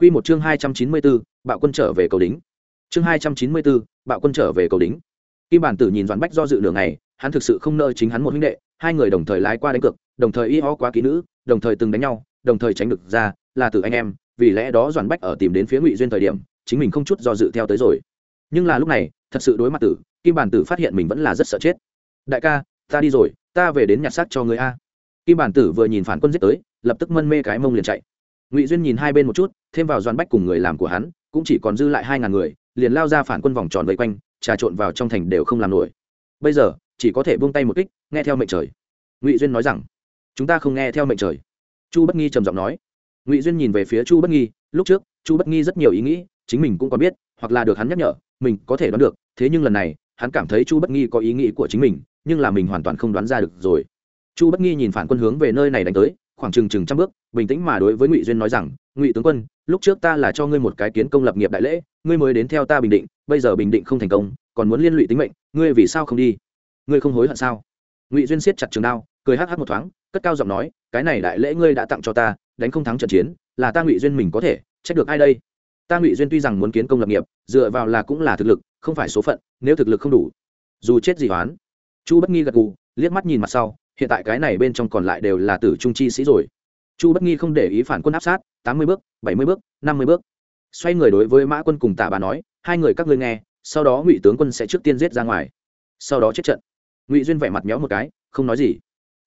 Quy một chương 294, Bạo quân trở về cầu đính. Chương 294, Bạo quân trở về cầu đính. Kim bản tử nhìn Doãn Bách do dự nửa ngày, hắn thực sự không nợ chính hắn một huynh đệ, hai người đồng thời lái qua đánh cược, đồng thời y ho quá kỹ nữ, đồng thời từng đánh nhau, đồng thời tránh được ra, là từ anh em, vì lẽ đó Doãn Bách ở tìm đến phía Ngụy Duyên thời điểm, chính mình không chút do dự theo tới rồi. Nhưng là lúc này, thật sự đối mặt tử, Kim bản tử phát hiện mình vẫn là rất sợ chết. Đại ca, ta đi rồi, ta về đến nhặt xác cho người a. Kim bản tử vừa nhìn phản quân giết tới, lập tức mân mê cái mông liền chạy ngụy duyên nhìn hai bên một chút thêm vào doan bách cùng người làm của hắn cũng chỉ còn dư lại hai ngàn người liền lao ra phản quân vòng tròn vây quanh trà trộn vào trong thành đều không làm nổi bây giờ chỉ có thể buông tay một kích nghe theo mệnh trời ngụy duyên nói rằng chúng ta không nghe theo mệnh trời chu bất nghi trầm giọng nói ngụy duyên nhìn về phía chu bất nghi lúc trước chu bất nghi rất nhiều ý nghĩ chính mình cũng có biết hoặc là được hắn nhắc nhở mình có thể đoán được thế nhưng lần này hắn cảm thấy chu bất nghi có ý nghĩ của chính mình nhưng là mình hoàn toàn không đoán ra được rồi chu bất nghi nhìn phản quân hướng về nơi này đánh tới khoảng chừng chừng trăm bước, bình tĩnh mà đối với ngụy duyên nói rằng, ngụy tướng quân, lúc trước ta là cho ngươi một cái kiến công lập nghiệp đại lễ, ngươi mới đến theo ta bình định, bây giờ bình định không thành công, còn muốn liên lụy tính mệnh, ngươi vì sao không đi? Ngươi không hối hận sao? Ngụy duyên siết chặt trường đao, cười hắc hắc một thoáng, cất cao giọng nói, cái này đại lễ ngươi đã tặng cho ta, đánh không thắng trận chiến, là ta ngụy duyên mình có thể, trách được ai đây? Ta ngụy duyên tuy rằng muốn kiến công lập nghiệp, dựa vào là cũng là thực lực, không phải số phận, nếu thực lực không đủ, dù chết gì hoán chu bất nghi gật gù, liếc mắt nhìn mặt sau hiện tại cái này bên trong còn lại đều là tử trung chi sĩ rồi. Chu bất nghi không để ý phản quân áp sát, tám mươi bước, bảy mươi bước, năm mươi bước. Xoay người đối với mã quân cùng tả bà nói, hai người các ngươi nghe, sau đó ngụy tướng quân sẽ trước tiên giết ra ngoài. Sau đó chết trận. Ngụy duyên vẻ mặt méo một cái, không nói gì.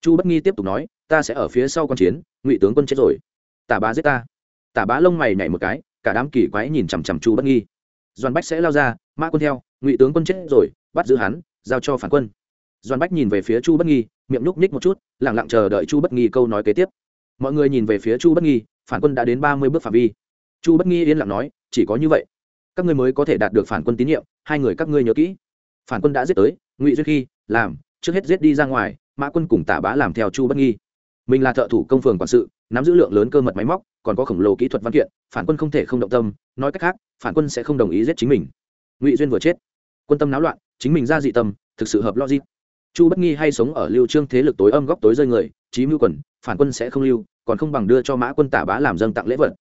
Chu bất nghi tiếp tục nói, ta sẽ ở phía sau con chiến, ngụy tướng quân chết rồi. Tả bá giết ta. Tả bá lông mày nhảy một cái, cả đám kỳ quái nhìn chằm chằm chu bất nghi. Doan bách sẽ lao ra, mã quân theo, ngụy tướng quân chết rồi, bắt giữ hắn, giao cho phản quân. Doan bách nhìn về phía chu bất nghi miệng nhúc ních một chút lẳng lặng chờ đợi chu bất nghi câu nói kế tiếp. Mọi người nhìn về phía chu bất nghi, phản quân đã đến ba mươi bước phạm vi. Chu bất nghi yên lặng nói, chỉ có như vậy, các ngươi mới có thể đạt được phản quân tín nhiệm, hai người các ngươi nhớ kỹ. Phản quân đã giết tới, ngụy duyên khi, làm, trước hết giết đi ra ngoài, mã quân cùng tả bá làm theo chu bất nghi. Mình là thợ thủ công phường quản sự, nắm giữ lượng lớn cơ mật máy móc, còn có khổng lồ kỹ thuật văn kiện, phản quân không thể không động tâm, nói cách khác, phản quân sẽ không đồng ý giết chính mình. Ngụy duyên vừa chết, quân tâm náo loạn, chính mình ra dị tâm, thực sự hợp logic chu bất nghi hay sống ở lưu trương thế lực tối âm góc tối rơi người trí mưu quần, phản quân sẽ không lưu, còn không bằng đưa cho mã quân tả bá làm dâng tặng lễ vật.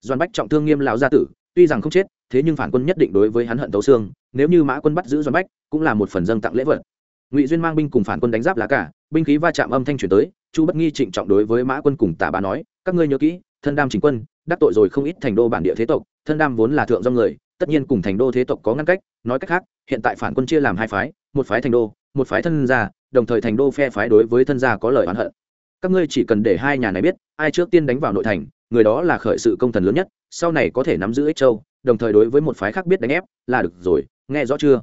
Doan bách trọng thương nghiêm lão gia tử, tuy rằng không chết, thế nhưng phản quân nhất định đối với hắn hận tấu xương, nếu như mã quân bắt giữ doan bách, cũng là một phần dâng tặng lễ vật. Ngụy duyên mang binh cùng phản quân đánh giáp lá cả binh khí va chạm âm thanh truyền tới, chu bất nghi trịnh trọng đối với mã quân cùng tả bá nói, các ngươi nhớ kỹ, thân đam chính quân, đắc tội rồi không ít thành đô bản địa thế tộc, thân đam vốn là thượng do người, tất nhiên cùng thành đô thế tộc có ngăn cách, nói cách khác, hiện tại phản quân chia làm hai phái, một phái thành đô một phái thân gia, đồng thời thành đô phe phái đối với thân gia có lời oán hận. Các ngươi chỉ cần để hai nhà này biết, ai trước tiên đánh vào nội thành, người đó là khởi sự công thần lớn nhất, sau này có thể nắm giữ ích châu, đồng thời đối với một phái khác biết đánh ép, là được rồi, nghe rõ chưa?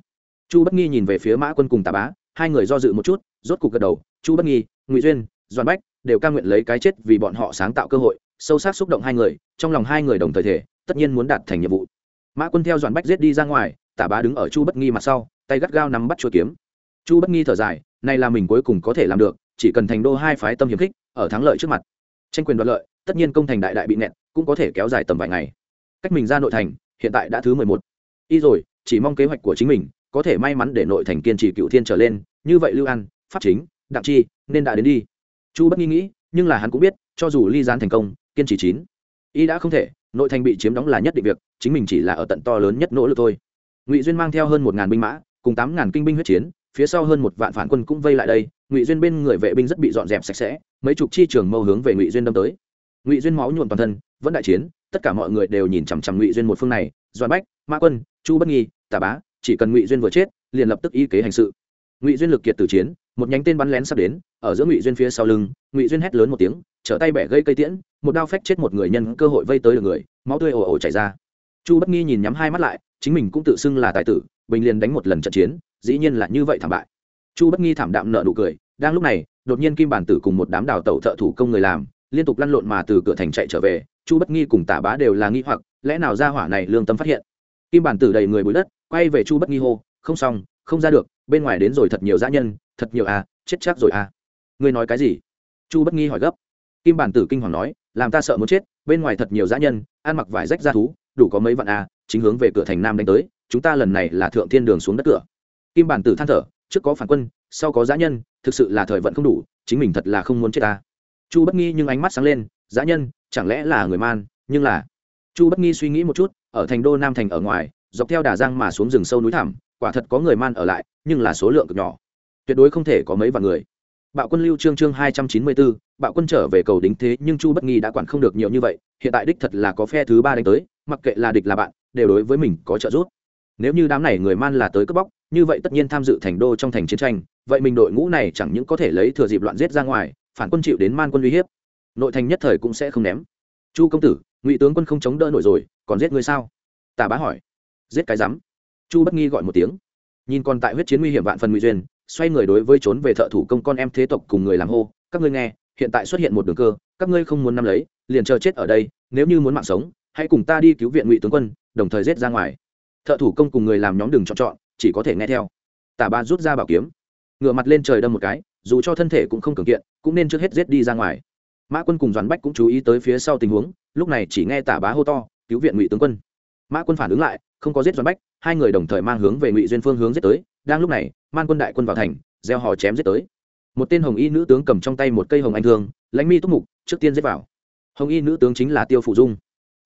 Chu bất nghi nhìn về phía mã quân cùng tà bá, hai người do dự một chút, rốt cục gật đầu, chu bất nghi, ngụy duyên doan bách đều ca nguyện lấy cái chết vì bọn họ sáng tạo cơ hội, sâu sắc xúc động hai người, trong lòng hai người đồng thời thể, tất nhiên muốn đạt thành nhiệm vụ. Mã quân theo doan bách giết đi ra ngoài tả bá đứng ở chu bất nghi mặt sau, tay gắt gao nắm bắt chuôi kiếm chu bất nghi thở dài, này là mình cuối cùng có thể làm được, chỉ cần thành đô hai phái tâm hiểm khích, ở thắng lợi trước mặt. Tranh quyền đoạt lợi, tất nhiên công thành đại đại bị nẹt cũng có thể kéo dài tầm vài ngày. Cách mình ra nội thành, hiện tại đã thứ mười một. Y rồi, chỉ mong kế hoạch của chính mình, có thể may mắn để nội thành kiên trì cựu thiên trở lên, như vậy lưu an, pháp chính, đặng chi, nên đã đến đi. Chu bất nghi nghĩ, nhưng là hắn cũng biết, cho dù ly gián thành công, kiên trì chín. Y đã không thể, nội thành bị chiếm đóng là nhất định việc, chính mình chỉ là ở tận to lớn nhất nỗ lực thôi. Ngụy duyên mang theo hơn một ngàn binh mã, cùng tám ngàn kinh binh huyết chiến phía sau hơn một vạn phản quân cũng vây lại đây, ngụy duyên bên người vệ binh rất bị dọn dẹp sạch sẽ, mấy chục chi trường mâu hướng về ngụy duyên đâm tới. Ngụy duyên máu nhuộm toàn thân, vẫn đại chiến, tất cả mọi người đều nhìn chằm chằm ngụy duyên một phương này doan bách mã quân, chu bất nghi, tà bá, chỉ cần ngụy duyên vừa chết, liền lập tức y kế hành sự. Ngụy duyên lực kiệt từ chiến, một nhánh tên bắn lén sắp đến, ở giữa ngụy duyên phía sau lưng, ngụy duyên hét lớn một tiếng, trở tay bẻ gây cây tiễn, một đao phách chết một người nhân cơ hội vây tới được người, máu tươi ồ ồ chảy ra. Chu bất nghi nhìn nhắm hai mắt lại, chính mình cũng tự xưng là tài tử, bình liền đánh một lần trận chiến dĩ nhiên là như vậy thảm bại. Chu bất nghi thảm đạm nợ nụ cười, đang lúc này, đột nhiên kim bản tử cùng một đám đào tẩu thợ thủ công người làm, liên tục lăn lộn mà từ cửa thành chạy trở về, chu bất nghi cùng tả bá đều là nghi hoặc, lẽ nào ra hỏa này lương tâm phát hiện? Kim bản tử đầy người bụi đất, quay về chu bất nghi hô, không xong, không ra được, bên ngoài đến rồi thật nhiều dã nhân, thật nhiều à chết chắc rồi à. Ngươi nói cái gì? Chu bất nghi hỏi gấp. Kim bản tử kinh hoàng nói, làm ta sợ muốn chết, bên ngoài thật nhiều dã nhân, ăn mặc vải rách ra thú, đủ có mấy vạn à chính hướng về cửa thành nam đánh tới, chúng ta lần này là thượng thiên đường xuống đất cửa kim bản tử than thở, trước có phản quân, sau có giã nhân, thực sự là thời vận không đủ, chính mình thật là không muốn chết ta. Chu bất nghi nhưng ánh mắt sáng lên giã nhân, chẳng lẽ là người man, nhưng là chu bất nghi suy nghĩ một chút, ở thành đô nam thành ở ngoài, dọc theo đà giang mà xuống rừng sâu núi thẳm, quả thật có người man ở lại, nhưng là số lượng cực nhỏ. Tuyệt đối không thể có mấy vạn người. Bạo quân lưu trương chương hai trăm chín mươi bốn bạo quân trở về cầu đính thế, nhưng chu bất nghi đã quản không được nhiều như vậy, hiện tại đích thật là có phe thứ ba đánh tới, mặc kệ là địch là bạn, đều đối với mình có trợ giúp. Nếu như đám này người man là tới cướp bóc như vậy tất nhiên tham dự thành đô trong thành chiến tranh, vậy mình đội ngũ này chẳng những có thể lấy thừa dịp loạn giết ra ngoài, phản quân chịu đến man quân uy hiếp. Nội thành nhất thời cũng sẽ không ném. Chu công tử, ngụy tướng quân không chống đỡ nổi rồi, còn giết người sao? Tà bá hỏi. Giết cái rắm. Chu bất nghi gọi một tiếng. Nhìn còn tại huyết chiến nguy hiểm vạn phần ngụy duyên, xoay người đối với trốn về thợ thủ công con em thế tộc cùng người làm hô, các ngươi nghe, hiện tại xuất hiện một đường cơ, các ngươi không muốn nắm lấy, liền chờ chết ở đây, nếu như muốn mạng sống, hãy cùng ta đi cứu viện ngụy tướng quân, đồng thời giết ra ngoài. Thợ thủ công cùng người làm nhóm đường chọn chọn chỉ có thể nghe theo. Tả ba rút ra bảo kiếm ngựa mặt lên trời đâm một cái, dù cho thân thể cũng không cường kiện, cũng nên trước hết giết đi ra ngoài. Mã quân cùng doãn bách cũng chú ý tới phía sau tình huống, lúc này chỉ nghe tả bá hô to, cứu viện ngụy tướng quân. Mã quân phản ứng lại, không có giết doãn bách, hai người đồng thời mang hướng về ngụy duyên phương hướng giết tới, đang lúc này, man quân đại quân vào thành, gieo hò chém giết tới. Một tên hồng y nữ tướng cầm trong tay một cây hồng anh thương, lãnh mi túc mục, trước tiên giết vào. Hồng y nữ tướng chính là tiêu phủ dung.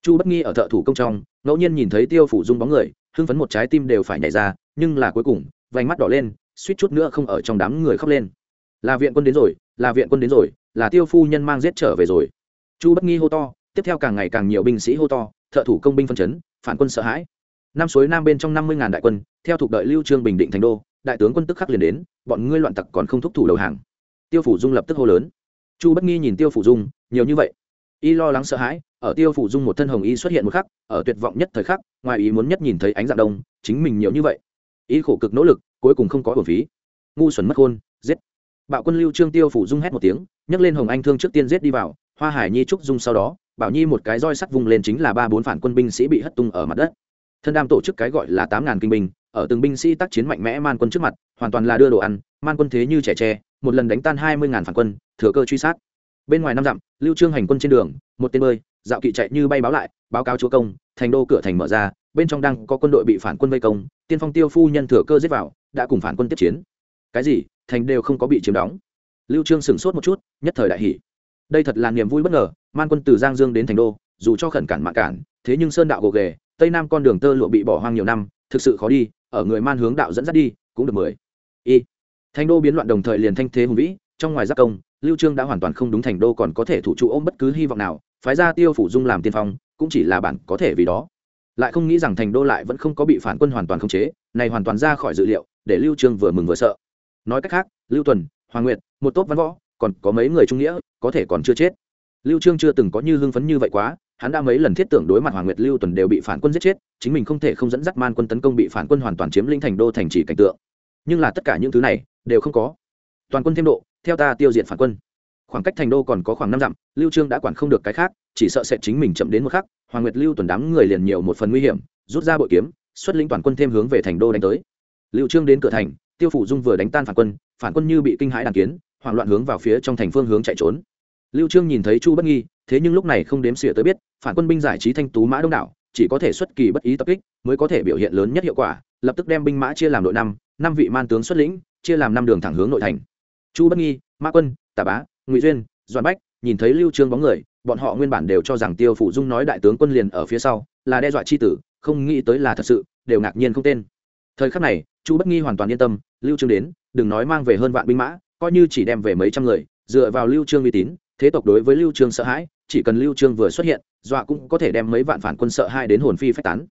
Chu bất nghi ở thợ thủ công trong, ngẫu nhiên nhìn thấy tiêu phủ dung bóng người hưng phấn một trái tim đều phải nhảy ra, nhưng là cuối cùng, vành mắt đỏ lên, suýt chút nữa không ở trong đám người khóc lên. Là viện quân đến rồi, là viện quân đến rồi, là tiêu phu nhân mang giết trở về rồi. Chu bất nghi hô to, tiếp theo càng ngày càng nhiều binh sĩ hô to, thợ thủ công binh phân chấn, phản quân sợ hãi. Năm suối nam bên trong năm mươi ngàn đại quân, theo thuộc đợi lưu trương bình định thành đô, đại tướng quân tức khắc liền đến, bọn ngươi loạn tặc còn không thúc thủ đầu hàng. Tiêu phủ dung lập tức hô lớn. Chu bất nghi nhìn tiêu phủ dung, nhiều như vậy. Y lo lắng sợ hãi ở tiêu phủ dung một thân hồng y xuất hiện một khắc, ở tuyệt vọng nhất thời khắc, ngoài ý muốn nhất nhìn thấy ánh dạng đông, chính mình nhiều như vậy. Y khổ cực nỗ lực, cuối cùng không có hồn phí. Ngu xuẩn mất khôn giết. Bạo quân lưu trương tiêu phủ dung hét một tiếng, nhấc lên hồng anh thương trước tiên giết đi vào, hoa hải nhi trúc dung sau đó, bảo nhi một cái roi sắt vùng lên chính là ba bốn phản quân binh sĩ bị hất tung ở mặt đất. Thân đam tổ chức cái gọi là tám ngàn kinh binh, ở từng binh sĩ tác chiến mạnh mẽ man quân trước mặt, hoàn toàn là đưa đồ ăn, man quân thế như trẻ tre, một lần đánh tan hai mươi ngàn phản quân, thừa cơ truy sát bên ngoài năm dặm, lưu trương hành quân trên đường, một tên bơi, dạo kỵ chạy như bay báo lại, báo cáo chúa công, thành đô cửa thành mở ra, bên trong đang có quân đội bị phản quân vây công, tiên phong tiêu phu nhân thừa cơ giết vào, đã cùng phản quân tiếp chiến. Cái gì? Thành đều không có bị chiếm đóng. Lưu trương sửng sốt một chút, nhất thời đại hỉ. Đây thật là niềm vui bất ngờ, man quân từ giang dương đến thành đô, dù cho khẩn cản mạng cản, thế nhưng sơn đạo gồ ghề, tây nam con đường tơ lụa bị bỏ hoang nhiều năm, thực sự khó đi, ở người man hướng đạo dẫn dắt đi, cũng được mười. Y. Thành đô biến loạn đồng thời liền thanh thế hùng vĩ, trong ngoài giác công lưu trương đã hoàn toàn không đúng thành đô còn có thể thủ trụ ôm bất cứ hy vọng nào, phái ra tiêu phủ dung làm tiên phong, cũng chỉ là bản có thể vì đó. Lại không nghĩ rằng thành đô lại vẫn không có bị phản quân hoàn toàn khống chế, này hoàn toàn ra khỏi dự liệu, để lưu trương vừa mừng vừa sợ. Nói cách khác, lưu tuần, hoàng nguyệt, một tốt văn võ, còn có mấy người trung nghĩa, có thể còn chưa chết. Lưu trương chưa từng có như hưng phấn như vậy quá, hắn đã mấy lần thiết tưởng đối mặt hoàng nguyệt, lưu tuần đều bị phản quân giết chết, chính mình không thể không dẫn dắt man quân tấn công bị phản quân hoàn toàn chiếm lĩnh thành đô thành trì cảnh tượng. Nhưng là tất cả những thứ này, đều không có. Toàn quân thêm độ theo ta tiêu diệt phản quân. Khoảng cách thành đô còn có khoảng năm dặm, lưu trương đã quản không được cái khác, chỉ sợ sẽ chính mình chậm đến một khắc, hoàng nguyệt lưu tuần đám người liền nhiều một phần nguy hiểm, rút ra bội kiếm, xuất lĩnh toàn quân thêm hướng về thành đô đánh tới. Lưu trương đến cửa thành, tiêu phủ dung vừa đánh tan phản quân phản quân như bị kinh hãi đàn kiến, hoảng loạn hướng vào phía trong thành phương hướng chạy trốn. Lưu trương nhìn thấy chu bất nghi, thế nhưng lúc này không đếm xỉa tới biết, phản quân binh giải trí thanh tú mã đông đảo, chỉ có thể xuất kỳ bất ý tập kích, mới có thể biểu hiện lớn nhất hiệu quả, lập tức đem binh mã chia làm đội năm năm vị man tướng xuất lĩnh, chia làm năm đường thẳng hướng nội thành chu bất nghi mã quân, tả bá, ngụy duyên doan bách, nhìn thấy lưu trương bóng người, bọn họ nguyên bản đều cho rằng tiêu phủ dung nói đại tướng quân liền ở phía sau, là đe dọa chi tử, không nghĩ tới là thật sự, đều ngạc nhiên không tên. Thời khắc này, chu bất nghi hoàn toàn yên tâm, lưu trương đến, đừng nói mang về hơn vạn binh mã, coi như chỉ đem về mấy trăm người, dựa vào lưu trương uy tín, thế tộc đối với lưu trương sợ hãi, chỉ cần lưu trương vừa xuất hiện, dọa cũng có thể đem mấy vạn phản quân sợ hãi đến hồn phi phách tán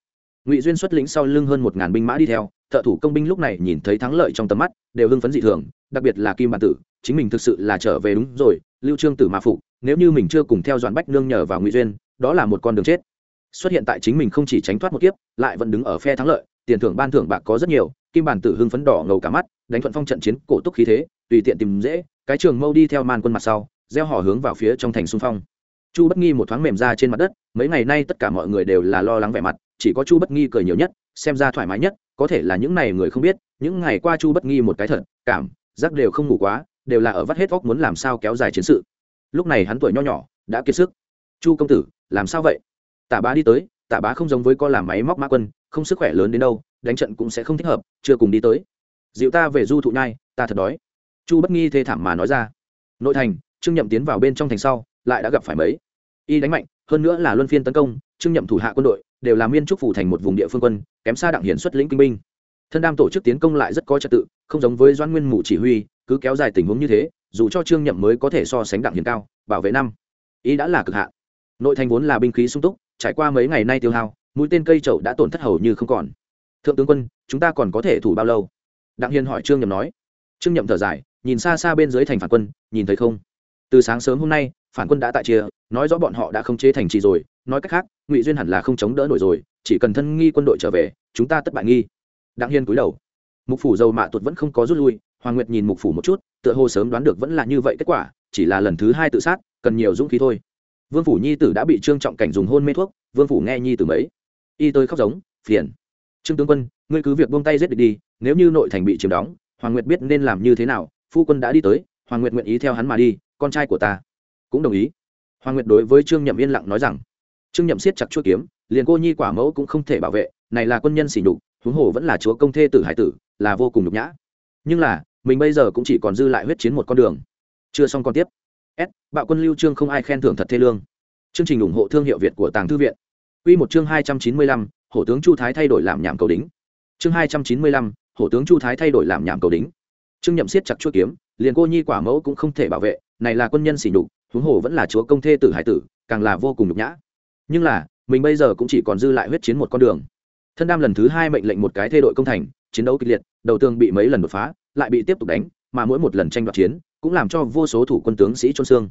ngụy duyên xuất lĩnh sau lưng hơn một ngàn binh mã đi theo, thợ thủ công binh lúc này nhìn thấy thắng lợi trong tầm mắt, đều hưng phấn dị thường, đặc biệt là kim bản tử, chính mình thực sự là trở về đúng rồi, lưu trương tử mà phụ nếu như mình chưa cùng theo doãn bách nương nhờ vào ngụy duyên, đó là một con đường chết. Xuất hiện tại chính mình không chỉ tránh thoát một kiếp, lại vẫn đứng ở phe thắng lợi, tiền thưởng ban thưởng bạc có rất nhiều, kim bản tử hưng phấn đỏ ngầu cả mắt, đánh thuận phong trận chiến, cổ túc khí thế, tùy tiện tìm dễ, cái trường mâu đi theo man quân mặt sau, gieo họ hướng vào phía trong thành xung phong. Chu bất nghi một thoáng mềm ra trên mặt đất, mấy ngày nay tất cả mọi người đều là lo lắng vẻ mặt chỉ có chu bất nghi cười nhiều nhất, xem ra thoải mái nhất, có thể là những này người không biết, những ngày qua chu bất nghi một cái thật, cảm, giác đều không ngủ quá, đều là ở vắt hết óc muốn làm sao kéo dài chiến sự. Lúc này hắn tuổi nho nhỏ, đã kiệt sức. Chu công tử, làm sao vậy? Tả bá đi tới, tả bá không giống với con làm máy móc mã quân, không sức khỏe lớn đến đâu, đánh trận cũng sẽ không thích hợp, chưa cùng đi tới. Dịu ta về du thụ nhai, ta thật đói. Chu bất nghi thê thảm mà nói ra. Nội thành, trương nhậm tiến vào bên trong thành sau, lại đã gặp phải mấy. Y đánh mạnh, hơn nữa là luân phiên tấn công, trương nhậm thủ hạ quân đội đều là miên trúc phủ thành một vùng địa phương quân, kém xa đặng hiển xuất lĩnh kinh binh. Thân đam tổ chức tiến công lại rất có trật tự, không giống với doan nguyên mù chỉ huy, cứ kéo dài tình huống như thế, dù cho trương nhậm mới có thể so sánh đặng hiển cao, bảo vệ năm, ý đã là cực hạn. Nội thành vốn là binh khí sung túc, trải qua mấy ngày nay tiêu hao, mũi tên cây trậu đã tổn thất hầu như không còn. Thượng tướng quân, chúng ta còn có thể thủ bao lâu? Đặng hiền hỏi trương nhậm nói. Trương nhậm thở dài, nhìn xa xa bên dưới thành phản quân, nhìn thấy không? Từ sáng sớm hôm nay phản quân đã tại chia, nói rõ bọn họ đã không chế thành trì rồi, nói cách khác, ngụy duyên hẳn là không chống đỡ nổi rồi, chỉ cần thân nghi quân đội trở về, chúng ta tất bại nghi. Đặng hiên cúi đầu. Mục phủ dầu mạ tuột vẫn không có rút lui, hoàng nguyệt nhìn mục phủ một chút, tựa hồ sớm đoán được vẫn là như vậy kết quả, chỉ là lần thứ hai tự sát, cần nhiều dũng khí thôi. Vương phủ nhi tử đã bị trương trọng cảnh dùng hôn mê thuốc, vương phủ nghe nhi tử mấy. Y tới khóc giống, phiền. Trương tướng quân, ngươi cứ việc buông tay giết địch đi, nếu như nội thành bị chiếm đóng, hoàng nguyệt biết nên làm như thế nào, phu quân đã đi tới, hoàng nguyệt nguyện ý theo hắn mà đi, con trai của ta cũng đồng ý. Hoàng nguyệt đối với trương nhậm yên lặng nói rằng trương nhậm siết chặt chuỗi kiếm liền cô nhi quả mẫu cũng không thể bảo vệ này là quân nhân xỉ nhục huống hồ vẫn là chúa công thê tử hải tử là vô cùng nhục nhã. Nhưng là mình bây giờ cũng chỉ còn dư lại huyết chiến một con đường. Chưa xong còn tiếp. S bạo quân lưu trương không ai khen thưởng thật thê lương. Chương trình ủng hộ thương hiệu việt của tàng thư viện. Quy một chương hai trăm chín mươi lăm, hổ tướng chu thái thay đổi làm nhảm cầu đính. Chương hai trăm chín mươi lăm, hổ tướng chu thái thay đổi làm nhảm cầu đính. Trương nhậm siết chặt chuỗi kiếm liền cô nhi quả mẫu cũng không thể bảo vệ này là quân nhân xỉ nhục huống hồ vẫn là chúa công thê tử hải tử, càng là vô cùng nhục nhã. Nhưng là, mình bây giờ cũng chỉ còn dư lại huyết chiến một con đường. Thân đam lần thứ hai mệnh lệnh một cái thay đội công thành, chiến đấu kịch liệt, đầu tường bị mấy lần đột phá, lại bị tiếp tục đánh, mà mỗi một lần tranh đoạt chiến, cũng làm cho vô số thủ quân tướng sĩ trôn xương.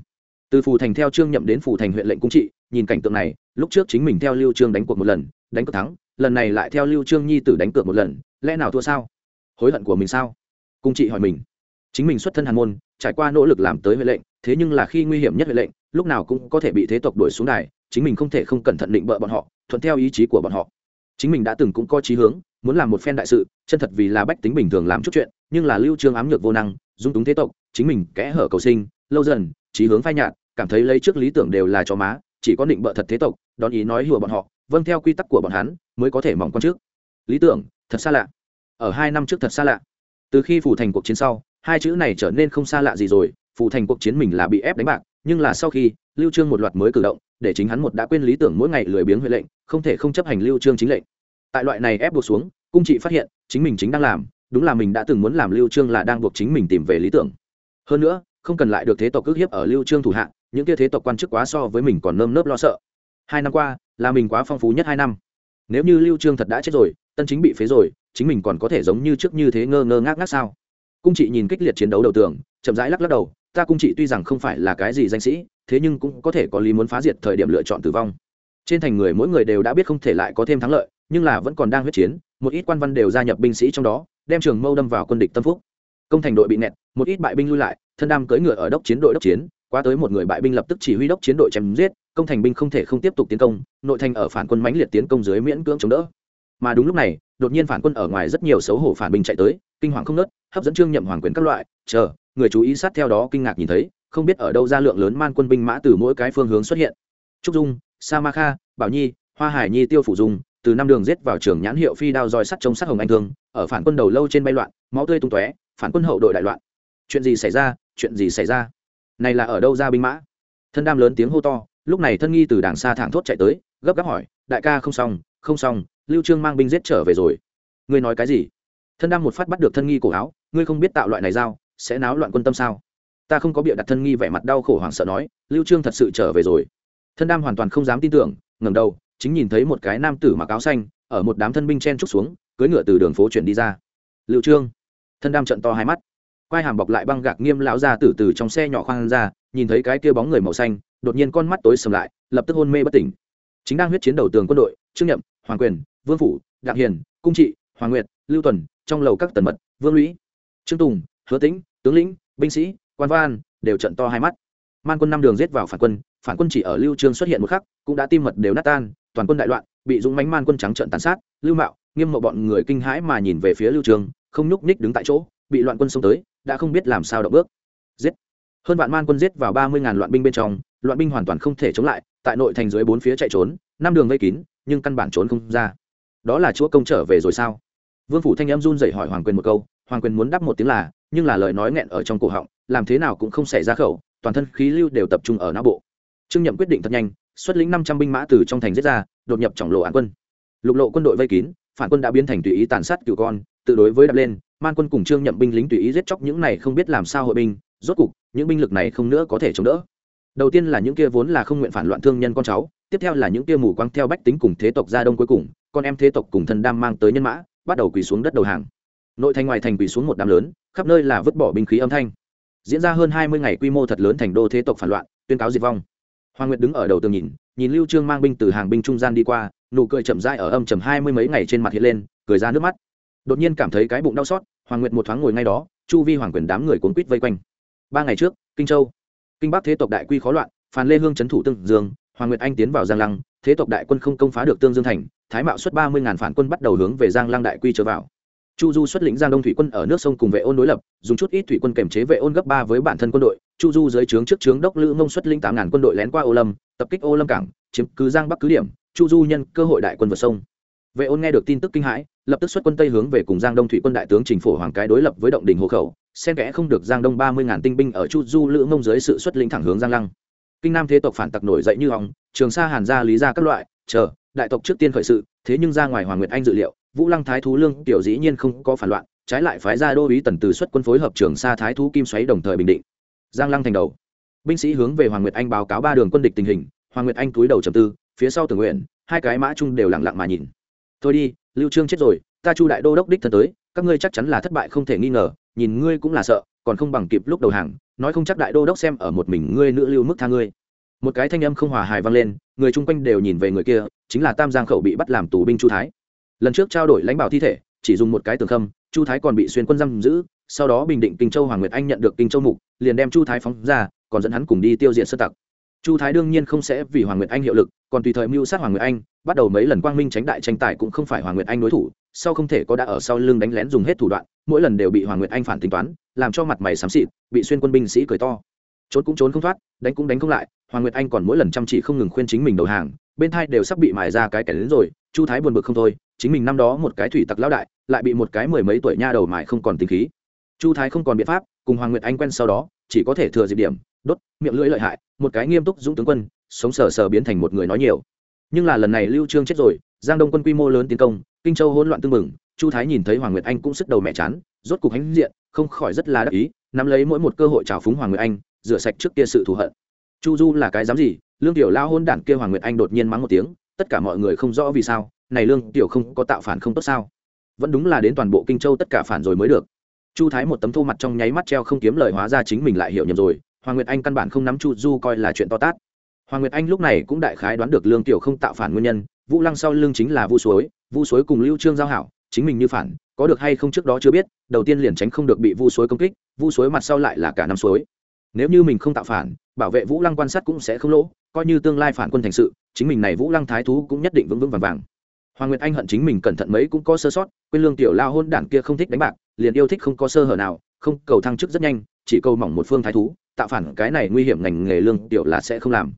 Từ phù thành theo trương nhậm đến phù thành huyện lệnh cung trị, nhìn cảnh tượng này, lúc trước chính mình theo lưu trương đánh cuộc một lần, đánh cược thắng, lần này lại theo lưu trương nhi tử đánh cược một lần, lẽ nào thua sao? Hối hận của mình sao? Cung trị hỏi mình. Chính mình xuất thân hàn môn, trải qua nỗ lực làm tới huệ lệnh thế nhưng là khi nguy hiểm nhất huệ lệnh, lúc nào cũng có thể bị thế tộc đuổi xuống đài, chính mình không thể không cẩn thận định bợ bọn họ, thuận theo ý chí của bọn họ. Chính mình đã từng cũng có chí hướng, muốn làm một phen đại sự, chân thật vì là bách tính bình thường làm chút chuyện, nhưng là lưu trương ám nhược vô năng, dung túng thế tộc, chính mình kẽ hở cầu sinh, lâu dần, chí hướng phai nhạt, cảm thấy lấy trước lý tưởng đều là chó má, chỉ có định bợ thật thế tộc, đón ý nói hùa bọn họ vâng theo quy tắc của bọn hắn, mới có thể mỏng con trước. Lý tưởng, thật xa lạ. Ở hai năm trước thật xa lạ. Từ khi phủ thành cuộc chiến sau, hai chữ này trở nên không xa lạ gì rồi Phụ thành cuộc chiến mình là bị ép đánh bạc, nhưng là sau khi, lưu trương một loạt mới cử động, để chính hắn một đã quên lý tưởng mỗi ngày lười biếng huệ lệnh, không thể không chấp hành lưu trương chính lệnh. Tại loại này ép buộc xuống, cung trị phát hiện, chính mình chính đang làm, đúng là mình đã từng muốn làm lưu trương là đang buộc chính mình tìm về lý tưởng. Hơn nữa, không cần lại được thế tộc cước hiếp ở lưu trương thủ hạ, những kia thế tộc quan chức quá so với mình còn nơm nớp lo sợ. Hai năm qua, là mình quá phong phú nhất hai năm. Nếu như lưu trương thật đã chết rồi, tân chính bị phế rồi, chính mình còn có thể giống như trước như thế ngơ ngơ ngác ngác sao? Cung trị nhìn kích liệt chiến đấu đầu tường, chậm rãi lắc lắc đầu ta cung trị tuy rằng không phải là cái gì danh sĩ, thế nhưng cũng có thể có lý muốn phá diệt thời điểm lựa chọn tử vong. Trên thành người mỗi người đều đã biết không thể lại có thêm thắng lợi, nhưng là vẫn còn đang huyết chiến, một ít quan văn đều gia nhập binh sĩ trong đó, đem trường mâu đâm vào quân địch tâm phúc. Công thành đội bị nẹt, một ít bại binh lui lại, thân đam cưỡi ngựa ở đốc chiến đội đốc chiến, qua tới một người bại binh lập tức chỉ huy đốc chiến đội chém giết, công thành binh không thể không tiếp tục tiến công, nội thành ở phản quân mãnh liệt tiến công dưới miễn cưỡng chống đỡ. Mà đúng lúc này, đột nhiên phản quân ở ngoài rất nhiều xấu hổ phản binh chạy tới, kinh hoàng không nớt hấp dẫn trương nhậm hoàng quyền các loại, chờ người chú ý sát theo đó kinh ngạc nhìn thấy, không biết ở đâu ra lượng lớn man quân binh mã từ mỗi cái phương hướng xuất hiện. Trúc dung, sa ma kha, bảo nhi, hoa hải nhi tiêu phủ dung, từ năm đường giết vào trường nhãn hiệu phi đao roi sắt chống sát hồng anh thương, ở phản quân đầu lâu trên bay loạn, máu tươi tung tóe, phản quân hậu đội đại loạn. Chuyện gì xảy ra? Chuyện gì xảy ra? Này là ở đâu ra binh mã? Thân đam lớn tiếng hô to, lúc này thân nghi từ đàng xa thẳng thốt chạy tới, gấp gáp hỏi, đại ca không xong không xong, lưu trương mang binh giết trở về rồi. Ngươi nói cái gì? Thân đam một phát bắt được thân nghi cổ áo, ngươi không biết tạo loại này dao sẽ náo loạn quân tâm sao? Ta không có bịa đặt thân nghi vẻ mặt đau khổ hoảng sợ nói, lưu trương thật sự trở về rồi. Thân đam hoàn toàn không dám tin tưởng, ngẩng đầu, chính nhìn thấy một cái nam tử mặc áo xanh, ở một đám thân binh chen trúc xuống, cưỡi ngựa từ đường phố chuyển đi ra. Lưu trương. Thân đam trận to hai mắt. Quai hàm bọc lại băng gạc nghiêm lão ra từ từ trong xe nhỏ khoang ra, nhìn thấy cái kia bóng người màu xanh, đột nhiên con mắt tối sầm lại, lập tức hôn mê bất tỉnh. Chính đang huyết chiến đầu tường quân đội, trương nhậm, hoàng quyền, vương phủ, đặng hiền, cung trị, hoàng nguyệt, lưu tuần, trong lầu các tần mật, vương lũy, trương tùng, hứa tĩnh tướng lĩnh, binh sĩ, quan văn, đều trận to hai mắt. Man quân năm đường giết vào phản quân phản quân chỉ ở lưu trương xuất hiện một khắc, cũng đã tim mật đều nát tan, toàn quân đại loạn, bị dũng mãnh man quân trắng trận tàn sát, lưu mạo, nghiêm mộ bọn người kinh hãi mà nhìn về phía lưu trương, không nhúc nhích đứng tại chỗ, bị loạn quân xông tới, đã không biết làm sao động bước. Giết! Hơn vạn man quân giết vào ba mươi ngàn loạn binh bên trong, loạn binh hoàn toàn không thể chống lại, tại nội thành dưới bốn phía chạy trốn, năm đường vây kín, nhưng căn bản trốn không ra. Đó là chúa công trở về rồi sao? Vương phủ thanh em run rẩy hỏi hoàng quyền một câu hoàng quyền muốn đáp một tiếng là, nhưng là lời nói nghẹn ở trong cổ họng, làm thế nào cũng không xảy ra khẩu, toàn thân khí lưu đều tập trung ở não bộ. Trương nhậm quyết định thật nhanh, xuất lĩnh năm trăm binh mã từ trong thành giết ra, đột nhập trọng lộ án quân. Lục lộ quân đội vây kín, phản quân đã biến thành tùy ý tàn sát cựu con, tự đối với đập lên, man quân cùng trương nhậm binh lính tùy ý giết chóc những này không biết làm sao hội binh, rốt cục, những binh lực này không nữa có thể chống đỡ. Đầu tiên là những kia vốn là không nguyện phản loạn thương nhân con cháu, tiếp theo là những kia mù quăng theo bách tính cùng thế tộc gia đông cuối cùng, con em thế tộc cùng thân đam mang tới nhân mã, bắt đầu quỳ xuống đất đầu hàng nội thành ngoài thành quỳ xuống một đám lớn, khắp nơi là vứt bỏ binh khí âm thanh. Diễn ra hơn hai mươi ngày quy mô thật lớn thành đô thế tộc phản loạn, tuyên cáo diệt vong. Hoàng nguyệt đứng ở đầu tường nhìn nhìn lưu trương mang binh từ hàng binh trung gian đi qua, nụ cười chậm rãi ở âm trầm hai mươi mấy ngày trên mặt hiện lên, cười ra nước mắt. Đột nhiên cảm thấy cái bụng đau xót, hoàng nguyệt một thoáng ngồi ngay đó, chu vi hoàng quyền đám người cuốn quýt vây quanh. Ba ngày trước, kinh châu, kinh bắc thế tộc đại quy khó loạn, phàn lê hương trấn thủ tương dương, hoàng nguyệt anh tiến vào giang lăng, thế tộc đại quân không công phá được tương dương thành, thái mạo xuất ba mươi ngàn phản quân bắt đầu hướng về giang lăng đại quy trở vào chu du xuất lĩnh giang đông thủy quân ở nước sông cùng vệ ôn đối lập, dùng chút ít thủy quân kềm chế vệ ôn gấp ba với bản thân quân đội. Chu du dưới trướng trước trướng đốc lữ mông xuất lĩnh tám ngàn quân đội lén qua ô lâm, tập kích ô lâm cảng, chiếm cứ giang bắc cứ điểm. Chu du nhân cơ hội đại quân vượt sông. Vệ ôn nghe được tin tức kinh hãi, lập tức xuất quân tây hướng về cùng giang đông thủy quân đại tướng trình phổ hoàng cái đối lập với động đình hồ khẩu, xen kẽ không được giang đông ba mươi ngàn tinh binh ở chu du lữ mông dưới sự xuất lĩnh thẳng hướng giang lăng. Kinh nam thế tộc phản tặc nổi dậy như hòng trường sa hàn gia lý gia các loại, chờ, đại tộc trước tiên khởi sự, thế nhưng ra ngoài hoàng nguyệt anh dự liệu vũ lăng thái thú lương tiểu dĩ nhiên không có phản loạn, trái lại phái ra đô ý tần từ xuất quân phối hợp trường sa thái thú kim xoáy đồng thời bình định. Giang lăng thành đầu. Binh sĩ hướng về hoàng nguyệt anh báo cáo ba đường quân địch tình hình, hoàng nguyệt anh túi đầu trầm tư, phía sau tưởng nguyện, hai cái mã chung đều lặng lặng mà nhìn. Thôi đi, lưu trương chết rồi, ta chu đại đô đốc đích thân tới, các ngươi chắc chắn là thất bại không thể nghi ngờ, nhìn ngươi cũng là sợ, còn không bằng kịp lúc đầu hàng, nói không chắc đại đô đốc xem ở một mình ngươi nữ lưu mức tha ngươi. Một cái thanh âm không hòa hài vang lên, người chung quanh đều nhìn về người kia, chính là tam giang khẩu bị bắt làm tù binh chu thái lần trước trao đổi lãnh bảo thi thể, chỉ dùng một cái tường khâm, chu thái còn bị xuyên quân giam giữ, sau đó bình định kinh châu hoàng nguyệt anh nhận được kinh châu mục, liền đem chu thái phóng ra, còn dẫn hắn cùng đi tiêu diệt sơ tặc. Chu thái đương nhiên không sẽ vì hoàng nguyệt anh hiệu lực, còn tùy thời mưu sát hoàng nguyệt anh, bắt đầu mấy lần quang minh tránh đại tranh tài cũng không phải hoàng nguyệt anh đối thủ, sau không thể có đã ở sau lưng đánh lén dùng hết thủ đoạn, mỗi lần đều bị hoàng nguyệt anh phản tính toán, làm cho mặt mày xám xịt, bị xuyên quân binh sĩ cười to. Trốn cũng trốn không thoát, đánh cũng đánh không lại, hoàng nguyệt anh còn mỗi lần chăm chỉ không ngừng khuyên chính mình đầu hàng, bên thai đều sắp bị mài ra cái kẻ đến rồi, chu thái buồn bực không thôi chính mình năm đó một cái thủy tặc lão đại, lại bị một cái mười mấy tuổi nha đầu mài không còn tính khí. Chu thái không còn biện pháp, cùng hoàng nguyệt anh quen sau đó, chỉ có thể thừa dịp điểm, đốt, miệng lưỡi lợi hại, một cái nghiêm túc dũng tướng quân, sống sờ sờ biến thành một người nói nhiều. Nhưng là lần này lưu trương chết rồi, giang đông quân quy mô lớn tiến công, kinh châu hỗn loạn tương mừng chu thái nhìn thấy hoàng nguyệt anh cũng sức đầu mẹ chán, rốt cục hãnh diện, không khỏi rất là đắc ý, nắm lấy mỗi một cơ hội trào phúng hoàng nguyệt anh, rửa sạch trước kia sự thù hận. Chu du là cái dám gì? Lương tiểu lao hôn đản kia hoàng nguyệt anh đột nhiên mắng một tiếng, tất cả mọi người không rõ vì sao này lương tiểu không có tạo phản không tốt sao? Vẫn đúng là đến toàn bộ kinh châu tất cả phản rồi mới được. Chu thái một tấm thô mặt trong nháy mắt treo không kiếm lời hóa ra chính mình lại hiểu nhầm rồi, hoàng nguyệt anh căn bản không nắm chu du coi là chuyện to tát. Hoàng nguyệt anh lúc này cũng đại khái đoán được lương tiểu không tạo phản nguyên nhân, vũ lăng sau lương chính là vu suối vu suối cùng lưu trương giao hảo, chính mình như phản, có được hay không trước đó chưa biết, đầu tiên liền tránh không được bị vu suối công kích, vu suối mặt sau lại là cả năm suối. Nếu như mình không tạo phản, bảo vệ vũ lăng quan sát cũng sẽ không lỗ, coi như tương lai phản quân thành sự, chính mình này vũ lăng thái thú cũng nhất định vững vững vàng vàng hoàng nguyệt anh hận chính mình cẩn thận mấy cũng có sơ sót, quên lương tiểu lao hôn đản kia không thích đánh bạc, liền yêu thích không có sơ hở nào, không, cầu thăng chức rất nhanh, chỉ cầu mỏng một phương thái thú, tạo phản cái này nguy hiểm ngành nghề lương tiểu là sẽ không làm.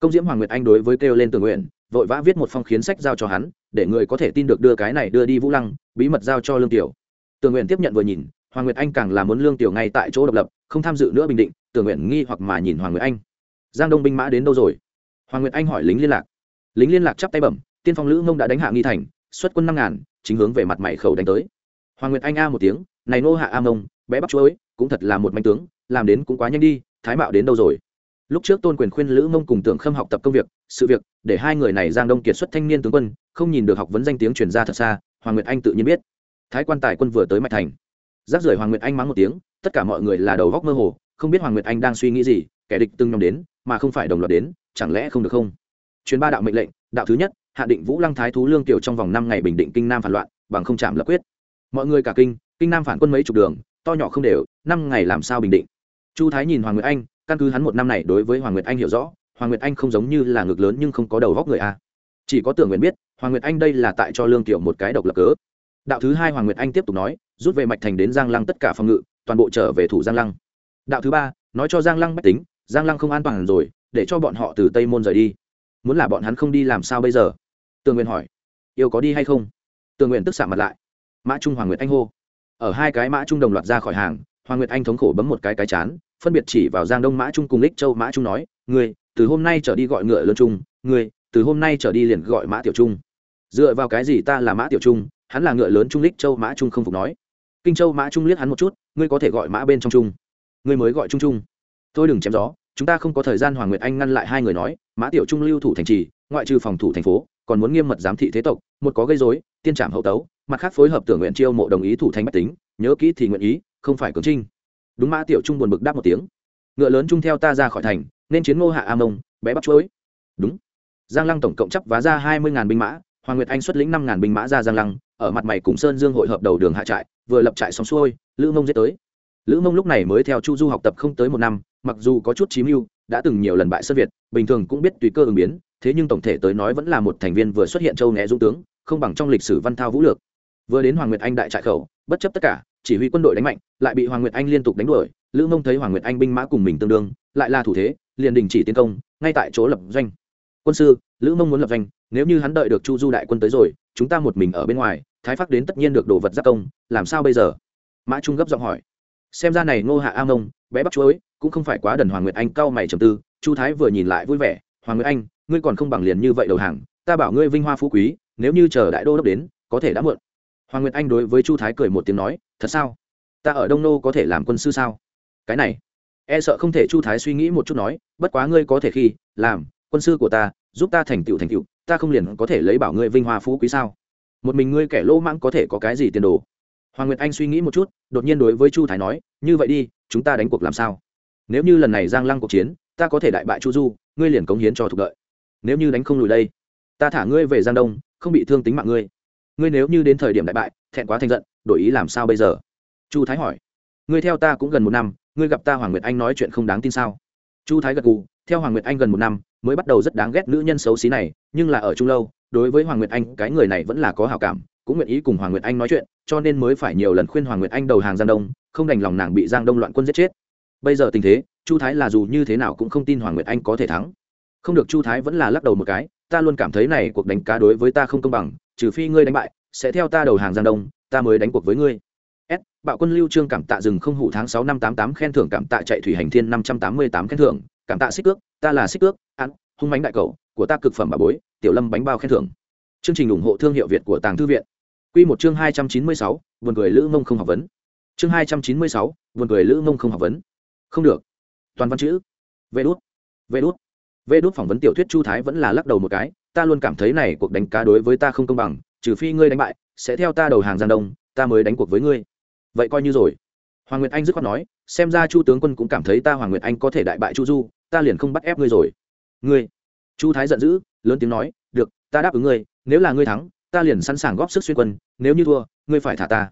Công diễm hoàng nguyệt anh đối với kêu lên tường nguyện, vội vã viết một phong khiến sách giao cho hắn, để người có thể tin được đưa cái này đưa đi vũ lăng, bí mật giao cho lương tiểu. Tường nguyện tiếp nhận vừa nhìn, hoàng nguyệt anh càng là muốn lương tiểu ngay tại chỗ độc lập, không tham dự nữa bình định, tường nguyện nghi hoặc mà nhìn hoàng nguyệt anh. Giang đông binh mã đến đâu rồi? Hoàng nguyệt anh hỏi lính liên lạc. Lính liên lạc chắp tay bẩm tiên phong lữ mông đã đánh hạ nghi thành, xuất quân năm ngàn, chính hướng về mặt mày khẩu đánh tới. Hoàng nguyệt anh a một tiếng, này nô hạ a mông, bé bắt chuối, cũng thật là một manh tướng, làm đến cũng quá nhanh đi, thái mạo đến đâu rồi? Lúc trước tôn quyền khuyên lữ mông cùng tưởng khâm học tập công việc, sự việc, để hai người này giang đông kiệt xuất thanh niên tướng quân, không nhìn được học vấn danh tiếng truyền ra thật xa, hoàng nguyệt anh tự nhiên biết. Thái quan tài quân vừa tới mạch thành. Giáp rời hoàng nguyệt anh mắng một tiếng, tất cả mọi người là đầu góc mơ hồ, không biết hoàng nguyệt anh đang suy nghĩ gì, kẻ địch từng nhóm đến, mà không phải đồng loạt đến, chẳng lẽ không được không? Chuyến ba đạo mệnh lệnh, đạo thứ nhất hạ định vũ lăng thái thú lương tiểu trong vòng năm ngày bình định kinh nam phản loạn, bằng không chạm lập quyết. Mọi người cả kinh kinh nam phản quân mấy chục đường, to nhỏ không đều, năm ngày làm sao bình định? Chu thái nhìn hoàng nguyệt anh, căn cứ hắn một năm này đối với hoàng nguyệt anh hiểu rõ, hoàng nguyệt anh không giống như là ngực lớn nhưng không có đầu góc người a. Chỉ có tưởng nguyện biết, hoàng nguyệt anh đây là tại cho lương tiểu một cái độc lập cớ. Đạo thứ hai hoàng nguyệt anh tiếp tục nói, rút về mạch thành đến giang lăng tất cả phòng ngự, toàn bộ trở về thủ giang lăng. Đạo thứ ba, nói cho giang lăng bách tính, giang lăng không an toàn rồi, để cho bọn họ từ tây môn rời đi. Muốn là bọn hắn không đi làm sao bây giờ? Tường nguyện hỏi, yêu có đi hay không? Tường nguyện tức xạ mặt lại. Mã trung hoàng nguyệt anh hô, ở hai cái mã trung đồng loạt ra khỏi hàng, hoàng nguyệt anh thống khổ bấm một cái cái chán, phân biệt chỉ vào giang đông mã trung cùng lích châu mã trung nói người từ hôm nay trở đi gọi ngựa lớn trung, ngươi, từ hôm nay trở đi liền gọi mã tiểu trung. Dựa vào cái gì ta là mã tiểu trung, hắn là ngựa lớn trung lích châu mã trung không phục nói. Kinh châu mã trung liếc hắn một chút, ngươi có thể gọi mã bên trong trung. Ngươi mới gọi trung trung. Tôi đừng chém gió, chúng ta không có thời gian. Hoàng nguyệt anh ngăn lại hai người nói, mã tiểu trung lưu thủ thành trì, ngoại trừ phòng thủ thành phố còn muốn nghiêm mật giám thị thế tộc, một có gây dối tiên trảm hậu tấu, mặt khác phối hợp tưởng nguyện chiêu mộ đồng ý thủ thành bách tính, nhớ kỹ thì nguyện ý, không phải cường trinh. Đúng mã tiểu trung buồn bực đáp một tiếng. Ngựa lớn trung theo ta ra khỏi thành, nên chiến ngô hạ a mông, bé bắt chuối. Đúng. Giang lăng tổng cộng chấp vá ra hai mươi binh mã, hoàng nguyệt anh xuất lĩnh năm binh mã ra giang lăng, ở mặt mày cùng sơn dương hội hợp đầu đường hạ trại, vừa lập trại xong xuôi, lữ mông giết tới. Lữ mông lúc này mới theo chu du học tập không tới một năm, mặc dù có chút chí mưu, đã từng nhiều lần bại sơn việt, bình thường cũng biết tùy cơ ứng biến thế nhưng tổng thể tới nói vẫn là một thành viên vừa xuất hiện châu né dũng tướng, không bằng trong lịch sử văn thao vũ lược. Vừa đến hoàng nguyệt anh đại trại khẩu, bất chấp tất cả, chỉ huy quân đội đánh mạnh, lại bị hoàng nguyệt anh liên tục đánh đuổi, lữ mông thấy hoàng nguyệt anh binh mã cùng mình tương đương, lại là thủ thế, liền đình chỉ tiến công, ngay tại chỗ lập doanh. Quân sư, lữ mông muốn lập doanh, nếu như hắn đợi được chu du đại quân tới rồi, chúng ta một mình ở bên ngoài, thái phát đến tất nhiên được đồ vật giác công, làm sao bây giờ? Mã trung gấp giọng hỏi. Xem ra này ngô hạ a mông bé bắt chuối, cũng không phải quá đần hoàng nguyệt anh cao mày trầm tư, chu thái vừa nhìn lại vui vẻ, hoàng nguyệt anh ngươi còn không bằng liền như vậy đầu hàng, ta bảo ngươi vinh hoa phú quý, nếu như chờ đại đô đốc đến, có thể đã muộn. Hoàng nguyệt anh đối với chu thái cười một tiếng nói, thật sao? Ta ở đông nô có thể làm quân sư sao? Cái này e sợ không thể chu thái suy nghĩ một chút nói, bất quá ngươi có thể khi, làm, quân sư của ta, giúp ta thành tựu thành tựu, ta không liền có thể lấy bảo ngươi vinh hoa phú quý sao? Một mình ngươi kẻ lỗ mãng có thể có cái gì tiền đồ? Hoàng nguyệt anh suy nghĩ một chút, đột nhiên đối với chu thái nói, như vậy đi, chúng ta đánh cuộc làm sao? Nếu như lần này giang lăng cuộc chiến, ta có thể đại bại chu du, ngươi liền cống hiến cho thuộc đợi nếu như đánh không lùi đây, ta thả ngươi về giang đông, không bị thương tính mạng ngươi. Ngươi nếu như đến thời điểm đại bại, thẹn quá thành giận, đổi ý làm sao bây giờ? Chu thái hỏi. Ngươi theo ta cũng gần một năm, ngươi gặp ta hoàng nguyệt anh nói chuyện không đáng tin sao? Chu thái gật gù, theo hoàng nguyệt anh gần một năm, mới bắt đầu rất đáng ghét nữ nhân xấu xí này, nhưng là ở chung lâu, đối với hoàng nguyệt anh, cái người này vẫn là có hào cảm, cũng nguyện ý cùng hoàng nguyệt anh nói chuyện, cho nên mới phải nhiều lần khuyên hoàng nguyệt anh đầu hàng giang đông, không đành lòng nàng bị giang đông loạn quân giết chết. Bây giờ tình thế, chu thái là dù như thế nào cũng không tin hoàng nguyệt anh có thể thắng không được chu thái vẫn là lắc đầu một cái ta luôn cảm thấy này cuộc đánh cá đối với ta không công bằng trừ phi ngươi đánh bại sẽ theo ta đầu hàng giang đông ta mới đánh cuộc với ngươi s bạo quân lưu trương cảm tạ rừng không hủ tháng sáu năm tám tám khen thưởng cảm tạ chạy thủy hành thiên năm trăm tám mươi tám khen thưởng cảm tạ xích ước ta là xích ước ăn hung bánh đại cầu của ta cực phẩm bà bối tiểu lâm bánh bao khen thưởng chương trình ủng hộ thương hiệu việt của tàng thư viện Quy một chương 296, buồn cười lữ mông không học vấn. Chương 296, buồn cười lữ mông không học vấn. Không được. Toàn văn chữ. Vê đốt Vê đốt Vê đút phỏng vấn tiểu thuyết Chu Thái vẫn là lắc đầu một cái, ta luôn cảm thấy này cuộc đánh cá đối với ta không công bằng, trừ phi ngươi đánh bại, sẽ theo ta đầu hàng Giang Đông, ta mới đánh cuộc với ngươi. Vậy coi như rồi. Hoàng Nguyệt Anh dứt khoát nói, xem ra Chu tướng quân cũng cảm thấy ta Hoàng Nguyệt Anh có thể đại bại Chu Du, ta liền không bắt ép ngươi rồi. Ngươi. Chu Thái giận dữ, lớn tiếng nói, "Được, ta đáp ứng ngươi, nếu là ngươi thắng, ta liền sẵn sàng góp sức xuyên quân nếu như thua ngươi phải thả ta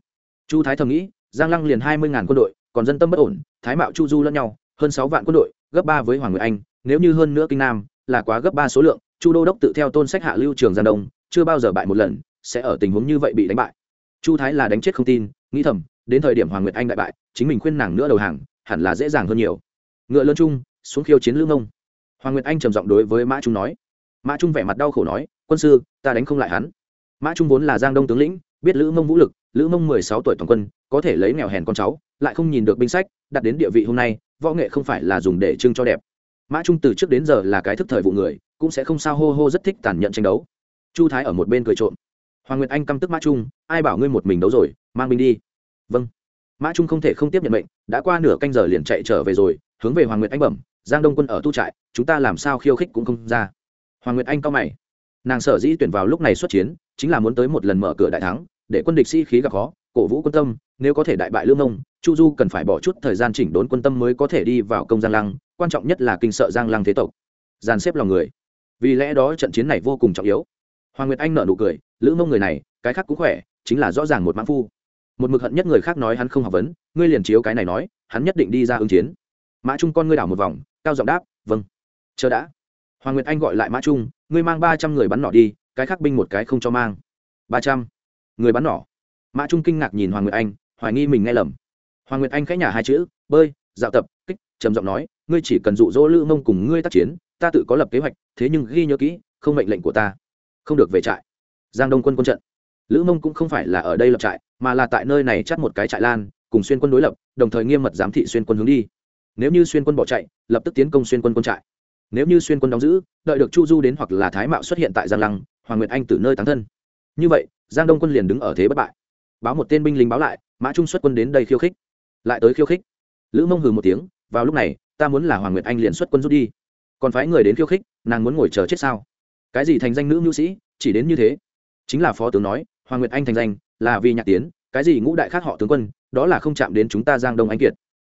chu thái thầm nghĩ giang lăng liền hai mươi ngàn quân đội còn dân tâm bất ổn thái mạo chu du lẫn nhau hơn sáu vạn quân đội gấp ba với hoàng nguyệt anh nếu như hơn nữa kinh nam là quá gấp ba số lượng, chu đô đốc tự theo tôn sách hạ lưu trường giang đông, chưa bao giờ bại một lần, sẽ ở tình huống như vậy bị đánh bại. Chu thái là đánh chết không tin, nghĩ thầm, đến thời điểm hoàng nguyệt anh đại bại, chính mình khuyên nàng nữa đầu hàng, hẳn là dễ dàng hơn nhiều. Ngựa lớn trung xuống khiêu chiến lương ông hoàng nguyệt anh trầm giọng đối với mã trung nói. Mã trung vẻ mặt đau khổ nói, quân sư, ta đánh không lại hắn. Mã trung vốn là giang đông tướng lĩnh, biết lữ mông vũ lực, lữ mông mười sáu tuổi toàn quân, có thể lấy nghèo hèn con cháu, lại không nhìn được binh sách, đặt đến địa vị hôm nay, võ nghệ không phải là dùng để trưng cho đẹp mã trung từ trước đến giờ là cái thức thời vụ người, cũng sẽ không sao hô hô rất thích tàn nhẫn tranh đấu. Chu thái ở một bên cười trộm. Hoàng nguyệt anh căm tức mã trung, ai bảo ngươi một mình đấu rồi, mang mình đi. Vâng. Mã trung không thể không tiếp nhận mệnh, đã qua nửa canh giờ liền chạy trở về rồi, hướng về hoàng nguyệt anh bẩm, giang đông quân ở tu trại, chúng ta làm sao khiêu khích cũng không ra. Hoàng nguyệt anh cao mày. Nàng sở dĩ tuyển vào lúc này xuất chiến, chính là muốn tới một lần mở cửa đại thắng, để quân địch sĩ khí gặp khó cổ vũ quân tâm, nếu có thể đại bại lương nông chu du cần phải bỏ chút thời gian chỉnh đốn quân tâm mới có thể đi vào công giang lăng, quan trọng nhất là kinh sợ giang lăng thế tộc. Dàn xếp lòng người. Vì lẽ đó trận chiến này vô cùng trọng yếu. Hoàng nguyệt anh nợ nụ cười, lữ mông người này, cái khác cũng khỏe, chính là rõ ràng một mãn phu. Một mực hận nhất người khác nói hắn không học vấn, ngươi liền chiếu cái này nói, hắn nhất định đi ra ứng chiến. Mã trung con ngươi đảo một vòng, cao giọng đáp vâng. Chờ đã. Hoàng nguyệt anh gọi lại mã trung, ngươi mang ba trăm người bắn nỏ đi, cái khác binh một cái không cho mang. Ba trăm. Người bắn nỏ mã trung kinh ngạc nhìn hoàng nguyệt anh, hoài nghi mình nghe lầm. Hoàng nguyệt anh khẽ nhả hai chữ, bơi, dạo tập, kích, trầm giọng nói, ngươi chỉ cần dụ dỗ lữ mông cùng ngươi tác chiến, ta tự có lập kế hoạch, thế nhưng ghi nhớ kỹ, không mệnh lệnh của ta, không được về trại. Giang đông quân quân trận. Lữ mông cũng không phải là ở đây lập trại, mà là tại nơi này chắt một cái trại lan, cùng xuyên quân đối lập, đồng thời nghiêm mật giám thị xuyên quân hướng đi. Nếu như xuyên quân bỏ chạy, lập tức tiến công xuyên quân quân trại. Nếu như xuyên quân đóng giữ, đợi được chu du đến hoặc là thái mạo xuất hiện tại giang lăng, hoàng nguyệt anh từ nơi tán thân. Như vậy, giang đông quân liền đứng ở thế bất bại báo một tên binh lính báo lại, mã trung xuất quân đến đây khiêu khích. Lại tới khiêu khích. Lữ mông hừ một tiếng, vào lúc này, ta muốn là hoàng nguyệt anh liền xuất quân rút đi. Còn phái người đến khiêu khích, nàng muốn ngồi chờ chết sao? Cái gì thành danh nữ nhu sĩ, chỉ đến như thế? Chính là phó tướng nói, hoàng nguyệt anh thành danh, là vì nhạc tiến, cái gì ngũ đại khác họ tướng quân, đó là không chạm đến chúng ta giang đông anh kiệt.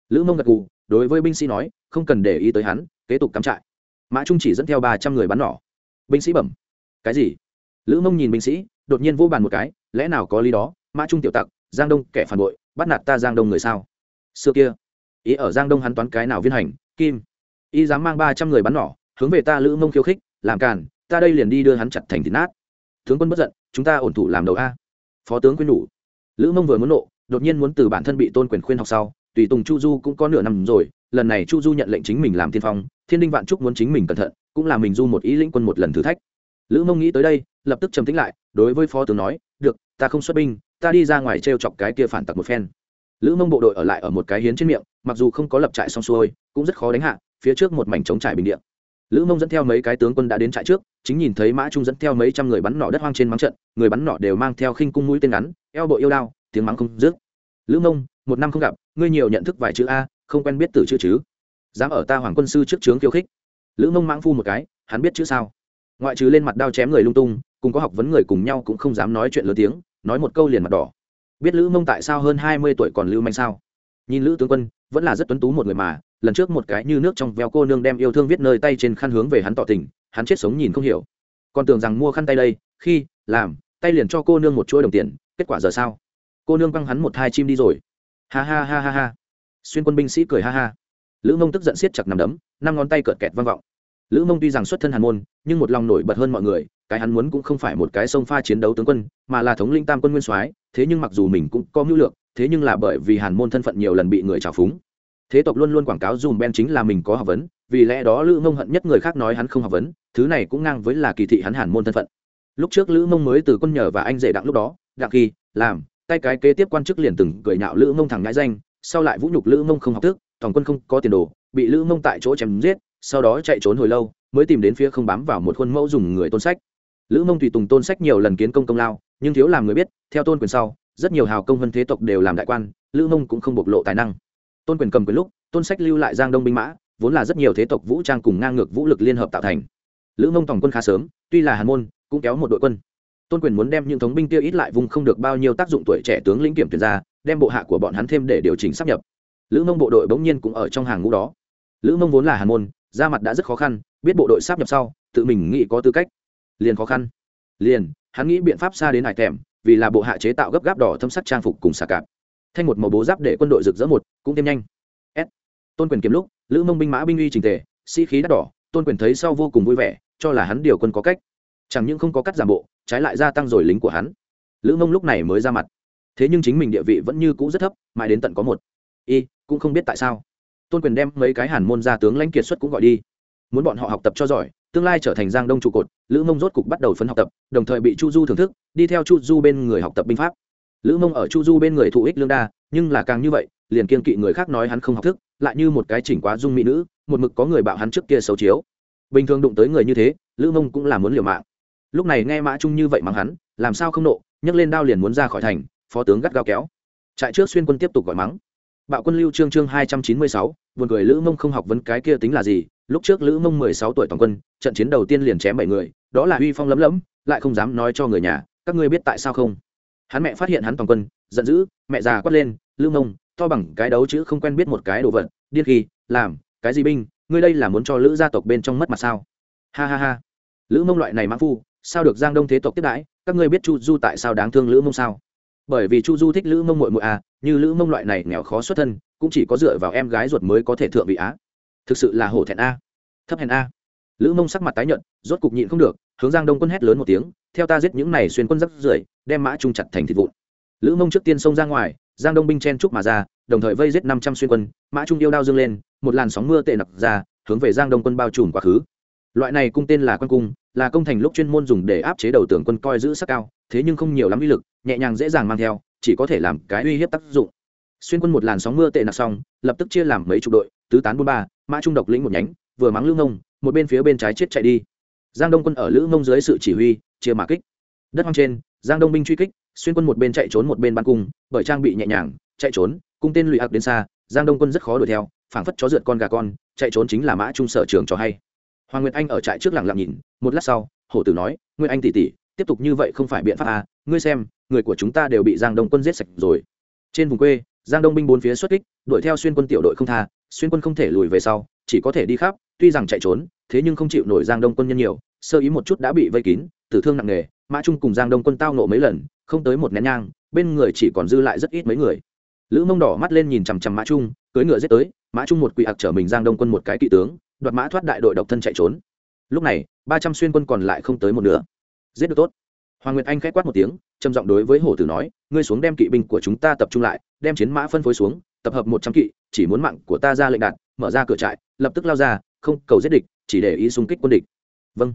Lữ mông gật gù, đối với binh sĩ nói, không cần để ý tới hắn, kế tục cắm trại. Mã trung chỉ dẫn theo ba trăm người bắn nỏ. Binh sĩ bẩm. Cái gì? Lữ mông nhìn binh sĩ, đột nhiên vô bàn một cái, lẽ nào có lý đó? Mã trung tiểu tặc, giang đông, kẻ phản bội, bắt nạt ta giang đông người sao? Xưa kia, ý ở giang đông hắn toán cái nào viên hành, kim. Ý dám mang ba trăm người bắn nỏ, hướng về ta lữ mông khiêu khích, làm càn, ta đây liền đi đưa hắn chặt thành thịt nát. Tướng quân bất giận, chúng ta ổn thủ làm đầu a. Phó tướng quyên nhủ. Lữ mông vừa muốn nộ, đột nhiên muốn từ bản thân bị tôn quyền khuyên học sau, tùy tùng chu du cũng có nửa năm rồi, lần này chu du nhận lệnh chính mình làm tiên phong, thiên đinh vạn trúc muốn chính mình cẩn thận, cũng là mình du một ý lĩnh quân một lần thử thách. Lữ mông nghĩ tới đây, lập tức trầm tính lại, đối với phó tướng nói, được, ta không xuất binh ta đi ra ngoài t r e o chọc cái kia phản tặc một phen. Lữ mông bộ đội ở lại ở một cái hiến trên miệng, mặc dù không có lập trại xong xuôi, cũng rất khó đánh hạ, phía trước một mảnh trống trải bình điện lữ mông dẫn theo mấy cái tướng quân đã đến trại trước, chính nhìn thấy mã trung dẫn theo mấy trăm người bắn nỏ đất hoang trên mắng trận, người bắn nỏ đều mang theo khinh cung mũi tên ngắn, eo bộ yêu đao, tiếng mắng không dứt. Lữ mông, một năm không gặp, ngươi nhiều nhận thức vài chữ a, không quen biết từ chữ chứ. Dám ở ta hoàng quân sư trước trướng khiêu khích. Lữ mông mãng phu một cái, hắn biết chữ sao. Ngoại trừ lên mặt đao chém người lung tung, cùng có học vấn người cùng nhau cũng không dám nói chuyện lớn tiếng nói một câu liền mặt đỏ. Biết lữ mông tại sao hơn hai mươi tuổi còn lưu manh sao? Nhìn lữ tướng quân, vẫn là rất tuấn tú một người mà, lần trước một cái như nước trong veo cô nương đem yêu thương viết nơi tay trên khăn hướng về hắn tỏ tình, hắn chết sống nhìn không hiểu. Còn tưởng rằng mua khăn tay đây, khi, làm, tay liền cho cô nương một chuỗi đồng tiền, kết quả giờ sao? Cô nương băng hắn một hai chim đi rồi. Ha ha ha ha ha. Xuyên quân binh sĩ cười ha ha. Lữ mông tức giận siết chặt nằm đấm, năm ngón tay cợt kẹt vang vọng. Lữ mông tuy rằng xuất thân hàn môn, nhưng một lòng nổi bật hơn mọi người cái hắn muốn cũng không phải một cái sông pha chiến đấu tướng quân, mà là thống linh tam quân nguyên soái, thế nhưng mặc dù mình cũng có mưu lược, thế nhưng là bởi vì hàn môn thân phận nhiều lần bị người trào phúng. Thế tộc luôn luôn quảng cáo dùm ben chính là mình có học vấn, vì lẽ đó lữ mông hận nhất người khác nói hắn không học vấn, thứ này cũng ngang với là kỳ thị hắn hàn môn thân phận. Lúc trước lữ mông mới từ quân nhờ và anh rể đặng lúc đó, đặng khi, làm, tay cái kế tiếp quan chức liền từng cười nhạo lữ mông thẳng ngãi danh, sau lại vũ nhục lữ mông không học thức, toàn quân không có tiền đồ, bị lữ mông tại chỗ chém giết, sau đó chạy trốn hồi lâu, mới tìm đến phía không bám vào một khuôn mẫu dùng người tôn sách lữ mông tùy tùng tôn sách nhiều lần kiến công công lao, nhưng thiếu làm người biết, theo tôn quyền sau, rất nhiều hào công vân thế tộc đều làm đại quan, lữ mông cũng không bộc lộ tài năng. Tôn quyền cầm quyền lúc, tôn sách lưu lại giang đông binh mã, vốn là rất nhiều thế tộc vũ trang cùng ngang ngược vũ lực liên hợp tạo thành. Lữ mông tổng quân khá sớm, tuy là hàn môn, cũng kéo một đội quân. Tôn quyền muốn đem những thống binh kia ít lại vùng không được bao nhiêu tác dụng tuổi trẻ tướng lĩnh kiểm tuyển ra, đem bộ hạ của bọn hắn thêm để điều chỉnh sắp nhập. Lữ mông bộ đội bỗng nhiên cũng ở trong hàng ngũ đó. Lữ mông vốn là hàn môn, ra mặt đã rất khó khăn, biết bộ đội sắp nhập sau, tự mình nghĩ có tư cách liền khó khăn. Liền, hắn nghĩ biện pháp xa đến hải thèm vì là bộ hạ chế tạo gấp gáp đỏ thâm sắc trang phục cùng xà cạp. Thanh một màu bố giáp để quân đội rực rỡ một, cũng thêm nhanh. S. Tôn quyền kiếm lúc, lữ mông binh mã binh uy trình tề, sĩ、si、khí đắt đỏ, tôn quyền thấy sau vô cùng vui vẻ, cho là hắn điều quân có cách. Chẳng những không có cắt giảm bộ, trái lại gia tăng rồi lính của hắn. Lữ mông lúc này mới ra mặt. Thế nhưng chính mình địa vị vẫn như cũ rất thấp, mãi đến tận có một. Y, cũng không biết tại sao. Tôn quyền đem mấy cái hàn môn gia tướng lãnh kiệt xuất cũng gọi đi muốn bọn họ học tập cho giỏi, tương lai trở thành giang đông trụ cột, lữ mông rốt cục bắt đầu phấn học tập, đồng thời bị chu du thưởng thức, đi theo chu du bên người học tập binh pháp. Lữ mông ở chu du bên người thụ ích lương đa, nhưng là càng như vậy, liền kiên kỵ người khác nói hắn không học thức, lại như một cái chỉnh quá dung mỹ nữ, một mực có người bạo hắn trước kia xấu chiếu. Bình thường đụng tới người như thế, lữ mông cũng là muốn liều mạng. Lúc này nghe mã trung như vậy mắng hắn, làm sao không nộ, nhấc lên đao liền muốn ra khỏi thành, phó tướng gắt gao kéo. Trại trước xuyên quân tiếp tục gọi mắng. Bạo quân lưu trương chương hai trăm chín mươi sáu, buồn cười lữ mông không học vấn cái kia tính là gì lúc trước lữ mông mười sáu tuổi toàn quân, trận chiến đầu tiên liền chém bảy người, đó là uy phong lấm lấm, lại không dám nói cho người nhà, các ngươi biết tại sao không? Hắn mẹ phát hiện hắn toàn quân, giận dữ, mẹ già quát lên, lữ mông, to bằng cái đấu chữ không quen biết một cái đồ vật, điên khi làm, cái gì binh, ngươi đây là muốn cho lữ gia tộc bên trong mất mặt sao? Ha ha ha. Lữ mông loại này mãn phu, sao được giang đông thế tộc tiếp đãi, các ngươi biết chu du tại sao đáng thương lữ mông sao? Bởi vì chu du thích lữ mông mội mội à như lữ mông loại này nghèo khó xuất thân, cũng chỉ có dựa vào em gái ruột mới có thể thượng vị á thực sự là hổ thẹn a. Thấp hèn a. Lữ mông sắc mặt tái nhận rốt cục nhịn không được, hướng giang đông quân hét lớn một tiếng, theo ta giết những này xuyên quân rắc rưởi đem mã trung chặt thành thịt vụn. Lữ mông trước tiên xông ra ngoài, giang đông binh chen trúc mà ra, đồng thời vây giết năm trăm xuyên quân, mã trung yêu đao dâng lên, một làn sóng mưa tệ nặc ra, hướng về giang đông quân bao trùm quá khứ. Loại này cung tên là quân cung, là công thành lúc chuyên môn dùng để áp chế đầu tưởng quân coi giữ sắc cao, thế nhưng không nhiều lắm uy lực, nhẹ nhàng dễ dàng mang theo, chỉ có thể làm cái uy hiếp tác dụng. Xuyên quân một làn sóng mưa tệ nặc xong, lập tức chia làm mấy chục đội, tứ tán bốn ba mã trung độc lĩnh một nhánh, vừa mắng Lữ ngông, một bên phía bên trái chết chạy đi. Giang đông quân ở lữ ngông dưới sự chỉ huy, chia mà kích. Đất hoang trên, giang đông binh truy kích, xuyên quân một bên chạy trốn một bên bắn cung, bởi trang bị nhẹ nhàng, chạy trốn, cung tên lụy ạc đến xa, giang đông quân rất khó đuổi theo, phảng phất chó rượt con gà con, chạy trốn chính là mã trung sở trường cho hay. Hoàng nguyệt anh ở trại trước lặng lặng nhìn, một lát sau, hổ tử nói nguyên anh tỷ tỷ, tiếp tục như vậy không phải biện pháp à ngươi xem, người của chúng ta đều bị giang đông quân giết sạch rồi. Trên vùng quê, giang đông binh bốn phía xuất kích, đuổi theo xuyên quân tiểu đội không tha xuyên quân không thể lùi về sau, chỉ có thể đi khắp, tuy rằng chạy trốn, thế nhưng không chịu nổi giang đông quân nhân nhiều, sơ ý một chút đã bị vây kín, tử thương nặng nề, mã trung cùng giang đông quân tao nộ mấy lần, không tới một nén nhang, bên người chỉ còn dư lại rất ít mấy người. Lữ mông đỏ mắt lên nhìn chằm chằm mã trung cưới ngựa giết tới, mã trung một quỷ ạc trở mình giang đông quân một cái kỵ tướng, đoạt mã thoát đại đội độc thân chạy trốn. Lúc này, ba trăm xuyên quân còn lại không tới một nửa. Giết được tốt. Hoàng nguyệt anh k h á c quát một tiếng, trầm giọng đối với hổ tử nói, ngươi xuống đem kỵ binh của chúng ta tập trung lại, đem chiến mã phân phối xuống tập hợp một trăm kỵ, chỉ muốn mạng của ta ra lệnh đạt mở ra cửa trại, lập tức lao ra, không cầu giết địch, chỉ để ý xung kích quân địch. Vâng.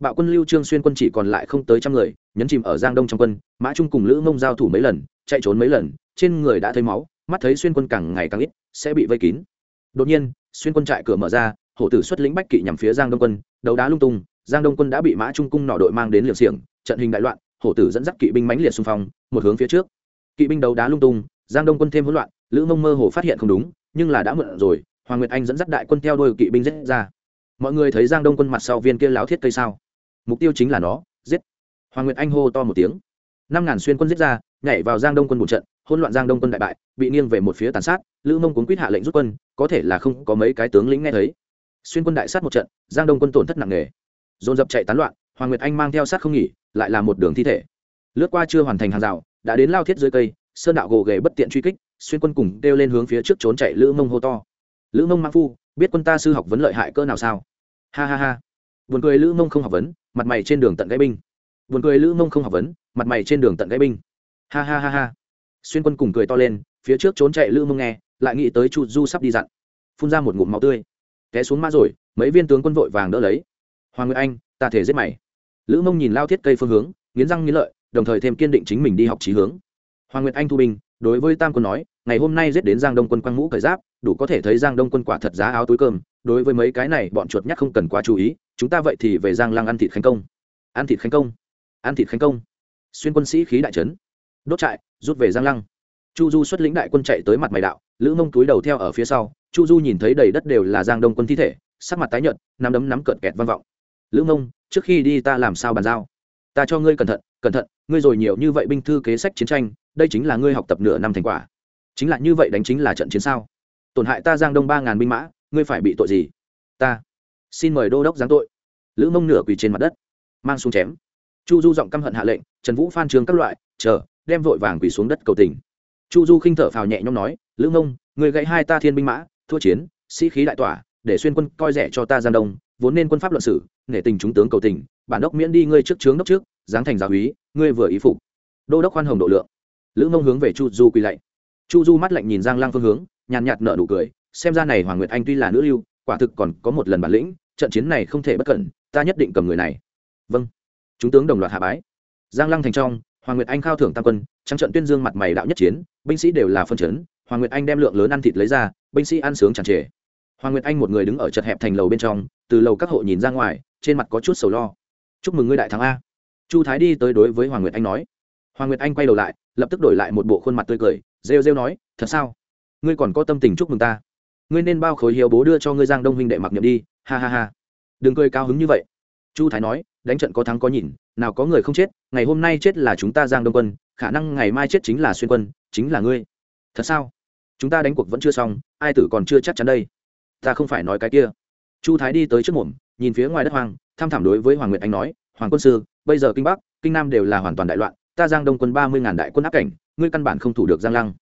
Bạo quân lưu trương xuyên quân chỉ còn lại không tới trăm người, nhấn chìm ở giang đông trong quân, mã trung cùng lữ mông giao thủ mấy lần, chạy trốn mấy lần, trên người đã thấy máu, mắt thấy xuyên quân càng ngày càng ít, sẽ bị vây kín. Đột nhiên, xuyên quân trại cửa mở ra, hổ tử xuất lĩnh bách kỵ nhằm phía giang đông quân, đấu đá lung tung, giang đông quân đã bị mã trung cung nọ đội mang đến liều xiềng, trận hình đại loạn, hổ tử dẫn dắt kỵ binh mãnh liệt xung phong, một hướng phía trước. Kỵ binh đấu đá lung tung giang đông quân thêm hỗn loạn, lữ mông mơ hồ phát hiện không đúng, nhưng là đã mượn rồi, hoàng nguyệt anh dẫn dắt đại quân theo đôi kỵ binh giết ra. Mọi người thấy giang đông quân mặt sau viên kia láo thiết cây sao? Mục tiêu chính là nó, giết. Hoàng nguyệt anh hô to một tiếng. Năm ngàn xuyên quân giết ra, nhảy vào giang đông quân một trận, hỗn loạn giang đông quân đại bại, bị nghiêng về một phía tàn sát, lữ mông cuốn quýt hạ lệnh rút quân, có thể là không có mấy cái tướng lĩnh nghe thấy. Xuyên quân đại sát một trận, giang đông quân tổn thất nặng nề. Dồn dập chạy tán loạn, hoàng nguyệt anh mang theo sát không nghỉ, lại là một đường thi thể. Lướt qua chưa hoàn thành hàng rào, đã đến lao thiết dưới cây sơn đạo gồ ghề bất tiện truy kích, xuyên quân cùng đeo lên hướng phía trước trốn chạy lữ mông hô to. Lữ mông mang phu, biết quân ta sư học vấn lợi hại cỡ nào sao? Ha ha ha. Buồn cười lữ mông không học vấn, mặt mày trên đường tận gãy binh. Buồn cười lữ mông không học vấn, mặt mày trên đường tận gãy binh. Ha ha ha ha. Xuyên quân cùng cười to lên, phía trước trốn chạy lữ mông nghe, lại nghĩ tới chu du sắp đi dặn. Phun ra một ngụm máu tươi. Té xuống mã rồi, mấy viên tướng quân vội vàng đỡ lấy. Hoàng nguyệt anh, ta thể giết mày. Lữ mông nhìn lao thiết cây phương hướng, nghiến răng nghiến lợi, đồng thời thêm kiên định chính mình đi học trí hướng hoàng nguyệt anh thu binh, đối với tam quân nói, ngày hôm nay giết đến giang đông quân quăng mũ cởi giáp, đủ có thể thấy giang đông quân quả thật giá áo túi cơm, đối với mấy cái này bọn chuột nhắc không cần quá chú ý, chúng ta vậy thì về giang lăng ăn thịt khánh công. Ăn thịt khánh công? Ăn thịt khánh công? Xuyên quân sĩ khí đại trấn đốt trại, rút về giang lăng. Chu du xuất lĩnh đại quân chạy tới mặt mày đạo, lữ mông túi đầu theo ở phía sau, chu du nhìn thấy đầy đất đều là giang đông quân thi thể, sắc mặt tái nhợt, nắm đấm nắm cợt kẹt vang vọng. Lữ mông, trước khi đi ta làm sao bàn giao? Ta cho ngươi cẩn thận cẩn thận, ngươi rồi nhiều như vậy binh thư kế sách chiến tranh đây chính là ngươi học tập nửa năm thành quả. Chính là như vậy đánh chính là trận chiến sao? Tổn hại ta giang đông ba ngàn binh mã, ngươi phải bị tội gì? Ta. Xin mời đô đốc giáng tội. Lữ mông nửa quỳ trên mặt đất, mang xuống chém. Chu du giọng căm hận hạ lệnh, trần vũ phan trường các loại, chờ, đem vội vàng quỳ xuống đất cầu tình. Chu du khinh thở phào nhẹ nhõm nói, lữ mông người gãy hai ta thiên binh mã, thua chiến, sĩ khí đại tỏa, để xuyên quân coi rẻ cho ta giang đông, vốn nên quân pháp luận sử, nể tình chúng tướng cầu tình, bản đốc miễn đi ngươi trước trướng đốc trước, giáng thành giáo úy, ngươi vừa ý phục. Đô đốc khoan hồng độ lượng lữ mông hướng về chu du quỳ lạy. Chu du mắt lạnh nhìn giang lang phương hướng, nhàn nhạt nở nụ cười, xem ra này hoàng nguyệt anh tuy là nữ lưu, quả thực còn có một lần bản lĩnh, trận chiến này không thể bất cẩn, ta nhất định cầm người này. Vâng. Chúng tướng đồng loạt hạ bái. Giang lăng thành trong, hoàng nguyệt anh khao thưởng tam quân, trắng trận tuyên dương mặt mày đạo nhất chiến, binh sĩ đều là phân chấn, hoàng nguyệt anh đem lượng lớn ăn thịt lấy ra, binh sĩ ăn sướng tràn trề. Hoàng nguyệt anh một người đứng ở chật hẹp thành lầu bên trong, từ lầu các hộ nhìn ra ngoài, trên mặt có chút sầu lo. Chúc mừng ngươi đại thắng a. Chu thái đi tới đối với hoàng nguyệt anh nói. Hoàng nguyệt anh quay đầu lại lập tức đổi lại một bộ khuôn mặt tươi cười, rêu rêu nói, thật sao? Ngươi còn có tâm tình chúc mừng ta. Ngươi nên bao khối hiếu bố đưa cho ngươi giang đông huynh đệ mặc nhậm đi, ha ha ha. Đừng cười cao hứng như vậy. Chu thái nói, đánh trận có thắng có nhìn, nào có người không chết, ngày hôm nay chết là chúng ta giang đông quân, khả năng ngày mai chết chính là xuyên quân, chính là ngươi. Thật sao? Chúng ta đánh cuộc vẫn chưa xong, ai tử còn chưa chắc chắn đây. Ta không phải nói cái kia. Chu thái đi tới trước mồm, nhìn phía ngoài đất hoang, tham thảm đối với hoàng nguyệt anh nói, hoàng quân sư, bây giờ kinh bắc, kinh nam đều là hoàn toàn đại loạn ta giang đông quân ba mươi ngàn đại quân áp cảnh, ngươi căn bản không thủ được giang lăng.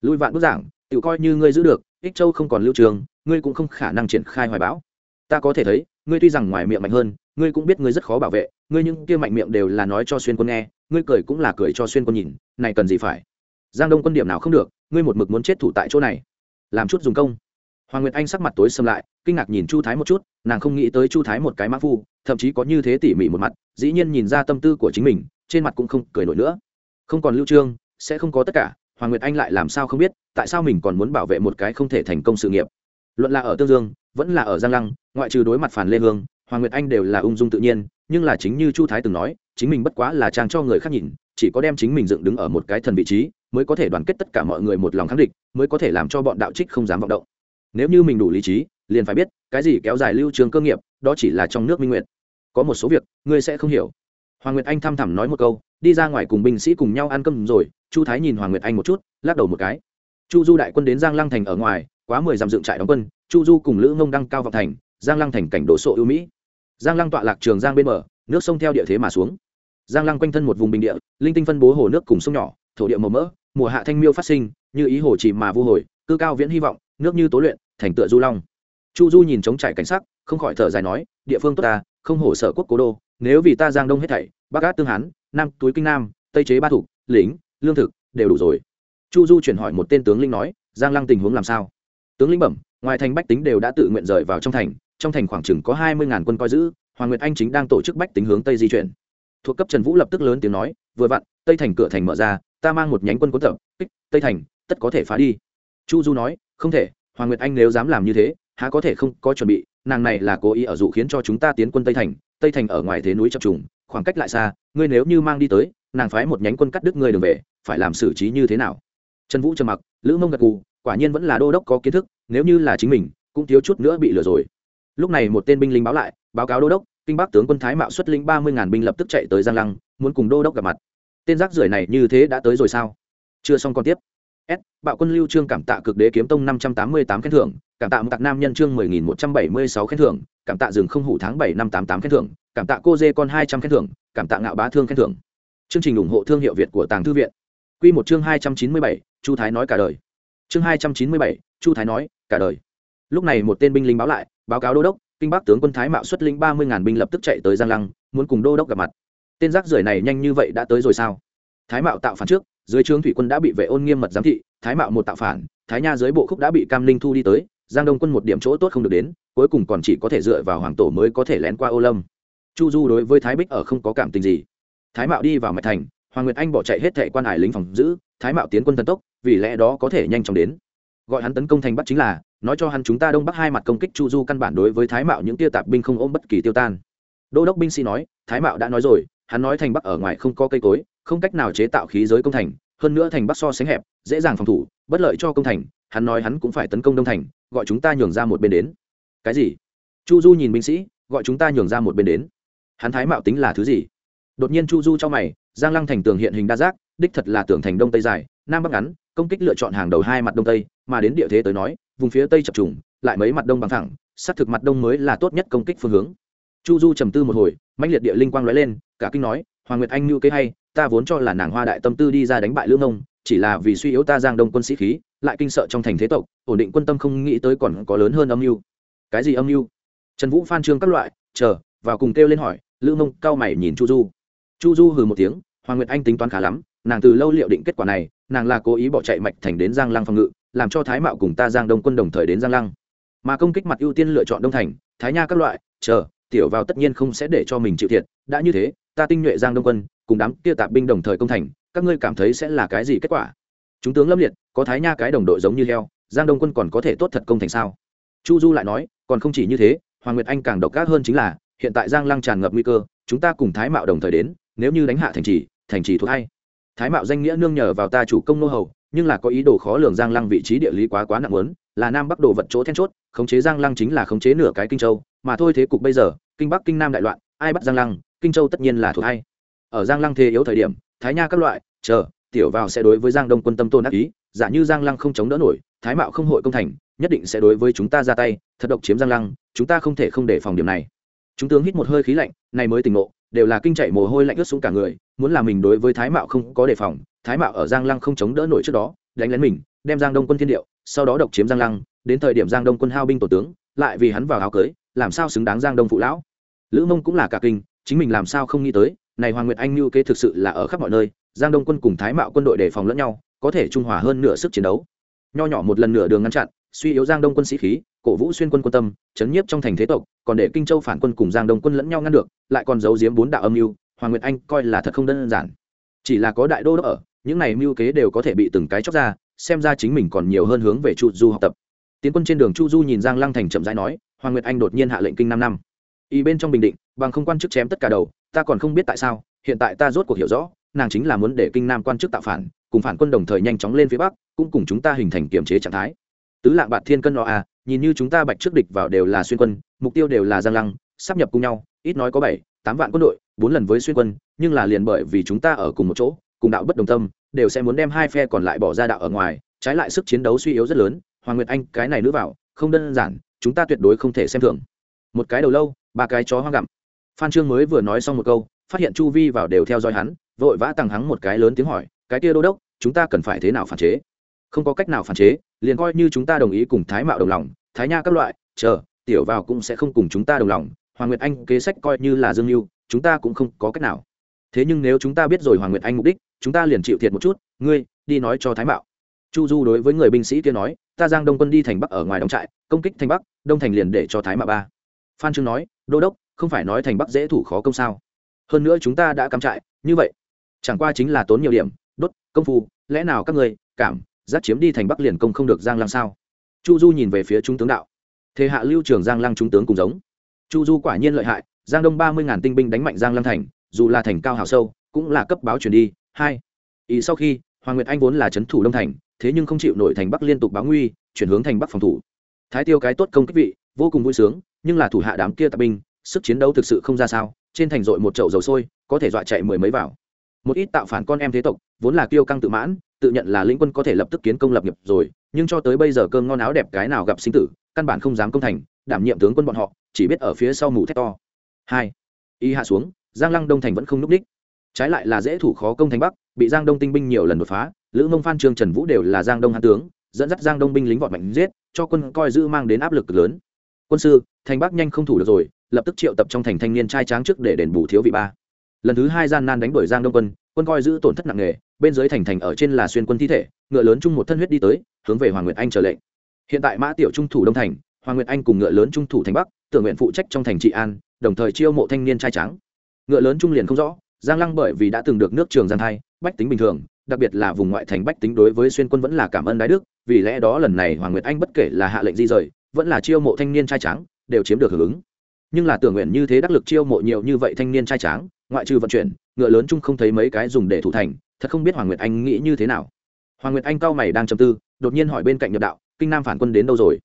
Lui vạn bức giảng tự coi như ngươi giữ được, ích châu không còn lưu trường, ngươi cũng không khả năng triển khai hoài bão. Ta có thể thấy, ngươi tuy rằng ngoài miệng mạnh hơn, ngươi cũng biết ngươi rất khó bảo vệ, ngươi những kia mạnh miệng đều là nói cho xuyên quân nghe, ngươi cười cũng là cười cho xuyên quân nhìn, này cần gì phải? Giang đông quân điểm nào không được, ngươi một mực muốn chết thủ tại chỗ này. Làm chút dùng công. Hoàng nguyệt anh sắc mặt tối xâm lại, kinh ngạc nhìn chu thái một chút, nàng không nghĩ tới chu thái một cái mã phu, thậm chí có như thế tỉ mỉ một mặt, dĩ nhiên nhìn ra tâm tư của chính mình trên mặt cũng không cười nổi nữa. Không còn lưu trương, sẽ không có tất cả, hoàng nguyệt anh lại làm sao không biết, tại sao mình còn muốn bảo vệ một cái không thể thành công sự nghiệp? Luận là ở tương dương, vẫn là ở giang lăng, ngoại trừ đối mặt phản lê hương hoàng nguyệt anh đều là ung dung tự nhiên, nhưng là chính như chu thái từng nói, chính mình bất quá là trang cho người khác nhìn, chỉ có đem chính mình dựng đứng ở một cái thần vị trí, mới có thể đoàn kết tất cả mọi người một lòng kháng địch, mới có thể làm cho bọn đạo trích không dám vọng động. Nếu như mình đủ lý trí, liền phải biết, cái gì kéo dài lưu trường cơ nghiệp, đó chỉ là trong nước minh nguyện. Có một số việc, ngươi sẽ không hiểu hoàng nguyệt anh thăm thẳm nói một câu, đi ra ngoài cùng binh sĩ cùng nhau ăn cơm rồi, chu thái nhìn hoàng nguyệt anh một chút, lắc đầu một cái. Chu du đại quân đến giang lăng thành ở ngoài, quá mười dặm dựng trại đóng quân, chu du cùng lữ ngông đăng cao vào thành, giang lăng thành cảnh đổ sộ ưu mỹ. Giang lăng tọa lạc trường giang bên bờ, nước sông theo địa thế mà xuống. Giang lăng quanh thân một vùng bình địa, linh tinh phân bố hồ nước cùng sông nhỏ, thổ địa màu mỡ, mùa hạ thanh miêu phát sinh, như ý hồ chỉ mà vu hồi, cư cao viễn hy vọng, nước như tố luyện, thành tựa du long. Chu du nhìn trống trải cảnh sắc, không khỏi thở dài nói, địa phương tốt ta, không hổ sở quốc cố đô nếu vì ta giang đông hết thảy, bắc cát tương hán, nam túi kinh nam, tây chế ba thủ lính lương thực đều đủ rồi. Chu du chuyển hỏi một tên tướng linh nói, giang lăng tình huống làm sao? Tướng linh bẩm, ngoài thành bách tính đều đã tự nguyện rời vào trong thành trong thành khoảng chừng có hai mươi ngàn quân coi giữ, hoàng nguyệt anh chính đang tổ chức bách tính hướng tây di chuyển. Thuộc cấp trần vũ lập tức lớn tiếng nói, vừa vặn, tây thành cửa thành mở ra, ta mang một nhánh quân quân tập, kích, tây thành, tất có thể phá đi. Chu du nói, không thể, hoàng nguyệt anh nếu dám làm như thế, há có thể không có chuẩn bị, nàng này là cố ý ở dụ khiến cho chúng ta tiến quân tây thành tây thành ở ngoài thế núi chập trùng, khoảng cách lại xa, ngươi nếu như mang đi tới, nàng phái một nhánh quân cắt đứt ngươi đường về, phải làm xử trí như thế nào? Trần vũ trầm mặc, lữ mông gật cù quả nhiên vẫn là đô đốc có kiến thức, nếu như là chính mình, cũng thiếu chút nữa bị lừa rồi. Lúc này một tên binh lính báo lại, báo cáo đô đốc, kinh bắc tướng quân thái mạo xuất lĩnh ba mươi ngàn binh lập tức chạy tới giang lăng, muốn cùng đô đốc gặp mặt. Tên rác rưởi này như thế đã tới rồi sao? Chưa xong còn tiếp. S, bạo quân lưu trương cảm tạ cực đế kiếm tông năm trăm tám mươi tám khen thưởng, cảm tạ tạc nam nhân trương mười nghìn một trăm bảy mươi sáu khen thưởng cảm tạ rừng không hủ tháng bảy năm tám tám khen thưởng, cảm tạ cô dê con hai trăm khen thưởng, cảm tạ ngạo bá thương khen thưởng. Chương trình ủng hộ thương hiệu việt của tàng thư viện. Q một chương hai trăm chín mươi bảy, chu thái nói cả đời. Chương hai trăm chín mươi bảy, chu thái nói cả đời. Lúc này một tên binh lính báo lại, báo cáo đô đốc, kinh bắc tướng quân thái mạo xuất lĩnh ba mươi ngàn binh lập tức chạy tới giang lăng, muốn cùng đô đốc gặp mặt. Tên rác rưởi này nhanh như vậy đã tới rồi sao? Thái mạo tạo phản trước, dưới trướng thủy quân đã bị vệ ôn nghiêm mật giám thị, thái mạo một tạo phản, thái nha dưới bộ khúc đã bị cam linh thu đi tới giang đông quân một điểm chỗ tốt không được đến, cuối cùng còn chỉ có thể dựa vào hoàng tổ mới có thể lén qua ô lâm. Chu du đối với thái bích ở không có cảm tình gì. Thái mạo đi vào mạch thành, hoàng nguyệt anh bỏ chạy hết thệ quan hải lính phòng giữ, thái mạo tiến quân thần tốc, vì lẽ đó có thể nhanh chóng đến. Gọi hắn tấn công thành bắt chính là, nói cho hắn chúng ta đông bắc hai mặt công kích chu du căn bản đối với thái mạo những tia tạp binh không ôm bất kỳ tiêu tan. Đô đốc binh sĩ nói, thái mạo đã nói rồi, hắn nói thành bắc ở ngoài không có cây cối, không cách nào chế tạo khí giới công thành hơn nữa thành bắc so sánh hẹp, dễ dàng phòng thủ, bất lợi cho công thành, hắn nói hắn cũng phải tấn công đông thành, gọi chúng ta nhường ra một bên đến. Cái gì? Chu du nhìn binh sĩ, gọi chúng ta nhường ra một bên đến. Hắn thái mạo tính là thứ gì? Đột nhiên chu du cho mày, giang lăng thành tường hiện hình đa giác, đích thật là tường thành đông tây dài, nam bắc ngắn, công kích lựa chọn hàng đầu hai mặt đông tây, mà đến địa thế tới nói, vùng phía tây chập trùng, lại mấy mặt đông bằng thẳng xác thực mặt đông mới là tốt nhất công kích phương hướng. Chu du trầm tư một hồi mạnh liệt địa linh quang lóe lên, cả kinh nói, hoàng nguyệt anh như kế hay ta vốn cho là nàng hoa đại tâm tư đi ra đánh bại lương ông chỉ là vì suy yếu ta giang đông quân sĩ khí, lại kinh sợ trong thành thế tộc, ổn định quân tâm không nghĩ tới còn có lớn hơn âm mưu. Cái gì âm mưu? Trần vũ phan trương các loại, chờ và cùng kêu lên hỏi, lữ mông, cao mày nhìn chu du. Chu du hừ một tiếng, hoàng nguyệt anh tính toán khá lắm, nàng từ lâu liệu định kết quả này, nàng là cố ý bỏ chạy mạch thành đến giang lăng phòng ngự, làm cho thái mạo cùng ta giang đông quân đồng thời đến giang lăng. Mà công kích mặt ưu tiên lựa chọn đông thành, thái nha các loại, chờ, tiểu vào tất nhiên không sẽ để cho mình chịu thiệt, đã như thế, ta tinh nhuệ giang đông quân cùng đám kia tạp binh đồng thời công thành, các ngươi cảm thấy sẽ là cái gì kết quả? Chúng tướng lâm liệt, có thái nha cái đồng đội giống như heo, giang đông quân còn có thể tốt thật công thành sao? Chu du lại nói, còn không chỉ như thế, hoàng nguyệt anh càng độc ác hơn chính là, hiện tại giang lăng tràn ngập nguy cơ, chúng ta cùng thái mạo đồng thời đến, nếu như đánh hạ thành trì thành trì thuộc hay thái mạo danh nghĩa nương nhờ vào ta chủ công nô hầu, nhưng là có ý đồ khó lường giang lăng vị trí địa lý quá quá nặng lớn là nam bắc đồ vật chỗ then chốt, khống chế giang lăng chính là khống chế nửa cái kinh châu, mà thôi thế cục bây giờ, kinh bắc kinh nam đại loạn, ai bắt giang lăng, kinh châu tất nhiên là thuộc hay ở giang lăng thế yếu thời điểm, thái nha các loại, chờ, tiểu vào sẽ đối với giang đông quân tâm tôn ác ý, giả như giang lăng không chống đỡ nổi, thái mạo không hội công thành, nhất định sẽ đối với chúng ta ra tay, thật độc chiếm giang lăng, chúng ta không thể không để phòng điểm này. Chúng tướng hít một hơi khí lạnh, này mới tỉnh ngộ, đều là kinh chạy mồ hôi lạnh ướt xuống cả người, muốn là mình đối với thái mạo không có đề phòng, thái mạo ở giang lăng không chống đỡ nổi trước đó, đánh lén mình, đem giang đông quân thiên điệu, sau đó độc chiếm giang lăng, đến thời điểm giang đông quân hao binh tổ tướng, lại vì hắn vào áo cưới, làm sao xứng đáng giang đông phụ lão? Lữ mông cũng là cả kinh, chính mình làm sao không nghĩ tới này hoàng nguyệt anh như kế thực sự là ở khắp mọi nơi, giang đông quân cùng thái mạo quân đội đề phòng lẫn nhau, có thể trung hòa hơn nửa sức chiến đấu. Nho nhỏ một lần nửa đường ngăn chặn, suy yếu giang đông quân sĩ khí, cổ vũ xuyên quân quân tâm, chấn nhiếp trong thành thế tộc, còn để kinh châu phản quân cùng giang đông quân lẫn nhau ngăn được, lại còn giấu giếm bốn đạo âm mưu, hoàng nguyệt anh coi là thật không đơn giản. Chỉ là có đại đô đốc ở, những này mưu kế đều có thể bị từng cái chóc ra, xem ra chính mình còn nhiều hơn hướng về chu du học tập. Tiến quân trên đường chu du nhìn giang lăng thành chậm rãi nói, hoàng nguyệt anh đột nhiên hạ lệnh kinh năm năm. Y bên trong bình định, bằng không quan chức chém tất cả đầu ta còn không biết tại sao, hiện tại ta rốt cuộc hiểu rõ, nàng chính là muốn để kinh nam quan chức tạo phản, cùng phản quân đồng thời nhanh chóng lên phía bắc, cũng cùng chúng ta hình thành kiểm chế trạng thái. Tứ lạng bạt thiên cân lo à nhìn như chúng ta bạch trước địch vào đều là xuyên quân, mục tiêu đều là giang lăng, sắp nhập cùng nhau, ít nói có bảy, tám vạn quân đội, bốn lần với xuyên quân, nhưng là liền bởi vì chúng ta ở cùng một chỗ, cùng đạo bất đồng tâm, đều sẽ muốn đem hai phe còn lại bỏ ra đạo ở ngoài, trái lại sức chiến đấu suy yếu rất lớn, hoàng nguyệt anh, cái này nữ vào, không đơn giản, chúng ta tuyệt đối không thể xem thường. Một cái đầu lâu, ba cái chó hoang gặm phan trương mới vừa nói xong một câu, phát hiện chu vi vào đều theo dõi hắn, vội vã tăng hắng một cái lớn tiếng hỏi, cái kia đô đốc, chúng ta cần phải thế nào phản chế? Không có cách nào phản chế, liền coi như chúng ta đồng ý cùng thái mạo đồng lòng, thái nha các loại, chờ, tiểu vào cũng sẽ không cùng chúng ta đồng lòng, hoàng nguyệt anh kế sách coi như là dương mưu, chúng ta cũng không có cách nào. Thế nhưng nếu chúng ta biết rồi hoàng nguyệt anh mục đích, chúng ta liền chịu thiệt một chút, ngươi, đi nói cho thái mạo. Chu du đối với người binh sĩ kia nói, ta giang đông quân đi thành bắc ở ngoài đóng trại, công kích thành bắc, đông thành liền để cho thái mạo ba. Phan trương nói, đô đốc không phải nói thành bắc dễ thủ khó công sao? Hơn nữa chúng ta đã cắm trại, như vậy, chẳng qua chính là tốn nhiều điểm, đốt, công phu, lẽ nào các ngươi cảm, giác chiếm đi thành bắc liền công không được giang lăng sao? Chu du nhìn về phía trung tướng đạo. Thế hạ lưu trường giang lăng trung tướng cùng giống. Chu du quả nhiên lợi hại, giang đông ba mươi ngàn tinh binh đánh mạnh giang lăng thành, dù là thành cao hào sâu, cũng là cấp báo truyền đi. Hai ý sau khi, hoàng nguyệt anh vốn là trấn thủ đông thành, thế nhưng không chịu nổi thành bắc liên tục báo nguy, chuyển hướng thành bắc phòng thủ. Thái tiêu cái tốt công kích vị, vô cùng vui sướng, nhưng là thủ hạ đám kia tập binh sức chiến đấu thực sự không ra sao, trên thành dội một chậu dầu sôi, có thể dọa chạy mười mấy vào. Một ít tạo phản con em thế tộc, vốn là kiêu căng tự mãn, tự nhận là lĩnh quân có thể lập tức kiến công lập nghiệp rồi, nhưng cho tới bây giờ cơm ngon áo đẹp cái nào gặp sinh tử, căn bản không dám công thành, đảm nhiệm tướng quân bọn họ, chỉ biết ở phía sau mù thét to. Hai, y hạ xuống, giang lăng đông thành vẫn không núp đích. Trái lại là dễ thủ khó công thành bắc, bị giang đông tinh binh nhiều lần đột phá, lữ mông phan, trương trần vũ đều là giang đông hán tướng, dẫn dắt giang đông binh lính vọt mạnh giết, cho quân coi giữ mang đến áp lực lớn. Quân sư, thành bắc nhanh không thủ được rồi lập tức triệu tập trong thành thanh niên trai tráng trước để đền bù thiếu vị ba. Lần thứ hai gian nan đánh đuổi giang đông quân quân coi giữ tổn thất nặng nề, bên dưới thành thành ở trên là xuyên quân thi thể, ngựa lớn chung một thân huyết đi tới, hướng về hoàng nguyệt anh trở lệnh. Hiện tại mã tiểu trung thủ đông thành, hoàng nguyệt anh cùng ngựa lớn trung thủ thành bắc, tưởng nguyện phụ trách trong thành trị an, đồng thời chiêu mộ thanh niên trai trắng ngựa lớn trung liền không rõ, giang lăng bởi vì đã từng được nước trường giang thai, bách tính bình thường, đặc biệt là vùng ngoại thành bách tính đối với xuyên quân vẫn là cảm ơn đái đức, vì lẽ đó lần này hoàng nguyệt anh bất kể là hạ lệnh di rời, vẫn là chiêu mộ thanh niên trai trắng đều chiếm được hưởng ứng nhưng là tưởng nguyện như thế đắc lực chiêu mộ nhiều như vậy thanh niên trai tráng, ngoại trừ vận chuyển, ngựa lớn chung không thấy mấy cái dùng để thủ thành, thật không biết hoàng nguyệt anh nghĩ như thế nào. Hoàng nguyệt anh cao mày đang chầm tư, đột nhiên hỏi bên cạnh nhập đạo, kinh nam phản quân đến đâu rồi?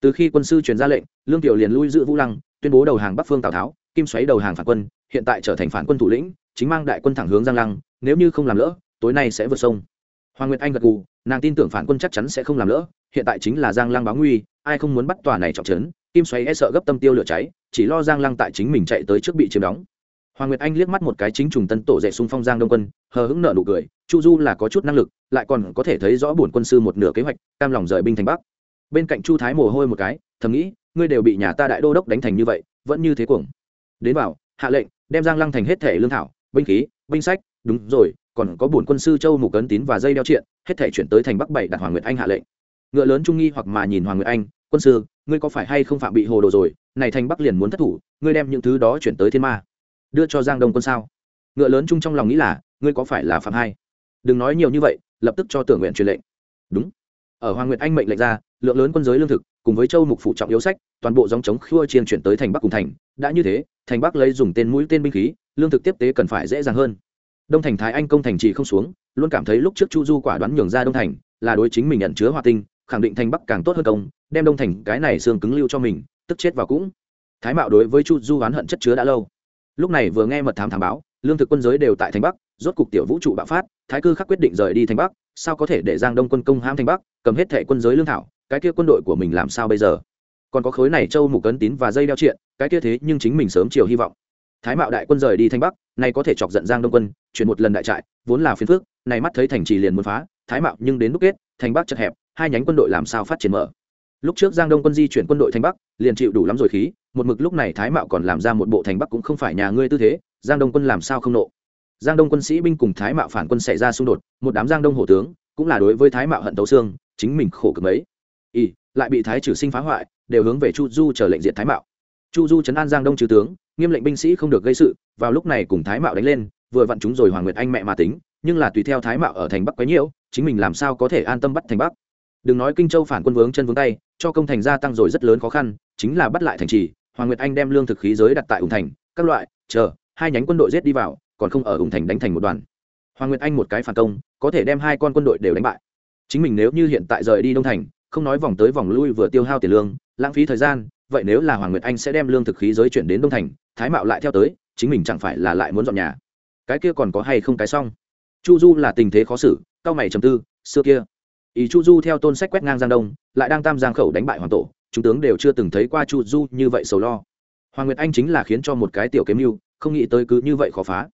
Từ khi quân sư truyền ra lệnh, lương tiểu liền lui giữ vũ lăng, tuyên bố đầu hàng bắc phương tào tháo, kim xoáy đầu hàng phản quân, hiện tại trở thành phản quân thủ lĩnh, chính mang đại quân thẳng hướng giang lăng, nếu như không làm lỡ, tối nay sẽ vượt sông. Hoàng nguyệt anh gật gù, nàng tin tưởng phản quân chắc chắn sẽ không làm lỡ, hiện tại chính là giang lăng báo nguy, ai không muốn bắt tòa này trọng trấn kim xoáy e sợ gấp tâm tiêu lửa cháy, chỉ lo giang lăng tại chính mình chạy tới trước bị chiếm đóng. Hoàng nguyệt anh liếc mắt một cái chính trùng tân tổ dạy xung phong giang đông quân, hờ hững nợ nụ cười, chu du là có chút năng lực, lại còn có thể thấy rõ bổn quân sư một nửa kế hoạch, cam lòng rời binh thành bắc. Bên cạnh chu thái mồ hôi một cái, thầm nghĩ, ngươi đều bị nhà ta đại đô đốc đánh thành như vậy, vẫn như thế cuồng. Đến bảo, hạ lệnh, đem giang lăng thành hết thể lương thảo, binh khí, binh sách, đúng rồi, còn có bổn quân sư châu mục cấn tín và dây đeo triện, hết thể chuyển tới thành bắc bảy đặt hoàng nguyệt anh hạ lệnh. Ngựa lớn trung nghi hoặc mà nhìn hoàng nguyệt anh quân sư, ngươi có phải hay không phạm bị hồ đồ rồi? Này thành bắc liền muốn thất thủ, ngươi đem những thứ đó chuyển tới thiên ma. Đưa cho giang đông quân sao? Ngựa lớn chung trong lòng nghĩ là, ngươi có phải là phạm hai đừng nói nhiều như vậy, lập tức cho tưởng nguyện truyền lệnh. Đúng. Ở hoàng nguyệt anh mệnh lệnh ra, lượng lớn quân giới lương thực, cùng với châu mục phụ trọng yếu sách, toàn bộ dòng chống khua chiên chuyển tới thành bắc cùng thành. Đã như thế, thành bắc lấy dùng tên mũi tên binh khí, lương thực tiếp tế cần phải dễ dàng hơn. Đông thành thái anh công thành trì không xuống, luôn cảm thấy lúc trước chu du quả đoán nhường ra đông thành, là đối chính mình nhận chứa hòa tinh, khẳng định thành bắc càng tốt hơn công đem đông thành cái này xương cứng lưu cho mình, tức chết vào cũng. Thái mạo đối với chu du oán hận chất chứa đã lâu. Lúc này vừa nghe mật thám thám báo, lương thực quân giới đều tại thành bắc, rốt cục tiểu vũ trụ bạo phát, thái cư khắc quyết định rời đi thành bắc, sao có thể để giang đông quân công hãm thành bắc, cầm hết thẻ quân giới lương thảo, cái kia quân đội của mình làm sao bây giờ? Còn có khối này châu mục cấn tín và dây đeo triện, cái kia thế nhưng chính mình sớm chiều hy vọng. Thái mạo đại quân rời đi thanh bắc, nay có thể chọc giận giang đông quân, chuyển một lần đại trại, vốn là phiến phước này mắt thấy thành trì liền muốn phá, thái mạo nhưng đến lúc kết, thành bắc chật hẹp, hai nhánh quân đội làm sao phát triển mở? Lúc trước giang đông quân di chuyển quân đội thành bắc, liền chịu đủ lắm rồi khí, một mực lúc này thái mạo còn làm ra một bộ thành bắc cũng không phải nhà ngươi tư thế, giang đông quân làm sao không nộ? Giang đông quân sĩ binh cùng thái mạo phản quân xảy ra xung đột, một đám giang đông hổ tướng cũng là đối với thái mạo hận tấu xương, chính mình khổ cực mấy. Y lại bị thái trừ sinh phá hoại, đều hướng về chu du chờ lệnh diện thái mạo. Chu du chấn an giang đông trừ tướng, nghiêm lệnh binh sĩ không được gây sự, vào lúc này cùng thái mạo đánh lên, vừa vặn chúng rồi hoàng nguyệt anh mẹ mà tính, nhưng là tùy theo thái mạo ở thành bắc quấy nhiễu, chính mình làm sao có thể an tâm bắt thành bắc? Đừng nói kinh châu phản quân vướng chân vướng tay cho công thành gia tăng rồi rất lớn khó khăn, chính là bắt lại thành trì, hoàng nguyệt anh đem lương thực khí giới đặt tại ủng thành, các loại, chờ, hai nhánh quân đội giết đi vào, còn không ở ủng thành đánh thành một đoàn. Hoàng nguyệt anh một cái phản công, có thể đem hai con quân đội đều đánh bại. Chính mình nếu như hiện tại rời đi đông thành, không nói vòng tới vòng lui vừa tiêu hao tiền lương, lãng phí thời gian, vậy nếu là hoàng nguyệt anh sẽ đem lương thực khí giới chuyển đến đông thành, thái mạo lại theo tới, chính mình chẳng phải là lại muốn dọn nhà. Cái kia còn có hay không cái xong? Chu du là tình thế khó xử, cao mày trầm tư, xưa kia ý chu du theo tôn sách quét ngang giang đông, lại đang tam giang khẩu đánh bại hoàng tổ, chúng tướng đều chưa từng thấy qua chu du như vậy sầu lo. Hoàng nguyệt anh chính là khiến cho một cái tiểu kiếm mưu, không nghĩ tới cứ như vậy khó phá.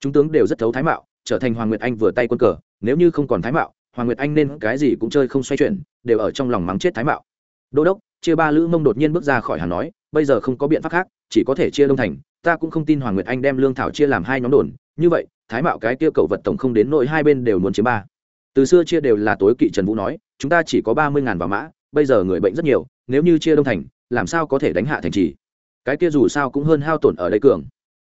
Chúng tướng đều rất thấu thái mạo, trở thành hoàng nguyệt anh vừa tay quân cờ, nếu như không còn thái mạo, hoàng nguyệt anh nên cái gì cũng chơi không xoay chuyển, đều ở trong lòng mắng chết thái mạo. Đô đốc, chia ba lữ mông đột nhiên bước ra khỏi hà nói, bây giờ không có biện pháp khác, chỉ có thể chia đông thành, ta cũng không tin hoàng nguyệt anh đem lương thảo chia làm hai nhóm đồn, như vậy, thái mạo cái kia cầu vật tổng không đến nội hai bên đều muốn chiếm ba từ xưa chia đều là tối kỵ trần vũ nói, chúng ta chỉ có ba mươi ngàn vào mã, bây giờ người bệnh rất nhiều, nếu như chia đông thành, làm sao có thể đánh hạ thành trì? Cái kia dù sao cũng hơn hao tổn ở đây cường.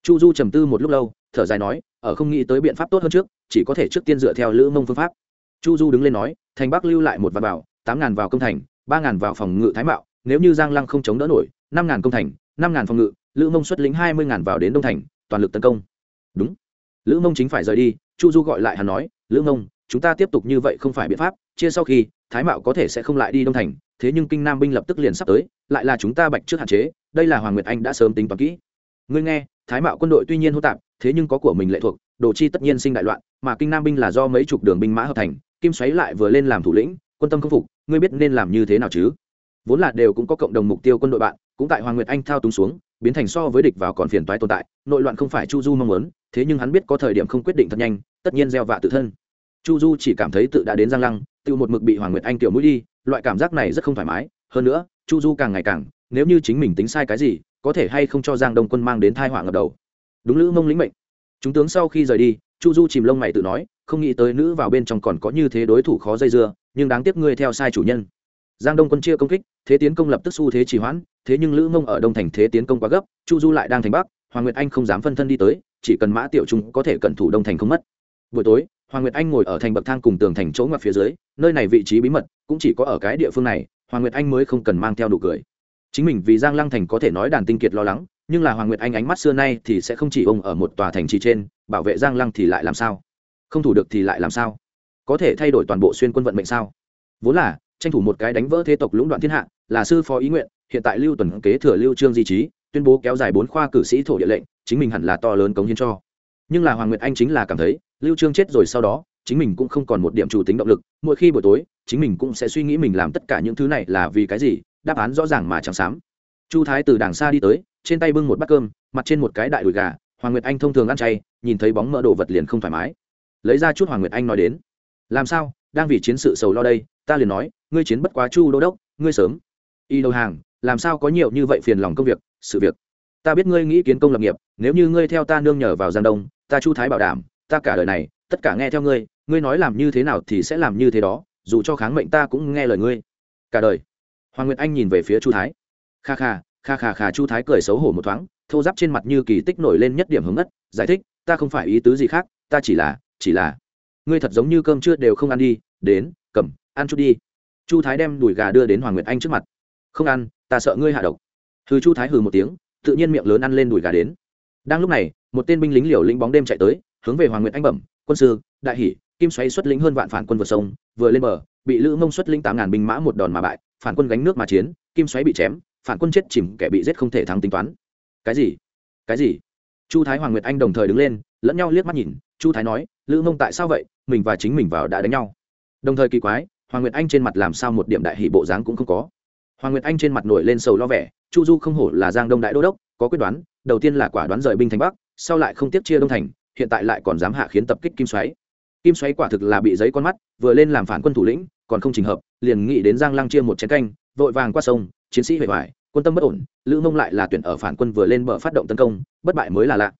Chu du trầm tư một lúc lâu, thở dài nói, ở không nghĩ tới biện pháp tốt hơn trước, chỉ có thể trước tiên dựa theo lữ mông phương pháp. Chu du đứng lên nói, thành bắc lưu lại một vạn bảo, tám ngàn vào công thành, ba ngàn vào phòng ngự thái mạo, nếu như giang lăng không chống đỡ nổi, năm ngàn công thành, năm ngàn phòng ngự, lữ mông xuất lĩnh hai mươi ngàn vào đến đông thành, toàn lực tấn công. Đúng. Lữ mông chính phải rời đi, chu du gọi lại hắn nói, lữ mông chúng ta tiếp tục như vậy không phải biện pháp, chia sau khi, thái mạo có thể sẽ không lại đi đông thành, thế nhưng kinh nam binh lập tức liền sắp tới, lại là chúng ta bạch trước hạn chế, đây là hoàng nguyệt anh đã sớm tính toán kỹ. Ngươi nghe, thái mạo quân đội tuy nhiên hô tạp, thế nhưng có của mình lệ thuộc, đồ chi tất nhiên sinh đại loạn, mà kinh nam binh là do mấy chục đường binh mã hợp thành, kim xoáy lại vừa lên làm thủ lĩnh, quân tâm không phục, ngươi biết nên làm như thế nào chứ? Vốn là đều cũng có cộng đồng mục tiêu quân đội bạn, cũng tại hoàng nguyệt anh thao túng xuống, biến thành so với địch vào còn phiền toái tồn tại, nội loạn không phải chu du mong muốn, thế nhưng hắn biết có thời điểm không quyết định thật nhanh, tất nhiên gieo vạ tự thân chu du chỉ cảm thấy tự đã đến giang lăng, tự một mực bị hoàng nguyệt anh kiểu mũi đi, loại cảm giác này rất không thoải mái. Hơn nữa, chu du càng ngày càng, nếu như chính mình tính sai cái gì, có thể hay không cho giang đông quân mang đến thai họa ngập đầu. Đúng lữ mông lĩnh mệnh. Chúng tướng sau khi rời đi, chu du chìm lông mày tự nói, không nghĩ tới nữ vào bên trong còn có như thế đối thủ khó dây dưa, nhưng đáng tiếc ngươi theo sai chủ nhân. Giang đông quân chia công kích, thế tiến công lập tức xu thế trì hoãn, thế nhưng lữ mông ở đông thành thế tiến công quá gấp, chu du lại đang thành bắc, hoàng nguyệt anh không dám phân thân đi tới, chỉ cần mã tiểu trung có thể cận thủ đông thành không mất. Buổi tối hoàng nguyệt anh ngồi ở thành bậc thang cùng tường thành chỗ ngoặt phía dưới, nơi này vị trí bí mật cũng chỉ có ở cái địa phương này, hoàng nguyệt anh mới không cần mang theo đủ cười. Chính mình vì giang lăng thành có thể nói đàn tinh kiệt lo lắng, nhưng là hoàng nguyệt anh ánh mắt xưa nay thì sẽ không chỉ ông ở một tòa thành trì trên, bảo vệ giang lăng thì lại làm sao? Không thủ được thì lại làm sao? Có thể thay đổi toàn bộ xuyên quân vận mệnh sao? Vốn là, tranh thủ một cái đánh vỡ thế tộc lũng đoạn thiên hạ, là sư phó ý nguyện, hiện tại lưu tuần kế thừa lưu trương di trí, tuyên bố kéo dài bốn khoa cử sĩ thổ địa lệnh, chính mình hẳn là to lớn cống hiến cho. Nhưng là hoàng nguyệt anh chính là cảm thấy lưu trương chết rồi sau đó, chính mình cũng không còn một điểm chủ tính động lực, mỗi khi buổi tối, chính mình cũng sẽ suy nghĩ mình làm tất cả những thứ này là vì cái gì, đáp án rõ ràng mà chẳng xám. Chu thái từ đàng xa đi tới, trên tay bưng một bát cơm, mặt trên một cái đại đùi gà, hoàng nguyệt anh thông thường ăn chay, nhìn thấy bóng mỡ đồ vật liền không thoải mái. Lấy ra chút hoàng nguyệt anh nói đến. Làm sao, đang vì chiến sự sầu lo đây, ta liền nói, ngươi chiến bất quá chu đô đốc, ngươi sớm. Y đầu hàng, làm sao có nhiều như vậy phiền lòng công việc, sự việc. Ta biết ngươi nghĩ kiến công lập nghiệp, nếu như ngươi theo ta nương nhờ vào giang đông, ta chu thái bảo đảm ta cả đời này, tất cả nghe theo ngươi ngươi nói làm như thế nào thì sẽ làm như thế đó, dù cho kháng mệnh ta cũng nghe lời ngươi. Cả đời. Hoàng nguyệt anh nhìn về phía chu thái. Kha kha kha kha kha, chu thái cười xấu hổ một thoáng, thô giáp trên mặt như kỳ tích nổi lên nhất điểm hứng ngất, giải thích, ta không phải ý tứ gì khác, ta chỉ là chỉ là, ngươi thật giống như cơm chưa đều không ăn đi, đến, cầm, ăn chút đi. Chu thái đem đùi gà đưa đến hoàng nguyệt anh trước mặt. Không ăn, ta sợ ngươi hạ độc. Hừ, chu thái hừ một tiếng, tự nhiên miệng lớn ăn lên đùi gà đến. Đang lúc này, một tên binh lính liều lĩnh bóng đêm chạy tới hướng về hoàng nguyệt anh bẩm, quân sư, đại hỷ, kim xoáy xuất lĩnh hơn vạn phản quân vượt sông, vừa lên bờ, bị lữ mông xuất lĩnh tám ngàn binh mã một đòn mà bại, phản quân gánh nước mà chiến, kim xoáy bị chém, phản quân chết chìm, kẻ bị giết không thể thắng tính toán. Cái gì? Cái gì? Chu thái hoàng nguyệt anh đồng thời đứng lên, lẫn nhau liếc mắt nhìn, chu thái nói, lữ mông tại sao vậy? Mình và chính mình vào đã đánh nhau. Đồng thời kỳ quái, hoàng nguyệt anh trên mặt làm sao một điểm đại hỷ bộ dáng cũng không có. Hoàng nguyệt anh trên mặt nổi lên sầu lo vẻ, chu du không hổ là giang đông đại đô đốc, có quyết đoán, đầu tiên là quả đoán rời binh thành bắc, sau lại không tiếp chia đông thành hiện tại lại còn dám hạ khiến tập kích kim xoáy. Kim xoáy quả thực là bị giấy con mắt, vừa lên làm phản quân thủ lĩnh, còn không trình hợp, liền nghĩ đến giang lăng chia một chén canh, vội vàng qua sông, chiến sĩ huệ hoài, quân tâm bất ổn, lữ mông lại là tuyển ở phản quân vừa lên bờ phát động tấn công, bất bại mới là lạ.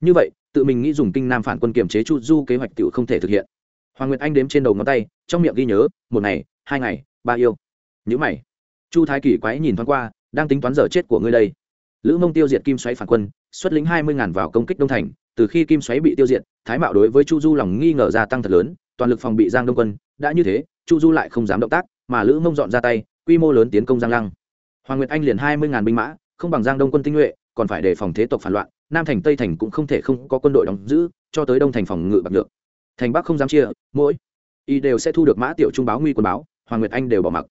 Như vậy, tự mình nghĩ dùng kinh nam phản quân kiềm chế chu du kế hoạch tự không thể thực hiện. Hoàng nguyệt anh đếm trên đầu ngón tay, trong miệng ghi nhớ, một ngày, hai ngày, ba yêu. Nhữ mày. Chu thái kỳ quái nhìn thoáng qua, đang tính toán giờ chết của ngươi đây. Lữ mông tiêu diệt kim xoáy phản quân, xuất lĩnh hai mươi ngàn vào công kích đông thành từ khi kim xoáy bị tiêu diệt, thái mạo đối với chu du lòng nghi ngờ gia tăng thật lớn, toàn lực phòng bị giang đông quân. Đã như thế, chu du lại không dám động tác, mà lữ mông dọn ra tay, quy mô lớn tiến công giang lăng. Hoàng nguyệt anh liền hai mươi binh mã, không bằng giang đông quân tinh nhuệ, còn phải đề phòng thế tộc phản loạn, nam thành, tây thành cũng không thể không có quân đội đóng giữ, cho tới đông thành phòng ngự bạc được. Thành bắc không dám chia, mỗi y đều sẽ thu được mã tiểu trung báo nguy quân báo, hoàng nguyệt anh đều bỏ mặc.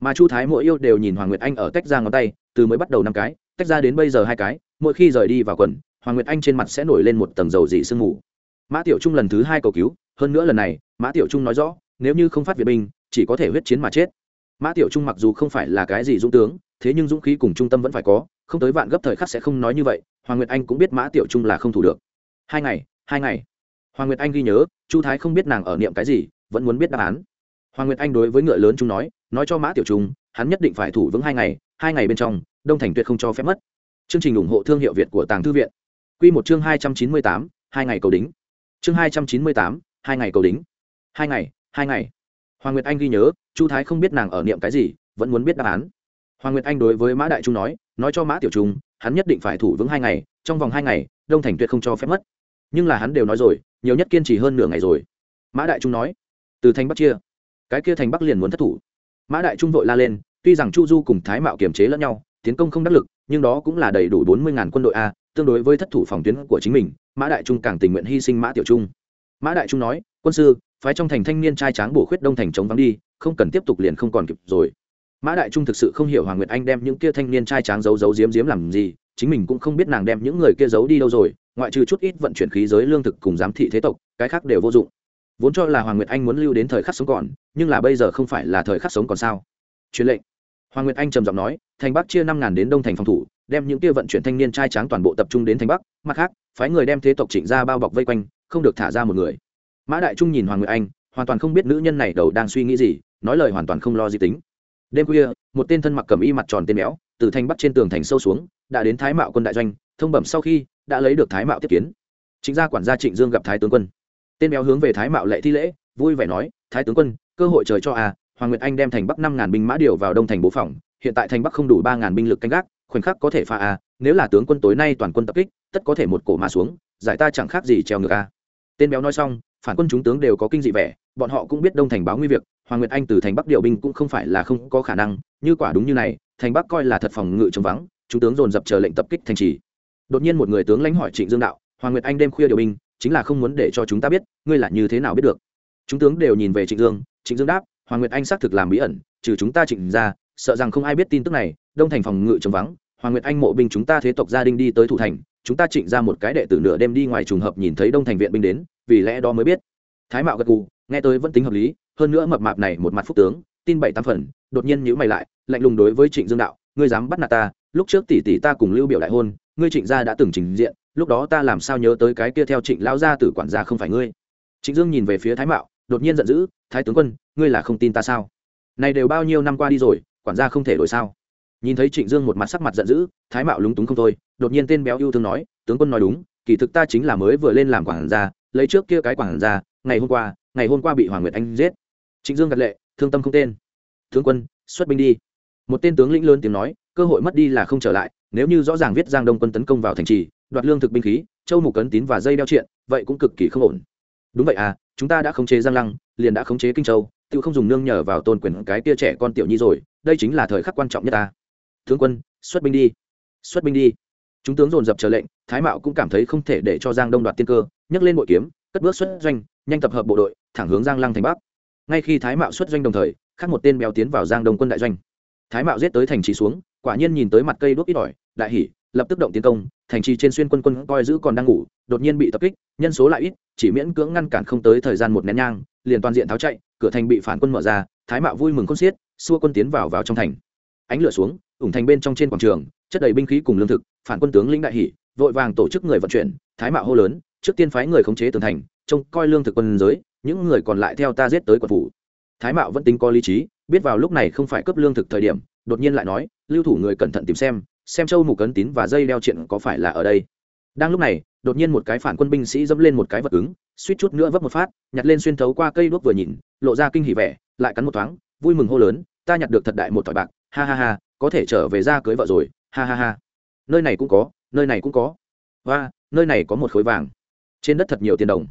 Mà chu thái mỗi yêu đều nhìn hoàng nguyệt anh ở tách ra ngón tay, từ mới bắt đầu năm cái, tách ra đến bây giờ hai cái, mỗi khi rời đi vào quần hoàng nguyệt anh trên mặt sẽ nổi lên một tầng dầu dị sương mù. Mã tiểu trung lần thứ hai cầu cứu, hơn nữa lần này, mã tiểu trung nói rõ, nếu như không phát việt binh, chỉ có thể huyết chiến mà chết. Mã tiểu trung mặc dù không phải là cái gì dũng tướng, thế nhưng dũng khí cùng trung tâm vẫn phải có, không tới vạn gấp thời khắc sẽ không nói như vậy, hoàng nguyệt anh cũng biết mã tiểu trung là không thủ được. Hai ngày hai ngày. Hoàng nguyệt anh ghi nhớ, chu thái không biết nàng ở niệm cái gì, vẫn muốn biết đáp án. Hoàng nguyệt anh đối với ngựa lớn trung nói nói cho mã tiểu trung, hắn nhất định phải thủ vững hai ngày hai ngày bên trong, đông thành tuyệt không cho phép mất. Chương trình ủng hộ thương hiệu việt của tàng thư viện. Quy một chương hai trăm chín mươi tám, hai ngày cầu đính. Chương hai trăm chín mươi tám, hai ngày cầu đính. Hai ngày hai ngày. Hoàng nguyệt anh ghi nhớ, chu thái không biết nàng ở niệm cái gì, vẫn muốn biết đáp án. Hoàng nguyệt anh đối với mã đại trung nói nói cho mã tiểu trung, hắn nhất định phải thủ vững hai ngày, trong vòng hai ngày, đông thành tuyệt không cho phép mất. Nhưng là hắn đều nói rồi, nhiều nhất kiên trì hơn nửa ngày rồi. Mã đại trung nói, từ thành bắc chia, cái kia thành bắc liền muốn thất thủ. Mã đại trung vội la lên, tuy rằng chu du cùng thái mạo kiềm chế lẫn nhau tiến công không đắc lực, nhưng đó cũng là đầy đủ bốn mươi ngàn quân đội a, tương đối với thất thủ phòng tuyến của chính mình, mã đại trung càng tình nguyện hy sinh mã tiểu trung. Mã đại trung nói, quân sư, phái trong thành thanh niên trai tráng bổ khuyết đông thành chống vắng đi, không cần tiếp tục liền không còn kịp rồi. Mã đại trung thực sự không hiểu hoàng nguyệt anh đem những kia thanh niên trai tráng giấu giấu diếm diếm làm gì, chính mình cũng không biết nàng đem những người kia giấu đi đâu rồi, ngoại trừ chút ít vận chuyển khí giới lương thực cùng giám thị thế tộc, cái khác đều vô dụng. Vốn cho là hoàng nguyệt anh muốn lưu đến thời khắc sống còn, nhưng là bây giờ không phải là thời khắc sống còn sao? Truyền lệnh hoàng nguyệt anh trầm giọng nói, thành bắc chia năm ngàn đến đông thành phòng thủ, đem những kia vận chuyển thanh niên trai tráng toàn bộ tập trung đến thành bắc, mặt khác, phái người đem thế tộc trịnh ra bao bọc vây quanh, không được thả ra một người. Mã đại trung nhìn hoàng nguyệt anh, hoàn toàn không biết nữ nhân này đầu đang suy nghĩ gì, nói lời hoàn toàn không lo gì tính. Đêm khuya, một tên thân mặc cầm y mặt tròn tên méo từ thanh bắc trên tường thành sâu xuống, đã đến thái mạo quân đại doanh, thông bẩm sau khi, đã lấy được thái mạo tiếp kiến. Chính gia quản gia trịnh dương gặp thái tướng quân. Tên béo hướng về thái mạo lệ thi lễ, vui vẻ nói, thái tướng quân, cơ hội trời cho à hoàng nguyệt anh đem thành bắc năm ngàn binh mã điều vào đông thành bố phòng, hiện tại thành bắc không đủ ba ngàn binh lực canh gác, khoảnh khắc có thể pha a, nếu là tướng quân tối nay toàn quân tập kích, tất có thể một cổ mà xuống, giải ta chẳng khác gì treo ngược a. Tên béo nói xong, phản quân chúng tướng đều có kinh dị vẻ, bọn họ cũng biết đông thành báo nguy việc, hoàng nguyệt anh từ thành bắc điều binh cũng không phải là không có khả năng, như quả đúng như này, thành bắc coi là thật phòng ngự trống vắng, chúng tướng dồn dập chờ lệnh tập kích thành trì. Đột nhiên một người tướng lãnh hỏi trịnh dương đạo, hoàng nguyệt anh đêm khuya điều binh, chính là không muốn để cho chúng ta biết, ngươi là như thế nào biết được? Chúng tướng đều nhìn về trịnh dương trịnh dương đáp hoàng nguyệt anh xác thực làm bí ẩn, trừ chúng ta trịnh ra, sợ rằng không ai biết tin tức này, đông thành phòng ngự chống vắng, hoàng nguyệt anh mộ binh chúng ta thế tộc gia đình đi tới thủ thành, chúng ta trịnh ra một cái đệ tử nửa đêm đi ngoài trùng hợp nhìn thấy đông thành viện binh đến, vì lẽ đó mới biết. Thái mạo gật gù, nghe tới vẫn tính hợp lý, hơn nữa mập mạp này một mặt phúc tướng, tin bảy tám phần, đột nhiên nhíu mày lại, lạnh lùng đối với trịnh dương đạo, ngươi dám bắt nạt ta, lúc trước tỷ tỷ ta cùng lưu biểu đại hôn, ngươi trịnh gia đã từng trình diện, lúc đó ta làm sao nhớ tới cái kia theo trịnh lão gia tử quản gia không phải ngươi? Trịnh dương nhìn về phía thái mạo đột nhiên giận dữ, thái tướng quân, ngươi là không tin ta sao? Này đều bao nhiêu năm qua đi rồi, quản gia không thể đổi sao? Nhìn thấy trịnh dương một mặt sắc mặt giận dữ, thái mạo lúng túng không thôi, đột nhiên tên béo yêu thương nói, tướng quân nói đúng, kỳ thực ta chính là mới vừa lên làm quản gia, lấy trước kia cái quản gia, ngày hôm qua, ngày hôm qua bị hoàng nguyệt anh giết. Trịnh dương gật lệ, thương tâm không tên. Tướng quân, xuất binh đi. Một tên tướng lĩnh lớn tiếng nói, cơ hội mất đi là không trở lại, nếu như rõ ràng viết giang đông quân tấn công vào thành trì, đoạt lương thực binh khí, châu mục cấn tín và dây đeo triện, vậy cũng cực kỳ không ổn. Đúng vậy à chúng ta đã khống chế giang lăng, liền đã khống chế kinh châu tự không dùng nương nhờ vào tôn quyền cái kia trẻ con tiểu nhi rồi, đây chính là thời khắc quan trọng nhất ta. Tướng quân, xuất binh đi. Xuất binh đi. Chúng tướng dồn dập chờ lệnh, thái mạo cũng cảm thấy không thể để cho giang đông đoạt tiên cơ, nhấc lên bội kiếm, cất bước xuất doanh, nhanh tập hợp bộ đội, thẳng hướng giang lăng thành bắc. Ngay khi thái mạo xuất doanh đồng thời, khác một tên béo tiến vào giang đông quân đại doanh. Thái mạo giết tới thành trì xuống, quả nhiên nhìn tới mặt cây đuốc ít ỏi, đại hỉ, lập tức động tiến công, thành trì trên xuyên quân quân coi giữ còn đang ngủ, đột nhiên bị tập kích nhân số lại ít, chỉ miễn cưỡng ngăn cản không tới thời gian một nén nhang, liền toàn diện tháo chạy, cửa thành bị phản quân mở ra, thái mạo vui mừng khôn xiết, xua quân tiến vào vào trong thành. Ánh lửa xuống, ủng thành bên trong trên quảng trường, chất đầy binh khí cùng lương thực, phản quân tướng lĩnh đại hỷ vội vàng tổ chức người vận chuyển, thái mạo hô lớn, trước tiên phái người khống chế tường thành, trông coi lương thực quân giới, những người còn lại theo ta giết tới quận phủ. Thái mạo vẫn tính có lý trí, biết vào lúc này không phải cấp lương thực thời điểm, đột nhiên lại nói, lưu thủ người cẩn thận tìm xem xem châu mục cấn tín và dây đeo chuyện có phải là ở đây đang lúc này, đột nhiên một cái phản quân binh sĩ dẫm lên một cái vật cứng, suýt chút nữa vấp một phát, nhặt lên xuyên thấu qua cây đuốc vừa nhìn, lộ ra kinh hỉ vẻ, lại cắn một thoáng, vui mừng hô lớn, ta nhặt được thật đại một thỏi bạc, ha ha ha, có thể trở về ra cưới vợ rồi, ha ha ha. Nơi này cũng có, nơi này cũng có. Và nơi này có một khối vàng, trên đất thật nhiều tiền đồng.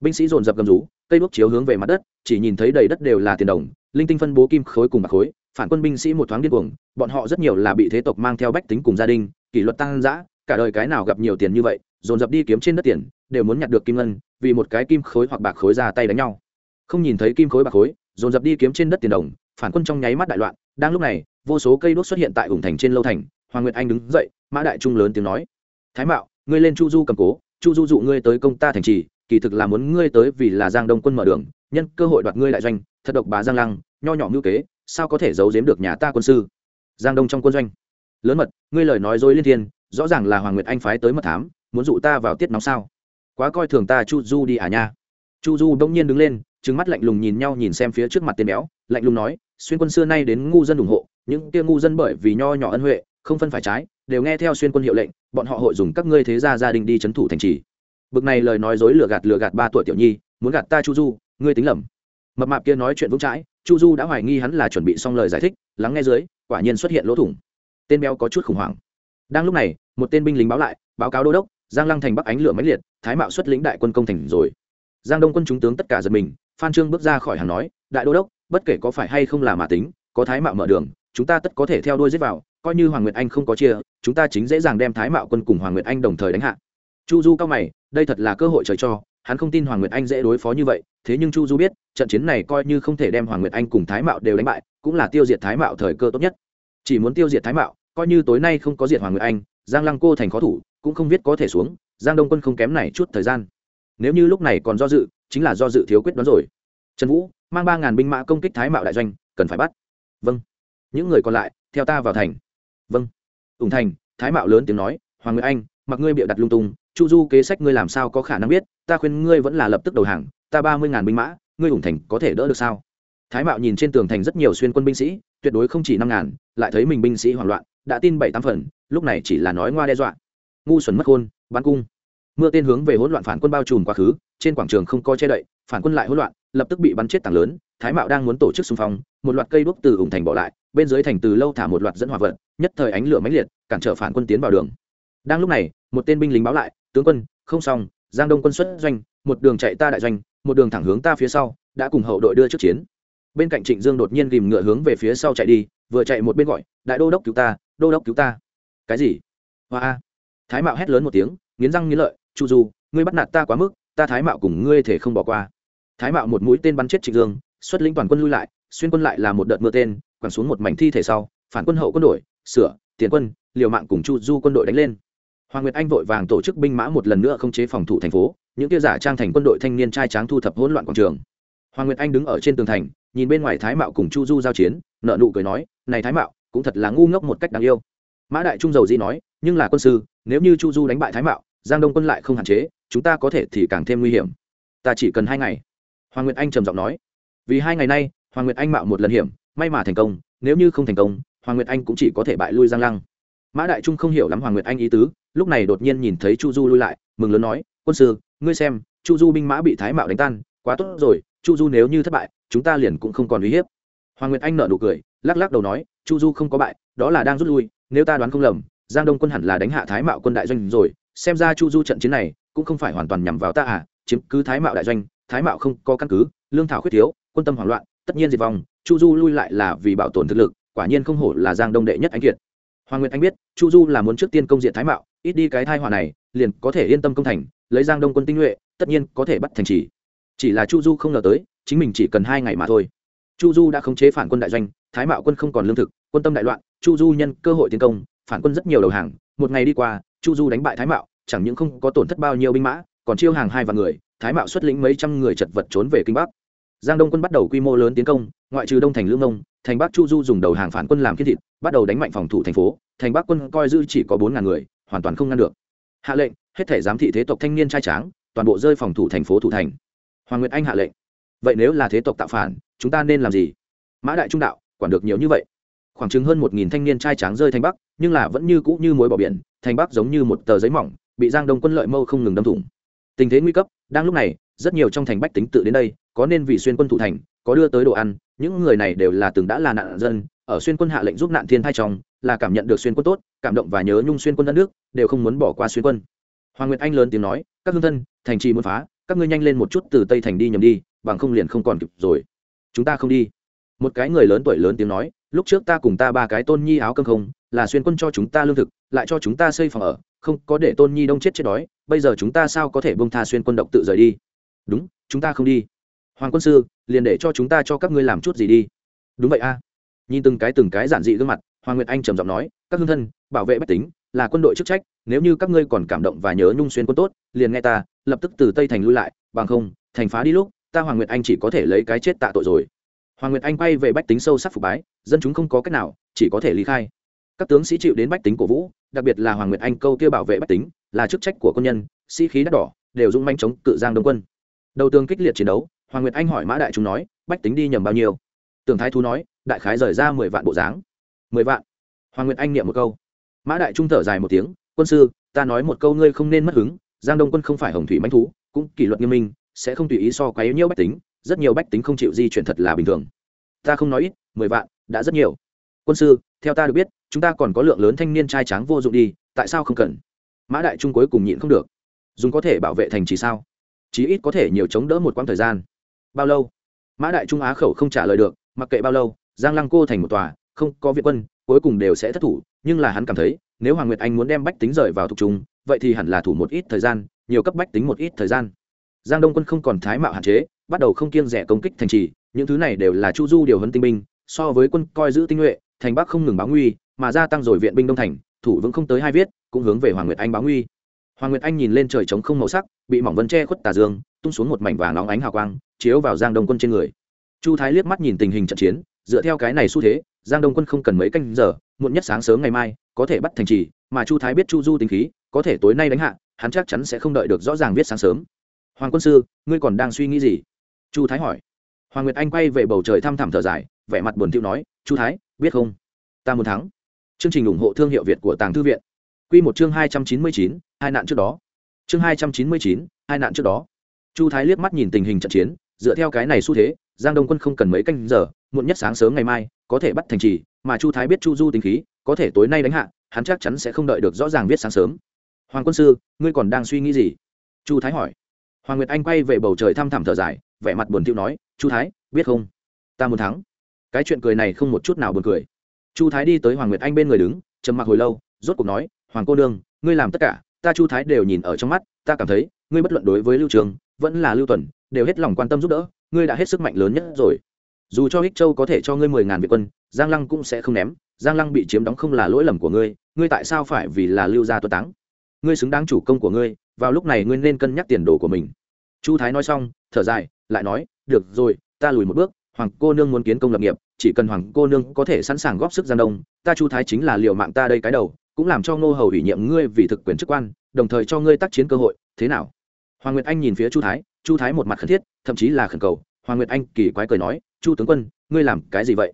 Binh sĩ dồn dập gầm rú, cây đuốc chiếu hướng về mặt đất, chỉ nhìn thấy đầy đất đều là tiền đồng, linh tinh phân bố kim khối cùng bạc khối, phản quân binh sĩ một thoáng điên cuồng, bọn họ rất nhiều là bị thế tộc mang theo bách tính cùng gia đình, kỷ luật tăng dã cả đời cái nào gặp nhiều tiền như vậy, dồn dập đi kiếm trên đất tiền, đều muốn nhặt được kim ngân, vì một cái kim khối hoặc bạc khối ra tay đánh nhau. Không nhìn thấy kim khối bạc khối, dồn dập đi kiếm trên đất tiền đồng, phản quân trong nháy mắt đại loạn. Đang lúc này, vô số cây đốt xuất hiện tại ủng thành trên lâu thành, hoàng nguyệt anh đứng dậy, mã đại trung lớn tiếng nói, thái mạo, ngươi lên chu du cầm cố, chu du dụ ngươi tới công ta thành trì, kỳ thực là muốn ngươi tới vì là giang đông quân mở đường, nhân cơ hội đoạt ngươi đại doanh, thật độc bá giang lăng, nho nhỏ ngữ kế, sao có thể giấu giếm được nhà ta quân sư? Giang đông trong quân doanh, lớn mật, ngươi lời nói dối liên thiên rõ ràng là hoàng nguyệt anh phái tới mật thám, muốn dụ ta vào tiết nóng sao? Quá coi thường ta chu du đi à nha. Chu du đông nhiên đứng lên trứng mắt lạnh lùng nhìn nhau nhìn xem phía trước mặt tên béo, lạnh lùng nói, xuyên quân xưa nay đến ngu dân ủng hộ, những kia ngu dân bởi vì nho nhỏ ân huệ, không phân phải trái, đều nghe theo xuyên quân hiệu lệnh, bọn họ hội dùng các ngươi thế gia gia đình đi c h ấ n thủ thành trì. Bực này lời nói dối lừa gạt lừa gạt ba tuổi tiểu nhi, muốn gạt ta chu du, ngươi tính lầm. Mập mạp kia nói chuyện vững chãi, chu du đã hoài nghi hắn là chuẩn bị xong lời giải thích, lắng nghe dưới, quả nhiên xuất hiện lỗ thủng. Tên béo có chút khủng hoảng đang lúc này, một tên binh lính báo lại, báo cáo đô đốc, giang lăng thành bắc ánh lửa máy liệt, thái mạo xuất lĩnh đại quân công thành rồi. Giang đông quân chúng tướng tất cả giật mình, phan trương bước ra khỏi hàng nói, đại đô đốc, bất kể có phải hay không là mà tính, có thái mạo mở đường, chúng ta tất có thể theo đuôi giết vào, coi như hoàng nguyệt anh không có chia, chúng ta chính dễ dàng đem thái mạo quân cùng hoàng nguyệt anh đồng thời đánh hạ. Chu du cao mày, đây thật là cơ hội trời cho, hắn không tin hoàng nguyệt anh dễ đối phó như vậy, thế nhưng chu du biết, trận chiến này coi như không thể đem hoàng nguyệt anh cùng thái mạo đều đánh bại, cũng là tiêu diệt thái mạo thời cơ tốt nhất. Chỉ muốn tiêu diệt thái mạo coi như tối nay không có diệt hoàng người anh, giang lăng cô thành khó thủ, cũng không biết có thể xuống, giang đông quân không kém này chút thời gian. Nếu như lúc này còn do dự, chính là do dự thiếu quyết đoán rồi. Trần vũ, mang ba ngàn binh mã công kích thái mạo đại doanh, cần phải bắt. Vâng. Những người còn lại, theo ta vào thành. Vâng. Ủng thành, thái mạo lớn tiếng nói, hoàng người anh, mặc ngươi bịa đặt lung tung, chu du kế sách ngươi làm sao có khả năng biết, ta khuyên ngươi vẫn là lập tức đầu hàng, ta ba mươi ngàn binh mã, ngươi ủng thành có thể đỡ được sao? Thái mạo nhìn trên tường thành rất nhiều xuyên quân binh sĩ, tuyệt đối không chỉ năm ngàn, lại thấy mình binh sĩ hoảng loạn đã tin bảy tám phần, lúc này chỉ là nói ngoa đe dọa. Ngu xuẩn mất khôn bắn cung. Mưa tên hướng về hỗn loạn phản quân bao trùm quá khứ, trên quảng trường không có che đậy, phản quân lại hỗn loạn, lập tức bị bắn chết tảng lớn, thái mạo đang muốn tổ chức xung phong, một loạt cây đuốc từ ủng thành bỏ lại, bên dưới thành từ lâu thả một loạt dẫn hỏa vận, nhất thời ánh lửa mãnh liệt, cản trở phản quân tiến vào đường. Đang lúc này, một tên binh lính báo lại, tướng quân, không xong, giang đông quân xuất doanh, một đường chạy ta đại doanh, một đường thẳng hướng ta phía sau, đã cùng hậu đội đưa trước chiến. Bên cạnh trịnh dương đột nhiên ghìm ngựa hướng về phía sau chạy đi, vừa chạy một bên gọi, đại đô đốc cứu ta đô đốc cứu ta. Cái gì? Hoa thái mạo hét lớn một tiếng, nghiến răng nghiến lợi, chu du, ngươi bắt nạt ta quá mức, ta thái mạo cùng ngươi thể không bỏ qua. Thái mạo một mũi tên bắn chết trịnh dương, xuất lĩnh toàn quân lui lại, xuyên quân lại là một đợt mưa tên, quẳng xuống một mảnh thi thể sau, phản quân hậu quân đội, sửa, tiền quân, liều mạng cùng chu du quân đội đánh lên. Hoàng nguyệt anh vội vàng tổ chức binh mã một lần nữa không chế phòng thủ thành phố, những kia giả trang thành quân đội thanh niên trai tráng thu thập hỗn loạn quảng trường. Hoàng nguyệt anh đứng ở trên tường thành, nhìn bên ngoài thái mạo cùng chu du giao chiến nợ nụ cười nói, này thái mạo cũng thật là ngu ngốc một cách đáng yêu. Mã đại trung dầu dĩ nói, nhưng là quân sư, nếu như chu du đánh bại thái mạo, giang đông quân lại không hạn chế, chúng ta có thể thì càng thêm nguy hiểm. Ta chỉ cần hai ngày. Hoàng nguyệt anh trầm giọng nói. Vì hai ngày nay, hoàng nguyệt anh mạo một lần hiểm, may mà thành công, nếu như không thành công, hoàng nguyệt anh cũng chỉ có thể bại lui giang lăng. Mã đại trung không hiểu lắm hoàng nguyệt anh ý tứ, lúc này đột nhiên nhìn thấy chu du lui lại, mừng lớn nói, quân sư, ngươi xem, chu du binh mã bị thái mạo đánh tan, quá tốt rồi, chu du nếu như thất bại, chúng ta liền cũng không còn uy hiếp. Hoàng nguyệt anh nợ nụ cười, lắc lắc đầu nói chu du không có bại, đó là đang rút lui, nếu ta đoán không lầm, giang đông quân hẳn là đánh hạ thái mạo quân đại doanh rồi, xem ra chu du trận chiến này cũng không phải hoàn toàn nhằm vào ta à chiếm cứ thái mạo đại doanh, thái mạo không có căn cứ, lương thảo khuyết thiếu, quân tâm hoảng loạn, tất nhiên diệt vong, chu du lui lại là vì bảo tồn thực lực, quả nhiên không hổ là giang đông đệ nhất anh kiệt. Hoàng nguyệt anh biết, chu du là muốn trước tiên công diện thái mạo, ít đi cái thai họa này, liền có thể yên tâm công thành, lấy giang đông quân tinh nhuệ, tất nhiên có thể bắt thành trì. Chỉ là chu du không ngờ tới, chính mình chỉ cần hai ngày mà thôi. Chu du đã khống chế phản quân đại doanh thái mạo quân không còn lương thực, quân tâm đại loạn, chu du nhân cơ hội tiến công, phản quân rất nhiều đầu hàng. Một ngày đi qua, chu du đánh bại thái mạo, chẳng những không có tổn thất bao nhiêu binh mã, còn chiêu hàng hai vạn người, thái mạo xuất lĩnh mấy trăm người chật vật trốn về kinh bắc. Giang đông quân bắt đầu quy mô lớn tiến công, ngoại trừ đông thành lương nông thành bắc chu du dùng đầu hàng phản quân làm kiên thịt, bắt đầu đánh mạnh phòng thủ thành phố. Thành bắc quân coi dư chỉ có bốn ngàn người, hoàn toàn không ngăn được. Hạ lệnh, hết thể giám thị thế tộc thanh niên trai tráng, toàn bộ rơi phòng thủ thành phố thủ thành. Hoàng nguyệt anh hạ lệnh. Vậy nếu là thế tộc tạo phản, chúng ta nên làm gì? Mã đại trung đạo quản được nhiều như vậy. Khoảng chừng hơn một nghìn thanh niên trai tráng rơi thành bắc, nhưng là vẫn như cũ như mối bỏ biển, thành bắc giống như một tờ giấy mỏng, bị giang đông quân lợi mâu không ngừng đâm thủng. Tình thế nguy cấp, đang lúc này, rất nhiều trong thành bách tính tự đến đây, có nên vì xuyên quân thủ thành, có đưa tới đồ ăn, những người này đều là từng đã là nạn dân, ở xuyên quân hạ lệnh giúp nạn thiên thai trong, là cảm nhận được xuyên quân tốt, cảm động và nhớ nhung xuyên quân đất nước, đều không muốn bỏ qua xuyên quân. Hoàng nguyệt anh lớn tiếng nói, các hương thân, thành trì muốn phá, các ngươi nhanh lên một chút từ tây thành đi nhầm đi, bằng không liền không còn kịp rồi. Chúng ta không đi một cái người lớn tuổi lớn tiếng nói, lúc trước ta cùng ta ba cái tôn nhi áo cơm không, là xuyên quân cho chúng ta lương thực, lại cho chúng ta xây phòng ở, không có để tôn nhi đông chết chết đói, bây giờ chúng ta sao có thể bông tha xuyên quân độc tự rời đi? Đúng, chúng ta không đi. Hoàng quân sư, liền để cho chúng ta cho các ngươi làm chút gì đi. Đúng vậy a. Nhìn từng cái từng cái giản dị gương mặt, hoàng nguyệt anh trầm giọng nói, các hương thân, bảo vệ bách tính, là quân đội chức trách, nếu như các ngươi còn cảm động và nhớ nhung xuyên quân tốt, liền nghe ta, lập tức từ tây thành lui lại, bằng không, thành phá đi lúc, ta hoàng nguyệt anh chỉ có thể lấy cái chết tạ tội rồi hoàng nguyệt anh quay về bách tính sâu sắc phục bái, dân chúng không có cách nào, chỉ có thể ly khai. Các tướng sĩ chịu đến bách tính cổ vũ, đặc biệt là hoàng nguyệt anh câu kia bảo vệ bách tính, là chức trách của quân nhân, sĩ khí đắt đỏ, đều dung manh chống cự giang đông quân. Đầu tường kích liệt chiến đấu, hoàng nguyệt anh hỏi mã đại chúng nói, bách tính đi nhầm bao nhiêu? Tường thái thú nói, đại khái rời ra mười vạn bộ dáng. Mười vạn? Hoàng nguyệt anh niệm một câu. Mã đại trung thở dài một tiếng, quân sư, ta nói một câu ngươi không nên mất hứng, giang đông quân không phải hồng thủy manh thú, cũng kỷ luật nghiêm minh, sẽ không tùy ý so quấy nhiễu bách tính rất nhiều bách tính không chịu di chuyển thật là bình thường. Ta không nói ít, mười vạn, đã rất nhiều. Quân sư, theo ta được biết, chúng ta còn có lượng lớn thanh niên trai tráng vô dụng đi, tại sao không cần? Mã đại trung cuối cùng nhịn không được. Dùng có thể bảo vệ thành trì sao? Chí ít có thể nhiều chống đỡ một quãng thời gian. Bao lâu? Mã đại trung á khẩu không trả lời được, mặc kệ bao lâu, giang lăng cô thành một tòa, không có viện quân, cuối cùng đều sẽ thất thủ, nhưng là hắn cảm thấy, nếu hoàng nguyệt anh muốn đem bách tính rời vào thuộc chúng vậy thì hẳn là thủ một ít thời gian, nhiều cấp bách tính một ít thời gian. Giang đông quân không còn thái mạo hạn chế bắt đầu không kiêng rẻ công kích thành trì, những thứ này đều là chu du điều hấn tinh binh, so với quân coi giữ tinh nhuệ, thành bắc không ngừng báo nguy, mà gia tăng rồi viện binh đông thành, thủ vững không tới hai viết, cũng hướng về hoàng nguyệt anh báo nguy. Hoàng nguyệt anh nhìn lên trời trống không màu sắc, bị mỏng vân che khuất tà dương, tung xuống một mảnh vàng óng ánh hào quang, chiếu vào giang đông quân trên người. Chu thái liếc mắt nhìn tình hình trận chiến, dựa theo cái này xu thế, giang đông quân không cần mấy canh giờ, muộn nhất sáng sớm ngày mai, có thể bắt thành trì, mà chu thái biết chu du tính khí, có thể tối nay đánh hạ, hắn chắc chắn sẽ không đợi được rõ ràng viết sáng sớm. Hoàng quân sư, ngươi còn đang suy nghĩ gì? Chu thái hỏi. Hoàng nguyệt anh quay về bầu trời thăm thẳm thở dài, vẻ mặt buồn thiu nói, chu thái, biết không? Ta muốn thắng. Chương trình ủng hộ thương hiệu việt của tàng thư viện. Q một chương hai trăm chín mươi chín, hai nạn trước đó. Chương hai trăm chín mươi chín, hai nạn trước đó. Chu thái liếc mắt nhìn tình hình trận chiến, dựa theo cái này xu thế, giang đông quân không cần mấy canh giờ, muộn nhất sáng sớm ngày mai, có thể bắt thành trì, mà chu thái biết chu du tính khí, có thể tối nay đánh hạ, hắn chắc chắn sẽ không đợi được rõ ràng viết sáng sớm. Hoàng quân sư, ngươi còn đang suy nghĩ gì? Chu thái hỏi. Hoàng nguyệt anh quay về bầu trời thăm thẳm thở dài vẻ mặt buồn thiu nói, chu thái, biết không? Ta muốn thắng. Cái chuyện cười này không một chút nào buồn cười. Chu thái đi tới hoàng nguyệt anh bên người đứng, trầm mặc hồi lâu, rốt cuộc nói, hoàng cô nương, ngươi làm tất cả, ta chu thái đều nhìn ở trong mắt, ta cảm thấy, ngươi bất luận đối với lưu trường, vẫn là lưu tuần, đều hết lòng quan tâm giúp đỡ, ngươi đã hết sức mạnh lớn nhất rồi. Dù cho ích châu có thể cho ngươi mười ngàn việt quân, giang lăng cũng sẽ không ném, giang lăng bị chiếm đóng không là lỗi lầm của ngươi ngươi tại sao phải vì là lưu gia tuấn táng? Ngươi xứng đáng chủ công của ngươi, vào lúc này ngươi nên cân nhắc tiền đồ của mình. Chu thái nói xong, thở dài lại nói, được rồi, ta lùi một bước, hoàng cô nương muốn kiến công lập nghiệp, chỉ cần hoàng cô nương có thể sẵn sàng góp sức giang đông, ta chu thái chính là liệu mạng ta đây cái đầu, cũng làm cho ngô hầu ủy nhiệm ngươi vì thực quyền chức quan, đồng thời cho ngươi tác chiến cơ hội, thế nào? Hoàng nguyệt anh nhìn phía chu thái chu thái một mặt khẩn thiết, thậm chí là khẩn cầu. Hoàng nguyệt anh kỳ quái cười nói, chu tướng quân, ngươi làm cái gì vậy?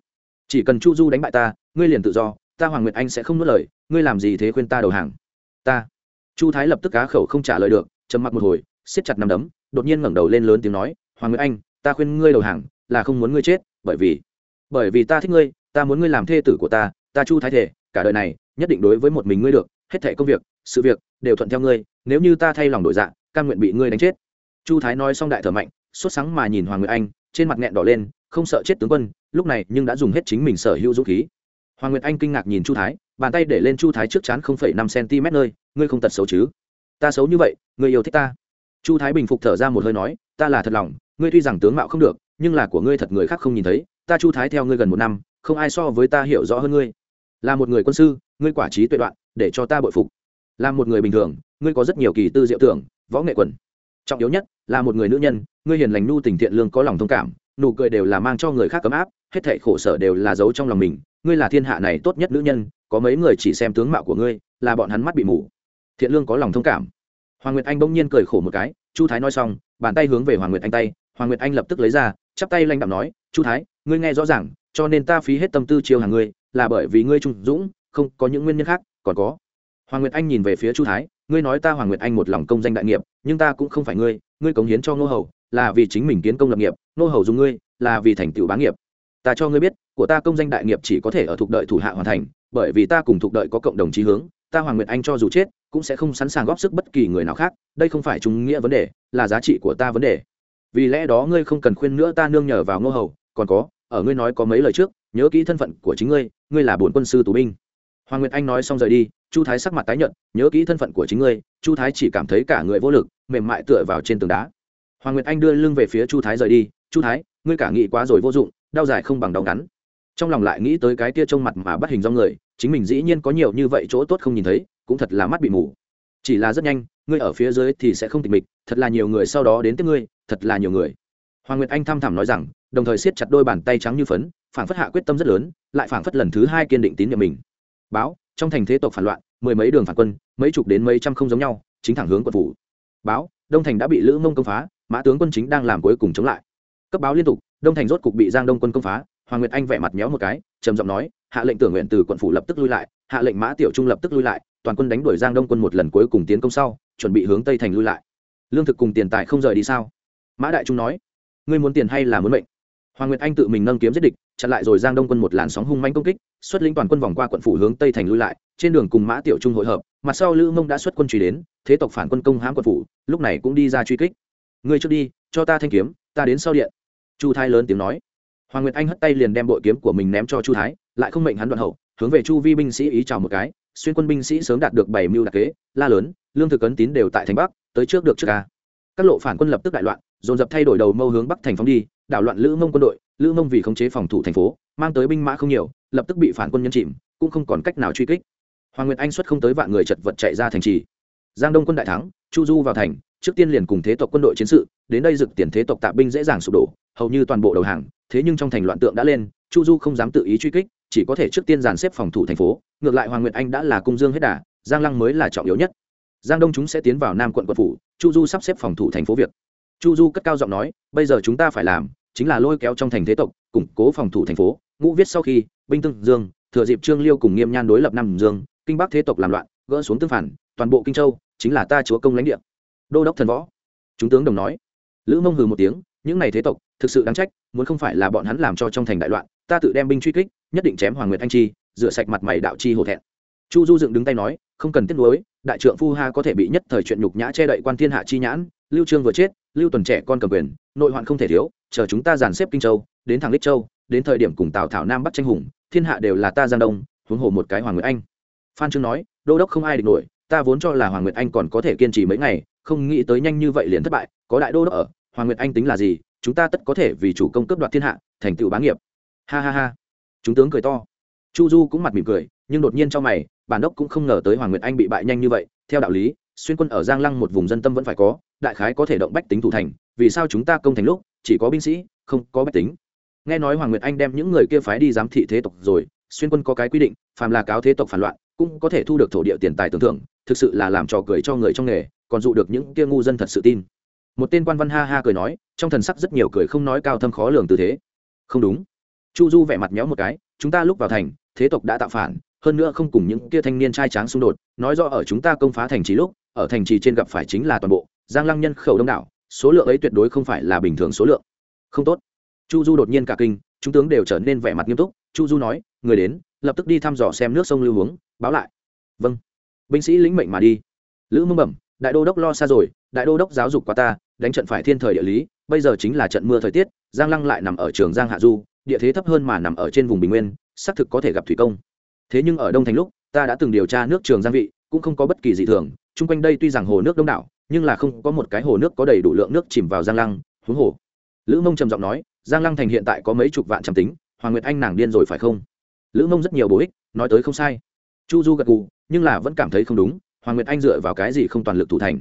Chỉ cần chu du đánh bại ta, ngươi liền tự do, ta hoàng nguyệt anh sẽ không nuốt lời, ngươi làm gì thế khuyên ta đầu hàng? Ta. Chu thái lập tức cá khẩu không trả lời được, trầm mặc một hồi, siết chặt nằm đấm, đột nhiên ngẩng đầu lên lớn tiếng nói hoàng nguyệt anh, ta khuyên ngươi đầu hàng, là không muốn ngươi chết, bởi vì bởi vì ta thích ngươi, ta muốn ngươi làm thê tử của ta ta chu thái thể, cả đời này, nhất định đối với một mình ngươi được, hết thảy công việc, sự việc, đều thuận theo ngươi, nếu như ta thay lòng đổi dạ cam nguyện bị ngươi đánh chết. Chu thái nói xong đại thở mạnh, sốt sáng mà nhìn hoàng nguyệt anh, trên mặt nghẹn đỏ lên, không sợ chết tướng quân, lúc này nhưng đã dùng hết chính mình sở hữu dũng khí. Hoàng nguyệt anh kinh ngạc nhìn chu thái, bàn tay để lên chu thái trước chán không phẩy năm cm nơi, ngươi không tật xấu chứ? Ta xấu như vậy, ngươi yêu thích ta. Chu thái bình phục thở ra một hơi nói, ta là thật lòng ngươi tuy rằng tướng mạo không được, nhưng là của ngươi thật người khác không nhìn thấy, ta chu thái theo ngươi gần một năm, không ai so với ta hiểu rõ hơn ngươi. Là một người quân sư, ngươi quả trí tuệ đoạn, để cho ta bội phục. Là một người bình thường, ngươi có rất nhiều kỳ tư diệu tưởng, võ nghệ quần. Trọng yếu nhất, là một người nữ nhân, ngươi hiền lành nu tình thiện lương có lòng thông cảm, nụ cười đều là mang cho người khác ấm áp, hết thệ khổ sở đều là giấu trong lòng mình. Ngươi là thiên hạ này tốt nhất nữ nhân, có mấy người chỉ xem tướng mạo của ngươi, là bọn hắn mắt bị mù. Thiện lương có lòng thông cảm. Hoàng nguyệt anh bỗng nhiên cười khổ một cái, chu thái nói xong, bàn tay hướng về hoàng nguyệt anh tay hoàng nguyệt anh lập tức lấy ra, chắp tay lanh đạm nói, chu thái, ngươi nghe rõ ràng, cho nên ta phí hết tâm tư chiêu hàng ngươi, là bởi vì ngươi trung dũng, không, có những nguyên nhân khác, còn có. Hoàng nguyệt anh nhìn về phía chu thái, ngươi nói ta hoàng nguyệt anh một lòng công danh đại nghiệp, nhưng ta cũng không phải ngươi ngươi cống hiến cho ngô hầu, là vì chính mình kiến công lập nghiệp, ngô hầu dùng ngươi, là vì thành tựu bá nghiệp. Ta cho ngươi biết, của ta công danh đại nghiệp chỉ có thể ở thuộc đợi thủ hạ hoàn thành, bởi vì ta cùng thuộc đợi có cộng đồng chí hướng, ta hoàng nguyệt anh cho dù chết, cũng sẽ không sẵn sàng góp sức bất kỳ người nào khác, đây không phải trung nghĩa vấn đề, là giá trị của ta vấn đề vì lẽ đó ngươi không cần khuyên nữa ta nương nhờ vào ngô hầu, còn có, ở ngươi nói có mấy lời trước, nhớ kỹ thân phận của chính ngươi ngươi là bổn quân sư tù binh. Hoàng nguyệt anh nói xong rời đi, chu thái sắc mặt tái nhợt, nhớ kỹ thân phận của chính ngươi, chu thái chỉ cảm thấy cả người vô lực, mềm mại tựa vào trên tường đá. Hoàng nguyệt anh đưa lưng về phía chu thái rời đi, chu thái, ngươi cả nghĩ quá rồi vô dụng, đau dài không bằng đau ngắn. Trong lòng lại nghĩ tới cái tia trông mặt mà bắt hình do người, chính mình dĩ nhiên có nhiều như vậy chỗ tốt không nhìn thấy, cũng thật là mắt bị mù chỉ là rất nhanh, ngươi ở phía dưới thì sẽ không tịch mịch, thật là nhiều người sau đó đến tiếp ngươi, thật là nhiều người. Hoàng nguyệt anh thăm thẳm nói rằng, đồng thời siết chặt đôi bàn tay trắng như phấn, phảng phất hạ quyết tâm rất lớn, lại phảng phất lần thứ hai kiên định tín nhiệm mình. Báo, trong thành thế tộc phản loạn, mười mấy đường phản quân, mấy chục đến mấy trăm không giống nhau, chính thẳng hướng quân phủ. Báo, đông thành đã bị lữ mông công phá, mã tướng quân chính đang làm cuối cùng chống lại. Cấp báo liên tục, đông thành rốt cục bị giang đông quân công phá, hoàng nguyệt anh vẻ mặt méo một cái, trầm giọng nói hạ lệnh tưởng nguyện từ quận phủ lập tức lui lại, hạ lệnh mã tiểu trung lập tức lui lại, toàn quân đánh đuổi giang đông quân một lần cuối cùng tiến công sau, chuẩn bị hướng tây thành lui lại. Lương thực cùng tiền tài không rời đi sao? Mã đại trung nói, ngươi muốn tiền hay là muốn mệnh? Hoàng nguyệt anh tự mình nâng kiếm giết địch, chặn lại rồi giang đông quân một làn sóng hung manh công kích, xuất lĩnh toàn quân vòng qua quận phủ hướng tây thành lui lại, trên đường cùng mã tiểu trung hội hợp mặt sau lữ mông đã xuất quân truy đến, thế tộc phản quân công hãm quận phủ, lúc này cũng đi ra truy kích. Ngươi trước đi, cho ta thanh kiếm, ta đến sau điện. Chu thái lớn tiếng nói hoàng nguyệt anh hất tay liền đem bội kiếm của mình ném cho chu thái, lại không mệnh hắn đoạn hậu, hướng về chu vi binh sĩ ý chào một cái, xuyên quân binh sĩ sớm đạt được bảy mưu đặc kế, la lớn, lương thực ấn tín đều tại thành bắc, tới trước được trước ca. Các lộ phản quân lập tức đại loạn, dồn dập thay đổi đầu mâu hướng bắc thành phóng đi, đảo loạn lữ mông quân đội, lữ mông vì khống chế phòng thủ thành phố, mang tới binh mã không nhiều, lập tức bị phản quân nhân chìm, cũng không còn cách nào truy kích. Hoàng nguyệt anh xuất không tới vạn người chật vật chạy ra thành trì. Giang đông quân đại thắng, chu du vào thành trước tiên liền cùng thế tộc quân đội chiến sự, đến đây dực tiền thế tộc tạ binh dễ dàng sụp đổ, hầu như toàn bộ đầu hàng, thế nhưng trong thành loạn tượng đã lên, chu du không dám tự ý truy kích, chỉ có thể trước tiên dàn xếp phòng thủ thành phố, ngược lại hoàng nguyệt anh đã là cung dương hết đà, giang lăng mới là trọng yếu nhất. Giang đông chúng sẽ tiến vào nam quận quận phủ, chu du sắp xếp phòng thủ thành phố việc. Chu du cất cao giọng nói, bây giờ chúng ta phải làm chính là lôi kéo trong thành thế tộc, củng cố phòng thủ thành phố, ngũ viết sau khi, binh tương dương, thừa dịp trương liêu cùng nghiêm nhan đối lập nam dương, kinh bắc thế tộc làm loạn, gỡ xuống tương phản, toàn bộ kinh châu chính là ta chúa công lãnh địa đô đốc thần võ. Chúng tướng đồng nói. Lữ mông hừ một tiếng, những này thế tộc, thực sự đáng trách, muốn không phải là bọn hắn làm cho trong thành đại loạn, ta tự đem binh truy kích, nhất định chém hoàng nguyệt anh chi, rửa sạch mặt mày đạo chi hổ thẹn. Chu du dựng đứng tay nói, không cần tiếc nuối, đại trượng phu ha có thể bị nhất thời chuyện nhục nhã che đậy quan thiên hạ chi nhãn, lưu trương vừa chết, lưu tuần trẻ con cầm quyền, nội hoạn không thể thiếu, chờ chúng ta dàn xếp kinh châu, đến thẳng lích châu, đến thời điểm cùng tào thảo nam bắt tranh hùng, thiên hạ đều là ta giang đông, huống hồ một cái hoàng nguyệt anh. Phan trương nói, đô đốc không ai địch nổi, ta vốn cho là hoàng nguyệt anh còn có thể kiên trì mấy ngày không nghĩ tới nhanh như vậy liền thất bại, có đại đô đốc ở, hoàng nguyệt anh tính là gì, chúng ta tất có thể vì chủ công cấp đoạt thiên hạ, thành tựu bá nghiệp. Ha ha ha. Chúng tướng cười to. Chu du cũng mặt mỉm cười, nhưng đột nhiên trong mày, bản đốc cũng không ngờ tới hoàng nguyệt anh bị bại nhanh như vậy. Theo đạo lý, xuyên quân ở giang lăng một vùng dân tâm vẫn phải có, đại khái có thể động bách tính thủ thành, vì sao chúng ta công thành lúc, chỉ có binh sĩ, không có bách tính? Nghe nói hoàng nguyệt anh đem những người kia phái đi giám thị thế tộc rồi, xuyên quân có cái quy định, phàm là cáo thế tộc phản loạn, cũng có thể thu được thổ địa tiền tài tưởng thưởng thực sự là làm trò cười cho người trong nghề, còn dụ được những kia ngu dân thật sự tin. Một tên quan văn ha ha cười nói, trong thần sắc rất nhiều cười không nói cao thâm khó lường từ thế. Không đúng. Chu du vẻ mặt méo một cái, chúng ta lúc vào thành, thế tộc đã tạo phản, hơn nữa không cùng những kia thanh niên trai tráng xung đột, nói rõ ở chúng ta công phá thành trì lúc, ở thành trì trên gặp phải chính là toàn bộ, giang lăng nhân khẩu đông đảo, số lượng ấy tuyệt đối không phải là bình thường số lượng. Không tốt. Chu du đột nhiên cả kinh, chúng tướng đều trở nên vẻ mặt nghiêm túc, chu du nói, người đến, lập tức đi thăm dò xem nước sông lưu hướng báo lại. Vâng binh sĩ lĩnh mệnh mà đi. Lữ mông bẩm, đại đô đốc lo xa rồi, đại đô đốc giáo dục qua ta, đánh trận phải thiên thời địa lý, bây giờ chính là trận mưa thời tiết, giang lăng lại nằm ở trường giang hạ du, địa thế thấp hơn mà nằm ở trên vùng bình nguyên, xác thực có thể gặp thủy công. Thế nhưng ở đông thành lúc, ta đã từng điều tra nước trường giang vị, cũng không có bất kỳ gì thường, chung quanh đây tuy rằng hồ nước đông đảo, nhưng là không có một cái hồ nước có đầy đủ lượng nước chìm vào giang lăng, huống hồ. Lữ mông trầm giọng nói, giang lăng thành hiện tại có mấy chục vạn trăm tính, hoàng nguyệt anh nàng điên rồi phải không? Lữ mông rất nhiều bổ ích, nói tới không sai. Chu du gật gù nhưng là vẫn cảm thấy không đúng, hoàng nguyệt anh dựa vào cái gì không toàn lực thủ thành?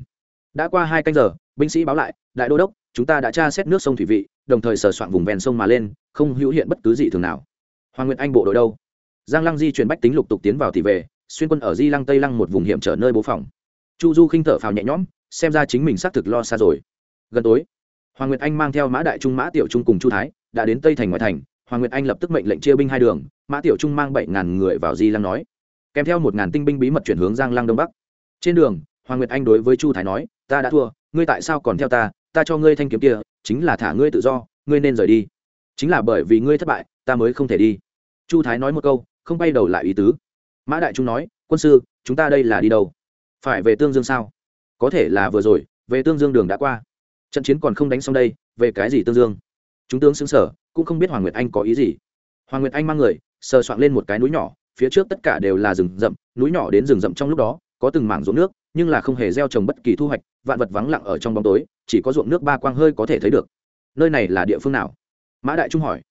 Đã qua hai canh giờ, binh sĩ báo lại, đại đô đốc, chúng ta đã tra xét nước sông thủy vị, đồng thời sờ soạn vùng ven sông mà lên, không hữu hiện bất cứ gì thường nào. Hoàng nguyệt anh bộ đội đâu? Giang lăng di chuyển bách tính lục tục tiến vào thì về, xuyên quân ở di lăng tây lăng một vùng hiểm trở nơi bố phòng. Chu du khinh thở phào nhẹ nhõm, xem ra chính mình xác thực lo xa rồi. Gần tối, hoàng nguyệt anh mang theo mã đại trung, mã tiểu trung cùng chu thái, đã đến tây thành ngoại thành. Hoàng nguyệt anh lập tức mệnh lệnh chia binh hai đường, mã tiểu trung mang bảy ngàn người vào di lăng nói kèm theo một ngàn tinh binh bí mật chuyển hướng giang lăng đông bắc. Trên đường, hoàng nguyệt anh đối với chu thái nói, ta đã thua, ngươi tại sao còn theo ta? Ta cho ngươi thanh kiếm kia, chính là thả ngươi tự do, ngươi nên rời đi. Chính là bởi vì ngươi thất bại, ta mới không thể đi. Chu thái nói một câu, không bay đầu lại ý tứ. Mã đại trung nói, quân sư, chúng ta đây là đi đâu? Phải về tương dương sao? Có thể là vừa rồi, về tương dương đường đã qua. Trận chiến còn không đánh xong đây, về cái gì tương dương? Chúng tướng xứng sở cũng không biết hoàng nguyệt anh có ý gì. Hoàng nguyệt anh mang người, sờ soạn lên một cái núi nhỏ phía trước tất cả đều là rừng rậm, núi nhỏ đến rừng rậm trong lúc đó, có từng mảng ruộng nước, nhưng là không hề gieo trồng bất kỳ thu hoạch, vạn vật vắng lặng ở trong bóng tối, chỉ có ruộng nước ba quang hơi có thể thấy được. Nơi này là địa phương nào? Mã đại trung hỏi.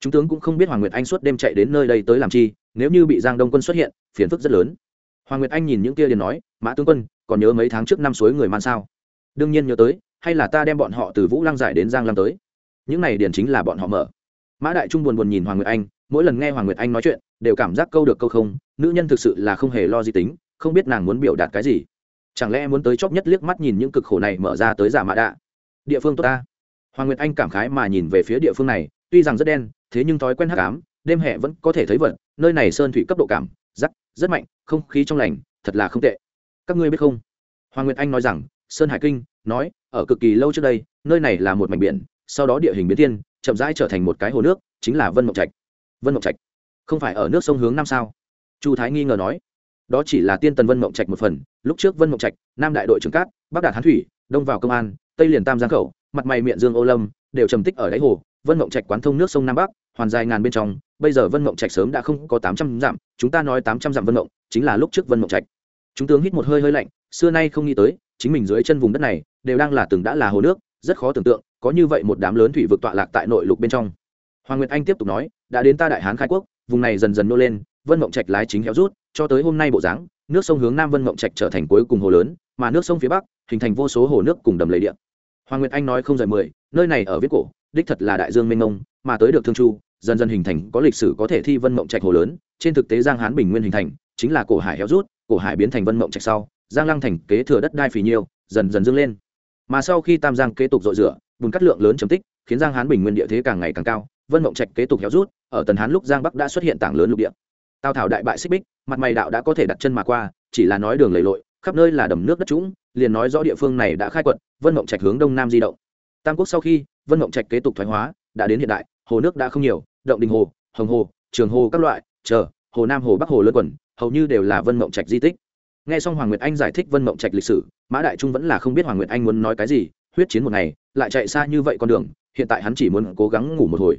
Chúng tướng cũng không biết hoàng nguyệt anh suốt đêm chạy đến nơi đây tới làm chi, nếu như bị giang đông quân xuất hiện, phiền phức rất lớn. Hoàng nguyệt anh nhìn những kia liền nói, mã tướng quân, còn nhớ mấy tháng trước năm suối người man sao? Đương nhiên nhớ tới, hay là ta đem bọn họ từ vũ lăng giải đến giang lăng tới? Những này điển chính là bọn họ mở. Mã đại trung buồn buồn nhìn hoàng nguyệt anh mỗi lần nghe hoàng nguyệt anh nói chuyện, đều cảm giác câu được câu không, nữ nhân thực sự là không hề lo gì tính, không biết nàng muốn biểu đạt cái gì. Chẳng lẽ muốn tới chóp nhất liếc mắt nhìn những cực khổ này mở ra tới giả mã đạ? Địa phương tốt ta. Hoàng nguyệt anh cảm khái mà nhìn về phía địa phương này, tuy rằng rất đen, thế nhưng thói quen hắc ám, đêm hè vẫn có thể thấy vật, nơi này sơn thủy cấp độ cảm, rắc, rất mạnh, không khí trong lành, thật là không tệ. Các ngươi biết không? Hoàng nguyệt anh nói rằng, sơn hải kinh, nói, ở cực kỳ lâu trước đây, nơi này là một mảnh biển, sau đó địa hình biến thiên, chậm rãi trở thành một cái hồ nước, chính là vân mộng trạch vân mộng trạch. Không phải ở nước sông hướng nam sao? Chu thái nghi ngờ nói. Đó chỉ là tiên tần vân mộng trạch một phần. Lúc trước vân mộng trạch, nam đại đội trưởng cát, bắc đạt hán thủy, đông vào công an, tây liền tam giang khẩu, mặt mày miệng dương ô lâm, đều trầm tích ở đáy hồ. Vân mộng trạch quán thông nước sông nam bắc, hoàn dài ngàn bên trong. Bây giờ vân mộng trạch sớm đã không có tám trăm dặm, chúng ta nói tám trăm dặm vân mộng, chính là lúc trước vân mộng trạch. Chúng tướng hít một hơi hơi lạnh, xưa nay không nghĩ tới, chính mình dưới chân vùng đất này, đều đang là từng đã là hồ nước, rất khó tưởng tượng, có như vậy một đám lớn thủy vực tọa lạc tại nội lục bên trong hoàng nguyệt anh tiếp tục nói, đã đến ta đại hán khai quốc, vùng này dần dần nô lên, vân mộng trạch lái chính héo rút, cho tới hôm nay bộ dáng, nước sông hướng nam vân mộng trạch trở thành cuối cùng hồ lớn, mà nước sông phía bắc, hình thành vô số hồ nước cùng đầm lầy địa. hoàng nguyệt anh nói không rời mười, nơi này ở viết cổ, đích thật là đại dương mênh mông, mà tới được thương chu, dần dần hình thành có lịch sử có thể thi vân mộng trạch hồ lớn, trên thực tế giang hán bình nguyên hình thành, chính là cổ hải héo rút, cổ hải biến thành vân mộng trạch sau, giang lăng thành kế thừa đất đai phì nhiêu, dần dần dâng lên mà sau khi tam giang kế tục dội rửa, bùn cắt lượng lớn chấm tích, khiến giang hán bình nguyên địa thế càng ngày càng cao vân mộng trạch kế tục héo rút, ở tần hán lúc giang bắc đã xuất hiện tảng lớn lục địa. Tào thảo đại bại xích bích, mặt mày đạo đã có thể đặt chân mà qua, chỉ là nói đường lầy lội, khắp nơi là đầm nước đất trũng, liền nói rõ địa phương này đã khai quật, vân mộng trạch hướng đông nam di động. Tam quốc sau khi, vân mộng trạch kế tục thoái hóa, đã đến hiện đại, hồ nước đã không nhiều, động đình hồ, hồng hồ, trường hồ các loại, chờ, hồ nam hồ, bắc hồ lân quần, hầu như đều là vân mộng trạch di tích. Nghe xong hoàng nguyệt anh giải thích vân mộng trạch lịch sử, mã đại trung vẫn là không biết hoàng nguyệt anh muốn nói cái gì, huyết chiến một ngày, lại chạy xa như vậy con đường, hiện tại hắn chỉ muốn cố gắng ngủ một hồi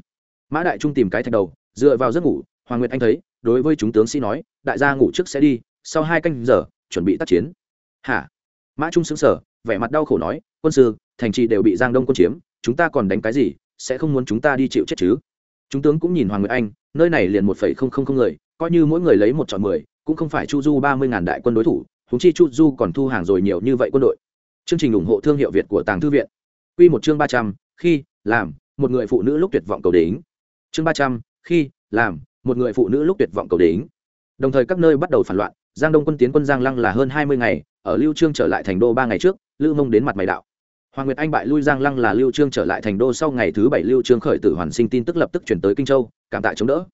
mã đại trung tìm cái thạch đầu, dựa vào giấc ngủ, hoàng nguyệt anh thấy, đối với chúng tướng sĩ nói, đại gia ngủ trước sẽ đi, sau hai canh giờ, chuẩn bị tác chiến. Hả? Mã trung xứng sở vẻ mặt đau khổ nói, quân sư, thành trì đều bị giang đông quân chiếm, chúng ta còn đánh cái gì, sẽ không muốn chúng ta đi chịu chết chứ? Chúng tướng cũng nhìn hoàng nguyệt anh, nơi này liền một phẩy không không không người, coi như mỗi người lấy một chọn mười, cũng không phải chu du ba mươi ngàn đại quân đối thủ húng chi chu du còn thu hàng rồi nhiều như vậy quân đội. Chương trình ủng hộ thương hiệu việt của tàng thư viện. Q một chương ba trăm, khi, làm, một người phụ nữ lúc tuyệt vọng cầu đính chương ba trăm, khi, làm, một người phụ nữ lúc tuyệt vọng cầu đính. Đồng thời các nơi bắt đầu phản loạn, giang đông quân tiến quân giang lăng là hơn hai mươi ngày, ở lưu trương trở lại thành đô ba ngày trước lưu mông đến mặt mày đạo. Hoàng nguyệt anh bại lui giang lăng là lưu trương trở lại thành đô sau ngày thứ bảy lưu trương khởi tử hoàn sinh tin tức lập tức chuyển tới kinh châu, cảm tạ chống đỡ.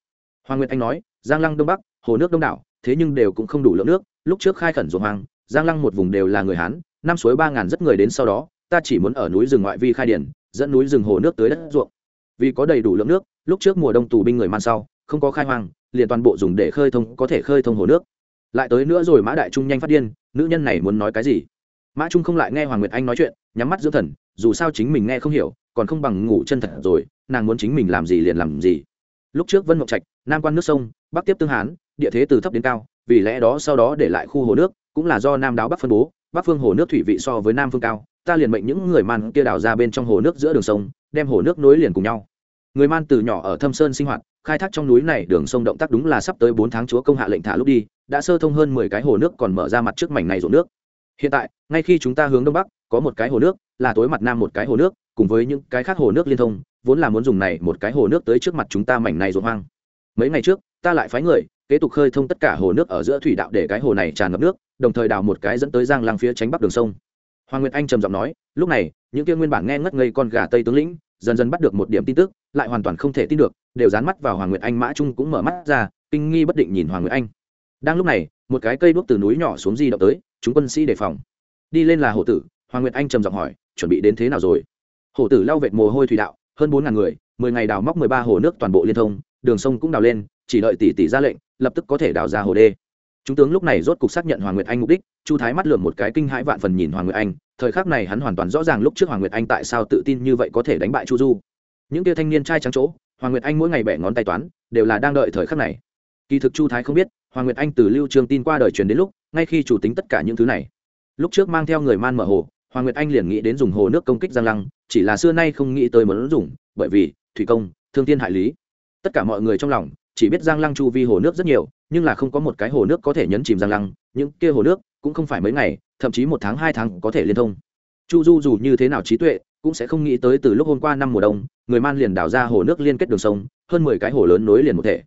Hoàng nguyệt anh nói, giang lăng đông bắc, hồ nước đông đảo, thế nhưng đều cũng không đủ lượng nước, lúc trước khai khẩn ruộng hoàng giang lăng một vùng đều là người hán, năm suối ba ngàn rất người đến sau đó, ta chỉ muốn ở núi rừng ngoại vi khai điển, dẫn núi rừng hồ nước tới đất ruộng. Vì có đầy đủ lượng nước lúc trước mùa đông tù binh người man sau, không có khai hoang, liền toàn bộ dùng để khơi thông, có thể khơi thông hồ nước. Lại tới nữa rồi mã đại trung nhanh phát điên, nữ nhân này muốn nói cái gì? Mã trung không lại nghe hoàng nguyệt anh nói chuyện, nhắm mắt dưỡng thần, dù sao chính mình nghe không hiểu, còn không bằng ngủ chân thật rồi, nàng muốn chính mình làm gì liền làm gì. Lúc trước vân mộng trạch, nam quan nước sông, bắc tiếp tương hán, địa thế từ thấp đến cao, vì lẽ đó sau đó để lại khu hồ nước, cũng là do nam đáo bắc phân bố, bắc phương hồ nước thủy vị so với nam phương cao, ta liền mệnh những người man kia đào ra bên trong hồ nước giữa đường sông, đem hồ nước nối liền cùng nhau người man từ nhỏ ở thâm sơn sinh hoạt, khai thác trong núi này đường sông động tác đúng là sắp tới bốn tháng chúa công hạ lệnh thả lúc đi, đã sơ thông hơn mười cái hồ nước còn mở ra mặt trước mảnh này ruộng nước. Hiện tại, ngay khi chúng ta hướng đông bắc, có một cái hồ nước, là tối mặt nam một cái hồ nước, cùng với những cái khác hồ nước liên thông, vốn là muốn dùng này một cái hồ nước tới trước mặt chúng ta mảnh này ruộng hoang. Mấy ngày trước, ta lại phái người, kế tục khơi thông tất cả hồ nước ở giữa thủy đạo để cái hồ này tràn ngập nước, đồng thời đào một cái dẫn tới giang lăng phía tránh bắc đường sông. Hoàng nguyệt anh trầm giọng nói, lúc này, những kia nguyên bản nghe ngất ngây con gà tây tướng lĩnh, dần dần bắt được một điểm tin tức lại hoàn toàn không thể tin được, đều dán mắt vào hoàng nguyệt anh mã trung cũng mở mắt ra, kinh nghi bất định nhìn hoàng nguyệt anh. Đang lúc này, một cái cây đuốc từ núi nhỏ xuống di động tới, chúng quân sĩ đề phòng. Đi lên là hổ tử, hoàng nguyệt anh trầm giọng hỏi, chuẩn bị đến thế nào rồi? Hổ tử lau vệt mồ hôi thủy đạo, hơn bốn ngàn người, mười ngày đào móc mười ba hồ nước toàn bộ liên thông, đường sông cũng đào lên, chỉ đợi tỷ tỷ ra lệnh, lập tức có thể đào ra hồ đê. Chúng tướng lúc này rốt cục xác nhận hoàng nguyệt anh mục đích, chu thái mắt lượm một cái kinh hãi vạn phần nhìn hoàng nguyệt anh, thời khắc này hắn hoàn toàn rõ ràng lúc trước hoàng nguyệt anh tại sao tự tin như vậy có thể đánh bại chu du những tia thanh niên trai trắng chỗ, hoàng nguyệt anh mỗi ngày bẻ ngón tay toán, đều là đang đợi thời khắc này. Kỳ thực chu thái không biết, hoàng nguyệt anh từ lưu trường tin qua đời truyền đến lúc, ngay khi chủ tính tất cả những thứ này. Lúc trước mang theo người man mở hồ, hoàng nguyệt anh liền nghĩ đến dùng hồ nước công kích giang lăng, chỉ là xưa nay không nghĩ tới muốn dùng, bởi vì, thủy công, thương tiên hại lý. Tất cả mọi người trong lòng, chỉ biết giang lăng chu vi hồ nước rất nhiều, nhưng là không có một cái hồ nước có thể nhấn chìm giang lăng, những kia hồ nước cũng không phải mấy ngày, thậm chí một tháng, hai tháng có thể liên thông. Chu du dù như thế nào trí tuệ cũng sẽ không nghĩ tới từ lúc hôm qua năm mùa đông, người man liền đào ra hồ nước liên kết đường sông, hơn mười cái hồ lớn nối liền một thể.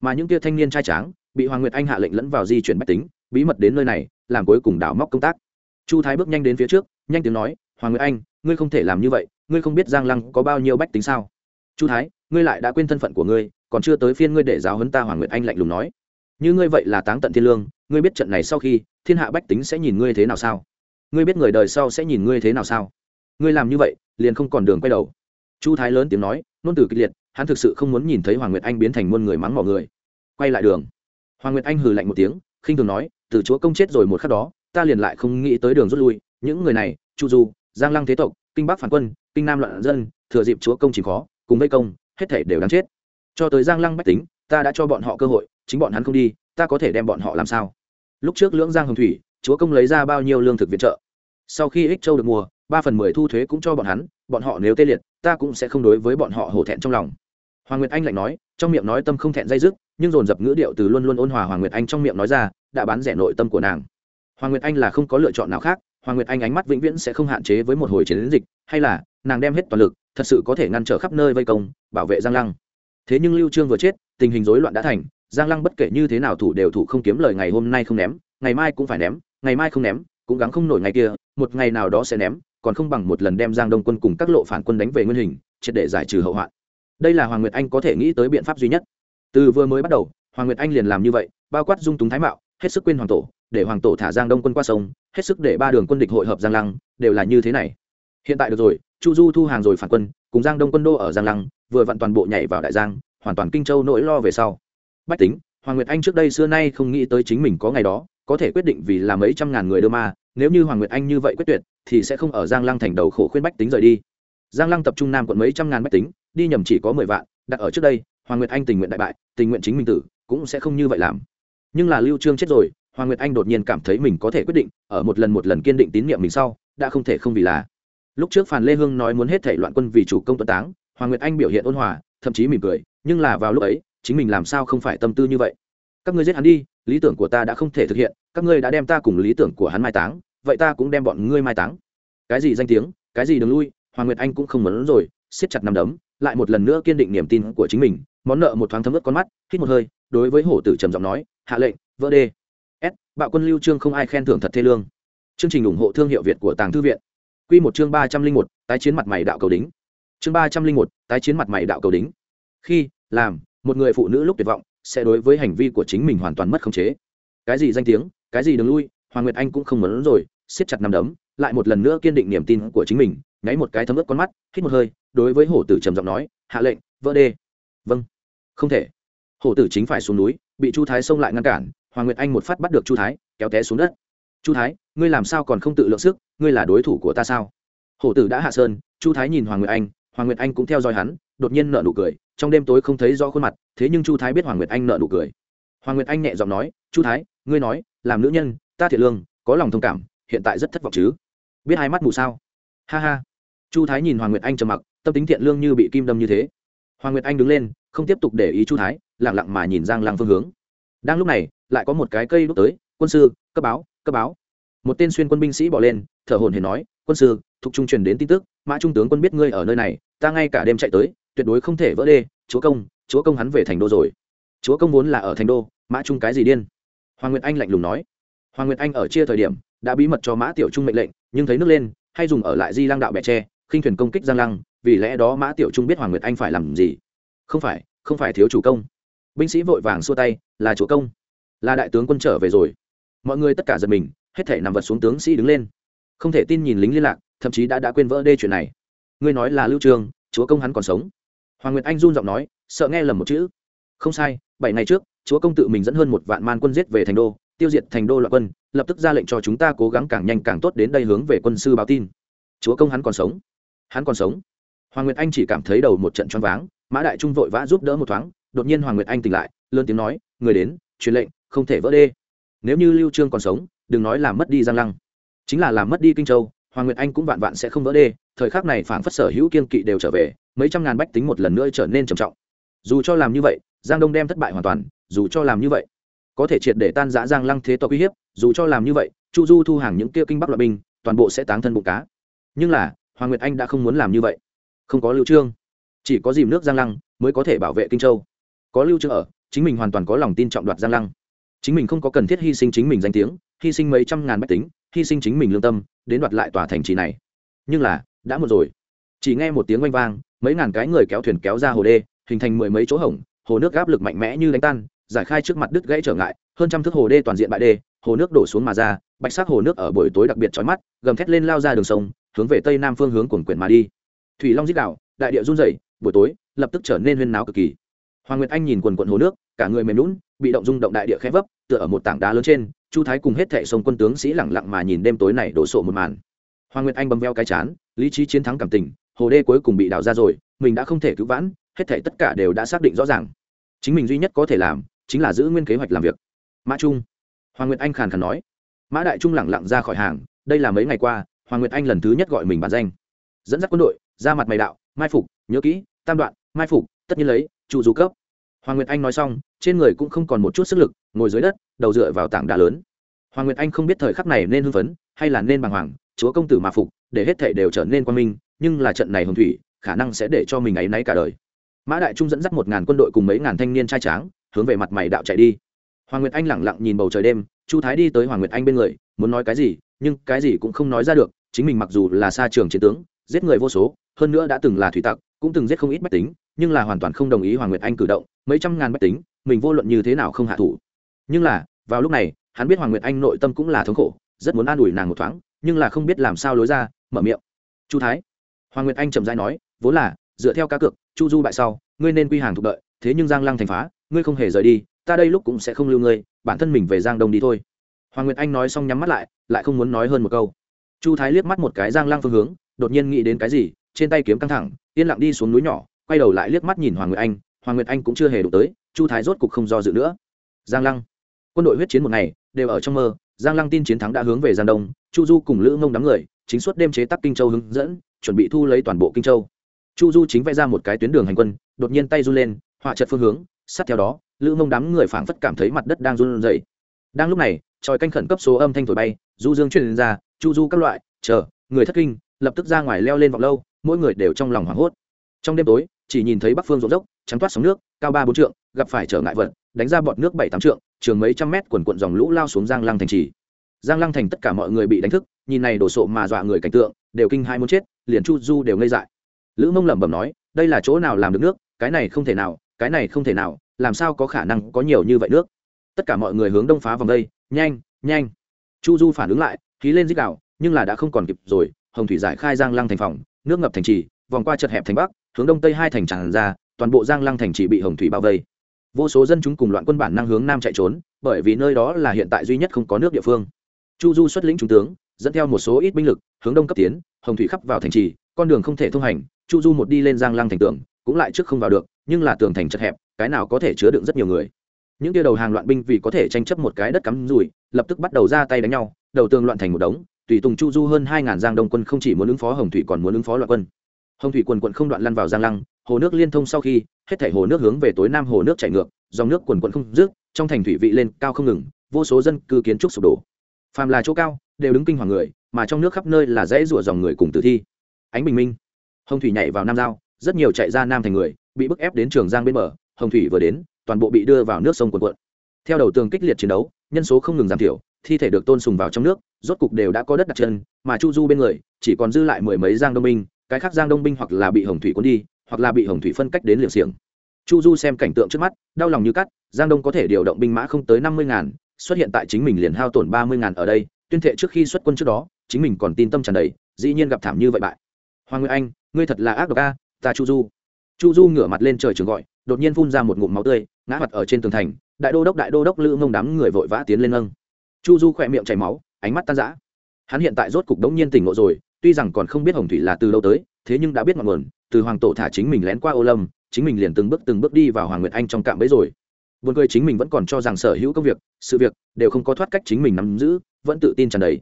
Mà những kia thanh niên trai tráng, bị hoàng nguyệt anh hạ lệnh lẫn vào di chuyển bách tính, bí mật đến nơi này, làm cuối cùng đào móc công tác. Chu thái bước nhanh đến phía trước, nhanh tiếng nói, hoàng nguyệt anh, ngươi không thể làm như vậy, ngươi không biết giang lăng có bao nhiêu bách tính sao? Chu thái, ngươi lại đã quên thân phận của ngươi, còn chưa tới phiên ngươi để giáo hấn ta. Hoàng nguyệt anh lạnh lùng nói. Như ngươi vậy là táng tận thiên lương, ngươi biết trận này sau khi thiên hạ bách tính sẽ nhìn ngươi thế nào sao? Ngươi biết người đời sau sẽ nhìn ngươi thế nào sao? Ngươi làm như vậy, liền không còn đường quay đầu. Chu thái lớn tiếng nói, nôn từ kịch liệt, hắn thực sự không muốn nhìn thấy hoàng nguyệt anh biến thành muôn người mắng mỏ người. Quay lại đường. Hoàng nguyệt anh hừ lạnh một tiếng, khinh thường nói, từ chúa công chết rồi một khắc đó, ta liền lại không nghĩ tới đường rút lui. Những người này, chu du, giang lăng thế tộc, kinh bắc phản quân, kinh nam loạn dân, thừa dịp chúa công chìm khó, cùng vây công, hết thể đều đáng chết. Cho tới giang lăng bách tính, ta đã cho bọn họ cơ hội, chính bọn hắn không đi, ta có thể đem bọn họ làm sao? Lúc trước lưỡng giang hồng thủy, chúa công lấy ra bao nhiêu lương thực viện trợ? Sau khi ích châu được mùa ba phần mười thu thuế cũng cho bọn hắn, bọn họ nếu tê liệt, ta cũng sẽ không đối với bọn họ hổ thẹn trong lòng. Hoàng nguyệt anh lạnh nói, trong miệng nói tâm không thẹn dây dứt, nhưng dồn dập ngữ điệu từ luôn luôn ôn hòa hoàng nguyệt anh trong miệng nói ra, đã bán rẻ nội tâm của nàng. Hoàng nguyệt anh là không có lựa chọn nào khác, hoàng nguyệt anh ánh mắt vĩnh viễn sẽ không hạn chế với một hồi chiến dịch, hay là, nàng đem hết toàn lực, thật sự có thể ngăn trở khắp nơi vây công, bảo vệ giang lăng. Thế nhưng lưu trương vừa chết, tình hình rối loạn đã thành, giang lăng bất kể như thế nào thủ đều thủ không kiếm lời ngày hôm nay không ném, ngày mai cũng phải ném, ngày mai không ném, cũng gắng không nổi ngày kia, một ngày nào đó sẽ ném còn không bằng một lần đem giang đông quân cùng các lộ phản quân đánh về nguyên hình, triệt để giải trừ hậu hoạn. Đây là hoàng nguyệt anh có thể nghĩ tới biện pháp duy nhất. Từ vừa mới bắt đầu, hoàng nguyệt anh liền làm như vậy, bao quát dung túng thái mạo, hết sức quên hoàng tổ, để hoàng tổ thả giang đông quân qua sông, hết sức để ba đường quân địch hội hợp giang lăng, đều là như thế này. Hiện tại được rồi, chu du thu hàng rồi phản quân, cùng giang đông quân đô ở giang lăng, vừa vặn toàn bộ nhảy vào đại giang, hoàn toàn kinh châu nỗi lo về sau. Bách tính, hoàng nguyệt anh trước đây xưa nay không nghĩ tới chính mình có ngày đó, có thể quyết định vì là mấy trăm ngàn người đơ ma, nếu như hoàng nguyệt anh như vậy quyết tuyệt thì sẽ không ở giang lăng thành đầu khổ khuyên bách tính rời đi. Giang lăng tập trung nam quận mấy trăm ngàn bách tính, đi nhầm chỉ có mười vạn, đặt ở trước đây, hoàng nguyệt anh tình nguyện đại bại, tình nguyện chính mình tử, cũng sẽ không như vậy làm. Nhưng là lưu trương chết rồi, hoàng nguyệt anh đột nhiên cảm thấy mình có thể quyết định, ở một lần một lần kiên định tín nhiệm mình sau, đã không thể không vì là. Lúc trước phàn lê hương nói muốn hết thể loạn quân vì chủ công tuấn táng, hoàng nguyệt anh biểu hiện ôn hòa, thậm chí mỉm cười, nhưng là vào lúc ấy, chính mình làm sao không phải tâm tư như vậy? Các ngươi giết hắn đi, lý tưởng của ta đã không thể thực hiện, các ngươi đã đem ta cùng lý tưởng của hắn mai táng vậy ta cũng đem bọn ngươi mai táng. Cái gì danh tiếng, cái gì đừng lui, hoàng nguyệt anh cũng không muốn rồi, siết chặt nằm đấm, lại một lần nữa kiên định niềm tin của chính mình, món nợ một thoáng thấm ướt con mắt, hít một hơi, đối với hổ tử trầm giọng nói, hạ lệnh, vỡ đê. S, bạo quân lưu trương không ai khen thưởng thật thê lương. Chương trình ủng hộ thương hiệu việt của tàng thư viện. Quy một chương ba trăm linh một, tái chiến mặt mày đạo cầu đính. Chương ba trăm linh một, tái chiến mặt mày đạo cầu đính. Khi, làm, một người phụ nữ lúc tuyệt vọng, sẽ đối với hành vi của chính mình hoàn toàn mất khống chế. Cái gì danh tiếng, cái gì đừng lui, hoàng nguyệt anh cũng không muốn rồi siết chặt nằm đấm, lại một lần nữa kiên định niềm tin của chính mình, nháy một cái thấm ướt con mắt, hít một hơi, đối với hổ tử trầm giọng nói, hạ lệnh, vỡ đê. Vâng. Không thể. Hổ tử chính phải xuống núi, bị chu thái xông lại ngăn cản, hoàng nguyệt anh một phát bắt được chu thái, kéo té xuống đất. Chu thái, ngươi làm sao còn không tự lượng sức, ngươi là đối thủ của ta sao? Hổ tử đã hạ sơn, chu thái nhìn hoàng nguyệt anh, hoàng nguyệt anh cũng theo dõi hắn, đột nhiên nợ nụ cười, trong đêm tối không thấy rõ khuôn mặt, thế nhưng chu thái biết hoàng nguyệt anh nợ nụ cười. Hoàng nguyệt anh nhẹ giọng nói, chu thái, ngươi nói, làm nữ nhân, ta thiệt lương, có lòng thông cảm hiện tại rất thất vọng chứ. Biết hai mắt mù sao? Ha ha. Chu thái nhìn hoàng nguyệt anh trầm mặc, tâm tính thiện lương như bị kim đâm như thế. Hoàng nguyệt anh đứng lên, không tiếp tục để ý chu thái lẳng lặng mà nhìn giang lăng phương hướng. Đang lúc này, lại có một cái cây đốt tới, quân sư, cấp báo cấp báo. Một tên xuyên quân binh sĩ bỏ lên, thở hồn hển nói, quân sư thục trung truyền đến tin tức, mã trung tướng quân biết ngươi ở nơi này, ta ngay cả đêm chạy tới, tuyệt đối không thể vỡ đê, chúa công chúa công hắn về thành đô rồi. Chúa công vốn là ở thành đô, mã trung cái gì điên? Hoàng nguyệt anh lạnh lùng nói. Hoàng nguyệt anh ở chia thời điểm đã bí mật cho mã tiểu trung mệnh lệnh, nhưng thấy nước lên, hay dùng ở lại di lăng đạo bẹ tre, khinh thuyền công kích giang lăng, vì lẽ đó mã tiểu trung biết hoàng nguyệt anh phải làm gì. Không phải không phải thiếu chủ công. Binh sĩ vội vàng xua tay, là chủ công. Là đại tướng quân trở về rồi. Mọi người tất cả giật mình, hết thể nằm vật xuống tướng sĩ đứng lên. Không thể tin nhìn lính liên lạc, thậm chí đã đã quên vỡ đê chuyện này. Ngươi nói là lưu trường, chúa công hắn còn sống. Hoàng nguyệt anh run giọng nói, sợ nghe lầm một chữ. Không sai, bảy ngày trước, chúa công tự mình dẫn hơn một vạn man quân giết về thành đô, tiêu diệt thành đô loạn quân lập tức ra lệnh cho chúng ta cố gắng càng nhanh càng tốt đến đây hướng về quân sư báo tin. Chúa công hắn còn sống. Hắn còn sống. Hoàng nguyệt anh chỉ cảm thấy đầu một trận choáng váng, mã đại trung vội vã giúp đỡ một thoáng, đột nhiên hoàng nguyệt anh tỉnh lại, lớn tiếng nói, người đến, truyền lệnh, không thể vỡ đê. Nếu như lưu trương còn sống, đừng nói là mất đi giang lăng. Chính là làm mất đi kinh châu, hoàng nguyệt anh cũng vạn vạn sẽ không vỡ đê. Thời khắc này phảng phất sở hữu kiên kỵ đều trở về, mấy trăm ngàn bách tính một lần nữa trở nên trầm trọng. Dù cho làm như vậy, giang đông đem thất bại hoàn toàn, dù cho làm như vậy có thể triệt để tan giã giang lăng thế tộc uy hiếp, dù cho làm như vậy, chu du thu hàng những kia kinh bắc loại binh, toàn bộ sẽ táng thân bụng cá. Nhưng là, hoàng nguyệt anh đã không muốn làm như vậy. Không có lưu trương, chỉ có dìm nước giang lăng mới có thể bảo vệ kinh châu. Có lưu trương ở, chính mình hoàn toàn có lòng tin trọng đoạt giang lăng. Chính mình không có cần thiết hy sinh chính mình danh tiếng, hy sinh mấy trăm ngàn bách tính, hy sinh chính mình lương tâm, đến đoạt lại tòa thành trì này. Nhưng là, đã một rồi. Chỉ nghe một tiếng oanh vang, mấy ngàn cái người kéo thuyền kéo ra hồ đê, hình thành mười mấy chỗ hổng, hồ nước áp lực mạnh mẽ như đánh tan giải khai trước mặt đứt gãy trở ngại, hơn trăm thước hồ đê toàn diện bãi đê, hồ nước đổ xuống mà ra, bạch sắc hồ nước ở buổi tối đặc biệt chói mắt, gầm thét lên lao ra đường sông, hướng về tây nam phương hướng cuồn quyển mà đi. Thủy long dích đạo đại địa run rẩy, buổi tối, lập tức trở nên huyên náo cực kỳ. Hoàng nguyệt anh nhìn quần quận hồ nước, cả người mềm lún bị động rung động đại địa khẽ vấp, tựa ở một tảng đá lớn trên, chu thái cùng hết thệ sông quân tướng sĩ lẳng lặng mà nhìn đêm tối này đổ sộ một màn. Hoàng nguyệt anh bầm veo cái chán, lý trí chiến thắng cảm tình, hồ đê cuối cùng bị đào ra rồi, mình đã không thể cứu vãn, hết thảy tất cả đều đã xác định rõ ràng. Chính mình duy nhất có thể làm chính là giữ nguyên kế hoạch làm việc. Mã trung. Hoàng nguyệt anh khàn khàn nói. Mã đại trung lẳng lặng ra khỏi hàng, đây là mấy ngày qua, hoàng nguyệt anh lần thứ nhất gọi mình bản danh. Dẫn dắt quân đội, ra mặt mày đạo, mai phục, nhớ kỹ, tam đoạn, mai phục, tất nhiên lấy, trụ du cấp. Hoàng nguyệt anh nói xong, trên người cũng không còn một chút sức lực, ngồi dưới đất, đầu dựa vào tảng đá lớn. Hoàng nguyệt anh không biết thời khắc này nên hưng phấn, hay là nên bàng hoàng, chúa công tử mà phục, để hết thể đều trở nên quan minh, nhưng là trận này hồng thủy, khả năng sẽ để cho mình ấy náy cả đời. Mã đại trung dẫn dắt một ngàn quân đội cùng mấy ngàn thanh niên trai tráng hướng về mặt mày đạo chạy đi. Hoàng nguyệt anh lẳng lặng nhìn bầu trời đêm, chu thái đi tới hoàng nguyệt anh bên người, muốn nói cái gì, nhưng cái gì cũng không nói ra được, chính mình mặc dù là xa trường chiến tướng, giết người vô số, hơn nữa đã từng là thủy tặc, cũng từng giết không ít bách tính, nhưng là hoàn toàn không đồng ý hoàng nguyệt anh cử động, mấy trăm ngàn bách tính, mình vô luận như thế nào không hạ thủ. Nhưng là, vào lúc này, hắn biết hoàng nguyệt anh nội tâm cũng là thống khổ, rất muốn an ủi nàng một thoáng, nhưng là không biết làm sao lối ra, mở miệng. Chu thái. Hoàng nguyệt anh chậm dãi nói, vốn là, dựa theo cá cược, chu du bại sau, ngươi nên quy hàng thuộc đợi, thế nhưng giang lăng thành phá ngươi không hề rời đi, ta đây lúc cũng sẽ không lưu ngươi, bản thân mình về giang đông đi thôi. Hoàng nguyệt anh nói xong nhắm mắt lại lại không muốn nói hơn một câu. Chu thái liếc mắt một cái giang Lang phương hướng, đột nhiên nghĩ đến cái gì, trên tay kiếm căng thẳng, yên lặng đi xuống núi nhỏ, quay đầu lại liếc mắt nhìn hoàng nguyệt anh, hoàng nguyệt anh cũng chưa hề đụng tới, chu thái rốt cục không do dự nữa. Giang lăng, quân đội huyết chiến một ngày, đều ở trong mơ, giang lăng tin chiến thắng đã hướng về giang đông, chu du cùng lữ mông đám người, chính suốt đêm chế tắc kinh châu hướng dẫn, chuẩn bị thu lấy toàn bộ kinh châu. Chu du chính vẽ ra một cái tuyến đường hành quân, đột nhiên tay run lên, họa chật phương hướng sát theo đó, lữ mông đám người phảng phất cảm thấy mặt đất đang run rẩy. Đang lúc này tròi canh khẩn cấp số âm thanh thổi bay, du dương truyền ra, chu du các loại, chờ, người thất kinh, lập tức ra ngoài leo lên vọng lâu, mỗi người đều trong lòng hoảng hốt. Trong đêm tối, chỉ nhìn thấy bắc phương rộng dốc, trắng toát sóng nước, cao ba bốn trượng, gặp phải trở ngại vật, đánh ra bọt nước bảy tám trượng, trường mấy trăm mét quần quận dòng lũ lao xuống giang lăng thành trì. Giang lăng thành tất cả mọi người bị đánh thức, nhìn này đổ sộ mà dọa người cảnh tượng, đều kinh hai muốn chết, liền chu du đều ngây dại. Lữ mông lẩm bẩm nói, đây là chỗ nào làm được nước, cái này không thể nào cái này không thể nào, làm sao có khả năng có nhiều như vậy nước? Tất cả mọi người hướng đông phá vòng đây, nhanh nhanh. Chu du phản ứng lại khí lên dích đạo, nhưng là đã không còn kịp rồi, hồng thủy giải khai giang lăng thành phòng, nước ngập thành trì, vòng qua chật hẹp thành bắc, hướng đông tây hai thành tràn ra, toàn bộ giang lăng thành trì bị hồng thủy bao vây. Vô số dân chúng cùng loạn quân bản năng hướng nam chạy trốn, bởi vì nơi đó là hiện tại duy nhất không có nước địa phương. Chu du xuất lĩnh trung tướng, dẫn theo một số ít binh lực, hướng đông cấp tiến, hồng thủy khắp vào thành trì, con đường không thể thông hành, chu du một đi lên giang lăng thành tường cũng lại trước không vào được, nhưng là tường thành chật hẹp, cái nào có thể chứa đựng rất nhiều người. Những kia đầu hàng loạn binh vì có thể tranh chấp một cái đất cắm rủi, lập tức bắt đầu ra tay đánh nhau, đầu tường loạn thành một đống, tùy tùng chu du hơn hai ngàn giang đông quân không chỉ muốn ứng phó hồng thủy còn muốn ứng phó loạn quân. Hồng thủy quần quận không đoạn lăn vào giang lăng, hồ nước liên thông sau khi, hết thảy hồ nước hướng về tối nam hồ nước chảy ngược, dòng nước quần quận không dứt, trong thành thủy vị lên cao không ngừng, vô số dân cư kiến trúc sụp đổ. Phàm là chỗ cao, đều đứng kinh hoàng người, mà trong nước khắp nơi là dãy rủa dòng người cùng tử thi. Ánh bình minh. Hồng thủy nhảy vào nam giao rất nhiều chạy ra nam thành người, bị bức ép đến trường giang bên bờ, hồng thủy vừa đến, toàn bộ bị đưa vào nước sông quần quận theo đầu tường kích liệt chiến đấu, nhân số không ngừng giảm thiểu, thi thể được tôn sùng vào trong nước, rốt cục đều đã có đất đặt chân, mà chu du bên người, chỉ còn dư lại mười mấy giang đông binh, cái khác giang đông binh hoặc là bị hồng thủy cuốn đi, hoặc là bị hồng thủy phân cách đến liều xiềng. Chu du xem cảnh tượng trước mắt, đau lòng như cắt, giang đông có thể điều động binh mã không tới năm mươi ngàn, xuất hiện tại chính mình liền hao tổn ba mươi ngàn ở đây, tuyên thệ trước khi xuất quân trước đó, chính mình còn tin tâm tràn đầy, dĩ nhiên gặp thảm như vậy bại. Hoàng nguyên anh, ngươi thật là ác độc a ta chu du. Chu du ngửa mặt lên trời trường gọi, đột nhiên phun ra một ngụm máu tươi, ngã mặt ở trên tường thành, đại đô đốc đại đô đốc lữ mông đám người vội vã tiến lên nâng. Chu du khỏe miệng chảy máu, ánh mắt tan rã. Hắn hiện tại rốt cục đống nhiên tỉnh ngộ rồi, tuy rằng còn không biết hồng thủy là từ đâu tới, thế nhưng đã biết ngọn nguồn, từ hoàng tổ thả chính mình lén qua ô lâm, chính mình liền từng bước từng bước đi vào hoàng nguyệt anh trong cạm bẫy rồi. Buồn cười chính mình vẫn còn cho rằng sở hữu công việc, sự việc đều không có thoát cách chính mình nắm giữ, vẫn tự tin tràn đầy.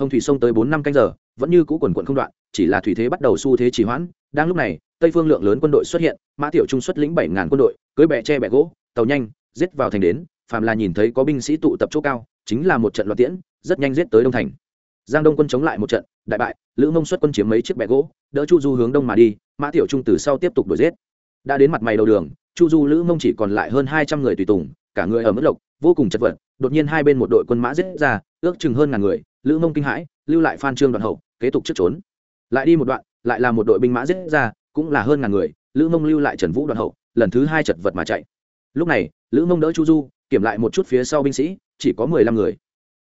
Hồng thủy sông tới bốn năm canh giờ, vẫn như cũ quần quận không đoạn, chỉ là thủy thế bắt đầu xu thế trì hoãn, đang lúc này tây phương lượng lớn quân đội xuất hiện, mã tiểu trung xuất lĩnh bảy ngàn quân đội, cưới bẹ tre bẹ gỗ, tàu nhanh, giết vào thành đến, phàm là nhìn thấy có binh sĩ tụ tập chỗ cao, chính là một trận loạt tiễn, rất nhanh giết tới đông thành. Giang đông quân chống lại một trận, đại bại, lữ mông xuất quân chiếm mấy chiếc bẹ gỗ, đỡ chu du hướng đông mà đi, mã tiểu trung từ sau tiếp tục đuổi giết. Đã đến mặt mày đầu đường, chu du, lữ mông chỉ còn lại hơn hai trăm người tùy tùng, cả người ở mức lộc, vô cùng chật vật, đột nhiên hai bên một đội quân mã giết ra, ước chừng hơn ngàn người, lữ mông kinh hãi, lưu lại phan trương đoạn hậu, kế tục trước trốn. Lại đi một đoạn, lại là một đội binh mã giết ra cũng là hơn ngàn người, lữ mông lưu lại trần vũ đoàn hậu, lần thứ hai chật vật mà chạy. Lúc này, lữ mông đỡ chu du, kiểm lại một chút phía sau binh sĩ, chỉ có mười lăm người.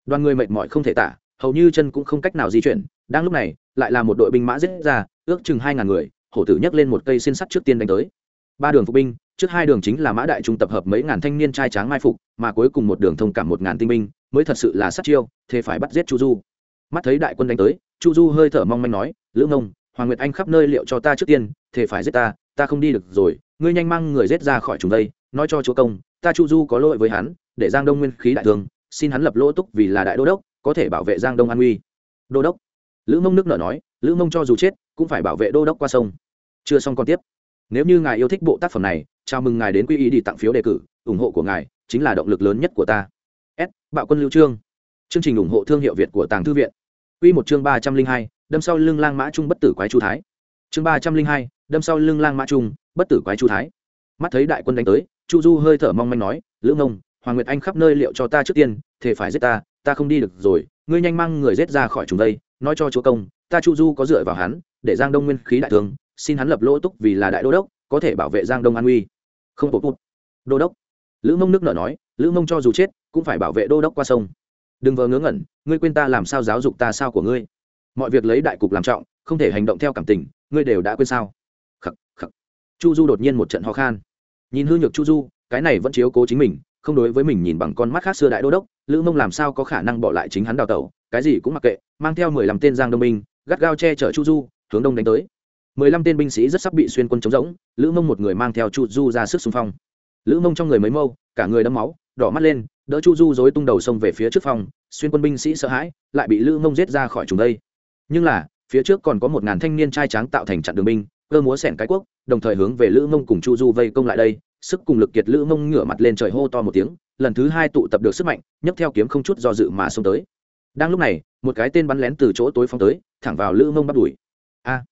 Đoàn người mệt mỏi không thể tả, hầu như chân cũng không cách nào di chuyển, đang lúc này, lại là một đội binh mã giết ra, ước chừng hai ngàn người, hổ tử nhấc lên một cây xin sắt trước tiên đánh tới. Ba đường phục binh, trước hai đường chính là mã đại trung tập hợp mấy ngàn thanh niên trai tráng mai phục, mà cuối cùng một đường thông cảm một ngàn tinh binh, mới thật sự là sát chiêu, thế phải bắt giết chu du. Mắt thấy đại quân đánh tới, chu du hơi thở mong manh nói, lữ mông hoàng nguyệt anh khắp nơi liệu cho ta trước tiên thể phải giết ta ta không đi được rồi, ngươi nhanh mang người giết ra khỏi chúng đây, nói cho chúa công, ta chu du có lỗi với hắn, để giang đông nguyên khí đại thương, xin hắn lập lỗ túc vì là đại đô đốc, có thể bảo vệ giang đông an uy đô đốc. Lữ mông nước nở nói, lữ mông cho dù chết, cũng phải bảo vệ đô đốc qua sông. Chưa xong còn tiếp. Nếu như ngài yêu thích bộ tác phẩm này, chào mừng ngài đến quy ý đi tặng phiếu đề cử, ủng hộ của ngài chính là động lực lớn nhất của ta. S. Bạo quân lưu trương. Chương trình ủng hộ thương hiệu việt của tàng thư viện. Quy một chương ba trăm linh hai đâm sau lưng lang mã trung bất tử quái chu thái. Chương ba trăm linh hai, đâm sau lưng lang mã trung bất tử quái chu thái. Mắt thấy đại quân đánh tới, chu du hơi thở mong manh nói, lữ ngông, hoàng nguyệt anh khắp nơi liệu cho ta trước tiên thể phải giết ta ta không đi được rồi, ngươi nhanh mang người giết ra khỏi chúng đây, nói cho chúa công, ta chu du có dựa vào hắn, để giang đông nguyên khí đại tướng xin hắn lập lỗ túc vì là đại đô đốc, có thể bảo vệ giang đông an uy không bột bột đô đốc? Lữ mông nước nở nói, lữ mông cho dù chết, cũng phải bảo vệ đô đốc qua sông. Đừng vờ ngớ ngẩn, ngươi quên ta làm sao giáo dục ta sao của ngươi? Mọi việc lấy đại cục làm trọng không thể hành động theo cảm tình ngươi đều đã quên sao? Khắc khắc. Chu du đột nhiên một trận ho khan. Nhìn hư nhược chu du cái này vẫn chiếu cố chính mình không đối với mình nhìn bằng con mắt khác xưa đại đô đốc lữ mông làm sao có khả năng bỏ lại chính hắn đào tẩu cái gì cũng mặc kệ mang theo mười lăm tên giang đông binh, gắt gao che chở chu du hướng đông đánh tới. mười lăm tên binh sĩ rất sắp bị xuyên quân chống rỗng lữ mông một người mang theo chu du ra sức xung phong. Lữ mông trong người mấy mâu cả người đấm máu đỏ mắt lên đỡ chu du dối tung đầu sông về phía trước phòng xuyên quân binh sĩ sợ hãi lại bị lữ mông giết ra khỏi chúng đây nhưng là, phía trước còn có một ngàn thanh niên trai tráng tạo thành chặn đường binh, cơ múa sẻn cái quốc, đồng thời hướng về lữ mông cùng chu du vây công lại đây, sức cùng lực kiệt lữ mông ngửa mặt lên trời hô to một tiếng, lần thứ hai tụ tập được sức mạnh, nhấc theo kiếm không chút do dự mà xông tới. Đang lúc này, một cái tên bắn lén từ chỗ tối phong tới, thẳng vào lữ mông bắt đuổi a!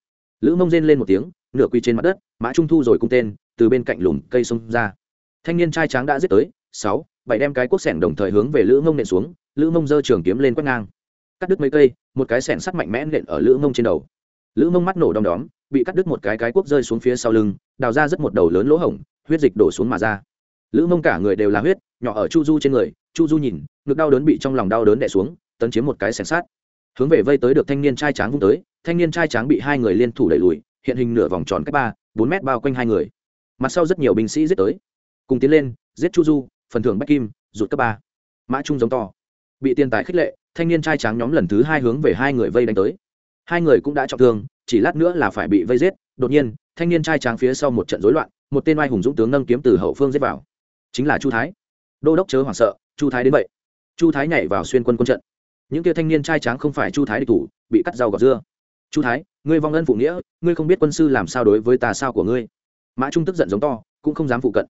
Lữ mông rên lên một tiếng, nửa quy trên mặt đất, mã trung thu rồi cung tên, từ bên cạnh lùm cây xông ra. Thanh niên trai tráng đã giết tới, sáu, bảy đem cái quốc sẻng đồng thời hướng về lữ mông nện xuống, lữ mông giơ trường kiếm lên quét ngang cắt đứt mấy cây, một cái sẻn sắt mạnh mẽ nện ở lữ mông trên đầu. Lữ mông mắt nổ đom đóm, bị cắt đứt một cái cái cuốc rơi xuống phía sau lưng, đào ra rất một đầu lớn lỗ hổng, huyết dịch đổ xuống mà ra. Lữ mông cả người đều là huyết, nhỏ ở chu du trên người, chu du nhìn, ngực đau đớn bị trong lòng đau đớn đẻ xuống, tấn chiếm một cái sẻn sát hướng về vây tới được thanh niên trai tráng vung tới, thanh niên trai tráng bị hai người liên thủ đẩy lùi, hiện hình nửa vòng tròn cách ba, bốn mét bao quanh hai người. Mặt sau rất nhiều binh sĩ giết tới. Cùng tiến lên, giết chu du, phần thưởng bách kim, rụt cấp ba. Mã trung giống to. Bị tiền tài khích lệ thanh niên trai tráng nhóm lần thứ hai hướng về hai người vây đánh tới. Hai người cũng đã trọng thương, chỉ lát nữa là phải bị vây giết. Đột nhiên, thanh niên trai tráng phía sau một trận rối loạn, một tên oai hùng dũng tướng nâng kiếm từ hậu phương giết vào. Chính là chu thái. Đô đốc chớ hoảng sợ, chu thái đến vậy. Chu thái nhảy vào xuyên quân quân trận. Những kia thanh niên trai tráng không phải chu thái địch thủ, bị cắt rau gọt dưa. Chu thái, ngươi vong ân phụ nghĩa, ngươi không biết quân sư làm sao đối với tà sao của ngươi. Mã trung tức giận giống to, cũng không dám phụ cận.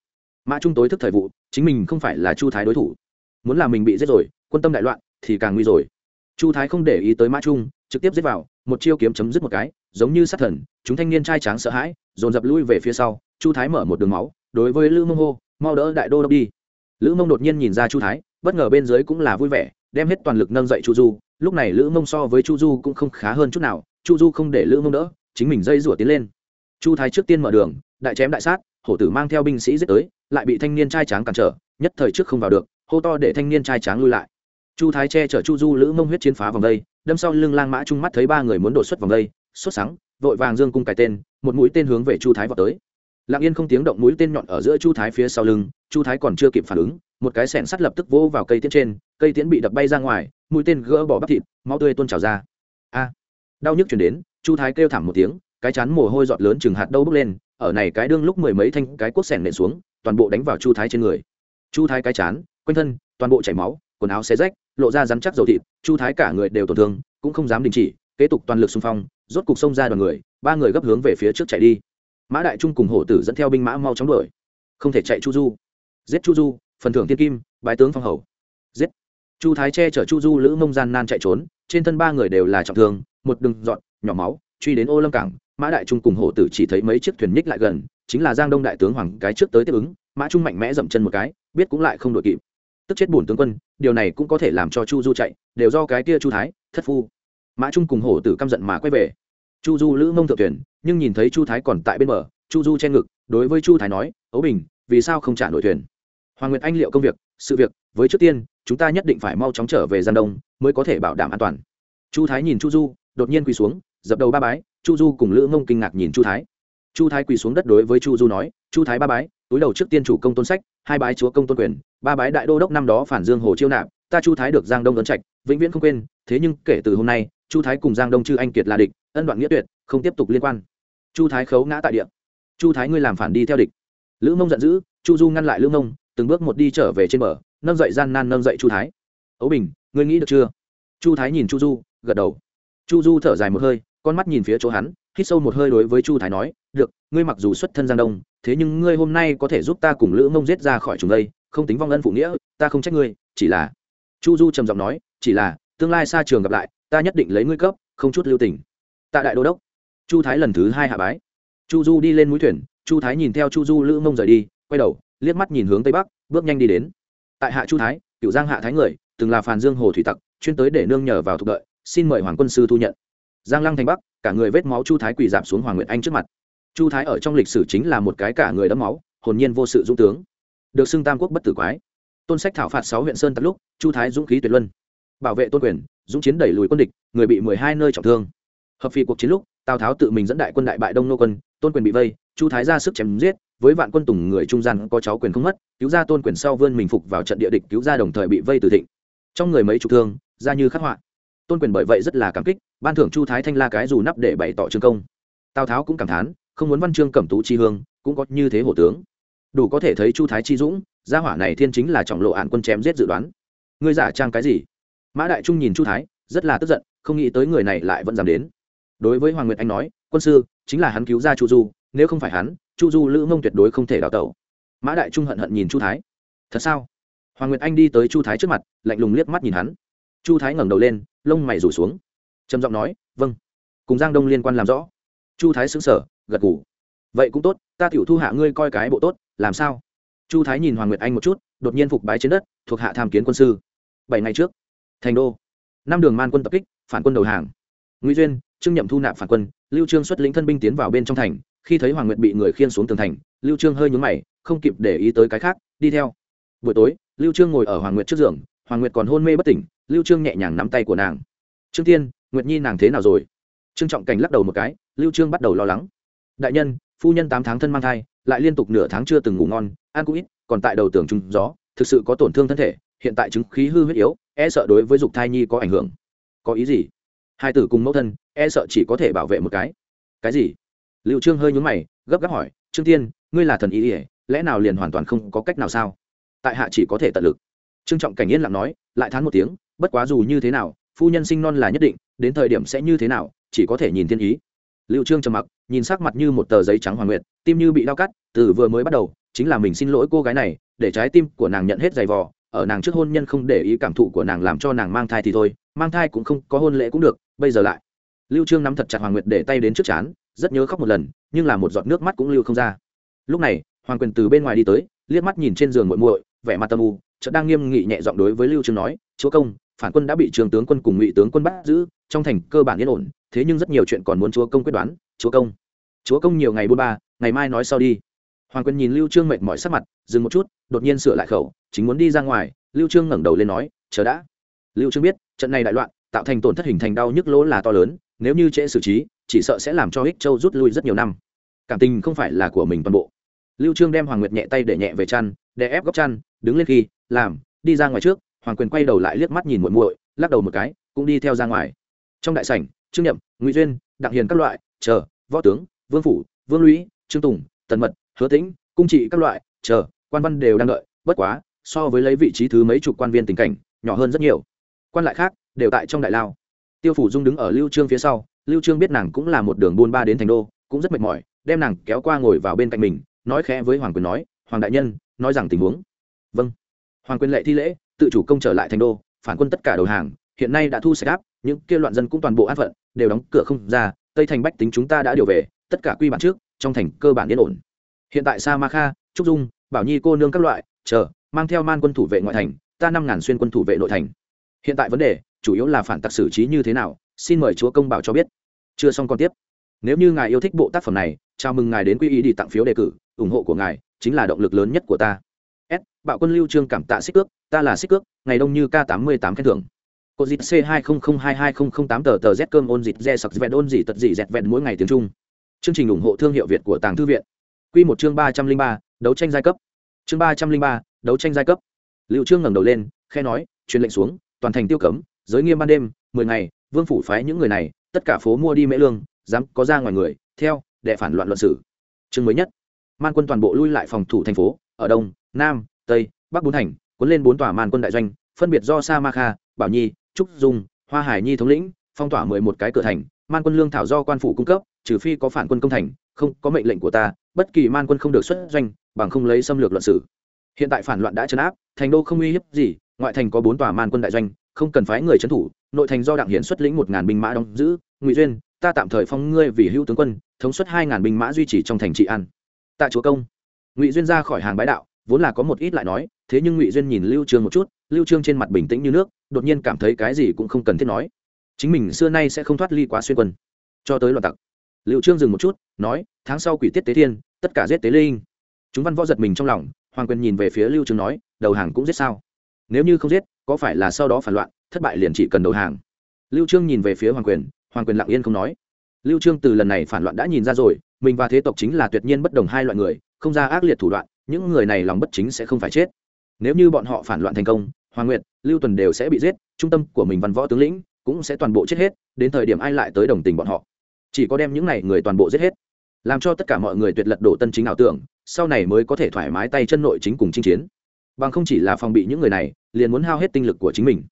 Mã trung tối thức thời vụ, chính mình không phải là chu thái đối thủ. Muốn làm mình bị giết rồi, quân tâm đại loạn thì càng nguy rồi. Chu thái không để ý tới mã trung, trực tiếp giết vào, một chiêu kiếm chấm dứt một cái, giống như sát thần, chúng thanh niên trai tráng sợ hãi, dồn dập lui về phía sau, chu thái mở một đường máu, đối với lữ mông hô, mau đỡ đại đô đốc đi. Lữ mông đột nhiên nhìn ra chu thái, bất ngờ bên dưới cũng là vui vẻ, đem hết toàn lực nâng dậy chu du, lúc này lữ mông so với chu du cũng không khá hơn chút nào, chu du không để lữ mông đỡ, chính mình dây rủa tiến lên. Chu thái trước tiên mở đường, đại chém đại sát, hổ tử mang theo binh sĩ giết tới, lại bị thanh niên trai tráng cản trở, nhất thời trước không vào được, hô to để thanh niên trai tráng lui lại chu thái che chở chu du lữ mông huyết chiến phá vòng đây, đâm sau lưng lang mã trung mắt thấy ba người muốn đột xuất vòng đây xuất sáng vội vàng dương cung cài tên, một mũi tên hướng về chu thái vào tới. Lặng yên không tiếng động mũi tên nhọn ở giữa chu thái phía sau lưng, chu thái còn chưa kịp phản ứng, một cái sẻng sắt lập tức vỗ vào cây tiễn trên, cây tiễn bị đập bay ra ngoài, mũi tên gỡ bỏ bắp thịt, máu tươi tuôn trào ra. A! Đau nhức chuyển đến, chu thái kêu thảm một tiếng, cái chán mồ hôi giọt lớn chừng hạt đâu bốc lên, ở này cái đương lúc mười mấy thanh cái cuốc sẻng nện xuống, toàn bộ đánh vào chu thái trên người. Chu thái cái chán, quanh thân, toàn bộ chảy máu quần áo xé rách, lộ ra rắn chắc dầu thịt, chu thái cả người đều tổn thương, cũng không dám đình chỉ, kế tục toàn lực xung phong, rốt cục xông ra đoàn người, ba người gấp hướng về phía trước chạy đi. Mã đại trung cùng hổ tử dẫn theo binh mã mau chóng đuổi. Không thể chạy chu du. Giết chu du, phần thưởng thiên kim, bái tướng phong hầu. Giết. Chu thái che chở chu du lữ mông gian nan chạy trốn, trên thân ba người đều là trọng thương, một đường dọn, nhỏ máu, truy đến ô lâm cảng, mã đại trung cùng hổ tử chỉ thấy mấy chiếc thuyền nhích lại gần, chính là giang đông đại tướng hoàng cái trước tới tiếp ứng, mã trung mạnh mẽ dậm chân một cái, biết cũng lại không đội kịp tức chết bổn tướng quân điều này cũng có thể làm cho chu du chạy đều do cái kia chu thái thất phu. Mã trung cùng hổ tử căm giận mà quay về. Chu du lữ mông thượng thuyền, nhưng nhìn thấy chu thái còn tại bên bờ chu du che ngực đối với chu thái nói ấu bình vì sao không trả nổi thuyền? Hoàng nguyệt anh liệu công việc sự việc với trước tiên chúng ta nhất định phải mau chóng trở về gian đông mới có thể bảo đảm an toàn. Chu thái nhìn chu du đột nhiên quỳ xuống dập đầu ba bái chu du cùng lữ mông kinh ngạc nhìn chu thái. Chu thái quỳ xuống đất đối với chu du nói chu thái ba bái túi đầu trước tiên chủ công tôn sách, hai bái chúa công tôn quyền, ba bái đại đô đốc năm đó phản dương hồ chiêu nạp, ta chu thái được giang đông ấn trạch, vĩnh viễn không quên, thế nhưng kể từ hôm nay, chu thái cùng giang đông chư anh kiệt là địch, ân đoạn nghĩa tuyệt, không tiếp tục liên quan. Chu thái khấu ngã tại địa. Chu thái ngươi làm phản đi theo địch. Lữ mông giận dữ, chu du ngăn lại lữ mông, từng bước một đi trở về trên bờ, nâng dậy gian nan nâng dậy chu thái. Ấu bình, ngươi nghĩ được chưa? Chu thái nhìn chu du, gật đầu. Chu du thở dài một hơi, con mắt nhìn phía chỗ hắn, hít sâu một hơi đối với chu thái nói, được, ngươi mặc dù xuất thân giang đông thế nhưng ngươi hôm nay có thể giúp ta cùng lữ mông giết ra khỏi chúng đây, không tính vong ân phụ nghĩa, ta không trách ngươi, chỉ là chu du trầm giọng nói, chỉ là, tương lai xa trường gặp lại, ta nhất định lấy ngươi cấp, không chút lưu tình. Tạ đại đô đốc, chu thái lần thứ hai hạ bái. Chu du đi lên mũi thuyền, chu thái nhìn theo chu du lữ mông rời đi, quay đầu, liếc mắt nhìn hướng tây bắc, bước nhanh đi đến. Tại hạ chu thái, cựu giang hạ thái người, từng là phàn dương hồ thủy tặc, chuyên tới để nương nhờ vào thuộc đợi, xin mời hoàng quân sư thu nhận. Giang lăng thành bắc, cả người vết máu chu thái quỳ dạp xuống hoàng nguyệt anh trước mặt chu thái ở trong lịch sử chính là một cái cả người đẫm máu, hồn nhiên vô sự dũng tướng. Được xưng tam quốc bất tử quái. Tôn sách thảo phạt sáu huyện sơn tận lúc, chu thái dũng khí tuyệt luân. Bảo vệ tôn quyền, dũng chiến đẩy lùi quân địch, người bị mười hai nơi trọng thương. Hợp phi cuộc chiến lúc, tào tháo tự mình dẫn đại quân đại bại đông nô quân, tôn quyền bị vây, chu thái ra sức chém giết, với vạn quân tùng người trung gian có cháu quyền không mất, cứu ra tôn quyền sau vươn mình phục vào trận địa địch cứu ra đồng thời bị vây từ thịnh. Trong người mấy chục thương, ra như khắc họa. Tôn quyền bởi vậy rất là cảm kích, ban thưởng chu thái thanh la cái dù nắp để bày tỏ trương công. Tào tháo cũng cảm thán không muốn văn chương cẩm tú chi hương, cũng có như thế hổ tướng. Đủ có thể thấy chu thái chi dũng, gia hỏa này thiên chính là trọng lộ ạn quân chém giết dự đoán. Ngươi giả trang cái gì? Mã đại trung nhìn chu thái, rất là tức giận, không nghĩ tới người này lại vẫn dám đến. Đối với hoàng nguyệt anh nói, quân sư, chính là hắn cứu ra chu du, nếu không phải hắn, chu du lữ mông tuyệt đối không thể đào tẩu. Mã đại trung hận hận nhìn chu thái. Thật sao? Hoàng nguyệt anh đi tới chu thái trước mặt, lạnh lùng liếc mắt nhìn hắn. Chu thái ngẩng đầu lên, lông mày rủ xuống. Trầm giọng nói vâng cùng giang đông liên quan làm rõ. Chu thái xứng sở gật gù. Vậy cũng tốt, ta tiểu thu hạ ngươi coi cái bộ tốt, làm sao? Chu thái nhìn hoàng nguyệt anh một chút, đột nhiên phục bái trên đất, thuộc hạ tham kiến quân sư. Bảy ngày trước, thành đô. Năm đường man quân tập kích, phản quân đầu hàng. Ngụy duyên, trương nhậm thu nạp phản quân, lưu trương xuất lĩnh thân binh tiến vào bên trong thành, khi thấy hoàng nguyệt bị người khiên xuống tường thành, lưu trương hơi nhún mày, không kịp để ý tới cái khác, đi theo. Buổi tối, lưu trương ngồi ở hoàng nguyệt trước giường, hoàng nguyệt còn hôn mê bất tỉnh, lưu trương nhẹ nhàng nắm tay của nàng. Trương tiên nguyệt nhi nàng thế nào rồi? Trương trọng cảnh lắc đầu một cái, lưu trương bắt đầu lo lắng đại nhân, phu nhân tám tháng thân mang thai, lại liên tục nửa tháng chưa từng ngủ ngon, ăn cũng ít, còn tại đầu tường trung gió, thực sự có tổn thương thân thể, hiện tại chứng khí hư huyết yếu e sợ đối với dục thai nhi có ảnh hưởng. Có ý gì? Hai tử cùng mẫu thân e sợ chỉ có thể bảo vệ một cái. Cái gì? Liệu trương hơi nhún mày, gấp gáp hỏi, trương tiên, ngươi là thần ý ỉa lẽ nào liền hoàn toàn không có cách nào sao? Tại hạ chỉ có thể tận lực. Trương trọng cảnh yên lặng nói, lại thán một tiếng, bất quá dù như thế nào, phu nhân sinh non là nhất định, đến thời điểm sẽ như thế nào, chỉ có thể nhìn thiên ý. Liệu trương trầm mặc nhìn sắc mặt như một tờ giấy trắng hoàng nguyệt, tim như bị đau cắt, từ vừa mới bắt đầu, chính là mình xin lỗi cô gái này, để trái tim của nàng nhận hết giày vò, ở nàng trước hôn nhân không để ý cảm thụ của nàng làm cho nàng mang thai thì thôi, mang thai cũng không có hôn lễ cũng được, bây giờ lại. Lưu trương nắm thật chặt hoàng nguyệt để tay đến trước chán rất nhớ khóc một lần, nhưng là một giọt nước mắt cũng lưu không ra. Lúc này, hoàng quyền từ bên ngoài đi tới, liếc mắt nhìn trên giường muội muội, vẻ mặt tâm u, chợt đang nghiêm nghị nhẹ giọng đối với lưu trương nói, chúa công, phản quân đã bị trường tướng quân cùng ngụy tướng quân bắt giữ trong thành cơ bản yên ổn, thế nhưng rất nhiều chuyện còn muốn chúa công quyết đoán. Chúa công. Chúa công nhiều ngày buôn ba, ngày mai nói sau đi. Hoàng quân nhìn lưu trương mệt mỏi sắc mặt, dừng một chút, đột nhiên sửa lại khẩu, chính muốn đi ra ngoài, lưu trương ngẩng đầu lên nói, chờ đã. Lưu trương biết, trận này đại loạn, tạo thành tổn thất hình thành đau nhức lỗ là to lớn, nếu như trễ xử trí, chỉ sợ sẽ làm cho ích châu rút lui rất nhiều năm. Cảm tình không phải là của mình toàn bộ. Lưu trương đem hoàng nguyệt nhẹ tay để nhẹ về chăn để ép góc chăn, đứng lên khi, làm, đi ra ngoài trước. Hoàng quyền quay đầu lại liếc mắt nhìn muội muội, lắc đầu một cái, cũng đi theo ra ngoài trong đại sảnh, trương nhậm ngụy duyên, đặng hiền các loại, chờ, võ tướng, vương phủ, vương lũy, trương tùng, tần mật, hứa tĩnh, cung trị các loại, chờ, quan văn đều đang đợi, bất quá, so với lấy vị trí thứ mấy chục quan viên tình cảnh, nhỏ hơn rất nhiều. Quan lại khác, đều tại trong đại lao. Tiêu phủ dung đứng ở lưu trương phía sau, lưu trương biết nàng cũng là một đường buôn ba đến thành đô, cũng rất mệt mỏi, đem nàng kéo qua ngồi vào bên cạnh mình, nói khẽ với hoàng quyền nói, hoàng đại nhân, nói rằng tình huống. Vâng. Hoàng quyền lệ thi lễ, tự chủ công trở lại thành đô, phản quân tất cả đầu hàng hiện nay đã thu sạch áp, những kia loạn dân cũng toàn bộ an phận, đều đóng cửa không ra, tây thành bách tính chúng ta đã điều về, tất cả quy bản trước, trong thành cơ bản yên ổn. Hiện tại sa ma kha, trúc dung, bảo nhi cô nương các loại, chờ, mang theo man quân thủ vệ ngoại thành, ta năm ngàn xuyên quân thủ vệ nội thành. Hiện tại vấn đề, chủ yếu là phản tặc xử trí như thế nào, xin mời chúa công bảo cho biết. Chưa xong còn tiếp. Nếu như ngài yêu thích bộ tác phẩm này, chào mừng ngài đến quy ý đi tặng phiếu đề cử, ủng hộ của ngài chính là động lực lớn nhất của ta. S, bạo quân lưu trương cảm tạ xích cước, ta là xích cước, ngày đông như k tám mươi tám khen thưởng. Cô dịt c hai không không hai hai không không tám tờ tờ z cơm ôn dịt re sặc vẹn ôn dị tật dị dẹt vẹn mỗi ngày tiếng trung. Chương trình ủng hộ thương hiệu việt của tàng thư viện. Quy một chương ba trăm linh ba, đấu tranh giai cấp. Chương ba trăm linh ba, đấu tranh giai cấp. Liệu trương ngẩng đầu lên khe nói, truyền lệnh xuống, toàn thành tiêu cấm, giới nghiêm ban đêm, mười ngày, vương phủ phái những người này, tất cả phố mua đi mễ lương, dám có ra ngoài người, theo đệ phản loạn luận sử. Chương mới nhất. Man quân toàn bộ lui lại phòng thủ thành phố, ở đông, nam, tây, bắc bốn thành, cuốn lên bốn tòa man quân đại doanh, phân biệt do sa ma kha, bảo nhi trúc dung, hoa hải nhi thống lĩnh, phong tỏa mười một cái cửa thành, man quân lương thảo do quan phủ cung cấp, trừ phi có phản quân công thành, không, có mệnh lệnh của ta, bất kỳ man quân không được xuất doanh, bằng không lấy xâm lược luận sử. Hiện tại phản loạn đã chấn áp, thành đô không uy hiếp gì, ngoại thành có bốn tòa man quân đại doanh, không cần phái người trấn thủ, nội thành do đặng hiển xuất lĩnh một ngàn binh mã đóng giữ, ngụy duyên, ta tạm thời phong ngươi vì hữu tướng quân, thống suất hai ngàn binh mã duy trì trong thành trị an. Tạ chúa công. Ngụy duyên ra khỏi hàng bái đạo vốn là có một ít lại nói, thế nhưng ngụy duyên nhìn lưu trương một chút, lưu trương trên mặt bình tĩnh như nước, đột nhiên cảm thấy cái gì cũng không cần thiết nói. Chính mình xưa nay sẽ không thoát ly quá xuyên quân. Cho tới loạn tặc. Lưu trương dừng một chút, nói, tháng sau quỷ tiết tế thiên, tất cả giết tế linh. Chúng văn võ giật mình trong lòng, hoàng quyền nhìn về phía lưu trương nói, đầu hàng cũng giết sao? Nếu như không giết, có phải là sau đó phản loạn, thất bại liền chỉ cần đầu hàng? Lưu trương nhìn về phía hoàng quyền hoàng quyền lặng yên không nói. Lưu trương từ lần này phản loạn đã nhìn ra rồi, mình và thế tộc chính là tuyệt nhiên bất đồng hai loại người, không ra ác liệt thủ đoạn những người này lòng bất chính sẽ không phải chết. Nếu như bọn họ phản loạn thành công, hoàng nguyệt, lưu tuần đều sẽ bị giết, trung tâm của mình văn võ tướng lĩnh cũng sẽ toàn bộ chết hết, đến thời điểm ai lại tới đồng tình bọn họ. Chỉ có đem những này người toàn bộ giết hết, làm cho tất cả mọi người tuyệt lật đổ tân chính ảo tưởng, sau này mới có thể thoải mái tay chân nội chính cùng chinh chiến. Bằng không chỉ là phòng bị những người này, liền muốn hao hết tinh lực của chính mình.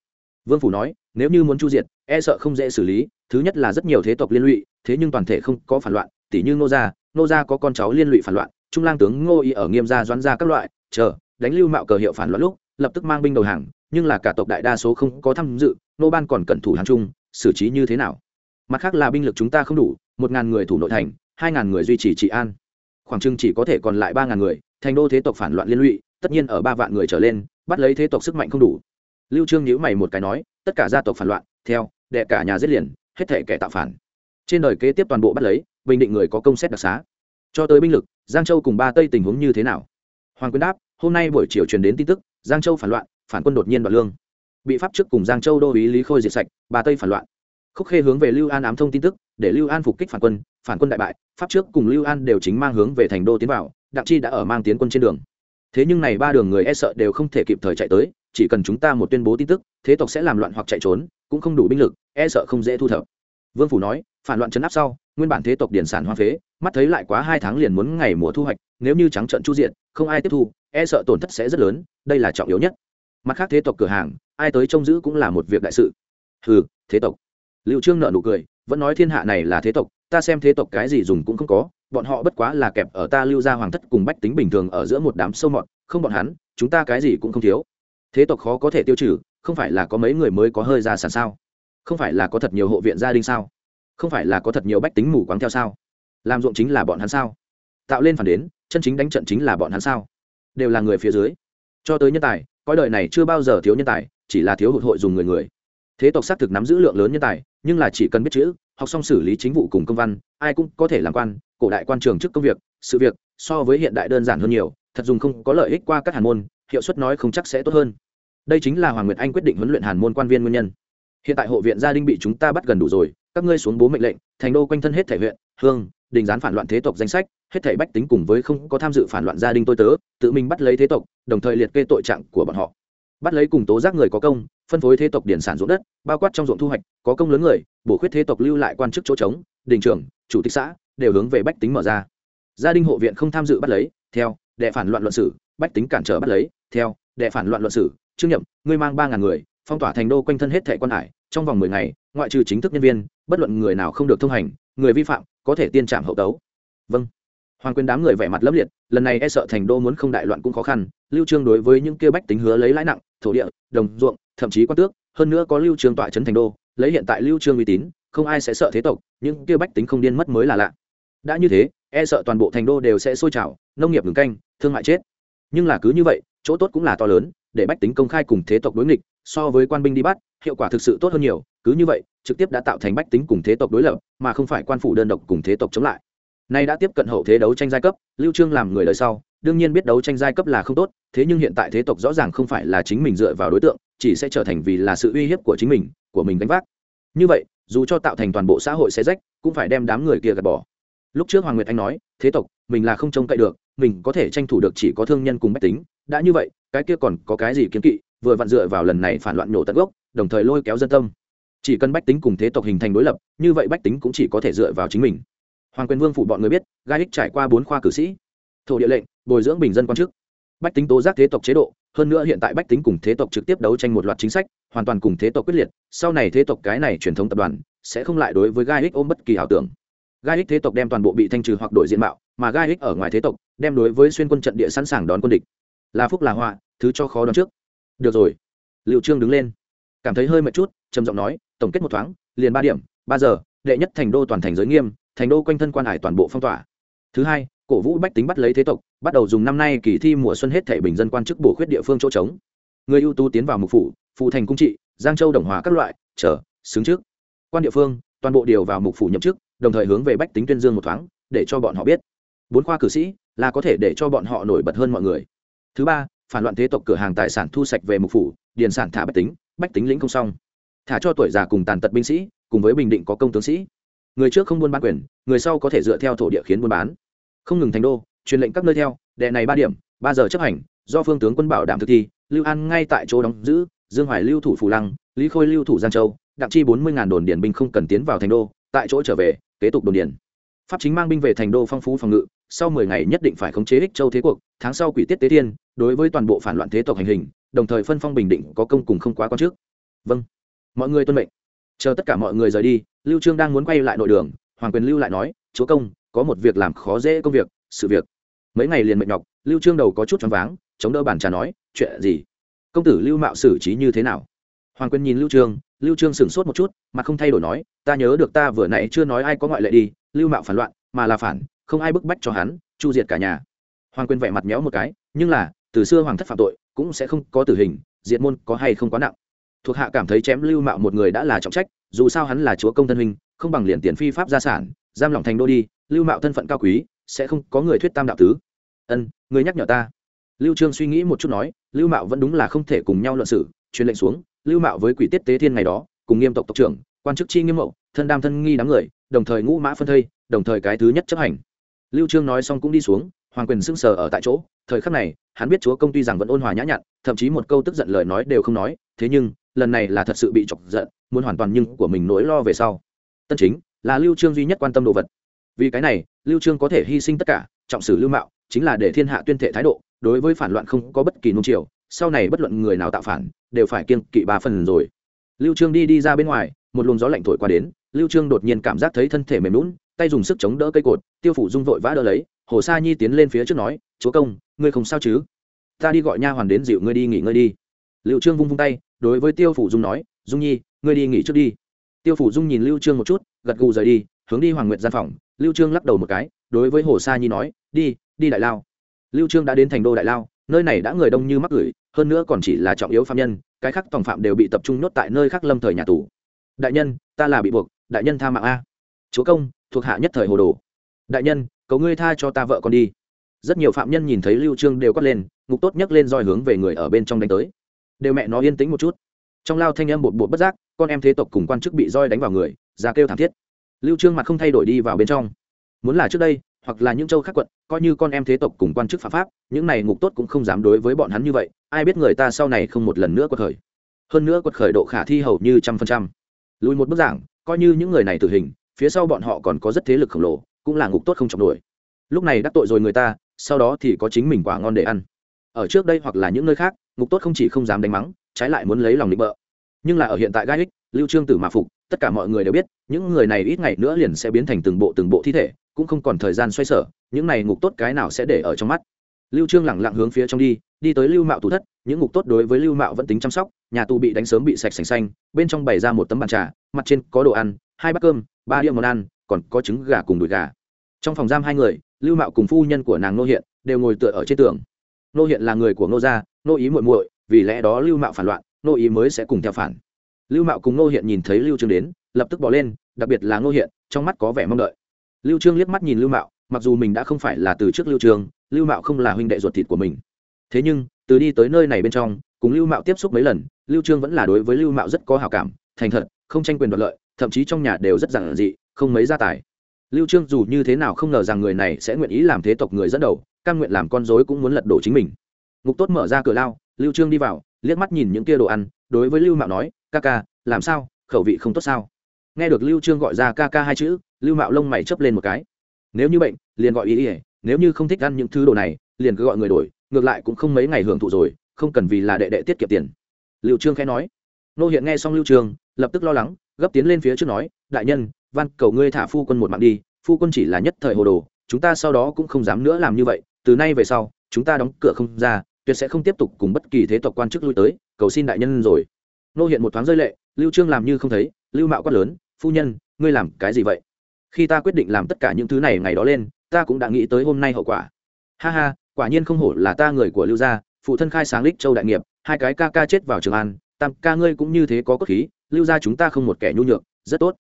Vương phủ nói, nếu như muốn chu diệt e sợ không dễ xử lý, thứ nhất là rất nhiều thế tộc liên lụy, thế nhưng toàn thể không có phản loạn tỷ như nô gia nô gia có con cháu liên lụy phản loạn trung lang tướng ngô y ở nghiêm gia doãn gia các loại, chờ, đánh lưu mạo cờ hiệu phản loạn lúc, lập tức mang binh đầu hàng, nhưng là cả tộc đại đa số không có tham dự, nô ban còn cẩn thủ hàng trung, xử trí như thế nào? Mặt khác là binh lực chúng ta không đủ, một ngàn người thủ nội thành, hai ngàn người duy trì trị an. Khoảng trưng chỉ có thể còn lại ba ngàn người, thành đô thế tộc phản loạn liên lụy, tất nhiên ở ba vạn người trở lên, bắt lấy thế tộc sức mạnh không đủ. Lưu trương nhíu mày một cái nói, tất cả gia tộc phản loạn, theo, đệ cả nhà giết liền, hết thể kẻ tạo phản. Trên đời kế tiếp toàn bộ bắt lấy, bình định người có công xét đặc xá cho tới binh lực, giang châu cùng ba tây tình huống như thế nào? Hoàng quyên đáp, hôm nay buổi chiều truyền đến tin tức, giang châu phản loạn, phản quân đột nhiên đoạt lương. Bị pháp trước cùng giang châu đô ý lý khôi diệt sạch, ba tây phản loạn. Khúc khê hướng về lưu an ám thông tin tức, để lưu an phục kích phản quân phản quân đại bại, pháp trước cùng lưu an đều chính mang hướng về thành đô tiến vào, đặng chi đã ở mang tiến quân trên đường. Thế nhưng này ba đường người e sợ đều không thể kịp thời chạy tới, chỉ cần chúng ta một tuyên bố tin tức, thế tộc sẽ làm loạn hoặc chạy trốn, cũng không đủ binh lực e sợ không dễ thu thập vương phủ nói, phản loạn chấn áp sau, nguyên bản thế tộc điển sản hoa phế, mắt thấy lại quá hai tháng liền muốn ngày mùa thu hoạch, nếu như trắng trận chu diện, không ai tiếp thu e sợ tổn thất sẽ rất lớn, đây là trọng yếu nhất. Mặt khác thế tộc cửa hàng, ai tới trông giữ cũng là một việc đại sự. Hừ, thế tộc. Liệu trương nợ nụ cười, vẫn nói thiên hạ này là thế tộc, ta xem thế tộc cái gì dùng cũng không có, bọn họ bất quá là kẹp ở ta lưu ra hoàng thất cùng bách tính bình thường ở giữa một đám sâu mọt, không bọn hắn, chúng ta cái gì cũng không thiếu. Thế tộc khó có thể tiêu trừ, không phải là có mấy người mới có hơi ra sản sao? Không phải là có thật nhiều hộ viện gia đình sao? Không phải là có thật nhiều bách tính mù quáng theo sao? Làm ruộng chính là bọn hắn sao? Tạo lên phản đến, chân chính đánh trận chính là bọn hắn sao? Đều là người phía dưới. Cho tới nhân tài coi đời này chưa bao giờ thiếu nhân tài, chỉ là thiếu hụt hội dùng người người. Thế tộc xác thực nắm giữ lượng lớn nhân tài, nhưng là chỉ cần biết chữ, học xong xử lý chính vụ cùng công văn, ai cũng có thể làm quan, cổ đại quan trường trước công việc, sự việc, so với hiện đại đơn giản hơn nhiều, thật dùng không có lợi ích qua các hàn môn, hiệu suất nói không chắc sẽ tốt hơn. Đây chính là hoàng nguyệt anh quyết định huấn luyện hàn môn quan viên nguyên nhân hiện tại hộ viện gia đình bị chúng ta bắt gần đủ rồi, các ngươi xuống bố mệnh lệnh, thành đô quanh thân hết thể huyện, hương, đình gián phản loạn thế tộc danh sách, hết thể bách tính cùng với không có tham dự phản loạn gia đình tôi tớ, tự mình bắt lấy thế tộc, đồng thời liệt kê tội trạng của bọn họ. Bắt lấy cùng tố giác người có công, phân phối thế tộc điển sản ruộng đất, bao quát trong ruộng thu hoạch, có công lớn người, bổ khuyết thế tộc lưu lại quan chức chỗ trống, đình trưởng, chủ tịch xã, đều hướng về bách tính mở ra. Gia đình hộ viện không tham dự bắt lấy, theo, đệ phản loạn luận sử, bách tính cản trở bắt lấy, theo, đệ phản loạn luận sử, trương nhậm, ngươi mang ba ngàn người phong tỏa thành đô quanh thân hết thẻ quan hải, trong vòng mười ngày, ngoại trừ chính thức nhân viên, bất luận người nào không được thông hành, người vi phạm có thể tiên trảm hậu tấu. Vâng. Hoàng quyền đám người vẻ mặt lấp liệt, lần này e sợ thành đô muốn không đại loạn cũng khó khăn, lưu trương đối với những kia bách tính hứa lấy lãi nặng, thổ địa, đồng ruộng, thậm chí quan tước, hơn nữa có lưu trương tọa trấn thành đô, lấy hiện tại lưu trương uy tín, không ai sẽ sợ thế tộc, những kia bách tính không điên mất mới là lạ. Đã như thế e sợ toàn bộ thành đô đều sẽ sôi trào, nông nghiệp ngừng canh, thương mại chết. Nhưng là cứ như vậy, chỗ tốt cũng là to lớn, để bách tính công khai cùng thế tộc đối nghịch so với quan binh đi bắt, hiệu quả thực sự tốt hơn nhiều, cứ như vậy, trực tiếp đã tạo thành bách tính cùng thế tộc đối lập, mà không phải quan phủ đơn độc cùng thế tộc chống lại. Nay đã tiếp cận hậu thế đấu tranh giai cấp, lưu trương làm người đời sau, đương nhiên biết đấu tranh giai cấp là không tốt, thế nhưng hiện tại thế tộc rõ ràng không phải là chính mình dựa vào đối tượng, chỉ sẽ trở thành vì là sự uy hiếp của chính mình, của mình đánh vác. Như vậy, dù cho tạo thành toàn bộ xã hội xé rách, cũng phải đem đám người kia gạt bỏ. Lúc trước hoàng nguyệt anh nói, thế tộc, mình là không trông cậy được, mình có thể tranh thủ được chỉ có thương nhân cùng bách tính. Đã như vậy, cái kia còn có cái gì kiến kỵ? Vừa vặn dựa vào lần này phản loạn nổ tận gốc, đồng thời lôi kéo dân tâm. Chỉ cần bách tính cùng thế tộc hình thành đối lập, như vậy bách tính cũng chỉ có thể dựa vào chính mình. Hoàng quyền vương phủ bọn người biết, gai ích trải qua bốn khoa cử sĩ. Thổ địa lệnh, bồi dưỡng bình dân quan chức. Bách tính tố giác thế tộc chế độ, hơn nữa hiện tại bách tính cùng thế tộc trực tiếp đấu tranh một loạt chính sách, hoàn toàn cùng thế tộc quyết liệt, sau này thế tộc cái này truyền thống tập đoàn, sẽ không lại đối với gai ích ôm bất kỳ ảo tưởng. Gai ích thế tộc đem toàn bộ bị thanh trừ hoặc đổi diện mạo, mà gai ích ở ngoài thế tộc, đem đối với xuyên quân trận địa sẵn sàng đón quân địch. Là phúc là họa, thứ cho khó đón trước được rồi. Liệu trương đứng lên. Cảm thấy hơi mệt chút trầm giọng nói tổng kết một thoáng liền ba điểm ba giờ đệ nhất thành đô toàn thành giới nghiêm thành đô quanh thân quan hải toàn bộ phong tỏa. Thứ hai cổ vũ bách tính bắt lấy thế tộc bắt đầu dùng năm nay kỳ thi mùa xuân hết thể bình dân quan chức bổ khuyết địa phương chỗ trống. Người ưu tú tiến vào mục phủ phụ thành cung trị giang châu đồng hòa các loại chờ, xứng trước. Quan địa phương toàn bộ điều vào mục phủ nhậm chức đồng thời hướng về bách tính tuyên dương một thoáng để cho bọn họ biết. Bốn khoa cử sĩ là có thể để cho bọn họ nổi bật hơn mọi người. Thứ ba phản loạn thế tộc cửa hàng tài sản thu sạch về mục phủ, điền sản thả bách tính bách tính lĩnh không xong. Thả cho tuổi già cùng tàn tật binh sĩ, cùng với bình định có công tướng sĩ. Người trước không buôn bán quyền, người sau có thể dựa theo thổ địa khiến buôn bán. Không ngừng thành đô, truyền lệnh các nơi theo, đệ này ba điểm, ba giờ chấp hành, do phương tướng quân bảo đảm thực thi, lưu an ngay tại chỗ đóng giữ, dương hoài lưu thủ phù lăng, lý khôi lưu thủ giang châu, đặng chi bốn mươi ngàn đồn điển binh không cần tiến vào thành đô, tại chỗ trở về, kế tục đồn điển pháp chính mang binh về thành đô phong phú phòng ngự, sau mười ngày nhất định phải khống chế ích châu thế cuộc, tháng sau quỷ tiết tế thiên đối với toàn bộ phản loạn thế tộc hành hình, đồng thời phân phong bình định có công cùng không quá con trước. Vâng. Mọi người tuân mệnh. Chờ tất cả mọi người rời đi, lưu trương đang muốn quay lại nội đường, hoàng quyền lưu lại nói, chúa công, có một việc làm khó dễ công việc, sự việc. Mấy ngày liền mệt nhọc, lưu trương đầu có chút choáng váng, chống đỡ bàn trà nói, chuyện gì? Công tử lưu mạo xử trí như thế nào? Hoàng quyền nhìn lưu trương lưu trương sửng sốt một chút mà không thay đổi nói, ta nhớ được ta vừa nãy chưa nói ai có ngoại lệ đi lưu mạo phản loạn, mà là phản, không ai bức bách cho hắn, chu diệt cả nhà. Hoàng quyền vẻ mặt méo một cái, nhưng là, từ xưa hoàng thất phạm tội, cũng sẽ không có tử hình, diệt môn có hay không quá nặng. Thuộc hạ cảm thấy chém lưu mạo một người đã là trọng trách, dù sao hắn là chúa công thân huynh, không bằng liền tiền phi pháp gia sản, giam lỏng thành đô đi, lưu mạo thân phận cao quý, sẽ không có người thuyết tam đạo tứ. Ân, người nhắc nhở ta. Lưu trương suy nghĩ một chút nói, lưu mạo vẫn đúng là không thể cùng nhau luận xử truyền lệnh xuống, lưu mạo với quỷ tiết tế thiên ngày đó, cùng nghiêm tộc tộc trưởng, quan chức chi nghiêm mậu, thân đam thân nghi đám người đồng thời ngũ mã phân thây, đồng thời cái thứ nhất chấp hành. Lưu trương nói xong cũng đi xuống, hoàng quyền sững sờ ở tại chỗ, thời khắc này, hắn biết chúa công tuy rằng vẫn ôn hòa nhã nhặn, thậm chí một câu tức giận lời nói đều không nói, thế nhưng, lần này là thật sự bị chọc giận, muốn hoàn toàn nhưng của mình nỗi lo về sau. Tân chính, là lưu trương duy nhất quan tâm đồ vật. Vì cái này, lưu trương có thể hy sinh tất cả, trọng sử lưu mạo, chính là để thiên hạ tuyên thệ thái độ, đối với phản loạn không có bất kỳ nung chiều, sau này bất luận người nào tạo phản, đều phải kiên kỵ ba phần rồi. Lưu trương đi đi ra bên ngoài, một luồng gió lạnh thổi qua đến lưu trương đột nhiên cảm giác thấy thân thể mềm lún tay dùng sức chống đỡ cây cột, tiêu phủ dung vội vã đỡ lấy, hồ sa nhi tiến lên phía trước nói, chúa công, ngươi không sao chứ? Ta đi gọi nha hoàn đến dịu ngươi đi, nghỉ ngơi đi. Lưu trương vung vung tay, đối với tiêu phủ dung nói, dung nhi, ngươi đi nghỉ trước đi. Tiêu phủ dung nhìn lưu trương một chút, gật gù rời đi, hướng đi hoàng nguyệt gian phòng. Lưu trương lắc đầu một cái, đối với hồ sa nhi nói, đi đi đại lao. Lưu trương đã đến thành đô đại lao, nơi này đã người đông như mắc gửi, hơn nữa còn chỉ là trọng yếu phạm nhân, cái khác tòng phạm đều bị tập trung nhốt tại nơi khác lâm thời nhà tù. Đại nhân, ta là bị buộc đại nhân tha mạng a. Chúa công, thuộc hạ nhất thời hồ đồ. Đại nhân, cầu ngươi tha cho ta vợ con đi. Rất nhiều phạm nhân nhìn thấy lưu trương đều quát lên, ngục tốt nhấc lên roi hướng về người ở bên trong đánh tới. Đều mẹ nó yên tĩnh một chút. Trong lao thanh âm bột bột bất giác, con em thế tộc cùng quan chức bị roi đánh vào người, ra kêu thảm thiết. Lưu trương mặt không thay đổi đi vào bên trong. Muốn là trước đây, hoặc là những châu khác quận, coi như con em thế tộc cùng quan chức phạm pháp, những này ngục tốt cũng không dám đối với bọn hắn như vậy, ai biết người ta sau này không một lần nữa quật khởi. Hơn nữa quật khởi độ khả thi hầu như trăm phần trăm. Lùi một bức giảng coi như những người này tử hình, phía sau bọn họ còn có rất thế lực khổng lồ, cũng là ngục tốt không trọng nổi. Lúc này đắc tội rồi người ta, sau đó thì có chính mình quả ngon để ăn. Ở trước đây hoặc là những nơi khác, ngục tốt không chỉ không dám đánh mắng, trái lại muốn lấy lòng định bợ. Nhưng là ở hiện tại gai ích, lưu trương tử mà phục, tất cả mọi người đều biết, những người này ít ngày nữa liền sẽ biến thành từng bộ từng bộ thi thể, cũng không còn thời gian xoay sở, những này ngục tốt cái nào sẽ để ở trong mắt. Lưu trương lẳng lặng hướng phía trong đi đi tới lưu mạo tủ thất những ngục tốt đối với lưu mạo vẫn tính chăm sóc, nhà tù bị đánh sớm bị sạch sành xanh, bên trong bày ra một tấm bàn trà, mặt trên có đồ ăn, hai bát cơm, ba đĩa món ăn, còn có trứng gà cùng đùi gà. Trong phòng giam hai người, lưu mạo cùng phu nhân của nàng nô hiện đều ngồi tựa ở trên tường. Nô hiện là người của nô gia nô ý muội muội, vì lẽ đó lưu mạo phản loạn nô ý mới sẽ cùng theo phản. Lưu mạo cùng nô hiện nhìn thấy lưu trương đến, lập tức bỏ lên, đặc biệt là nô hiện, trong mắt có vẻ mong đợi. Lưu trương liếc mắt nhìn lưu mạo, mặc dù mình đã không phải là từ trước lưu trương, lưu mạo không là huynh đệ ruột thịt của mình. Thế nhưng từ đi tới nơi này bên trong, cùng lưu mạo tiếp xúc mấy lần, lưu trương vẫn là đối với lưu mạo rất có hảo cảm, thành thật, không tranh quyền đoạt lợi, thậm chí trong nhà đều rất giản dị, không mấy gia tài. Lưu trương dù như thế nào không ngờ rằng người này sẽ nguyện ý làm thế tộc người dẫn đầu, cam nguyện làm con rối cũng muốn lật đổ chính mình. Ngục tốt mở ra cửa lao, lưu trương đi vào, liếc mắt nhìn những kia đồ ăn, đối với lưu mạo nói, ca ca, làm sao? Khẩu vị không tốt sao? Nghe được lưu trương gọi ra ca ca hai chữ, lưu mạo lông mày chớp lên một cái. Nếu như bệnh, liền gọi ý ỉa nếu như không thích ăn những thứ đồ này, liền cứ gọi người đổi ngược lại cũng không mấy ngày hưởng thụ rồi, không cần vì là đệ đệ tiết kiệm tiền. Lưu trương khẽ nói. Nô hiện nghe xong lưu trương, lập tức lo lắng, gấp tiến lên phía trước nói, đại nhân, van, cầu ngươi thả phu quân một mạng đi, phu quân chỉ là nhất thời hồ đồ, chúng ta sau đó cũng không dám nữa làm như vậy, từ nay về sau, chúng ta đóng cửa không ra, tuyệt sẽ không tiếp tục cùng bất kỳ thế tộc quan chức lui tới, cầu xin đại nhân rồi. Nô hiện một thoáng rơi lệ, lưu trương làm như không thấy, lưu mạo quát lớn, phu nhân, ngươi làm cái gì vậy? Khi ta quyết định làm tất cả những thứ này ngày đó lên, ta cũng đã nghĩ tới hôm nay hậu quả. Ha ha quả nhiên không hổ là ta người của lưu gia, phụ thân khai sáng lích châu đại nghiệp, hai cái ca ca chết vào trường an, tam ca ngươi cũng như thế có cốt khí, lưu gia chúng ta không một kẻ nhu nhược, rất tốt.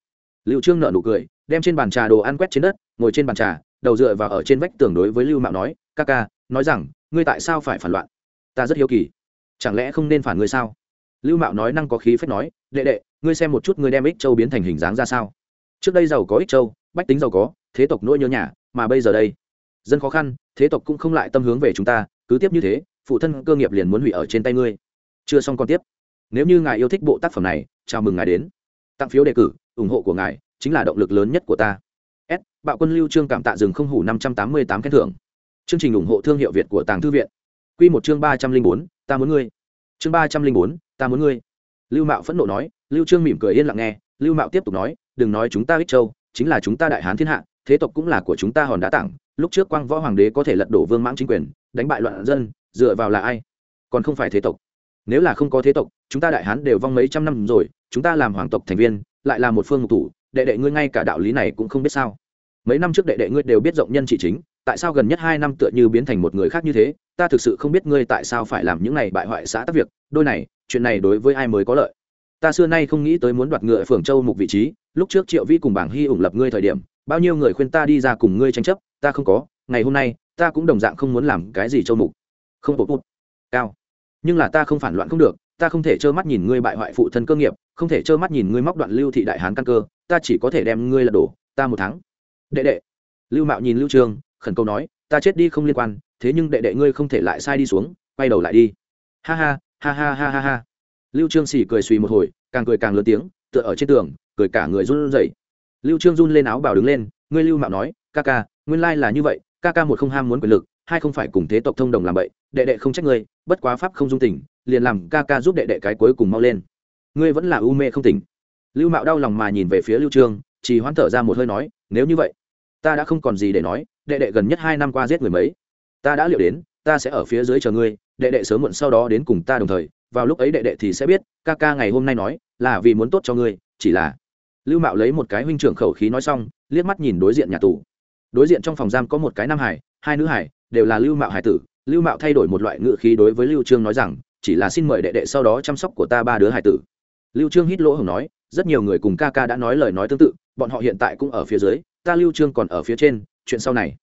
Lưu trương nợ nụ cười, đem trên bàn trà đồ ăn quét trên đất, ngồi trên bàn trà, đầu dựa vào ở trên vách tường đối với lưu mạo nói, ca ca, nói rằng, ngươi tại sao phải phản loạn? Ta rất hiếu kỳ. Chẳng lẽ không nên phản ngươi sao? Lưu mạo nói năng có khí phép nói, đệ đệ, ngươi xem một chút ngươi đem ích châu biến thành hình dáng ra sao? Trước đây giàu có ích châu, bách tính giàu có, thế tộc nỗi nhớ nhà, mà bây giờ đây? Dân khó khăn, thế tộc cũng không lại tâm hướng về chúng ta, cứ tiếp như thế, phụ thân cơ nghiệp liền muốn hủy ở trên tay ngươi. Chưa xong còn tiếp. Nếu như ngài yêu thích bộ tác phẩm này, chào mừng ngài đến. Tặng phiếu đề cử, ủng hộ của ngài chính là động lực lớn nhất của ta. S, bạo quân lưu trương cảm tạ rừng không hủ năm trăm tám mươi tám khen thưởng. Chương trình ủng hộ thương hiệu việt của tàng thư viện. Q một chương ba trăm linh bốn, ta muốn ngươi. Chương ba trăm linh bốn, ta muốn ngươi. Lưu mạo phẫn nộ nói, lưu trương mỉm cười yên lặng nghe, lưu mạo tiếp tục nói, đừng nói chúng ta ích châu, chính là chúng ta đại hán thiên hạ thế tộc cũng là của chúng ta hòn đá tặng lúc trước quang võ hoàng đế có thể lật đổ vương mãng chính quyền, đánh bại loạn dân, dựa vào là ai? Còn không phải thế tộc. Nếu là không có thế tộc, chúng ta đại hán đều vong mấy trăm năm rồi, chúng ta làm hoàng tộc thành viên, lại là một phương ngục thủ, đệ đệ ngươi ngay cả đạo lý này cũng không biết sao. Mấy năm trước đệ đệ ngươi đều biết rộng nhân trị chính, tại sao gần nhất hai năm tựa như biến thành một người khác như thế? Ta thực sự không biết ngươi tại sao phải làm những này bại hoại xã tắc việc, đôi này, chuyện này đối với ai mới có lợi? Ta xưa nay không nghĩ tới muốn đoạt ngựa phường châu mục vị trí, lúc trước triệu vi cùng bảng hy ủng lập ngươi thời điểm bao nhiêu người khuyên ta đi ra cùng ngươi tranh chấp ta không có ngày hôm nay ta cũng đồng dạng không muốn làm cái gì châu mục. Không bột bột cao. Nhưng là ta không phản loạn không được ta không thể trơ mắt nhìn ngươi bại hoại phụ thân cơ nghiệp không thể trơ mắt nhìn ngươi móc đoạn lưu thị đại hán căn cơ ta chỉ có thể đem ngươi lật đổ ta một tháng đệ đệ. Lưu mạo nhìn lưu trường, khẩn cầu nói ta chết đi không liên quan thế nhưng đệ đệ ngươi không thể lại sai đi xuống quay đầu lại đi. Ha ha ha ha ha ha ha. Lưu trương xỉ cười suy một hồi càng cười càng lớn tiếng tựa ở trên tường cười cả người run rẩy lưu trương run lên áo bảo đứng lên, ngươi lưu mạo nói, ca ca, nguyên lai là như vậy, ca ca một không ham muốn quyền lực, hai không phải cùng thế tộc thông đồng làm vậy đệ đệ không trách ngươi, bất quá pháp không dung tình, liền làm ca ca giúp đệ đệ cái cuối cùng mau lên. Ngươi vẫn là u mê không tỉnh. Lưu mạo đau lòng mà nhìn về phía lưu trương, chỉ hoan thở ra một hơi nói, nếu như vậy, ta đã không còn gì để nói, đệ đệ gần nhất hai năm qua giết người mấy, ta đã liệu đến, ta sẽ ở phía dưới chờ ngươi, đệ đệ sớm muộn sau đó đến cùng ta đồng thời, vào lúc ấy đệ đệ thì sẽ biết, ca ca ngày hôm nay nói là vì muốn tốt cho ngươi, chỉ là lưu mạo lấy một cái huynh trưởng khẩu khí nói xong, liếc mắt nhìn đối diện nhà tù. Đối diện trong phòng giam có một cái nam hải, hai nữ hải, đều là lưu mạo hải tử. Lưu mạo thay đổi một loại ngự khí đối với lưu trương nói rằng, chỉ là xin mời đệ đệ sau đó chăm sóc của ta ba đứa hải tử. Lưu trương hít lỗ hồng nói, rất nhiều người cùng ca ca đã nói lời nói tương tự, bọn họ hiện tại cũng ở phía dưới, ta lưu trương còn ở phía trên, chuyện sau này.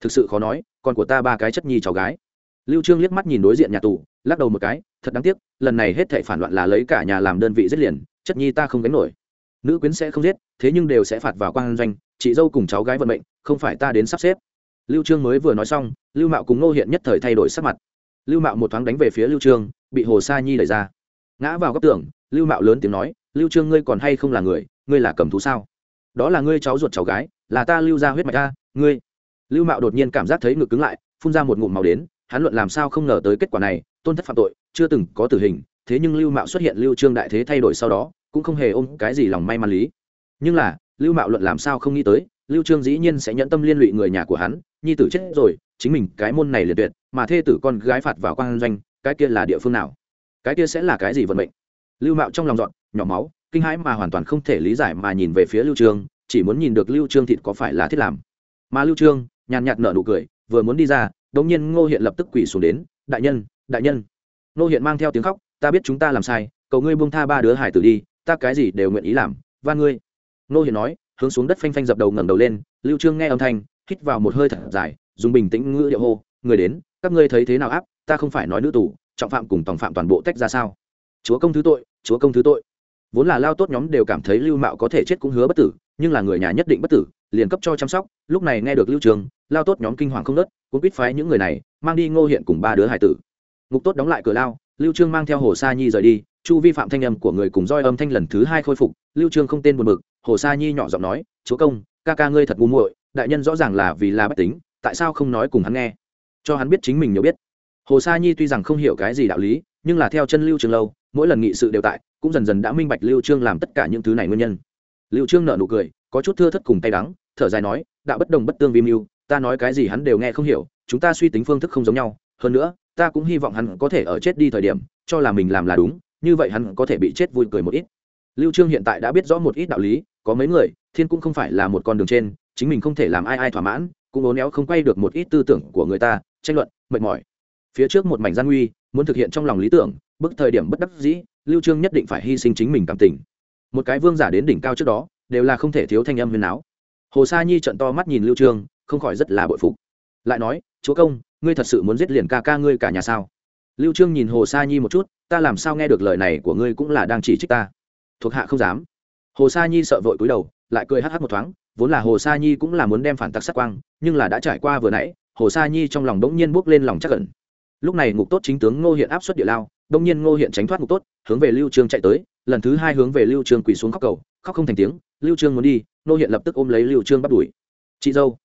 Thực sự khó nói còn của ta ba cái chất nhi cháu gái. Lưu trương liếc mắt nhìn đối diện nhà tù, lắc đầu một cái, thật đáng tiếc, lần này hết thảy phản loạn là lấy cả nhà làm đơn vị giết liền, chất nhi ta không gánh nổi nữ quyến sẽ không giết, thế nhưng đều sẽ phạt vào quan doanh, chị dâu cùng cháu gái vận mệnh, không phải ta đến sắp xếp. Lưu trương mới vừa nói xong, lưu mạo cùng nô hiện nhất thời thay đổi sắc mặt. Lưu mạo một thoáng đánh về phía lưu trương, bị hồ sa nhi đẩy ra. Ngã vào góc tường, lưu mạo lớn tiếng nói, lưu trương ngươi còn hay không là người, ngươi là cầm thú sao? Đó là ngươi cháu ruột cháu gái, là ta lưu ra huyết mạch ta ngươi. Lưu mạo đột nhiên cảm giác thấy ngực cứng lại, phun ra một ngụm màu đến, hắn luận làm sao không ngờ tới kết quả này, tôn thất phạm tội, chưa từng có tử hình, thế nhưng lưu mạo xuất hiện lưu trương đại thế thay đổi sau đó cũng không hề ôm cái gì lòng may mắn lý. Nhưng là, lưu mạo luận làm sao không nghĩ tới, lưu trương dĩ nhiên sẽ nhẫn tâm liên lụy người nhà của hắn, nhi tử chết rồi, chính mình cái môn này liền tuyệt, mà thê tử con gái phạt vào quan doanh, cái kia là địa phương nào? Cái kia sẽ là cái gì vận mệnh? Lưu mạo trong lòng dọn, nhỏ máu, kinh hãi mà hoàn toàn không thể lý giải mà nhìn về phía lưu trương, chỉ muốn nhìn được lưu trương thịt có phải là thiết làm. Mà lưu trương, nhàn nhạt nở nụ cười, vừa muốn đi ra, đống nhiên ngô hiện lập tức quỳ xuống đến, đại nhân đại nhân. Ngô hiện mang theo tiếng khóc, ta biết chúng ta làm sai, cầu ngươi buông tha ba đứa hải tử đi ta cái gì đều nguyện ý làm, và ngươi. Ngô Hiền nói, hướng xuống đất phanh phanh dập đầu ngẩng đầu lên, lưu trương nghe âm thanh, hít vào một hơi thật dài, dùng bình tĩnh ngữ điệu hô, người đến, các ngươi thấy thế nào áp? Ta không phải nói nữ tù, trọng phạm cùng tòng phạm toàn bộ tách ra sao? Chúa công thứ tội, chúa công thứ tội. Vốn là lao tốt nhóm đều cảm thấy lưu mạo có thể chết cũng hứa bất tử, nhưng là người nhà nhất định bất tử, liền cấp cho chăm sóc, lúc này nghe được lưu trường, lao tốt nhóm kinh hoàng không nớt cũng biết phái những người này, mang đi ngô hiện cùng ba đứa hải tử. Ngục tốt đóng lại cửa lao, lưu trương mang theo hồ sa nhi rời đi chu vi phạm thanh âm của người cùng roi âm thanh lần thứ hai khôi phục, lưu trương không tên buồn bực, hồ sa nhi nhỏ giọng nói, chúa công, ca ca ngươi thật ngu muội, đại nhân rõ ràng là vì là bất tính, tại sao không nói cùng hắn nghe? Cho hắn biết chính mình nhiều biết. Hồ sa nhi tuy rằng không hiểu cái gì đạo lý, nhưng là theo chân lưu trương lâu, mỗi lần nghị sự đều tại, cũng dần dần đã minh bạch lưu trương làm tất cả những thứ này nguyên nhân. Lưu trương nở nụ cười, có chút thưa thất cùng tay đắng, thở dài nói, đạo bất đồng bất tương vi mưu, ta nói cái gì hắn đều nghe không hiểu, chúng ta suy tính phương thức không giống nhau, hơn nữa, ta cũng hy vọng hắn có thể ở chết đi thời điểm, cho là mình làm là đúng như vậy hắn có thể bị chết vui cười một ít. Lưu trương hiện tại đã biết rõ một ít đạo lý, có mấy người, thiên cũng không phải là một con đường trên, chính mình không thể làm ai ai thỏa mãn, cũng ố néo không quay được một ít tư tưởng của người ta, tranh luận, mệt mỏi. Phía trước một mảnh gian nguy, muốn thực hiện trong lòng lý tưởng, bức thời điểm bất đắc dĩ, lưu trương nhất định phải hy sinh chính mình cảm tình. Một cái vương giả đến đỉnh cao trước đó, đều là không thể thiếu thanh âm huyền áo. Hồ sa nhi trận to mắt nhìn lưu trương, không khỏi rất là bội phục. Lại nói, chúa công, ngươi thật sự muốn giết liền ca ca ngươi cả nhà sao? Lưu trương nhìn hồ sa nhi một chút, ta làm sao nghe được lời này của ngươi cũng là đang chỉ trích ta? Thuộc hạ không dám. Hồ sa nhi sợ vội cúi đầu, lại cười hắt hắt một thoáng, vốn là hồ sa nhi cũng là muốn đem phản tặc sát quang, nhưng là đã trải qua vừa nãy, hồ sa nhi trong lòng đống nhiên bước lên lòng chắc ẩn. Lúc này ngục tốt chính tướng ngô hiện áp suất địa lao, đống nhiên ngô hiện tránh thoát ngục tốt, hướng về lưu trương chạy tới, lần thứ hai hướng về lưu trương quỳ xuống khóc cầu, khóc không thành tiếng, lưu trương muốn đi. Ngô hiện lập tức ôm lấy lưu trương bắt đuổi. Chị dâu.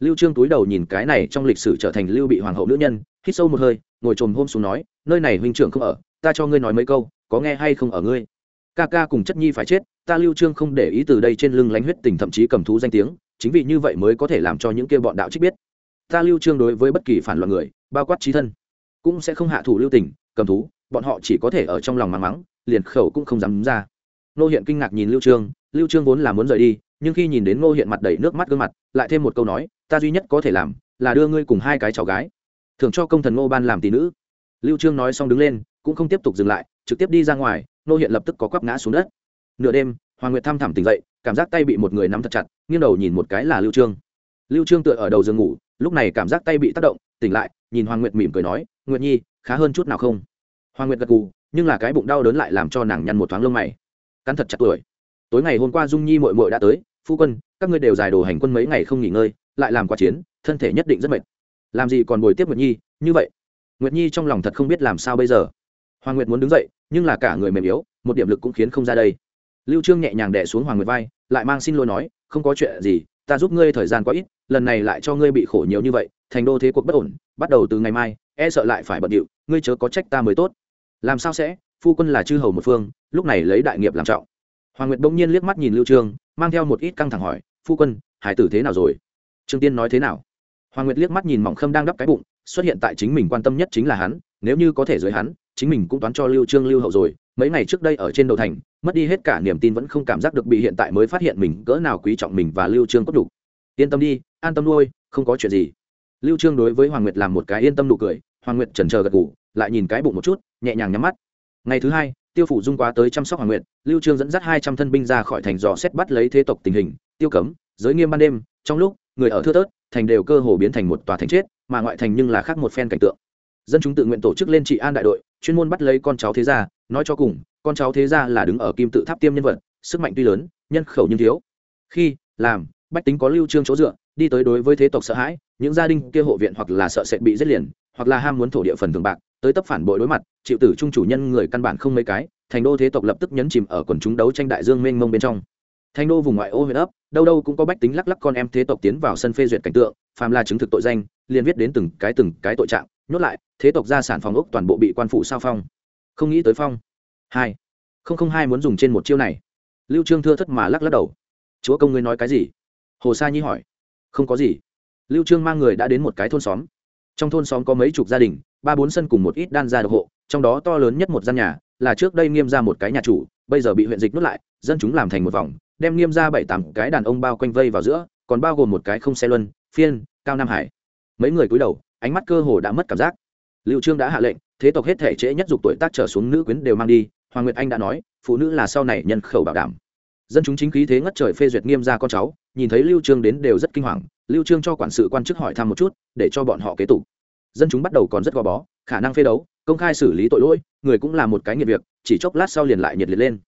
Lưu trương túi đầu nhìn cái này trong lịch sử trở thành lưu bị hoàng hậu nữ nhân hít sâu một hơi, ngồi trồm hôm xuống nói, nơi này huynh trưởng không ở, ta cho ngươi nói mấy câu, có nghe hay không ở ngươi? Ca ca cùng chất nhi phải chết, ta lưu trương không để ý từ đây trên lưng lánh huyết tình thậm chí cầm thú danh tiếng, chính vì như vậy mới có thể làm cho những kia bọn đạo trích biết. Ta lưu trương đối với bất kỳ phản loạn người, bao quát trí thân, cũng sẽ không hạ thủ lưu tình, cầm thú, bọn họ chỉ có thể ở trong lòng mắng mắng, liền khẩu cũng không dám ra. Nô hiện kinh ngạc nhìn lưu trương lưu trương vốn là muốn rời đi, nhưng khi nhìn đến ngô hiện mặt đầy nước mắt gương mặt, lại thêm một câu nói, ta duy nhất có thể làm, là đưa ngươi cùng hai cái cháu gái thường cho công thần ngô ban làm tỷ nữ. Lưu trương nói xong đứng lên, cũng không tiếp tục dừng lại, trực tiếp đi ra ngoài nô hiện lập tức có quắp ngã xuống đất. Nửa đêm, hoàng nguyệt thăm thẳm tỉnh dậy, cảm giác tay bị một người nắm thật chặt, nghiêng đầu nhìn một cái là lưu trương. Lưu trương tựa ở đầu giường ngủ, lúc này cảm giác tay bị tác động, tỉnh lại, nhìn hoàng nguyệt mỉm cười nói, nguyệt nhi, khá hơn chút nào không? Hoàng nguyệt gật gù, nhưng là cái bụng đau đớn lại làm cho nàng nhăn một thoáng lông mày. Cắn thật chặt tuổi. Tối ngày hôm qua dung nhi muội muội đã tới, phu quân, các ngươi đều dài đồ hành quân mấy ngày không nghỉ ngơi, lại làm quá chiến, thân thể nhất định rất mệt làm gì còn bồi tiếp nguyệt nhi? Như vậy, nguyệt nhi trong lòng thật không biết làm sao bây giờ. Hoàng nguyệt muốn đứng dậy, nhưng là cả người mềm yếu, một điểm lực cũng khiến không ra đây. Lưu trương nhẹ nhàng đè xuống hoàng nguyệt vai, lại mang xin lỗi nói, không có chuyện gì, ta giúp ngươi thời gian quá ít, lần này lại cho ngươi bị khổ nhiều như vậy, thành đô thế cuộc bất ổn, bắt đầu từ ngày mai e sợ lại phải bận điệu, ngươi chớ có trách ta mới tốt. Làm sao sẽ? Phu quân là chư hầu một phương, lúc này lấy đại nghiệp làm trọng. Hoàng nguyệt bỗng nhiên liếc mắt nhìn lưu trương, mang theo một ít căng thẳng hỏi, phu quân, hải tử thế nào rồi? Trương tiên nói thế nào? Hoàng nguyệt liếc mắt nhìn mỏng khâm đang đắp cái bụng, xuất hiện tại chính mình quan tâm nhất chính là hắn, nếu như có thể dưới hắn, chính mình cũng toán cho lưu trương lưu hậu rồi, mấy ngày trước đây ở trên đầu thành, mất đi hết cả niềm tin vẫn không cảm giác được bị hiện tại mới phát hiện mình cỡ nào quý trọng mình và lưu trương cốt đủ. Yên tâm đi, an tâm nuôi, không có chuyện gì. Lưu trương đối với hoàng nguyệt làm một cái yên tâm nụ cười, hoàng nguyệt chần chờ gật gù, lại nhìn cái bụng một chút, nhẹ nhàng nhắm mắt. Ngày thứ hai, tiêu phủ dung quá tới chăm sóc hoàng nguyệt, lưu trương dẫn dắt 200 thân binh ra khỏi thành dò xét bắt lấy thế tộc tình hình, tiêu cấm, giới nghiêm ban đêm, trong lúc người ở thưa tớt, thành đều cơ hồ biến thành một tòa thành chết, mà ngoại thành nhưng là khác một phen cảnh tượng. Dân chúng tự nguyện tổ chức lên trị an đại đội, chuyên môn bắt lấy con cháu thế gia, nói cho cùng, con cháu thế gia là đứng ở kim tự tháp tiêm nhân vật, sức mạnh tuy lớn, nhân khẩu nhưng thiếu. Khi, làm, bách tính có lưu trương chỗ dựa, đi tới đối với thế tộc sợ hãi, những gia đình kia hộ viện hoặc là sợ sẽ bị giết liền, hoặc là ham muốn thổ địa phần thường bạc, tới tấp phản bội đối mặt, chịu tử trung chủ nhân người căn bản không mấy cái, thành đô thế tộc lập tức nhấn chìm ở quần chúng đấu tranh đại dương mênh mông bên trong thành đô vùng ngoại ô huyện ấp, đâu đâu cũng có bách tính lắc lắc con em thế tộc tiến vào sân phê duyệt cảnh tượng, phàm là chứng thực tội danh, liền viết đến từng cái từng cái tội trạng, nhốt lại, thế tộc gia sản phòng ốc toàn bộ bị quan phụ sao phong. Không nghĩ tới phong. Hai. Không không hai muốn dùng trên một chiêu này. Lưu trương thưa thất mà lắc lắc đầu. Chúa công ngươi nói cái gì? Hồ sa nhi hỏi. Không có gì. Lưu trương mang người đã đến một cái thôn xóm. Trong thôn xóm có mấy chục gia đình, ba bốn sân cùng một ít đan gia độc hộ, trong đó to lớn nhất một gian nhà, là trước đây nghiêm ra một cái nhà chủ, bây giờ bị huyện dịch nuốt lại, dân chúng làm thành một vòng đem nghiêm ra bảy tám cái đàn ông bao quanh vây vào giữa, còn bao gồm một cái không xe luân, phiên, cao nam hải. Mấy người cúi đầu, ánh mắt cơ hồ đã mất cảm giác. Lưu trương đã hạ lệnh, thế tộc hết thể trễ nhất dục tuổi tác trở xuống nữ quyến đều mang đi, hoàng nguyệt anh đã nói, phụ nữ là sau này nhân khẩu bảo đảm. Dân chúng chính khí thế ngất trời phê duyệt nghiêm ra con cháu, nhìn thấy lưu trương đến đều rất kinh hoàng, lưu trương cho quản sự quan chức hỏi thăm một chút, để cho bọn họ kế tục. Dân chúng bắt đầu còn rất gò bó, khả năng phê đấu, công khai xử lý tội lỗi, người cũng là một cái nghiệt việc, chỉ chốc lát sau liền lại nhiệt liệt lên.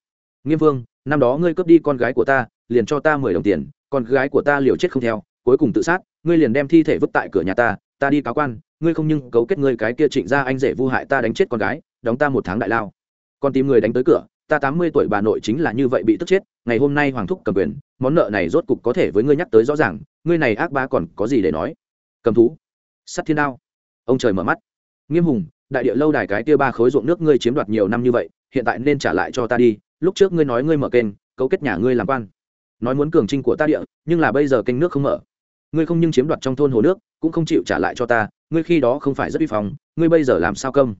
Nghiêm vương năm đó ngươi cướp đi con gái của ta, liền cho ta mười đồng tiền, con gái của ta liều chết không theo, cuối cùng tự sát, ngươi liền đem thi thể vứt tại cửa nhà ta ta đi cáo quan, ngươi không nhưng cấu kết ngươi cái kia trịnh ra anh rể vu hại ta đánh chết con gái, đóng ta một tháng đại lao. Còn tìm người đánh tới cửa, ta tám mươi tuổi bà nội chính là như vậy bị tức chết, ngày hôm nay hoàng thúc cầm quyền, món nợ này rốt cục có thể với ngươi nhắc tới rõ ràng, ngươi này ác ba còn có gì để nói? Cầm thú. Sắt thiên đao. Ông trời mở mắt. Nghiêm hùng, đại địa lâu đài cái kia ba khối ruộng nước ngươi chiếm đoạt nhiều năm như vậy, hiện tại nên trả lại cho ta đi lúc trước ngươi nói ngươi mở kênh, cấu kết nhà ngươi làm quan. Nói muốn cường trinh của ta địa, nhưng là bây giờ kênh nước không mở. Ngươi không nhưng chiếm đoạt trong thôn hồ nước, cũng không chịu trả lại cho ta, ngươi khi đó không phải rất vi phóng ngươi bây giờ làm sao công?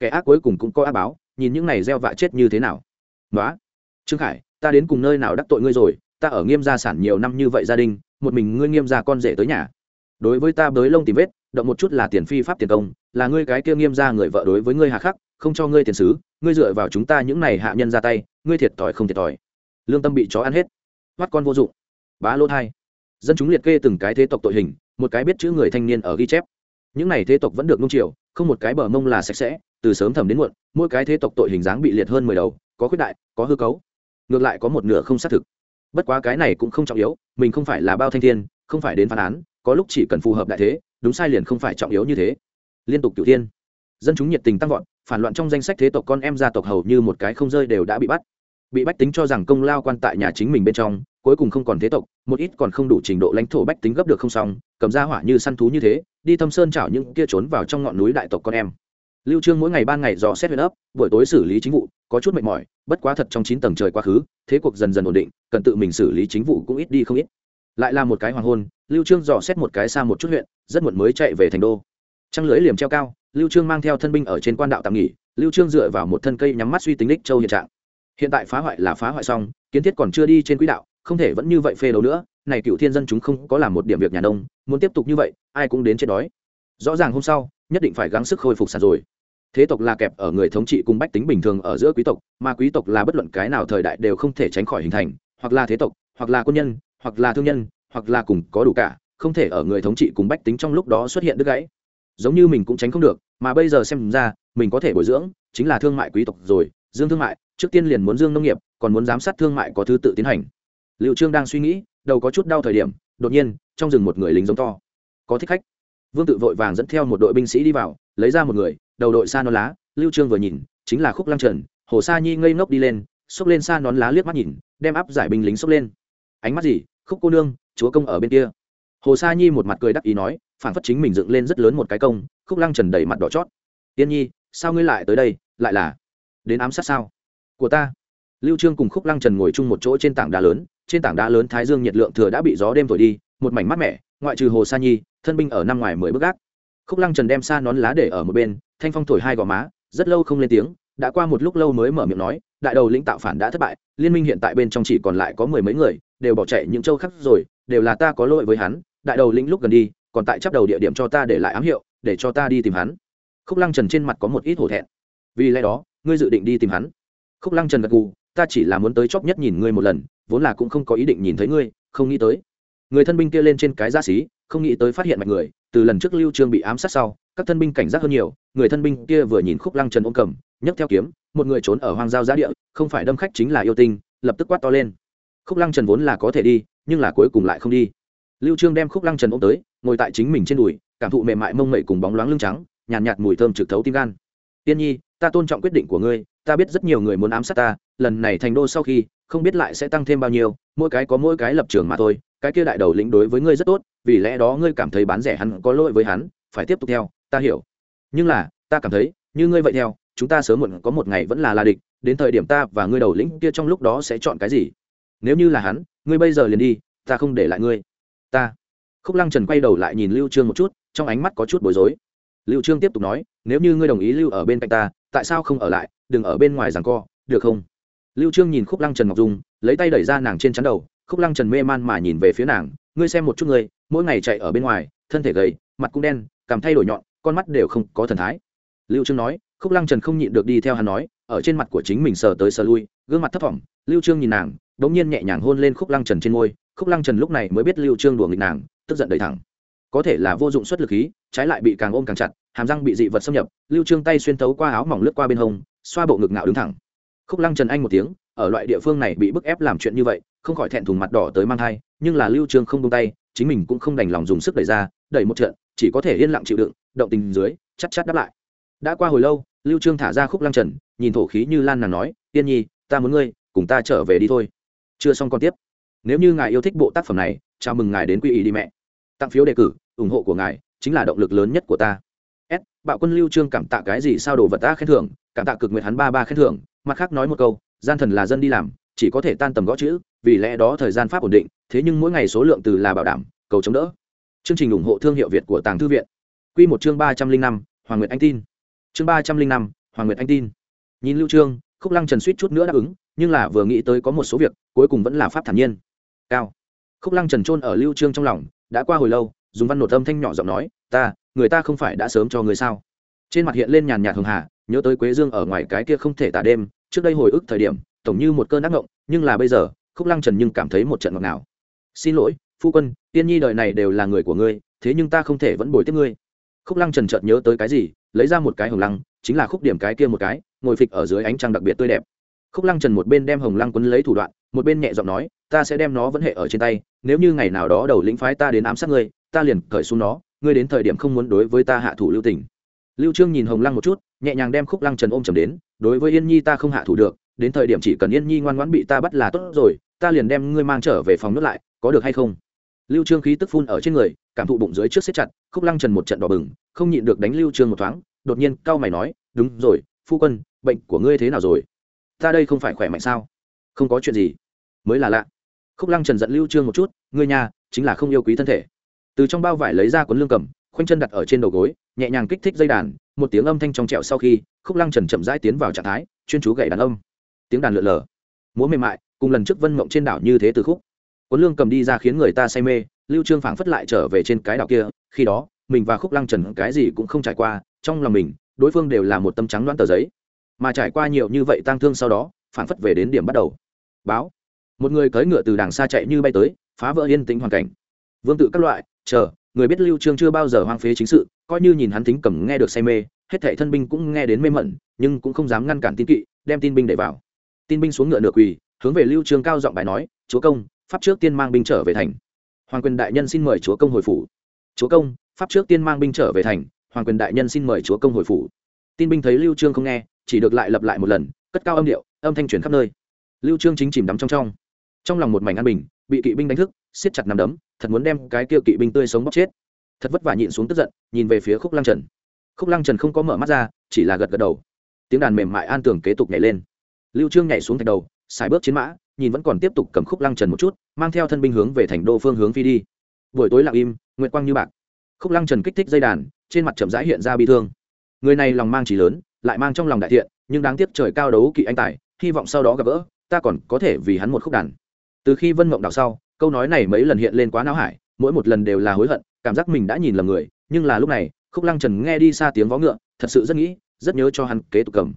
Kẻ ác cuối cùng cũng có ác báo, nhìn những này gieo vạ chết như thế nào. Nói trương khải, ta đến cùng nơi nào đắc tội ngươi rồi? Ta ở nghiêm gia sản nhiều năm như vậy gia đình, một mình ngươi nghiêm gia con rể tới nhà. Đối với ta bới lông tìm vết, động một chút là tiền phi pháp tiền công, là ngươi cái kia nghiêm gia người vợ đối với ngươi hạ khắc, không cho ngươi tiền sứ ngươi dựa vào chúng ta những này hạ nhân ra tay ngươi thiệt thòi không thiệt thòi. Lương tâm bị chó ăn hết. Mắt con vô dụng. Bá lô thai. Dân chúng liệt kê từng cái thế tộc tội hình, một cái biết chữ người thanh niên ở ghi chép. Những này thế tộc vẫn được nung chiều, không một cái bờ mông là sạch sẽ, từ sớm thầm đến muộn, mỗi cái thế tộc tội hình dáng bị liệt hơn mười đầu, có khuyết đại, có hư cấu. Ngược lại có một nửa không xác thực. Bất quá cái này cũng không trọng yếu, mình không phải là bao thanh thiên, không phải đến phán án, có lúc chỉ cần phù hợp đại thế, đúng sai liền không phải trọng yếu như thế. Liên tục cửu thiên. Dân chúng nhiệt tình tăng vọt, phản loạn trong danh sách thế tộc con em gia tộc hầu như một cái không rơi đều đã bị bắt bị bách tính cho rằng công lao quan tại nhà chính mình bên trong, cuối cùng không còn thế tộc, một ít còn không đủ trình độ lãnh thổ bách tính gấp được không xong, cầm ra hỏa như săn thú như thế, đi thâm sơn chảo những kia trốn vào trong ngọn núi đại tộc con em. Lưu trương mỗi ngày ban ngày dò xét huyện ấp, buổi tối xử lý chính vụ, có chút mệt mỏi, bất quá thật trong chín tầng trời quá khứ, thế cuộc dần dần ổn định, cần tự mình xử lý chính vụ cũng ít đi không ít. Lại là một cái hoàng hôn, lưu trương dò xét một cái xa một chút huyện, rất muộn mới chạy về thành đô. Trăng lưới liềm treo cao, lưu trương mang theo thân binh ở trên quan đạo tạm nghỉ, lưu trương dựa vào một thân cây nhắm mắt suy tính đích châu hiện trạng hiện tại phá hoại là phá hoại xong, kiến thiết còn chưa đi trên quỹ đạo, không thể vẫn như vậy phê đấu nữa. Này cựu thiên dân chúng không có làm một điểm việc nhà nông, muốn tiếp tục như vậy, ai cũng đến chết đói. Rõ ràng hôm sau, nhất định phải gắng sức khôi phục sản rồi. Thế tộc là kẹp ở người thống trị cùng bách tính bình thường ở giữa quý tộc, mà quý tộc là bất luận cái nào thời đại đều không thể tránh khỏi hình thành, hoặc là thế tộc, hoặc là quân nhân, hoặc là thương nhân, hoặc là cùng có đủ cả, không thể ở người thống trị cùng bách tính trong lúc đó xuất hiện đứt gãy. Giống như mình cũng tránh không được, mà bây giờ xem ra, mình có thể bồi dưỡng, chính là thương mại quý tộc rồi dương thương mại, trước tiên liền muốn dương nông nghiệp, còn muốn giám sát thương mại có thứ tự tiến hành. Liệu trương đang suy nghĩ, đầu có chút đau thời điểm, đột nhiên, trong rừng một người lính giống to. Có thích khách. Vương tự vội vàng dẫn theo một đội binh sĩ đi vào, lấy ra một người, đầu đội xa non lá. Lưu trương vừa nhìn, chính là khúc lăng trần. Hồ sa nhi ngây ngốc đi lên, xốc lên xa nón lá liếc mắt nhìn, đem áp giải binh lính xốc lên. Ánh mắt gì? Khúc cô nương, chúa công ở bên kia. Hồ sa nhi một mặt cười đắc ý nói phản phất chính mình dựng lên rất lớn một cái công. Khúc lăng trần đầy mặt đỏ chót. Tiên nhi, sao ngươi lại tới đây? Lại là đến ám sát sao? Của ta. Lưu trương cùng khúc lăng trần ngồi chung một chỗ trên tảng đá lớn, trên tảng đá lớn thái dương nhiệt lượng thừa đã bị gió đêm thổi đi, một mảnh mát mẻ, ngoại trừ hồ sa nhi, thân binh ở năm ngoài mười bước gác. Khúc lăng trần đem xa nón lá để ở một bên, thanh phong thổi hai gò má, rất lâu không lên tiếng, đã qua một lúc lâu mới mở miệng nói, đại đầu lĩnh tạo phản đã thất bại, liên minh hiện tại bên trong chỉ còn lại có mười mấy người, đều bỏ chạy những châu khác rồi, đều là ta có lỗi với hắn, đại đầu lĩnh lúc gần đi, còn tại chấp đầu địa điểm cho ta để lại ám hiệu, để cho ta đi tìm hắn. Khúc lăng trần trên mặt có một ít hổ thẹn. Vì lẽ đó ngươi dự định đi tìm hắn. Khúc lăng trần gật gù ta chỉ là muốn tới chóp nhất nhìn ngươi một lần vốn là cũng không có ý định nhìn thấy ngươi không nghĩ tới. Người thân binh kia lên trên cái gia xí không nghĩ tới phát hiện mạch người từ lần trước lưu trương bị ám sát sau các thân binh cảnh giác hơn nhiều người thân binh kia vừa nhìn khúc lăng trần ôm cầm nhấc theo kiếm một người trốn ở hoang giao giá địa không phải đâm khách chính là yêu tinh lập tức quát to lên. Khúc lăng trần vốn là có thể đi nhưng là cuối cùng lại không đi. Lưu trương đem khúc lăng trần ôm tới ngồi tại chính mình trên đùi cảm thụ mềm mại mông mẩy cùng bóng loáng lưng trắng nhàn nhạt, nhạt mùi thơm trực thấu tim gan. Tiên nhi ta tôn trọng quyết định của ngươi, ta biết rất nhiều người muốn ám sát ta, lần này thành đô sau khi, không biết lại sẽ tăng thêm bao nhiêu, mỗi cái có mỗi cái lập trường mà thôi, cái kia đại đầu lĩnh đối với ngươi rất tốt, vì lẽ đó ngươi cảm thấy bán rẻ hắn có lỗi với hắn, phải tiếp tục theo, ta hiểu. Nhưng là, ta cảm thấy, như ngươi vậy theo, chúng ta sớm muộn có một ngày vẫn là là địch, đến thời điểm ta và ngươi đầu lĩnh kia trong lúc đó sẽ chọn cái gì? Nếu như là hắn, ngươi bây giờ liền đi, ta không để lại ngươi. Ta. Khúc lăng trần quay đầu lại nhìn lưu trương một chút, trong ánh mắt có chút bối rối. Lưu trương tiếp tục nói, nếu như ngươi đồng ý lưu ở bên cạnh ta tại sao không ở lại, đừng ở bên ngoài giằng co, được không? Lưu trương nhìn khúc lăng trần ngọc dung, lấy tay đẩy ra nàng trên chắn đầu, khúc lăng trần mê man mà nhìn về phía nàng, ngươi xem một chút ngươi, mỗi ngày chạy ở bên ngoài, thân thể gầy, mặt cũng đen, cảm thay đổi nhọn, con mắt đều không có thần thái. Lưu trương nói, khúc lăng trần không nhịn được đi theo hắn nói, ở trên mặt của chính mình sờ tới sờ lui, gương mặt thấp thỏm, lưu trương nhìn nàng, đống nhiên nhẹ nhàng hôn lên khúc lăng trần trên môi, khúc lăng trần lúc này mới biết lưu trương đùa nghịch nàng, tức giận đầy thẳng có thể là vô dụng xuất lực khí, trái lại bị càng ôm càng chặt, hàm răng bị dị vật xâm nhập, lưu trương tay xuyên thấu qua áo mỏng lướt qua bên hông, xoa bộ ngực ngạo đứng thẳng. Khúc lăng trần anh một tiếng, ở loại địa phương này bị bức ép làm chuyện như vậy, không khỏi thẹn thùng mặt đỏ tới mang thai, nhưng là lưu trương không buông tay, chính mình cũng không đành lòng dùng sức đẩy ra, đẩy một trận, chỉ có thể yên lặng chịu đựng, động tình dưới chắc chắc đáp lại. Đã qua hồi lâu, lưu trương thả ra khúc lăng trần, nhìn thổ khí như lan nàng nói, tiên nhi, ta muốn ngươi, cùng ta trở về đi thôi. Chưa xong còn tiếp. Nếu như ngài yêu thích bộ tác phẩm này, chào mừng ngài đến quy ý đi mẹ. Tặng phiếu đề cử ủng hộ của ngài chính là động lực lớn nhất của ta. S, bạo quân lưu trương cảm tạ cái gì sao đồ vật ta khen thưởng, cảm tạ cực nguyện hắn ba ba khen thưởng. Mặt khác nói một câu, gian thần là dân đi làm, chỉ có thể tan tầm gõ chữ, vì lẽ đó thời gian pháp ổn định, thế nhưng mỗi ngày số lượng từ là bảo đảm, cầu chống đỡ. Chương trình ủng hộ thương hiệu việt của tàng thư viện. Quy một chương ba trăm linh năm, hoàng nguyệt anh tin. Chương ba trăm linh năm, hoàng nguyệt anh tin. Nhìn lưu trương, khúc lăng trần suýt chút nữa đáp ứng, nhưng là vừa nghĩ tới có một số việc, cuối cùng vẫn là pháp thản nhiên. Cao. Khúc lăng trần trôn ở lưu trương trong lòng, đã qua hồi lâu dùng văn nột âm thanh nhỏ giọng nói, ta, người ta không phải đã sớm cho người sao? Trên mặt hiện lên nhàn nhạt hường hà, nhớ tới quế dương ở ngoài cái kia không thể tả đêm, trước đây hồi ức thời điểm, tổng như một cơn ác ngộng nhưng là bây giờ, khúc lăng trần nhưng cảm thấy một trận ngọt nào xin lỗi, phu quân, tiên nhi đời này đều là người của ngươi, thế nhưng ta không thể vẫn bồi tiếp ngươi. Khúc lăng trần chợt nhớ tới cái gì, lấy ra một cái hồng lăng, chính là khúc điểm cái kia một cái, ngồi phịch ở dưới ánh trăng đặc biệt tươi đẹp. Khúc lăng trần một bên đem hồng lăng quấn lấy thủ đoạn, một bên nhẹ giọng nói, ta sẽ đem nó vẫn hệ ở trên tay, nếu như ngày nào đó đầu lĩnh phái ta đến ám sát ngươi ta liền cởi xuống nó, ngươi đến thời điểm không muốn đối với ta hạ thủ lưu tình. Lưu trương nhìn hồng lăng một chút, nhẹ nhàng đem khúc lăng trần ôm chầm đến, đối với yên nhi ta không hạ thủ được, đến thời điểm chỉ cần yên nhi ngoan ngoãn bị ta bắt là tốt rồi, ta liền đem ngươi mang trở về phòng nước lại, có được hay không? Lưu trương khí tức phun ở trên người, cảm thụ bụng dưới trước siết chặt, khúc lăng trần một trận đỏ bừng, không nhịn được đánh lưu trương một thoáng, đột nhiên cao mày nói, đúng rồi, phu quân, bệnh của ngươi thế nào rồi? Ta đây không phải khỏe mạnh sao? Không có chuyện gì. Mới là lạ. Khúc lăng trần giận lưu trương một chút, ngươi nhà, chính là không yêu quý thân thể từ trong bao vải lấy ra cuốn lương cầm, khoanh chân đặt ở trên đầu gối, nhẹ nhàng kích thích dây đàn, một tiếng âm thanh trong trẹo sau khi, khúc lăng trần chậm rãi tiến vào trạng thái, chuyên chú gậy đàn âm. Tiếng đàn lượn lờ. Múa mềm mại, cùng lần trước vân mộng trên đảo như thế từ khúc. Cuốn lương cầm đi ra khiến người ta say mê, lưu trương phảng phất lại trở về trên cái đảo kia, khi đó, mình và khúc lăng trần cái gì cũng không trải qua, trong lòng mình, đối phương đều là một tâm trắng đoán tờ giấy. Mà trải qua nhiều như vậy tang thương sau đó, phảng phất về đến điểm bắt đầu. Báo. Một người cưỡi ngựa từ đàng xa chạy như bay tới, phá vỡ yên tĩnh hoàn cảnh. Vương tự các loại chờ, người biết lưu trương chưa bao giờ hoang phế chính sự, coi như nhìn hắn thính cầm nghe được say mê, hết thảy thân binh cũng nghe đến mê mẩn, nhưng cũng không dám ngăn cản tin kỵ, đem tin binh đẩy vào. Tin binh xuống ngựa nửa quỳ, hướng về lưu trương cao giọng bài nói, chúa công, pháp trước tiên mang binh trở về thành. Hoàng quyền đại nhân xin mời chúa công hồi phủ. Chúa công, pháp trước tiên mang binh trở về thành. Hoàng quyền đại nhân xin mời chúa công hồi phủ. Tin binh thấy lưu trương không nghe, chỉ được lại lặp lại một lần, cất cao âm điệu, âm thanh truyền khắp nơi. Lưu trương chính chìm đắm trong trong. Trong lòng một mảnh an bình bị kỵ binh đánh thức, siết chặt nằm đấm, thật muốn đem cái kia kỵ binh tươi sống bóc chết. Thật vất vả nhịn xuống tức giận, nhìn về phía khúc lăng trần. Khúc lăng trần không có mở mắt ra, chỉ là gật gật đầu. Tiếng đàn mềm mại an tường kế tục nhảy lên. Lưu trương nhảy xuống thạch đầu xài bước chiến mã, nhìn vẫn còn tiếp tục cầm khúc lăng trần một chút, mang theo thân binh hướng về thành đô phương hướng phi đi. Buổi tối lặng im, nguyệt quang như bạc. Khúc lăng trần kích thích dây đàn, trên mặt chậm rãi hiện ra bi thương. Người này lòng mang chỉ lớn, lại mang trong lòng đại thiện, nhưng đáng tiếc trời cao đấu kỵ anh tài, hy vọng sau đó gặp gỡ, ta còn có thể vì hắn một khúc đàn từ khi vân mộng đào sau, câu nói này mấy lần hiện lên quá não hải, mỗi một lần đều là hối hận, cảm giác mình đã nhìn lầm người, nhưng là lúc này, khúc lăng trần nghe đi xa tiếng vó ngựa, thật sự rất nghĩ, rất nhớ cho hắn kế tục cầm.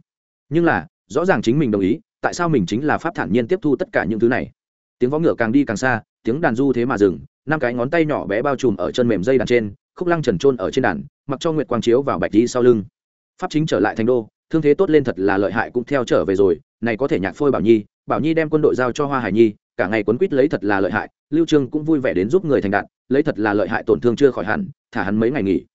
Nhưng là, rõ ràng chính mình đồng ý, tại sao mình chính là pháp thản nhiên tiếp thu tất cả những thứ này? Tiếng vó ngựa càng đi càng xa, tiếng đàn du thế mà dừng, năm cái ngón tay nhỏ bé bao trùm ở chân mềm dây đàn trên, khúc lăng trần trôn ở trên đàn, mặc cho nguyệt quang chiếu vào bạch đi sau lưng. Pháp chính trở lại thành đô, thương thế tốt lên thật là lợi hại cũng theo trở về rồi, này có thể nhạc phôi bảo nhi bảo nhi đem quân đội giao cho hoa hải nhi cả ngày quấn quýt lấy thật là lợi hại lưu trương cũng vui vẻ đến giúp người thành đạt, lấy thật là lợi hại tổn thương chưa khỏi hẳn thả hắn mấy ngày nghỉ.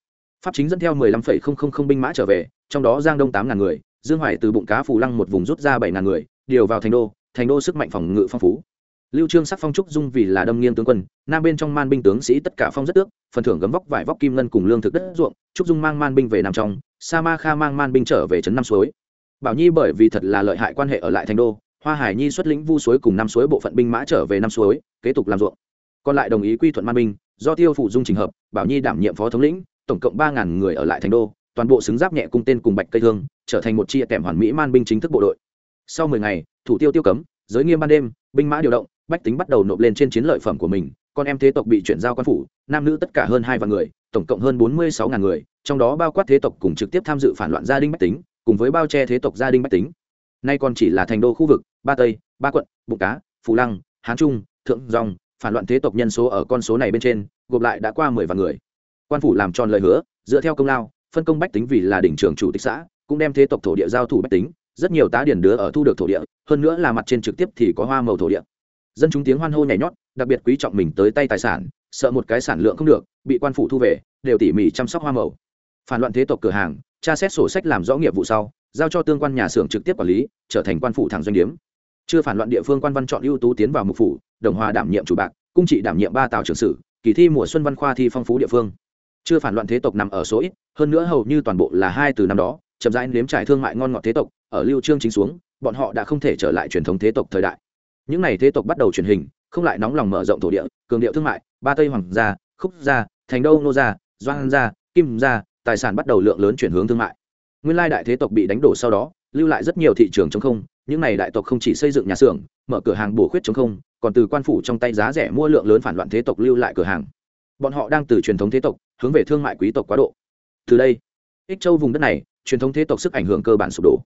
Pháp chính dẫn theo mười lăm phẩy không không không binh mã trở về trong đó giang đông tám ngàn người dương hoài từ bụng cá phù lăng một vùng rút ra bảy ngàn người điều vào thành đô thành đô sức mạnh phòng ngự phong phú. Lưu trương sắc phong trúc dung vì là đâm nghiêng tướng quân nam bên trong man binh tướng sĩ tất cả phong rất tước phần thưởng gấm vóc vải vóc kim ngân cùng lương thực đất ruộng trúc dung mang man binh về nam trong sa ma kha mang man binh trở về trấn năm suối. Bảo nhi bởi vì thật là lợi hại quan hệ ở lại thành đô hoa hải nhi xuất lĩnh vu suối cùng năm suối bộ phận binh mã trở về năm suối, kế tục làm ruộng. Còn lại đồng ý quy thuận man binh, do tiêu phụ dung trình hợp, bảo nhi đảm nhiệm phó thống lĩnh, tổng cộng ba ngàn người ở lại thành đô, toàn bộ xứng giáp nhẹ cung tên cùng bạch cây thương, trở thành một chia kèm hoàn mỹ man binh chính thức bộ đội. Sau mười ngày, thủ tiêu tiêu cấm, giới nghiêm ban đêm, binh mã điều động, bách tính bắt đầu nộp lên trên chiến lợi phẩm của mình, con em thế tộc bị chuyển giao quan phủ, nam nữ tất cả hơn hai vạn người, tổng cộng hơn bốn mươi sáu ngàn người, trong đó bao quát thế tộc cùng trực tiếp tham dự phản loạn gia đình bách tính, cùng với bao che thế tộc gia đình bách tính. Nay còn chỉ là thành đô khu vực ba tây, ba quận, bụng cá, phù lăng, hán trung, thượng dòng, phản loạn thế tộc nhân số ở con số này bên trên, gộp lại đã qua mười vạn người. Quan phủ làm tròn lời hứa, dựa theo công lao, phân công bách tính vì là đỉnh trưởng chủ tịch xã, cũng đem thế tộc thổ địa giao thủ bách tính. Rất nhiều tá điển đứa ở thu được thổ địa, hơn nữa là mặt trên trực tiếp thì có hoa màu thổ địa. Dân chúng tiếng hoan hô nhảy nhót, đặc biệt quý trọng mình tới tay tài sản, sợ một cái sản lượng không được, bị quan phủ thu về, đều tỉ mỉ chăm sóc hoa màu. Phản loạn thế tộc cửa hàng, tra xét sổ sách làm rõ nghiệp vụ sau, giao cho tương quan nhà xưởng trực tiếp quản lý, trở thành quan phủ thẳng doanh điếm chưa phản loạn địa phương quan văn chọn ưu tú tiến vào mục phủ, đồng hòa đảm nhiệm chủ bạc, cung trị đảm nhiệm ba tàu trưởng sử, kỳ thi mùa xuân văn khoa thi phong phú địa phương. Chưa phản loạn thế tộc nằm ở số ít, hơn nữa hầu như toàn bộ là hai từ năm đó, chậm rãi nếm trải thương mại ngon ngọt thế tộc, ở lưu trương chính xuống, bọn họ đã không thể trở lại truyền thống thế tộc thời đại. Những n à y thế tộc bắt đầu truyền hình, không lại nóng lòng mở rộng thổ địa, cường điệu thương mại, ba tây hoàng gia, khúc gia, thành đô nô gia, doan gia, kim gia, tài sản bắt đầu lượng lớn chuyển hướng thương mại. Nguyên lai đại thế tộc bị đánh đổ sau đó lưu lại rất nhiều thị trường chống không, những n à y đại tộc không chỉ xây dựng nhà xưởng, mở cửa hàng bổ khuyết chống không, còn từ quan phủ trong tay giá rẻ mua lượng lớn phản loạn thế tộc lưu lại cửa hàng. Bọn họ đang từ truyền thống thế tộc, hướng về thương mại quý tộc quá độ. Từ đây, ích châu vùng đất này, truyền thống thế tộc sức ảnh hưởng cơ bản sụp đổ.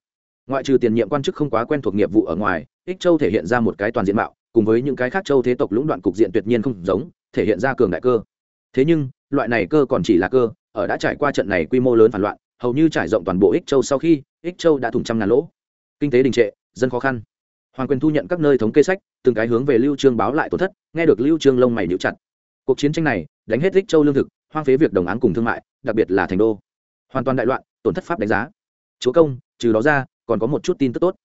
Ngoại trừ tiền nhiệm quan chức không quá quen thuộc nghiệp vụ ở ngoài, ích châu thể hiện ra một cái toàn diện mạo, cùng với những cái khác châu thế tộc lũng đoạn cục diện tuyệt nhiên không giống, thể hiện ra cường đại cơ. Thế nhưng, loại này cơ còn chỉ là cơ, ở đã trải qua trận này quy mô lớn phản loạn hầu như trải rộng toàn bộ ích châu sau khi ích châu đã thủng trăm ngàn lỗ. Kinh tế đình trệ, dân khó khăn. Hoàng quyền thu nhận các nơi thống kê sách, từng cái hướng về lưu trương báo lại tổn thất, nghe được lưu trương lông mày nhíu chặt. Cuộc chiến tranh này, đánh hết ích châu lương thực, hoang phế việc đồng áng cùng thương mại, đặc biệt là thành đô. Hoàn toàn đại loạn, tổn thất pháp đánh giá. Chúa công, trừ đó ra, còn có một chút tin tức tốt.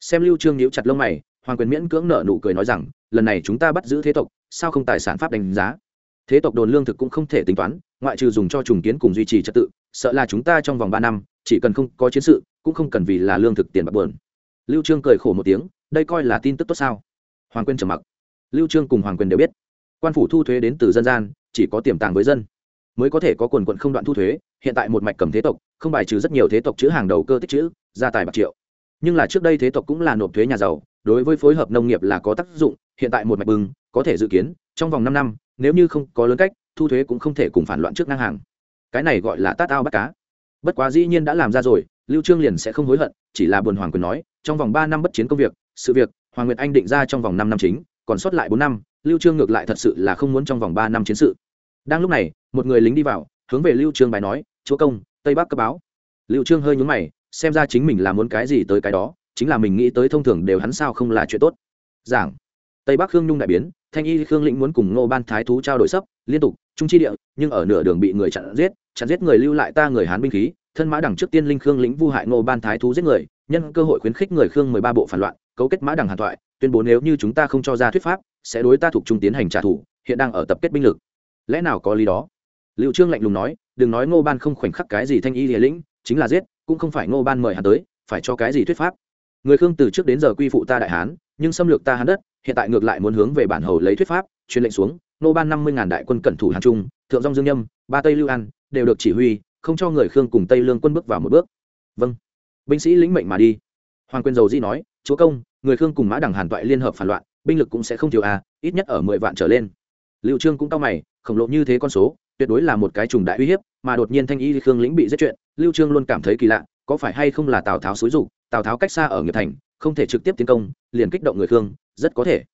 Xem lưu trương nhíu chặt lông mày, hoàng quyền miễn cưỡng nợ nụ cười nói rằng, lần này chúng ta bắt giữ thế tộc, sao không tài sản pháp đánh giá? Thế tộc đồn lương thực cũng không thể tính toán, ngoại trừ dùng cho trùng kiến cùng duy trì trật tự sợ là chúng ta trong vòng ba năm, chỉ cần không có chiến sự, cũng không cần vì là lương thực tiền bạc bờn lưu trương cười khổ một tiếng, đây coi là tin tức tốt sao? Hoàng quyền trầm mặc. Lưu trương cùng hoàng quyền đều biết, quan phủ thu thuế đến từ dân gian, chỉ có tiềm tàng với dân, mới có thể có quần quận không đoạn thu thuế, hiện tại một mạch cầm thế tộc, không bài trừ rất nhiều thế tộc chữ hàng đầu cơ tích chữ gia tài bạc triệu. Nhưng là trước đây thế tộc cũng là nộp thuế nhà giàu, đối với phối hợp nông nghiệp là có tác dụng, hiện tại một mạch bừng, có thể dự kiến, trong vòng năm năm, nếu như không có lớn cách, thu thuế cũng không thể cùng phản loạn trước ngang hàng cái này gọi là tát ao bắt cá. Bất quá dĩ nhiên đã làm ra rồi, lưu trương liền sẽ không hối hận, chỉ là buồn hoàng quyền nói, trong vòng ba năm bất chiến công việc, sự việc, hoàng nguyệt anh định ra trong vòng năm năm chính, còn sót lại bốn năm, lưu trương ngược lại thật sự là không muốn trong vòng ba năm chiến sự. Đang lúc này, một người lính đi vào, hướng về lưu trương bài nói, chúa công, tây bắc cấp báo. Lưu trương hơi nhướng mày, xem ra chính mình là muốn cái gì tới cái đó, chính là mình nghĩ tới thông thường đều hắn sao không là chuyện tốt. Giảng. Tây bắc khương nhung đại biến, thanh y khương lĩnh muốn cùng ngô ban thái thú trao đổi sấp liên tục trung chi địa, nhưng ở nửa đường bị người chặn giết chặn giết người lưu lại ta người hán binh khí, thân mã đẳng trước tiên linh khương lĩnh vu hại ngô ban thái thú giết người, nhân cơ hội khuyến khích người khương mười ba bộ phản loạn, cấu kết mã đẳng hàn thoại, tuyên bố nếu như chúng ta không cho ra thuyết pháp, sẽ đối ta thuộc trung tiến hành trả thù, hiện đang ở tập kết binh lực. Lẽ nào có lý đó? Liệu trương lạnh lùng nói, đừng nói ngô ban không khoảnh khắc cái gì thanh y địa lĩnh, chính là giết, cũng không phải ngô ban mời hắn tới, phải cho cái gì thuyết pháp? Người khương từ trước đến giờ quy phụ ta đại hán, nhưng xâm lược ta hán đất, hiện tại ngược lại muốn hướng về bản hầu lấy thuyết pháp, truyền lệnh xuống nô ban năm mươi ngàn đại quân cẩn thủ hàn trung, thượng dong dương nhâm, ba tây lưu an, đều được chỉ huy, không cho người khương cùng tây lương quân bước vào một bước. Vâng. Binh sĩ lĩnh mệnh mà đi. Hoàng quyền dầu di nói, chúa công, người khương cùng mã Đằng hàn toại liên hợp phản loạn, binh lực cũng sẽ không thiếu a ít nhất ở mười vạn trở lên. Liệu trương cũng cao mày, khổng lộ như thế con số, tuyệt đối là một cái trùng đại uy hiếp, mà đột nhiên thanh y khương lĩnh bị giết chuyện, lưu trương luôn cảm thấy kỳ lạ, có phải hay không là tào tháo xúi rục tào tháo cách xa ở nghiệp thành, không thể trực tiếp tiến công, liền kích động người khương, rất có thể.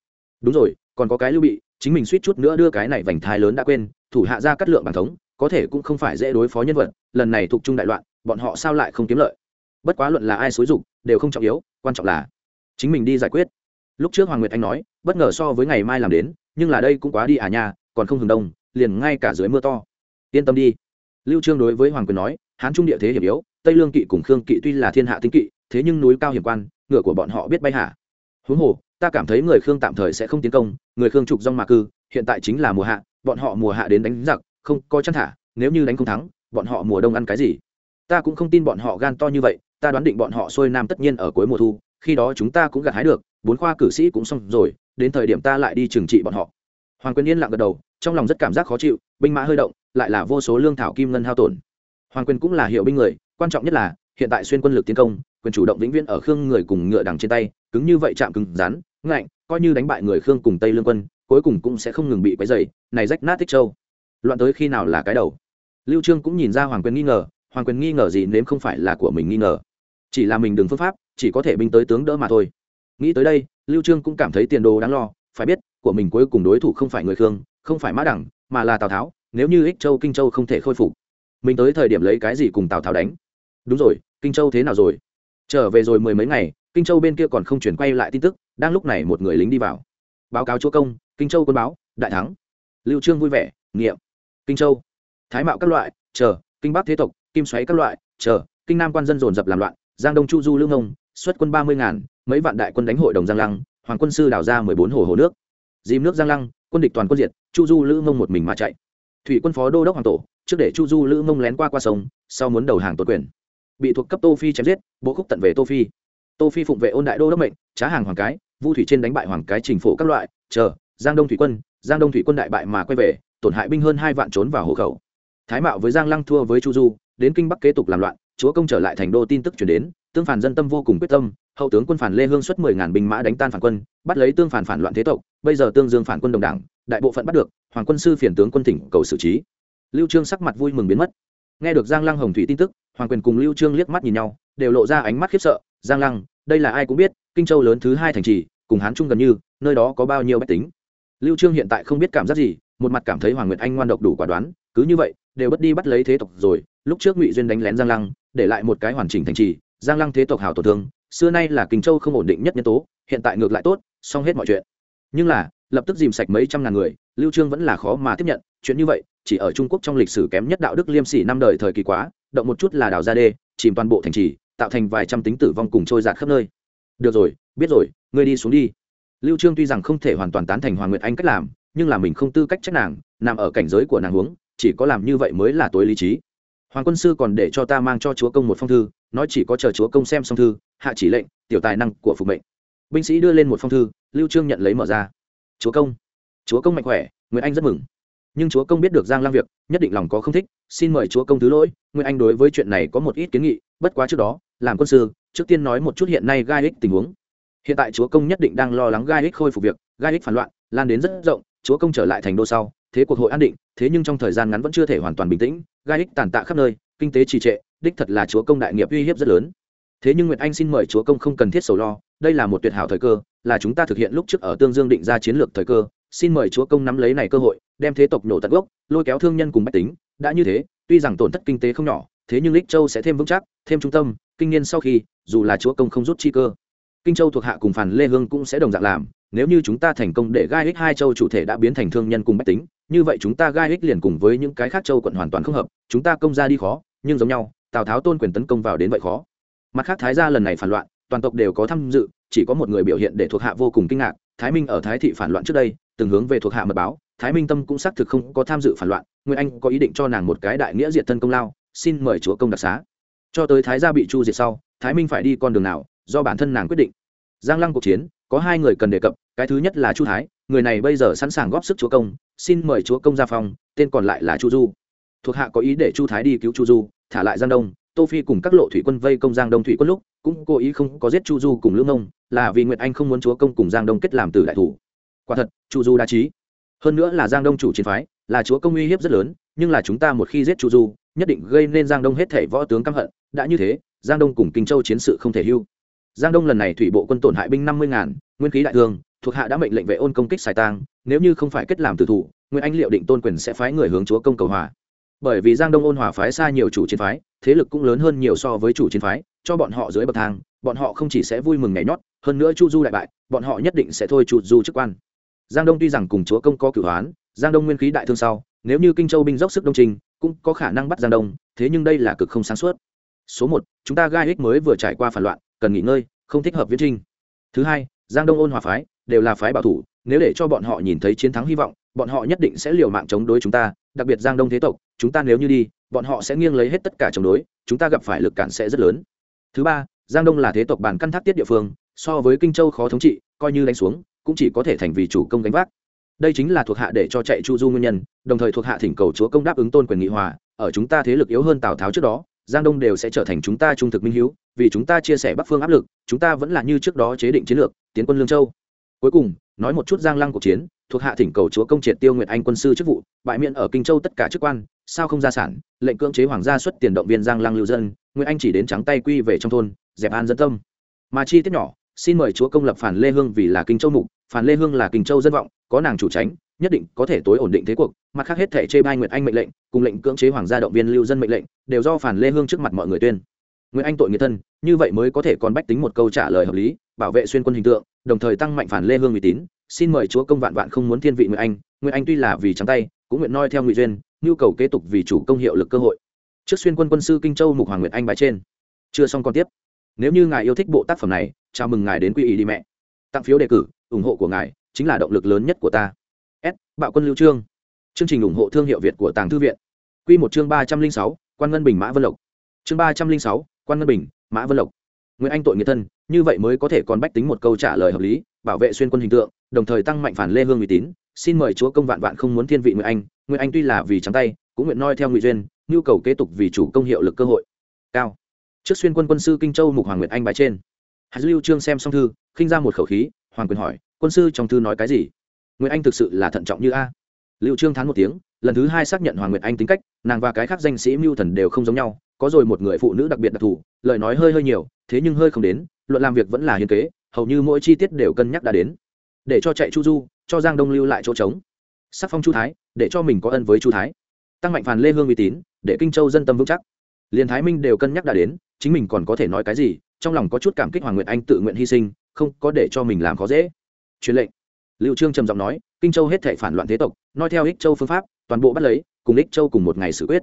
Đúng rồi, còn có cái lưu bị chính mình suýt chút nữa đưa cái này vành thai lớn đã quên, thủ hạ ra cắt lượng bản thống, có thể cũng không phải dễ đối phó nhân vật, lần này thuộc trung đại loạn, bọn họ sao lại không kiếm lợi? Bất quá luận là ai xối dục, đều không trọng yếu, quan trọng là chính mình đi giải quyết. Lúc trước hoàng nguyệt anh nói, bất ngờ so với ngày mai làm đến, nhưng là đây cũng quá đi à nha, còn không hừng đông, liền ngay cả dưới mưa to. Yên tâm đi. Lưu trương đối với hoàng quyền nói, hán trung địa thế hiểm yếu, tây lương kỵ cùng khương kỵ tuy là thiên hạ tinh kỵ, thế nhưng núi cao hiểm quan, ngựa của bọn họ biết bay hạ. Huống hồ ta cảm thấy người khương tạm thời sẽ không tiến công, người khương trục rong mà cư, hiện tại chính là mùa hạ, bọn họ mùa hạ đến đánh giặc, không có chăn thả, nếu như đánh không thắng, bọn họ mùa đông ăn cái gì? Ta cũng không tin bọn họ gan to như vậy, ta đoán định bọn họ xuôi nam tất nhiên ở cuối mùa thu, khi đó chúng ta cũng gặt hái được, bốn khoa cử sĩ cũng xong rồi, đến thời điểm ta lại đi trừng trị bọn họ. Hoàng quyền yên lặng gật đầu, trong lòng rất cảm giác khó chịu, binh mã hơi động, lại là vô số lương thảo kim ngân hao tổn. Hoàng quyền cũng là hiệu binh người, quan trọng nhất là, hiện tại xuyên quân lực tiến công, quyền chủ động vĩnh viễn ở khương người cùng ngựa đằng trên tay, cứng như vậy chạm cứng rắn ngạnh, coi như đánh bại người khương cùng tây lương quân, cuối cùng cũng sẽ không ngừng bị quấy dày này rách nát tích châu. Loạn tới khi nào là cái đầu? Lưu trương cũng nhìn ra hoàng quyền nghi ngờ, hoàng quyền nghi ngờ gì nếu không phải là của mình nghi ngờ. Chỉ là mình đừng phương pháp, chỉ có thể binh tới tướng đỡ mà thôi. Nghĩ tới đây, lưu trương cũng cảm thấy tiền đồ đáng lo, phải biết, của mình cuối cùng đối thủ không phải người khương, không phải mã đẳng, mà là tào tháo, nếu như ích châu, kinh châu không thể khôi phục. Mình tới thời điểm lấy cái gì cùng tào tháo đánh? Đúng rồi, kinh châu thế nào rồi? Trở về rồi mười mấy ngày, kinh châu bên kia còn không chuyển quay lại tin tức đang lúc này một người lính đi vào. Báo cáo chúa công, kinh châu quân báo, đại thắng. Lưu trương vui vẻ, nghiệm. Kinh châu. Thái mạo các loại, chờ, kinh bắc thế tộc, kim xoáy các loại, chờ, kinh nam quan dân dồn dập làm loạn, giang đông chu du lương ngông xuất quân ba mươi ngàn, mấy vạn đại quân đánh hội đồng giang lăng, hoàng quân sư đào ra mười bốn hồ hồ nước. Dìm nước giang lăng, quân địch toàn quân diệt, chu du lữ mông một mình mà chạy. Thủy quân phó đô đốc hoàng tổ, trước để chu du lữ mông lén qua qua sông, sau muốn đầu hàng tổ quyền. Bị thuộc cấp tô phi chém giết, bộ khúc tận về tô phi. Tô phi phụng vệ ôn đại đô đốc mệnh, trá hàng hoàng cái vu thủy trên đánh bại hoàng cái trình phổ các loại, chờ, giang đông thủy quân, giang đông thủy quân đại bại mà quay về, tổn hại binh hơn hai vạn trốn vào hộ khẩu. Thái mạo với giang lăng thua với chu du, đến kinh bắc kế tục làm loạn, chúa công trở lại thành đô tin tức chuyển đến, tương phản dân tâm vô cùng quyết tâm, hậu tướng quân phản lê hương xuất mười ngàn binh mã đánh tan phản quân, bắt lấy tương phản phản loạn thế tộc, bây giờ tương dương phản quân đồng đảng, đại bộ phận bắt được, hoàng quân sư phiền tướng quân tỉnh cầu xử trí. Lưu trương sắc mặt vui mừng biến mất. Nghe được giang lăng hồng thủy tin tức, hoàng quyền cùng lưu trương liếc mắt nhìn nhau, đều lộ ra ánh mắt khiếp sợ, giang lăng đây là ai cũng biết, kinh châu lớn thứ hai thành trì, cùng hán trung gần như, nơi đó có bao nhiêu bách tính. Lưu trương hiện tại không biết cảm giác gì, một mặt cảm thấy hoàng nguyệt anh ngoan độc đủ quả đoán, cứ như vậy, đều bất đi bắt lấy thế tộc rồi, lúc trước ngụy duyên đánh lén giang lăng, để lại một cái hoàn chỉnh thành trì, giang lăng thế tộc hào tổn thương, xưa nay là kinh châu không ổn định nhất nhân tố, hiện tại ngược lại tốt, xong hết mọi chuyện. Nhưng là, lập tức dìm sạch mấy trăm ngàn người, lưu trương vẫn là khó mà tiếp nhận, chuyện như vậy, chỉ ở trung quốc trong lịch sử kém nhất đạo đức liêm sỉ năm đời thời kỳ quá, động một chút là đào ra đê, chìm toàn bộ thành trì tạo thành vài trăm tính tử vong cùng trôi giạt khắp nơi. Được rồi, biết rồi, ngươi đi xuống đi. Lưu trương tuy rằng không thể hoàn toàn tán thành hoàng nguyệt anh cách làm, nhưng là mình không tư cách trách nàng, nằm ở cảnh giới của nàng huống, chỉ có làm như vậy mới là tối lý trí. Hoàng quân sư còn để cho ta mang cho chúa công một phong thư, nói chỉ có chờ chúa công xem xong thư, hạ chỉ lệnh, tiểu tài năng của phục mệnh. Binh sĩ đưa lên một phong thư, lưu trương nhận lấy mở ra. Chúa công. Chúa công mạnh khỏe nguyễn anh rất mừng nhưng chúa công biết được giang lam việc, nhất định lòng có không thích, xin mời chúa công thứ lỗi Nguyên anh đối với chuyện này có một ít kiến nghị, bất quá trước đó, làm quân sư, trước tiên nói một chút hiện nay gai ích tình huống. Hiện tại chúa công nhất định đang lo lắng gai ích khôi phục việc, gai ích phản loạn, lan đến rất rộng, chúa công trở lại thành đô sau, thế cuộc hội an định, thế nhưng trong thời gian ngắn vẫn chưa thể hoàn toàn bình tĩnh, gai ích tàn tạ khắp nơi, kinh tế trì trệ, đích thật là chúa công đại nghiệp uy hiếp rất lớn. Thế nhưng nguyệt anh xin mời chúa công không cần thiết sầu lo, đây là một tuyệt hảo thời cơ, là chúng ta thực hiện lúc trước ở tương dương định ra chiến lược thời cơ xin mời chúa công nắm lấy này cơ hội, đem thế tộc nổ tận gốc, lôi kéo thương nhân cùng bách tính. Đã như thế, tuy rằng tổn thất kinh tế không nhỏ, thế nhưng lích châu sẽ thêm vững chắc, thêm trung tâm, kinh niên sau khi, dù là chúa công không rút chi cơ, kinh châu thuộc hạ cùng phản lê hương cũng sẽ đồng dạng làm. Nếu như chúng ta thành công để gai ích hai châu chủ thể đã biến thành thương nhân cùng bách tính, như vậy chúng ta gai ích liền cùng với những cái khác châu quận hoàn toàn không hợp. Chúng ta công ra đi khó, nhưng giống nhau, tào tháo tôn quyền tấn công vào đến vậy khó. Mặt khác thái gia lần này phản loạn, toàn tộc đều có tham dự, chỉ có một người biểu hiện để thuộc hạ vô cùng kinh ngạc, thái minh ở thái thị phản loạn trước đây từng hướng về thuộc hạ mật báo, thái minh tâm cũng xác thực không có tham dự phản loạn, nguyên anh có ý định cho nàng một cái đại nghĩa diệt thân công lao, xin mời chúa công đặc xá. Cho tới thái gia bị chu diệt sau, thái minh phải đi con đường nào, do bản thân nàng quyết định. Giang lăng cuộc chiến, có hai người cần đề cập, cái thứ nhất là chu thái, người này bây giờ sẵn sàng góp sức chúa công, xin mời chúa công ra phòng, tên còn lại là chu du. Thuộc hạ có ý để chu thái đi cứu chu du, thả lại giang đông, tô phi cùng các lộ thủy quân vây công giang đông thủy quân lúc, cũng cố ý không có giết chu du cùng lương nông là vì nguyệt anh không muốn chúa công cùng giang đông kết làm từ đại thủ quả thật, chu du đa trí hơn nữa là giang đông chủ chiến phái, là chúa công uy hiếp rất lớn, nhưng là chúng ta một khi giết chu du, nhất định gây nên giang đông hết thể võ tướng căm hận. Đã như thế, giang đông cùng kinh châu chiến sự không thể hưu. Giang đông lần này thủy bộ quân tổn hại binh năm mươi ngàn, nguyên khí đại thương, thuộc hạ đã mệnh lệnh vệ ôn công kích xài tang nếu như không phải kết làm tử thủ, nguyễn anh liệu định tôn quyền sẽ phái người hướng chúa công cầu hòa. Bởi vì giang đông ôn hòa phái xa nhiều chủ chiến phái, thế lực cũng lớn hơn nhiều so với chủ chiến phái, cho bọn họ dưới bậc thang, bọn họ không chỉ sẽ vui mừng nhảy nhót, hơn nữa chu du đại bại, bọn họ nhất định sẽ thôi chu du chức quan giang đông tuy rằng cùng chúa công có cửu hoán, giang đông nguyên khí đại thương sau, nếu như kinh châu binh dốc sức đông trình, cũng có khả năng bắt giang đông, thế nhưng đây là cực không sáng suốt. Số một, chúng ta gai ích mới vừa trải qua phản loạn, cần nghỉ ngơi, không thích hợp viễn trinh thứ hai, giang đông ôn hòa phái, đều là phái bảo thủ, nếu để cho bọn họ nhìn thấy chiến thắng hy vọng, bọn họ nhất định sẽ liều mạng chống đối chúng ta, đặc biệt giang đông thế tộc, chúng ta nếu như đi, bọn họ sẽ nghiêng lấy hết tất cả chống đối, chúng ta gặp phải lực cản sẽ rất lớn. Thứ ba, giang đông là thế tộc bản căn thác tiết địa phương, so với kinh châu khó thống trị, coi như đánh xuống cũng chỉ có thể thành vì chủ công gánh vác. Đây chính là thuộc hạ để cho chạy chu du nguyên nhân, đồng thời thuộc hạ thỉnh cầu chúa công đáp ứng tôn quyền nghị hòa, ở chúng ta thế lực yếu hơn tào tháo trước đó, giang đông đều sẽ trở thành chúng ta trung thực minh hiếu, vì chúng ta chia sẻ bắc phương áp lực, chúng ta vẫn là như trước đó chế định chiến lược, tiến quân lương châu. Cuối cùng, nói một chút giang lăng cuộc chiến, thuộc hạ thỉnh cầu chúa công triệt tiêu nguyện anh quân sư chức vụ, bại miễn ở kinh châu tất cả chức quan, sao không gia sản, lệnh cưỡng chế hoàng gia xuất tiền động viên giang lăng lưu dân nguyễn anh chỉ đến trắng tay quy về trong thôn, dẹp an dân tâm. Mà chi tiết nhỏ xin mời chúa công lập phản lê hương vì là kinh châu mục phản lê hương là kinh châu dân vọng, có nàng chủ tránh, nhất định có thể tối ổn định thế cuộc. Mặt khác hết thể chê bai nguyệt anh mệnh lệnh, cùng lệnh cưỡng chế hoàng gia động viên lưu dân mệnh lệnh, đều do phản lê hương trước mặt mọi người tuyên. Nguyệt anh tội người thân, như vậy mới có thể còn bách tính một câu trả lời hợp lý, bảo vệ xuyên quân hình tượng, đồng thời tăng mạnh phản lê hương uy tín. Xin mời chúa công vạn vạn không muốn thiên vị nguyệt anh nguyệt anh tuy là vì trắng tay, cũng nguyện noi theo ngụy duyên, nhu cầu kế tục vì chủ công hiệu lực cơ hội. Trước xuyên quân quân sư kinh châu mục hoàng nguyệt anh bài trên. Chưa xong còn tiếp. Nếu như ngài yêu thích bộ tác phẩm này chào mừng ngài đến quy ý đi mẹ. Tặng phiếu đề cử, ủng hộ của ngài chính là động lực lớn nhất của ta. S, bạo quân lưu trương. Chương trình ủng hộ thương hiệu việt của tàng thư viện. Q một chương ba trăm linh sáu, quan ngân bình mã vân lộc. Chương ba trăm linh sáu, quan ngân bình mã vân lộc. Nguyễn anh tội nghĩa thân, như vậy mới có thể còn bách tính một câu trả lời hợp lý, bảo vệ xuyên quân hình tượng, đồng thời tăng mạnh phản lê hương uy tín. Xin mời chúa công vạn vạn không muốn thiên vị nguyễn anh. Nguyễn anh tuy là vì trắng tay, cũng nguyện noi theo ngụy duyên, nhu cầu kế tục vì chủ công hiệu lực cơ hội. Cao. Trước xuyên quân quân sư kinh châu mục hoàng nguyệt anh bài trên hạt lưu trương xem xong thư, khinh ra một khẩu khí, hoàng quyền hỏi, quân sư trong thư nói cái gì? Nguyệt anh thực sự là thận trọng như a? Lưu trương thán một tiếng, lần thứ hai xác nhận hoàng nguyệt anh tính cách, nàng và cái khác danh sĩ mưu thần đều không giống nhau, có rồi một người phụ nữ đặc biệt đặc thù, lời nói hơi hơi nhiều, thế nhưng hơi không đến, luận làm việc vẫn là hiền kế, hầu như mỗi chi tiết đều cân nhắc đã đến. Để cho chạy chu du, cho giang đông lưu lại chỗ trống. Sắc phong chu thái, để cho mình có ân với chu thái. Tăng mạnh phàn lê hương uy tín, để kinh châu dân tâm vững chắc. Liền thái minh đều cân nhắc đã đến, chính mình còn có thể nói cái gì trong lòng có chút cảm kích hoàng nguyệt anh tự nguyện hy sinh, không có để cho mình làm khó dễ. Truyền lệnh. Liệu trương trầm giọng nói, kinh châu hết thể phản loạn thế tộc nói theo ích châu phương pháp, toàn bộ bắt lấy, cùng ích châu cùng một ngày xử quyết.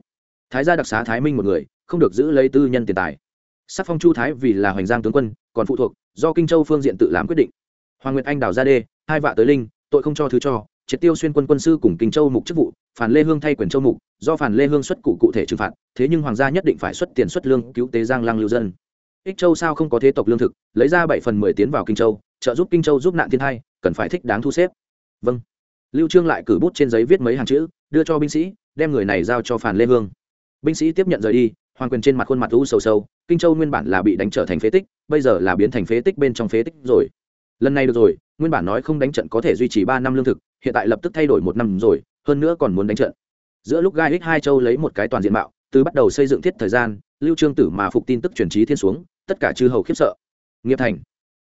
Thái gia đặc xá thái minh một người, không được giữ lấy tư nhân tiền tài. Sắc phong chu thái vì là hoành giang tướng quân, còn phụ thuộc, do kinh châu phương diện tự làm quyết định. Hoàng nguyệt anh đào ra đê, hai vạ tới linh, tội không cho thứ cho, triệt tiêu xuyên quân quân sư cùng kinh châu mục chức vụ, phản lê hương thay quyền châu mục, do phản lê hương xuất cụ cụ thể trừng phạt, thế nhưng hoàng gia nhất định phải xuất tiền xuất lương cứu tế giang lăng lưu dân ích châu sao không có thế tộc lương thực, lấy ra bảy phần mười tiến vào kinh châu, trợ giúp kinh châu giúp nạn thiên hai cần phải thích đáng thu xếp. Vâng. Lưu trương lại cử bút trên giấy viết mấy hàng chữ, đưa cho binh sĩ, đem người này giao cho phản lê hương. Binh sĩ tiếp nhận rời đi, hoàng quyền trên mặt khuôn mặt u sầu sâu kinh châu nguyên bản là bị đánh trở thành phế tích, bây giờ là biến thành phế tích bên trong phế tích rồi. Lần này được rồi, nguyên bản nói không đánh trận có thể duy trì ba năm lương thực, hiện tại lập tức thay đổi một năm rồi, hơn nữa còn muốn đánh trận. Giữa lúc gai hích hai châu lấy một cái toàn diện mạo, từ bắt đầu xây dựng thiết thời gian, lưu trương tử mà phục tin tức truyền trí thiên xuống tất cả chư hầu khiếp sợ. Nghiệp thành.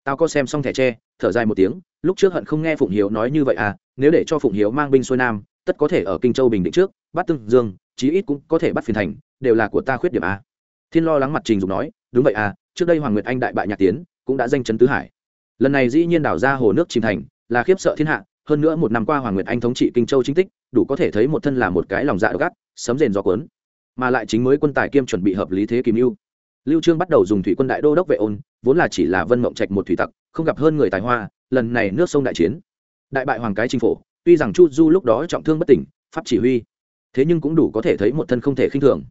Tao có xem xong thẻ tre, thở dài một tiếng, lúc trước hận không nghe phụng hiếu nói như vậy à nếu để cho phụng hiếu mang binh xuôi nam, tất có thể ở kinh châu bình định trước, bắt tương dương, chí ít cũng có thể bắt phiền thành, đều là của ta khuyết điểm à. thiên lo lắng mặt trình dục nói, đúng vậy à trước đây hoàng nguyệt anh đại bại nhạc tiến, cũng đã danh chấn tứ hải. Lần này dĩ nhiên đảo ra hồ nước chìm thành, là khiếp sợ thiên hạ, hơn nữa một năm qua hoàng nguyệt anh thống trị kinh châu chính tích, đủ có thể thấy một thân là một cái lòng dạ gắt, sấm rền gió cuốn. Mà lại chính mới quân tài kiêm chuẩn bị hợp lý thế kìm mưu lưu trương bắt đầu dùng thủy quân đại đô đốc vệ ôn, vốn là chỉ là vân mộng trạch một thủy tặc, không gặp hơn người tài hoa, lần này nước sông đại chiến. Đại bại hoàng cái chính phủ tuy rằng chu du lúc đó trọng thương bất tỉnh, pháp chỉ huy, thế nhưng cũng đủ có thể thấy một thân không thể khinh thường.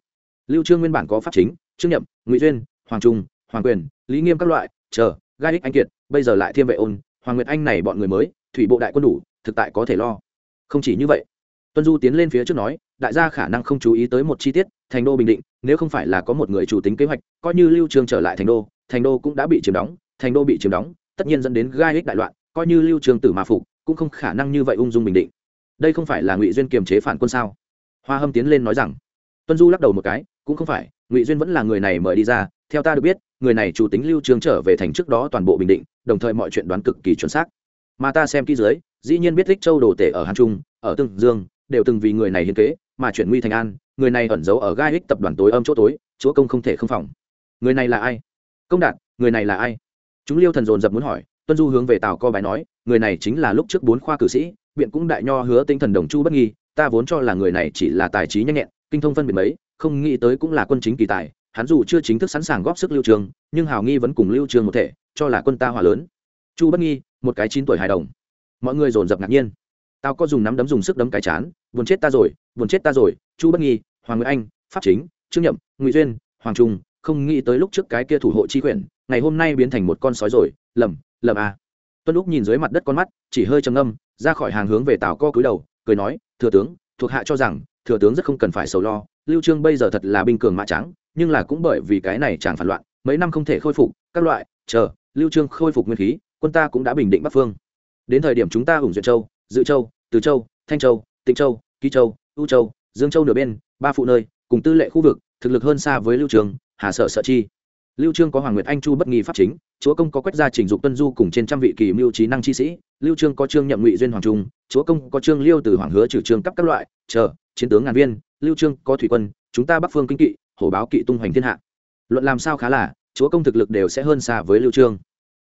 Lưu trương nguyên bản có pháp chính, trương nhậm, ngụy duyên, hoàng trung, hoàng quyền, lý nghiêm các loại, chờ, gai ích anh kiệt, bây giờ lại thêm vệ ôn, hoàng nguyệt anh này bọn người mới, thủy bộ đại quân đủ, thực tại có thể lo. Không chỉ như vậy, tuân du tiến lên phía trước nói đại gia khả năng không chú ý tới một chi tiết, thành đô bình định, nếu không phải là có một người chủ tính kế hoạch, coi như lưu trường trở lại thành đô thành đô cũng đã bị chiếm đóng, thành đô bị chiếm đóng, tất nhiên dẫn đến gai ích đại loạn, coi như lưu trường tử mà phục, cũng không khả năng như vậy ung dung bình định. Đây không phải là ngụy duyên kiềm chế phản quân sao? Hoa hâm tiến lên nói rằng. Tuân du lắc đầu một cái, cũng không phải, ngụy duyên vẫn là người này mời đi ra, theo ta được biết, người này chủ tính lưu trường trở về thành trước đó toàn bộ bình định, đồng thời mọi chuyện đoán cực kỳ chuẩn xác. Mà ta xem kỹ dưới, dĩ nhiên biết thích châu đồ tể ở hàn trung, ở tương dương, đều từng vì người này hiến kế mà chuyển nguy thành an, người này ẩn giấu ở gai ích tập đoàn tối âm chỗ tối, chúa công không thể không phòng. Người này là ai? Công đạt, người này là ai? Chúng liêu thần dồn dập muốn hỏi, tuân du hướng về tào co bài nói, người này chính là lúc trước bốn khoa cử sĩ, biện cũng đại nho hứa tinh thần đồng chu bất nghi, ta vốn cho là người này chỉ là tài trí nhanh nhẹn, kinh thông phân biệt mấy, không nghĩ tới cũng là quân chính kỳ tài, hắn dù chưa chính thức sẵn sàng góp sức lưu trường, nhưng hào nghi vẫn cùng lưu trường một thể, cho là quân ta hòa lớn. Chu bất nghi, một cái chín tuổi hài đồng. Mọi người dồn dập ngạc nhiên. Tao có dùng nắm đấm dùng sức đấm cái chán, buồn chết ta rồi buồn chết ta rồi, chu bất nghi, hoàng nguyễn anh, pháp chính, trương nhậm, ngụy duyên, hoàng trung, không nghĩ tới lúc trước cái kia thủ hộ chi quyển, ngày hôm nay biến thành một con sói rồi, lầm lầm à. tuân lúc nhìn dưới mặt đất con mắt, chỉ hơi trầm âm ra khỏi hàng hướng về tào co cúi đầu, cười nói, thừa tướng, thuộc hạ cho rằng, thừa tướng rất không cần phải sầu lo, lưu trương bây giờ thật là binh cường mã trắng nhưng là cũng bởi vì cái này chẳng phản loạn, mấy năm không thể khôi phục, các loại, chờ, lưu trương khôi phục nguyên khí, quân ta cũng đã bình định bắc phương đến thời điểm chúng ta hùng duyệt châu, dự châu, từ châu, thanh châu, tịnh châu, ký châu u châu, dương châu nửa bên, ba phụ nơi, cùng tư lệ khu vực, thực lực hơn xa với lưu trường, hà sợ sợ chi. Lưu trương có hoàng nguyệt anh chu bất nghi pháp chính, chúa công có quách gia trình dục tuân du cùng trên trăm vị kỳ mưu trí năng chi sĩ, lưu trương có trương nhậm ngụy duyên hoàng trung, chúa công có trương liêu từ hoàng hứa trừ trương cấp các loại, chờ, chiến tướng ngàn viên, lưu trương có thủy quân, chúng ta bắc phương kinh kỵ, hổ báo kỵ tung hoành thiên hạ. Luận làm sao khá là, chúa công thực lực đều sẽ hơn xa với lưu trương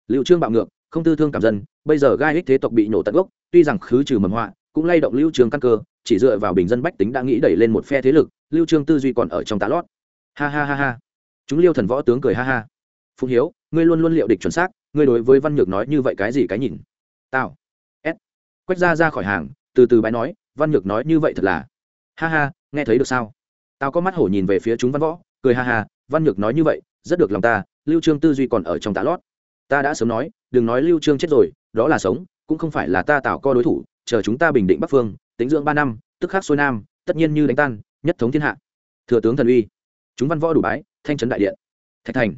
lưu trương bạo ngược, không tư thương cảm dân, bây giờ gai ích thế tộc bị nổ tận gốc, tuy rằng khứ trừ mầm họa cũng lay động lưu trường căn cơ, chỉ dựa vào bình dân bách tính đã nghĩ đẩy lên một phe thế lực, lưu trương tư duy còn ở trong tá lót. Ha ha ha ha. Chúng liêu thần võ tướng cười ha ha. Phụng hiếu, ngươi luôn luôn liệu địch chuẩn xác, ngươi đối với văn nhược nói như vậy cái gì cái nhìn? Tao s. Quách ra ra khỏi hàng, từ từ bái nói, văn nhược nói như vậy thật là. Ha ha, nghe thấy được sao? Tao có mắt hổ nhìn về phía chúng văn võ, cười ha ha, văn nhược nói như vậy, rất được lòng ta, lưu trương tư duy còn ở trong tá lót. Ta đã sớm nói, đừng nói lưu trương chết rồi, đó là sống, cũng không phải là ta tạo co đối thủ chờ chúng ta bình định bắc phương tính dưỡng ba năm, tức khắc xuôi nam, tất nhiên như đánh tan, nhất thống thiên hạ. Thừa tướng thần uy, chúng văn võ đủ bái, thanh trấn đại điện, thạch thành.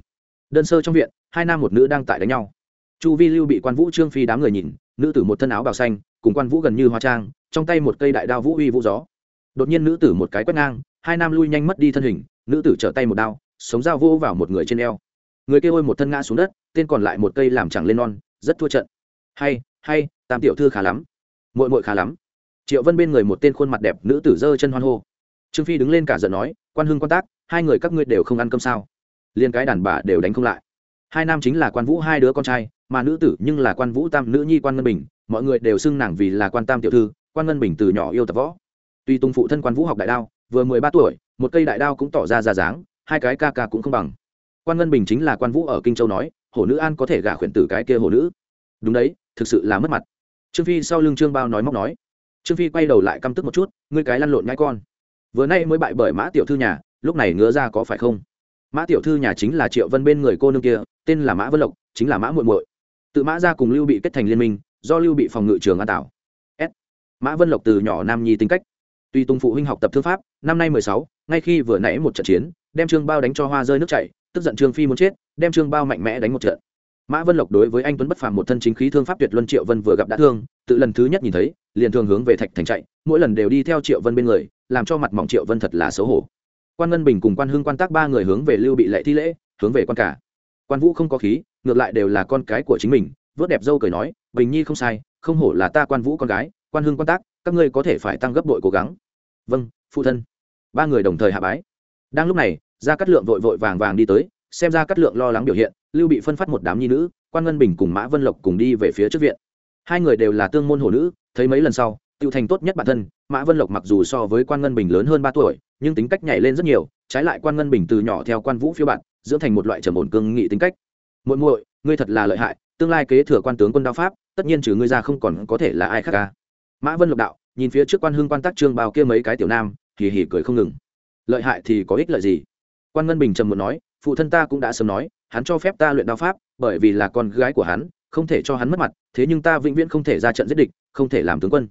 Đơn sơ trong viện, hai nam một nữ đang tại đánh nhau. Chu vi lưu bị quan vũ trương phi đám người nhìn, nữ tử một thân áo bào xanh, cùng quan vũ gần như hoa trang, trong tay một cây đại đao vũ uy vũ gió. Đột nhiên nữ tử một cái quét ngang, hai nam lui nhanh mất đi thân hình, nữ tử trở tay một đao, sống dao vô vào một người trên eo. Người kia ôi một thân ngã xuống đất, tên còn lại một cây làm chẳng lên non, rất thua trận. Hay hay, tam tiểu thư khá lắm muội muội khá lắm. Triệu vân bên người một tên khuôn mặt đẹp nữ tử dơ chân hoan hô. Trương phi đứng lên cả giận nói, quan hưng quan tác, hai người các ngươi đều không ăn cơm sao? Liên cái đàn bà đều đánh không lại. Hai nam chính là quan vũ hai đứa con trai, mà nữ tử nhưng là quan vũ tam nữ nhi quan ngân bình, mọi người đều xưng nàng vì là quan tam tiểu thư, quan ngân bình từ nhỏ yêu tập võ. Tuy tung phụ thân quan vũ học đại đao, vừa mười ba tuổi, một cây đại đao cũng tỏ ra ra dáng, hai cái ca ca cũng không bằng. Quan ngân bình chính là quan vũ ở kinh châu nói, hổ nữ an có thể gả khuyển tử cái kia hổ nữ. Đúng đấy, thực sự là mất mặt trương phi sau lưng trương bao nói móc nói. Trương phi quay đầu lại căm tức một chút, ngươi cái lăn lộn nhai con. Vừa nay mới bại bởi mã tiểu thư nhà, lúc này ngứa ra có phải không? Mã tiểu thư nhà chính là triệu vân bên người cô nương kia, tên là mã vân lộc, chính là mã muội muội. Tự mã ra cùng lưu bị kết thành liên minh, do lưu bị phòng ngự trường an tảo. S. Mã vân lộc từ nhỏ nam nhi tính cách. Tuy tung phụ huynh học tập thư pháp, năm nay mười sáu, ngay khi vừa nãy một trận chiến, đem trương bao đánh cho hoa rơi nước chảy, tức giận trương phi muốn chết, đem trương bao mạnh mẽ đánh một trận mã vân lộc đối với anh tuấn bất phàm một thân chính khí thương pháp tuyệt luân triệu vân vừa gặp đã thương, tự lần thứ nhất nhìn thấy, liền thường hướng về thạch thành chạy, mỗi lần đều đi theo triệu vân bên người, làm cho mặt mỏng triệu vân thật là xấu hổ. Quan ngân bình cùng quan hưng quan tác ba người hướng về lưu bị lệ thi lễ, hướng về quan cả. Quan vũ không có khí, ngược lại đều là con cái của chính mình, vớt đẹp dâu cười nói, bình nhi không sai, không hổ là ta quan vũ con gái, quan hưng quan tác, các ngươi có thể phải tăng gấp đội cố gắng. Vâng phụ thân. Ba người đồng thời hạ bái. Đang lúc này ra cắt lượng vội vội vàng vàng đi tới, xem ra cắt lượng lo lắng biểu hiện lưu bị phân phát một đám nhi nữ, quan ngân bình cùng mã vân lộc cùng đi về phía trước viện. Hai người đều là tương môn hồ nữ, thấy mấy lần sau, Tiêu thành tốt nhất bản thân, mã vân lộc mặc dù so với quan ngân bình lớn hơn ba tuổi, nhưng tính cách nhảy lên rất nhiều, trái lại quan ngân bình từ nhỏ theo quan vũ phiêu bạn dưỡng thành một loại trầm ổn cương nghị tính cách. Muội muội, ngươi thật là lợi hại, tương lai kế thừa quan tướng quân đao pháp, tất nhiên trừ ngươi ra không còn có thể là ai khác ca mã vân lộc đạo, nhìn phía trước quan hưng quan tác trương bao kia mấy cái tiểu nam, hì hì cười không ngừng. Lợi hại thì có ích lợi gì? Quan ngân bình trầm muốn nói, phụ thân ta cũng đã sớm nói hắn cho phép ta luyện đao pháp, bởi vì là con gái của hắn, không thể cho hắn mất mặt, thế nhưng ta vĩnh viễn không thể ra trận giết địch, không thể làm tướng quân.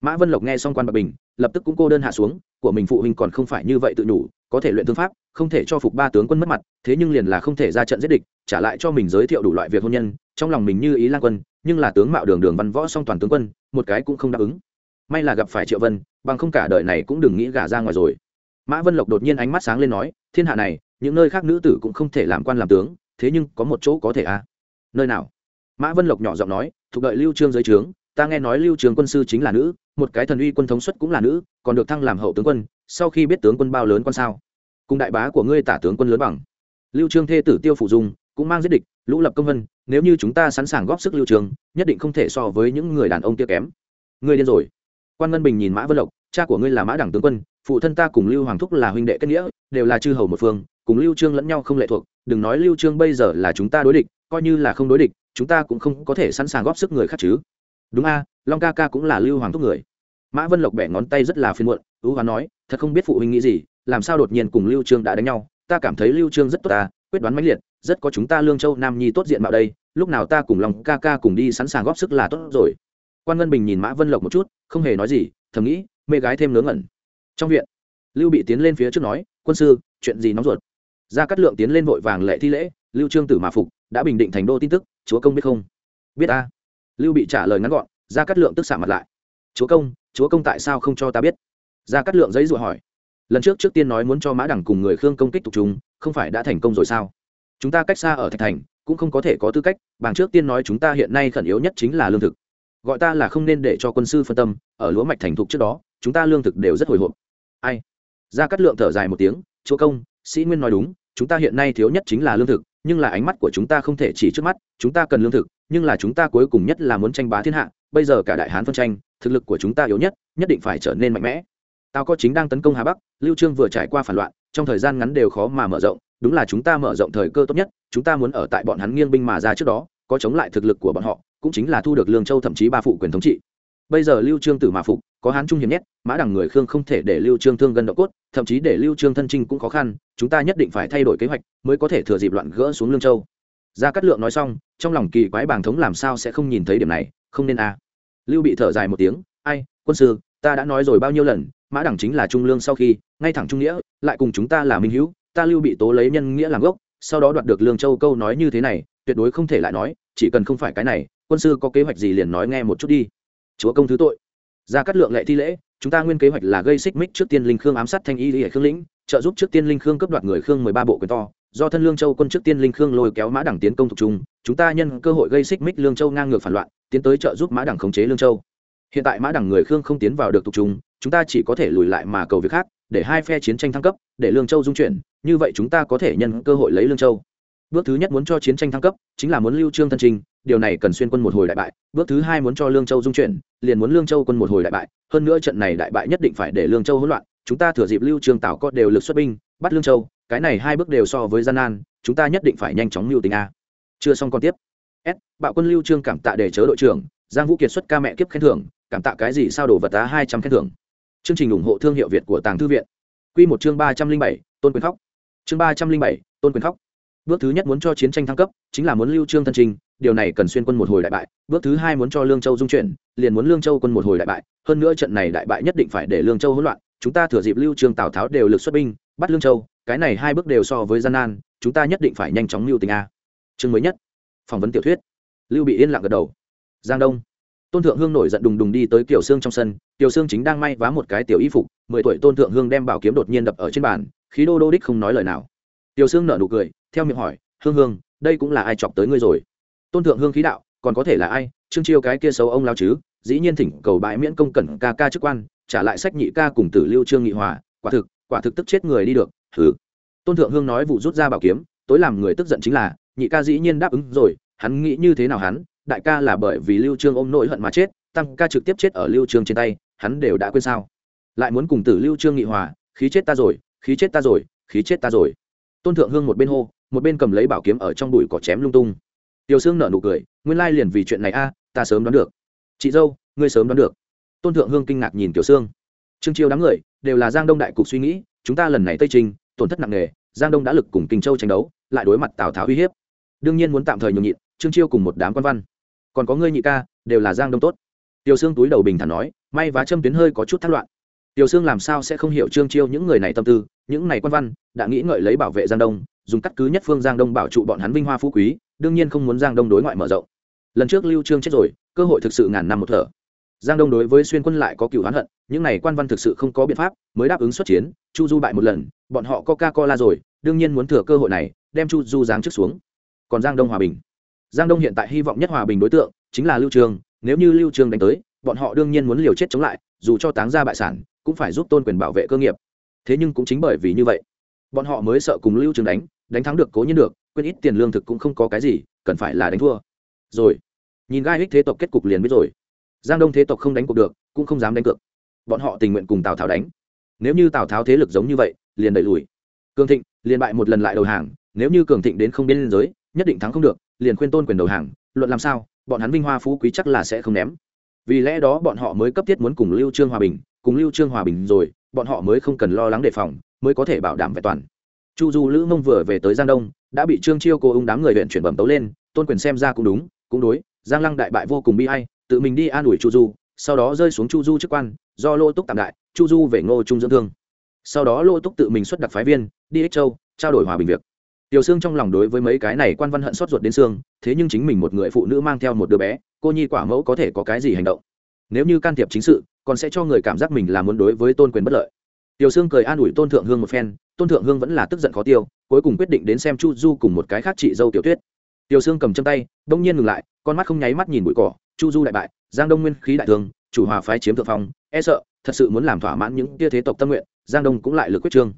Mã vân lộc nghe xong quan bạc bình, lập tức cũng cô đơn hạ xuống, của mình phụ huynh còn không phải như vậy tự nhủ, có thể luyện thương pháp, không thể cho phục ba tướng quân mất mặt, thế nhưng liền là không thể ra trận giết địch, trả lại cho mình giới thiệu đủ loại việc hôn nhân, trong lòng mình như ý lan quân, nhưng là tướng mạo đường đường văn võ song toàn tướng quân, một cái cũng không đáp ứng. May là gặp phải triệu vân, bằng không cả đời này cũng đừng nghĩ gả ra ngoài rồi. Mã vân lộc đột nhiên ánh mắt sáng lên nói, thiên hạ này, những nơi khác nữ tử cũng không thể làm quan làm tướng thế nhưng có một chỗ có thể à? Nơi nào? Mã vân lộc nhỏ giọng nói thuộc đợi lưu trương dưới trướng ta nghe nói lưu Trương quân sư chính là nữ một cái thần uy quân thống suất cũng là nữ còn được thăng làm hậu tướng quân sau khi biết tướng quân bao lớn con sao? Cùng đại bá của ngươi tả tướng quân lớn bằng. Lưu trương thê tử tiêu phụ dung cũng mang giết địch lũ lập công vân nếu như chúng ta sẵn sàng góp sức lưu Trương, nhất định không thể so với những người đàn ông kia kém. Ngươi điên rồi. Quan ngân bình nhìn mã vân lộc cha của ngươi là mã đẳng tướng quân phụ thân ta cùng lưu hoàng thúc là huynh đệ kết nghĩa đều là chư hầu một phương cùng lưu trương lẫn nhau không lệ thuộc đừng nói lưu trương bây giờ là chúng ta đối địch, coi như là không đối địch, chúng ta cũng không có thể sẵn sàng góp sức người khác chứ. Đúng a, long ca ca cũng là lưu hoàng thúc người. Mã vân lộc bẻ ngón tay rất là phiền muộn, ưu hoán nói, thật không biết phụ huynh nghĩ gì, làm sao đột nhiên cùng lưu trương đã đánh nhau? Ta cảm thấy lưu trương rất tốt ta, quyết đoán mãnh liệt, rất có chúng ta lương châu nam nhi tốt diện mạo đây, lúc nào ta cùng long ca ca cùng đi sẵn sàng góp sức là tốt rồi. Quan ngân bình nhìn mã vân lộc một chút, không hề nói gì, thầm nghĩ mê gái thêm ngớ ngẩn. Trong viện, lưu bị tiến lên phía trước nói, quân sư, chuyện gì nóng ruột? Gia Cát lượng tiến lên vội vàng lệ thi lễ, lưu trương tử mà phục, đã bình định thành đô tin tức, chúa công biết không? Biết a lưu bị trả lời ngắn gọn, Gia Cát lượng tức xả mặt lại. Chúa công chúa công tại sao không cho ta biết? Gia Cát lượng giấy rủa hỏi. Lần trước trước tiên nói muốn cho mã đẳng cùng người khương công kích tục chúng, không phải đã thành công rồi sao? Chúng ta cách xa ở thạch thành, cũng không có thể có tư cách, bằng trước tiên nói chúng ta hiện nay khẩn yếu nhất chính là lương thực. Gọi ta là không nên để cho quân sư phân tâm, ở lúa mạch thành thục trước đó, chúng ta lương thực đều rất hồi hộp. Ai? Ra cắt lượng thở dài một tiếng. Chúa công, sĩ nguyên nói đúng chúng ta hiện nay thiếu nhất chính là lương thực, nhưng là ánh mắt của chúng ta không thể chỉ trước mắt, chúng ta cần lương thực, nhưng là chúng ta cuối cùng nhất là muốn tranh bá thiên hạ, bây giờ cả đại hán phân tranh, thực lực của chúng ta yếu nhất nhất định phải trở nên mạnh mẽ. Tào có chính đang tấn công hà bắc, lưu trương vừa trải qua phản loạn, trong thời gian ngắn đều khó mà mở rộng, đúng là chúng ta mở rộng thời cơ tốt nhất, chúng ta muốn ở tại bọn hắn nghiêng binh mà ra trước đó, có chống lại thực lực của bọn họ, cũng chính là thu được lương châu thậm chí ba phụ quyền thống trị bây giờ lưu trương tử mà phục, có hán trung hiểm nhất mã đẳng người khương không thể để lưu trương thương gần độ cốt, thậm chí để lưu trương thân trinh cũng khó khăn, chúng ta nhất định phải thay đổi kế hoạch mới có thể thừa dịp loạn gỡ xuống lương châu gia cát lượng nói xong, trong lòng kỳ quái bàng thống làm sao sẽ không nhìn thấy điểm này, không nên a à. lưu bị thở dài một tiếng, ai, quân sư, ta đã nói rồi bao nhiêu lần, mã đẳng chính là trung lương sau khi, ngay thẳng trung nghĩa, lại cùng chúng ta là minh hữu, ta lưu bị tố lấy nhân nghĩa làm gốc, sau đó đoạt được lương châu câu nói như thế này, tuyệt đối không thể lại nói, chỉ cần không phải cái này, quân sư có kế hoạch gì liền nói nghe một chút đi chúa công thứ tội. Ra cắt lượng lệ thi lễ, chúng ta nguyên kế hoạch là gây xích mích trước tiên linh khương ám sát thanh y lý khương lĩnh, trợ giúp trước tiên linh khương cấp đoạt người khương mười ba bộ quyền to. Do thân lương châu quân trước tiên linh khương lôi kéo mã đẳng tiến công thuộc trung, chúng ta nhân cơ hội gây xích mích lương châu ngang ngược phản loạn, tiến tới trợ giúp mã đẳng khống chế lương châu. Hiện tại mã đẳng người khương không tiến vào được thuộc trung, chúng ta chỉ có thể lùi lại mà cầu việc khác, để hai phe chiến tranh thăng cấp, để lương châu dung chuyển, như vậy chúng ta có thể nhân cơ hội lấy lương châu bước thứ nhất muốn cho chiến tranh thăng cấp, chính là muốn lưu trương thân trình, điều này cần xuyên quân một hồi đại bại. Bước thứ hai muốn cho lương châu dung chuyển, liền muốn lương châu quân một hồi đại bại. Hơn nữa trận này đại bại nhất định phải để lương châu hỗn loạn, chúng ta thừa dịp lưu trương Tạo có đều lực xuất binh, bắt lương châu, cái này hai bước đều so với gian nan, chúng ta nhất định phải nhanh chóng lưu tình a. Chưa xong còn tiếp. S, bạo quân lưu trương cảm tạ để chớ đội trưởng, giang vũ kiệt xuất ca mẹ kiếp khen thưởng, cảm tạ cái gì sao đổ vật tá hai trăm khen thưởng. Chương trình ủng hộ thương hiệu việt của tàng thư viện. Quy một chương ba trăm linh bảy, tôn quyền khóc. Chương ba trăm linh bảy, tôn quyền khóc bước thứ nhất muốn cho chiến tranh thăng cấp, chính là muốn lưu trương thân trình, điều này cần xuyên quân một hồi đại bại. Bước thứ hai muốn cho lương châu dung chuyển, liền muốn lương châu quân một hồi đại bại. Hơn nữa trận này đại bại nhất định phải để lương châu hỗn loạn, chúng ta thừa dịp lưu trương tào tháo đều lực xuất binh, bắt lương châu, cái này hai bước đều so với gian nan, chúng ta nhất định phải nhanh chóng lưu tình a. Chương mới nhất. Phỏng vấn tiểu thuyết. Lưu bị yên lặng gật đầu. Giang đông. Tôn thượng hương nổi giận đùng đùng đi tới tiểu xương trong sân. Tiểu xương chính đang may vá một cái tiểu y phục, mười tuổi tôn thượng hương đem bảo kiếm đột nhiên đập ở trên bàn, khí đô đô đích không nói lời nào. Tiểu xương nở nụ cười theo miệng hỏi, hương hương, đây cũng là ai chọc tới ngươi rồi? Tôn thượng hương khí đạo, còn có thể là ai? Trương chiêu cái kia xấu ông lao chứ, dĩ nhiên thỉnh cầu bãi miễn công cẩn ca ca chức quan, trả lại sách nhị ca cùng tử lưu trương nghị hòa, quả thực quả thực tức chết người đi được thử tôn thượng hương nói vụ rút ra bảo kiếm, tối làm người tức giận chính là, nhị ca dĩ nhiên đáp ứng rồi, hắn nghĩ như thế nào hắn? Đại ca là bởi vì lưu trương ôm nỗi hận mà chết, tăng ca trực tiếp chết ở lưu trương trên tay, hắn đều đã quên sao? Lại muốn cùng tử lưu trương nghị hòa, khí chết ta rồi, khí chết ta rồi, khí chết ta rồi. Tôn thượng hương một bên hô một bên cầm lấy bảo kiếm ở trong bụi cỏ chém lung tung. Tiểu sương nở nụ cười, nguyên lai liền vì chuyện này a, ta sớm đoán được. Chị dâu, ngươi sớm đoán được. Tôn thượng hương kinh ngạc nhìn tiểu sương. Trương chiêu đám người đều là giang đông đại cục suy nghĩ, chúng ta lần này tây trình, tổn thất nặng nề, giang đông đã lực cùng kinh châu tranh đấu, lại đối mặt tào tháo uy hiếp. Đương nhiên muốn tạm thời nhường nhịn, trương chiêu cùng một đám quan văn. Còn có ngươi nhị ca, đều là giang đông tốt. Tiểu sương túi đầu bình thản nói, may và châm tuyến hơi có chút thất loạn. Tiểu sương làm sao sẽ không hiểu trương chiêu những người này tâm tư, những này quan văn, đã nghĩ ngợi lấy bảo vệ giang đông dùng cắt cứ nhất phương giang đông bảo trụ bọn hắn vinh hoa phú quý, đương nhiên không muốn giang đông đối ngoại mở rộng. Lần trước lưu trương chết rồi, cơ hội thực sự ngàn năm một thở. Giang đông đối với xuyên quân lại có cựu hán hận, những này quan văn thực sự không có biện pháp, mới đáp ứng xuất chiến, chu du bại một lần, bọn họ coca cola rồi, đương nhiên muốn thừa cơ hội này, đem chu du giáng trước xuống. Còn giang đông hòa bình. Giang đông hiện tại hy vọng nhất hòa bình đối tượng, chính là lưu trường nếu như lưu trường đánh tới, bọn họ đương nhiên muốn liều chết chống lại, dù cho táng ra bại sản, cũng phải giúp tôn quyền bảo vệ cơ nghiệp. Thế nhưng cũng chính bởi vì như vậy, bọn họ mới sợ cùng lưu trường đánh đánh thắng được cố nhiên được, quên ít tiền lương thực cũng không có cái gì, cần phải là đánh thua. Rồi, nhìn gai ích thế tộc kết cục liền biết rồi. Giang đông thế tộc không đánh cuộc được, cũng không dám đánh cược. Bọn họ tình nguyện cùng tào tháo đánh. Nếu như tào tháo thế lực giống như vậy, liền đẩy lùi. Cường thịnh liền bại một lần lại đầu hàng, nếu như cường thịnh đến không biên giới, nhất định thắng không được, liền khuyên tôn quyền đầu hàng, luận làm sao, bọn hắn vinh hoa phú quý chắc là sẽ không ném. Vì lẽ đó bọn họ mới cấp thiết muốn cùng lưu trương hòa bình, cùng lưu trương hòa bình rồi, bọn họ mới không cần lo lắng đề phòng, mới có thể bảo đảm vẹn toàn chu du lữ mông vừa về tới giang đông, đã bị trương chiêu cô ung đám người huyện chuyển bẩm tấu lên, tôn quyền xem ra cũng đúng, cũng đối, giang lăng đại bại vô cùng bi hay tự mình đi an ủi chu du, sau đó rơi xuống chu du chức quan, do lô túc tạm đại, chu du về ngô trung dưỡng thương. Sau đó lô túc tự mình xuất đặc phái viên, đi ích châu, trao đổi hòa bình việc. Tiểu sương trong lòng đối với mấy cái này quan văn hận xót ruột đến xương, thế nhưng chính mình một người phụ nữ mang theo một đứa bé, cô nhi quả mẫu có thể có cái gì hành động? Nếu như can thiệp chính sự, còn sẽ cho người cảm giác mình là muốn đối với tôn quyền bất lợi tiểu sương cười an ủi tôn thượng hương một phen, tôn thượng hương vẫn là tức giận khó tiêu, cuối cùng quyết định đến xem chu du cùng một cái khác chị dâu tiểu tuyết. Tiểu sương cầm chân tay, đông nhiên ngừng lại, con mắt không nháy mắt nhìn bụi cỏ, chu du đại bại, giang đông nguyên khí đại thương, chủ hòa phái chiếm thượng phong e sợ, thật sự muốn làm thỏa mãn những tia thế tộc tâm nguyện, giang đông cũng lại lực quyết trương.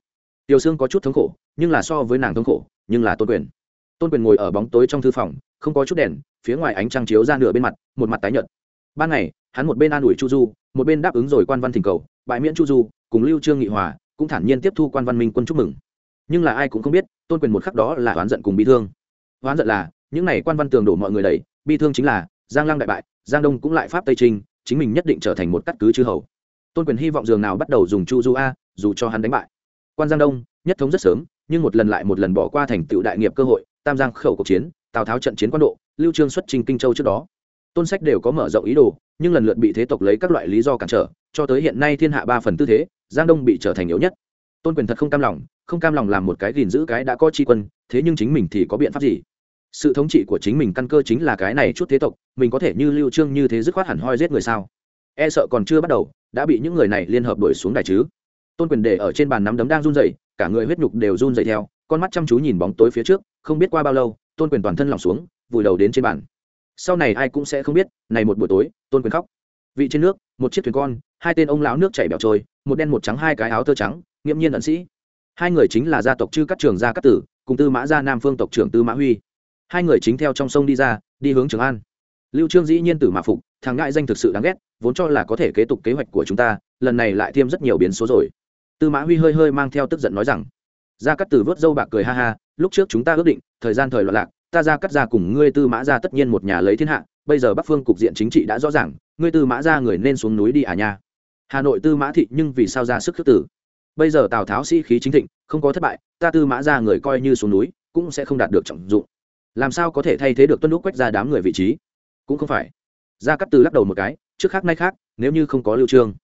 Tiểu sương có chút thống khổ, nhưng là so với nàng thống khổ, nhưng là tôn quyền. Tôn quyền ngồi ở bóng tối trong thư phòng, không có chút đèn, phía ngoài ánh trăng chiếu ra nửa bên mặt, một mặt tái nhợt. Ban ngày, hắn một bên an ủi chu du, một bên đáp ứng rồi quan văn thỉnh cầu, bãi miễn chu du cùng lưu trương nghị hòa cũng thản nhiên tiếp thu quan văn minh quân chúc mừng. Nhưng là ai cũng không biết, tôn quyền một khắc đó là oán giận cùng bi thương. Oán giận là, những này quan văn tường đổ mọi người đầy bi thương chính là, giang lăng đại bại, giang đông cũng lại pháp tây trinh, chính mình nhất định trở thành một cắt cứ chư hầu. Tôn quyền hy vọng dường nào bắt đầu dùng chu du a, dù cho hắn đánh bại. Quan giang đông, nhất thống rất sớm, nhưng một lần lại một lần bỏ qua thành tựu đại nghiệp cơ hội, tam giang khẩu cuộc chiến, tào tháo trận chiến quan độ, lưu trương xuất trình kinh châu trước đó. Tôn sách đều có mở rộng ý đồ, nhưng lần lượt bị thế tộc lấy các loại lý do cản trở, cho tới hiện nay thiên hạ ba phần tư thế giang đông bị trở thành yếu nhất. Tôn quyền thật không cam lòng, không cam lòng làm một cái gìn giữ cái đã có tri quân, thế nhưng chính mình thì có biện pháp gì? Sự thống trị của chính mình căn cơ chính là cái này chút thế tộc, mình có thể như lưu trương như thế dứt khoát hẳn hoi giết người sao? E sợ còn chưa bắt đầu, đã bị những người này liên hợp đuổi xuống đài chứ? Tôn quyền để ở trên bàn nắm đấm đang run rẩy, cả người huyết nhục đều run rẩy theo, con mắt chăm chú nhìn bóng tối phía trước, không biết qua bao lâu, tôn quyền toàn thân lỏng xuống, vùi đầu đến trên bàn. Sau này ai cũng sẽ không biết, này một buổi tối, tôn quyền khóc. Vị trên nước, một chiếc thuyền con, hai tên ông lão nước chảy bẻo trôi một đen một trắng hai cái áo tơ trắng, nghiễm nhiên ẩn sĩ. Hai người chính là gia tộc chư các trường gia cát tử, cùng tư mã gia nam phương tộc trưởng tư mã huy. Hai người chính theo trong sông đi ra, đi hướng trường an. Lưu trương dĩ nhiên tử mã phục, thằng ngại danh thực sự đáng ghét, vốn cho là có thể kế tục kế hoạch của chúng ta, lần này lại thêm rất nhiều biến số rồi. Tư mã huy hơi hơi mang theo tức giận nói rằng, gia cát tử vớt dâu bạc cười ha ha, lúc trước chúng ta ước định, thời gian thời loạn lạc, ta ra cắt ra cùng ngươi tư mã ra tất nhiên một nhà lấy thiên hạ, bây giờ bắc phương cục diện chính trị đã rõ ràng, ngươi tư mã ra người nên xuống núi đi à nha hà nội tư mã thị nhưng vì sao ra sức khước tử bây giờ tào tháo sĩ khí chính thịnh, không có thất bại, ta tư mã ra người coi như xuống núi, cũng sẽ không đạt được trọng dụng. Làm sao có thể thay thế được tuân lúc quách ra đám người vị trí? Cũng không phải. Ra cắt từ lắc đầu một cái, trước khác nay khác, nếu như không có lưu trương.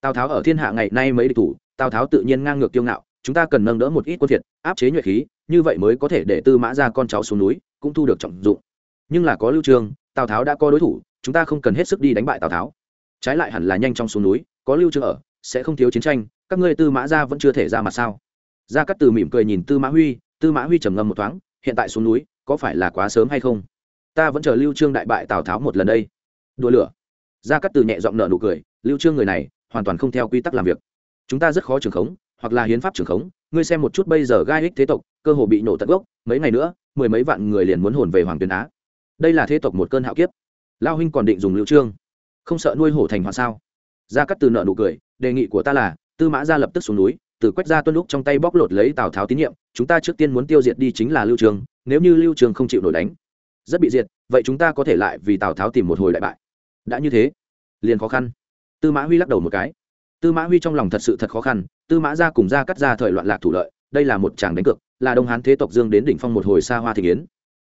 Tào tháo ở thiên hạ ngày nay mấy địch thủ, tào tháo tự nhiên ngang ngược kiêu ngạo, chúng ta cần nâng đỡ một ít quân thiệt, áp chế nhuệ khí, như vậy mới có thể để tư mã ra con cháu xuống núi, cũng thu được trọng dụng. Nhưng là có lưu trương, tào tháo đã có đối thủ, chúng ta không cần hết sức đi đánh bại tào tháo. Trái lại hẳn là nhanh trong xuống núi có lưu trương ở, sẽ không thiếu chiến tranh, các ngươi tư mã ra vẫn chưa thể ra mặt sao? Gia cát từ mỉm cười nhìn tư mã huy, tư mã huy trầm ngâm một thoáng, hiện tại xuống núi, có phải là quá sớm hay không? Ta vẫn chờ lưu trương đại bại tào tháo một lần đây. Đùa lửa. Gia cát từ nhẹ giọng nở nụ cười, lưu trương người này, hoàn toàn không theo quy tắc làm việc. Chúng ta rất khó trưởng khống, hoặc là hiến pháp trưởng khống, ngươi xem một chút bây giờ gai ích thế tộc, cơ hồ bị nổ tận gốc, mấy ngày nữa, mười mấy vạn người liền muốn hồn về hoàng tuyền á. Đây là thế tộc một cơn hạo kiếp. Lao huynh còn định dùng lưu trương. Không sợ nuôi hổ thành hoa sao? Gia cắt từ nợ nụ cười, đề nghị của ta là, tư mã gia lập tức xuống núi, từ quách gia tuân lúc trong tay bóc lột lấy tào tháo tín nhiệm, chúng ta trước tiên muốn tiêu diệt đi chính là lưu trường, nếu như lưu trường không chịu nổi đánh, rất bị diệt, vậy chúng ta có thể lại vì tào tháo tìm một hồi đại bại. Đã như thế, liền khó khăn. Tư mã huy lắc đầu một cái. Tư mã huy trong lòng thật sự thật khó khăn, tư mã gia cùng gia cắt ra thời loạn lạc thủ lợi, đây là một chàng đánh cược, là đông hán thế tộc dương đến đỉnh phong một hồi xa hoa thị kiến.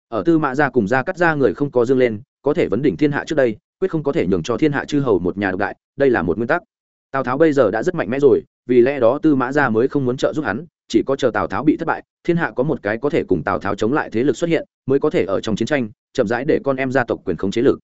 Ở tư mã gia cùng gia cắt ra người không có dương lên, có thể vấn đỉnh thiên hạ trước đây quyết không có thể nhường cho thiên hạ chư hầu một nhà độc đại, đây là một nguyên tắc. Tào tháo bây giờ đã rất mạnh mẽ rồi, vì lẽ đó tư mã gia mới không muốn trợ giúp hắn, chỉ có chờ tào tháo bị thất bại, thiên hạ có một cái có thể cùng tào tháo chống lại thế lực xuất hiện, mới có thể ở trong chiến tranh, chậm rãi để con em gia tộc quyền khống chế lực.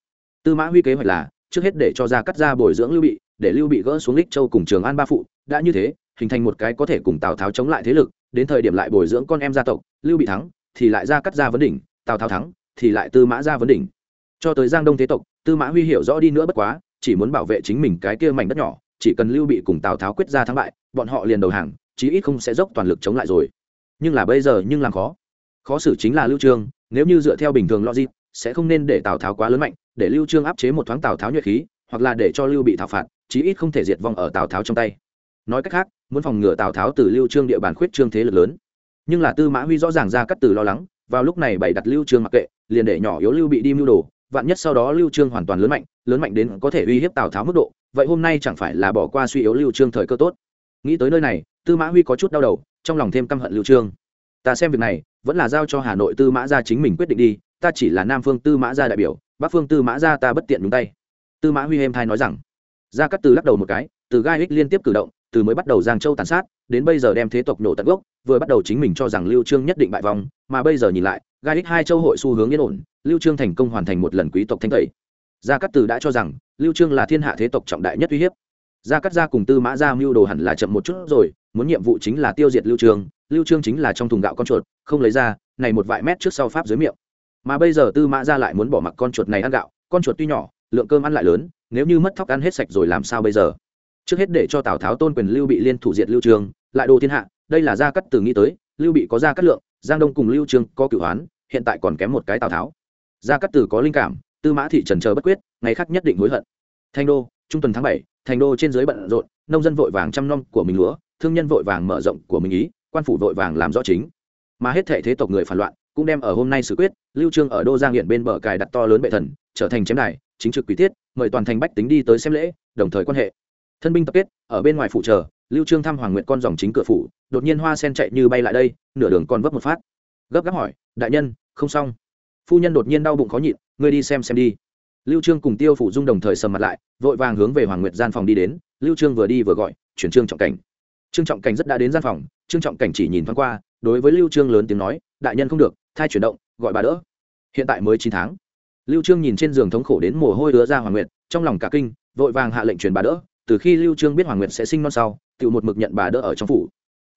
Tư mã huy kế hoạch là, trước hết để cho gia cắt ra bồi dưỡng lưu bị, để lưu bị gỡ xuống lích châu cùng trường an ba phụ, đã như thế, hình thành một cái có thể cùng tào tháo chống lại thế lực, đến thời điểm lại bồi dưỡng con em gia tộc, lưu bị thắng, thì lại ra cắt ra vấn đỉnh, tào tháo thắng, thì lại tư mã ra vấn đỉnh. Cho tới giang đông thế tộc tư mã huy hiểu rõ đi nữa bất quá, chỉ muốn bảo vệ chính mình cái kia mảnh đất nhỏ, chỉ cần lưu bị cùng tào tháo quyết ra thắng bại, bọn họ liền đầu hàng, chí ít không sẽ dốc toàn lực chống lại rồi. Nhưng là bây giờ nhưng làm khó. Khó xử chính là lưu trương, nếu như dựa theo bình thường logic, sẽ không nên để tào tháo quá lớn mạnh, để lưu trương áp chế một thoáng tào tháo nhuệ khí, hoặc là để cho lưu bị thảo phạt, chí ít không thể diệt vong ở tào tháo trong tay. Nói cách khác, muốn phòng ngừa tào tháo từ lưu trương địa bàn khuyết trương thế lực lớn. Nhưng là tư mã huy rõ ràng ra cắt từ lo lắng, vào lúc này bày đặt lưu trương mặc kệ, liền để nhỏ yếu lưu bị đi mưu đồ vạn nhất sau đó lưu trương hoàn toàn lớn mạnh lớn mạnh đến có thể uy hiếp tào tháo mức độ, vậy hôm nay chẳng phải là bỏ qua suy yếu lưu trương thời cơ tốt? Nghĩ tới nơi này, tư mã huy có chút đau đầu, trong lòng thêm căm hận lưu trương. Ta xem việc này, vẫn là giao cho hà nội tư mã gia chính mình quyết định đi, ta chỉ là nam phương tư mã gia đại biểu, bắc phương tư mã gia ta bất tiện đúng tay. Tư mã huy hêm thai nói rằng. Gia cát từ lắc đầu một cái, từ gai ích liên tiếp cử động, từ mới bắt đầu giang châu tàn sát, đến bây giờ đem thế tộc nổ tận gốc, vừa bắt đầu chính mình cho rằng lưu trương nhất định bại vong, mà bây giờ nhìn lại, gai ích hai châu hội xu hướng yên ổn lưu trương thành công hoàn thành một lần quý tộc thanh tẩy. Gia cát từ đã cho rằng, lưu trương là thiên hạ thế tộc trọng đại nhất uy hiếp. Gia cát gia cùng tư mã gia mưu đồ hẳn là chậm một chút rồi, muốn nhiệm vụ chính là tiêu diệt lưu trương. Lưu trương chính là trong thùng gạo con chuột, không lấy ra, này một vài mét trước sau pháp dưới miệng. Mà bây giờ tư mã gia lại muốn bỏ mặc con chuột này ăn gạo, con chuột tuy nhỏ, lượng cơm ăn lại lớn, nếu như mất thóc ăn hết sạch rồi làm sao bây giờ? Trước hết để cho tào tháo tôn quyền lưu bị liên thủ diệt lưu trương, lại đồ thiên hạ, đây là gia cát từ nghĩ tới, lưu bị có gia cát lượng, giang đông cùng lưu trương có cửu hoán, hiện tại còn kém một cái tào tháo gia cát tử có linh cảm, tư mã thị trần chờ bất quyết, ngày khác nhất định hối hận. Thành đô, trung tuần tháng bảy thành đô trên dưới bận rộn, nông dân vội vàng chăm nom của mình lúa, thương nhân vội vàng mở rộng của mình ý, quan phủ vội vàng làm rõ chính. Mà hết thể thế tộc người phản loạn, cũng đem ở hôm nay xử quyết, lưu trương ở đô giang hiện bên bờ cài đặt to lớn bệ thần, trở thành chém đài, chính trực quý tiết, mời toàn thành bách tính đi tới xem lễ, đồng thời quan hệ. Thân binh tập kết, ở bên ngoài phủ chờ, lưu trương thăm hoàng nguyện con dòng chính cửa phủ, đột nhiên hoa sen chạy như bay lại đây, nửa đường còn vấp một phát. Gấp gáp hỏi, đại nhân, không xong phu nhân đột nhiên đau bụng khó nhịn, ngươi đi xem xem đi. Lưu trương cùng tiêu phủ dung đồng thời sầm mặt lại, vội vàng hướng về hoàng nguyệt gian phòng đi đến. Lưu trương vừa đi vừa gọi, chuyển trương trọng cảnh. Trương trọng cảnh rất đã đến gian phòng, trương trọng cảnh chỉ nhìn thoáng qua, đối với lưu trương lớn tiếng nói, đại nhân không được, thai chuyển động, gọi bà đỡ. Hiện tại mới 9 tháng. Lưu trương nhìn trên giường thống khổ đến mồ hôi đứa ra hoàng nguyệt, trong lòng cả kinh, vội vàng hạ lệnh truyền bà đỡ. Từ khi lưu trương biết hoàng nguyệt sẽ sinh non sau tự một mực nhận bà đỡ ở trong phủ.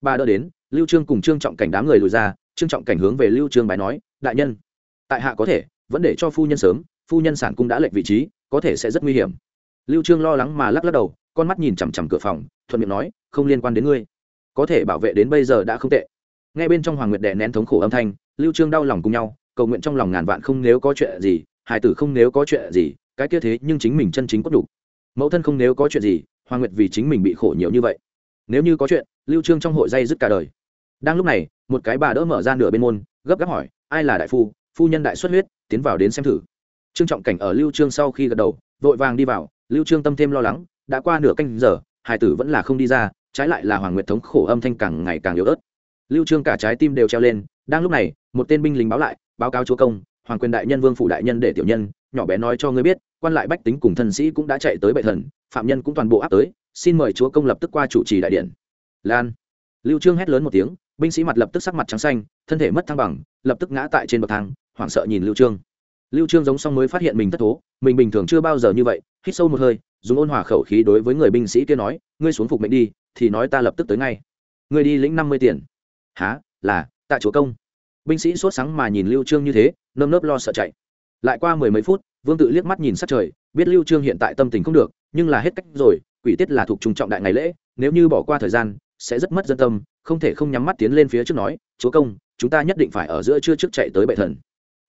Bà đỡ đến, lưu trương cùng trương trọng cảnh đám người lùi ra, trương trọng cảnh hướng về lưu trương bài nói, đại nhân tại hạ có thể, vẫn để cho phu nhân sớm, phu nhân sản cung đã lệch vị trí, có thể sẽ rất nguy hiểm. Lưu trương lo lắng mà lắc lắc đầu, con mắt nhìn chằm chằm cửa phòng, thuận miệng nói, không liên quan đến ngươi. Có thể bảo vệ đến bây giờ đã không tệ. Nghe bên trong hoàng nguyệt đè nén thống khổ âm thanh, lưu trương đau lòng cùng nhau, cầu nguyện trong lòng ngàn vạn không nếu có chuyện gì, hài tử không nếu có chuyện gì, cái kia thế nhưng chính mình chân chính cốt đủ. Mẫu thân không nếu có chuyện gì, hoàng nguyệt vì chính mình bị khổ nhiều như vậy. Nếu như có chuyện, lưu trương trong hội dây dứt cả đời. Đang lúc này, một cái bà đỡ mở ra nửa bên môn, gấp gáp hỏi, ai là đại phu? Phu nhân đại xuất huyết, tiến vào đến xem thử. Trương trọng cảnh ở lưu trương sau khi gật đầu, vội vàng đi vào, lưu trương tâm thêm lo lắng, đã qua nửa canh giờ, hải tử vẫn là không đi ra, trái lại là hoàng nguyệt thống khổ âm thanh càng ngày càng yếu ớt. Lưu trương cả trái tim đều treo lên, đang lúc này, một tên binh lính báo lại, báo cáo chúa công, hoàng quyền đại nhân, vương phủ đại nhân để tiểu nhân, nhỏ bé nói cho ngươi biết, quan lại bách tính cùng thần sĩ cũng đã chạy tới bệ thần, phạm nhân cũng toàn bộ áp tới, xin mời chúa công lập tức qua chủ trì đại điện. Lan. Lưu trương hét lớn một tiếng binh sĩ mặt lập tức sắc mặt trắng xanh, thân thể mất thăng bằng, lập tức ngã tại trên bậc thang, hoảng sợ nhìn lưu trương. Lưu trương giống xong mới phát hiện mình thất thố, mình bình thường chưa bao giờ như vậy, hít sâu một hơi, dùng ôn hòa khẩu khí đối với người binh sĩ kia nói, ngươi xuống phục mệnh đi, thì nói ta lập tức tới ngay. Ngươi đi lĩnh năm mươi tiền. Há là, tạ chúa công. Binh sĩ sốt sáng mà nhìn lưu trương như thế, nơm nớp lo sợ chạy. Lại qua mười mấy phút, vương tự liếc mắt nhìn sát trời, biết lưu trương hiện tại tâm tình không được, nhưng là hết cách rồi, quỷ tiết là thuộc trung trọng đại ngày lễ, nếu như bỏ qua thời gian sẽ rất mất dân tâm, không thể không nhắm mắt tiến lên phía trước nói, chúa công, chúng ta nhất định phải ở giữa trưa trước chạy tới bệ thần.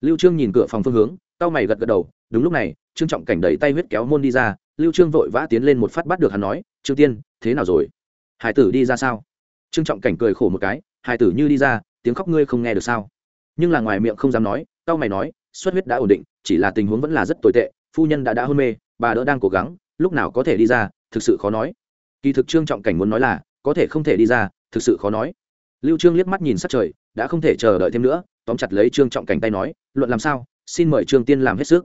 Lưu trương nhìn cửa phòng phương hướng tao mày gật gật đầu, đúng lúc này, trương trọng cảnh đẩy tay huyết kéo môn đi ra, lưu trương vội vã tiến lên một phát bắt được hắn nói, trương tiên, thế nào rồi? Hải tử đi ra sao? Trương trọng cảnh cười khổ một cái, hải tử như đi ra, tiếng khóc ngươi không nghe được sao? Nhưng là ngoài miệng không dám nói tao mày nói, xuất huyết đã ổn định, chỉ là tình huống vẫn là rất tồi tệ, phu nhân đã đã hôn mê, bà đỡ đang cố gắng, lúc nào có thể đi ra, thực sự khó nói. Kỳ thực trương trọng cảnh muốn nói là có thể không thể đi ra, thực sự khó nói. Lưu trương liếc mắt nhìn sát trời, đã không thể chờ đợi thêm nữa, tóm chặt lấy trương trọng cảnh tay nói, luận làm sao, xin mời trương tiên làm hết sức.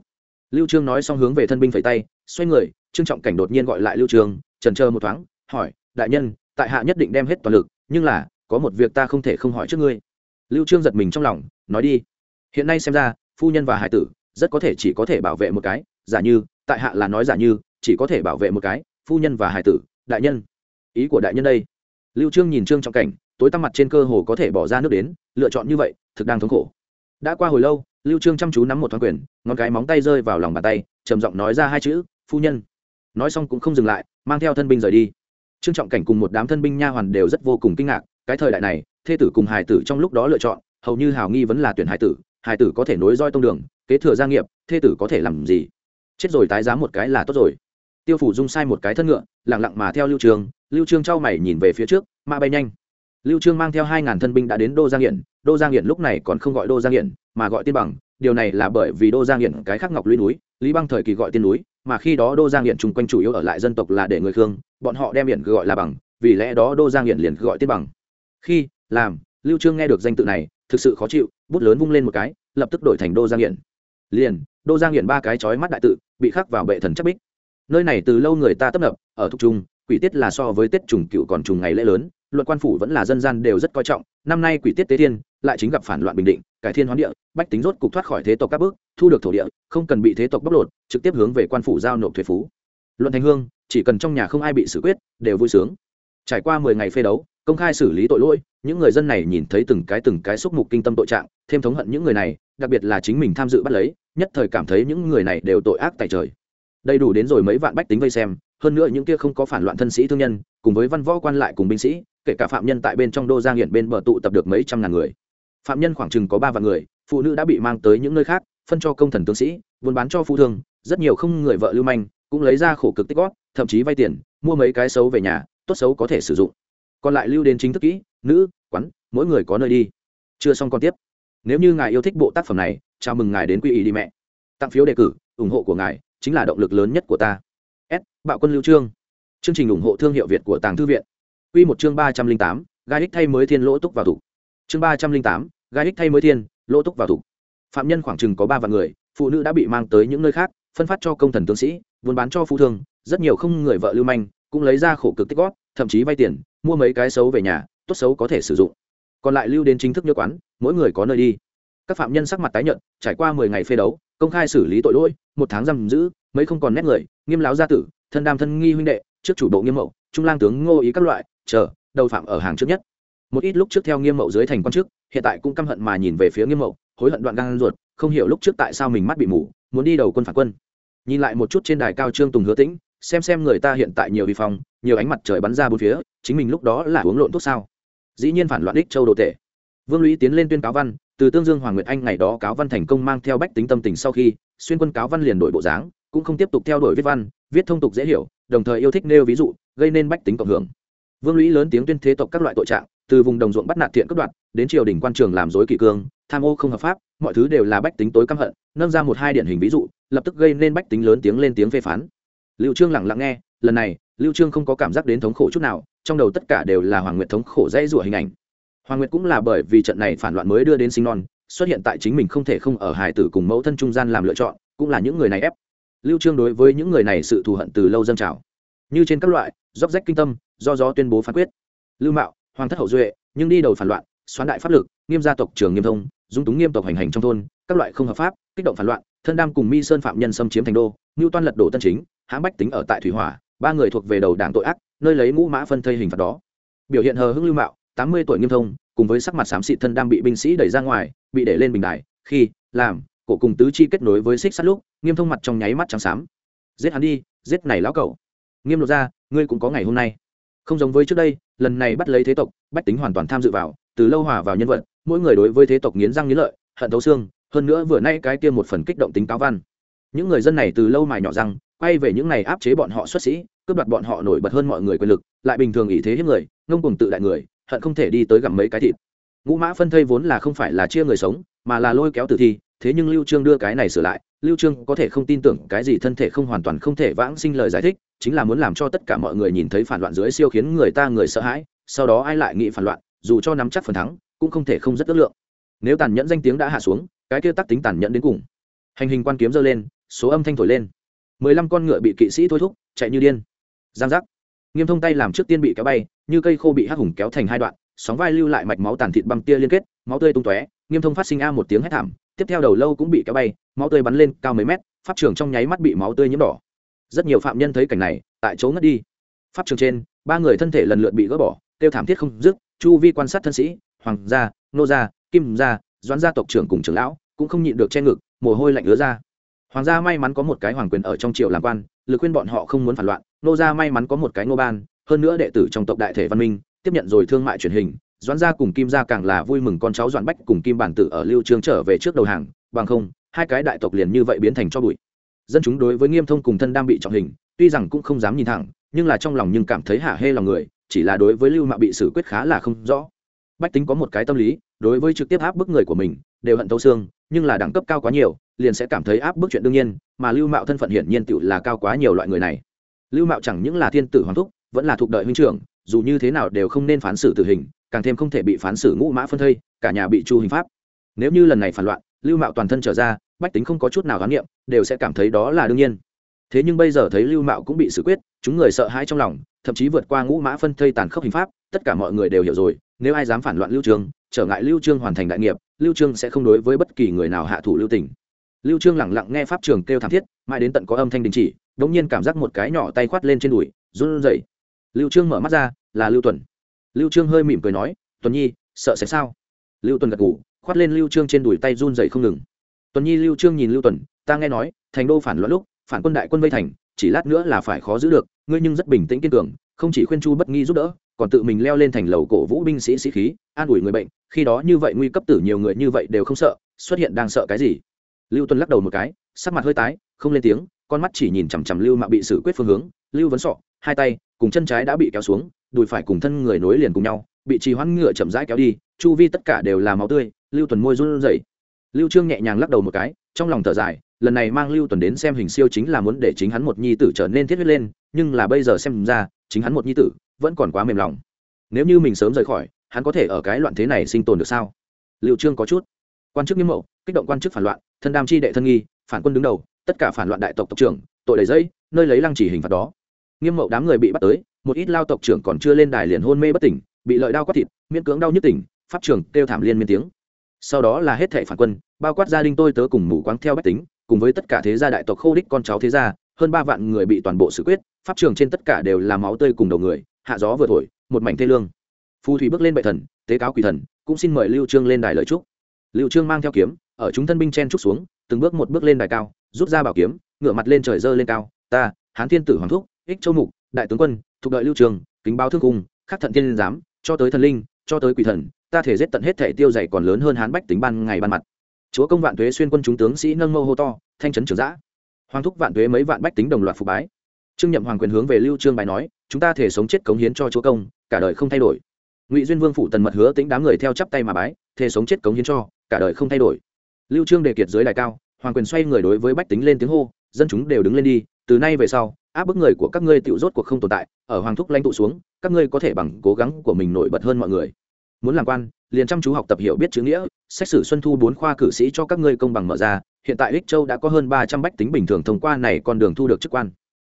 Lưu trương nói xong hướng về thân binh phẩy tay, xoay người, trương trọng cảnh đột nhiên gọi lại lưu trương, trần chờ một thoáng, hỏi, đại nhân, tại hạ nhất định đem hết toàn lực, nhưng là, có một việc ta không thể không hỏi trước ngươi. Lưu trương giật mình trong lòng, nói đi, hiện nay xem ra, phu nhân và hải tử, rất có thể chỉ có thể bảo vệ một cái, giả như, tại hạ là nói giả như, chỉ có thể bảo vệ một cái, phu nhân và hải tử, đại nhân ý của đại nhân đây. Lưu trương nhìn trương trọng cảnh, tối tăm mặt trên cơ hồ có thể bỏ ra nước đến, lựa chọn như vậy, thực đang thống khổ. Đã qua hồi lâu, lưu trương chăm chú nắm một thoáng quyền, ngón cái móng tay rơi vào lòng bàn tay, trầm giọng nói ra hai chữ, phu nhân. Nói xong cũng không dừng lại, mang theo thân binh rời đi. Trương trọng cảnh cùng một đám thân binh nha hoàn đều rất vô cùng kinh ngạc, cái thời đại này, thê tử cùng hài tử trong lúc đó lựa chọn, hầu như hào nghi vẫn là tuyển hài tử hài tử có thể nối roi tông đường, kế thừa gia nghiệp, thê tử có thể làm gì? Chết rồi tái giá một cái là tốt rồi. Tiêu phủ dung sai một cái thân ngựa, lặng lặng mà theo lưu trường lưu trương trao mày nhìn về phía trước ma bay nhanh. Lưu trương mang theo hai ngàn thân binh đã đến đô giang hiển. Đô giang hiển lúc này còn không gọi đô giang hiển, mà gọi tiên bằng. Điều này là bởi vì đô giang hiển, cái khắc ngọc lũy núi, lý băng thời kỳ gọi tiên núi, mà khi đó đô giang hiển chung quanh chủ yếu ở lại dân tộc là để người khương, bọn họ đem hiển gọi là bằng, vì lẽ đó đô giang hiển liền gọi tiên bằng. Khi, làm, lưu trương nghe được danh tự này, thực sự khó chịu, bút lớn vung lên một cái, lập tức đổi thành đô giang hiển. Liền, đô giang hiển ba cái chói mắt đại tự, bị khắc vào bệ thần chắc bích. Nơi này từ lâu người ta tấp nập, ở thục trung quỷ tiết là so với tết trùng cựu còn trùng ngày lễ lớn luận quan phủ vẫn là dân gian đều rất coi trọng, năm nay quỷ tiết tế thiên, lại chính gặp phản loạn bình định, cải thiên hoán địa, bách tính rốt cục thoát khỏi thế tộc các bước, thu được thổ địa, không cần bị thế tộc bóc lột, trực tiếp hướng về quan phủ giao nộp thuế phú. Luận thành hương, chỉ cần trong nhà không ai bị xử quyết, đều vui sướng. Trải qua mười ngày phê đấu, công khai xử lý tội lỗi, những người dân này nhìn thấy từng cái từng cái xúc mục kinh tâm tội trạng, thêm thống hận những người này, đặc biệt là chính mình tham dự bắt lấy, nhất thời cảm thấy những người này đều tội ác tại trời. Đầy đủ đến rồi mấy vạn bách tính vây xem hơn nữa những kia không có phản loạn thân sĩ thương nhân, cùng với văn võ quan lại cùng binh sĩ, kể cả phạm nhân tại bên trong đô giang hiện bên bờ tụ tập được mấy trăm ngàn người. Phạm nhân khoảng chừng có ba vạn người, phụ nữ đã bị mang tới những nơi khác, phân cho công thần tướng sĩ, buôn bán cho phụ thương, rất nhiều không người vợ lưu manh, cũng lấy ra khổ cực tích góp, thậm chí vay tiền, mua mấy cái xấu về nhà, tốt xấu có thể sử dụng. Còn lại lưu đến chính thức kỹ, nữ, quán, mỗi người có nơi đi. Chưa xong còn tiếp. Nếu như ngài yêu thích bộ tác phẩm này, chào mừng ngài đến quy ý đi mẹ. Tặng phiếu đề cử, ủng hộ của ngài chính là động lực lớn nhất của ta s, bạo quân lưu trương. Chương trình ủng hộ thương hiệu việt của tàng thư viện. Quy một chương ba trăm linh tám, gai ích thay mới thiên lỗ túc vào thủ chương ba trăm linh tám, gai ích thay mới thiên, lỗ túc vào thủ phạm nhân khoảng chừng có ba vạn người, phụ nữ đã bị mang tới những nơi khác, phân phát cho công thần tướng sĩ, buôn bán cho phu thương, rất nhiều không người vợ lưu manh, cũng lấy ra khổ cực tích góp, thậm chí vay tiền, mua mấy cái xấu về nhà, tốt xấu có thể sử dụng. Còn lại lưu đến chính thức nhớ quán, mỗi người có nơi đi. Các phạm nhân sắc mặt tái nhợt, trải qua mười ngày phê đấu, công khai xử lý tội lỗi, một tháng giam giữ mấy không còn nét người, nghiêm láo gia tử, thân đam thân nghi huynh đệ, trước chủ bộ nghiêm mậu, trung lang tướng ngô ý các loại, chờ, đầu phạm ở hàng trước nhất. Một ít lúc trước theo nghiêm mậu dưới thành quan chức hiện tại cũng căm hận mà nhìn về phía nghiêm mậu, hối hận đoạn gan ruột, không hiểu lúc trước tại sao mình mắt bị mù, muốn đi đầu quân phản quân. Nhìn lại một chút trên đài cao trương tùng hứa tĩnh, xem xem người ta hiện tại nhiều vi phong, nhiều ánh mặt trời bắn ra bốn phía, chính mình lúc đó là uống lộn thuốc sao? Dĩ nhiên phản loạn đích châu đồ tệ vương lũy tiến lên tuyên cáo văn, từ tương dương hoàng nguyệt anh ngày đó cáo văn thành công mang theo bách tính tâm tình sau khi, xuyên quân cáo văn liền đổi bộ dáng cũng không tiếp tục theo đuổi viết văn, viết thông tục dễ hiểu, đồng thời yêu thích nêu ví dụ, gây nên bách tính cộng hưởng. Vương lũy lớn tiếng tuyên thế tộc các loại tội trạng, từ vùng đồng ruộng bắt nạt thiện cấp đoạt, đến triều đình quan trường làm dối kỷ cương, tham ô không hợp pháp, mọi thứ đều là bách tính tối căm hận, nâng ra một hai điển hình ví dụ, lập tức gây nên bách tính lớn tiếng lên tiếng phê phán. Lưu trương lặng lặng nghe, lần này, lưu trương không có cảm giác đến thống khổ chút nào, trong đầu tất cả đều là hoàng nguyệt thống khổ dây rủa hình ảnh. Hoàng nguyệt cũng là bởi vì trận này phản loạn mới đưa đến sinh non, xuất hiện tại chính mình không thể không ở hài tử cùng mẫu thân trung gian làm lựa chọn, cũng là những người này ép lưu trương đối với những người này sự thù hận từ lâu dâng trào. Như trên các loại, dốc rách kinh tâm, do gió tuyên bố phán quyết. Lưu mạo, hoàng thất hậu duệ, nhưng đi đầu phản loạn, xoán đại pháp lực, nghiêm gia tộc trường nghiêm thông, dung túng nghiêm tộc hành hành trong thôn, các loại không hợp pháp, kích động phản loạn, thân đam cùng mi sơn phạm nhân xâm chiếm thành đô, ngưu toan lật đổ tân chính hãng bách tính ở tại thủy hỏa, ba người thuộc về đầu đảng tội ác, nơi lấy ngũ mã phân thây hình phạt đó. Biểu hiện hờ hững lưu mạo, tám mươi tuổi nghiêm thông, cùng với sắc mặt xám xịt thân đang bị binh sĩ đẩy ra ngoài, bị để lên bình đài, khi, làm cổ cùng tứ chi kết nối với xích sắt lúc, nghiêm thông mặt trong nháy mắt trắng xám. Giết hắn đi, giết này lão cẩu. Nghiêm lột ra, ngươi cũng có ngày hôm nay. Không giống với trước đây, lần này bắt lấy thế tộc, bách tính hoàn toàn tham dự vào, từ lâu hòa vào nhân vật, mỗi người đối với thế tộc nghiến răng nghiến lợi, hận thấu xương, hơn nữa vừa nay cái tiêm một phần kích động tính cáo văn. Những người dân này từ lâu mài nhỏ răng, quay về những này áp chế bọn họ xuất sĩ, cướp đoạt bọn họ nổi bật hơn mọi người quyền lực, lại bình thường ý thế hiếp người, ngông cùng tự đại người, hận không thể đi tới gặm mấy cái thịt. Ngũ mã phân thây vốn là không phải là chia người sống, mà là lôi kéo tử thi thế nhưng lưu trương đưa cái này sửa lại, lưu trương có thể không tin tưởng cái gì thân thể không hoàn toàn không thể vãng sinh lời giải thích, chính là muốn làm cho tất cả mọi người nhìn thấy phản loạn dưới siêu khiến người ta người sợ hãi, sau đó ai lại nghĩ phản loạn, dù cho nắm chắc phần thắng, cũng không thể không rất ước lượng. Nếu tàn nhẫn danh tiếng đã hạ xuống, cái kia tắc tính tàn nhẫn đến cùng. Hành hình quan kiếm giơ lên, số âm thanh thổi lên. Mười lăm con ngựa bị kỵ sĩ thôi thúc, chạy như điên. Giang giác. Nghiêm thông tay làm trước tiên bị kéo bay, như cây khô bị hắc hùng kéo thành hai đoạn, sóng vai lưu lại mạch máu tàn thịt băng tia liên kết, máu tươi tung tóe, nghiêm thông phát sinh a một tiếng hét thảm tiếp theo đầu lâu cũng bị kéo bay, máu tươi bắn lên cao mấy mét, pháp trường trong nháy mắt bị máu tươi nhiễm đỏ. Rất nhiều phạm nhân thấy cảnh này, tại chỗ ngất đi. Pháp trường trên, ba người thân thể lần lượt bị gỡ bỏ tiêu thảm thiết không dứt, chu vi quan sát thân sĩ, hoàng gia, nô gia, kim gia, doãn gia tộc trưởng cùng trưởng lão, cũng không nhịn được che ngực, mồ hôi lạnh ứa ra. Hoàng gia may mắn có một cái hoàng quyền ở trong triều làm quan, lực khuyên bọn họ không muốn phản loạn, nô gia may mắn có một cái ngô ban, hơn nữa đệ tử trong tộc đại thể văn minh, tiếp nhận rồi thương mại truyền hình doãn gia cùng kim gia càng là vui mừng con cháu doãn bách cùng kim bản tử ở lưu trương trở về trước đầu hàng, bằng không, hai cái đại tộc liền như vậy biến thành cho bụi. Dân chúng đối với nghiêm thông cùng thân đang bị trọng hình, tuy rằng cũng không dám nhìn thẳng, nhưng là trong lòng nhưng cảm thấy hạ hê lòng người, chỉ là đối với lưu mạo bị xử quyết khá là không rõ. Bách tính có một cái tâm lý, đối với trực tiếp áp bức người của mình, đều hận thấu xương, nhưng là đẳng cấp cao quá nhiều, liền sẽ cảm thấy áp bức chuyện đương nhiên, mà lưu mạo thân phận hiển nhiên tựu là cao quá nhiều loại người này. Lưu mạo chẳng những là thiên tử hoàng thúc, vẫn là thuộc đợi huynh trưởng dù như thế nào đều không nên phán xử tử hình, càng thêm không thể bị phán xử ngũ mã phân thây, cả nhà bị chu hình pháp. Nếu như lần này phản loạn, lưu mạo toàn thân trở ra, bách tính không có chút nào khám nghiệm, đều sẽ cảm thấy đó là đương nhiên. Thế nhưng bây giờ thấy lưu mạo cũng bị xử quyết, chúng người sợ hãi trong lòng, thậm chí vượt qua ngũ mã phân thây tàn khốc hình pháp, tất cả mọi người đều hiểu rồi, nếu ai dám phản loạn lưu trương, trở ngại lưu trương hoàn thành đại nghiệp, lưu trương sẽ không đối với bất kỳ người nào hạ thủ lưu tình. Lưu trương lặng lặng nghe pháp trường kêu thảm thiết, mãi đến tận có âm thanh đình chỉ đống nhiên cảm giác một cái nhỏ tay khoát lên trên đùi, run rẩy. Lưu trương mở mắt ra là lưu tuần. Lưu trương hơi mỉm cười nói, tuần nhi, sợ sẽ sao? Lưu tuần gật gù, khoát lên lưu trương trên đùi tay run rẩy không ngừng. Tuần nhi, lưu trương nhìn lưu tuần, ta nghe nói, thành đô phản loạn lúc, phản quân đại quân vây thành, chỉ lát nữa là phải khó giữ được, ngươi nhưng rất bình tĩnh kiên cường, không chỉ khuyên chu bất nghi giúp đỡ, còn tự mình leo lên thành lầu cổ vũ binh sĩ sĩ khí, an ủi người bệnh, khi đó như vậy nguy cấp tử nhiều người như vậy đều không sợ, xuất hiện đang sợ cái gì? Lưu Tuần lắc đầu một cái, sắc mặt hơi tái, không lên tiếng, con mắt chỉ nhìn chằm chằm lưu Mạ bị xử quyết phương hướng, lưu vấn sọ, hai tay, cùng chân trái đã bị kéo xuống đùi phải cùng thân người nối liền cùng nhau, bị trì hoãn ngựa chậm rãi kéo đi, chu vi tất cả đều là máu tươi, lưu tuần môi run rẩy. Lưu trương nhẹ nhàng lắc đầu một cái, trong lòng thở dài, lần này mang lưu tuần đến xem hình siêu chính là muốn để chính hắn một nhi tử trở nên thiết huyết lên, nhưng là bây giờ xem ra, chính hắn một nhi tử vẫn còn quá mềm lòng. Nếu như mình sớm rời khỏi, hắn có thể ở cái loạn thế này sinh tồn được sao? Liệu trương có chút quan chức nghiêm mậu kích động quan chức phản loạn, thân đam chi đệ thân nghi, phản quân đứng đầu, tất cả phản loạn đại tộc tộc trưởng, tội đầy dây nơi lấy lăng chỉ hình phạt đó. Nghiêm mậu đám người bị bắt tới một ít lao tộc trưởng còn chưa lên đài liền hôn mê bất tỉnh, bị lợi đau quát thịt, miễn cưỡng đau nhức tỉnh, pháp trưởng kêu thảm liên miên tiếng. Sau đó là hết thệ phản quân, bao quát gia đình tôi tớ cùng mù quáng theo bách tính, cùng với tất cả thế gia đại tộc khô đích con cháu thế gia, hơn ba vạn người bị toàn bộ xử quyết, pháp trường trên tất cả đều là máu tươi cùng đầu người, hạ gió vừa thổi, một mảnh thê lương. Phù thủy bước lên bệ thần, tế cáo quỷ thần, cũng xin mời lưu trương lên đài lời trúc lưu trương mang theo kiếm, ở chúng thân binh chen trúc xuống, từng bước một bước lên đài cao, rút ra bảo kiếm, ngửa mặt lên trời dơ lên cao, ta, hán thiên tử hoàng thúc, ích châu mục, đại tướng quân thuộc đợi lưu trường, kính báo thương cung, khắc thận thiên giám, cho tới thần linh, cho tới quỷ thần, ta thể giết tận hết thể tiêu dày còn lớn hơn hán bách tính ban ngày ban mặt. Chúa công vạn tuế xuyên quân chúng tướng sĩ nâng mâu hô to, thanh trấn trưởng giã. Hoàng thúc vạn tuế mấy vạn bách tính đồng loạt phục bái. Trương nhậm hoàng quyền hướng về lưu trương bài nói, chúng ta thể sống chết cống hiến cho chúa công, cả đời không thay đổi. Ngụy duyên vương phủ tần mật hứa tính đám người theo chắp tay mà bái, thể sống chết cống hiến cho, cả đời không thay đổi. Lưu trương đề kiệt dưới đài cao, hoàng quyền xoay người đối với bách tính lên tiếng hô, dân chúng đều đứng lên đi, từ nay về sau áp bức người của các ngươi tiểu rốt cuộc không tồn tại, ở hoàng thúc lãnh tụ xuống, các ngươi có thể bằng cố gắng của mình nổi bật hơn mọi người. Muốn làm quan, liền chăm chú học tập hiểu biết chữ nghĩa, xét xử xuân thu bốn khoa cử sĩ cho các ngươi công bằng mở ra, hiện tại ích châu đã có hơn ba trăm bách tính bình thường thông qua này con đường thu được chức quan.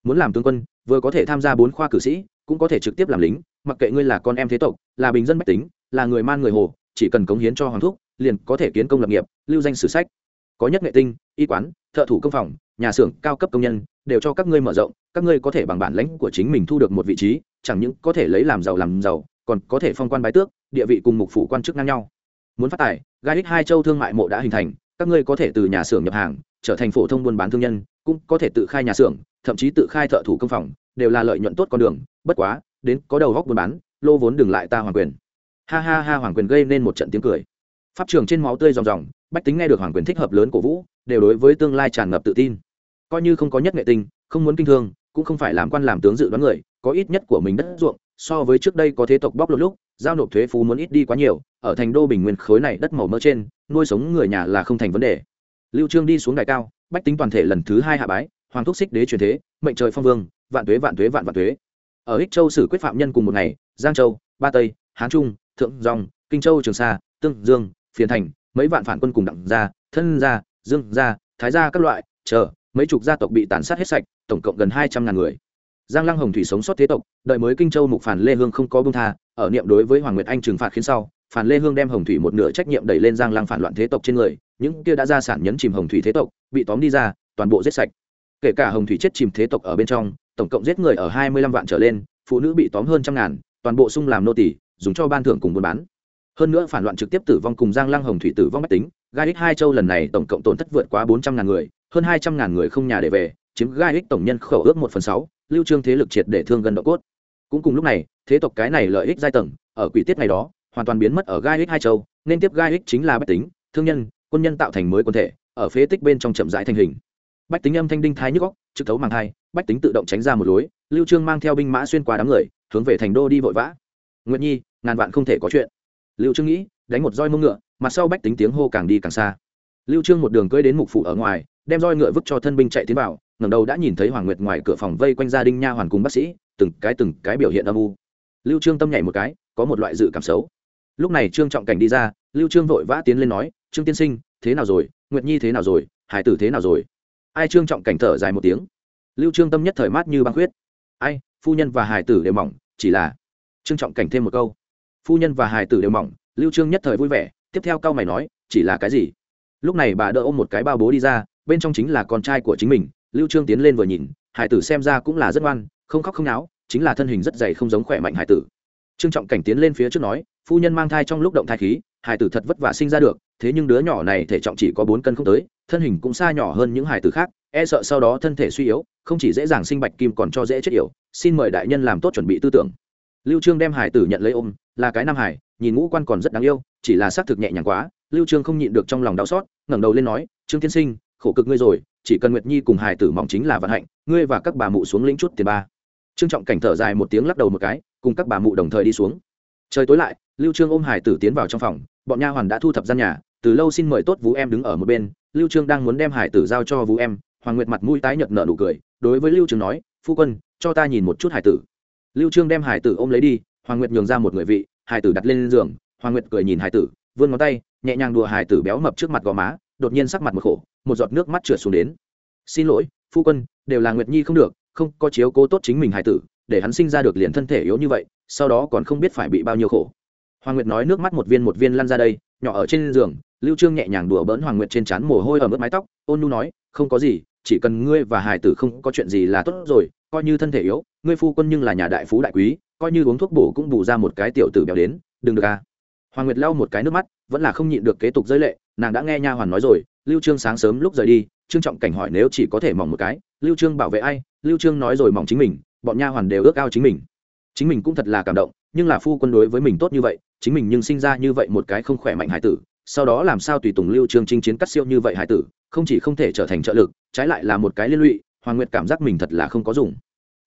Muốn làm tướng quân, vừa có thể tham gia bốn khoa cử sĩ, cũng có thể trực tiếp làm lính, mặc kệ ngươi là con em thế tộc, là bình dân bách tính, là người man người hồ, chỉ cần cống hiến cho hoàng thúc, liền có thể kiến công lập nghiệp, lưu danh sử sách có nhất nghệ tinh, y quán, thợ thủ công phòng, nhà xưởng, cao cấp công nhân, đều cho các ngươi mở rộng, các ngươi có thể bằng bản lãnh của chính mình thu được một vị trí, chẳng những có thể lấy làm giàu làm giàu, còn có thể phong quan bái tước, địa vị cùng mục phủ quan chức ngang nhau. Muốn phát tài, gai ích hai châu thương mại mộ đã hình thành, các ngươi có thể từ nhà xưởng nhập hàng, trở thành phổ thông buôn bán thương nhân, cũng có thể tự khai nhà xưởng, thậm chí tự khai thợ thủ công phòng, đều là lợi nhuận tốt con đường, bất quá, đến có đầu góc buôn bán, lô vốn đừng lại ta hoàng quyền. Ha ha ha, hoàng quyền gây nên một trận tiếng cười. Pháp trường trên máu tươi ròng ròng bách tính nghe được hoàng quyền thích hợp lớn cổ vũ, đều đối với tương lai tràn ngập tự tin. Coi như không có nhất nghệ tinh, không muốn kinh thương, cũng không phải làm quan làm tướng dự đoán người, có ít nhất của mình đất ruộng, so với trước đây có thế tộc bóc lột lúc, giao nộp thuế phú muốn ít đi quá nhiều, ở thành đô bình nguyên khối này đất màu mỡ trên, nuôi sống người nhà là không thành vấn đề. Lưu trương đi xuống đài cao, bách tính toàn thể lần thứ hai hạ bái, hoàng thúc xích đế truyền thế, mệnh trời phong vương, vạn tuế vạn tuế vạn vạn tuế. Ở ích châu xử quyết phạm nhân cùng một ngày, giang châu, ba tây, hán trung, thượng dòng, kinh châu, trường sa, tương dương, phiền thành mấy vạn phản quân cùng đặng gia, thân gia, dương gia, thái gia các loại, chờ, mấy chục gia tộc bị tàn sát hết sạch, tổng cộng gần hai trăm ngàn người. Giang lăng hồng thủy sống sót thế tộc, đợi mới kinh châu mục phản lê hương không có bông tha, ở niệm đối với hoàng nguyệt anh trừng phạt khiến sau, phản lê hương đem hồng thủy một nửa trách nhiệm đẩy lên giang lăng phản loạn thế tộc trên người, những kia đã ra sản nhấn chìm hồng thủy thế tộc, bị tóm đi ra, toàn bộ giết sạch. Kể cả hồng thủy chết chìm thế tộc ở bên trong, tổng cộng giết người ở hai mươi lăm vạn trở lên, phụ nữ bị tóm hơn trăm ngàn, toàn bộ sung làm nô tỷ dùng cho ban thưởng cùng buôn bán hơn nữa phản loạn trực tiếp tử vong cùng giang lăng hồng thủy tử vong bách tính, gai ích hai châu lần này tổng cộng tổn thất vượt quá bốn trăm ngàn người, hơn hai trăm ngàn người không nhà để về, chiếm gai ích tổng nhân khẩu ước một phần sáu, lưu trương thế lực triệt để thương gần độ cốt. Cũng cùng lúc này, thế tộc cái này lợi ích giai tầng, ở quỷ tiết ngày đó, hoàn toàn biến mất ở gai ích hai châu, nên tiếp gai ích chính là bách tính, thương nhân, quân nhân tạo thành mới quân thể, ở phế tích bên trong chậm rãi thành hình. Bách tính âm thanh đinh thái nhức góc trực thấu màng thai, bách tính tự động tránh ra một lối, lưu trương mang theo binh mã xuyên qua đám người, hướng về thành đô đi vội vã. Nguyệt nhi, ngàn vạn không thể có chuyện lưu trương nghĩ, đánh một roi mông ngựa mặt sau bách tính tiếng hô càng đi càng xa. Lưu trương một đường cưỡi đến mục phủ ở ngoài, đem roi ngựa vứt cho thân binh chạy tiến vào, ngẩng đầu đã nhìn thấy hoàng nguyệt ngoài cửa phòng vây quanh gia đình nha hoàn cùng bác sĩ, từng cái từng cái biểu hiện âm u. Lưu trương tâm nhảy một cái, có một loại dự cảm xấu. Lúc này trương trọng cảnh đi ra, lưu trương vội vã tiến lên nói, trương tiên sinh, thế nào rồi? Nguyệt nhi thế nào rồi? Hải tử thế nào rồi? Ai trương trọng cảnh thở dài một tiếng. Lưu trương tâm nhất thời mát như băng huyết ai, phu nhân và hải tử đều mỏng, chỉ là trương trọng cảnh thêm một câu phu nhân và hải tử đều mỏng, lưu trương nhất thời vui vẻ, tiếp theo cao mày nói, chỉ là cái gì? Lúc này bà đỡ ôm một cái bao bố đi ra, bên trong chính là con trai của chính mình, lưu trương tiến lên vừa nhìn hải tử xem ra cũng là rất ngoan, không khóc không náo, chính là thân hình rất dày không giống khỏe mạnh hải tử. Trương trọng cảnh tiến lên phía trước nói, phu nhân mang thai trong lúc động thai khí hải tử thật vất vả sinh ra được, thế nhưng đứa nhỏ này thể trọng chỉ có bốn cân không tới, thân hình cũng xa nhỏ hơn những hải tử khác e sợ sau đó thân thể suy yếu, không chỉ dễ dàng sinh bạch kim còn cho dễ chết yểu, xin mời đại nhân làm tốt chuẩn bị tư tưởng. Lưu trương đem hải tử nhận lấy ôm là cái nam hải, nhìn ngũ quan còn rất đáng yêu, chỉ là xác thực nhẹ nhàng quá, lưu trương không nhịn được trong lòng đau xót, ngẩng đầu lên nói, trương tiên sinh, khổ cực ngươi rồi, chỉ cần nguyệt nhi cùng hải tử mỏng chính là vận hạnh, ngươi và các bà mụ xuống lĩnh chút tiền ba. Trương trọng cảnh thở dài một tiếng lắc đầu một cái, cùng các bà mụ đồng thời đi xuống. Trời tối lại, lưu trương ôm hải tử tiến vào trong phòng, bọn nha hoàn đã thu thập gian nhà, từ lâu xin mời tốt vũ em đứng ở một bên, lưu trương đang muốn đem hải tử giao cho vũ em, hoàng nguyệt mặt mũi tái nhợt nở nụ cười, đối với lưu trương nói, phu quân, cho ta nhìn một chút hải tử. Lưu trương đem hải tử ôm lấy đi hoàng nguyệt nhường ra một người vị hải tử đặt lên giường, hoàng nguyệt cười nhìn hải tử, vươn ngón tay, nhẹ nhàng đùa hải tử béo mập trước mặt gò má, đột nhiên sắc mặt một khổ, một giọt nước mắt trượt xuống đến. Xin lỗi, phu quân, đều là nguyệt nhi không được, không có chiếu cố tốt chính mình hải tử, để hắn sinh ra được liền thân thể yếu như vậy, sau đó còn không biết phải bị bao nhiêu khổ. Hoàng nguyệt nói nước mắt một viên một viên lăn ra đây, nhỏ ở trên giường, lưu trương nhẹ nhàng đùa bỡn hoàng nguyệt trên trán mồ hôi ở mức mái tóc, ôn nu nói, không có gì, chỉ cần ngươi và hải tử không có chuyện gì là tốt rồi coi như thân thể yếu, ngươi phu quân nhưng là nhà đại phú đại quý, coi như uống thuốc bổ cũng bù ra một cái tiểu tử béo đến, đừng được à. Hoàng nguyệt lau một cái nước mắt, vẫn là không nhịn được kế tục giới lệ, nàng đã nghe nha hoàn nói rồi, lưu trương sáng sớm lúc rời đi, trương trọng cảnh hỏi nếu chỉ có thể mỏng một cái, lưu trương bảo vệ ai, lưu trương nói rồi mỏng chính mình, bọn nha hoàn đều ước ao chính mình. Chính mình cũng thật là cảm động, nhưng là phu quân đối với mình tốt như vậy, chính mình nhưng sinh ra như vậy một cái không khỏe mạnh hải tử, sau đó làm sao tùy tùng lưu trương chinh chiến cắt siêu như vậy hải tử, không chỉ không thể trở thành trợ lực, trái lại là một cái liên lụy hoàng nguyệt cảm giác mình thật là không có dùng.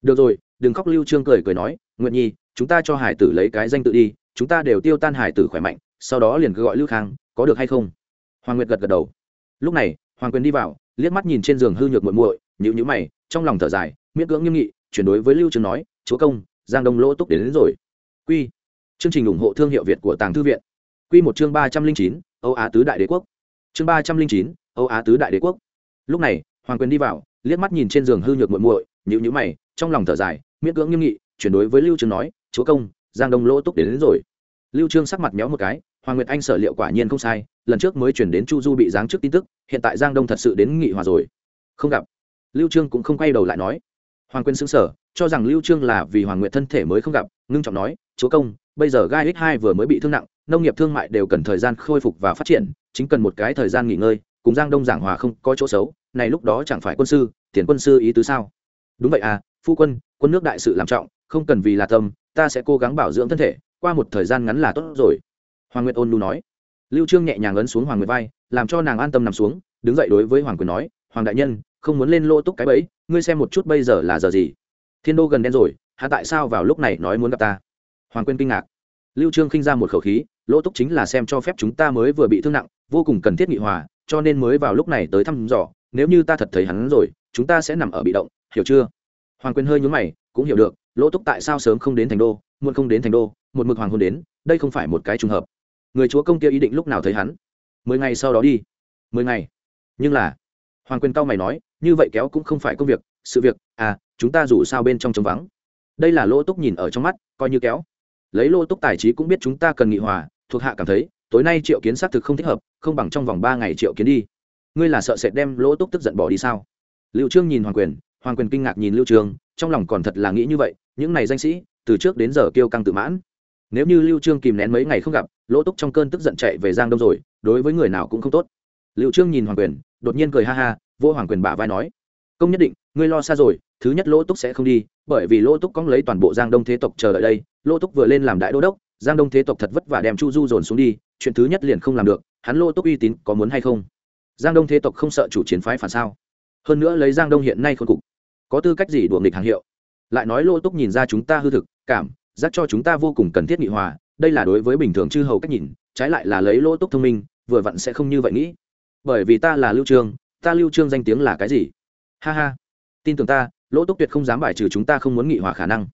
Được rồi đừng khóc lưu trương cười cười nói nguyệt nhi chúng ta cho hải tử lấy cái danh tự đi chúng ta đều tiêu tan hải tử khỏe mạnh sau đó liền cứ gọi lưu khang có được hay không? Hoàng nguyệt gật gật đầu. Lúc này hoàng quyền đi vào liếc mắt nhìn trên giường hư nhược muội muội nhíu nhíu mày trong lòng thở dài miễn cưỡng nghiêm nghị chuyển đối với lưu trương nói chúa công giang đông lỗ túc đến, đến rồi. Quy. Chương trình ủng hộ thương hiệu việt của tàng thư viện. Quy một chương ba trăm linh chín âu á tứ đại đế quốc. Chương ba trăm linh chín âu á tứ đại đế quốc. Lúc này hoàng quyền đi vào liếc mắt nhìn trên giường hư nhược muội muội nhíu nhíu mày trong lòng thở dài miễn cưỡng nghiêm nghị chuyển đối với lưu trương nói chúa công giang đông lỗ túc đến, đến rồi. Lưu trương sắc mặt méo một cái hoàng nguyệt anh sở liệu quả nhiên không sai lần trước mới chuyển đến chu du bị giáng trước tin tức hiện tại giang đông thật sự đến nghị hòa rồi. Không gặp. Lưu trương cũng không quay đầu lại nói. Hoàng Quyên xứng sở cho rằng lưu trương là vì hoàng nguyệt thân thể mới không gặp ngưng trọng nói chúa công bây giờ gai x 2 vừa mới bị thương nặng nông nghiệp thương mại đều cần thời gian khôi phục và phát triển chính cần một cái thời gian nghỉ ngơi cùng giang đông giảng hòa không có chỗ xấu này lúc đó chẳng phải quân sư, tiền quân sư ý tứ sao? Đúng vậy à phu quân quân nước đại sự làm trọng, không cần vì là tâm, ta sẽ cố gắng bảo dưỡng thân thể, qua một thời gian ngắn là tốt rồi. Hoàng nguyệt ôn nu nói. Lưu trương nhẹ nhàng ấn xuống hoàng nguyệt vai, làm cho nàng an tâm nằm xuống, đứng dậy đối với hoàng quyền nói, hoàng đại nhân, không muốn lên lỗ túc cái bẫy, ngươi xem một chút bây giờ là giờ gì? Thiên đô gần đen rồi hạ tại sao vào lúc này nói muốn gặp ta? Hoàng quyền kinh ngạc. Lưu trương khinh ra một khẩu khí lỗ túc chính là xem cho phép chúng ta mới vừa bị thương nặng, vô cùng cần thiết nghị hòa, cho nên mới vào lúc này tới thăm dò nếu như ta thật thấy hắn rồi, chúng ta sẽ nằm ở bị động, hiểu chưa? Hoàng quyền hơi nhún mày, cũng hiểu được, lỗ túc tại sao sớm không đến thành đô, muộn không đến thành đô, một mực hoàng hôn đến, đây không phải một cái trùng hợp. Người chúa công kia ý định lúc nào thấy hắn? Mười ngày sau đó đi. Mười ngày. Nhưng là, hoàng quyền cao mày nói, như vậy kéo cũng không phải công việc, sự việc à chúng ta dù sao bên trong trống vắng. Đây là lỗ túc nhìn ở trong mắt, coi như kéo. Lấy lỗ túc tài trí cũng biết chúng ta cần nghị hòa, thuộc hạ cảm thấy, tối nay triệu kiến xác thực không thích hợp, không bằng trong vòng ba ngày triệu kiến đi ngươi là sợ sệt đem lỗ túc tức giận bỏ đi sao? Liệu trương nhìn hoàng quyền hoàng quyền kinh ngạc nhìn lưu trương, trong lòng còn thật là nghĩ như vậy, những này danh sĩ, từ trước đến giờ kêu căng tự mãn. Nếu như lưu trương kìm nén mấy ngày không gặp, lỗ túc trong cơn tức giận chạy về giang đông rồi, đối với người nào cũng không tốt. Lưu trương nhìn hoàng quyền, đột nhiên cười ha ha, vô hoàng quyền bả vai nói, công nhất định, ngươi lo xa rồi, thứ nhất lỗ túc sẽ không đi, bởi vì lỗ túc cóng lấy toàn bộ giang đông thế tộc chờ đợi đây, lỗ túc vừa lên làm đại đô đốc, giang đông thế tộc thật vất vả đem chu du dồn xuống đi, chuyện thứ nhất liền không làm được, hắn lỗ túc uy tín có muốn hay không? Giang đông thế tộc không sợ chủ chiến phái phản sao? Hơn nữa lấy giang đông hiện nay khôn cục, có tư cách gì đùa nghịch hàng hiệu? Lại nói lô túc nhìn ra chúng ta hư thực, cảm giác cho chúng ta vô cùng cần thiết nghị hòa, đây là đối với bình thường chư hầu cách nhìn, trái lại là lấy lô túc thông minh, vừa vặn sẽ không như vậy nghĩ. Bởi vì ta là lưu trương, ta lưu trương danh tiếng là cái gì? Ha ha, tin tưởng ta lỗ túc tuyệt không dám bài trừ chúng ta không muốn nghị hòa khả năng.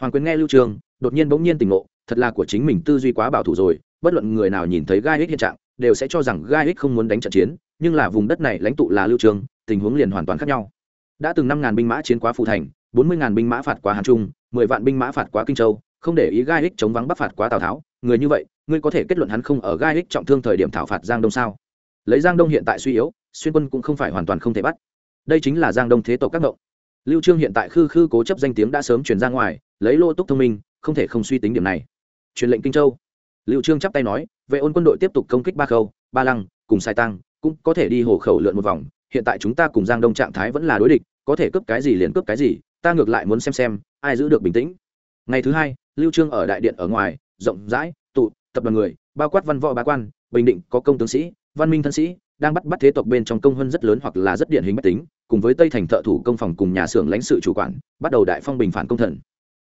Hoàng quyền nghe lưu trương, đột nhiên bỗng nhiên tỉnh ngộ, thật là của chính mình tư duy quá bảo thủ rồi, bất luận người nào nhìn thấy gai ích hiện trạng, đều sẽ cho rằng gai ích không muốn đánh trận chiến nhưng là vùng đất này lãnh tụ là lưu Trường, tình huống liền hoàn toàn khác nhau. Đã từng năm ngàn binh mã chiến quá phụ thành bốn mươi ngàn binh mã phạt quá hàn trung mười vạn binh mã phạt quá kinh châu không để ý gai hích chống vắng bắc phạt quá tào tháo. Người như vậy ngươi có thể kết luận hắn không ở gai hích trọng thương thời điểm thảo phạt giang đông sao? Lấy giang đông hiện tại suy yếu xuyên quân cũng không phải hoàn toàn không thể bắt. Đây chính là giang đông thế tộc các ngộng. Lưu trương hiện tại khư khư cố chấp danh tiếng đã sớm truyền ra ngoài lấy lô túc thông minh không thể không suy tính điểm này. Truyền lệnh kinh châu. Lưu trương chắp tay nói vệ ôn quân đội tiếp tục công kích ba khâu ba lăng cùng sai tăng cũng có thể đi hồ khẩu lượn một vòng, hiện tại chúng ta cùng giang đông trạng thái vẫn là đối địch, có thể cướp cái gì liền cướp cái gì, ta ngược lại muốn xem xem, ai giữ được bình tĩnh. Ngày thứ hai, lưu trương ở đại điện ở ngoài, rộng rãi, tụ, tập đoàn người, bao quát văn võ bá quan, bình định có công tướng sĩ, văn minh thân sĩ, đang bắt bắt thế tộc bên trong công hơn rất lớn hoặc là rất điển hình bất tính, cùng với tây thành thợ thủ công phòng cùng nhà xưởng lãnh sự chủ quản, bắt đầu đại phong bình phản công thần.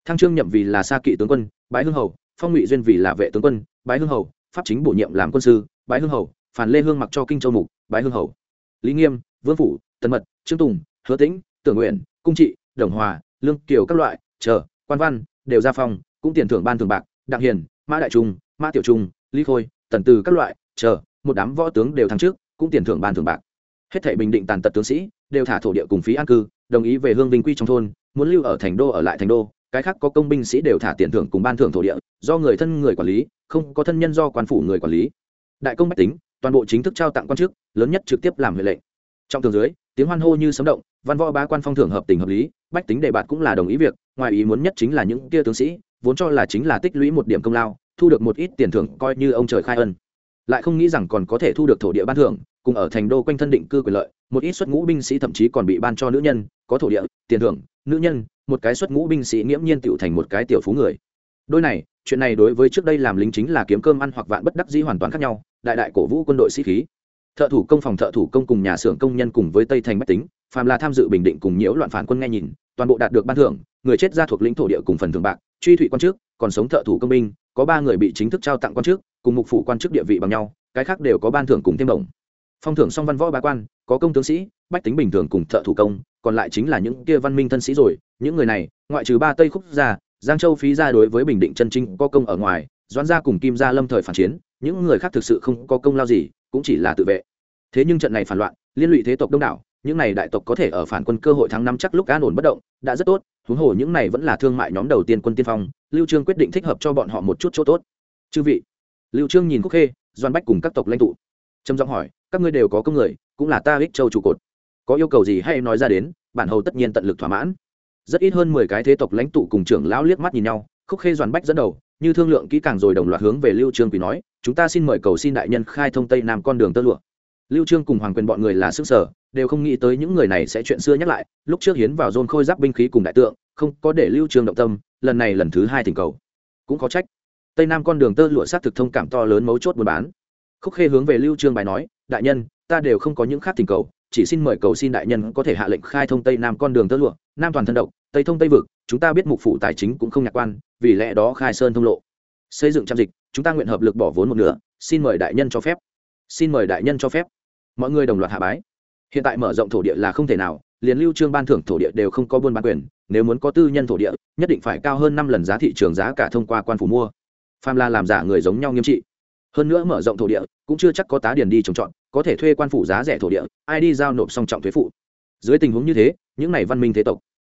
Thăng trương nhậm vì là sa kỵ tướng quân, bái hương hầu, phong ngụy duyên vì là vệ tướng quân, bái hương hầu, pháp chính bổ nhiệm làm quân sư, bái hương hầu phản lê hương mặc cho kinh châu mục bái hương hầu. Lý nghiêm vương phủ tần mật trương tùng hứa tĩnh tưởng nguyện cung trị đồng hòa lương kiều các loại chờ quan văn đều ra phòng, cũng tiền thưởng ban thường bạc đặng hiền mã đại trung mã tiểu trung lý khôi tần từ các loại chờ một đám võ tướng đều thắng trước cũng tiền thưởng ban thường bạc. Hết thảy bình định tàn tật tướng sĩ đều thả thổ địa cùng phí an cư đồng ý về hương vinh quy trong thôn muốn lưu ở thành đô ở lại thành đô cái khác có công binh sĩ đều thả tiền thưởng cùng ban thưởng thổ địa do người thân người quản lý không có thân nhân do quan phủ người quản lý. Đại công bách tính toàn bộ chính thức trao tặng quan chức, lớn nhất trực tiếp làm huệ lệnh. Trong tường dưới, tiếng hoan hô như sấm động, văn võ bá quan phong thưởng hợp tình hợp lý, bách tính đề bạt cũng là đồng ý việc, ngoài ý muốn nhất chính là những kia tướng sĩ, vốn cho là chính là tích lũy một điểm công lao, thu được một ít tiền thưởng coi như ông trời khai ân. Lại không nghĩ rằng còn có thể thu được thổ địa ban thưởng, cùng ở thành đô quanh thân định cư quyền lợi, một ít xuất ngũ binh sĩ thậm chí còn bị ban cho nữ nhân, có thổ địa, tiền thưởng, nữ nhân, một cái xuất ngũ binh sĩ nghiễm nhiên tựu thành một cái tiểu phú người. Đôi này chuyện này đối với trước đây làm lính chính là kiếm cơm ăn hoặc vạn bất đắc dĩ hoàn toàn khác nhau, đại đại cổ vũ quân đội sĩ khí. Thợ thủ công phòng thợ thủ công cùng nhà xưởng công nhân cùng với tây thành bách tính, phàm là tham dự bình định cùng nhiễu loạn phản quân nghe nhìn, toàn bộ đạt được ban thưởng, người chết ra thuộc lĩnh thổ địa cùng phần thưởng bạc, truy thủy quan chức còn sống thợ thủ công binh, có ba người bị chính thức trao tặng quan chức cùng mục phủ quan chức địa vị bằng nhau, cái khác đều có ban thưởng cùng thêm bổng phong thưởng song văn võ ba quan, có công tướng sĩ, bách tính bình thường cùng thợ thủ công, còn lại chính là những kia văn minh thân sĩ rồi, những người này, ngoại trừ ba tây khúc gia giang châu phí gia đối với bình định chân trinh có công ở ngoài Doan gia cùng kim gia lâm thời phản chiến, những người khác thực sự không có công lao gì, cũng chỉ là tự vệ. Thế nhưng trận này phản loạn, liên lụy thế tộc đông đảo, những này đại tộc có thể ở phản quân cơ hội thắng năm chắc lúc an ổn bất động, đã rất tốt, huống hồ những này vẫn là thương mại nhóm đầu tiên quân tiên phong, lưu trương quyết định thích hợp cho bọn họ một chút chỗ tốt. Chư vị. Lưu trương nhìn khúc khê doan bách cùng các tộc lãnh tụ. Trầm giọng hỏi, các ngươi đều có công người, cũng là ta ích châu trụ cột. Có yêu cầu gì hay nói ra đến, bản hầu tất nhiên tận lực thỏa mãn rất ít hơn mười cái thế tộc lãnh tụ cùng trưởng lão liếc mắt nhìn nhau, khúc khê doan bách dẫn đầu, như thương lượng kỹ càng rồi đồng loạt hướng về lưu trương quỳ nói, chúng ta xin mời cầu xin đại nhân khai thông tây nam con đường tơ lụa. Lưu trương cùng hoàng quyền bọn người là sức sở, đều không nghĩ tới những người này sẽ chuyện xưa nhắc lại, lúc trước hiến vào dôn khôi giáp binh khí cùng đại tượng, không có để lưu trương động tâm, lần này lần thứ hai thỉnh cầu. Cũng có trách. Tây nam con đường tơ lụa sát thực thông cảm to lớn mấu chốt buôn bán. Khúc khê hướng về lưu trương bài nói, đại nhân, ta đều không có những khác thỉnh cầu, chỉ xin mời cầu xin đại nhân có thể hạ lệnh khai thông tây nam con đường tơ lụa nam toàn thân độc, tây thông tây vực, chúng ta biết mục phủ tài chính cũng không nhạc quan, vì lẽ đó khai sơn thông lộ. Xây dựng trăm dịch, chúng ta nguyện hợp lực bỏ vốn một nửa, xin mời đại nhân cho phép. Xin mời đại nhân cho phép. Mọi người đồng loạt hạ bái. Hiện tại mở rộng thổ địa là không thể nào, liền lưu trương ban thưởng thổ địa đều không có buôn bán quyền, nếu muốn có tư nhân thổ địa, nhất định phải cao hơn năm lần giá thị trường giá cả thông qua quan phủ mua. Pham la làm giả người giống nhau nghiêm trị. Hơn nữa mở rộng thổ địa, cũng chưa chắc có tá điền đi trồng trọt, có thể thuê quan phủ giá rẻ thổ địa, ai đi giao nộp song trọng thuế phụ. Dưới tình huống như thế những này văn minh thế tộc,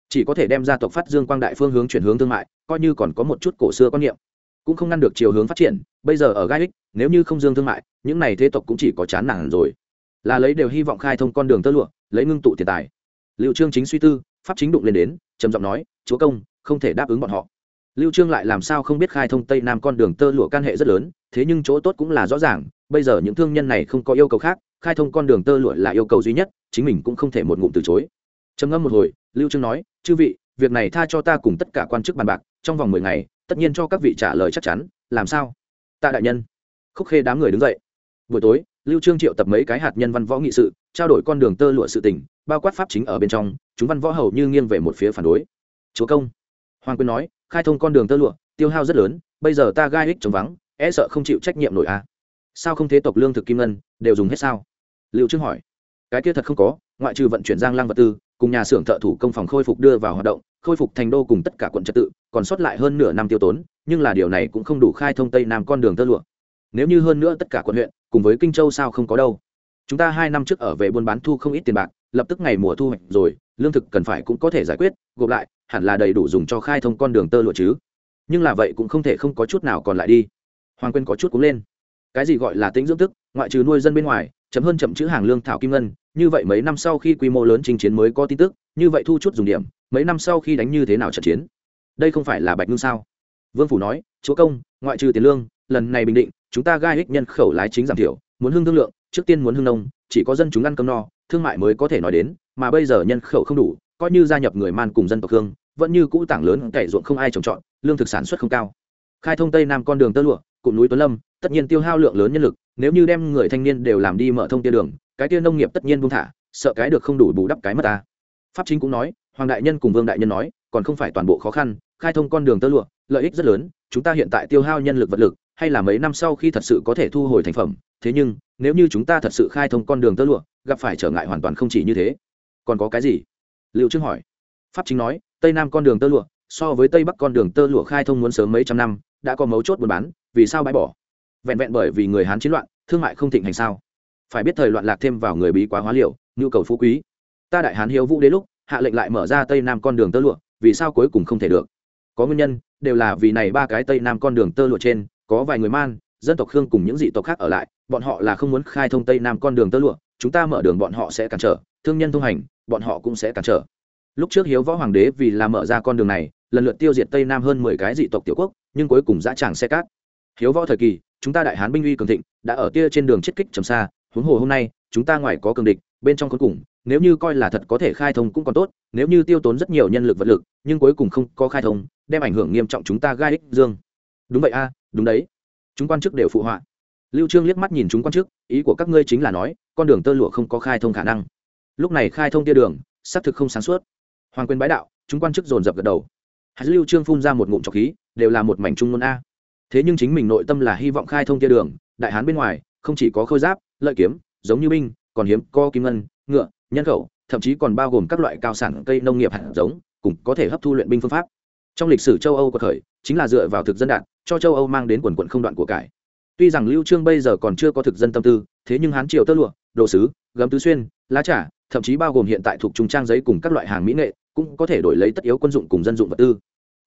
chỉ có thể đem gia tộc phát dương quang đại phương hướng chuyển hướng thương mại, coi như còn có một chút cổ xưa quan niệm, cũng không ngăn được chiều hướng phát triển, bây giờ ở gai ích, nếu như không dương thương mại, những này thế tộc cũng chỉ có chán nản rồi. Là lấy đều hy vọng khai thông con đường tơ lụa, lấy ngưng tụ tiền tài. Liệu trương chính suy tư, pháp chính đụng lên đến, trầm giọng nói, chúa công, không thể đáp ứng bọn họ. Lưu trương lại làm sao không biết khai thông tây nam con đường tơ lụa can hệ rất lớn, thế nhưng chỗ tốt cũng là rõ ràng, bây giờ những thương nhân này không có yêu cầu khác, khai thông con đường tơ lụa là yêu cầu duy nhất, chính mình cũng không thể một ngụm từ chối trầm ngâm một hồi, lưu trương nói, chư vị, việc này tha cho ta cùng tất cả quan chức bàn bạc, trong vòng 10 ngày, tất nhiên cho các vị trả lời chắc chắn, làm sao? Tạ đại nhân. Khúc khê đám người đứng dậy. Buổi tối, lưu trương triệu tập mấy cái hạt nhân văn võ nghị sự, trao đổi con đường tơ lụa sự tình, bao quát pháp chính ở bên trong, chúng văn võ hầu như nghiêng về một phía phản đối. Chúa công. Hoàng quyên nói, khai thông con đường tơ lụa, tiêu hao rất lớn, bây giờ ta gai ích chống vắng e sợ không chịu trách nhiệm nổi a à. sao không thế tộc lương thực kim ngân, đều dùng hết sao? Liệu trương hỏi. Cái kia thật không có, ngoại trừ vận chuyển giang lang vật tư cùng nhà xưởng thợ thủ công phòng khôi phục đưa vào hoạt động, khôi phục thành đô cùng tất cả quận trật tự, còn sót lại hơn nửa năm tiêu tốn, nhưng là điều này cũng không đủ khai thông tây nam con đường tơ lụa. Nếu như hơn nữa tất cả quận huyện cùng với kinh châu sao không có đâu? Chúng ta hai năm trước ở về buôn bán thu không ít tiền bạc, lập tức ngày mùa thu hoạch rồi, lương thực cần phải cũng có thể giải quyết, gộp lại, hẳn là đầy đủ dùng cho khai thông con đường tơ lụa chứ. Nhưng là vậy cũng không thể không có chút nào còn lại đi. Hoàng quên có chút cũng lên cái gì gọi là tính dưỡng tức, ngoại trừ nuôi dân bên ngoài chấm hơn chậm chữ hàng lương thảo kim ngân, như vậy mấy năm sau khi quy mô lớn chinh chiến mới có tin tức, như vậy thu chút dùng điểm, mấy năm sau khi đánh như thế nào trận chiến? Đây không phải là bạch ngưng sao? Vương phủ nói, chúa công, ngoại trừ tiền lương, lần này bình định, chúng ta gai ích nhân khẩu lái chính giảm thiểu, muốn hưng thương lượng, trước tiên muốn hưng nông, chỉ có dân chúng ăn cơm no, thương mại mới có thể nói đến, mà bây giờ nhân khẩu không đủ, coi như gia nhập người man cùng dân tộc hương, vẫn như cũ tảng lớn cày ruộng không ai trồng trọt, lương thực sản xuất không cao. Khai thông tây nam con đường tơ lụa, cụm núi tuấn lâm tất nhiên tiêu hao lượng lớn nhân lực, nếu như đem người thanh niên đều làm đi mở thông tia đường, cái tia nông nghiệp tất nhiên buông thả, sợ cái được không đủ bù đắp cái mất ta. Pháp chính cũng nói, hoàng đại nhân cùng vương đại nhân nói, còn không phải toàn bộ khó khăn, khai thông con đường tơ lụa, lợi ích rất lớn, chúng ta hiện tại tiêu hao nhân lực vật lực, hay là mấy năm sau khi thật sự có thể thu hồi thành phẩm, thế nhưng, nếu như chúng ta thật sự khai thông con đường tơ lụa, gặp phải trở ngại hoàn toàn không chỉ như thế. Còn có cái gì? Liệu trương hỏi. Pháp chính nói, tây nam con đường tơ lụa, so với tây bắc con đường tơ lụa khai thông muốn sớm mấy trăm năm, đã có mấu chốt buôn bán, vì sao bãi bỏ? Vẹn vẹn bởi vì người hán chiến loạn, thương mại không thịnh hành sao? Phải biết thời loạn lạc thêm vào người bí quá hóa liệu nhu cầu phú quý. Ta đại hán hiếu vũ đến lúc, hạ lệnh lại mở ra tây nam con đường tơ lụa, vì sao cuối cùng không thể được? Có nguyên nhân, đều là vì này ba cái tây nam con đường tơ lụa trên, có vài người man, dân tộc khương cùng những dị tộc khác ở lại, bọn họ là không muốn khai thông tây nam con đường tơ lụa, chúng ta mở đường bọn họ sẽ cản trở, thương nhân thông hành, bọn họ cũng sẽ cản trở. Lúc trước hiếu võ hoàng đế vì là mở ra con đường này, lần lượt tiêu diệt tây nam hơn mười cái dị tộc tiểu quốc, nhưng cuối cùng dã tràng xe cát. Hiếu võ thời kỳ chúng ta đại hán binh uy cường thịnh, đã ở tia trên đường chiết kích trầm xa, huống hồ hôm nay, chúng ta ngoài có cường địch, bên trong cuối cùng, nếu như coi là thật có thể khai thông cũng còn tốt, nếu như tiêu tốn rất nhiều nhân lực vật lực, nhưng cuối cùng không có khai thông, đem ảnh hưởng nghiêm trọng chúng ta gai ích dương. Đúng vậy a, đúng đấy. Chúng quan chức đều phụ họa. Lưu trương liếc mắt nhìn chúng quan chức, ý của các ngươi chính là nói, con đường tơ lụa không có khai thông khả năng. Lúc này khai thông tia đường, xác thực không sáng suốt. Hoàng quyền bái đạo, chúng quan chức dồn dập gật đầu. Hạt lưu trương phun ra một ngụm trọc khí, đều là một mảnh trung môn a thế nhưng chính mình nội tâm là hy vọng khai thông tia đường, đại hán bên ngoài, không chỉ có khôi giáp, lợi kiếm, giống như binh, còn hiếm co kim ngân, ngựa, nhân khẩu, thậm chí còn bao gồm các loại cao sản cây nông nghiệp hạt giống, cùng có thể hấp thu luyện binh phương pháp. Trong lịch sử châu âu của khởi chính là dựa vào thực dân đạn, cho châu âu mang đến quần quận không đoạn của cải. Tuy rằng lưu trương bây giờ còn chưa có thực dân tâm tư, thế nhưng hán triều tơ lụa, đồ sứ, gấm tứ xuyên, lá trà, thậm chí bao gồm hiện tại thuộc trung trang giấy cùng các loại hàng mỹ nghệ, cũng có thể đổi lấy tất yếu quân dụng cùng dân dụng vật tư.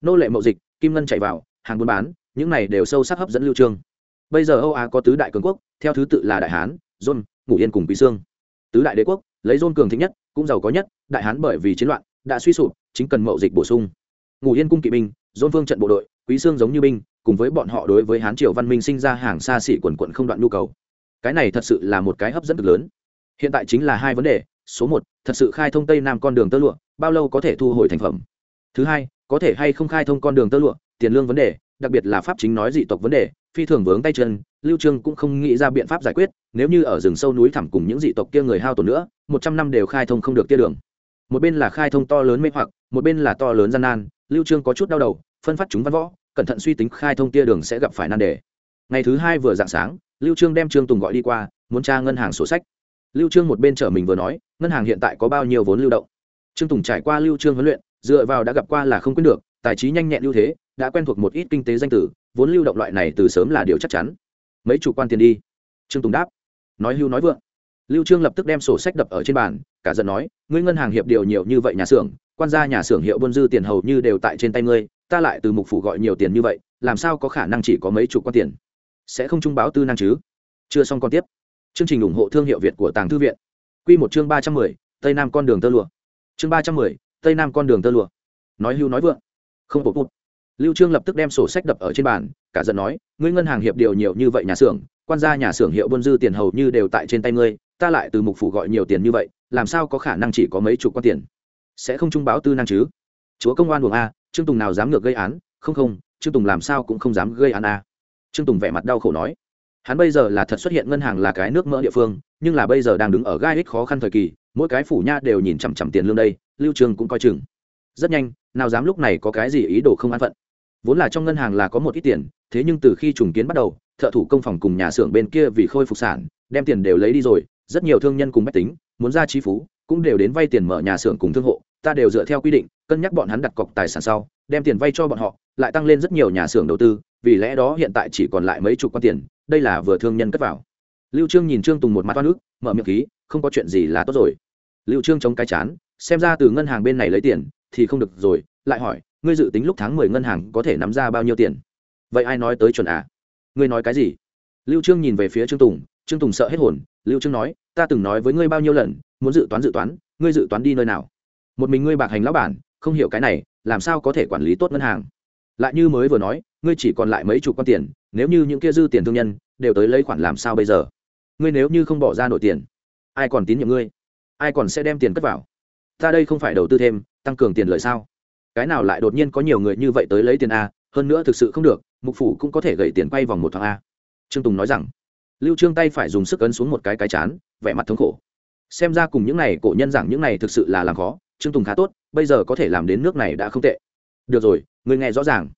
Nô lệ mậu dịch, kim ngân chạy vào, hàng buôn bán những này đều sâu sắc hấp dẫn lưu trương. Bây giờ âu á có tứ đại cường quốc, theo thứ tự là đại hán dôn ngủ yên cùng quý sương. Tứ đại đế quốc, lấy dôn cường thịnh nhất, cũng giàu có nhất, đại hán bởi vì chiến loạn, đã suy sụp, chính cần mậu dịch bổ sung. Ngủ yên cung kỵ binh dôn vương trận bộ đội, quý sương giống như binh, cùng với bọn họ đối với hán triều văn minh sinh ra hàng xa xỉ quần quận không đoạn nhu cầu. Cái này thật sự là một cái hấp dẫn cực lớn. Hiện tại chính là hai vấn đề. Số một, thật sự khai thông tây nam con đường tơ lụa, bao lâu có thể thu hồi thành phẩm? Thứ hai, có thể hay không khai thông con đường tơ lụa, tiền lương vấn đề đặc biệt là pháp chính nói dị tộc vấn đề, phi thường vướng tay chân, lưu trương cũng không nghĩ ra biện pháp giải quyết, nếu như ở rừng sâu núi thẳm cùng những dị tộc kia người hao tổn nữa, một trăm năm đều khai thông không được tia đường. Một bên là khai thông to lớn mê hoặc, một bên là to lớn gian nan, lưu trương có chút đau đầu, phân phát chúng văn võ, cẩn thận suy tính khai thông tia đường sẽ gặp phải nan đề. Ngày thứ hai vừa dạng sáng, lưu trương đem trương tùng gọi đi qua, muốn tra ngân hàng sổ sách. Lưu trương một bên chở mình vừa nói, ngân hàng hiện tại có bao nhiêu vốn lưu động? Trương tùng trải qua lưu trương huấn luyện, dựa vào đã gặp qua là không quyết được, tài trí nhanh nhẹn ưu thế đã quen thuộc một ít kinh tế danh tử vốn lưu động loại này từ sớm là điều chắc chắn. Mấy chủ quan tiền đi. Trương tùng đáp. Nói hưu nói vượng. Lưu trương lập tức đem sổ sách đập ở trên bàn, cả giận nói, ngươi ngân hàng hiệp điều nhiều như vậy nhà xưởng, quan gia nhà xưởng hiệu buôn dư tiền hầu như đều tại trên tay ngươi, ta lại từ mục phủ gọi nhiều tiền như vậy, làm sao có khả năng chỉ có mấy chục quan tiền? Sẽ không trung báo tư năng chứ? Chưa xong còn tiếp. Chương trình ủng hộ thương hiệu việt của tàng thư viện. Quy một chương ba trăm mười, tây nam con đường tơ lụa. Chương ba trăm mười, tây nam con đường tơ lụa. Nói hưu nói vượng. Không bột bụt lưu trương lập tức đem sổ sách đập ở trên bàn, cả giận nói, ngươi ngân hàng hiệp điều nhiều như vậy nhà xưởng, quan gia nhà xưởng hiệu buôn dư tiền hầu như đều tại trên tay ngươi, ta lại từ mục phủ gọi nhiều tiền như vậy, làm sao có khả năng chỉ có mấy chục quan tiền? Sẽ không trung báo tư năng chứ? Chúa công an buồng a, trương tùng nào dám ngược gây án? Không không, trương tùng làm sao cũng không dám gây án a. Trương tùng vẻ mặt đau khổ nói, hắn bây giờ là thật xuất hiện ngân hàng là cái nước mỡ địa phương, nhưng là bây giờ đang đứng ở gai ích khó khăn thời kỳ, mỗi cái phủ nha đều nhìn chằm chằm tiền lương đây, lưu trường cũng coi chừng. Rất nhanh, nào dám lúc này có cái gì ý đồ không an phận vốn là trong ngân hàng là có một ít tiền, thế nhưng từ khi trùng kiến bắt đầu, thợ thủ công phòng cùng nhà xưởng bên kia vì khôi phục sản, đem tiền đều lấy đi rồi, rất nhiều thương nhân cùng mách tính, muốn ra trí phú, cũng đều đến vay tiền mở nhà xưởng cùng thương hộ, ta đều dựa theo quy định, cân nhắc bọn hắn đặt cọc tài sản sau, đem tiền vay cho bọn họ, lại tăng lên rất nhiều nhà xưởng đầu tư, vì lẽ đó hiện tại chỉ còn lại mấy chục con tiền, đây là vừa thương nhân cất vào. Lưu trương nhìn trương tùng một mắt oan ức, mở miệng khí, không có chuyện gì là tốt rồi. Lưu trương chống cái chán, xem ra từ ngân hàng bên này lấy tiền, thì không được rồi, lại hỏi ngươi dự tính lúc tháng 10 ngân hàng có thể nắm ra bao nhiêu tiền? Vậy ai nói tới chuẩn à? Ngươi nói cái gì? Lưu trương nhìn về phía trương tùng trương tùng sợ hết hồn. Lưu trương nói, ta từng nói với ngươi bao nhiêu lần, muốn dự toán dự toán, ngươi dự toán đi nơi nào? Một mình ngươi bạc hành lão bản, không hiểu cái này, làm sao có thể quản lý tốt ngân hàng? Lại như mới vừa nói, ngươi chỉ còn lại mấy chục con tiền, nếu như những kia dư tiền thương nhân đều tới lấy khoản làm sao bây giờ? Ngươi nếu như không bỏ ra nổi tiền, ai còn tín nhiệm ngươi? Ai còn sẽ đem tiền cất vào? Ta đây không phải đầu tư thêm, tăng cường tiền lợi sao? Cái nào lại đột nhiên có nhiều người như vậy tới lấy tiền a, hơn nữa thực sự không được, mục phủ cũng có thể gậy tiền quay vòng một tháng a. Trương tùng nói rằng, lưu trương tay phải dùng sức ấn xuống một cái cái chán, vẻ mặt thống khổ. Xem ra cùng những này cổ nhân giảng những này thực sự là làm khó, trương tùng khá tốt, bây giờ có thể làm đến nước này đã không tệ. Được rồi, người nghe rõ ràng.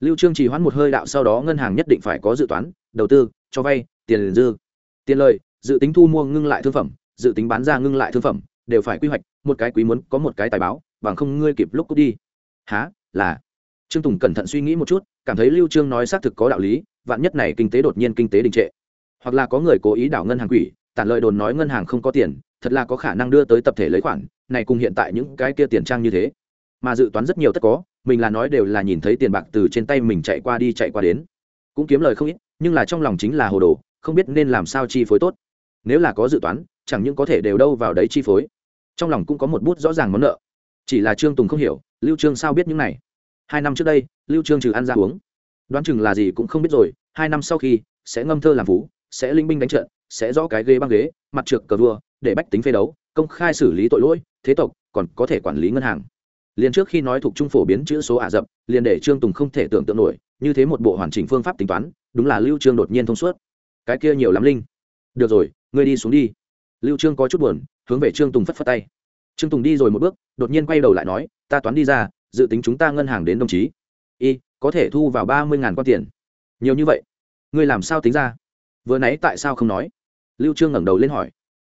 Lưu trương chỉ hoãn một hơi đạo sau đó ngân hàng nhất định phải có dự toán, đầu tư, cho vay, tiền dư. Tiền lời, dự tính thu mua ngưng lại thương phẩm, dự tính bán ra ngưng lại thương phẩm, đều phải quy hoạch, một cái quý muốn có một cái tài báo, bằng không ngươi kịp lúc cút đi há là. Trương tùng cẩn thận suy nghĩ một chút, cảm thấy lưu trương nói xác thực có đạo lý, vạn nhất này kinh tế đột nhiên kinh tế đình trệ. Hoặc là có người cố ý đảo ngân hàng quỷ, tản lợi đồn nói ngân hàng không có tiền, thật là có khả năng đưa tới tập thể lấy khoản, này cùng hiện tại những cái kia tiền trang như thế. Mà dự toán rất nhiều tất có, mình là nói đều là nhìn thấy tiền bạc từ trên tay mình chạy qua đi chạy qua đến. Cũng kiếm lời không ít, nhưng là trong lòng chính là hồ đồ, không biết nên làm sao chi phối tốt. Nếu là có dự toán, chẳng những có thể đều đâu vào đấy chi phối. Trong lòng cũng có một bút rõ ràng món nợ chỉ là trương tùng không hiểu, lưu trương sao biết những này? Hai năm trước đây, lưu trương trừ ăn ra uống. Đoán chừng là gì cũng không biết rồi, hai năm sau khi, sẽ ngâm thơ làm phú sẽ linh binh đánh trận, sẽ rõ cái ghế băng ghế, mặt trượt cờ vua, để bách tính phê đấu, công khai xử lý tội lỗi, thế tộc còn có thể quản lý ngân hàng. Liền trước khi nói thuộc trung phổ biến chữ số ả rập, liền để trương tùng không thể tưởng tượng nổi, như thế một bộ hoàn chỉnh phương pháp tính toán, đúng là lưu trương đột nhiên thông suốt. Cái kia nhiều lắm linh. Được rồi, ngươi đi xuống đi. Lưu trương có chút buồn, hướng về trương tùng phất phất tay trương tùng đi rồi một bước, đột nhiên quay đầu lại nói, ta toán đi ra, dự tính chúng ta ngân hàng đến đồng chí. Y, có thể thu vào ba mươi ngàn quan tiền. Nhiều như vậy? Ngươi làm sao tính ra? Vừa nãy tại sao không nói? Lưu trương ngẩng đầu lên hỏi.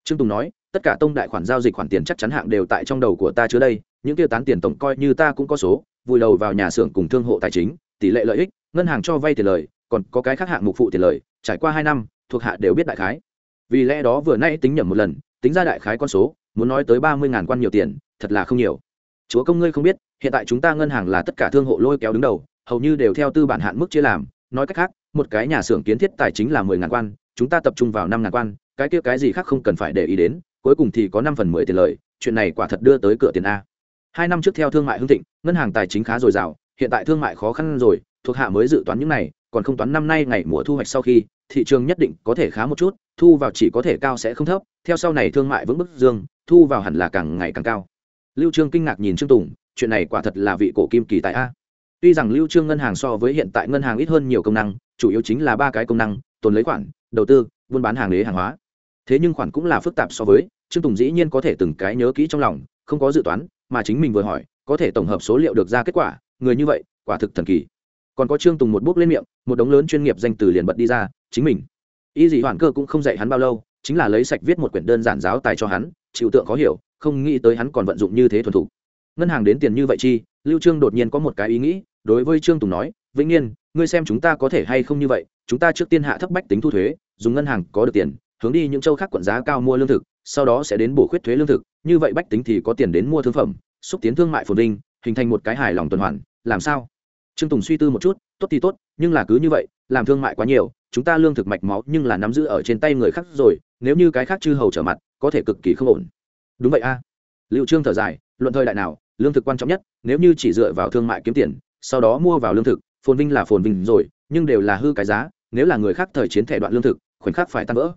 Trương tùng nói, tất cả tông đại khoản giao dịch khoản tiền chắc chắn hạng đều tại trong đầu của ta chứa đây, những tiêu tán tiền tổng coi như ta cũng có số, vùi đầu vào nhà xưởng cùng thương hộ tài chính, tỷ lệ lợi ích, ngân hàng cho vay tiền lời, còn có cái khác hạng mục phụ tiền lời, trải qua hai năm, thuộc hạ đều biết đại khái. Vì lẽ đó vừa nãy tính nhầm một lần, tính ra đại khái con số muốn nói tới ba mươi ngàn quan nhiều tiền, thật là không nhiều. Chúa công ngươi không biết, hiện tại chúng ta ngân hàng là tất cả thương hộ lôi kéo đứng đầu, hầu như đều theo tư bản hạn mức chia làm. Nói cách khác, một cái nhà xưởng kiến thiết tài chính là mười ngàn quan, chúng ta tập trung vào năm ngàn quan, cái kia cái gì khác không cần phải để ý đến, cuối cùng thì có năm phần mười tiền lời, chuyện này quả thật đưa tới cửa tiền a. Hai năm trước theo thương mại hưng thịnh, ngân hàng tài chính khá dồi dào, hiện tại thương mại khó khăn rồi, thuộc hạ mới dự toán những này, còn không toán năm nay ngày mùa thu hoạch sau khi, thị trường nhất định có thể khá một chút, thu vào chỉ có thể cao sẽ không thấp, theo sau này thương mại vững bức dương thu vào hẳn là càng ngày càng cao. Lưu trương kinh ngạc nhìn trương tùng, chuyện này quả thật là vị cổ kim kỳ tại a. Tuy rằng lưu trương ngân hàng so với hiện tại ngân hàng ít hơn nhiều công năng, chủ yếu chính là ba cái công năng, tồn lấy khoản, đầu tư, buôn bán hàng đế hàng hóa. Thế nhưng khoản cũng là phức tạp so với, trương tùng dĩ nhiên có thể từng cái nhớ kỹ trong lòng, không có dự toán, mà chính mình vừa hỏi, có thể tổng hợp số liệu được ra kết quả, người như vậy, quả thực thần kỳ. Còn có trương tùng một bước lên miệng, một đống lớn chuyên nghiệp danh từ liền bật đi ra, chính mình. Y dị hoàn cơ cũng không dạy hắn bao lâu, chính là lấy sạch viết một quyển đơn giản giáo tài cho hắn chịu tượng khó hiểu, không nghĩ tới hắn còn vận dụng như thế thuần thủ ngân hàng đến tiền như vậy chi, lưu trương đột nhiên có một cái ý nghĩ, đối với trương tùng nói, vĩnh nhiên ngươi xem chúng ta có thể hay không như vậy, chúng ta trước tiên hạ thấp bách tính thu thuế, dùng ngân hàng có được tiền, hướng đi những châu khác quận giá cao mua lương thực, sau đó sẽ đến bổ khuyết thuế lương thực, như vậy bách tính thì có tiền đến mua thương phẩm, xúc tiến thương mại phồn vinh, hình thành một cái hài lòng tuần hoàn, làm sao? Trương tùng suy tư một chút, tốt thì tốt, nhưng là cứ như vậy, làm thương mại quá nhiều, chúng ta lương thực mạch máu nhưng là nắm giữ ở trên tay người khác rồi, nếu như cái khác chư hầu trở mặt có thể cực kỳ không ổn. Đúng vậy a. À. liệu trương thở dài, luận thời đại nào, lương thực quan trọng nhất, nếu như chỉ dựa vào thương mại kiếm tiền, sau đó mua vào lương thực, phồn vinh là phồn vinh rồi, nhưng đều là hư cái giá, nếu là người khác thời chiến thẻ đoạn lương thực, khoảnh khắc phải tan vỡ.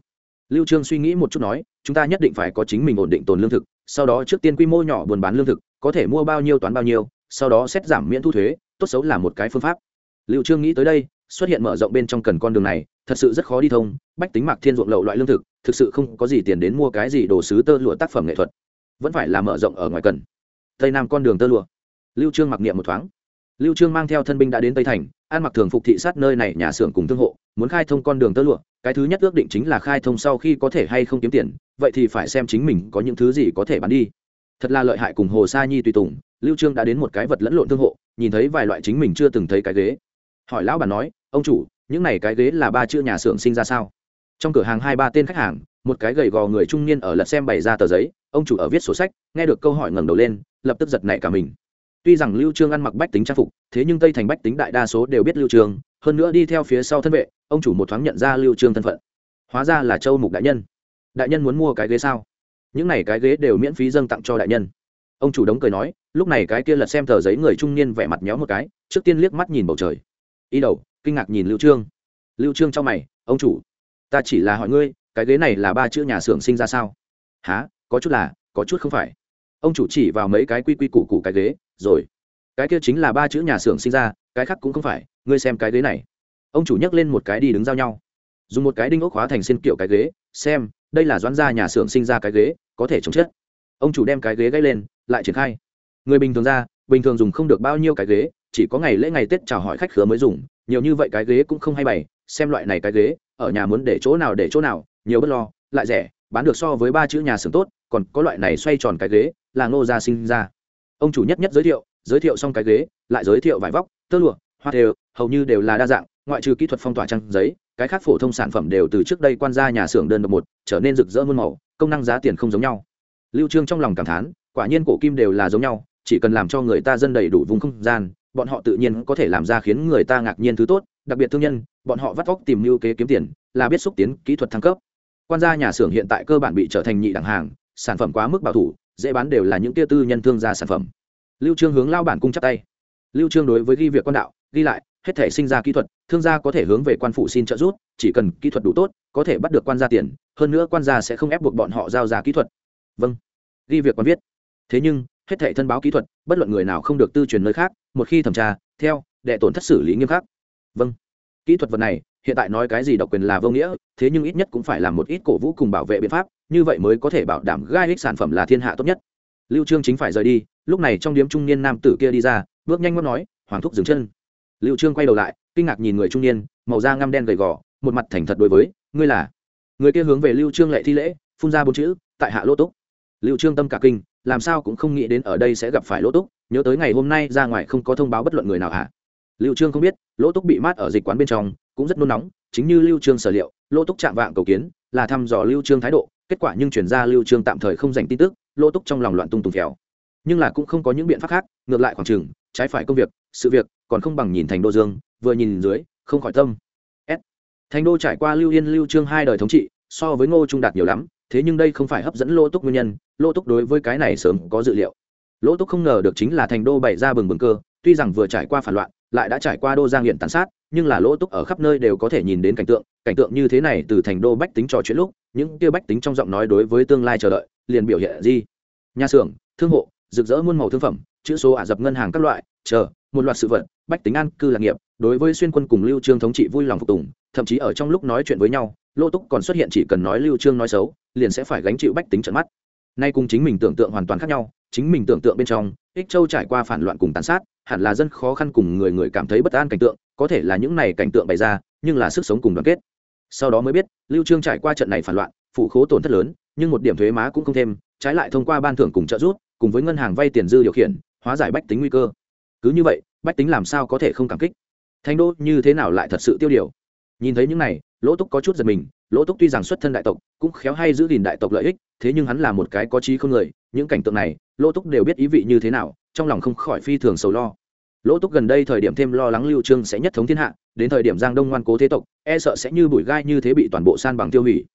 Lưu trương suy nghĩ một chút nói, chúng ta nhất định phải có chính mình ổn định tồn lương thực, sau đó trước tiên quy mô nhỏ buôn bán lương thực, có thể mua bao nhiêu toán bao nhiêu, sau đó xét giảm miễn thu thuế, tốt xấu là một cái phương pháp. Lưu trương nghĩ tới đây, xuất hiện mở rộng bên trong cần con đường này, thật sự rất khó đi thông, bách tính mạc thiên ruộng lậu loại lương thực thực sự không có gì tiền đến mua cái gì đồ sứ tơ lụa tác phẩm nghệ thuật. Vẫn phải là mở rộng ở ngoài cần. Tây nam con đường tơ lụa. Lưu trương mặc niệm một thoáng. Lưu trương mang theo thân binh đã đến tây thành, an mặc thường phục thị sát nơi này nhà xưởng cùng thương hộ, muốn khai thông con đường tơ lụa. Cái thứ nhất ước định chính là khai thông sau khi có thể hay không kiếm tiền, vậy thì phải xem chính mình có những thứ gì có thể bán đi. Thật là lợi hại cùng hồ sa nhi tùy tùng, lưu trương đã đến một cái vật lẫn lộn thương hộ, nhìn thấy vài loại chính mình chưa từng thấy cái ghế. Hỏi lão bà nói, ông chủ, những này cái ghế là ba chữ nhà xưởng sinh ra sao? Trong cửa hàng hai ba tên khách hàng, một cái gầy gò người trung niên ở lật xem bày ra tờ giấy, ông chủ ở viết sổ sách, nghe được câu hỏi ngẩng đầu lên, lập tức giật nảy cả mình. Tuy rằng lưu trương ăn mặc bách tính trang phục, thế nhưng tây thành bách tính đại đa số đều biết lưu trương, hơn nữa đi theo phía sau thân vệ, ông chủ một thoáng nhận ra lưu trương thân phận. Hóa ra là châu mục đại nhân. Đại nhân muốn mua cái ghế sao? Những này cái ghế đều miễn phí dâng tặng cho đại nhân. Ông chủ đống cười nói, lúc này cái kia lật xem tờ giấy người trung niên vẻ mặt nhéo một cái, trước tiên liếc mắt nhìn bầu trời. Ý đầu, kinh ngạc nhìn lưu trương. Lưu trương trong mày, ông chủ ta chỉ là hỏi ngươi, cái ghế này là ba chữ nhà xưởng sinh ra sao? Há có chút là, có chút không phải. Ông chủ chỉ vào mấy cái quy quy củ củ cái ghế, rồi. Cái kia chính là ba chữ nhà xưởng sinh ra, cái khác cũng không phải, ngươi xem cái ghế này. Ông chủ nhấc lên một cái đi đứng giao nhau. Dùng một cái đinh ốc hóa thành xin kiểu cái ghế, xem, đây là doãn gia nhà xưởng sinh ra cái ghế, có thể chống chết. Ông chủ đem cái ghế gây lên, lại triển khai. Người bình thường ra, bình thường dùng không được bao nhiêu cái ghế, chỉ có ngày lễ ngày tết chào hỏi khách khứa mới dùng, nhiều như vậy cái ghế cũng không hay bày, xem loại này cái ghế ở nhà muốn để chỗ nào để chỗ nào, nhiều bất lo, lại rẻ, bán được so với ba chữ nhà xưởng tốt, còn có loại này xoay tròn cái ghế là ngô gia sinh ra. Ông chủ nhất nhất giới thiệu giới thiệu xong cái ghế, lại giới thiệu vải vóc, tơ lụa, hoa đều hầu như đều là đa dạng, ngoại trừ kỹ thuật phong tỏa trang giấy, cái khác phổ thông sản phẩm đều từ trước đây quan gia nhà xưởng đơn độc một, trở nên rực rỡ muôn màu, công năng giá tiền không giống nhau. Lưu trương trong lòng cảm thán, quả nhiên cổ kim đều là giống nhau, chỉ cần làm cho người ta dân đầy đủ vùng không gian, bọn họ tự nhiên có thể làm ra khiến người ta ngạc nhiên thứ tốt đặc biệt thương nhân, bọn họ vắt vóc tìm mưu kế kiếm tiền, là biết xúc tiến kỹ thuật thăng cấp. Quan gia nhà xưởng hiện tại cơ bản bị trở thành nhị đẳng hàng, sản phẩm quá mức bảo thủ, dễ bán đều là những tia tư nhân thương gia sản phẩm. Lưu trương hướng lao bản cung chắp tay. Lưu trương đối với ghi việc quan đạo, ghi lại, hết thể sinh ra kỹ thuật, thương gia có thể hướng về quan phụ xin trợ giúp, chỉ cần kỹ thuật đủ tốt, có thể bắt được quan gia tiền, hơn nữa quan gia sẽ không ép buộc bọn họ giao ra kỹ thuật. Vâng. Ghi việc quan viết. Thế nhưng, hết thể thân báo kỹ thuật, bất luận người nào không được tư truyền nơi khác, một khi thẩm tra, theo, đệ tổn thất xử lý nghiêm khắc vâng. Kỹ thuật vật này, hiện tại nói cái gì độc quyền là vô nghĩa, thế nhưng ít nhất cũng phải làm một ít cổ vũ cùng bảo vệ biện pháp, như vậy mới có thể bảo đảm gai ích sản phẩm là thiên hạ tốt nhất. Lưu trương chính phải rời đi, lúc này trong điếm trung niên nam tử kia đi ra, bước nhanh ngót nói, hoàng thúc dừng chân. Lưu trương quay đầu lại, kinh ngạc nhìn người trung niên, màu da ngăm đen gầy gò, một mặt thành thật đối với, ngươi là? Người kia hướng về lưu trương lệ thi lễ, phun ra bốn chữ, tại hạ lỗ túc. Lưu trương tâm cả kinh, làm sao cũng không nghĩ đến ở đây sẽ gặp phải lỗ túc, nhớ tới ngày hôm nay ra ngoài không có thông báo bất luận người nào hả? Lưu trương không biết, lỗ túc bị mát ở dịch quán bên trong, cũng rất nôn nóng, chính như lưu trương sở liệu, lỗ túc chạm vạng cầu kiến, là thăm dò lưu trương thái độ, kết quả nhưng chuyển ra lưu trương tạm thời không dành tin tức, lỗ túc trong lòng loạn tung tùng phèo. Nhưng là cũng không có những biện pháp khác, ngược lại khoảng chừng, trái phải công việc, sự việc, còn không bằng nhìn thành đô dương, vừa nhìn dưới, không khỏi tâm. S. Thành đô trải qua lưu yên, lưu trương hai đời thống trị, so với ngô trung đạt nhiều lắm, thế nhưng đây không phải hấp dẫn lỗ túc nguyên nhân, lỗ túc đối với cái này sớm có dự liệu. Lỗ túc không ngờ được chính là thành đô bày ra bừng bừng cơ, tuy rằng vừa trải qua phản loạn lại đã trải qua đô giang hiện tàn sát, nhưng là lỗ túc ở khắp nơi đều có thể nhìn đến cảnh tượng cảnh tượng như thế này từ thành đô bách tính trò chuyện lúc, những kia bách tính trong giọng nói đối với tương lai chờ đợi, liền biểu hiện gì? Nhà xưởng, thương hộ, rực rỡ muôn màu thương phẩm, chữ số ả dập ngân hàng các loại, chờ, một loạt sự vật, bách tính an cư lạc nghiệp, đối với xuyên quân cùng lưu trương thống trị vui lòng phục tùng, thậm chí ở trong lúc nói chuyện với nhau, lỗ túc còn xuất hiện chỉ cần nói lưu trương nói xấu, liền sẽ phải gánh chịu bách tính trận mắt nay cùng chính mình tưởng tượng hoàn toàn khác nhau, chính mình tưởng tượng bên trong, ích châu trải qua phản loạn cùng tàn sát, hẳn là dân khó khăn cùng người người cảm thấy bất an cảnh tượng, có thể là những này cảnh tượng bày ra, nhưng là sức sống cùng đoàn kết. Sau đó mới biết, lưu trương trải qua trận này phản loạn, phụ khố tổn thất lớn, nhưng một điểm thuế má cũng không thêm, trái lại thông qua ban thưởng cùng trợ giúp, cùng với ngân hàng vay tiền dư điều khiển, hóa giải bách tính nguy cơ. Cứ như vậy, bách tính làm sao có thể không cảm kích? Thanh đô như thế nào lại thật sự tiêu điều? Nhìn thấy những này, lỗ túc có chút giật mình lỗ túc tuy rằng xuất thân đại tộc, cũng khéo hay giữ gìn đại tộc lợi ích, thế nhưng hắn là một cái có trí không người, những cảnh tượng này, lỗ túc đều biết ý vị như thế nào, trong lòng không khỏi phi thường sầu lo. Lỗ túc gần đây thời điểm thêm lo lắng lưu trương sẽ nhất thống thiên hạ, đến thời điểm giang đông ngoan cố thế tộc e sợ sẽ như bụi gai như thế bị toàn bộ san bằng tiêu hủy.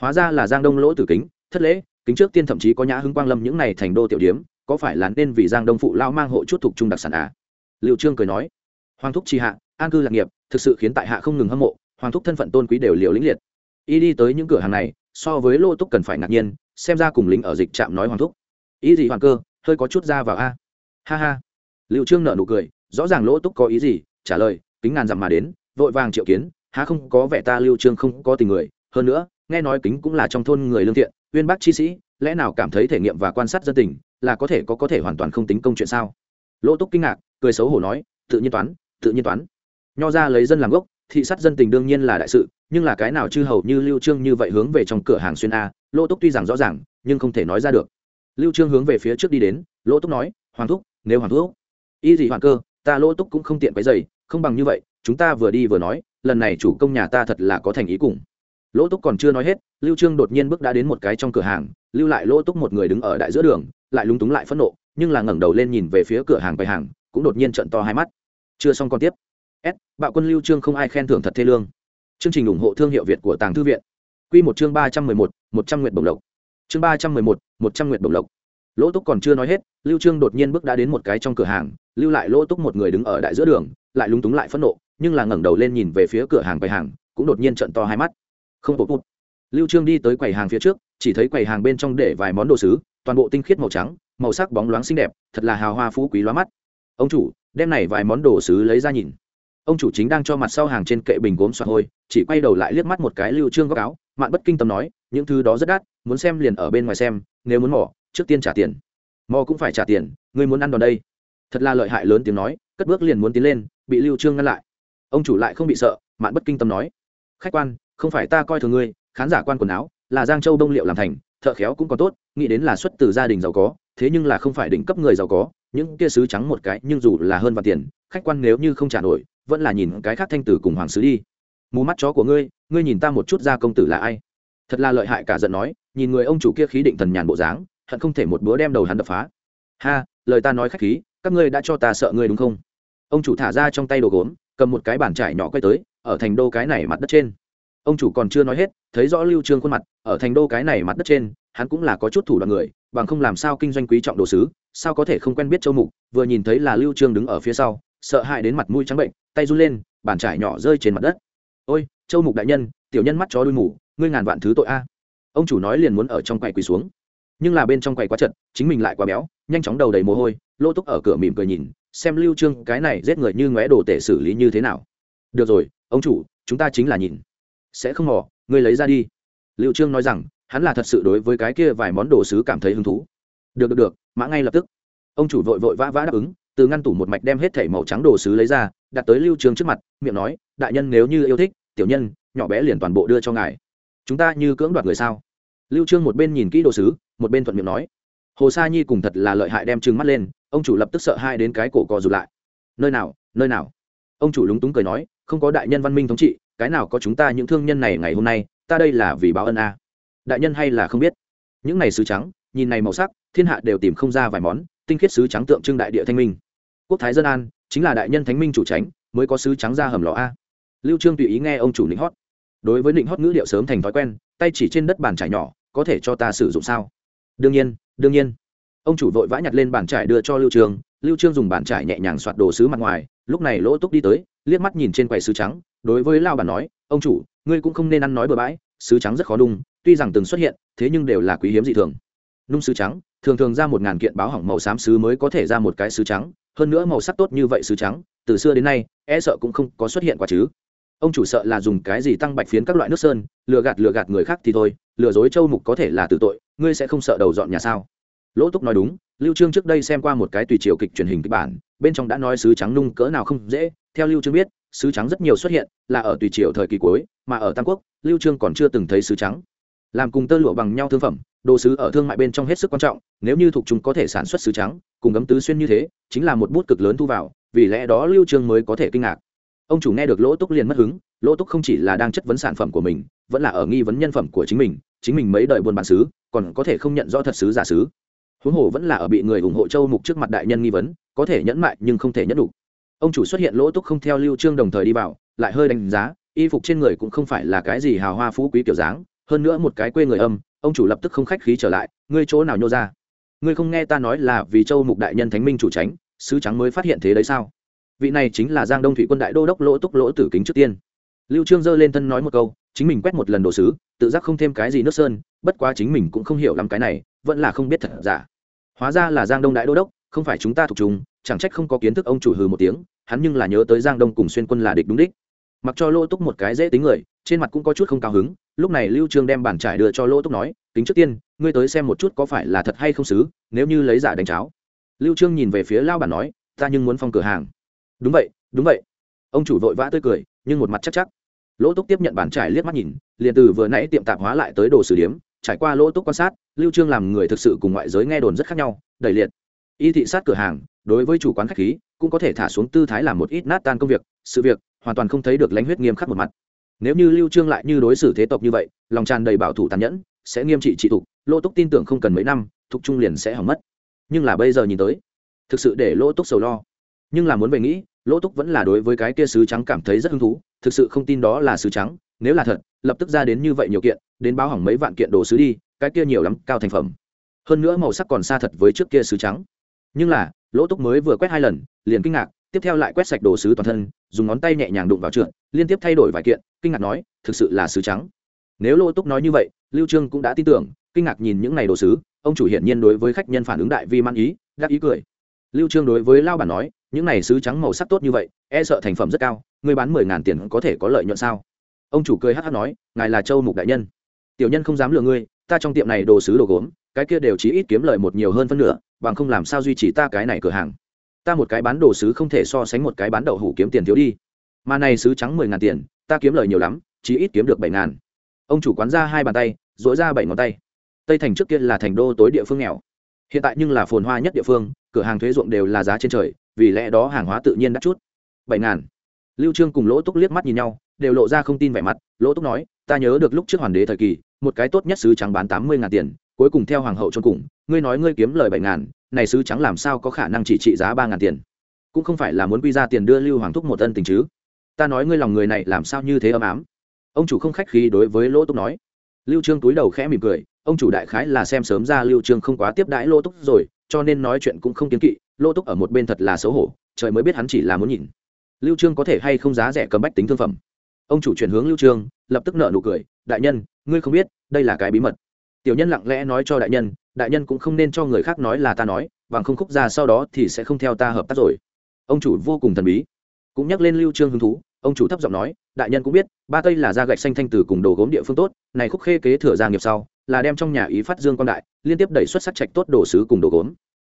Hóa ra là giang đông lỗ tử kính, thất lễ, kính trước tiên thậm chí có nhã hứng quang lâm những này thành đô tiểu điếm, có phải là nên vì giang đông phụ lao mang hộ chút thuộc trung đặc sản à? Lưu trương cười nói, hoàng thúc tri hạ, an cư lạc nghiệp, thực sự khiến tại hạ không ngừng hâm mộ, hoàng thúc thân phận tôn quý đều liều lĩnh liệt y đi tới những cửa hàng này, so với lô túc cần phải ngạc nhiên, xem ra cùng lính ở dịch trạm nói hoàng thúc. Ý gì hoàng cơ, hơi có chút ra vào a. Ha ha. Liệu trương nợ nụ cười, rõ ràng lỗ túc có ý gì, trả lời, kính ngàn dặm mà đến, vội vàng triệu kiến, há không có vẻ ta lưu trương không có tình người. Hơn nữa, nghe nói kính cũng là trong thôn người lương thiện, uyên bác chi sĩ, lẽ nào cảm thấy thể nghiệm và quan sát dân tình là có thể có có thể hoàn toàn không tính công chuyện sao? Lỗ túc kinh ngạc, cười xấu hổ nói, tự nhiên toán, tự nhiên toán. Nho ra lấy dân làm gốc, thị sát dân tình đương nhiên là đại sự nhưng là cái nào chư hầu như lưu trương như vậy hướng về trong cửa hàng xuyên a lỗ túc tuy rằng rõ ràng, nhưng không thể nói ra được. Lưu trương hướng về phía trước đi đến lỗ túc nói, hoàng thúc, nếu hoàng thúc, y gì hoàng cơ, ta lỗ túc cũng không tiện cái giày không bằng như vậy, chúng ta vừa đi vừa nói, lần này chủ công nhà ta thật là có thành ý cùng. Lỗ túc còn chưa nói hết, lưu trương đột nhiên bước đã đến một cái trong cửa hàng, lưu lại lỗ túc một người đứng ở đại giữa đường, lại lúng túng lại phẫn nộ, nhưng là ngẩng đầu lên nhìn về phía cửa hàng bày hàng, cũng đột nhiên trận to hai mắt. Chưa xong còn tiếp. S, bạo quân lưu trương không ai khen thưởng thật thê lương chương trình ủng hộ thương hiệu việt của tàng thư viện. Quy một chương ba trăm mười một một trăm nguyện bổng lộc. Chương ba trăm mười một một trăm nguyện bổng lộc. Lỗ túc còn chưa nói hết, lưu trương đột nhiên bước đã đến một cái trong cửa hàng, lưu lại lỗ túc một người đứng ở đại giữa đường, lại lúng túng lại phẫn nộ, nhưng là ngẩng đầu lên nhìn về phía cửa hàng quầy hàng, cũng đột nhiên trợn to hai mắt. Không phục phục. lưu trương đi tới quầy hàng phía trước, chỉ thấy quầy hàng bên trong để vài món đồ sứ, toàn bộ tinh khiết màu trắng, màu sắc bóng loáng xinh đẹp, thật là hào hoa phú quý lóa mắt. Ông chủ, đem này vài món đồ sứ lấy ra nhìn ông chủ chính đang cho mặt sau hàng trên kệ bình gốm xoa hôi, chỉ quay đầu lại liếc mắt một cái lưu trương góc áo, mạn bất kinh tâm nói, những thứ đó rất đắt, muốn xem liền ở bên ngoài xem, nếu muốn mỏ trước tiên trả tiền. Mò cũng phải trả tiền, ngươi muốn ăn đòn đây. Thật là lợi hại lớn tiếng nói, cất bước liền muốn tiến lên, bị lưu trương ngăn lại. Ông chủ lại không bị sợ, mạn bất kinh tâm nói, khách quan, không phải ta coi thường ngươi, khán giả quan quần áo, là giang châu đông liệu làm thành, thợ khéo cũng còn tốt, nghĩ đến là xuất từ gia đình giàu có, thế nhưng là không phải đỉnh cấp người giàu có, những kia sứ trắng một cái nhưng dù là hơn vạn tiền, khách quan nếu như không trả nổi vẫn là nhìn cái khác thanh tử cùng hoàng sứ đi. Mù mắt chó của ngươi ngươi nhìn ta một chút ra công tử là ai? Thật là lợi hại cả giận nói, nhìn người ông chủ kia khí định thần nhàn bộ dáng, hận không thể một bữa đem đầu hắn đập phá. Ha, lời ta nói khách khí, các ngươi đã cho ta sợ ngươi đúng không? Ông chủ thả ra trong tay đồ gốm, cầm một cái bàn trải nhỏ quay tới, ở thành đô cái này mặt đất trên. Ông chủ còn chưa nói hết, thấy rõ lưu trương khuôn mặt, ở thành đô cái này mặt đất trên, hắn cũng là có chút thủ đoạn người, bằng không làm sao kinh doanh quý trọng đồ sứ, sao có thể không quen biết châu mục, vừa nhìn thấy là lưu trương đứng ở phía sau sợ hãi đến mặt mũi trắng bệnh, tay run lên, bàn trải nhỏ rơi trên mặt đất. Ôi, châu mục đại nhân, tiểu nhân mắt chó đuôi mù, ngươi ngàn vạn thứ tội a. Ông chủ nói liền muốn ở trong quầy quỳ xuống. Nhưng là bên trong quầy quá chật, chính mình lại quá béo, nhanh chóng đầu đầy mồ hôi, lô túc ở cửa mỉm cười nhìn, xem lưu trương cái này giết người như ngóe đồ tể xử lý như thế nào. Được rồi, ông chủ, chúng ta chính là nhìn. Sẽ không mò ngươi lấy ra đi. Lưu trương nói rằng, hắn là thật sự đối với cái kia vài món đồ sứ cảm thấy hứng thú. Được được được, mã ngay lập tức. Ông chủ vội vội vã vã đáp ứng từ ngăn tủ một mạch đem hết thảy màu trắng đồ sứ lấy ra, đặt tới lưu trương trước mặt, miệng nói, đại nhân nếu như yêu thích, tiểu nhân, nhỏ bé liền toàn bộ đưa cho ngài. Chúng ta như cưỡng đoạt người sao? Lưu trương một bên nhìn kỹ đồ sứ, một bên thuận miệng nói, hồ sa nhi cùng thật là lợi hại đem trừng mắt lên, ông chủ lập tức sợ hai đến cái cổ cò rụt lại. Nơi nào nơi nào? Ông chủ lúng túng cười nói, không có đại nhân văn minh thống trị, cái nào có chúng ta những thương nhân này ngày hôm nay, ta đây là vì báo ân a. Đại nhân hay là không biết. Những này sứ trắng, nhìn này màu sắc, thiên hạ đều tìm không ra vài món tinh khiết sứ trắng tượng trưng đại địa thanh minh. Quốc thái dân an, chính là đại nhân thánh minh chủ tránh, mới có sứ trắng ra hầm lò a. Lưu trương tùy ý nghe ông chủ lĩnh hót. Đối với lĩnh hót ngữ điệu sớm thành thói quen, tay chỉ trên đất bàn trải nhỏ, có thể cho ta sử dụng sao? Đương nhiên đương nhiên. Ông chủ vội vã nhặt lên bàn trải đưa cho lưu trương lưu trương dùng bàn trải nhẹ nhàng soạt đồ sứ mặt ngoài, lúc này lỗ túc đi tới, liếc mắt nhìn trên quầy sứ trắng, đối với lao bản nói, ông chủ, ngươi cũng không nên ăn nói bừa bãi, sứ trắng rất khó đung, tuy rằng từng xuất hiện, thế nhưng đều là quý hiếm dị thường. Nung sứ trắng thường thường ra một ngàn kiện báo hỏng màu xám sứ mới có thể ra một cái sứ trắng, hơn nữa màu sắc tốt như vậy sứ trắng, từ xưa đến nay e sợ cũng không có xuất hiện qua chứ. Ông chủ sợ là dùng cái gì tăng bạch phiến các loại nước sơn, lừa gạt lừa gạt người khác thì thôi, lừa dối châu mục có thể là tử tội, ngươi sẽ không sợ đầu dọn nhà sao? Lỗ túc nói đúng, lưu trương trước đây xem qua một cái tùy chiều kịch truyền hình kịch bản, bên trong đã nói sứ trắng nung cỡ nào không dễ, theo lưu trương biết, sứ trắng rất nhiều xuất hiện là ở tùy triều thời kỳ cuối, mà ở tam quốc, lưu trương còn chưa từng thấy sứ trắng. Làm cùng tơ lụa bằng nhau thương phẩm đồ sứ ở thương mại bên trong hết sức quan trọng, nếu như thuộc chúng có thể sản xuất sứ trắng, cùng gấm tứ xuyên như thế, chính là một bút cực lớn thu vào, vì lẽ đó lưu trương mới có thể kinh ngạc. Ông chủ nghe được lỗ túc liền mất hứng, lỗ túc không chỉ là đang chất vấn sản phẩm của mình, vẫn là ở nghi vấn nhân phẩm của chính mình chính mình mấy đời buôn bán sứ, còn có thể không nhận rõ thật sứ giả sứ. Huống hồ vẫn là ở bị người ủng hộ châu mục trước mặt đại nhân nghi vấn, có thể nhẫn mại nhưng không thể nhẫn đủ. Ông chủ xuất hiện lỗ túc không theo lưu trương đồng thời đi vào, lại hơi đánh giá, y phục trên người cũng không phải là cái gì hào hoa phú quý kiểu dáng, hơn nữa một cái quê người âm ông chủ lập tức không khách khí trở lại, ngươi chỗ nào nhô ra? Ngươi không nghe ta nói là vì châu mục đại nhân thánh minh chủ tránh, sứ trắng mới phát hiện thế đấy sao? Vị này chính là giang đông thủy quân đại đô đốc lỗ túc lỗ tử kính trước tiên. Lưu trương giơ lên thân nói một câu, chính mình quét một lần đồ sứ, tự giác không thêm cái gì nước sơn, bất quá chính mình cũng không hiểu lắm cái này, vẫn là không biết thật giả. Hóa ra là giang đông đại đô đốc, không phải chúng ta thuộc chúng, chẳng trách không có kiến thức ông chủ hừ một tiếng, hắn nhưng là nhớ tới giang đông cùng xuyên quân là địch đúng đích mặc cho lỗ túc một cái dễ tính người, trên mặt cũng có chút không cao hứng, lúc này lưu trương đem bàn trải đưa cho lỗ túc nói tính trước tiên, ngươi tới xem một chút có phải là thật hay không xứ, nếu như lấy giả đánh cháo. Lưu trương nhìn về phía lao bản nói, ta nhưng muốn phong cửa hàng. Đúng vậy đúng vậy. Ông chủ vội vã tươi cười, nhưng một mặt chắc chắc. Lỗ túc tiếp nhận bàn trải liếc mắt nhìn, liền từ vừa nãy tiệm tạp hóa lại tới đồ sử điếm, trải qua lỗ túc quan sát, lưu trương làm người thực sự cùng ngoại giới nghe đồn rất khác nhau, đầy liệt. Y thị sát cửa hàng, đối với chủ quán khách khí, cũng có thể thả xuống tư thái làm một ít nát tan công việc, sự việc hoàn toàn không thấy được lãnh huyết nghiêm khắc một mặt. Nếu như lưu trương lại như đối xử thế tộc như vậy, lòng tràn đầy bảo thủ tàn nhẫn, sẽ nghiêm trị trị thục lỗ túc tin tưởng không cần mấy năm, thục trung liền sẽ hỏng mất. Nhưng là bây giờ nhìn tới, thực sự để lỗ túc sầu lo. Nhưng là muốn về nghĩ lỗ túc vẫn là đối với cái kia sứ trắng cảm thấy rất hứng thú, thực sự không tin đó là sứ trắng, nếu là thật, lập tức ra đến như vậy nhiều kiện, đến báo hỏng mấy vạn kiện đồ sứ đi, cái kia nhiều lắm, cao thành phẩm. Hơn nữa màu sắc còn xa thật với trước kia sứ trắng. Nhưng là lỗ túc mới vừa quét hai lần, liền kinh ngạc tiếp theo lại quét sạch đồ sứ toàn thân, dùng ngón tay nhẹ nhàng đụng vào trượt liên tiếp thay đổi vài kiện, kinh ngạc nói, thực sự là sứ trắng. Nếu lô túc nói như vậy, lưu trương cũng đã tin tưởng, kinh ngạc nhìn những này đồ sứ, ông chủ hiển nhiên đối với khách nhân phản ứng đại vi man ý gác ý cười. Lưu trương đối với lao bản nói, những này sứ trắng màu sắc tốt như vậy e sợ thành phẩm rất cao người bán mười ngàn tiền có thể có lợi nhuận sao? Ông chủ cười hắc hắc nói, ngài là châu mục đại nhân. Tiểu nhân không dám lừa ngươi, ta trong tiệm này đồ sứ đồ gốm, cái kia đều chỉ ít kiếm lợi một nhiều hơn phân nửa, bằng không làm sao duy trì ta cái này cửa hàng? Ta một cái bán đồ sứ không thể so sánh một cái bán đậu hủ kiếm tiền thiếu đi. Mà này sứ trắng mười ngàn tiền, ta kiếm lời nhiều lắm chỉ ít kiếm được bảy ngàn. Ông chủ quán ra hai bàn tay dỗi ra bảy ngón tay. Tây thành trước kia là thành đô tối địa phương nghèo. Hiện tại nhưng là phồn hoa nhất địa phương, cửa hàng thuế ruộng đều là giá trên trời, vì lẽ đó hàng hóa tự nhiên đắt chút. Bảy ngàn. Lưu trương cùng lỗ túc liếc mắt nhìn nhau, đều lộ ra không tin vẻ mặt. Lỗ túc nói, ta nhớ được lúc trước hoàng đế thời kỳ, một cái tốt nhất sứ trắng bán tám mươi ngàn tiền, cuối cùng theo hoàng hậu trôn cùng, ngươi nói ngươi kiếm lời bảy ngàn này sứ trắng làm sao có khả năng chỉ trị giá ba ngàn tiền? Cũng không phải là muốn quy ra tiền đưa lưu hoàng thúc một ân tình chứ. Ta nói ngươi lòng người này làm sao như thế ấm ám? Ông chủ không khách khí đối với lỗ túc nói. Lưu trương túi đầu khẽ mỉm cười, ông chủ đại khái là xem sớm ra lưu trương không quá tiếp đãi lỗ túc rồi, cho nên nói chuyện cũng không kiến kỵ, lỗ túc ở một bên thật là xấu hổ, trời mới biết hắn chỉ là muốn nhìn. Lưu trương có thể hay không giá rẻ cầm bách tính thương phẩm? Ông chủ chuyển hướng lưu trương, lập tức nở nụ cười, đại nhân, ngươi không biết, đây là cái bí mật. Tiểu nhân lặng lẽ nói cho đại nhân đại nhân cũng không nên cho người khác nói là ta nói bằng không khúc ra sau đó thì sẽ không theo ta hợp tác rồi. Ông chủ vô cùng thần bí. Cũng nhắc lên lưu trương hứng thú ông chủ thấp giọng nói đại nhân cũng biết ba tây là da gạch xanh thanh từ cùng đồ gốm địa phương tốt này khúc khê kế thừa gia nghiệp sau là đem trong nhà ý phát dương quan đại liên tiếp đẩy xuất sắc trạch tốt đồ sứ cùng đồ gốm.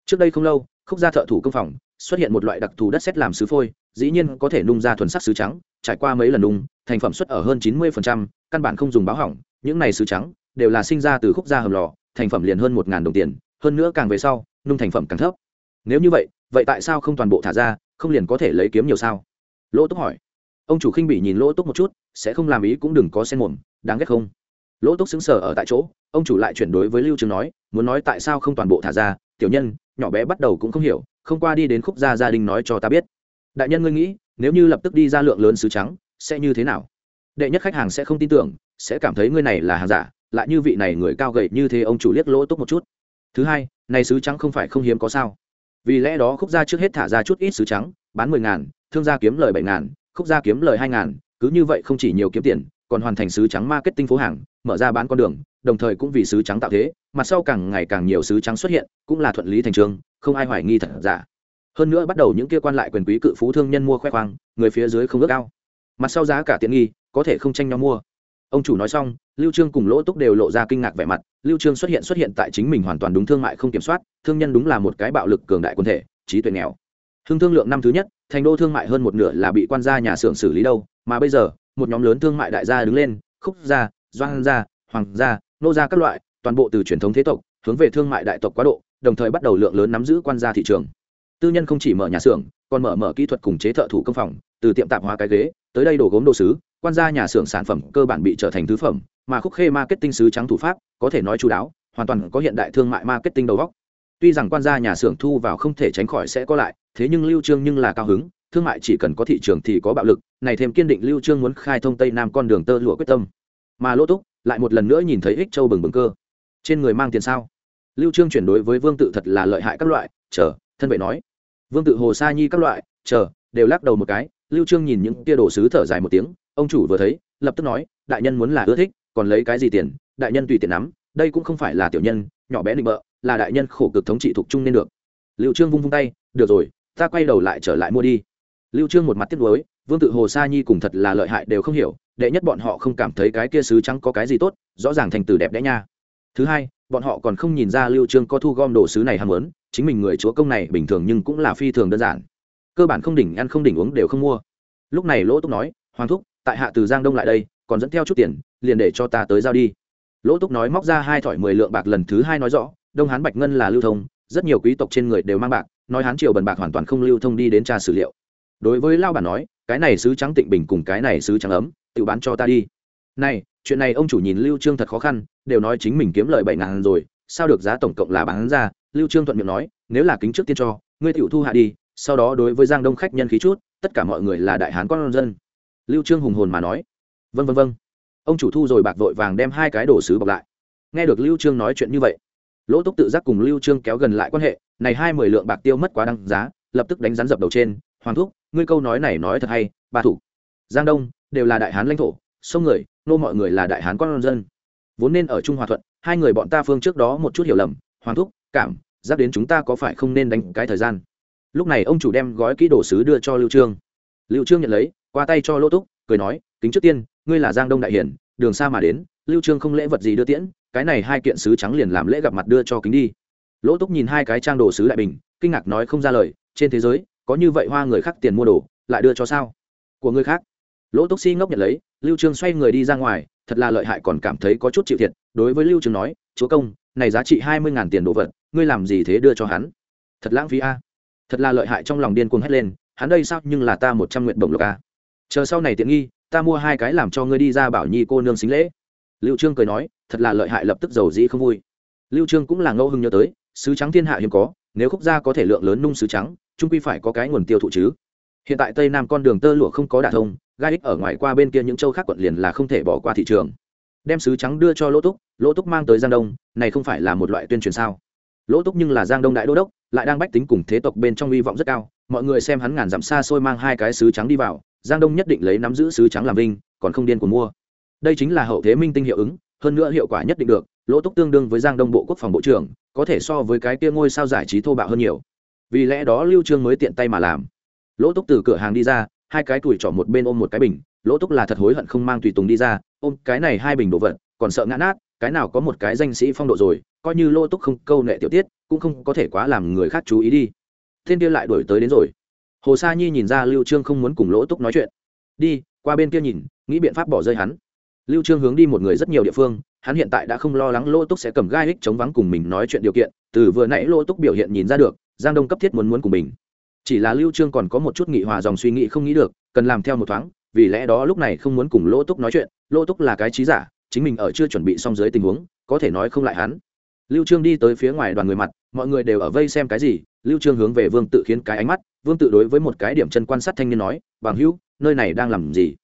Trước đây không lâu khúc gia thợ thủ công phòng xuất hiện một loại đặc thù đất sét làm sứ phôi dĩ nhiên có thể nung ra thuần sắc sứ trắng trải qua mấy lần nung thành phẩm xuất ở hơn chín 90%, căn bản không dùng báo hỏng những này sứ trắng đều là sinh ra từ khúc gia hầm lò thành phẩm liền hơn một đồng tiền, hơn nữa càng về sau, nung thành phẩm càng thấp. Nếu như vậy vậy tại sao không toàn bộ thả ra, không liền có thể lấy kiếm nhiều sao? Lỗ túc hỏi. Ông chủ khinh bị nhìn lỗ túc một chút, sẽ không làm ý cũng đừng có xen mồm, đáng ghét không? Lỗ túc xứng sở ở tại chỗ, ông chủ lại chuyển đối với lưu trường nói, muốn nói tại sao không toàn bộ thả ra, tiểu nhân, nhỏ bé bắt đầu cũng không hiểu, không qua đi đến khúc gia gia đình nói cho ta biết. Đại nhân ngươi nghĩ, nếu như lập tức đi ra lượng lớn sứ trắng, sẽ như thế nào? Đệ nhất khách hàng sẽ không tin tưởng, sẽ cảm thấy ngươi này là hàng giả lại như vị này người cao gầy như thế ông chủ liếc lỗ túc một chút. Thứ hai, này sứ trắng không phải không hiếm có sao? Vì lẽ đó khúc gia trước hết thả ra chút ít sứ trắng, bán mười ngàn, thương gia kiếm lời bảy ngàn, khúc gia kiếm lời hai ngàn, cứ như vậy không chỉ nhiều kiếm tiền, còn hoàn thành sứ trắng marketing phố hàng, mở ra bán con đường, đồng thời cũng vì sứ trắng tạo thế mặt sau càng ngày càng nhiều sứ trắng xuất hiện, cũng là thuận lý thành trường, không ai hoài nghi thật giả. Hơn nữa bắt đầu những kia quan lại quyền quý cự phú thương nhân mua khoe khoang, người phía dưới không ước cao mặt sau giá cả tiện nghi, có thể không tranh nhau mua ông chủ nói xong, lưu trương cùng lỗ túc đều lộ ra kinh ngạc vẻ mặt, lưu trương xuất hiện xuất hiện tại chính mình hoàn toàn đúng thương mại không kiểm soát, thương nhân đúng là một cái bạo lực cường đại quân thể, trí tuệ nghèo. Hưng thương lượng năm thứ nhất, thành đô thương mại hơn một nửa là bị quan gia nhà xưởng xử lý đâu, mà bây giờ, một nhóm lớn thương mại đại gia đứng lên, khúc gia, doan gia, hoàng gia, nô gia các loại, toàn bộ từ truyền thống thế tộc, hướng về thương mại đại tộc quá độ, đồng thời bắt đầu lượng lớn nắm giữ quan gia thị trường. Tư nhân không chỉ mở nhà xưởng, còn mở mở kỹ thuật cùng chế thợ thủ công phòng, từ tiệm tạp hóa cái ghế, tới đây đồ gốm đồ sứ quan gia nhà xưởng sản phẩm cơ bản bị trở thành thứ phẩm, mà khúc khê marketing sứ trắng thủ pháp, có thể nói chú đáo, hoàn toàn có hiện đại thương mại marketing đầu góc tuy rằng quan gia nhà xưởng thu vào không thể tránh khỏi sẽ có lại, thế nhưng lưu trương nhưng là cao hứng, thương mại chỉ cần có thị trường thì có bạo lực, này thêm kiên định lưu trương muốn khai thông tây nam con đường tơ lụa quyết tâm. Mà lỗ túc lại một lần nữa nhìn thấy ích châu bừng bừng cơ. Trên người mang tiền sao? Lưu trương chuyển đối với vương tự thật là lợi hại các loại, chờ, thân vệ nói. Vương tự hồ sa nhi các loại, chờ, đều lắc đầu một cái, lưu trương nhìn những tia đồ sứ thở dài một tiếng ông chủ vừa thấy, lập tức nói, đại nhân muốn là ưa thích, còn lấy cái gì tiền? Đại nhân tùy tiền nắm, đây cũng không phải là tiểu nhân, nhỏ bé định bợ, là đại nhân khổ cực thống trị thuộc chung nên được. Lưu trương vung vung tay, được rồi, ta quay đầu lại trở lại mua đi. Lưu trương một mặt tiếc nuối, vương tự hồ, sa nhi cùng thật là lợi hại đều không hiểu, đệ nhất bọn họ không cảm thấy cái kia sứ trắng có cái gì tốt, rõ ràng thành từ đẹp đẽ nha. Thứ hai, bọn họ còn không nhìn ra lưu trương có thu gom đồ sứ này ham muốn, chính mình người chúa công này bình thường nhưng cũng là phi thường đơn giản. Cơ bản không đỉnh ăn không đỉnh uống đều không mua. Lúc này lỗ túc nói, hoàng thúc tại hạ từ giang đông lại đây, còn dẫn theo chút tiền, liền để cho ta tới giao đi. Lỗ túc nói móc ra hai thỏi mười lượng bạc lần thứ hai nói rõ, đông hán bạch ngân là lưu thông, rất nhiều quý tộc trên người đều mang bạc, nói hán triều bần bạc hoàn toàn không lưu thông đi đến trà sử liệu. Đối với lao bản nói, cái này sứ trắng tịnh bình cùng cái này sứ trắng ấm, tự bán cho ta đi. Này, chuyện này ông chủ nhìn lưu trương thật khó khăn, đều nói chính mình kiếm lời bảy ngàn rồi, sao được giá tổng cộng là bán ra? Lưu trương thuận miệng nói, nếu là kính trước tiên cho, ngươi tiểu thu hạ đi, sau đó đối với giang đông khách nhân khí chút, tất cả mọi người là đại hán con dân lưu trương hùng hồn mà nói. Vâng vâng vâng. Ông chủ thu rồi bạc vội vàng đem hai cái đồ sứ bọc lại. Nghe được lưu trương nói chuyện như vậy, lỗ túc tự giác cùng lưu trương kéo gần lại quan hệ, này hai mười lượng bạc tiêu mất quá đăng giá, lập tức đánh rắn dập đầu trên, hoàng thúc, ngươi câu nói này nói thật hay ba thủ. Giang đông, đều là đại hán lãnh thổ sông người, nô mọi người là đại hán con dân. Vốn nên ở trung hòa thuận, hai người bọn ta phương trước đó một chút hiểu lầm, hoàng thúc, cảm giáp đến chúng ta có phải không nên đánh cái thời gian. Lúc này ông chủ đem gói kỹ đồ sứ đưa cho lưu trương. Lưu trương nhận lấy qua tay cho lỗ túc, cười nói, kính trước tiên, ngươi là giang đông đại hiển, đường xa mà đến, lưu trương không lễ vật gì đưa tiễn, cái này hai kiện sứ trắng liền làm lễ gặp mặt đưa cho kính đi. Lỗ túc nhìn hai cái trang đồ sứ đại bình, kinh ngạc nói không ra lời, trên thế giới, có như vậy hoa người khác tiền mua đồ, lại đưa cho sao? Của người khác. Lỗ túc si ngốc nhận lấy, lưu trương xoay người đi ra ngoài, thật là lợi hại còn cảm thấy có chút chịu thiệt, đối với lưu trương nói, chúa công, này giá trị hai mươi tiền đồ vật, ngươi làm gì thế đưa cho hắn? Thật lãng phí a. Thật là lợi hại trong lòng điên cuồng hét lên, hắn đây sao nhưng là ta một trăm nguyện đồng lộc a chờ sau này tiện nghi, ta mua hai cái làm cho ngươi đi ra bảo nhi cô nương xính lễ. Lưu trương cười nói, thật là lợi hại lập tức giàu dĩ không vui. Lưu trương cũng là ngẫu hưng nhớ tới, sứ trắng thiên hạ hiếm có, nếu khúc gia có thể lượng lớn nung sứ trắng, trung quy phải có cái nguồn tiêu thụ chứ. Hiện tại tây nam con đường tơ lụa không có đả thông, gai ích ở ngoài qua bên kia những châu khác quận liền là không thể bỏ qua thị trường. Đem sứ trắng đưa cho lỗ túc lỗ túc mang tới giang đông, này không phải là một loại tuyên truyền sao? Lỗ túc nhưng là giang đông đại đô đốc, lại đang bách tính cùng thế tộc bên trong hy vọng rất cao, mọi người xem hắn ngàn dặm xa xôi mang hai cái sứ trắng đi vào giang đông nhất định lấy nắm giữ sứ trắng làm vinh, còn không điên của mua. Đây chính là hậu thế minh tinh hiệu ứng, hơn nữa hiệu quả nhất định được, lỗ túc tương đương với giang đông bộ quốc phòng bộ trưởng, có thể so với cái kia ngôi sao giải trí thô bạo hơn nhiều. Vì lẽ đó lưu trương mới tiện tay mà làm. Lỗ túc từ cửa hàng đi ra, hai cái tuổi trỏ một bên ôm một cái bình, lỗ túc là thật hối hận không mang tùy tùng đi ra, ôm cái này hai bình đồ vật, còn sợ ngã nát, cái nào có một cái danh sĩ phong độ rồi, coi như lỗ túc không câu nệ tiểu tiết, cũng không có thể quá làm người khác chú ý đi. Thiên kia lại đuổi tới đến rồi hồ sa nhi nhìn ra lưu trương không muốn cùng lỗ túc nói chuyện. Đi, qua bên kia nhìn, nghĩ biện pháp bỏ rơi hắn. Lưu trương hướng đi một người rất nhiều địa phương, hắn hiện tại đã không lo lắng lỗ túc sẽ cầm gai ích chống vắng cùng mình nói chuyện điều kiện, từ vừa nãy lỗ túc biểu hiện nhìn ra được, giang đông cấp thiết muốn muốn cùng mình. Chỉ là lưu trương còn có một chút nghị hòa dòng suy nghĩ không nghĩ được, cần làm theo một thoáng, vì lẽ đó lúc này không muốn cùng lỗ túc nói chuyện, lỗ túc là cái trí giả, chính mình ở chưa chuẩn bị xong dưới tình huống, có thể nói không lại hắn. Lưu trương đi tới phía ngoài đoàn người mặt mọi người đều ở vây xem cái gì, lưu trương hướng về vương tự khiến cái ánh mắt, vương tự đối với một cái điểm chân quan sát thanh niên nói, bằng hữu, nơi này đang làm gì?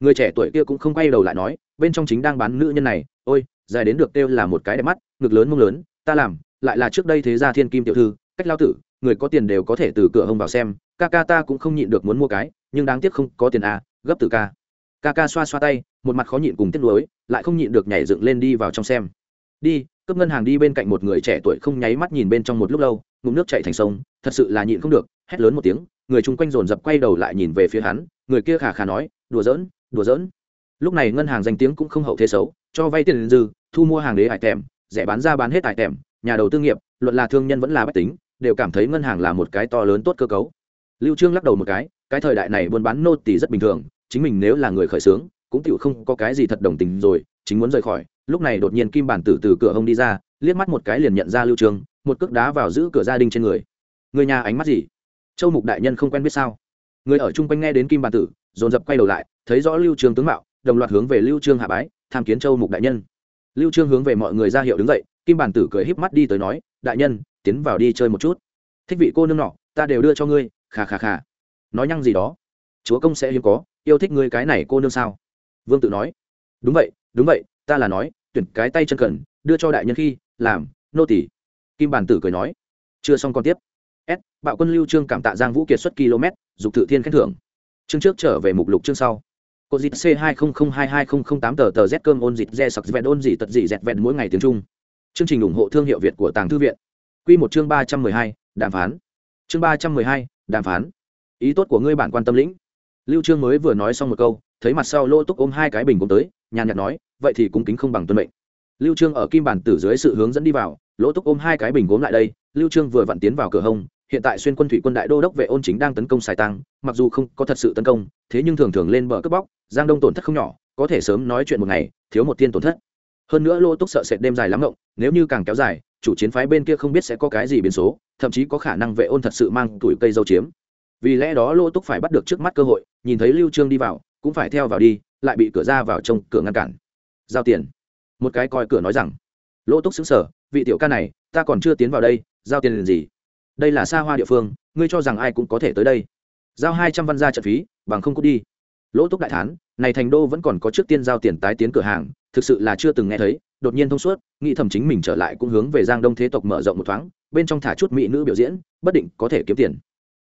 Người trẻ tuổi kia cũng không quay đầu lại nói, bên trong chính đang bán nữ nhân này, ôi, dài đến được kêu là một cái đẹp mắt, ngực lớn mông lớn, ta làm, lại là trước đây thế gia thiên kim tiểu thư, cách lao tử, người có tiền đều có thể từ cửa hông vào xem, ca ca ta cũng không nhịn được muốn mua cái, nhưng đáng tiếc không có tiền à gấp từ ca. Ca ca xoa xoa tay, một mặt khó nhịn cùng tiếc nuối, lại không nhịn được nhảy dựng lên đi vào trong xem. Đi cướp ngân hàng đi bên cạnh một người trẻ tuổi không nháy mắt nhìn bên trong một lúc lâu, ngụm nước chạy thành sông, thật sự là nhịn không được, hét lớn một tiếng, người chung quanh dồn dập quay đầu lại nhìn về phía hắn, người kia khả khả nói, đùa giỡn đùa giỡn. Lúc này ngân hàng danh tiếng cũng không hậu thế xấu, cho vay tiền dư, thu mua hàng đế hải tèm, rẻ bán ra bán hết hải tèm, nhà đầu tư nghiệp, luận là thương nhân vẫn là bách tính, đều cảm thấy ngân hàng là một cái to lớn tốt cơ cấu. Lưu trương lắc đầu một cái cái thời đại này buôn bán nô tỳ rất bình thường, chính mình nếu là người khởi sướng cũng tiểu không có cái gì thật đồng tình rồi chính muốn rời khỏi lúc này đột nhiên kim bản tử từ cửa hông đi ra liếc mắt một cái liền nhận ra lưu Trường, một cước đá vào giữ cửa gia đình trên người. Người nhà ánh mắt gì? Châu mục đại nhân không quen biết sao? Người ở chung quanh nghe đến kim bản tử dồn dập quay đầu lại thấy rõ lưu Trường tướng mạo đồng loạt hướng về lưu trương hạ bái tham kiến châu mục đại nhân. Lưu trương hướng về mọi người ra hiệu đứng dậy kim bản tử cười híp mắt đi tới nói đại nhân tiến vào đi chơi một chút. Thích vị cô nương nọ ta đều đưa cho ngươi khà khà khà nói nhăng gì đó. Chúa công sẽ hiếm có yêu thích ngươi cái này cô nương sao? Vương tự nói. Đúng vậy đúng vậy, ta là nói, tuyển cái tay chân cần, đưa cho đại nhân khi, làm, nô tỷ kim bản tử cười nói. Chưa xong còn tiếp. S, bạo quân lưu trương cảm tạ giang vũ kiệt xuất km, dục thự thiên khen thưởng. Chương trước trở về mục lục chương sau. Cô dịt c hai không không hai hai không không tám tờ tờ z cơm ôn dịt re sặc vẹn ôn dị tật dị dẹt vẹn mỗi ngày tiếng trung. Chương trình ủng hộ thương hiệu việt của tàng thư viện. Quy một chương ba trăm mười hai, đàm phán. Chương ba trăm mười hai, đàm phán. Ý tốt của ngươi bản quan tâm lĩnh. Lưu trương mới vừa nói xong một câu thấy mặt sau lỗ túc ôm hai cái bình cũng tới, nhàn nhạt nói, vậy thì cung kính không bằng tuân mệnh. Lưu trương ở kim bản tử dưới sự hướng dẫn đi vào, lỗ túc ôm hai cái bình gốm lại đây, lưu trương vừa vặn tiến vào cửa hông, hiện tại xuyên quân thủy quân đại đô đốc vệ ôn chính đang tấn công xài tăng, mặc dù không có thật sự tấn công, thế nhưng thường thường lên bờ cướp bóc, giang đông tổn thất không nhỏ, có thể sớm nói chuyện một ngày, thiếu một tiên tổn thất. Hơn nữa lô túc sợ sệt đêm dài lắm ngộng, nếu như càng kéo dài, chủ chiến phái bên kia không biết sẽ có cái gì biến số, thậm chí có khả năng vệ ôn thật sự mang tuổi cây dâu chiếm. Vì lẽ đó lô túc phải bắt được trước mắt cơ hội, nhìn thấy lưu trương đi vào cũng phải theo vào đi, lại bị cửa ra vào trong cửa ngăn cản. Giao tiền. Một cái coi cửa nói rằng, lỗ túc xứng sở, vị tiểu ca này, ta còn chưa tiến vào đây, giao tiền liền gì? Đây là xa hoa địa phương, ngươi cho rằng ai cũng có thể tới đây? Giao hai trăm văn ra trận phí, bằng không cút đi. Lỗ túc đại thán, này thành đô vẫn còn có trước tiên giao tiền tái tiến cửa hàng, thực sự là chưa từng nghe thấy. Đột nhiên thông suốt, nghĩ thầm chính mình trở lại cũng hướng về giang đông thế tộc mở rộng một thoáng, bên trong thả chút mỹ nữ biểu diễn, bất định có thể kiếm tiền.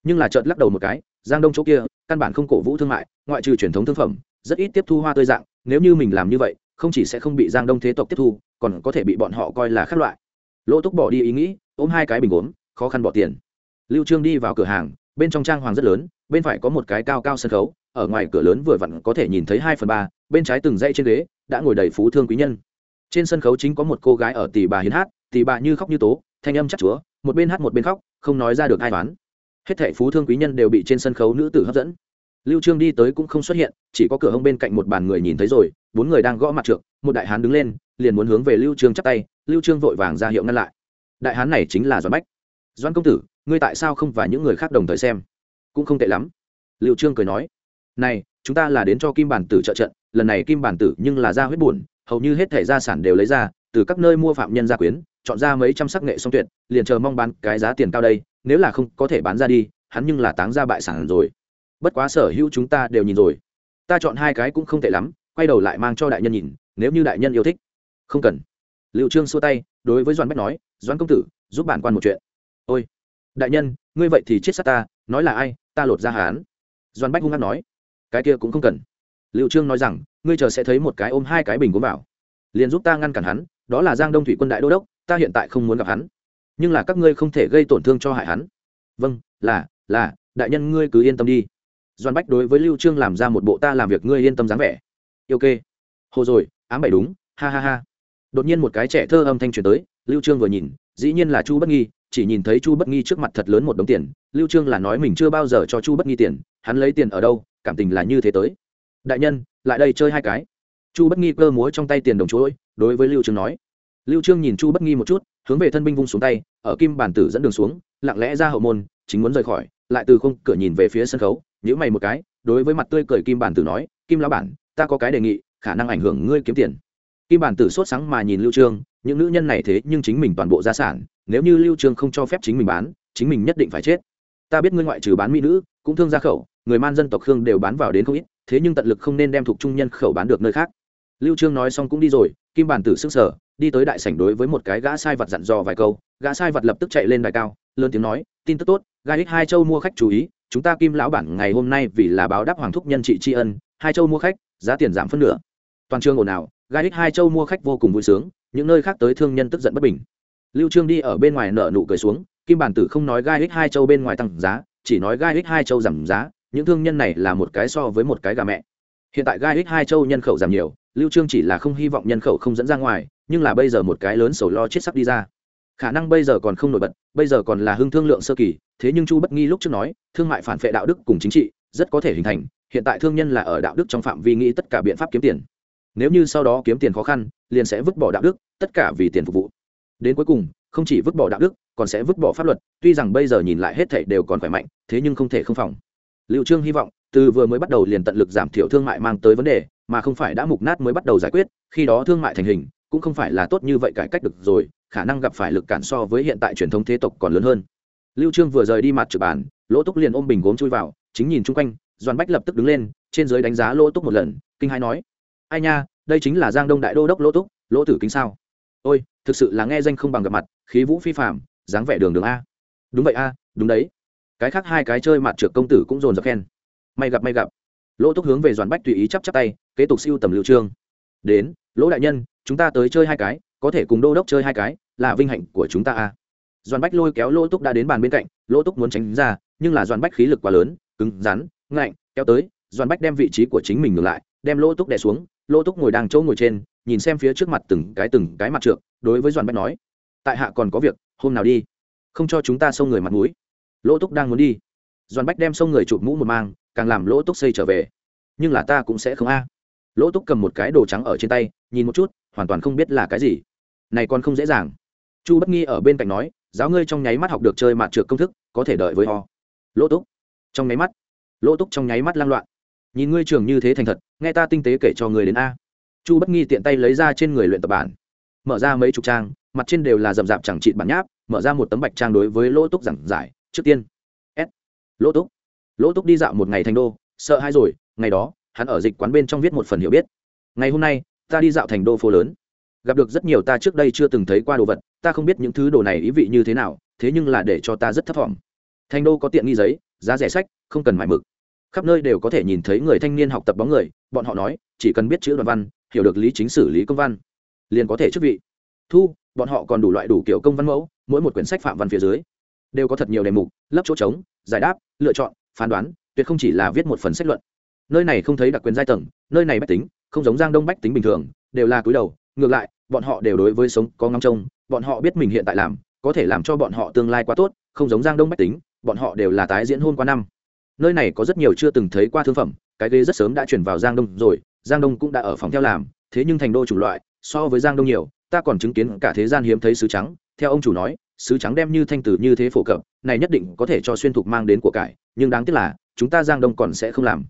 Nhưng là chợt lắc đầu một cái giang đông chỗ kia, căn bản không cổ vũ thương mại, ngoại trừ truyền thống thương phẩm, rất ít tiếp thu hoa tươi dạng. Nếu như mình làm như vậy, không chỉ sẽ không bị giang đông thế tộc tiếp thu, còn có thể bị bọn họ coi là khác loại. Lỗ túc bỏ đi ý nghĩ, ôm hai cái bình uống khó khăn bỏ tiền. Lưu trương đi vào cửa hàng, bên trong trang hoàng rất lớn, bên phải có một cái cao cao sân khấu, ở ngoài cửa lớn vừa vặn có thể nhìn thấy hai phần ba, bên trái từng dãy trên ghế, đã ngồi đầy phú thương quý nhân. Trên sân khấu chính có một cô gái ở tỷ bà hiến hát tỷ bà như khóc như tố, thanh âm chắc chúa, một bên hát một bên khóc, không nói ra được ai toán hết thảy phú thương quý nhân đều bị trên sân khấu nữ tử hấp dẫn. Lưu trương đi tới cũng không xuất hiện, chỉ có cửa hông bên cạnh một bàn người nhìn thấy rồi, bốn người đang gõ mặt trượng, một đại hán đứng lên, liền muốn hướng về lưu trương chắp tay, lưu trương vội vàng ra hiệu ngăn lại. Đại hán này chính là doãn bách. Doãn công tử, ngươi tại sao không và những người khác đồng thời xem? Cũng không tệ lắm. Lưu trương cười nói, này, chúng ta là đến cho kim bản tử trợ trận, lần này kim bản tử nhưng là ra huyết buồn, hầu như hết thể gia sản đều lấy ra, từ các nơi mua phạm nhân gia quyến chọn ra mấy trăm sắc nghệ song tuyệt, liền chờ mong bán cái giá tiền cao đây, nếu là không có thể bán ra đi, hắn nhưng là táng ra bại sản rồi. Bất quá sở hữu chúng ta đều nhìn rồi. Ta chọn hai cái cũng không tệ lắm, quay đầu lại mang cho đại nhân nhìn, nếu như đại nhân yêu thích. Không cần. Liệu trương xua tay, đối với doan bách nói doan công tử, giúp bản quan một chuyện. Ôi, đại nhân, ngươi vậy thì chết sát ta, nói là ai, ta lột ra hán doan bách hung hăng nói, cái kia cũng không cần. Liệu trương nói rằng, ngươi chờ sẽ thấy một cái ôm hai cái bình cuốn vào. Liền giúp ta ngăn cản hắn, đó là giang đông thủy quân đại đô đốc ta hiện tại không muốn gặp hắn, nhưng là các ngươi không thể gây tổn thương cho hại hắn. Vâng là là, đại nhân ngươi cứ yên tâm đi. Doan bách đối với lưu trương làm ra một bộ ta làm việc ngươi yên tâm dáng vẻ. Ok hồ rồi, ám bảy đúng, ha ha ha. Đột nhiên một cái trẻ thơ âm thanh truyền tới, lưu trương vừa nhìn, dĩ nhiên là chu bất nghi, chỉ nhìn thấy chu bất nghi trước mặt thật lớn một đống tiền, lưu trương là nói mình chưa bao giờ cho chu bất nghi tiền, hắn lấy tiền ở đâu, cảm tình là như thế tới. Đại nhân, lại đây chơi hai cái. Chu bất nghi cơ múa trong tay tiền đồng chuỗi, đối với lưu trương nói lưu trương nhìn chu bất nghi một chút, hướng về thân binh vung xuống tay, ở kim bản tử dẫn đường xuống, lặng lẽ ra hậu môn, chính muốn rời khỏi, lại từ khung cửa nhìn về phía sân khấu, nhíu mày một cái, đối với mặt tươi cười kim bản tử nói, kim lão bản, ta có cái đề nghị, khả năng ảnh hưởng ngươi kiếm tiền. Kim bản tử sốt sáng mà nhìn lưu trương, những nữ nhân này thế nhưng chính mình toàn bộ gia sản, nếu như lưu trương không cho phép chính mình bán, chính mình nhất định phải chết. Ta biết ngươi ngoại trừ bán mỹ nữ, cũng thương gia khẩu, người man dân tộc khương đều bán vào đến không ít, thế nhưng tận lực không nên đem thuộc trung nhân khẩu bán được nơi khác. Lưu trương nói xong cũng đi rồi, kim bản tử sức sở đi tới đại sảnh đối với một cái gã sai vật dặn dò vài câu, gã sai vật lập tức chạy lên đài cao, lớn tiếng nói, tin tức tốt, gai ích hai châu mua khách chú ý, chúng ta kim lão bản ngày hôm nay vì là báo đáp hoàng thúc nhân trị tri ân, hai châu mua khách, giá tiền giảm phân nửa. Toàn trường ồn ào, gai ích hai châu mua khách vô cùng vui sướng, những nơi khác tới thương nhân tức giận bất bình. Lưu trương đi ở bên ngoài nợ nụ cười xuống, kim bản tử không nói gai ích hai châu bên ngoài tăng giá, chỉ nói gai ích hai châu giảm giá, những thương nhân này là một cái so với một cái gà mẹ hiện tại gai ích hai châu nhân khẩu giảm nhiều, lưu trương chỉ là không hy vọng nhân khẩu không dẫn ra ngoài, nhưng là bây giờ một cái lớn sầu lo chết sắp đi ra. Khả năng bây giờ còn không nổi bật, bây giờ còn là hưng thương lượng sơ kỳ, thế nhưng chu bất nghi lúc trước nói, thương mại phản phệ đạo đức cùng chính trị, rất có thể hình thành, hiện tại thương nhân là ở đạo đức trong phạm vi nghĩ tất cả biện pháp kiếm tiền. Nếu như sau đó kiếm tiền khó khăn, liền sẽ vứt bỏ đạo đức, tất cả vì tiền phục vụ. Đến cuối cùng, không chỉ vứt bỏ đạo đức, còn sẽ vứt bỏ pháp luật, tuy rằng bây giờ nhìn lại hết thảy đều còn khỏe mạnh, thế nhưng không thể không phòng. Liệu trương hy vọng từ vừa mới bắt đầu liền tận lực giảm thiểu thương mại mang tới vấn đề, mà không phải đã mục nát mới bắt đầu giải quyết, khi đó thương mại thành hình cũng không phải là tốt như vậy cải cách được rồi, khả năng gặp phải lực cản so với hiện tại truyền thống thế tộc còn lớn hơn. Lưu trương vừa rời đi mặt trực bàn, lỗ túc liền ôm bình gốm chui vào, chính nhìn chung quanh doan bách lập tức đứng lên, trên dưới đánh giá lỗ túc một lần, kinh hai nói, ai nha, đây chính là giang đông đại đô đốc lỗ túc, lỗ tử kính sao? Ôi, thực sự là nghe danh không bằng gặp mặt, khí vũ phi phạm dáng vẻ đường đường a. Đúng vậy a, đúng đấy. Cái khác hai cái chơi mặt trượt công tử cũng dồn dập khen may gặp may gặp. Lỗ túc hướng về doan bách tùy ý chắp chắp tay, kế tục siêu tầm lưu trương. Đến, lỗ đại nhân, chúng ta tới chơi hai cái, có thể cùng đô đốc chơi hai cái, là vinh hạnh của chúng ta a. Doan bách lôi kéo lỗ túc đã đến bàn bên cạnh, lỗ túc muốn tránh ra, nhưng là doan bách khí lực quá lớn, cứng, rắn, ngạnh, kéo tới doan bách đem vị trí của chính mình ngược lại, đem lỗ túc đè xuống. Lỗ túc ngồi đang chỗ ngồi trên, nhìn xem phía trước mặt từng cái từng cái mặt trượng, đối với doan bách nói, tại hạ còn có việc, hôm nào đi, không cho chúng ta xông người mặt mũi. Lỗ túc đang muốn đi doan bách đem xông người chụp mũ một mang càng làm lỗ túc xây trở về. Nhưng là ta cũng sẽ không a. Lỗ túc cầm một cái đồ trắng ở trên tay, nhìn một chút, hoàn toàn không biết là cái gì. Này còn không dễ dàng. Chu bất nghi ở bên cạnh nói, giáo ngươi trong nháy mắt học được chơi mạt trượt công thức, có thể đợi với ho lỗ túc. Trong nháy mắt. Lỗ túc trong nháy mắt lang loạn. Nhìn ngươi trường như thế thành thật, nghe ta tinh tế kể cho người đến a. Chu bất nghi tiện tay lấy ra trên người luyện tập bản. Mở ra mấy chục trang, mặt trên đều là rậm rạp chẳng trị bản nháp, mở ra một tấm bạch trang đối với lỗ túc giảng giải, trước tiên. S. Lỗ túc lỗ túc đi dạo một ngày thành đô, sợ hai rồi, ngày đó, hắn ở dịch quán bên trong viết một phần hiểu biết. Ngày hôm nay, ta đi dạo thành đô phố lớn. Gặp được rất nhiều ta trước đây chưa từng thấy qua đồ vật, ta không biết những thứ đồ này ý vị như thế nào, thế nhưng là để cho ta rất thấp thỏm. Thành đô có tiện nghi giấy, giá rẻ sách, không cần mải mực. Khắp nơi đều có thể nhìn thấy người thanh niên học tập bóng người, bọn họ nói, chỉ cần biết chữ đoạn văn, hiểu được lý chính xử lý công văn, liền có thể chức vị. Thu, bọn họ còn đủ loại đủ kiểu công văn mẫu, mỗi một quyển sách phạm văn phía dưới, đều có thật nhiều đề mục lấp chỗ trống, giải đáp, lựa chọn phán đoán, tuyệt không chỉ là viết một phần sách luận. Nơi này không thấy đặc quyền giai tầng, nơi này bách tính, không giống giang đông bách tính bình thường, đều là cúi đầu, ngược lại, bọn họ đều đối với sống có ngắm trông, bọn họ biết mình hiện tại làm, có thể làm cho bọn họ tương lai quá tốt, không giống giang đông bách tính, bọn họ đều là tái diễn hôn qua năm. Nơi này có rất nhiều chưa từng thấy qua thương phẩm, cái ghế rất sớm đã chuyển vào giang đông rồi, giang đông cũng đã ở phòng theo làm, thế nhưng thành đô chủ loại, so với giang đông nhiều, ta còn chứng kiến cả thế gian hiếm thấy sứ trắng, theo ông chủ nói sứ trắng đem như thanh tử như thế phổ cập, này nhất định có thể cho xuyên thục mang đến của cải, nhưng đáng tiếc là, chúng ta giang đông còn sẽ không làm.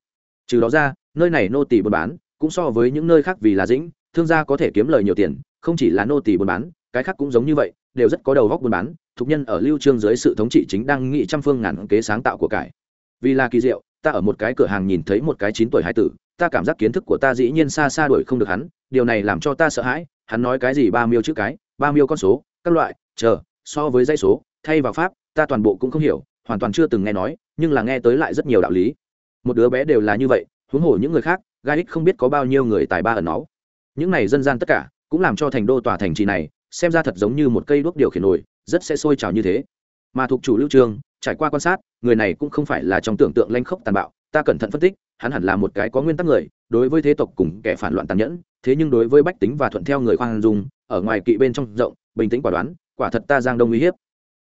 Trừ đó ra, nơi này nô tỷ buôn bán, cũng so với những nơi khác vì là dĩnh, thương gia có thể kiếm lời nhiều tiền, không chỉ là nô tỷ buôn bán, cái khác cũng giống như vậy, đều rất có đầu góc buôn bán, thục nhân ở lưu trương dưới sự thống trị chính đang nghị trăm phương ngàn kế sáng tạo của cải. Vì là kỳ diệu, ta ở một cái cửa hàng nhìn thấy một cái chín tuổi hai tử, ta cảm giác kiến thức của ta dĩ nhiên xa xa đuổi không được hắn, điều này làm cho ta sợ hãi, hắn nói cái gì ba miêu chữ cái, ba miêu con số, các loại, chờ so với dây số, thay vào pháp, ta toàn bộ cũng không hiểu, hoàn toàn chưa từng nghe nói, nhưng là nghe tới lại rất nhiều đạo lý. Một đứa bé đều là như vậy, huống hồ những người khác gai ích không biết có bao nhiêu người tài ba ẩn náu. Những này dân gian tất cả, cũng làm cho thành đô tòa thành trì này, xem ra thật giống như một cây đuốc điều khiển nổi rất sẽ sôi trào như thế. Mà thuộc chủ lưu trương trải qua quan sát, người này cũng không phải là trong tưởng tượng lanh khốc tàn bạo, ta cẩn thận phân tích, hắn hẳn là một cái có nguyên tắc người, đối với thế tộc cùng kẻ phản loạn tàn nhẫn, thế nhưng đối với bách tính và thuận theo người khoan dung, ở ngoài kỵ bên trong rộng, bình tĩnh quả đoán quả thật ta giang đông uy hiếp.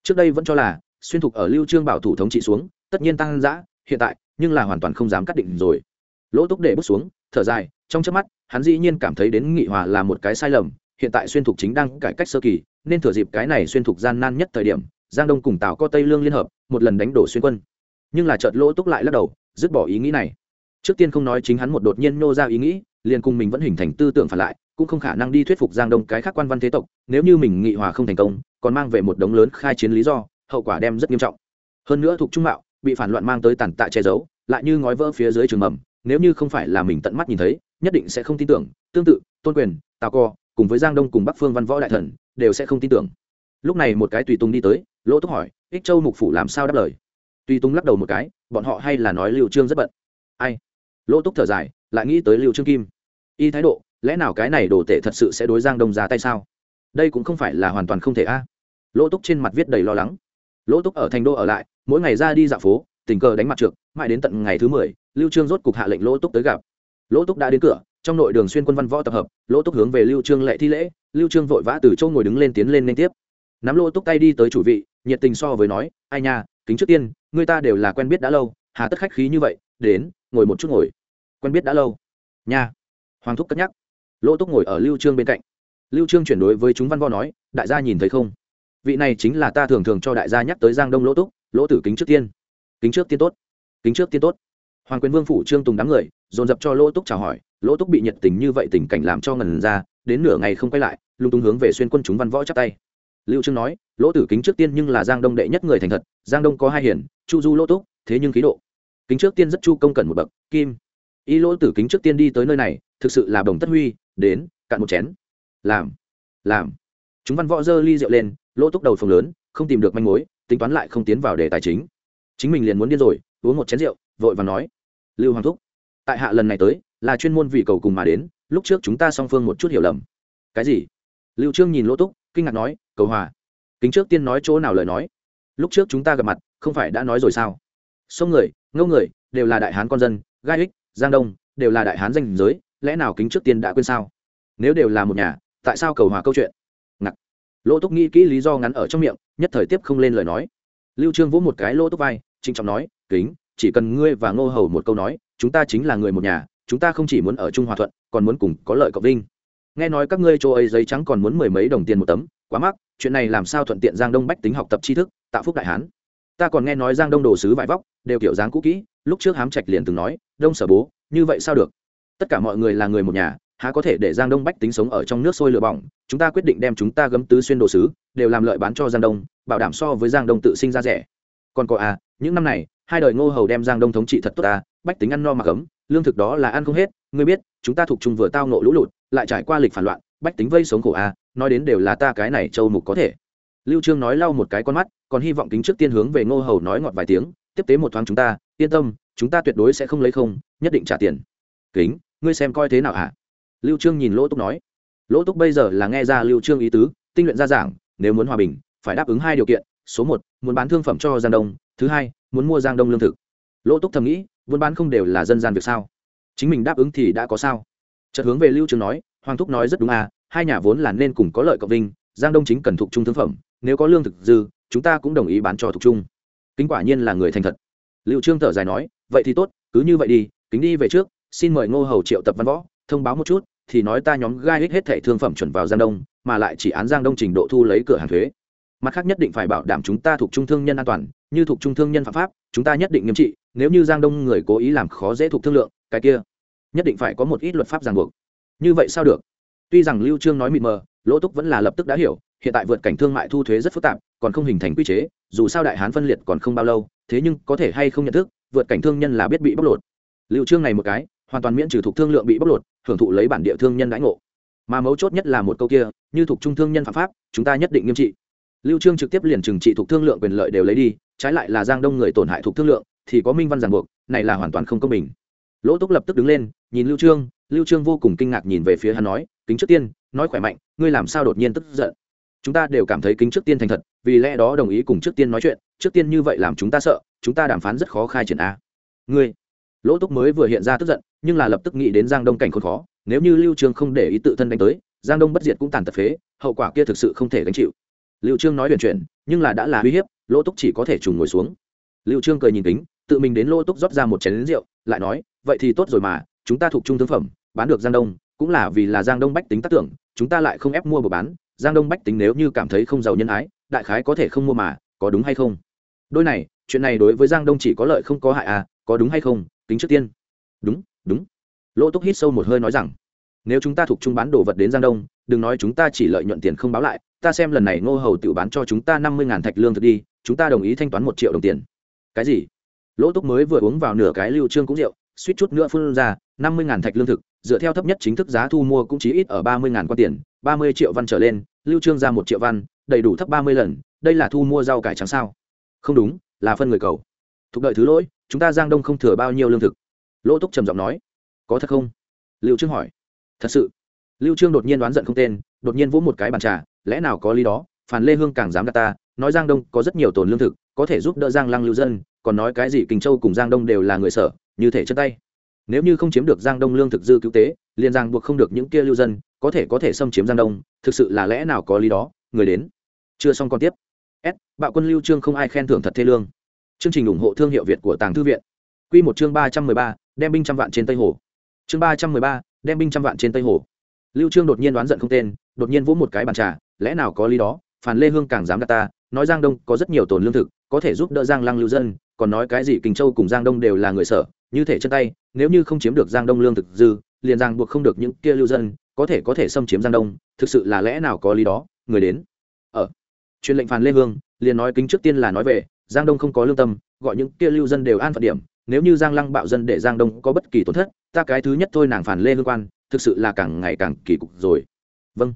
Trước đây vẫn cho là, xuyên thục ở lưu trương bảo thủ thống trị xuống, tất nhiên tăng dã, hiện tại, nhưng là hoàn toàn không dám cắt định rồi. Lỗ túc để bước xuống, thở dài, trong chớp mắt, hắn dĩ nhiên cảm thấy đến nghị hòa là một cái sai lầm, hiện tại xuyên thục chính đang cải cách sơ kỳ, nên thừa dịp cái này xuyên thục gian nan nhất thời điểm, giang đông cùng tào có tây lương liên hợp, một lần đánh đổ xuyên quân. Nhưng là chợt lỗ túc lại lắc đầu, dứt bỏ ý nghĩ này. Trước tiên không nói chính hắn một đột nhiên nô ra ý nghĩ, liền cùng mình vẫn hình thành tư tưởng phản lại cũng không khả năng đi thuyết phục giang đông cái khác quan văn thế tộc, nếu như mình nghị hòa không thành công, còn mang về một đống lớn khai chiến lý do, hậu quả đem rất nghiêm trọng. Hơn nữa thuộc trung mạo, bị phản loạn mang tới tàn tạ che giấu, lại như ngói vỡ phía dưới trường mầm, nếu như không phải là mình tận mắt nhìn thấy, nhất định sẽ không tin tưởng. Tương tự, tôn quyền, tào co cùng với giang đông cùng bắc phương văn võ đại thần, đều sẽ không tin tưởng. Lúc này một cái tùy tùng đi tới, lỗ túc hỏi, ích châu mục phủ làm sao đáp lời? Tùy tùng lắc đầu một cái, bọn họ hay là nói lưu trương rất bận. Ai? Lỗ túc thở dài, lại nghĩ tới lưu trương kim. Y thái độ lẽ nào cái này đồ tệ thật sự sẽ đối giang đông ra tay sao? Đây cũng không phải là hoàn toàn không thể a. Lỗ túc trên mặt viết đầy lo lắng. Lỗ túc ở thành đô ở lại, mỗi ngày ra đi dạo phố, tình cờ đánh mặt trượt, mãi đến tận ngày thứ mười, lưu trương rốt cục hạ lệnh lỗ túc tới gặp. Lỗ túc đã đến cửa, trong nội đường xuyên quân văn võ tập hợp, lỗ túc hướng về lưu trương lệ thi lễ, lưu trương vội vã từ chỗ ngồi đứng lên tiến lên liên tiếp. Nắm lỗ túc tay đi tới chủ vị, nhiệt tình so với nói, ai nha, kính trước tiên, người ta đều là quen biết đã lâu, hà tất khách khí như vậy, đến, ngồi một chút ngồi. Quen biết đã lâu? Nha. Hoàng thúc cất nhắc lỗ túc ngồi ở lưu trương bên cạnh. Lưu trương chuyển đối với chúng văn võ nói, đại gia nhìn thấy không? Vị này chính là ta thường thường cho đại gia nhắc tới giang đông lỗ túc, lỗ tử kính trước tiên. Kính trước tiên tốt. Kính trước tiên tốt. Hoàng quyền vương phủ trương tùng đám người, dồn dập cho lỗ túc chào hỏi, lỗ túc bị nhiệt tình như vậy tình cảnh làm cho ngần ra, đến nửa ngày không quay lại, lung tung hướng về xuyên quân chúng văn võ chắp tay. Lưu trương nói, lỗ tử kính trước tiên nhưng là giang đông đệ nhất người thành thật, giang đông có hai hiển, chu du lỗ túc, thế nhưng khí độ. Kính trước tiên rất chu công cẩn một bậc, kim. Y lỗ tử kính trước tiên đi tới nơi này, thực sự là đồng tất huy đến, cạn một chén. Làm làm. Chúng văn võ dơ ly rượu lên, lỗ túc đầu phồng lớn, không tìm được manh mối, tính toán lại không tiến vào đề tài chính. Chính mình liền muốn điên rồi, uống một chén rượu, vội và nói. Lưu hoàng thúc, tại hạ lần này tới, là chuyên môn vì cầu cùng mà đến, lúc trước chúng ta song phương một chút hiểu lầm. Cái gì? Lưu trương nhìn lỗ túc, kinh ngạc nói, cầu hòa. Kính trước tiên nói chỗ nào lời nói? Lúc trước chúng ta gặp mặt, không phải đã nói rồi sao? Sông người, ngâu người, đều là đại hán con dân, gai ích, giang đông, đều là đại hán danh giới lẽ nào kính trước tiên đã quên sao? Nếu đều là một nhà, tại sao cầu hòa câu chuyện? Ngặt lỗ túc nghĩ kỹ lý do ngắn ở trong miệng, nhất thời tiếp không lên lời nói. Lưu trương vỗ một cái lỗ túc vai, trịnh trọng nói, kính, chỉ cần ngươi và ngô hầu một câu nói, chúng ta chính là người một nhà, chúng ta không chỉ muốn ở chung hòa thuận, còn muốn cùng có lợi cộng vinh. Nghe nói các ngươi chỗ ấy giấy trắng còn muốn mười mấy đồng tiền một tấm, quá mắc, chuyện này làm sao thuận tiện giang đông bách tính học tập tri thức, tạo phúc đại hán. Ta còn nghe nói giang đông đồ sứ vải vóc, đều kiểu dáng cũ kỹ, lúc trước hám trạch liền từng nói, đông sở bố, như vậy sao được? Tất cả mọi người là người một nhà, há có thể để giang đông bách tính sống ở trong nước sôi lửa bỏng, chúng ta quyết định đem chúng ta gấm tứ xuyên đồ sứ, đều làm lợi bán cho giang đông, bảo đảm so với giang đông tự sinh ra rẻ. Còn có à những năm này, hai đời ngô hầu đem giang đông thống trị thật tốt à bách tính ăn no mặc ấm lương thực đó là ăn không hết, ngươi biết, chúng ta thuộc chung vừa tao nộ lũ lụt, lại trải qua lịch phản loạn, bách tính vây sống khổ à nói đến đều là ta cái này châu mục có thể. Lưu trương nói lau một cái con mắt, còn hy vọng kính trước tiên hướng về ngô hầu nói ngọt vài tiếng, tiếp tế một thoáng chúng ta, yên tâm, chúng ta tuyệt đối sẽ không lấy không, nhất định trả tiền. Kính ngươi xem coi thế nào hả? Lưu trương nhìn lỗ túc nói. Lỗ túc bây giờ là nghe ra lưu trương ý tứ, tinh luyện ra giảng, nếu muốn hòa bình, phải đáp ứng hai điều kiện. Số một, muốn bán thương phẩm cho giang đông. Thứ hai, muốn mua giang đông lương thực. Lỗ túc thầm nghĩ, buôn bán không đều là dân gian việc sao? Chính mình đáp ứng thì đã có sao? Chợt hướng về lưu trương nói, hoàng thúc nói rất đúng à hai nhà vốn là nên cùng có lợi cộng vinh, giang đông chính cần thuộc trung thương phẩm, nếu có lương thực dư, chúng ta cũng đồng ý bán cho thuộc trung. Kính quả nhiên là người thành thật. Lưu trương thở dài nói, vậy thì tốt, cứ như vậy đi, kính đi về trước xin mời ngô hầu triệu tập văn võ, thông báo một chút, thì nói ta nhóm gai ích hết thẻ thương phẩm chuẩn vào giang đông, mà lại chỉ án giang đông trình độ thu lấy cửa hàng thuế. Mặt khác nhất định phải bảo đảm chúng ta thuộc trung thương nhân an toàn, như thuộc trung thương nhân phạm pháp, chúng ta nhất định nghiêm trị, nếu như giang đông người cố ý làm khó dễ thuộc thương lượng, cái kia, nhất định phải có một ít luật pháp ràng buộc. Như vậy sao được? Tuy rằng lưu trương nói mịt mờ, lỗ túc vẫn là lập tức đã hiểu, hiện tại vượt cảnh thương mại thu thuế rất phức tạp, còn không hình thành quy chế, dù sao đại hán phân liệt còn không bao lâu, thế nhưng có thể hay không nhận thức, vượt cảnh thương nhân là biết bị bóc lột. Lưu trương này một cái hoàn toàn miễn trừ thuộc thương lượng bị bóc lột, hưởng thụ lấy bản địa thương nhân đãi ngộ. Mà mấu chốt nhất là một câu kia, như thuộc trung thương nhân phạm pháp, chúng ta nhất định nghiêm trị. Lưu trương trực tiếp liền trừng trị thuộc thương lượng quyền lợi đều lấy đi, trái lại là giang đông người tổn hại thuộc thương lượng, thì có minh văn ràng buộc, này là hoàn toàn không công bình. Lỗ túc lập tức đứng lên, nhìn lưu trương lưu trương vô cùng kinh ngạc nhìn về phía hắn nói, kính trước tiên, nói khỏe mạnh, ngươi làm sao đột nhiên tức giận? Chúng ta đều cảm thấy kính trước tiên thành thật, vì lẽ đó đồng ý cùng trước tiên nói chuyện, trước tiên như vậy làm chúng ta sợ, chúng ta đàm phán rất khó khai triển a. Ngươi lỗ túc mới vừa hiện ra tức giận, nhưng là lập tức nghĩ đến giang đông cảnh khốn khó, nếu như lưu trương không để ý tự thân đánh tới, giang đông bất diệt cũng tàn tật phế, hậu quả kia thực sự không thể gánh chịu. Lưu trương nói huyền chuyển, nhưng là đã là uy hiếp, lỗ túc chỉ có thể trùng ngồi xuống. Lưu trương cười nhìn kính, tự mình đến lỗ túc rót ra một chén rượu, lại nói, vậy thì tốt rồi mà, chúng ta thuộc trung thương phẩm, bán được giang đông, cũng là vì là giang đông bách tính tác tưởng, chúng ta lại không ép mua và bán, giang đông bách tính nếu như cảm thấy không giàu nhân ái, đại khái có thể không mua mà, có đúng hay không? Đôi này, chuyện này đối với giang đông chỉ có lợi không có hại à có đúng hay không tính trước tiên. Đúng đúng. Lỗ túc hít sâu một hơi nói rằng, nếu chúng ta thuộc trung bán đồ vật đến giang đông, đừng nói chúng ta chỉ lợi nhuận tiền không báo lại, ta xem lần này ngô hầu tự bán cho chúng ta năm mươi thạch lương thực đi, chúng ta đồng ý thanh toán một triệu đồng tiền. Cái gì? Lỗ túc mới vừa uống vào nửa cái lưu trương cũng rượu, suýt chút nữa phun ra, năm mươi thạch lương thực, dựa theo thấp nhất chính thức giá thu mua cũng chỉ ít ở ba mươi quan tiền, ba mươi triệu văn trở lên, lưu trương ra một triệu văn, đầy đủ thấp ba mươi lần, đây là thu mua rau cải trắng sao? Không đúng, là phân người cầu. Thúc đợi thứ lỗi chúng ta giang đông không thừa bao nhiêu lương thực lỗ túc trầm giọng nói có thật không lưu trương hỏi thật sự lưu trương đột nhiên đoán giận không tên đột nhiên vỗ một cái bàn trà lẽ nào có lý đó phản lê hương càng dám gạt ta nói giang đông có rất nhiều tồn lương thực có thể giúp đỡ giang lăng lưu dân còn nói cái gì kinh châu cùng giang đông đều là người sở như thể chân tay nếu như không chiếm được giang đông lương thực dư cứu tế liền giang buộc không được những kia lưu dân có thể có thể xâm chiếm giang đông thực sự là lẽ nào có lý đó người đến chưa xong còn tiếp s bạo quân lưu trương không ai khen thưởng thật thê lương chương trình ủng hộ thương hiệu việt của tàng thư viện. Quy một chương ba trăm mười ba, đem binh trăm vạn trên tây hồ. Chương ba trăm mười ba, đem binh trăm vạn trên tây hồ. Lưu trương đột nhiên đoán giận không tên, đột nhiên vỗ một cái bàn trà, lẽ nào có lý đó? Phản lê hương càng dám gạt ta, nói giang đông có rất nhiều tồn lương thực, có thể giúp đỡ giang lăng lưu dân, còn nói cái gì Kình châu cùng giang đông đều là người sở, như thể chân tay, nếu như không chiếm được giang đông lương thực dư, liền giang buộc không được những kia lưu dân, có thể có thể xâm chiếm giang đông, thực sự là lẽ nào có lý đó? Người đến. Ở truyền lệnh Phản lê hương, liền nói kính trước tiên là nói về giang đông không có lương tâm, gọi những kia lưu dân đều an phận điểm. Nếu như giang lăng bạo dân để giang đông có bất kỳ tổn thất, ta cái thứ nhất thôi nàng phản lê hương quan, thực sự là càng ngày càng kỳ cục rồi. Vâng.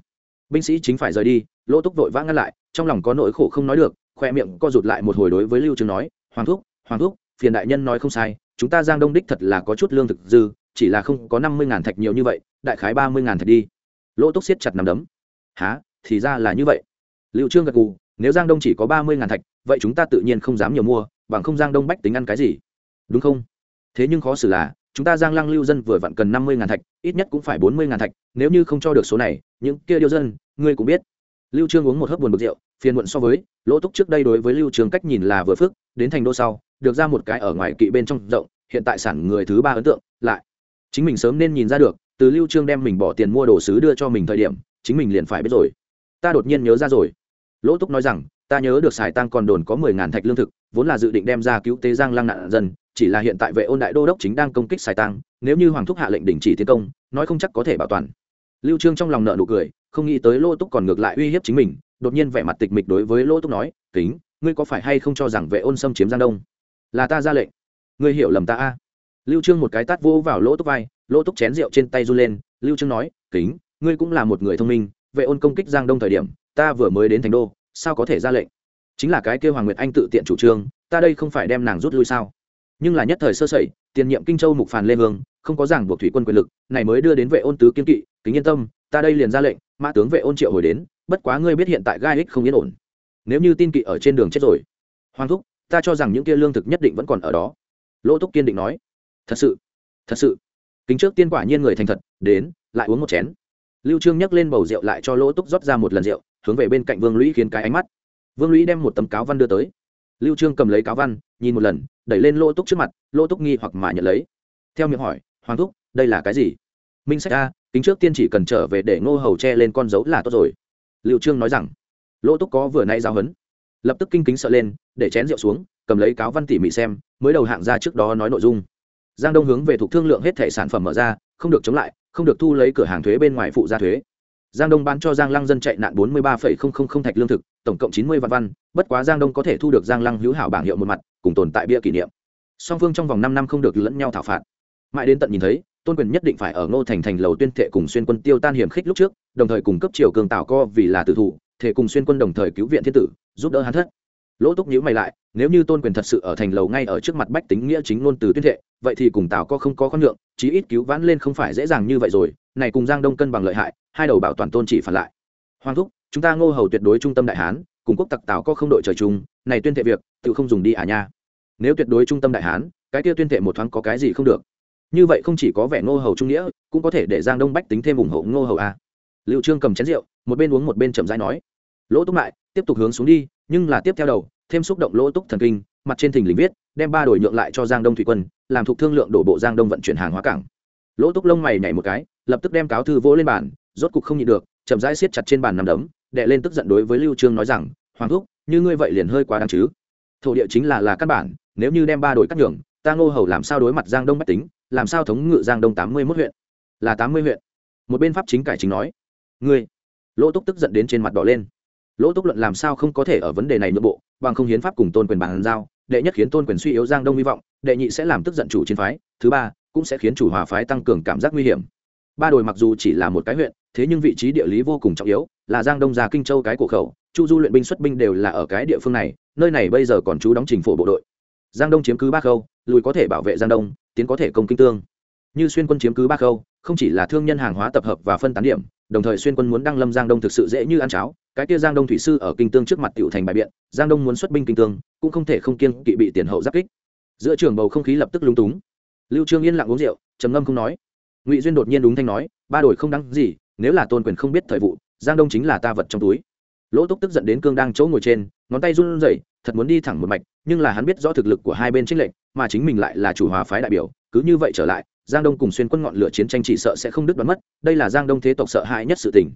Binh sĩ chính phải rời đi, lỗ túc vội vã ngăn lại, trong lòng có nỗi khổ không nói được, khoe miệng co rụt lại một hồi đối với lưu trường nói, hoàng thúc hoàng thúc, phiền đại nhân nói không sai, chúng ta giang đông đích thật là có chút lương thực dư, chỉ là không có năm mươi ngàn thạch nhiều như vậy, đại khái ba mươi ngàn thạch đi. Lỗ túc siết chặt nằm đấm. Há thì ra là như vậy. Liệu trương gật gù, nếu giang đông chỉ có ba mươi ngàn thạch vậy chúng ta tự nhiên không dám nhiều mua, bằng không giang đông bách tính ăn cái gì? Đúng không? Thế nhưng khó xử là, chúng ta giang lăng lưu dân vừa vặn cần năm mươi ngàn thạch, ít nhất cũng phải bốn mươi ngàn thạch, nếu như không cho được số này, những kia điêu dân, ngươi cũng biết. Lưu trương uống một hớp buồn bực rượu, phiền muộn so với, lỗ túc trước đây đối với lưu trương cách nhìn là vừa phước đến thành đô sau, được ra một cái ở ngoài kỵ bên trong rộng, hiện tại sản người thứ ba ấn tượng, lại. Chính mình sớm nên nhìn ra được, từ lưu trương đem mình bỏ tiền mua đồ sứ đưa cho mình thời điểm, chính mình liền phải biết rồi. Ta đột nhiên nhớ ra rồi. Lỗ túc nói rằng ta nhớ được xài tăng còn đồn có mười ngàn thạch lương thực, vốn là dự định đem ra cứu tế giang lăng nạn dân, chỉ là hiện tại vệ ôn đại đô đốc chính đang công kích xài tăng nếu như hoàng thúc hạ lệnh đình chỉ tiến công, nói không chắc có thể bảo toàn. Lưu trương trong lòng nợ nụ cười, không nghĩ tới Lô túc còn ngược lại uy hiếp chính mình, đột nhiên vẻ mặt tịch mịch đối với Lô túc nói, kính, ngươi có phải hay không cho rằng vệ ôn xâm chiếm giang đông? Là ta ra lệnh. Ngươi hiểu lầm ta a. Lưu trương một cái tát vô vào lỗ túc vai lỗ túc chén rượu trên tay run lên, lưu trương nói, kính, ngươi cũng là một người thông minh, vệ ôn công kích giang đông thời điểm, ta vừa mới đến thành đô sao có thể ra lệnh? Chính là cái kêu hoàng nguyệt anh tự tiện chủ trương, ta đây không phải đem nàng rút lui sao? Nhưng là nhất thời sơ sẩy, tiền nhiệm kinh châu mục phàn lê hương không có giảng buộc thủy quân quyền lực, này mới đưa đến vệ ôn tứ kiên kỵ, kính yên tâm, ta đây liền ra lệnh, mã tướng vệ ôn triệu hồi đến, bất quá ngươi biết hiện tại gai ích không yên ổn. Nếu như tin kỵ ở trên đường chết rồi. Hoàng thúc, ta cho rằng những kia lương thực nhất định vẫn còn ở đó. Lỗ túc kiên định nói. Thật sự thật sự. Kính trước tiên quả nhiên người thành thật, đến, lại uống một chén. Lưu trương nhấc lên bầu rượu lại cho lỗ túc rót ra một lần rượu hướng về bên cạnh vương lũy khiến cái ánh mắt. Vương lũy đem một tấm cáo văn đưa tới. Lưu trương cầm lấy cáo văn, nhìn một lần, đẩy lên lỗ túc trước mặt lỗ túc nghi hoặc mà nhận lấy. Theo miệng hỏi, hoàng thúc, đây là cái gì? Minh sách a, kính trước tiên chỉ cần trở về để ngô hầu che lên con dấu là tốt rồi. Lưu trương nói rằng. Lỗ túc có vừa nay giáo huấn. Lập tức kinh kính sợ lên, để chén rượu xuống, cầm lấy cáo văn tỉ mỉ xem, mới đầu hạng ra trước đó nói nội dung. Giang đông hướng về thuộc thương lượng hết thẻ sản phẩm mở ra, không được chống lại, không được thu lấy cửa hàng thuế bên ngoài phụ gia thuế giang đông bán cho giang lăng dân chạy nạn bốn mươi ba thạch lương thực, tổng cộng chín mươi vạn văn, bất quá giang đông có thể thu được giang lăng hữu hảo bảng hiệu một mặt, cùng tồn tại bia kỷ niệm. Song phương trong vòng năm năm không được lẫn nhau thảo phạt. Mãi đến tận nhìn thấy, tôn quyền nhất định phải ở ngô thành thành lầu tuyên thệ cùng xuyên quân tiêu tan hiểm khích lúc trước, đồng thời cùng cấp triều cường tạo co vì là tử thủ thể cùng xuyên quân đồng thời cứu viện thiên tử, giúp đỡ hắn thất. Lỗ túc nhíu mày lại, nếu như tôn quyền thật sự ở thành lầu ngay ở trước mặt bách tính nghĩa chính luôn từ tuyên thệ, vậy thì cùng tào co không có con lượng chí ít cứu vãn lên không phải dễ dàng như vậy rồi, này cùng giang đông cân bằng lợi hại hai đầu bảo toàn tôn chỉ phản lại. Hoàng thúc, chúng ta ngô hầu tuyệt đối trung tâm đại hán, cùng quốc tặc tào có không đội trời chung, này tuyên thệ việc, tự không dùng đi à nha. Nếu tuyệt đối trung tâm đại hán, cái kia tuyên thệ một thoáng có cái gì không được. Như vậy không chỉ có vẻ ngô hầu trung nghĩa, cũng có thể để giang đông bách tính thêm ủng hộ ngô hầu a à. liệu trương cầm chén rượu, một bên uống một bên chậm rãi nói. Lỗ túc lại, tiếp tục hướng xuống đi, nhưng là tiếp theo đầu, thêm xúc động lỗ túc thần kinh, mặt trên thình lình viết, đem ba đổi nhượng lại cho giang đông thủy quân, làm thuộc thương lượng đổ bộ giang đông vận chuyển hàng hóa cảng. Lỗ túc lông mày nhảy một cái, lập tức đem cáo thư vỗ lên bàn rốt cục không nhịn được, chậm rãi siết chặt trên bàn nằm đấm đệ lên tức giận đối với lưu trương nói rằng, hoàng thúc, như ngươi vậy liền hơi quá đáng chứ. Thổ địa chính là là căn bản, nếu như đem ba đổi cắt nhường, ta ngô hầu làm sao đối mặt giang đông bách tính, làm sao thống ngự giang đông tám mươi 81 huyện? Là tám mươi huyện. Một bên pháp chính cải chính nói, ngươi. Lỗ túc tức giận đến trên mặt đỏ lên. Lỗ túc luận làm sao không có thể ở vấn đề này nội bộ, bằng không hiến pháp cùng tôn quyền bàn giao, đệ nhất khiến tôn quyền suy yếu giang đông hy vọng, đệ nhị sẽ làm tức giận chủ chiến phái, thứ ba cũng sẽ khiến chủ hòa phái tăng cường cảm giác nguy hiểm ba đồi mặc dù chỉ là một cái huyện, thế nhưng vị trí địa lý vô cùng trọng yếu, là giang đông già kinh châu cái cổ khẩu, chu du luyện binh xuất binh đều là ở cái địa phương này, nơi này bây giờ còn chú đóng trình phổ bộ đội. Giang đông chiếm cứ ba khâu, lùi có thể bảo vệ giang đông, tiến có thể công kinh tương. Như xuyên quân chiếm cứ ba khâu, không chỉ là thương nhân hàng hóa tập hợp và phân tán điểm, đồng thời xuyên quân muốn đăng lâm giang đông thực sự dễ như ăn cháo, cái kia giang đông thủy sư ở kinh tương trước mặt tiểu thành bài biện, giang đông muốn xuất binh kinh tương, cũng không thể không kiên kỵ bị tiền hậu giáp kích. Giữa trường bầu không khí lập tức lúng túng. Lưu trương yên lặng uống rượu, trầm ngâm không nói ngụy duyên đột nhiên đúng thanh nói, ba đổi không đáng gì, nếu là tôn quyền không biết thời vụ, giang đông chính là ta vật trong túi. Lỗ túc tức giận đến cương đang chỗ ngồi trên, ngón tay run rẩy, thật muốn đi thẳng một mạch, nhưng là hắn biết rõ thực lực của hai bên trích lệnh mà chính mình lại là chủ hòa phái đại biểu, cứ như vậy trở lại, giang đông cùng xuyên quân ngọn lửa chiến tranh chỉ sợ sẽ không đứt đoán mất, đây là giang đông thế tộc sợ hãi nhất sự tình.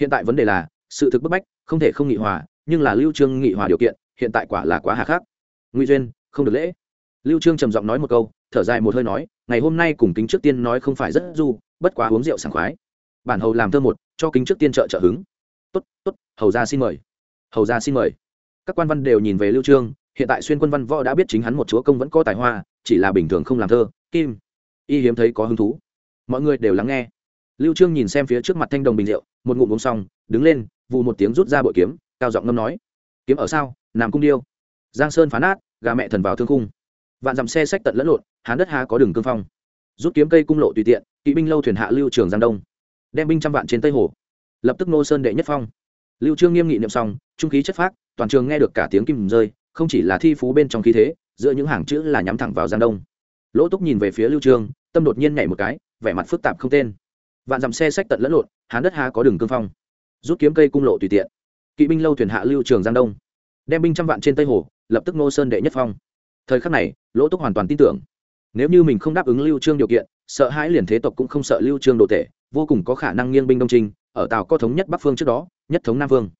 Hiện tại vấn đề là, sự thực bức bách, không thể không nghị hòa, nhưng là lưu trương nghị hòa điều kiện, hiện tại quả là quá hà khắc. Ngụy duyên, không được lễ. Lưu trương trầm giọng nói một câu, thở dài một hơi nói ngày hôm nay cùng kính trước tiên nói không phải rất du, bất quá uống rượu sảng khoái. Bản hầu làm thơ một, cho kính trước tiên trợ trợ hứng. Tốt tốt, hầu gia xin mời. Hầu gia xin mời. Các quan văn đều nhìn về lưu trương, hiện tại xuyên quân văn võ đã biết chính hắn một chúa công vẫn có tài hoa, chỉ là bình thường không làm thơ, kim. Y hiếm thấy có hứng thú. Mọi người đều lắng nghe. Lưu trương nhìn xem phía trước mặt thanh đồng bình rượu, một ngụm uống xong, đứng lên, vù một tiếng rút ra bội kiếm, cao giọng ngâm nói. Kiếm ở sao? Nằm cung điêu. Giang sơn phá nát, gà mẹ thần vào thương khung vạn dặm xe sách tận lẫn lộn, hán đất há có đường cương phong. Rút kiếm cây cung lộ tùy tiện, kỵ binh lâu thuyền hạ lưu trường giang đông. Đem binh trăm vạn trên tây hồ. Lập tức nô sơn đệ nhất phong. Lưu trương nghiêm nghị niệm xong, trung khí chất phác, toàn trường nghe được cả tiếng kim rơi, không chỉ là thi phú bên trong khí thế, giữa những hàng chữ là nhắm thẳng vào giang đông. Lỗ túc nhìn về phía lưu trương, tâm đột nhiên nhảy một cái, vẻ mặt phức tạp không tên. Vạn dặm xe sách tận lẫn lộn, hán đất há có đường cương phong. Rút kiếm cây cung lộ tùy tiện, kỵ binh lâu thuyền hạ lưu trường giang đông. Đem binh trăm vạn trên tây hồ, lập tức nô sơn đệ nhất phong. Thời khắc này lỗ túc hoàn toàn tin tưởng. Nếu như mình không đáp ứng lưu trương điều kiện, sợ hãi liền thế tộc cũng không sợ lưu trương đồ tể, vô cùng có khả năng nghiêng binh đông trinh ở tàu có thống nhất bắc phương trước đó, nhất thống nam vương.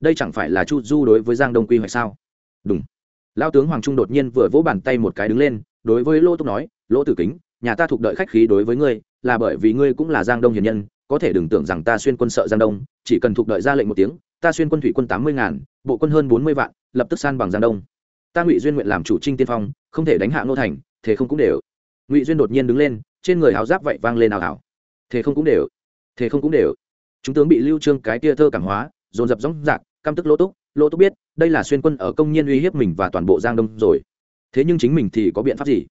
Đây chẳng phải là chu du đối với giang đông quy hoạch sao? Đúng. Lao tướng hoàng trung đột nhiên vừa vỗ bàn tay một cái đứng lên, đối với lỗ túc nói, lỗ tử kính, nhà ta thuộc đợi khách khí đối với ngươi, là bởi vì ngươi cũng là giang đông hiền nhân, có thể đừng tưởng rằng ta xuyên quân sợ giang đông, chỉ cần thuộc đợi ra lệnh một tiếng, ta xuyên quân thủy quân tám mươi ngàn, bộ quân hơn bốn mươi vạn, lập tức san bằng giang đông ta ngụy duyên nguyện làm chủ trinh tiên phong, không thể đánh hạ ngô thành, thế không cũng đều. Ngụy duyên đột nhiên đứng lên, trên người háo giáp vậy vang lên ào ào. Thế không cũng đều, thế không cũng đều. Chúng tướng bị lưu trương cái tia thơ cảm hóa, dồn dập dõng dạc căm tức lỗ túc lỗ túc biết, đây là xuyên quân ở công nhiên uy hiếp mình và toàn bộ giang đông rồi. Thế nhưng chính mình thì có biện pháp gì?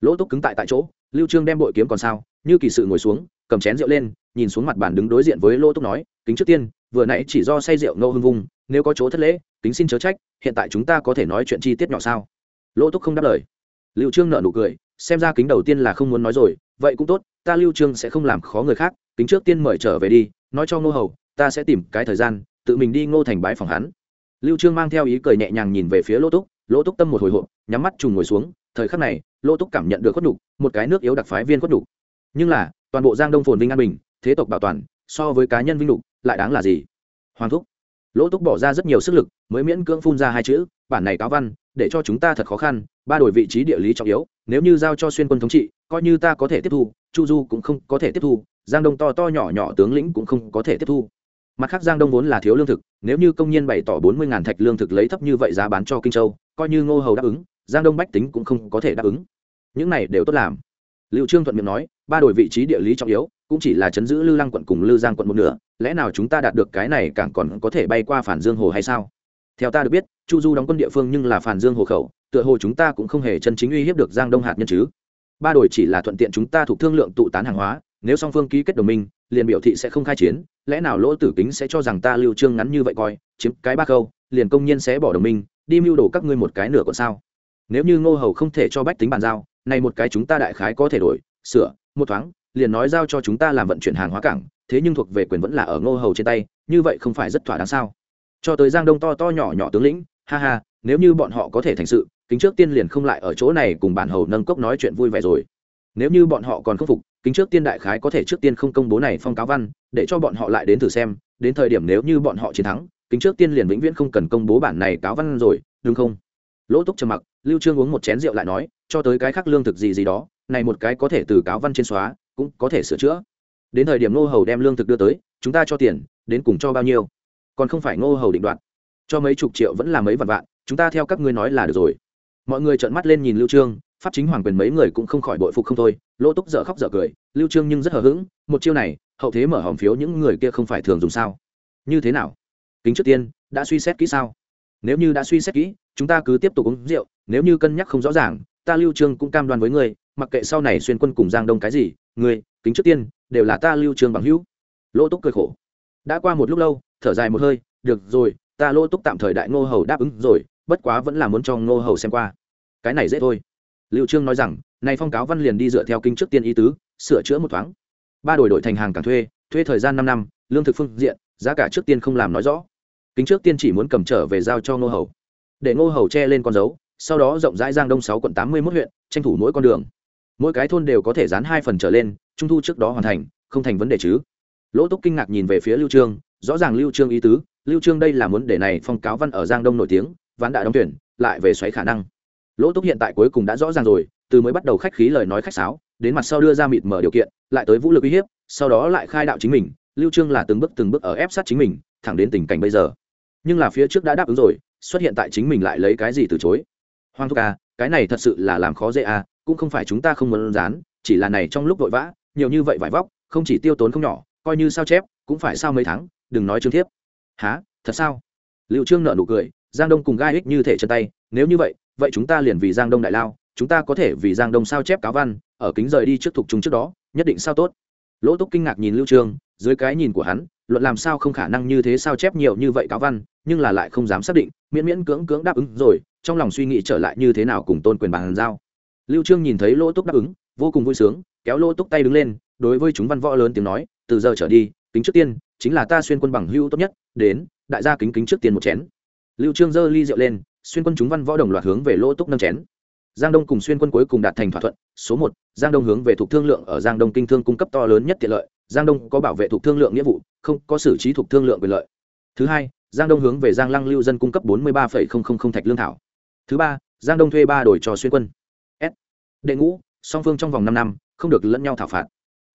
Lỗ túc cứng tại tại chỗ, lưu trương đem bội kiếm còn sao, như kỳ sự ngồi xuống, cầm chén rượu lên, nhìn xuống mặt bàn đứng đối diện với lỗ túc nói, kính trước tiên, vừa nãy chỉ do say rượu ngô hưng vung, nếu có chỗ thất lễ, kính xin chớ trách hiện tại chúng ta có thể nói chuyện chi tiết nhỏ sao? Lỗ túc không đáp lời. Lưu trương nợ nụ cười, xem ra kính đầu tiên là không muốn nói rồi, vậy cũng tốt, ta lưu trương sẽ không làm khó người khác, kính trước tiên mời trở về đi, nói cho ngô hầu, ta sẽ tìm cái thời gian, tự mình đi ngô thành bái phòng hắn. Lưu trương mang theo ý cười nhẹ nhàng nhìn về phía lỗ túc lỗ túc tâm một hồi hộp, nhắm mắt trùng ngồi xuống, thời khắc này, lỗ túc cảm nhận được khuất đục một cái nước yếu đặc phái viên khuất đục nhưng là, toàn bộ giang đông phồn vinh an bình, thế tộc bảo toàn, so với cá nhân vinh đục lại đáng là gì? Hoàng thúc lỗ túc bỏ ra rất nhiều sức lực, mới miễn cưỡng phun ra hai chữ, bản này cáo văn, để cho chúng ta thật khó khăn, ba đổi vị trí địa lý trọng yếu, nếu như giao cho xuyên quân thống trị, coi như ta có thể tiếp thu, chu du cũng không có thể tiếp thu, giang đông to to nhỏ nhỏ tướng lĩnh cũng không có thể tiếp thu. Mặt khác giang đông vốn là thiếu lương thực, nếu như công nhân bày tỏ bốn mươi thạch lương thực lấy thấp như vậy giá bán cho kinh châu, coi như ngô hầu đáp ứng, giang đông bách tính cũng không có thể đáp ứng. Những này đều tốt làm. Liệu trương thuận miệng nói, ba đổi vị trí địa lý trọng yếu cũng chỉ là chấn giữ lư lăng quận cùng lư giang quận một nửa, lẽ nào chúng ta đạt được cái này càng còn có thể bay qua phản dương hồ hay sao? Theo ta được biết, chu du đóng quân địa phương nhưng là phản dương hồ khẩu, tựa hồ chúng ta cũng không hề chân chính uy hiếp được giang đông hạt nhân chứ. Ba đổi chỉ là thuận tiện chúng ta thuộc thương lượng tụ tán hàng hóa, nếu song phương ký kết đồng minh, liền biểu thị sẽ không khai chiến, lẽ nào lỗ tử kính sẽ cho rằng ta lưu trương ngắn như vậy coi, chiếm cái ba câu liền công nhiên sẽ bỏ đồng minh, đi mưu đồ các ngươi một cái nửa còn sao? Nếu như ngô hầu không thể cho bách tính bàn giao này một cái chúng ta đại khái có thể đổi, sửa, một thoáng liền nói giao cho chúng ta làm vận chuyển hàng hóa cảng, thế nhưng thuộc về quyền vẫn là ở ngô hầu trên tay, như vậy không phải rất thỏa đáng sao? Cho tới giang đông to to nhỏ nhỏ tướng lĩnh, ha ha, nếu như bọn họ có thể thành sự, kính trước tiên liền không lại ở chỗ này cùng bản hầu nâng cốc nói chuyện vui vẻ rồi. Nếu như bọn họ còn không phục, kính trước tiên đại khái có thể trước tiên không công bố này phong cáo văn, để cho bọn họ lại đến thử xem, đến thời điểm nếu như bọn họ chiến thắng, kính trước tiên liền vĩnh viễn không cần công bố bản này cáo văn rồi, đúng không? Lỗ túc trầm mặc, lưu trương uống một chén rượu lại nói, cho tới cái khác lương thực gì gì đó, này một cái có thể từ cáo văn trên xóa cũng có thể sửa chữa. Đến thời điểm ngô hầu đem lương thực đưa tới, chúng ta cho tiền, đến cùng cho bao nhiêu? Còn không phải ngô hầu định đoạt. Cho mấy chục triệu vẫn là mấy vạn vạn, chúng ta theo các ngươi nói là được rồi. Mọi người trợn mắt lên nhìn lưu trương, pháp chính hoàng quyền mấy người cũng không khỏi bội phục không thôi. Lỗ túc dở khóc dở cười, lưu trương nhưng rất hờ hững, một chiêu này, hậu thế mở hòm phiếu những người kia không phải thường dùng sao? Như thế nào? Kính trước tiên, đã suy xét kỹ sao? Nếu như đã suy xét kỹ, chúng ta cứ tiếp tục uống rượu, nếu như cân nhắc không rõ ràng, ta lưu trương cũng cam đoan với ngươi mặc kệ sau này xuyên quân cùng giang đông cái gì người kính trước tiên, đều là ta lưu trường bằng hữu. Lỗ túc cười khổ. Đã qua một lúc lâu, thở dài một hơi, được rồi, ta lỗ túc tạm thời đại ngô hầu đáp ứng rồi, bất quá vẫn là muốn cho ngô hầu xem qua. Cái này dễ thôi. Lưu trương nói rằng nay phong cáo văn liền đi dựa theo kinh trước tiên ý tứ, sửa chữa một thoáng. Ba đổi đổi thành hàng càng thuê thuê thời gian 5 năm, lương thực phương diện, giá cả trước tiên không làm nói rõ. Kính trước tiên chỉ muốn cầm trở về giao cho ngô hầu. Để ngô hầu che lên con dấu, sau đó rộng rãi giang đông sáu quận tám mươi 81 huyện, tranh thủ mỗi con đường mỗi cái thôn đều có thể dán hai phần trở lên, trung thu trước đó hoàn thành, không thành vấn đề chứ. Lỗ túc kinh ngạc nhìn về phía lưu trương, rõ ràng lưu trương ý tứ, lưu trương đây là muốn để này phong cáo văn ở giang đông nổi tiếng, ván đã đóng tuyển, lại về xoáy khả năng. Lỗ túc hiện tại cuối cùng đã rõ ràng rồi, từ mới bắt đầu khách khí lời nói khách sáo, đến mặt sau đưa ra mịt mở điều kiện, lại tới vũ lực uy hiếp, sau đó lại khai đạo chính mình, lưu trương là từng bước từng bước ở ép sát chính mình, thẳng đến tình cảnh bây giờ. Nhưng là phía trước đã đáp ứng rồi, xuất hiện tại chính mình lại lấy cái gì từ chối? Hoàng thúc à cái này thật sự là làm khó dễ à cũng không phải chúng ta không muốn dán, chỉ là này trong lúc vội vã, nhiều như vậy vải vóc, không chỉ tiêu tốn không nhỏ, coi như sao chép, cũng phải sao mấy tháng, đừng nói trương thiếp. Há thật sao? Liệu trương nợ nụ cười, giang đông cùng gai ích như thể chân tay, nếu như vậy vậy chúng ta liền vì giang đông đại lao, chúng ta có thể vì giang đông sao chép cáo văn, ở kính rời đi trước thục chúng trước đó, nhất định sao tốt. Lỗ túc kinh ngạc nhìn lưu trương, dưới cái nhìn của hắn, luận làm sao không khả năng như thế sao chép nhiều như vậy cáo văn, nhưng là lại không dám xác định, miễn miễn cưỡng cưỡng đáp ứng rồi, trong lòng suy nghĩ trở lại như thế nào cùng tôn quyền bàn giao lưu trương nhìn thấy lỗ túc đáp ứng, vô cùng vui sướng, kéo lỗ túc tay đứng lên, đối với chúng văn võ lớn tiếng nói, từ giờ trở đi, kính trước tiên, chính là ta xuyên quân bằng hữu tốt nhất, đến, đại gia kính kính trước tiên một chén. Lưu trương giơ ly rượu lên, xuyên quân chúng văn võ đồng loạt hướng về lỗ túc nâng chén. Giang đông cùng xuyên quân cuối cùng đạt thành thỏa thuận, số một, giang đông hướng về thuộc thương lượng ở giang đông kinh thương cung cấp to lớn nhất tiện lợi, giang đông có bảo vệ thuộc thương lượng nghĩa vụ, không có xử trí thuộc thương lượng quyền lợi. Thứ hai, giang đông hướng về giang lăng lưu dân cung cấp bốn mươi ba thạch lương thảo. Thứ ba, giang đông thuê ba đổi cho xuyên quân đệ ngũ, song phương trong vòng năm năm, không được lẫn nhau thảo phạt.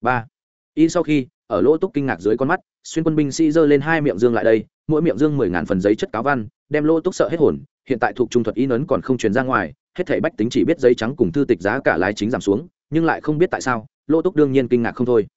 Ba, y sau khi, ở lỗ túc kinh ngạc dưới con mắt, xuyên quân binh sĩ giơ lên hai miệng dương lại đây, mỗi miệng dương mười ngàn phần giấy chất cáo văn, đem lỗ túc sợ hết hồn, hiện tại thuộc trung thuật y nấn còn không truyền ra ngoài, hết thảy bách tính chỉ biết giấy trắng cùng thư tịch giá cả lái chính giảm xuống, nhưng lại không biết tại sao, lỗ túc đương nhiên kinh ngạc không thôi.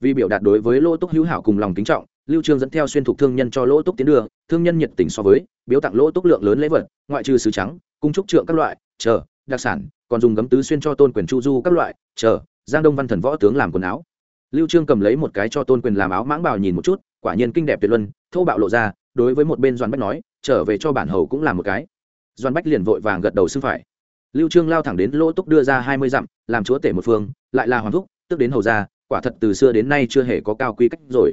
Vì biểu đạt đối với lỗ túc hữu hảo cùng lòng kính trọng, lưu trương dẫn theo xuyên thuộc thương nhân cho lỗ túc tiến đường, thương nhân nhiệt tình so với, biếu tặng lỗ túc lượng lớn lễ vật, ngoại trừ sứ trắng, cung trúc trượng các loại, chờ đặc sản, còn dùng gấm tứ xuyên cho tôn quyền chu du các loại, chờ, giang đông văn thần võ tướng làm quần áo. Lưu trương cầm lấy một cái cho tôn quyền làm áo mãng bào nhìn một chút, quả nhiên kinh đẹp tuyệt luân, thô bạo lộ ra, đối với một bên doan bách nói, trở về cho bản hầu cũng làm một cái. Doan bách liền vội vàng gật đầu xưng phải. Lưu trương lao thẳng đến lỗ túc đưa ra hai mươi dặm, làm chúa tể một phương, lại là hoàng thúc, tức đến hầu gia, quả thật từ xưa đến nay chưa hề có cao quy cách rồi.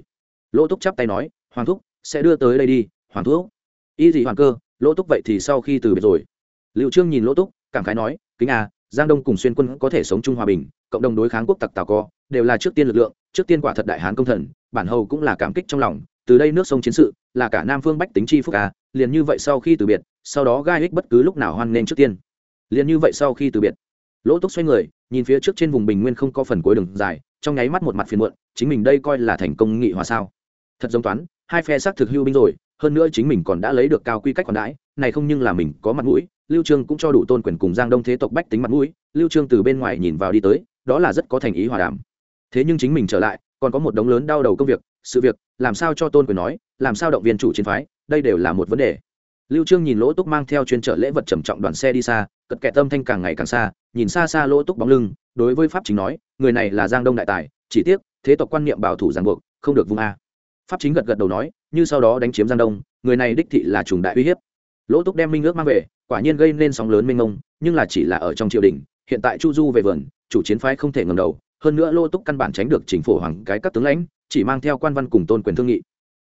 Lỗ túc chắp tay nói, hoàng thúc, sẽ đưa tới đây đi, hoàng thúc. Y gì hoàng cơ, lỗ túc vậy thì sau khi từ biệt rồi. Lưu trương nhìn lỗ túc cảm khái nói, kính à giang đông cùng xuyên quân có thể sống chung hòa bình, cộng đồng đối kháng quốc tặc tào co, đều là trước tiên lực lượng, trước tiên quả thật đại hán công thần, bản hầu cũng là cảm kích trong lòng, từ đây nước sông chiến sự, là cả nam phương bách tính chi phúc à liền như vậy sau khi từ biệt, sau đó gai ích bất cứ lúc nào hoan nghênh trước tiên. Liền như vậy sau khi từ biệt, lỗ túc xoay người, nhìn phía trước trên vùng bình nguyên không có phần cuối đường dài, trong nháy mắt một mặt phiền muộn, chính mình đây coi là thành công nghị hòa sao. Thật giống toán, hai phe xác thực hưu binh rồi, hơn nữa chính mình còn đã lấy được cao quy cách còn đãi, này không nhưng là mình có mặt mũi lưu trương cũng cho đủ tôn quyền cùng giang đông thế tộc bách tính mặt mũi, lưu trương từ bên ngoài nhìn vào đi tới, đó là rất có thành ý hòa đàm. Thế nhưng chính mình trở lại, còn có một đống lớn đau đầu công việc, sự việc, làm sao cho tôn quyền nói, làm sao động viên chủ chiến phái, đây đều là một vấn đề. Lưu trương nhìn lỗ túc mang theo chuyên trở lễ vật trầm trọng đoàn xe đi xa, cật kẹt tâm thanh càng ngày càng xa, nhìn xa xa lỗ túc bóng lưng, đối với pháp chính nói, người này là giang đông đại tài, chỉ tiếc, thế tộc quan niệm bảo thủ giang buộc, không được vung a. Pháp chính gật gật đầu nói, như sau đó đánh chiếm giang đông, người này đích thị là trùng đại uy hiếp lỗ túc đem minh ước mang về, quả nhiên gây nên sóng lớn minh ông nhưng là chỉ là ở trong triều đình, hiện tại chu du về vườn, chủ chiến phái không thể ngầm đầu, hơn nữa lỗ túc căn bản tránh được chính phủ hoàng cái các tướng lãnh, chỉ mang theo quan văn cùng tôn quyền thương nghị.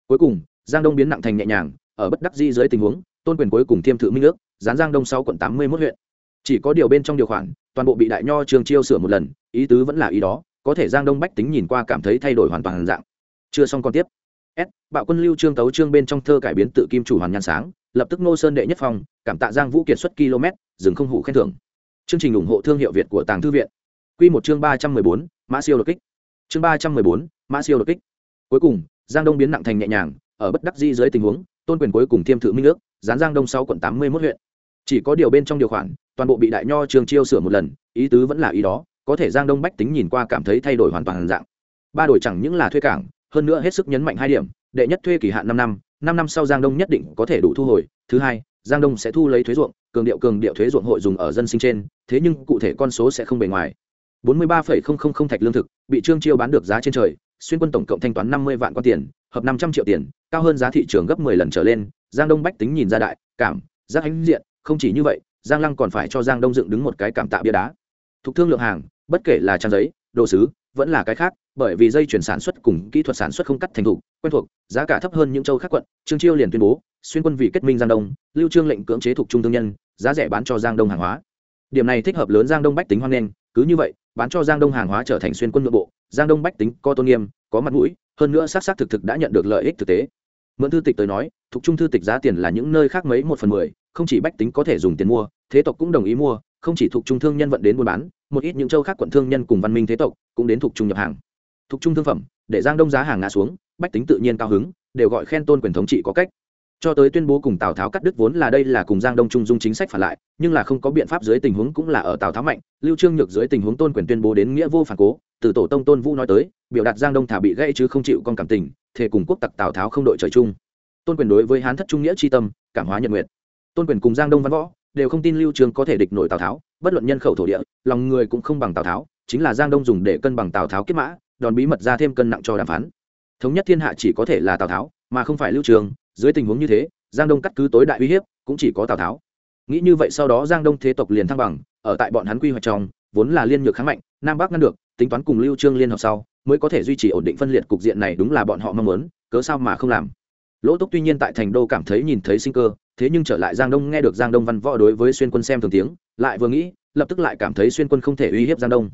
Cuối cùng, giang đông biến nặng thành nhẹ nhàng, ở bất đắc di dưới tình huống, tôn quyền cuối cùng thiêm thự minh ước, gián giang đông sau quận tám mươi mốt huyện. Chỉ có điều bên trong điều khoản, toàn bộ bị đại nho trường chiêu sửa một lần, ý tứ vẫn là ý đó, có thể giang đông bách tính nhìn qua cảm thấy thay đổi hoàn toàn dạng. Chưa xong còn tiếp. S. Bạo quân lưu trương tấu trương bên trong thơ cải biến tự kim chủ hoàn nhan sáng lập tức nô sơn đệ nhất phong, cảm tạ giang vũ kiệt xuất km, dừng không hủ khen thưởng. Chương trình ủng hộ thương hiệu việt của tàng thư viện. Quy một chương ba trăm mười bốn, mã siêu đột kích. Chương ba trăm mười bốn, mã siêu đột kích. Cuối cùng, giang đông biến nặng thành nhẹ nhàng, ở bất đắc di dưới tình huống, tôn quyền cuối cùng thiêm thự minh nước, gián giang đông sáu quận tám mươi mốt huyện. Chỉ có điều bên trong điều khoản, toàn bộ bị đại nho trường chiêu sửa một lần, ý tứ vẫn là ý đó, có thể giang đông bách tính nhìn qua cảm thấy thay đổi hoàn toàn dạng. Ba đổi chẳng những là thuê cảng, hơn nữa hết sức nhấn mạnh hai điểm, đệ nhất thuê kỳ hạn năm năm năm năm sau giang đông nhất định có thể đủ thu hồi. Thứ hai, giang đông sẽ thu lấy thuế ruộng, cường điệu cường điệu thuế ruộng hội dùng ở dân sinh trên, thế nhưng cụ thể con số sẽ không bề ngoài. Bốn mươi ba thạch lương thực bị trương chiêu bán được giá trên trời, xuyên quân tổng cộng thanh toán năm mươi vạn quan tiền, hợp năm trăm triệu tiền, cao hơn giá thị trường gấp 10 lần trở lên. Giang đông bách tính nhìn ra đại, cảm, giác hãnh diện, không chỉ như vậy, giang lăng còn phải cho giang đông dựng đứng một cái cảm tạ bia đá. Thuộc thương lượng hàng, bất kể là trang giấy, đồ sứ vẫn là cái khác, bởi vì dây chuyển sản xuất cùng kỹ thuật sản xuất không cắt thành thục, quen thuộc, giá cả thấp hơn những châu khác quận. Trương chiêu liền tuyên bố, xuyên quân vì kết minh giang đông, lưu trương lệnh cưỡng chế thuộc trung thương nhân, giá rẻ bán cho giang đông hàng hóa. Điểm này thích hợp lớn giang đông bách tính hoan nghênh, cứ như vậy, bán cho giang đông hàng hóa trở thành xuyên quân nội bộ, giang đông bách tính có tôn nghiêm, có mặt mũi, hơn nữa xác xác thực thực đã nhận được lợi ích thực tế. Mượn thư tịch tới nói, thuộc trung thư tịch giá tiền là những nơi khác mấy một phần mười, không chỉ bách tính có thể dùng tiền mua, thế tộc cũng đồng ý mua không chỉ thuộc trung thương nhân vận đến buôn bán, một ít những châu khác quận thương nhân cùng văn minh thế tộc cũng đến thuộc trung nhập hàng. Thuộc trung thương phẩm, để giang đông giá hàng ngã xuống, bách tính tự nhiên cao hứng, đều gọi khen tôn quyền thống trị có cách. Cho tới tuyên bố cùng tào tháo cắt đứt vốn là đây là cùng giang đông trung dung chính sách phản lại, nhưng là không có biện pháp dưới tình huống cũng là ở tào tháo mạnh, lưu trương nhược dưới tình huống tôn quyền tuyên bố đến nghĩa vô phản cố, từ tổ tông tôn vũ nói tới, biểu đạt giang đông thả bị gãy chứ không chịu con cảm tình, thề cùng quốc tặc tào tháo không đội trời chung. Tôn quyền đối với hán thất trung nghĩa chi tâm, cảm hóa nhật nguyệt tôn quyền cùng giang đông văn võ đều không tin lưu trương có thể địch nổi tào tháo, bất luận nhân khẩu thổ địa, lòng người cũng không bằng tào tháo, chính là giang đông dùng để cân bằng tào tháo kết mã, đòn bí mật ra thêm cân nặng cho đàm phán. Thống nhất thiên hạ chỉ có thể là tào tháo, mà không phải lưu trường, dưới tình huống như thế, giang đông cắt cứ tối đại uy hiếp cũng chỉ có tào tháo. Nghĩ như vậy sau đó giang đông thế tộc liền thăng bằng, ở tại bọn hắn quy hoạch trong, vốn là liên nhược kháng mạnh, nam bắc ngăn được, tính toán cùng lưu trương liên hợp sau, mới có thể duy trì ổn định phân liệt cục diện này đúng là bọn họ mong muốn, cớ sao mà không làm. Lỗ túc tuy nhiên tại thành đô cảm thấy nhìn thấy sinh cơ thế nhưng trở lại giang đông nghe được giang đông văn võ đối với xuyên quân xem thường tiếng, lại vừa nghĩ, lập tức lại cảm thấy xuyên quân không thể uy hiếp giang đông.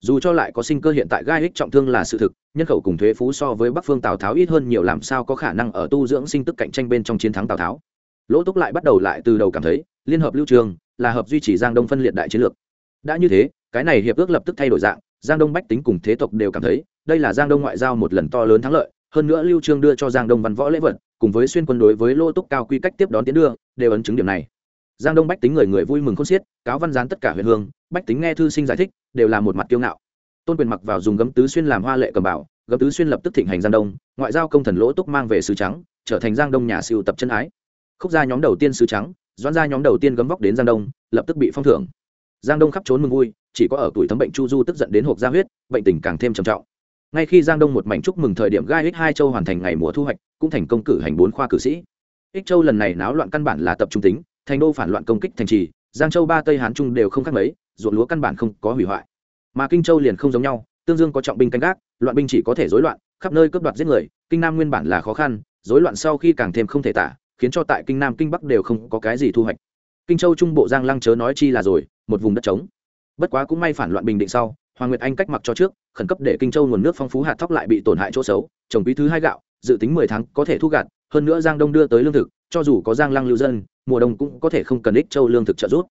Dù cho lại có sinh cơ hiện tại gai ích trọng thương là sự thực, nhân khẩu cùng thuế phú so với bắc phương tào tháo ít hơn nhiều làm sao có khả năng ở tu dưỡng sinh tức cạnh tranh bên trong chiến thắng tào tháo. Lỗ túc lại bắt đầu lại từ đầu cảm thấy, liên hợp lưu trường là hợp duy trì giang đông phân liệt đại chiến lược. Đã như thế, cái này hiệp ước lập tức thay đổi dạng, giang đông bách tính cùng thế tộc đều cảm thấy, đây là giang đông ngoại giao một lần to lớn thắng lợi, hơn nữa lưu trương đưa cho giang đông văn võ lễ vật cùng với xuyên quân đối với lô túc cao quy cách tiếp đón tiến đưa, đều ấn chứng điểm này. Giang đông bách tính người người vui mừng khôn xiết, cáo văn gián tất cả huyện hương, bách tính nghe thư sinh giải thích, đều là một mặt kiêu ngạo. Tôn quyền mặc vào dùng gấm tứ xuyên làm hoa lệ cầm bảo, gấm tứ xuyên lập tức thịnh hành giang đông, ngoại giao công thần lỗ túc mang về sứ trắng, trở thành giang đông nhà siêu tập chân ái. Khúc gia nhóm đầu tiên sứ trắng, doãn gia nhóm đầu tiên gấm vóc đến giang đông, lập tức bị phong thưởng. Giang đông khắp trốn mừng vui, chỉ có ở tuổi thấm bệnh chu du tức giận đến hộp ra huyết, bệnh tình càng thêm trầm trọng ngay khi giang đông một mảnh chúc mừng thời điểm gai ích hai châu hoàn thành ngày mùa thu hoạch, cũng thành công cử hành bốn khoa cử sĩ. Ích châu lần này náo loạn căn bản là tập trung tính, thành đô phản loạn công kích thành trì, giang châu ba tây hán trung đều không khác mấy, ruộng lúa căn bản không có hủy hoại. Mà kinh châu liền không giống nhau, tương dương có trọng binh canh gác, loạn binh chỉ có thể rối loạn, khắp nơi cướp đoạt giết người, kinh nam nguyên bản là khó khăn, rối loạn sau khi càng thêm không thể tả, khiến cho tại kinh nam kinh bắc đều không có cái gì thu hoạch. Kinh châu trung bộ giang lăng chớ nói chi là rồi, một vùng đất trống. Bất quá cũng may phản loạn bình định sau hoàng nguyệt anh cách mặc cho trước, khẩn cấp để kinh châu nguồn nước phong phú hạt thóc lại bị tổn hại chỗ xấu, trồng quý thứ hai gạo, dự tính mười tháng có thể thu gặt, hơn nữa giang đông đưa tới lương thực, cho dù có giang lăng lưu dân, mùa đông cũng có thể không cần ích châu lương thực trợ giúp.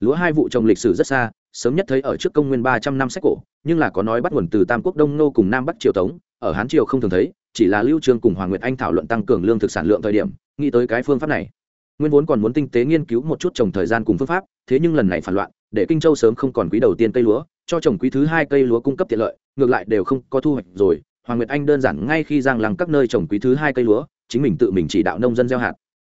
Lúa hai vụ trồng lịch sử rất xa, sớm nhất thấy ở trước công nguyên ba trăm năm sách cổ, nhưng là có nói bắt nguồn từ tam quốc đông nô cùng nam bắc triều tống, ở hán triều không thường thấy, chỉ là lưu trương cùng hoàng nguyệt anh thảo luận tăng cường lương thực sản lượng thời điểm, nghĩ tới cái phương pháp này. Nguyên vốn còn muốn tinh tế nghiên cứu một chút trồng thời gian cùng phương pháp, thế nhưng lần này phản loạn, để kinh châu sớm không còn quý đầu tiên cây lúa cho trồng quý thứ hai cây lúa cung cấp tiện lợi, ngược lại đều không có thu hoạch rồi. Hoàng nguyệt anh đơn giản ngay khi giang lăng các nơi trồng quý thứ hai cây lúa, chính mình tự mình chỉ đạo nông dân gieo hạt.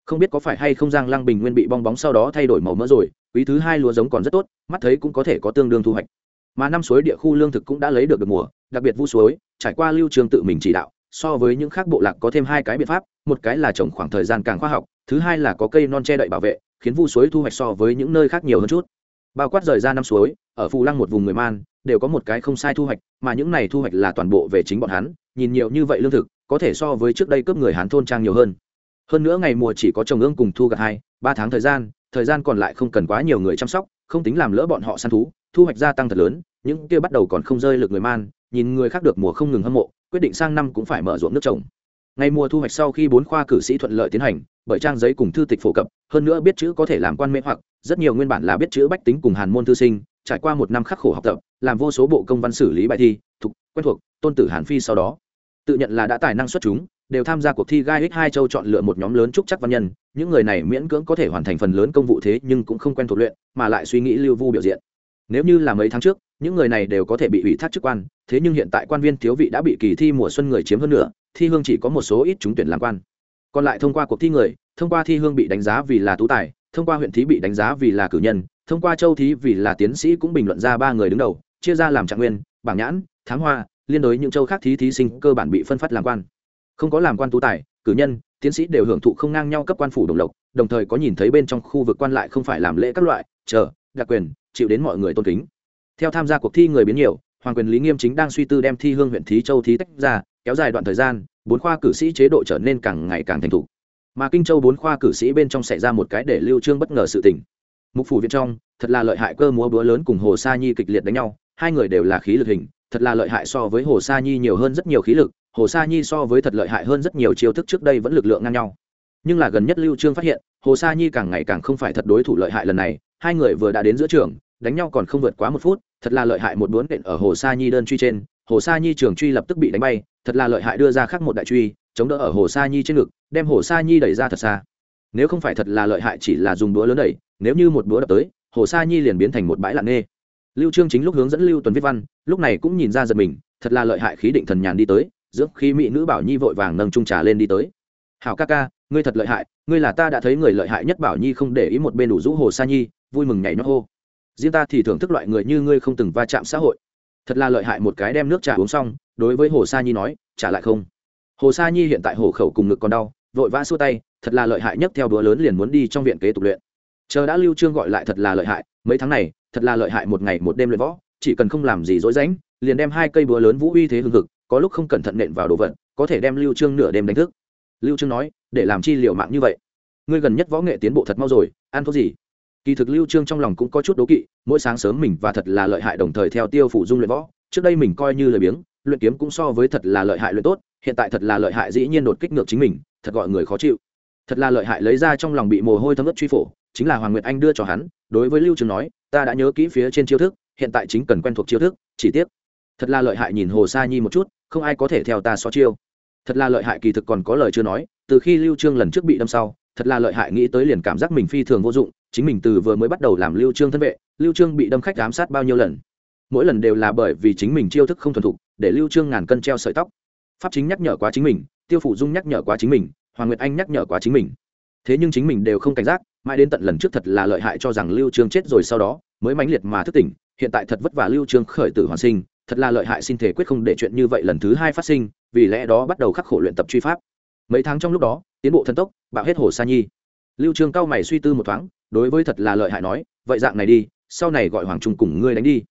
Không biết có phải hay không giang lăng bình nguyên bị bong bóng sau đó thay đổi màu mỡ rồi, quý thứ hai lúa giống còn rất tốt, mắt thấy cũng có thể có tương đương thu hoạch. Mà năm suối địa khu lương thực cũng đã lấy được được mùa, đặc biệt vu suối, trải qua lưu trường tự mình chỉ đạo, so với những khác bộ lạc có thêm hai cái biện pháp, một cái là trồng khoảng thời gian càng khoa học, thứ hai là có cây non che đậy bảo vệ, khiến vu suối thu hoạch so với những nơi khác nhiều hơn chút. Bao quát rời ra năm suối ở phù lăng một vùng người man, đều có một cái không sai thu hoạch, mà những này thu hoạch là toàn bộ về chính bọn hắn, nhìn nhiều như vậy lương thực, có thể so với trước đây cướp người hán thôn trang nhiều hơn. Hơn nữa ngày mùa chỉ có trồng ương cùng thu gặt hai, ba tháng thời gian thời gian còn lại không cần quá nhiều người chăm sóc, không tính làm lỡ bọn họ săn thú, thu hoạch gia tăng thật lớn, những kia bắt đầu còn không rơi lực người man, nhìn người khác được mùa không ngừng hâm mộ, quyết định sang năm cũng phải mở ruộng nước trồng. Ngày mùa thu hoạch sau khi bốn khoa cử sĩ thuận lợi tiến hành, bởi trang giấy cùng thư tịch phổ cập, hơn nữa biết chữ có thể làm quan mê hoặc, rất nhiều nguyên bản là biết chữ bách tính cùng hàn môn thư sinh trải qua một năm khắc khổ học tập, làm vô số bộ công văn xử lý bài thi thục quen thuộc, tôn tử hàn phi sau đó. Tự nhận là đã tài năng xuất chúng, đều tham gia cuộc thi gai x hai châu chọn lựa một nhóm lớn trúc chắc văn nhân. Những người này miễn cưỡng có thể hoàn thành phần lớn công vụ thế, nhưng cũng không quen thuộc luyện, mà lại suy nghĩ lưu vu biểu diện. Nếu như là mấy tháng trước, những người này đều có thể bị ủy thác chức quan, thế nhưng hiện tại quan viên thiếu vị đã bị kỳ thi mùa xuân người chiếm hơn nữa thi hương chỉ có một số ít trúng tuyển làm quan. Còn lại thông qua cuộc thi người, thông qua thi hương bị đánh giá vì là tú tài, thông qua huyện thí bị đánh giá vì là cử nhân thông qua châu thí vì là tiến sĩ cũng bình luận ra ba người đứng đầu, chia ra làm trạng nguyên, bảng nhãn, thám hoa, liên đối những châu khác thí thí sinh cơ bản bị phân phát làm quan. Không có làm quan tú tài, cử nhân, tiến sĩ đều hưởng thụ không ngang nhau cấp quan phủ đồng lộc, đồng thời có nhìn thấy bên trong khu vực quan lại không phải làm lễ các loại, chờ, đặc quyền, chịu đến mọi người tôn kính. Theo tham gia cuộc thi người biến nhiều, hoàng quyền lý nghiêm chính đang suy tư đem thi hương huyện thí châu thí tách ra, kéo dài đoạn thời gian, bốn khoa cử sĩ chế độ trở nên càng ngày càng thành thục. Mà kinh châu bốn khoa cử sĩ bên trong xảy ra một cái để lưu trương bất ngờ sự tình mục phủ viện trong, thật là lợi hại cơ múa búa lớn cùng hồ sa nhi kịch liệt đánh nhau, hai người đều là khí lực hình, thật là lợi hại so với hồ sa nhi nhiều hơn rất nhiều khí lực, hồ sa nhi so với thật lợi hại hơn rất nhiều chiêu thức trước đây vẫn lực lượng ngang nhau. Nhưng là gần nhất lưu trương phát hiện, hồ sa nhi càng ngày càng không phải thật đối thủ lợi hại lần này, hai người vừa đã đến giữa trường, đánh nhau còn không vượt quá một phút, thật là lợi hại một đốn đện ở hồ sa nhi đơn truy trên, hồ sa nhi trường truy lập tức bị đánh bay, thật là lợi hại đưa ra khác một đại truy, chống đỡ ở hồ sa nhi trên ngực, đem hồ sa nhi đẩy ra thật xa. Nếu không phải thật là lợi hại chỉ là dùng đũa lớn đẩy nếu như một bữa đập tới, hồ sa nhi liền biến thành một bãi lặng nghê lưu trương chính lúc hướng dẫn lưu tuấn viết văn, lúc này cũng nhìn ra giật mình, thật là lợi hại khí định thần nhàn đi tới, dưỡng khi mỹ nữ bảo nhi vội vàng nâng trung trà lên đi tới. Hảo ca ca, ngươi thật lợi hại, ngươi là ta đã thấy người lợi hại nhất bảo nhi không để ý một bên đủ rũ hồ sa nhi, vui mừng nhảy nhót hô. Riêng ta thì thưởng thức loại người như ngươi không từng va chạm xã hội. Thật là lợi hại một cái đem nước trà uống xong, đối với hồ sa nhi nói, trả lại không? Hồ sa nhi hiện tại hồ khẩu cùng ngực còn đau, vội vã xua tay, thật là lợi hại nhất theo đũa lớn liền muốn đi trong viện kế tục luyện chờ đã lưu trương gọi lại thật là lợi hại, mấy tháng này, thật là lợi hại một ngày một đêm luyện võ, chỉ cần không làm gì dối rãnh, liền đem hai cây búa lớn vũ uy thế hưng hực, có lúc không cẩn thận nện vào đồ vật, có thể đem lưu trương nửa đêm đánh thức. Lưu trương nói, để làm chi liều mạng như vậy? Ngươi gần nhất võ nghệ tiến bộ thật mau rồi, ăn thuốc gì? Kỳ thực lưu trương trong lòng cũng có chút đố kỵ, mỗi sáng sớm mình và thật là lợi hại đồng thời theo tiêu phủ dung luyện võ, trước đây mình coi như lời biếng, luyện kiếm cũng so với thật là lợi hại luyện tốt, hiện tại thật là lợi hại dĩ nhiên đột kích ngược chính mình, thật gọi người khó chịu. Thật là lợi hại lấy ra trong lòng bị mồ hôi thấm ướt truy phổ chính là hoàng nguyệt anh đưa cho hắn, đối với lưu trương nói, ta đã nhớ kỹ phía trên chiêu thức, hiện tại chính cần quen thuộc chiêu thức, chỉ tiếc, thật là lợi hại nhìn hồ sa nhi một chút, không ai có thể theo ta so chiêu. Thật là lợi hại kỳ thực còn có lời chưa nói, từ khi lưu trương lần trước bị đâm sau, thật là lợi hại nghĩ tới liền cảm giác mình phi thường vô dụng, chính mình từ vừa mới bắt đầu làm lưu trương thân vệ, lưu trương bị đâm khách giám sát bao nhiêu lần. Mỗi lần đều là bởi vì chính mình chiêu thức không thuần thục, để lưu trương ngàn cân treo sợi tóc. Pháp chính nhắc nhở quá chính mình, tiêu phủ dung nhắc nhở quá chính mình, hoàng nguyệt anh nhắc nhở quá chính mình. Thế nhưng chính mình đều không cảnh giác mãi đến tận lần trước thật là lợi hại cho rằng lưu trương chết rồi sau đó, mới mãnh liệt mà thức tỉnh, hiện tại thật vất vả lưu trương khởi tử hoàn sinh, thật là lợi hại xin thể quyết không để chuyện như vậy lần thứ hai phát sinh, vì lẽ đó bắt đầu khắc khổ luyện tập truy pháp. Mấy tháng trong lúc đó, tiến bộ thần tốc, bạo hết hồ sa nhi. Lưu trương cao mày suy tư một thoáng, đối với thật là lợi hại nói, vậy dạng này đi, sau này gọi hoàng trung cùng ngươi đánh đi.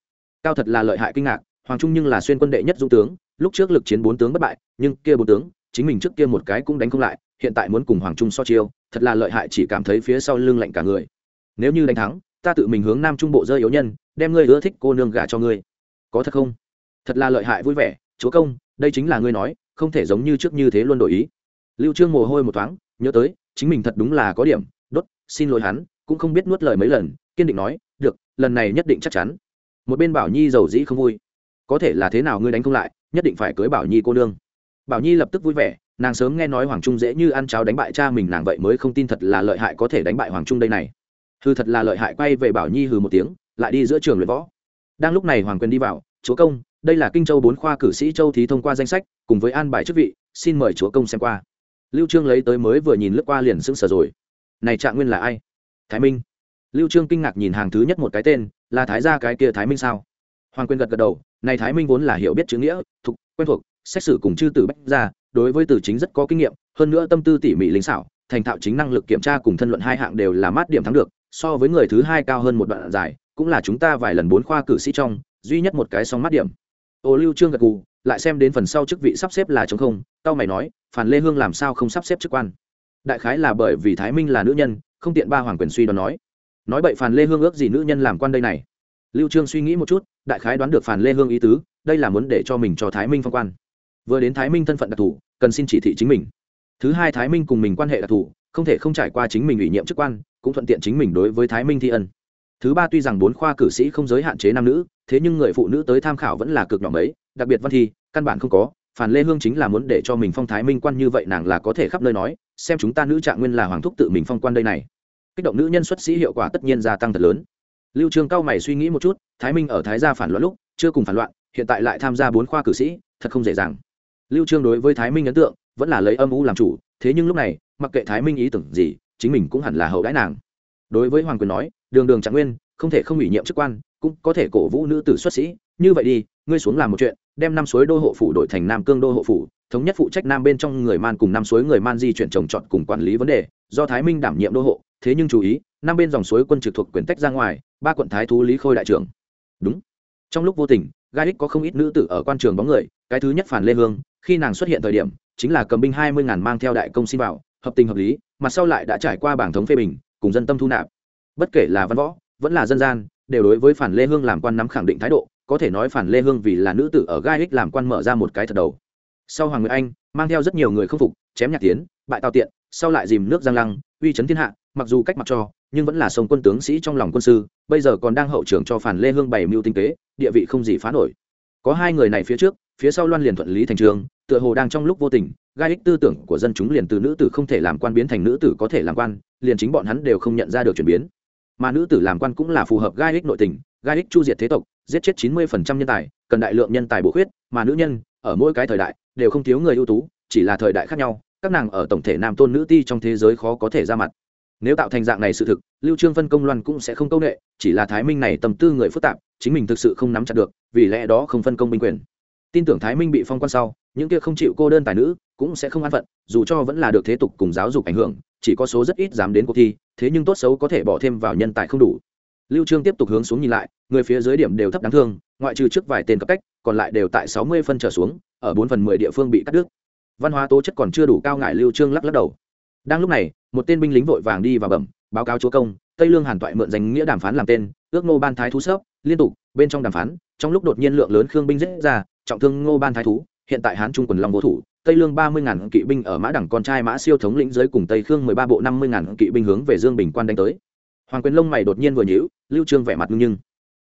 Cao thật là lợi hại kinh ngạc, hoàng trung nhưng là xuyên quân đệ nhất dũng tướng, lúc trước lực chiến bốn tướng bất bại, nhưng kia bốn tướng, chính mình trước kia một cái cũng đánh không lại hiện tại muốn cùng hoàng trung so chiêu, thật là lợi hại chỉ cảm thấy phía sau lưng lạnh cả người. Nếu như đánh thắng, ta tự mình hướng nam trung bộ rơi yếu nhân, đem ngươi ưa thích cô nương gả cho ngươi. Có thật không? Thật là lợi hại vui vẻ, chúa công, đây chính là ngươi nói, không thể giống như trước như thế luôn đổi ý. Lưu trương mồ hôi một thoáng, nhớ tới, chính mình thật đúng là có điểm, đốt, xin lỗi hắn, cũng không biết nuốt lời mấy lần, kiên định nói, được, lần này nhất định chắc chắn. Một bên bảo nhi giàu dĩ không vui. Có thể là thế nào ngươi đánh không lại, nhất định phải cưới bảo nhi cô nương. Bảo nhi lập tức vui vẻ nàng sớm nghe nói hoàng trung dễ như ăn cháo đánh bại cha mình, nàng vậy mới không tin thật là lợi hại có thể đánh bại hoàng trung đây này. Hư thật là lợi hại, quay về bảo nhi hừ một tiếng, lại đi giữa trường luyện võ. Đang lúc này hoàng quyền đi vào, chúa công, đây là kinh châu bốn khoa cử sĩ châu thí thông qua danh sách, cùng với an bài chức vị, xin mời chúa công xem qua. Lưu trương lấy tới mới vừa nhìn lướt qua liền sững sờ rồi. Này trạng nguyên là ai? Thái minh. Lưu trương kinh ngạc nhìn hàng thứ nhất một cái tên, là thái gia cái kia thái minh sao? Hoàng quyền gật gật đầu, này thái minh vốn là hiểu biết chữ nghĩa, thuộc, quen thuộc, xét xử cùng chư tử bách gia đối với từ chính rất có kinh nghiệm, hơn nữa tâm tư tỉ mỉ linh xảo, thành thạo chính năng lực kiểm tra cùng thân luận hai hạng đều là mát điểm thắng được, so với người thứ hai cao hơn một đoạn dài, cũng là chúng ta vài lần bốn khoa cử sĩ trong, duy nhất một cái song mát điểm. Ô lưu trương gật gù, lại xem đến phần sau chức vị sắp xếp là chống không cao mày nói, phản lê hương làm sao không sắp xếp chức quan? Đại khái là bởi vì thái minh là nữ nhân, không tiện ba hoàng quyền suy đoán nói. Nói bậy phản lê hương ước gì nữ nhân làm quan đây này. Lưu trương suy nghĩ một chút, đại khái đoán được phản lê hương ý tứ, đây là muốn để cho mình cho thái minh phong quan vừa đến thái minh thân phận đặc thù, cần xin chỉ thị chính mình. Thứ hai, thái minh cùng mình quan hệ đặc thù, không thể không trải qua chính mình ủy nhiệm chức quan, cũng thuận tiện chính mình đối với thái minh thi ân. Thứ ba, tuy rằng bốn khoa cử sĩ không giới hạn chế nam nữ, thế nhưng người phụ nữ tới tham khảo vẫn là cực nhỏ mấy, đặc biệt văn thi, căn bản không có. Phản lê hương chính là muốn để cho mình phong thái minh quan như vậy nàng là có thể khắp nơi nói, xem chúng ta nữ trạng nguyên là hoàng thúc tự mình phong quan đây này. Kích động nữ nhân xuất sĩ hiệu quả tất nhiên gia tăng thật lớn. Lưu trương cao mày suy nghĩ một chút, thái minh ở thái gia phản loạn lúc, chưa cùng phản loạn, hiện tại lại tham gia bốn khoa cử sĩ, thật không dễ dàng lưu trương đối với thái minh ấn tượng, vẫn là lấy âm u làm chủ, thế nhưng lúc này, mặc kệ thái minh ý tưởng gì, chính mình cũng hẳn là hậu đãi nàng. Đối với hoàng quyền nói, đường đường trạng nguyên, không thể không ủy nhiệm chức quan, cũng có thể cổ vũ nữ tử xuất sĩ. Như vậy đi, ngươi xuống làm một chuyện, đem năm suối đô hộ phủ đổi thành nam cương đô hộ phủ, thống nhất phụ trách nam bên trong người man cùng năm suối người man di chuyển trồng trọt cùng quản lý vấn đề, do thái minh đảm nhiệm đô hộ. Thế nhưng chú ý, năm bên dòng suối quân trực thuộc quyền tách ra ngoài, ba quận thái thú lý khôi đại trưởng. Đúng. Trong lúc vô tình, gai ích có không ít nữ tử ở quan trường bóng người, cái thứ nhất phản lê hương khi nàng xuất hiện thời điểm, chính là cầm binh hai mươi ngàn mang theo đại công xin vào, hợp tình hợp lý, mà sau lại đã trải qua bảng thống phê bình, cùng dân tâm thu nạp. Bất kể là văn võ, vẫn là dân gian, đều đối với phản lê hương làm quan nắm khẳng định thái độ, có thể nói phản lê hương vì là nữ tử ở gai ích làm quan mở ra một cái thật đầu. Sau hoàng nguyễn anh, mang theo rất nhiều người không phục, chém nhạc tiến, bại tào tiện, sau lại dìm nước giang lăng, uy chấn thiên hạ, mặc dù cách mặc cho, nhưng vẫn là sông quân tướng sĩ trong lòng quân sư, bây giờ còn đang hậu trưởng cho phản lê hương bày mưu tinh tế địa vị không gì phá nổi. Có hai người này phía trước phía sau loan liền thuận lý thành trường, tựa hồ đang trong lúc vô tình, gai ích tư tưởng của dân chúng liền từ nữ tử không thể làm quan biến thành nữ tử có thể làm quan, liền chính bọn hắn đều không nhận ra được chuyển biến. Mà nữ tử làm quan cũng là phù hợp gai ích nội tình, gai ích chu diệt thế tộc, giết chết chín mươi phần trăm nhân tài, cần đại lượng nhân tài bổ khuyết, mà nữ nhân, ở mỗi cái thời đại, đều không thiếu người ưu tú, chỉ là thời đại khác nhau, các nàng ở tổng thể nam tôn nữ ti trong thế giới khó có thể ra mặt. Nếu tạo thành dạng này sự thực, lưu trương phân công loan cũng sẽ không công nghệ, chỉ là thái minh này tâm tư người phức tạp, chính mình thực sự không nắm chặt được, vì lẽ đó không phân công binh quyền tin tưởng thái minh bị phong quan sau, những kia không chịu cô đơn tài nữ cũng sẽ không an phận, dù cho vẫn là được thế tục cùng giáo dục ảnh hưởng, chỉ có số rất ít dám đến cuộc thi, thế nhưng tốt xấu có thể bỏ thêm vào nhân tài không đủ. Lưu trương tiếp tục hướng xuống nhìn lại, người phía dưới điểm đều thấp đáng thương, ngoại trừ trước vài tên cấp cách, còn lại đều tại sáu mươi phân trở xuống, ở bốn phần mười địa phương bị cắt đứt. Văn hóa tố chất còn chưa đủ cao ngại lưu trương lắc lắc đầu. Đang lúc này, một tên binh lính vội vàng đi vào bẩm, báo cáo chúa công, tây lương hàn toại mượn danh nghĩa đàm phán làm tên, ước ngô ban thái thú sớp, liên tục, bên trong đàm phán, trong lúc đột nhiên lượng lớn khương binh giết ra trọng thương ngô ban thái thú, hiện tại hán trung quần long vô thủ, tây lương ba mươi ngàn kỵ binh ở mã đẳng con trai mã siêu thống lĩnh dưới cùng tây khương mười ba bộ năm mươi ngàn kỵ binh hướng về dương bình quan đánh tới. Hoàng quyền lông mày đột nhiên vừa nhíu, lưu trương vẻ mặt ngưng nhưng.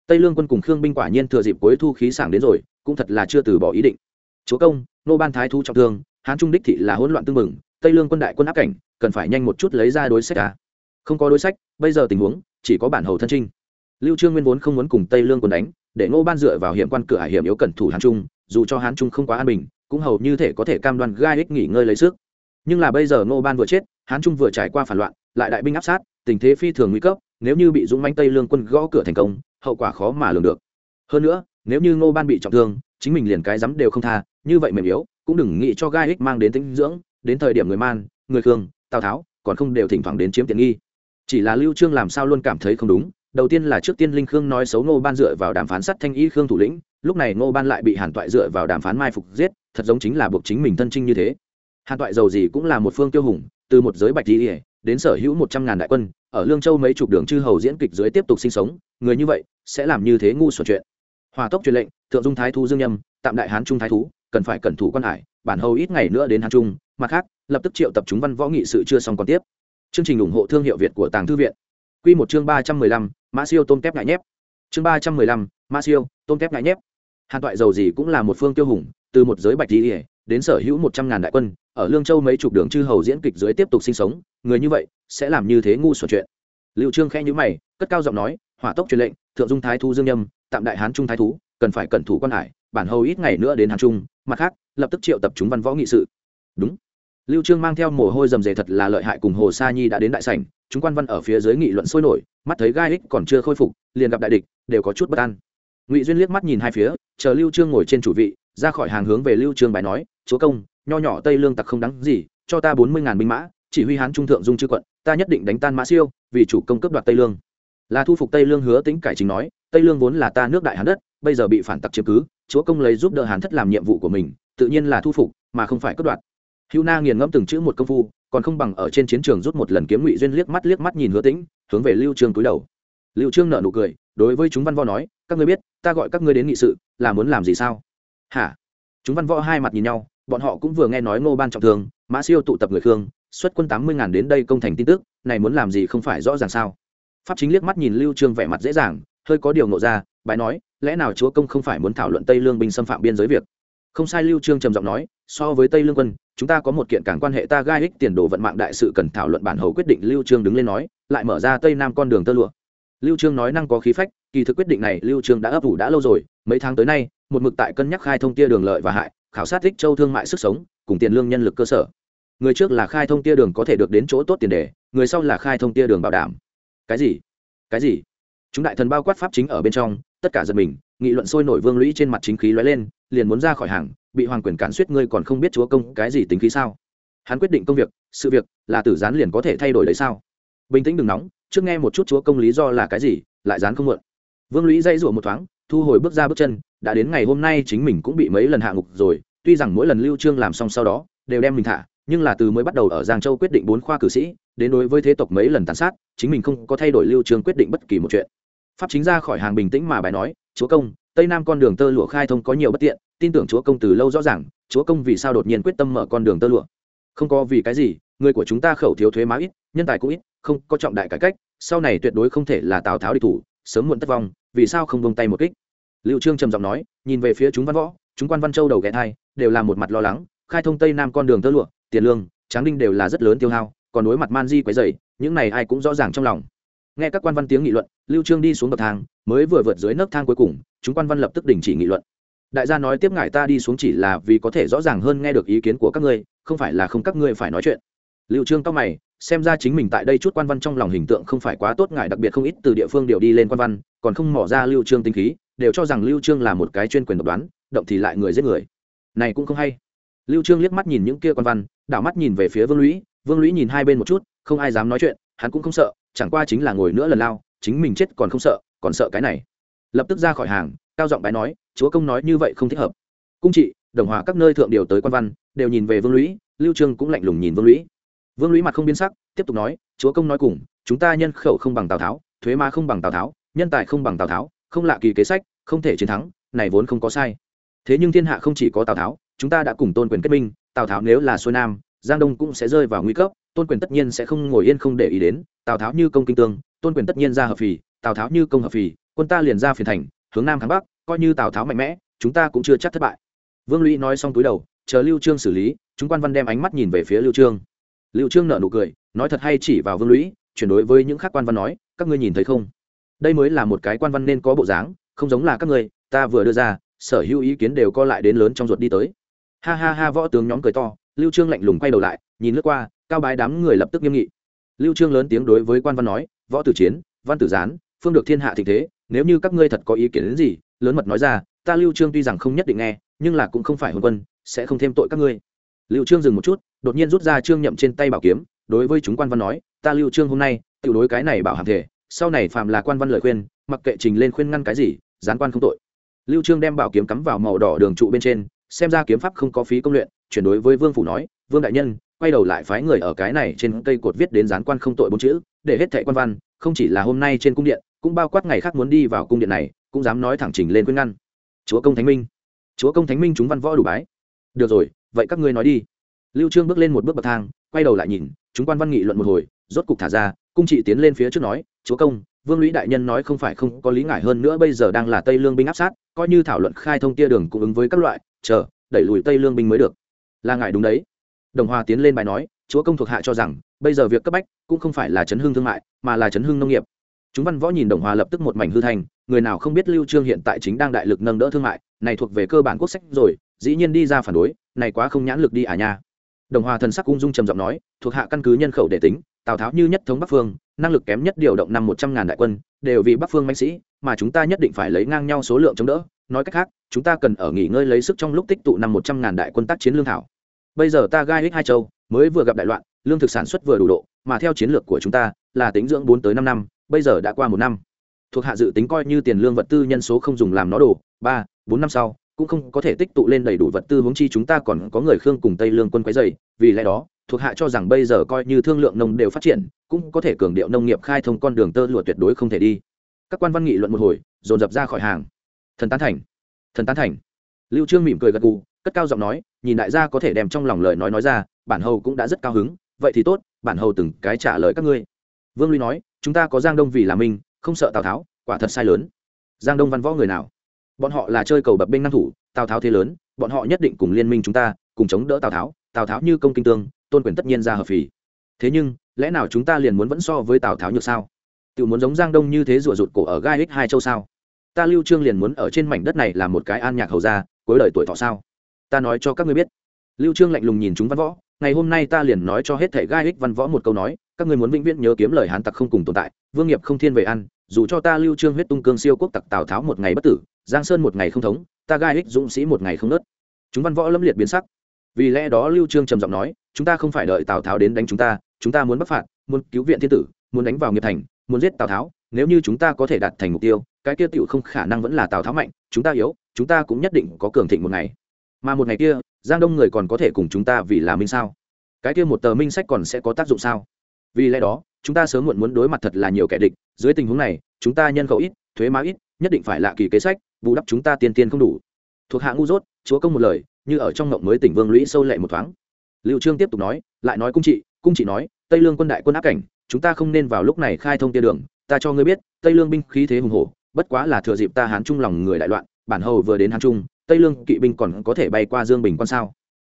Tây lương quân cùng khương binh quả nhiên thừa dịp cuối thu khí sảng đến rồi, cũng thật là chưa từ bỏ ý định. Chúa công nô ban thái thú trọng thương, hán trung đích thị là hỗn loạn tương mừng, tây lương quân đại quân áp cảnh, cần phải nhanh một chút lấy ra đối sách à. không có đối sách, bây giờ tình huống, chỉ có bản hầu thân trinh. Lưu trương nguyên vốn không muốn cùng tây lương quân đánh, để ngô ban dựa vào hiểm quan cửa hải hiểm yếu cẩn thủ hán trung dù cho hán trung không quá an bình, cũng hầu như thể có thể cam đoan gai ích nghỉ ngơi lấy sức. Nhưng là bây giờ ngô ban vừa chết, hán trung vừa trải qua phản loạn, lại đại binh áp sát, tình thế phi thường nguy cấp, nếu như bị dũng mãnh tây lương quân gõ cửa thành công, hậu quả khó mà lường được. Hơn nữa, nếu như ngô ban bị trọng thương, chính mình liền cái dám đều không tha, như vậy mềm yếu, cũng đừng nghĩ cho gai ích mang đến tinh dưỡng, đến thời điểm người man, người khương, tào tháo, còn không đều thỉnh thoảng đến chiếm tiện nghi. Chỉ là lưu trương làm sao luôn cảm thấy không đúng đầu tiên là trước tiên linh khương nói xấu ngô ban dựa vào đàm phán sát thanh y khương thủ lĩnh, lúc này ngô ban lại bị hàn toại dựa vào đàm phán mai phục giết, thật giống chính là buộc chính mình thân trinh như thế. hàn toại giàu gì cũng là một phương tiêu hùng, từ một giới bạch đi đến sở hữu một trăm ngàn đại quân, ở lương châu mấy chục đường chư hầu diễn kịch dưới tiếp tục sinh sống, người như vậy sẽ làm như thế ngu xuẩn chuyện. hòa tốc truyền lệnh, thượng dung thái thú dương nhâm, tạm đại hán trung thái thú, cần phải cẩn thủ quan hải, bản hầu ít ngày nữa đến hán trung, mặt khác, lập tức triệu tập chúng văn võ nghị sự chưa xong còn tiếp. chương trình ủng hộ thương hiệu việt của tàng thư viện. Quy một chương ba trăm mười lăm, mã siêu tôm tép ngại nhép. Chương ba trăm mười lăm, mã siêu tôm tép ngại nhép. Hàn toại giàu gì cũng là một phương tiêu hùng, từ một giới bạch đi đến sở hữu một trăm ngàn đại quân, ở lương châu mấy chục đường chư hầu diễn kịch dưới tiếp tục sinh sống, người như vậy sẽ làm như thế ngu xuẩn chuyện. Lưu trương khẽ nhíu mày, cất cao giọng nói, hỏa tốc truyền lệnh, thượng dung thái thú dương nhâm, tạm đại hán trung thái thú, cần phải cẩn thủ quan hải, bản hầu ít ngày nữa đến hán trung, mặt khác, lập tức triệu tập chúng văn võ nghị sự. Đúng. Lưu trương mang theo mồ hôi rầm rề thật là lợi hại cùng hồ sa nhi đã đến đại sảnh chúng quan văn ở phía dưới nghị luận sôi nổi, mắt thấy gai ích còn chưa khôi phục, liền gặp đại địch, đều có chút bất an. Ngụy duyên liếc mắt nhìn hai phía, chờ lưu trương ngồi trên chủ vị, ra khỏi hàng hướng về lưu trương bài nói, chúa công, nho nhỏ tây lương tặc không đáng gì, cho ta bốn mươi ngàn binh mã, chỉ huy hán trung thượng dung chư quận, ta nhất định đánh tan mã siêu, vì chủ công cấp đoạt tây lương. Là thu phục tây lương hứa tính cải chính nói, tây lương vốn là ta nước đại hán đất, bây giờ bị phản tặc chiếm cứ, chúa công lấy giúp đỡ hán thất làm nhiệm vụ của mình, tự nhiên là thu phục, mà không phải cướp đoạt. Hữu na nghiền ngẫm từng chữ một công phu còn không bằng ở trên chiến trường rút một lần kiếm ngụy duyên liếc mắt liếc mắt nhìn hứa tĩnh, hướng về lưu trương cúi đầu. Lưu trương nở nụ cười, đối với chúng văn võ nói, các ngươi biết, ta gọi các ngươi đến nghị sự, là muốn làm gì sao? Hả? Chúng văn võ hai mặt nhìn nhau, bọn họ cũng vừa nghe nói ngô ban trọng thương, mã siêu tụ tập người khương, xuất quân tám mươi ngàn đến đây công thành tin tức, này muốn làm gì không phải rõ ràng sao? Pháp chính liếc mắt nhìn lưu trương vẻ mặt dễ dàng, hơi có điều ngộ ra bãi nói, lẽ nào chúa công không phải muốn thảo luận tây lương binh xâm phạm biên giới việc? Không sai, lưu trương trầm giọng nói, so với tây lương quân, chúng ta có một kiện càng quan hệ ta gai ích tiền đồ vận mạng đại sự cần thảo luận bản hầu quyết định, lưu trương đứng lên nói, lại mở ra tây nam con đường tơ lụa. Lưu trương nói năng có khí phách, kỳ thực quyết định này lưu trương đã ấp ủ đã lâu rồi, mấy tháng tới nay, một mực tại cân nhắc khai thông tia đường lợi và hại, khảo sát thích châu thương mại sức sống, cùng tiền lương nhân lực cơ sở. Người trước là khai thông tia đường có thể được đến chỗ tốt tiền đề, người sau là khai thông tia đường bảo đảm. Cái gì? Cái gì? Chúng đại thần bao quát pháp chính ở bên trong, tất cả giật mình, nghị luận sôi nổi vương lũy trên mặt chính khí lóe lên liền muốn ra khỏi hàng, bị hoàng quyền cản suýt ngươi còn không biết chúa công cái gì tính khí sao? Hắn quyết định công việc, sự việc, là tử gián liền có thể thay đổi đấy sao? Bình tĩnh đừng nóng, trước nghe một chút chúa công lý do là cái gì, lại dán không mượn vương lũy dây rủa một thoáng, thu hồi bước ra bước chân, đã đến ngày hôm nay chính mình cũng bị mấy lần hạ ngục rồi, tuy rằng mỗi lần lưu trương làm xong sau đó, đều đem mình thả, nhưng là từ mới bắt đầu ở giang châu quyết định bốn khoa cử sĩ, đến đối với thế tộc mấy lần tàn sát, chính mình không có thay đổi lưu trương quyết định bất kỳ một chuyện. Pháp chính ra khỏi hàng bình tĩnh mà bài nói, chúa công tây nam con đường tơ lụa khai thông có nhiều bất tiện, tin tưởng chúa công từ lâu rõ ràng, chúa công vì sao đột nhiên quyết tâm mở con đường tơ lụa? Không có vì cái gì, người của chúng ta khẩu thiếu thuế má ít, nhân tài cũng ít, không có trọng đại cải cách, sau này tuyệt đối không thể là tào tháo địch thủ, sớm muộn tất vong, vì sao không bông tay một kích? Liệu trương trầm giọng nói, nhìn về phía chúng văn võ, chúng quan văn châu đầu ghé thai, đều là một mặt lo lắng, khai thông tây nam con đường tơ lụa, tiền lương, tráng đinh đều là rất lớn tiêu hao, còn đối mặt man di quấy dày những này ai cũng rõ ràng trong lòng. Nghe các quan văn tiếng nghị luận, lưu trương đi xuống bậc thang, mới vừa vượt dưới nấc thang cuối cùng chúng quan văn lập tức đình chỉ nghị luận. Đại gia nói tiếp ngài ta đi xuống chỉ là vì có thể rõ ràng hơn nghe được ý kiến của các ngươi, không phải là không các ngươi phải nói chuyện. Lưu trương cao mày, xem ra chính mình tại đây chút quan văn trong lòng hình tượng không phải quá tốt, ngài đặc biệt không ít từ địa phương điều đi lên quan văn, còn không mỏ ra lưu trương tinh khí, đều cho rằng lưu trương là một cái chuyên quyền độc đoán, động thì lại người giết người. Này cũng không hay. Lưu trương liếc mắt nhìn những kia quan văn, đảo mắt nhìn về phía vương lũy vương lũy nhìn hai bên một chút, không ai dám nói chuyện, hắn cũng không sợ, chẳng qua chính là ngồi nữa lần lao, chính mình chết còn không sợ, còn sợ cái này lập tức ra khỏi hàng, cao giọng bái nói, chúa công nói như vậy không thích hợp. Cung trị, đồng hòa các nơi thượng điều tới quan văn, đều nhìn về vương lũy, lưu trương cũng lạnh lùng nhìn vương lũy. Vương lũy mặt không biến sắc, tiếp tục nói, chúa công nói cùng, chúng ta nhân khẩu không bằng tào tháo, thuế ma không bằng tào tháo, nhân tài không bằng tào tháo, không lạ kỳ kế sách, không thể chiến thắng, này vốn không có sai. Thế nhưng thiên hạ không chỉ có tào tháo, chúng ta đã cùng tôn quyền kết minh, tào tháo nếu là xuôi nam, giang đông cũng sẽ rơi vào nguy cấp, tôn quyền tất nhiên sẽ không ngồi yên không để ý đến, tào tháo như công kinh tương, tôn quyền tất nhiên ra hợp phì, tào tháo như công hợp phì quân ta liền ra phiền thành, hướng nam kháng bắc, coi như tào tháo mạnh mẽ, chúng ta cũng chưa chắc thất bại. Vương lũy nói xong túi đầu, chờ lưu trương xử lý, chúng quan văn đem ánh mắt nhìn về phía lưu trương. Lưu trương nở nụ cười, nói thật hay chỉ vào vương lũy, chuyển đối với những khác quan văn nói, các ngươi nhìn thấy không? Đây mới là một cái quan văn nên có bộ dáng, không giống là các ngươi, ta vừa đưa ra, sở hữu ý kiến đều co lại đến lớn trong ruột đi tới. Ha ha ha, võ tướng nhóm cười to, lưu trương lạnh lùng quay đầu lại, nhìn lướt qua, cao bái đám người lập tức nghiêm nghị. Lưu trương lớn tiếng đối với quan văn nói, võ tử chiến, văn tử gián, phương được thiên hạ thịnh thế nếu như các ngươi thật có ý kiến đến gì, lớn mật nói ra, ta lưu trương tuy rằng không nhất định nghe, nhưng là cũng không phải hôn quân, sẽ không thêm tội các ngươi. Lưu trương dừng một chút, đột nhiên rút ra trương nhậm trên tay bảo kiếm, đối với chúng quan văn nói, ta lưu trương hôm nay tự đối cái này bảo hàm thể, sau này phàm là quan văn lời khuyên, mặc kệ trình lên khuyên ngăn cái gì, gián quan không tội. Lưu trương đem bảo kiếm cắm vào màu đỏ đường trụ bên trên, xem ra kiếm pháp không có phí công luyện, chuyển đối với vương phủ nói, vương đại nhân, quay đầu lại phái người ở cái này trên cây cột viết đến gián quan không tội bốn chữ, để hết thệ quan văn, không chỉ là hôm nay trên cung điện cũng bao quát ngày khác muốn đi vào cung điện này, cũng dám nói thẳng trình lên khuyên ngăn. Chúa công thánh minh. Chúa công thánh minh chúng văn võ đủ bái. Được rồi, vậy các ngươi nói đi. Lưu trương bước lên một bước bậc thang, quay đầu lại nhìn, chúng quan văn nghị luận một hồi, rốt cục thả ra, cung trị tiến lên phía trước nói, chúa công, vương lũy đại nhân nói không phải không có lý ngại hơn nữa, bây giờ đang là tây lương binh áp sát, coi như thảo luận khai thông tia đường cung ứng với các loại, chờ, đẩy lùi tây lương binh mới được. Là ngại đúng đấy. Đồng hòa tiến lên bài nói, chúa công thuộc hạ cho rằng, bây giờ việc cấp bách cũng không phải là chấn hương thương mại, mà là chấn hương nông nghiệp chúng văn võ nhìn đồng hòa lập tức một mảnh hư thành, người nào không biết lưu trương hiện tại chính đang đại lực nâng đỡ thương mại, này thuộc về cơ bản quốc sách rồi, dĩ nhiên đi ra phản đối, này quá không nhãn lực đi à nha. Đồng hòa thần sắc ung dung trầm giọng nói, thuộc hạ căn cứ nhân khẩu để tính, tào tháo như nhất thống bắc phương, năng lực kém nhất điều động năm một trăm ngàn đại quân, đều vì bắc phương mạnh sĩ, mà chúng ta nhất định phải lấy ngang nhau số lượng chống đỡ. Nói cách khác, chúng ta cần ở nghỉ ngơi lấy sức trong lúc tích tụ năm một trăm ngàn đại quân tác chiến lương thảo. Bây giờ ta gai hích hai châu, mới vừa gặp đại loạn, lương thực sản xuất vừa đủ độ, mà theo chiến lược của chúng ta, là tính dưỡng bốn tới năm năm bây giờ đã qua một năm. Thuộc hạ dự tính coi như tiền lương vật tư nhân số không dùng làm nó đổ ba, bốn năm sau, cũng không có thể tích tụ lên đầy đủ vật tư huống chi chúng ta còn có người khương cùng tây lương quân quấy dày vì lẽ đó, thuộc hạ cho rằng bây giờ coi như thương lượng nông đều phát triển, cũng có thể cường điệu nông nghiệp khai thông con đường tơ lụa tuyệt đối không thể đi. Các quan văn nghị luận một hồi, dồn dập ra khỏi hàng. Thần tán thành. Thần tán thành. Lưu trương mỉm cười gật gù, cất cao giọng nói, nhìn đại gia có thể đem trong lòng lời nói nói ra, bản hầu cũng đã rất cao hứng, vậy thì tốt, bản hầu từng cái trả lời các ngươi vương luy nói, chúng ta có giang đông vì là minh không sợ tào tháo, quả thật sai lớn. Giang đông văn võ người nào? Bọn họ là chơi cầu bập bênh năng thủ, tào tháo thế lớn, bọn họ nhất định cùng liên minh chúng ta, cùng chống đỡ tào tháo tào tháo như công kinh tương, tôn quyền tất nhiên ra hợp phì. Thế nhưng, lẽ nào chúng ta liền muốn vẫn so với tào tháo nhược sao? Tự muốn giống giang đông như thế rủa rụt cổ ở gai ích hai châu sao? Ta lưu trương liền muốn ở trên mảnh đất này là một cái an nhạc hầu gia, cuối đời tuổi thọ sao? Ta nói cho các ngươi biết. Lưu trương lạnh lùng nhìn chúng văn võ, ngày hôm nay ta liền nói cho hết thảy gai ích văn võ một câu nói các ngươi muốn vĩnh viễn nhớ kiếm lời hán tặc không cùng tồn tại, vương nghiệp không thiên về ăn, dù cho ta lưu trương huyết tung cương siêu quốc tặc tào tháo một ngày bất tử, giang sơn một ngày không thống, ta gai ích dũng sĩ một ngày không nớt. Chúng văn võ lâm liệt biến sắc. Vì lẽ đó lưu trương trầm giọng nói, chúng ta không phải đợi tào tháo đến đánh chúng ta chúng ta muốn bắt phạt, muốn cứu viện thiên tử, muốn đánh vào nghiệp thành, muốn giết tào tháo, nếu như chúng ta có thể đạt thành mục tiêu, cái kia tựu không khả năng vẫn là tào tháo mạnh, chúng ta yếu, chúng ta cũng nhất định có cường thịnh một ngày. Mà một ngày kia, giang đông người còn có thể cùng chúng ta vì là minh sao? Cái kia một tờ minh sách còn sẽ có tác dụng sao? Vì lẽ đó, chúng ta sớm muộn muốn đối mặt thật là nhiều kẻ địch, dưới tình huống này, chúng ta nhân khẩu ít, thuế má ít, nhất định phải lạ kỳ kế sách, bù đắp chúng ta tiên tiên không đủ. Thuộc hạ ngu dốt, chúa công một lời, như ở trong ngộng mới tỉnh vương lũy sâu lệ một thoáng. Liệu trương tiếp tục nói, lại nói cung trị cung trị nói, tây lương quân đại quân áp cảnh, chúng ta không nên vào lúc này khai thông tia đường, ta cho ngươi biết, tây lương binh khí thế hùng hổ, bất quá là thừa dịp ta hán trung lòng người đại loạn, bản hầu vừa đến hán trung, tây lương kỵ binh còn có thể bay qua dương bình quan sao?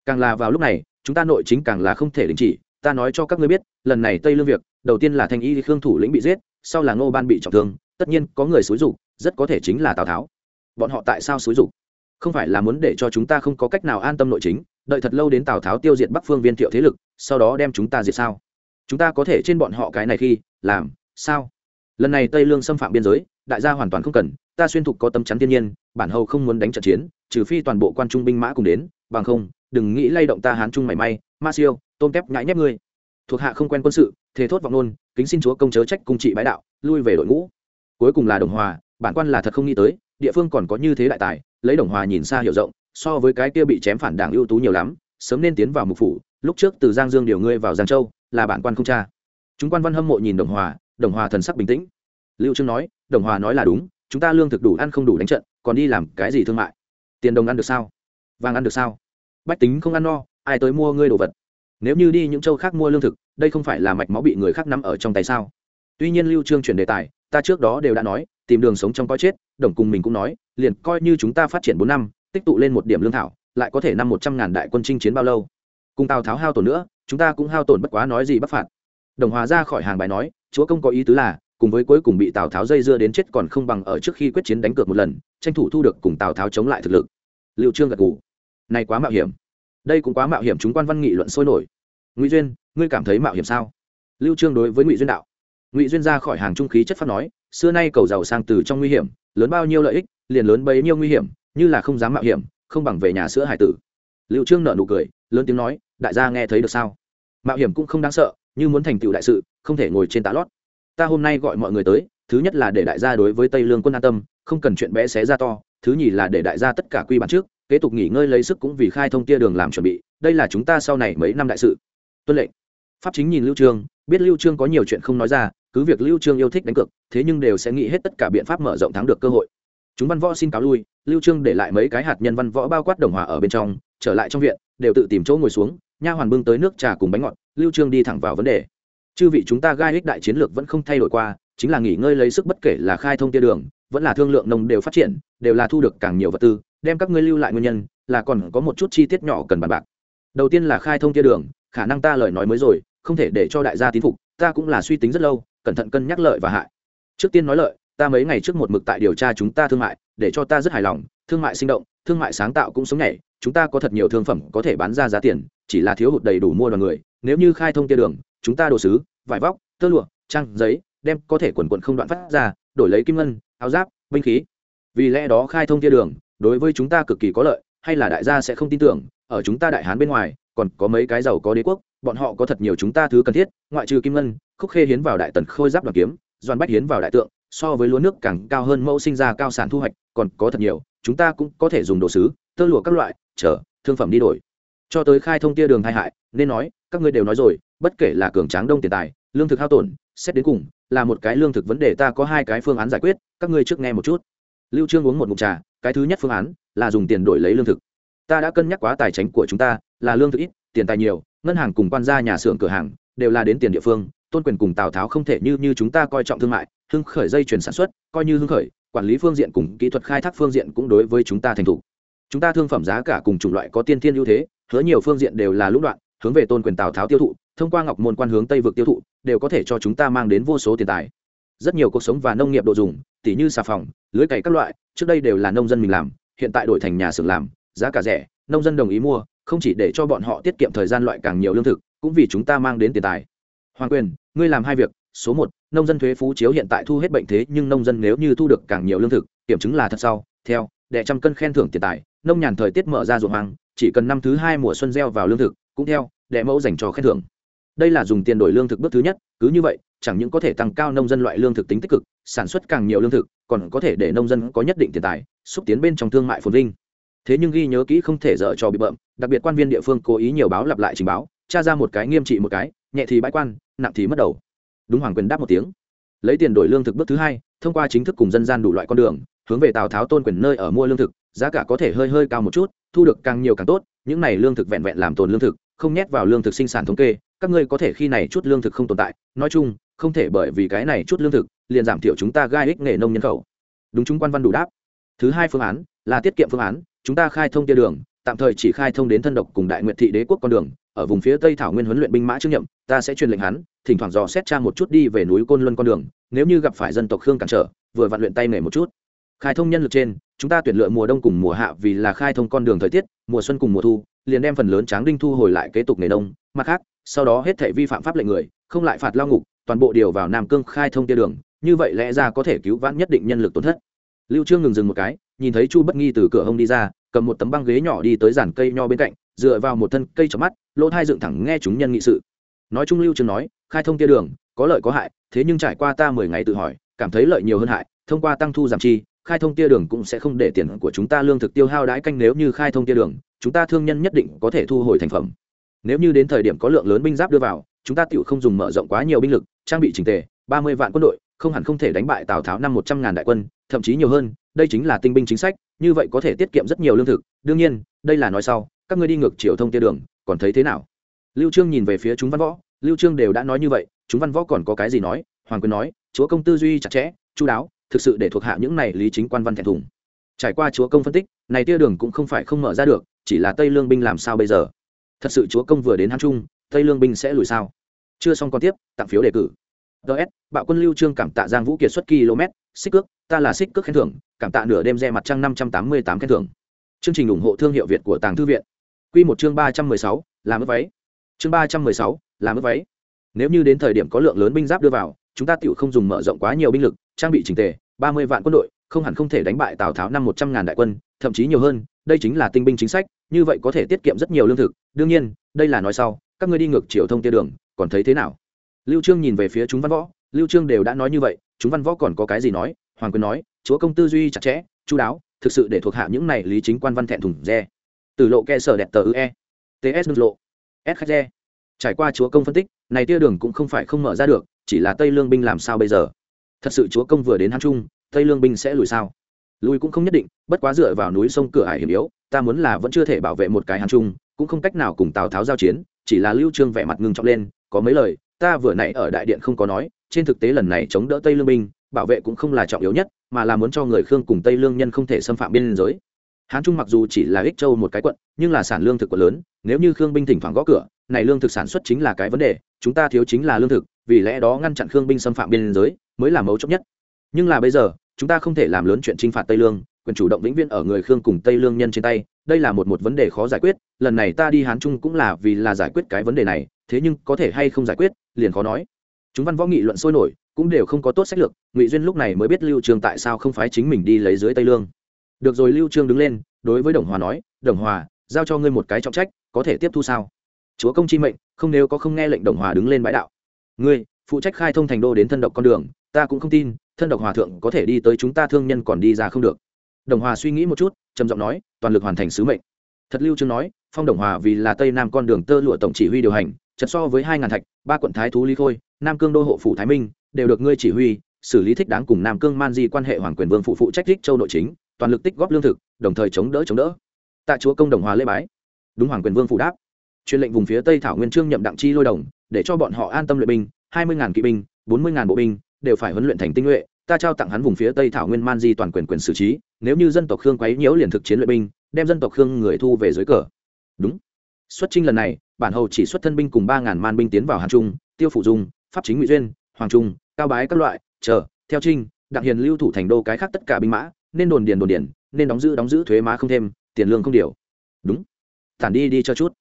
Càng là vào lúc này, chúng ta nội chính càng là không thể đình chỉ ta nói cho các ngươi biết, lần này tây lương việc, đầu tiên là thanh y khương thủ lĩnh bị giết, sau là ngô ban bị trọng thương, tất nhiên có người xúi rục rất có thể chính là tào tháo. Bọn họ tại sao xúi rục không phải là muốn để cho chúng ta không có cách nào an tâm nội chính, đợi thật lâu đến tào tháo tiêu diệt bắc phương viên thiệu thế lực, sau đó đem chúng ta diệt sao? Chúng ta có thể trên bọn họ cái này khi, làm, sao? Lần này tây lương xâm phạm biên giới, đại gia hoàn toàn không cần, ta xuyên thục có tấm chắn thiên nhiên, bản hầu không muốn đánh trận chiến, trừ phi toàn bộ quan trung binh mã cùng đến, bằng không, đừng nghĩ lay động ta hán trung mảy may, ma siêu tôm tép nhãi nhép ngươi. Thuộc hạ không quen quân sự thế thốt vọng nôn, kính xin chúa công chớ trách cung trị bái đạo, lui về đội ngũ. Cuối cùng là đồng hòa, bản quan là thật không nghĩ tới, địa phương còn có như thế đại tài, lấy đồng hòa nhìn xa hiểu rộng, so với cái kia bị chém phản đảng ưu tú nhiều lắm, sớm nên tiến vào mục phủ, lúc trước từ giang dương điều ngươi vào giang châu, là bản quan không cha. Chúng quan văn hâm mộ nhìn đồng hòa đồng hòa thần sắc bình tĩnh. Lưu trương nói, đồng hòa nói là đúng, chúng ta lương thực đủ ăn không đủ đánh trận, còn đi làm cái gì thương mại? Tiền đồng ăn được sao? Vàng ăn được sao? Bách tính không ăn no, ai tới mua ngươi đồ vật? Nếu như đi những châu khác mua lương thực, đây không phải là mạch máu bị người khác nắm ở trong tay sao? Tuy nhiên lưu trương chuyển đề tài, ta trước đó đều đã nói, tìm đường sống trong coi chết, đồng cùng mình cũng nói, liền coi như chúng ta phát triển bốn năm, tích tụ lên một điểm lương thảo, lại có thể năm một trăm ngàn đại quân chinh chiến bao lâu? Cùng tào tháo hao tổn nữa, chúng ta cũng hao tổn bất quá nói gì bắc phạt. Đồng hòa ra khỏi hàng bài nói, chúa công có ý tứ là, cùng với cuối cùng bị tào tháo dây dưa đến chết còn không bằng ở trước khi quyết chiến đánh cược một lần, tranh thủ thu được cùng tào tháo chống lại thực lực. Liệu trương gật gù, này quá mạo hiểm đây cũng quá mạo hiểm chúng quan văn nghị luận sôi nổi. Ngụy duyên, ngươi cảm thấy mạo hiểm sao? Lưu trương đối với ngụy duyên đạo. Ngụy duyên ra khỏi hàng trung khí chất phát nói, xưa nay cầu giàu sang từ trong nguy hiểm, lớn bao nhiêu lợi ích, liền lớn bấy nhiêu nguy hiểm, như là không dám mạo hiểm, không bằng về nhà sữa hải tử. Lưu trương nở nụ cười, lớn tiếng nói, đại gia nghe thấy được sao? Mạo hiểm cũng không đáng sợ, như muốn thành tựu đại sự, không thể ngồi trên tạ lót. Ta hôm nay gọi mọi người tới, thứ nhất là để đại gia đối với tây lương quân an tâm, không cần chuyện bé xé ra to, thứ nhì là để đại gia tất cả quy bản trước kế tục nghỉ ngơi lấy sức cũng vì khai thông tia đường làm chuẩn bị, đây là chúng ta sau này mấy năm đại sự. Tuân lệnh. Pháp chính nhìn lưu trương, biết lưu trương có nhiều chuyện không nói ra, cứ việc lưu trương yêu thích đánh cược, thế nhưng đều sẽ nghĩ hết tất cả biện pháp mở rộng thắng được cơ hội. Chúng văn võ xin cáo lui, lưu trương để lại mấy cái hạt nhân văn võ bao quát đồng hòa ở bên trong, trở lại trong viện, đều tự tìm chỗ ngồi xuống, nha hoàn bưng tới nước trà cùng bánh ngọt, lưu trương đi thẳng vào vấn đề. Chư vị chúng ta gai ích đại chiến lược vẫn không thay đổi qua, chính là nghỉ ngơi lấy sức bất kể là khai thông tia đường, vẫn là thương lượng nông đều phát triển, đều là thu được càng nhiều vật tư đem các ngươi lưu lại nguyên nhân, là còn có một chút chi tiết nhỏ cần bàn bạc. Đầu tiên là khai thông tia đường, khả năng ta lời nói mới rồi, không thể để cho đại gia tín phục, ta cũng là suy tính rất lâu, cẩn thận cân nhắc lợi và hại. Trước tiên nói lợi, ta mấy ngày trước một mực tại điều tra chúng ta thương mại, để cho ta rất hài lòng, thương mại sinh động, thương mại sáng tạo cũng sống nhảy, chúng ta có thật nhiều thương phẩm có thể bán ra giá tiền, chỉ là thiếu hụt đầy đủ mua đoàn người, nếu như khai thông tia đường, chúng ta đồ sứ, vải vóc, tơ lụa, trang giấy, đem có thể quần quần không đoạn phát ra, đổi lấy kim ngân, áo giáp, binh khí. Vì lẽ đó khai thông tia đường đối với chúng ta cực kỳ có lợi, hay là đại gia sẽ không tin tưởng, ở chúng ta đại hán bên ngoài, còn có mấy cái giàu có đế quốc, bọn họ có thật nhiều chúng ta thứ cần thiết, ngoại trừ kim ngân, khúc khê hiến vào đại tần khôi giáp đoàn kiếm, doan bách hiến vào đại tượng, so với lúa nước càng cao hơn mẫu sinh ra cao sản thu hoạch, còn có thật nhiều, chúng ta cũng có thể dùng đồ sứ, tơ lụa các loại chở thương phẩm đi đổi. Cho tới khai thông tia đường hai hại, nên nói, các ngươi đều nói rồi, bất kể là cường tráng đông tiền tài, lương thực hao tổn, xét đến cùng, là một cái lương thực vấn đề, ta có hai cái phương án giải quyết, các ngươi trước nghe một chút. Lưu trương uống một ngụm trà cái thứ nhất phương án là dùng tiền đổi lấy lương thực. Ta đã cân nhắc quá tài chính của chúng ta, là lương thực ít, tiền tài nhiều, ngân hàng cùng quan gia nhà xưởng cửa hàng đều là đến tiền địa phương, tôn quyền cùng tào tháo không thể như như chúng ta coi trọng thương mại, hưng khởi dây chuyển sản xuất, coi như hưng khởi, quản lý phương diện cùng kỹ thuật khai thác phương diện cũng đối với chúng ta thành thủ chúng ta thương phẩm giá cả cùng chủng loại có tiên thiên ưu thế, hứa nhiều phương diện đều là lũng đoạn, hướng về tôn quyền tào tháo tiêu thụ, thông qua ngọc môn quan hướng tây vực tiêu thụ, đều có thể cho chúng ta mang đến vô số tiền tài. Rất nhiều cuộc sống và nông nghiệp đồ dùng tỉ như xà phòng, lưới cày các loại, trước đây đều là nông dân mình làm, hiện tại đổi thành nhà xưởng làm, giá cả rẻ, nông dân đồng ý mua, không chỉ để cho bọn họ tiết kiệm thời gian loại càng nhiều lương thực, cũng vì chúng ta mang đến tiền tài. Hoàng quyền, ngươi làm hai việc, số một, nông dân thuế phú chiếu hiện tại thu hết bệnh thế, nhưng nông dân nếu như thu được càng nhiều lương thực, kiểm chứng là thật sau. Theo đệ trăm cân khen thưởng tiền tài, nông nhàn thời tiết mở ra ruộng hoang, chỉ cần năm thứ hai mùa xuân gieo vào lương thực, cũng theo đệ mẫu dành cho khen thưởng đây là dùng tiền đổi lương thực bước thứ nhất, cứ như vậy, chẳng những có thể tăng cao nông dân loại lương thực tính tích cực, sản xuất càng nhiều lương thực, còn có thể để nông dân có nhất định tiền tài, xúc tiến bên trong thương mại phồn vinh. Thế nhưng ghi nhớ kỹ không thể dở cho bị bợm, đặc biệt quan viên địa phương cố ý nhiều báo lặp lại trình báo, tra ra một cái nghiêm trị một cái, nhẹ thì bãi quan, nặng thì mất đầu. Đúng hoàng quyền đáp một tiếng. Lấy tiền đổi lương thực bước thứ hai, thông qua chính thức cùng dân gian đủ loại con đường, hướng về tào tháo tôn quyền nơi ở mua lương thực, giá cả có thể hơi hơi cao một chút, thu được càng nhiều càng tốt, những này lương thực vẹn vẹn làm tồn lương thực, không nhét vào lương thực sinh sản thống kê các ngươi có thể khi này chút lương thực không tồn tại, nói chung, không thể bởi vì cái này chút lương thực, liền giảm thiểu chúng ta gai ích nghề nông nhân khẩu. Đúng chúng quan văn đủ đáp. Thứ hai phương án, là tiết kiệm phương án, chúng ta khai thông tia đường, tạm thời chỉ khai thông đến thân độc cùng đại nguyện thị đế quốc con đường, ở vùng phía tây thảo nguyên huấn luyện binh mã trương nhậm, ta sẽ truyền lệnh hắn, thỉnh thoảng dò xét tra một chút đi về núi côn luân con đường, nếu như gặp phải dân tộc khương cản trở, vừa vặn luyện tay nghề một chút khai thông nhân lực trên, chúng ta tuyển lựa mùa đông cùng mùa hạ vì là khai thông con đường thời tiết, mùa xuân cùng mùa thu, liền đem phần lớn tráng đinh thu hồi lại kế tục nghề đông. Mặt khác, sau đó hết thể vi phạm pháp lệnh người, không lại phạt lao ngục, toàn bộ điều vào nam cương khai thông tia đường, như vậy lẽ ra có thể cứu vãn nhất định nhân lực tổn thất. Lưu trương ngừng dừng một cái, nhìn thấy chu bất nghi từ cửa hông đi ra, cầm một tấm băng ghế nhỏ đi tới giàn cây nho bên cạnh, dựa vào một thân cây trong mắt, lỗ thai dựng thẳng nghe chúng nhân nghị sự. Nói chung lưu trương nói, khai thông tia đường, có lợi có hại, thế nhưng trải qua ta mười ngày tự hỏi, cảm thấy lợi nhiều hơn hại, thông qua tăng thu giảm chi khai thông tia đường cũng sẽ không để tiền của chúng ta lương thực tiêu hao đãi canh nếu như khai thông tia đường, chúng ta thương nhân nhất định có thể thu hồi thành phẩm. Nếu như đến thời điểm có lượng lớn binh giáp đưa vào, chúng ta tự không dùng mở rộng quá nhiều binh lực, trang bị trình tề, ba mươi vạn quân đội, không hẳn không thể đánh bại tào tháo năm một trăm ngàn đại quân, thậm chí nhiều hơn, đây chính là tinh binh chính sách, như vậy có thể tiết kiệm rất nhiều lương thực. Đương nhiên, đây là nói sau, các ngươi đi ngược chiều thông tia đường, còn thấy thế nào? Lưu trương nhìn về phía chúng văn võ, lưu trương đều đã nói như vậy, chúng văn võ còn có cái gì nói? Hoàng quyền nói, chúa công tư duy chặt chẽ chú đáo thực sự để thuộc hạ những này lý chính quan văn thẹn thùng. Trải qua chúa công phân tích, này tia đường cũng không phải không mở ra được, chỉ là tây lương binh làm sao bây giờ? Thật sự chúa công vừa đến hán trung, tây lương binh sẽ lùi sao? Chưa xong còn tiếp, tặng phiếu đề cử. Ts bạo quân lưu trương cảm tạ giang vũ kiệt xuất km, xích cước, ta là xích cước khen thưởng, cảm tạ nửa đêm re mặt trăng năm trăm tám mươi tám khen thưởng. Chương trình ủng hộ thương hiệu việt của tàng thư viện. Quy một chương ba trăm mười sáu, làm ướp váy. Chương ba trăm mười sáu, làm ướp váy. Nếu như đến thời điểm có lượng lớn binh giáp đưa vào, chúng ta tự không dùng mở rộng quá nhiều binh lực, trang bị trình tề ba mươi vạn quân đội, không hẳn không thể đánh bại tào tháo năm một trăm ngàn đại quân, thậm chí nhiều hơn, đây chính là tinh binh chính sách, như vậy có thể tiết kiệm rất nhiều lương thực. Đương nhiên, đây là nói sau, các ngươi đi ngược chiều thông tia đường, còn thấy thế nào? Lưu trương nhìn về phía chúng văn võ, lưu trương đều đã nói như vậy, chúng văn võ còn có cái gì nói? Hoàng quyền nói, chúa công tư duy chặt chẽ chú đáo, thực sự để thuộc hạ những này lý chính quan văn thẹn thùng re. Từ lộ ke sở đẹp tờ ư e. Ts lộ. S khách re. Trải qua chúa công phân tích, này tia đường cũng không phải không mở ra được, chỉ là tây lương binh làm sao bây giờ? Thật sự chúa công vừa đến hán trung, tây lương binh sẽ lùi sao? Lùi cũng không nhất định, bất quá dựa vào núi sông cửa hải hiểm yếu, ta muốn là vẫn chưa thể bảo vệ một cái hán trung, cũng không cách nào cùng tào tháo giao chiến, chỉ là lưu trương vẻ mặt ngưng trọng lên, có mấy lời, ta vừa nãy ở đại điện không có nói, trên thực tế lần này chống đỡ tây lương binh, bảo vệ cũng không là trọng yếu nhất, mà là muốn cho người khương cùng tây lương nhân không thể xâm phạm biên giới. Hán trung mặc dù chỉ là ích châu một cái quận, nhưng là sản lương thực quận lớn, nếu như khương binh thỉnh thoảng gõ cửa, này lương thực sản xuất chính là cái vấn đề, chúng ta thiếu chính là lương thực, vì lẽ đó ngăn chặn khương binh xâm phạm biên giới mới là mấu chốt nhất. Nhưng là bây giờ, chúng ta không thể làm lớn chuyện trinh phạt tây lương, quyền chủ động vĩnh viễn ở người khương cùng tây lương nhân trên tay, đây là một một vấn đề khó giải quyết, lần này ta đi hán trung cũng là vì là giải quyết cái vấn đề này, thế nhưng có thể hay không giải quyết, liền khó nói. Chúng văn võ nghị luận sôi nổi, cũng đều không có tốt sách lược, ngụy duyên lúc này mới biết lưu trương tại sao không phái chính mình đi lấy dưới tây lương. Được rồi, lưu trương đứng lên, đối với đồng hòa nói, đồng hòa, giao cho ngươi một cái trọng trách, có thể tiếp thu sao? Chúa công chi mệnh, không nếu có không nghe lệnh đồng hòa đứng lên bãi đạo. Ngươi, phụ trách khai thông thành đô đến thân độc con đường ta cũng không tin, thân độc hòa thượng có thể đi tới chúng ta thương nhân còn đi ra không được. Đồng hòa suy nghĩ một chút, trầm giọng nói, toàn lực hoàn thành sứ mệnh. Thật lưu trương nói, phong đồng hòa vì là tây nam con đường tơ lụa tổng chỉ huy điều hành, chật so với hai ngàn thạch, ba quận thái thú lý khôi, nam cương đô hộ phủ thái minh, đều được ngươi chỉ huy, xử lý thích đáng cùng nam cương man di quan hệ hoàng quyền vương phụ phụ trách thích châu nội chính, toàn lực tích góp lương thực, đồng thời chống đỡ chống đỡ. Tạ chúa công đồng hòa lễ bái. Đúng hoàng quyền vương phụ đáp. Truyền lệnh vùng phía tây thảo nguyên trương nhậm đặng chi lôi đồng, để cho bọn họ an tâm luyện binh, hai mươi ngàn kỵ binh, bốn mươi ngàn bộ binh đều phải huấn luyện thành tinh nhuệ, ta trao tặng hắn vùng phía tây thảo nguyên man di toàn quyền quyền xử trí, nếu như dân tộc khương quấy nhiễu liền thực chiến luyện binh, đem dân tộc khương người thu về dưới cờ. Đúng. Xuất trinh lần này, bản hầu chỉ xuất thân binh cùng ba ngàn man binh tiến vào hàn trung, tiêu phủ dung, pháp chính ngụy duyên, hoàng trung, cao bái các loại, chờ, theo trinh đặng hiền lưu thủ thành đô cái khác tất cả binh mã, nên đồn điền đồn điền, nên đóng giữ đóng giữ thuế má không thêm, tiền lương không điều. Đúng. Tản đi đi cho chút.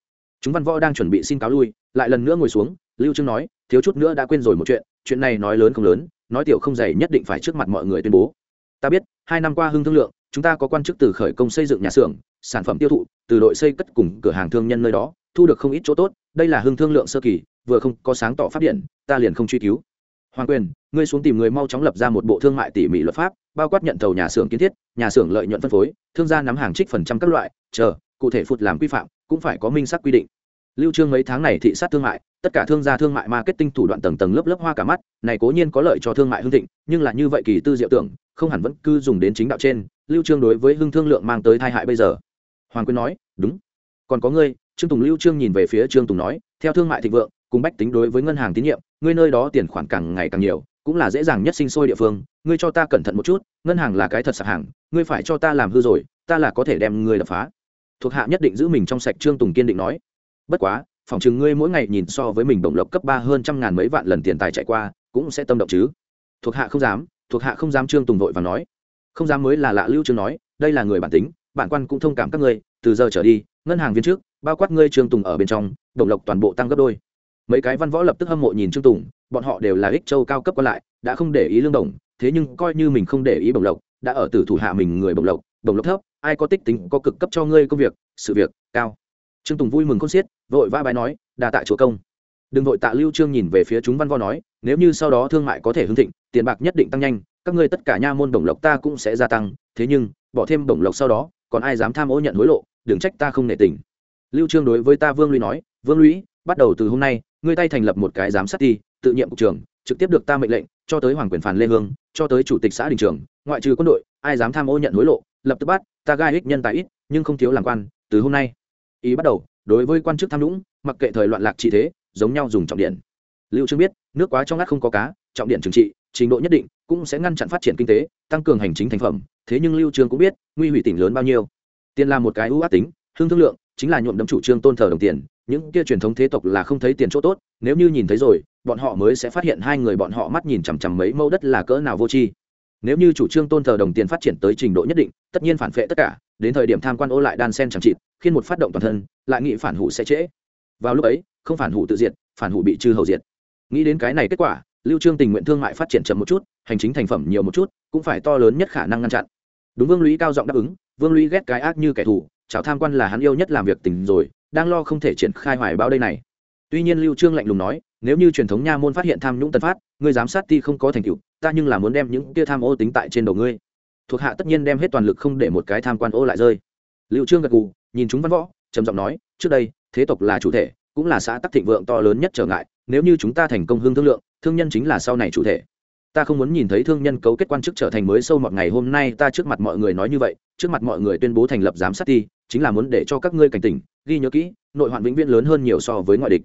Chúng văn võ đang chuẩn bị xin cáo lui, lại lần nữa ngồi xuống, lưu trương nói, thiếu chút nữa đã quên rồi một chuyện chuyện này nói lớn không lớn, nói tiểu không dày nhất định phải trước mặt mọi người tuyên bố. Ta biết, hai năm qua hưng thương lượng, chúng ta có quan chức từ khởi công xây dựng nhà xưởng, sản phẩm tiêu thụ, từ đội xây cất cùng cửa hàng thương nhân nơi đó, thu được không ít chỗ tốt, đây là hưng thương lượng sơ kỳ, vừa không có sáng tỏ phát điện, ta liền không truy cứu. Hoàng quyền, ngươi xuống tìm người mau chóng lập ra một bộ thương mại tỉ mỉ luật pháp, bao quát nhận thầu nhà xưởng kiến thiết, nhà xưởng lợi nhuận phân phối, thương gia nắm hàng trích phần trăm các loại, chờ, cụ thể phụt làm quy phạm, cũng phải có minh xác quy định lưu trương mấy tháng này thị sát thương mại, tất cả thương gia thương mại marketing thủ đoạn tầng tầng lớp lớp hoa cả mắt, này cố nhiên có lợi cho thương mại hưng thịnh, nhưng là như vậy kỳ tư diệu tưởng, không hẳn vẫn cứ dùng đến chính đạo trên, lưu trương đối với hưng thương lượng mang tới tai hại bây giờ. Hoàng quyên nói, đúng. Còn có ngươi. Trương tùng lưu trương nhìn về phía trương tùng nói, theo thương mại thịnh vượng, cùng bách tính đối với ngân hàng tín nhiệm, ngươi nơi đó tiền khoản càng ngày càng nhiều, cũng là dễ dàng nhất sinh sôi địa phương, ngươi cho ta cẩn thận một chút, ngân hàng là cái thật sạc hàng, ngươi phải cho ta làm hư rồi, ta là có thể đem ngươi đập phá. Thuộc hạ nhất định giữ mình trong sạch trương tùng kiên định nói bất quá, phòng chừng ngươi mỗi ngày nhìn so với mình đồng lộc cấp ba hơn trăm ngàn mấy vạn lần tiền tài chạy qua, cũng sẽ tâm động chứ. Thuộc hạ không dám, thuộc hạ không dám trương tùng vội và nói. Không dám mới là lạ lưu trương nói, đây là người bản tính, bản quan cũng thông cảm các ngươi, từ giờ trở đi, ngân hàng viên trước, bao quát ngươi trương tùng ở bên trong, đồng lộc toàn bộ tăng gấp đôi. Mấy cái văn võ lập tức hâm mộ nhìn trương tùng, bọn họ đều là ích châu cao cấp còn lại, đã không để ý lương đồng, thế nhưng coi như mình không để ý bổng lộc, đã ở từ thủ hạ mình người bổng lộc bổng lộc thấp, ai có tích tính, có cực cấp cho ngươi công việc, sự việc, cao. Trương tùng vui mừng con xiết vội va bái nói đa tạ chúa công. Đừng vội tạ lưu trương nhìn về phía chúng văn võ nói, nếu như sau đó thương mại có thể hưng thịnh, tiền bạc nhất định tăng nhanh, các ngươi tất cả nha môn đồng lộc ta cũng sẽ gia tăng, thế nhưng, bỏ thêm đồng lộc sau đó, còn ai dám tham ô nhận hối lộ, đừng trách ta không nể tình. Lưu trương đối với ta vương lũy nói, vương lũy, bắt đầu từ hôm nay, ngươi tay thành lập một cái giám sát ti, tự nhiệm cục trưởng, trực tiếp được ta mệnh lệnh, cho tới hoàng quyền phản lê hương, cho tới chủ tịch xã đình trường, ngoại trừ quân đội, ai dám tham ô nhận hối lộ, lập tức bắt, ta gai ích nhân tài ít, nhưng không thiếu làm quan, từ hôm nay. Ý bắt đầu đối với quan chức tham nhũng, mặc kệ thời loạn lạc trị thế, giống nhau dùng trọng điện. Lưu trương biết, nước quá trong ngắt không có cá, trọng điện trừng trị, trình độ nhất định cũng sẽ ngăn chặn phát triển kinh tế, tăng cường hành chính thành phẩm. Thế nhưng lưu trương cũng biết, nguy hủy tỉnh lớn bao nhiêu. Tiền là một cái ưu ác tính, hương thương lượng, chính là nhuộm đấm chủ trương tôn thờ đồng tiền. Những kia truyền thống thế tộc là không thấy tiền chỗ tốt, nếu như nhìn thấy rồi, bọn họ mới sẽ phát hiện hai người bọn họ mắt nhìn chằm chằm mấy mẫu đất là cỡ nào vô tri. Nếu như chủ trương tôn thờ đồng tiền phát triển tới trình độ nhất định, tất nhiên phản phệ tất cả đến thời điểm tham quan ô lại đan sen chẳng chịt, khiến một phát động toàn thân, lại nghĩ phản hủ sẽ trễ. Vào lúc ấy, không phản hủ tự diệt, phản hủ bị trừ hầu diệt. Nghĩ đến cái này kết quả, lưu trương tình nguyện thương mại phát triển chậm một chút, hành chính thành phẩm nhiều một chút, cũng phải to lớn nhất khả năng ngăn chặn. Đúng vương lũy cao giọng đáp ứng, vương lũy ghét cái ác như kẻ thù, chào tham quan là hắn yêu nhất làm việc tình rồi, đang lo không thể triển khai hoài báo đây này. Tuy nhiên lưu trương lạnh lùng nói, nếu như truyền thống nha môn phát hiện tham nhũng tân phát, ngươi giám sát ti không có thành tựu, ta nhưng là muốn đem những kia tham ô tính tại trên đầu ngươi thuộc hạ tất nhiên đem hết toàn lực không để một cái tham quan ô lại rơi. Lưu trương gật gù, nhìn chúng văn võ, trầm giọng nói, trước đây, thế tộc là chủ thể, cũng là xã tắc thịnh vượng to lớn nhất trở ngại, nếu như chúng ta thành công hương thương lượng, thương nhân chính là sau này chủ thể. Ta không muốn nhìn thấy thương nhân cấu kết quan chức trở thành mới sâu một ngày, hôm nay ta trước mặt mọi người nói như vậy, trước mặt mọi người tuyên bố thành lập giám sát ti, chính là muốn để cho các ngươi cảnh tỉnh, ghi nhớ kỹ, nội hoạn vĩnh viễn lớn hơn nhiều so với ngoại địch.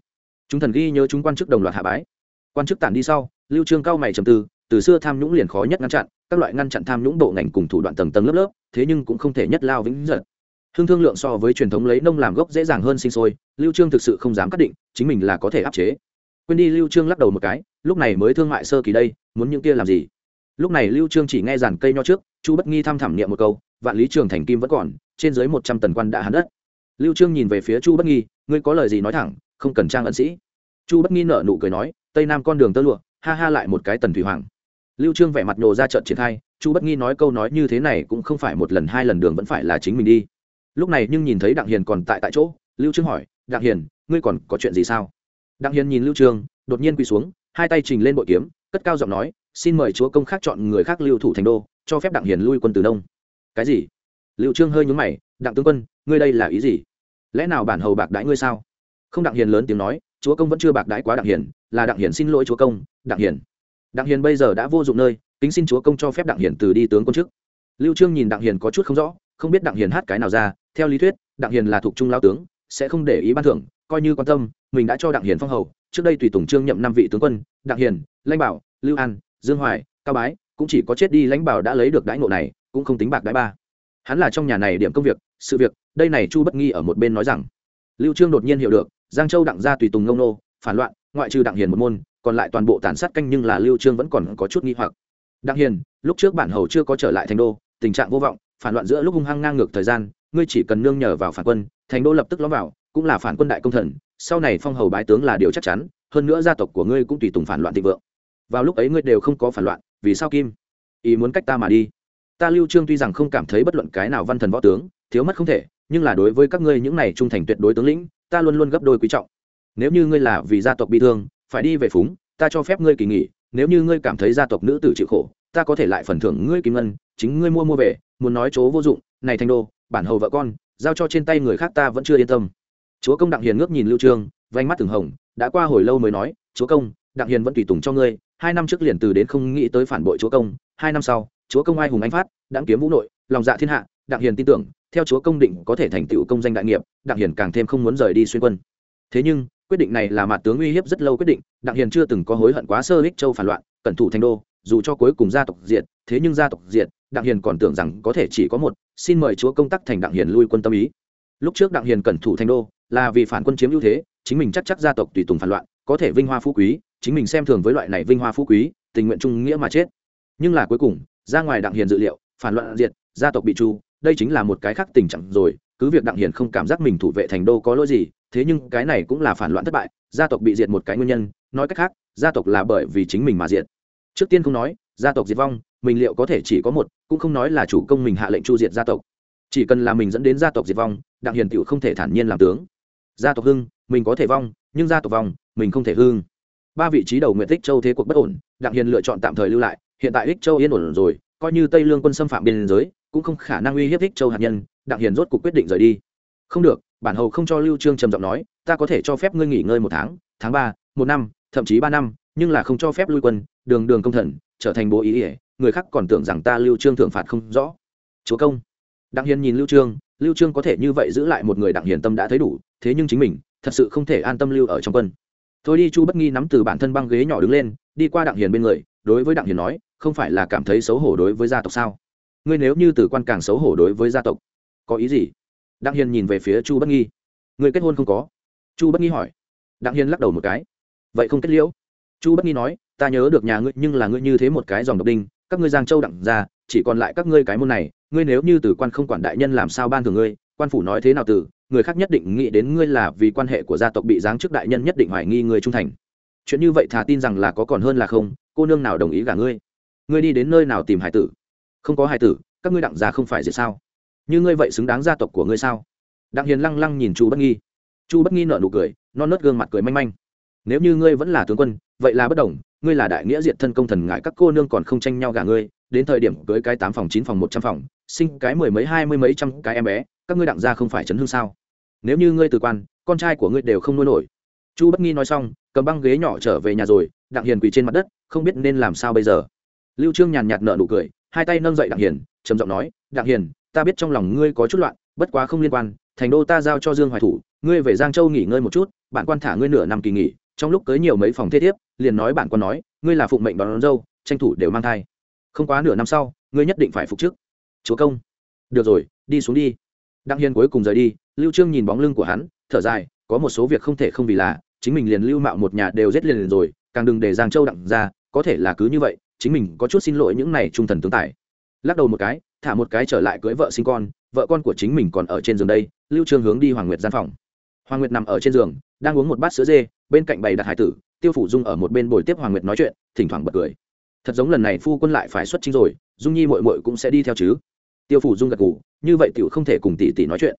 Chúng thần ghi nhớ chúng quan chức đồng loạt hạ bái. Quan chức tản đi sau, lưu trương cao mày trầm tư, từ xưa tham nhũng liền khó nhất ngăn chặn các loại ngăn chặn tham nhũng bộ ngành cùng thủ đoạn tầng tầng lớp lớp, thế nhưng cũng không thể nhất lao vĩnh giật hương thương lượng so với truyền thống lấy nông làm gốc dễ dàng hơn sinh sôi, lưu trương thực sự không dám cắt định, chính mình là có thể áp chế. Quên đi, lưu trương lắc đầu một cái, lúc này mới thương mại sơ kỳ đây, muốn những kia làm gì? Lúc này lưu trương chỉ nghe giàn cây nho trước, chu bất nghi tham thảm niệm một câu, vạn lý trường thành kim vẫn còn, trên dưới một trăm tần quan đã hắn đất. Lưu trương nhìn về phía chu bất nghi, ngươi có lời gì nói thẳng, không cần trang ẩn sĩ. Chu bất nghi nở nụ cười nói, tây nam con đường tơ lụa, ha ha lại một cái tần thủy hoàng lưu trương vẻ mặt nhồ ra trận triển khai, chu bất nghi nói câu nói như thế này cũng không phải một lần, hai lần đường vẫn phải là chính mình đi. Lúc này nhưng nhìn thấy đặng hiền còn tại tại chỗ, lưu trương hỏi, đặng hiền, ngươi còn có chuyện gì sao? Đặng hiền nhìn lưu trương, đột nhiên quỳ xuống, hai tay trình lên bội kiếm, cất cao giọng nói, xin mời chúa công khác chọn người khác lưu thủ thành đô, cho phép đặng hiền lui quân từ đông. Cái gì? Lưu trương hơi nhướng mày, đặng tướng quân, ngươi đây là ý gì? Lẽ nào bản hầu bạc đãi ngươi sao? Không đặng hiền lớn tiếng nói, chúa công vẫn chưa bạc đãi quá đặng hiền, là đặng hiền xin lỗi chúa công, đặng hiền đặng hiền bây giờ đã vô dụng nơi, kính xin chúa công cho phép đặng hiền từ đi tướng quân chức lưu trương nhìn đặng hiền có chút không rõ, không biết đặng hiền hát cái nào ra, theo lý thuyết, đặng hiền là thuộc trung lao tướng, sẽ không để ý ban thưởng, coi như quan tâm, mình đã cho đặng hiền phong hầu, trước đây tùy tùng trương nhậm năm vị tướng quân, đặng hiền, lãnh bảo, lưu an, dương hoài, cao bái, cũng chỉ có chết đi lãnh bảo đã lấy được đãi ngộ này, cũng không tính bạc đãi ba. Hắn là trong nhà này điểm công việc, sự việc, đây này chu bất nghi ở một bên nói rằng. Lưu trương đột nhiên hiểu được, giang châu đặng gia tùy tùng ngông nô, phản loạn, ngoại trừ đặng hiền một môn còn lại toàn bộ tàn sát canh nhưng là lưu trương vẫn còn có chút nghi hoặc. Đặng hiền, lúc trước bản hầu chưa có trở lại thành đô, tình trạng vô vọng, phản loạn giữa lúc hung hăng ngang ngược thời gian, ngươi chỉ cần nương nhờ vào phản quân, thành đô lập tức ló vào, cũng là phản quân đại công thần, sau này phong hầu bái tướng là điều chắc chắn, hơn nữa gia tộc của ngươi cũng tùy tùng phản loạn thịnh vượng. Vào lúc ấy ngươi đều không có phản loạn, vì sao kim? Ý muốn cách ta mà đi. Ta lưu trương tuy rằng không cảm thấy bất luận cái nào văn thần võ tướng, thiếu mất không thể, nhưng là đối với các ngươi những này trung thành tuyệt đối tướng lĩnh, ta luôn luôn gấp đôi quý trọng. Nếu như ngươi là vì gia tộc bị thương phải đi về phúng, ta cho phép ngươi kỳ nghỉ, nếu như ngươi cảm thấy gia tộc nữ tử chịu khổ, ta có thể lại phần thưởng ngươi kim ngân, chính ngươi mua mua về, muốn nói chỗ vô dụng, này thành đô, bản hầu vợ con, giao cho trên tay người khác ta vẫn chưa yên tâm. Chúa công đặng hiền ngước nhìn lưu trương vánh mắt từng hồng, đã qua hồi lâu mới nói, chúa công, đặng hiền vẫn tùy tùng cho ngươi, hai năm trước liền từ đến không nghĩ tới phản bội chúa công, hai năm sau, chúa công ai hùng anh phát, đặng kiếm vũ nội, lòng dạ thiên hạ, đặng hiền tin tưởng, theo chúa công định có thể thành tựu công danh đại nghiệp, đặng hiền càng thêm không muốn rời đi xuyên quân. Thế nhưng quyết định này là mặt tướng uy hiếp rất lâu quyết định, đặng hiền chưa từng có hối hận quá sơ ích châu phản loạn, cẩn thủ thành đô, dù cho cuối cùng gia tộc diệt, thế nhưng gia tộc diệt, đặng hiền còn tưởng rằng có thể chỉ có một, xin mời chúa công tác thành đặng hiền lui quân tâm ý. Lúc trước đặng hiền cẩn thủ thành đô, là vì phản quân chiếm ưu thế, chính mình chắc chắc gia tộc tùy tùng phản loạn, có thể vinh hoa phú quý, chính mình xem thường với loại này vinh hoa phú quý, tình nguyện trung nghĩa mà chết. Nhưng là cuối cùng, ra ngoài đặng hiền dự liệu, phản loạn diệt, gia tộc bị tru đây chính là một cái khác tình trạng rồi, cứ việc đặng hiền không cảm giác mình thủ vệ thành đô có lỗi gì, thế nhưng cái này cũng là phản loạn thất bại, gia tộc bị diệt một cái nguyên nhân, nói cách khác, gia tộc là bởi vì chính mình mà diệt. Trước tiên không nói, gia tộc diệt vong, mình liệu có thể chỉ có một, cũng không nói là chủ công mình hạ lệnh chu diệt gia tộc. Chỉ cần là mình dẫn đến gia tộc diệt vong, đặng hiền tựu không thể thản nhiên làm tướng. Gia tộc hưng, mình có thể vong, nhưng gia tộc vong, mình không thể hưng. Ba vị trí đầu nguyện tích châu thế cuộc bất ổn, đặng hiền lựa chọn tạm thời lưu lại, hiện tại ích châu yên ổn rồi, coi như tây lương quân xâm phạm biên giới cũng không khả năng uy hiếp thích châu hạt nhân, đặng hiền rốt cuộc quyết định rời đi. Không được, bản hầu không cho lưu trương trầm giọng nói, ta có thể cho phép ngươi nghỉ ngơi một tháng tháng ba, một năm, thậm chí ba năm, nhưng là không cho phép lui quân, đường đường công thần, trở thành bố ý ỉa, người khác còn tưởng rằng ta lưu trương thưởng phạt không rõ. Chúa công. Đặng hiền nhìn lưu trương lưu trương có thể như vậy giữ lại một người đặng hiền tâm đã thấy đủ, thế nhưng chính mình, thật sự không thể an tâm lưu ở trong quân. Thôi đi chu bất nghi nắm từ bản thân băng ghế nhỏ đứng lên, đi qua đặng hiền bên người, đối với đặng hiền nói, không phải là cảm thấy xấu hổ đối với gia tộc sao? Ngươi nếu như từ quan càng xấu hổ đối với gia tộc, có ý gì? Đặng hiền nhìn về phía chu bất nghi. Người kết hôn không có? Chu bất nghi hỏi. Đặng hiền lắc đầu một cái. Vậy không kết liễu. Chu bất nghi nói, ta nhớ được nhà ngươi, nhưng là ngươi như thế một cái dòng độc đinh, các ngươi giang châu đặng ra, chỉ còn lại các ngươi cái môn này, ngươi nếu như từ quan không quản đại nhân làm sao ban thường ngươi, quan phủ nói thế nào từ, người khác nhất định nghĩ đến ngươi là vì quan hệ của gia tộc bị giáng chức đại nhân nhất định hoài nghi ngươi trung thành. Chuyện như vậy thà tin rằng là có còn hơn là không, cô nương nào đồng ý cả ngươi? Ngươi đi đến nơi nào tìm hải tử? Không có hài tử, các ngươi đặng già không phải gì sao? Như ngươi vậy xứng đáng gia tộc của ngươi sao? Đặng hiền lăng lăng nhìn chu bất nghi. Chu bất nghi nợ nụ cười, non nớt gương mặt cười manh manh. Nếu như ngươi vẫn là tướng quân, vậy là bất đồng, ngươi là đại nghĩa diện thân công thần ngại các cô nương còn không tranh nhau gả ngươi, đến thời điểm cưới cái tám phòng, chín phòng, một trăm phòng, sinh cái mười mấy, hai mươi mấy trăm cái em bé, các ngươi đặng gia không phải chấn hương sao? Nếu như ngươi từ quan, con trai của ngươi đều không nuôi nổi. Chu bất nghi nói xong, cầm băng ghế nhỏ trở về nhà rồi, đặng hiền quỳ trên mặt đất, không biết nên làm sao bây giờ. Lưu trương nhàn nhạt nợ nụ cười hai tay nâng dậy đặng hiền trầm giọng nói đặng hiền ta biết trong lòng ngươi có chút loạn bất quá không liên quan thành đô ta giao cho dương hoài thủ ngươi về giang châu nghỉ ngơi một chút bạn quan thả ngươi nửa năm kỳ nghỉ trong lúc cưới nhiều mấy phòng thế thiếp liền nói bạn quan nói ngươi là phụng mệnh đón, đón dâu tranh thủ đều mang thai. Không quá nửa năm sau ngươi nhất định phải phục chức. Chúa công. Được rồi đi xuống đi. Đặng hiền cuối cùng rời đi lưu trương nhìn bóng lưng của hắn thở dài có một số việc không thể không vì là chính mình liền lưu mạo một nhà đều giết liền, liền rồi càng đừng để giang châu đặng ra có thể là cứ như vậy chính mình có chút xin lỗi những này trung thần tướng tài. Lắc đầu một cái, thả một cái trở lại cưới vợ sinh con, vợ con của chính mình còn ở trên giường đây, lưu trương hướng đi hoàng nguyệt gian phòng. Hoàng nguyệt nằm ở trên giường, đang uống một bát sữa dê, bên cạnh bày đặt hải tử, tiêu phủ dung ở một bên bồi tiếp hoàng nguyệt nói chuyện, thỉnh thoảng bật cười. Thật giống lần này phu quân lại phải xuất chính rồi, dung nhi muội muội cũng sẽ đi theo chứ. Tiêu phủ dung gật gù, như vậy tiểu không thể cùng tỷ tỷ nói chuyện.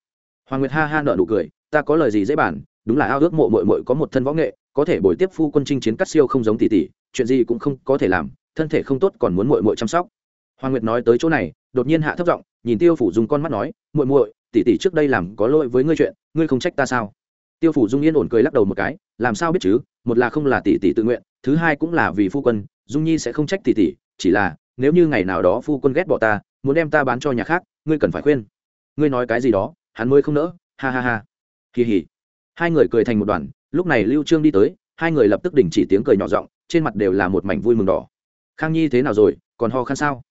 Hoàng nguyệt ha ha nở nụ cười, ta có lời gì dễ bàn, đúng là ao ước mộ muội muội có một thân võ nghệ, có thể bồi tiếp phu quân chinh chiến cắt siêu không giống tỷ tỷ, chuyện gì cũng không có thể làm thân thể không tốt còn muốn muội muội chăm sóc. Hoàng nguyệt nói tới chỗ này, đột nhiên hạ thấp giọng, nhìn tiêu phủ dung con mắt nói, muội muội, tỷ tỷ trước đây làm có lỗi với ngươi chuyện, ngươi không trách ta sao? Tiêu phủ dung yên ổn cười lắc đầu một cái, làm sao biết chứ, một là không là tỷ tỷ tự nguyện, thứ hai cũng là vì phu quân, dung nhi sẽ không trách tỷ tỷ, chỉ là, nếu như ngày nào đó phu quân ghét bỏ ta, muốn đem ta bán cho nhà khác, ngươi cần phải khuyên. Ngươi nói cái gì đó, hắn mới không nỡ, ha ha ha. Kỳ hỉ. Hai người cười thành một đoàn, lúc này lưu trương đi tới, hai người lập tức đình chỉ tiếng cười nhỏ giọng, trên mặt đều là một mảnh vui mừng đỏ khang nhi thế nào rồi, còn ho khan sao?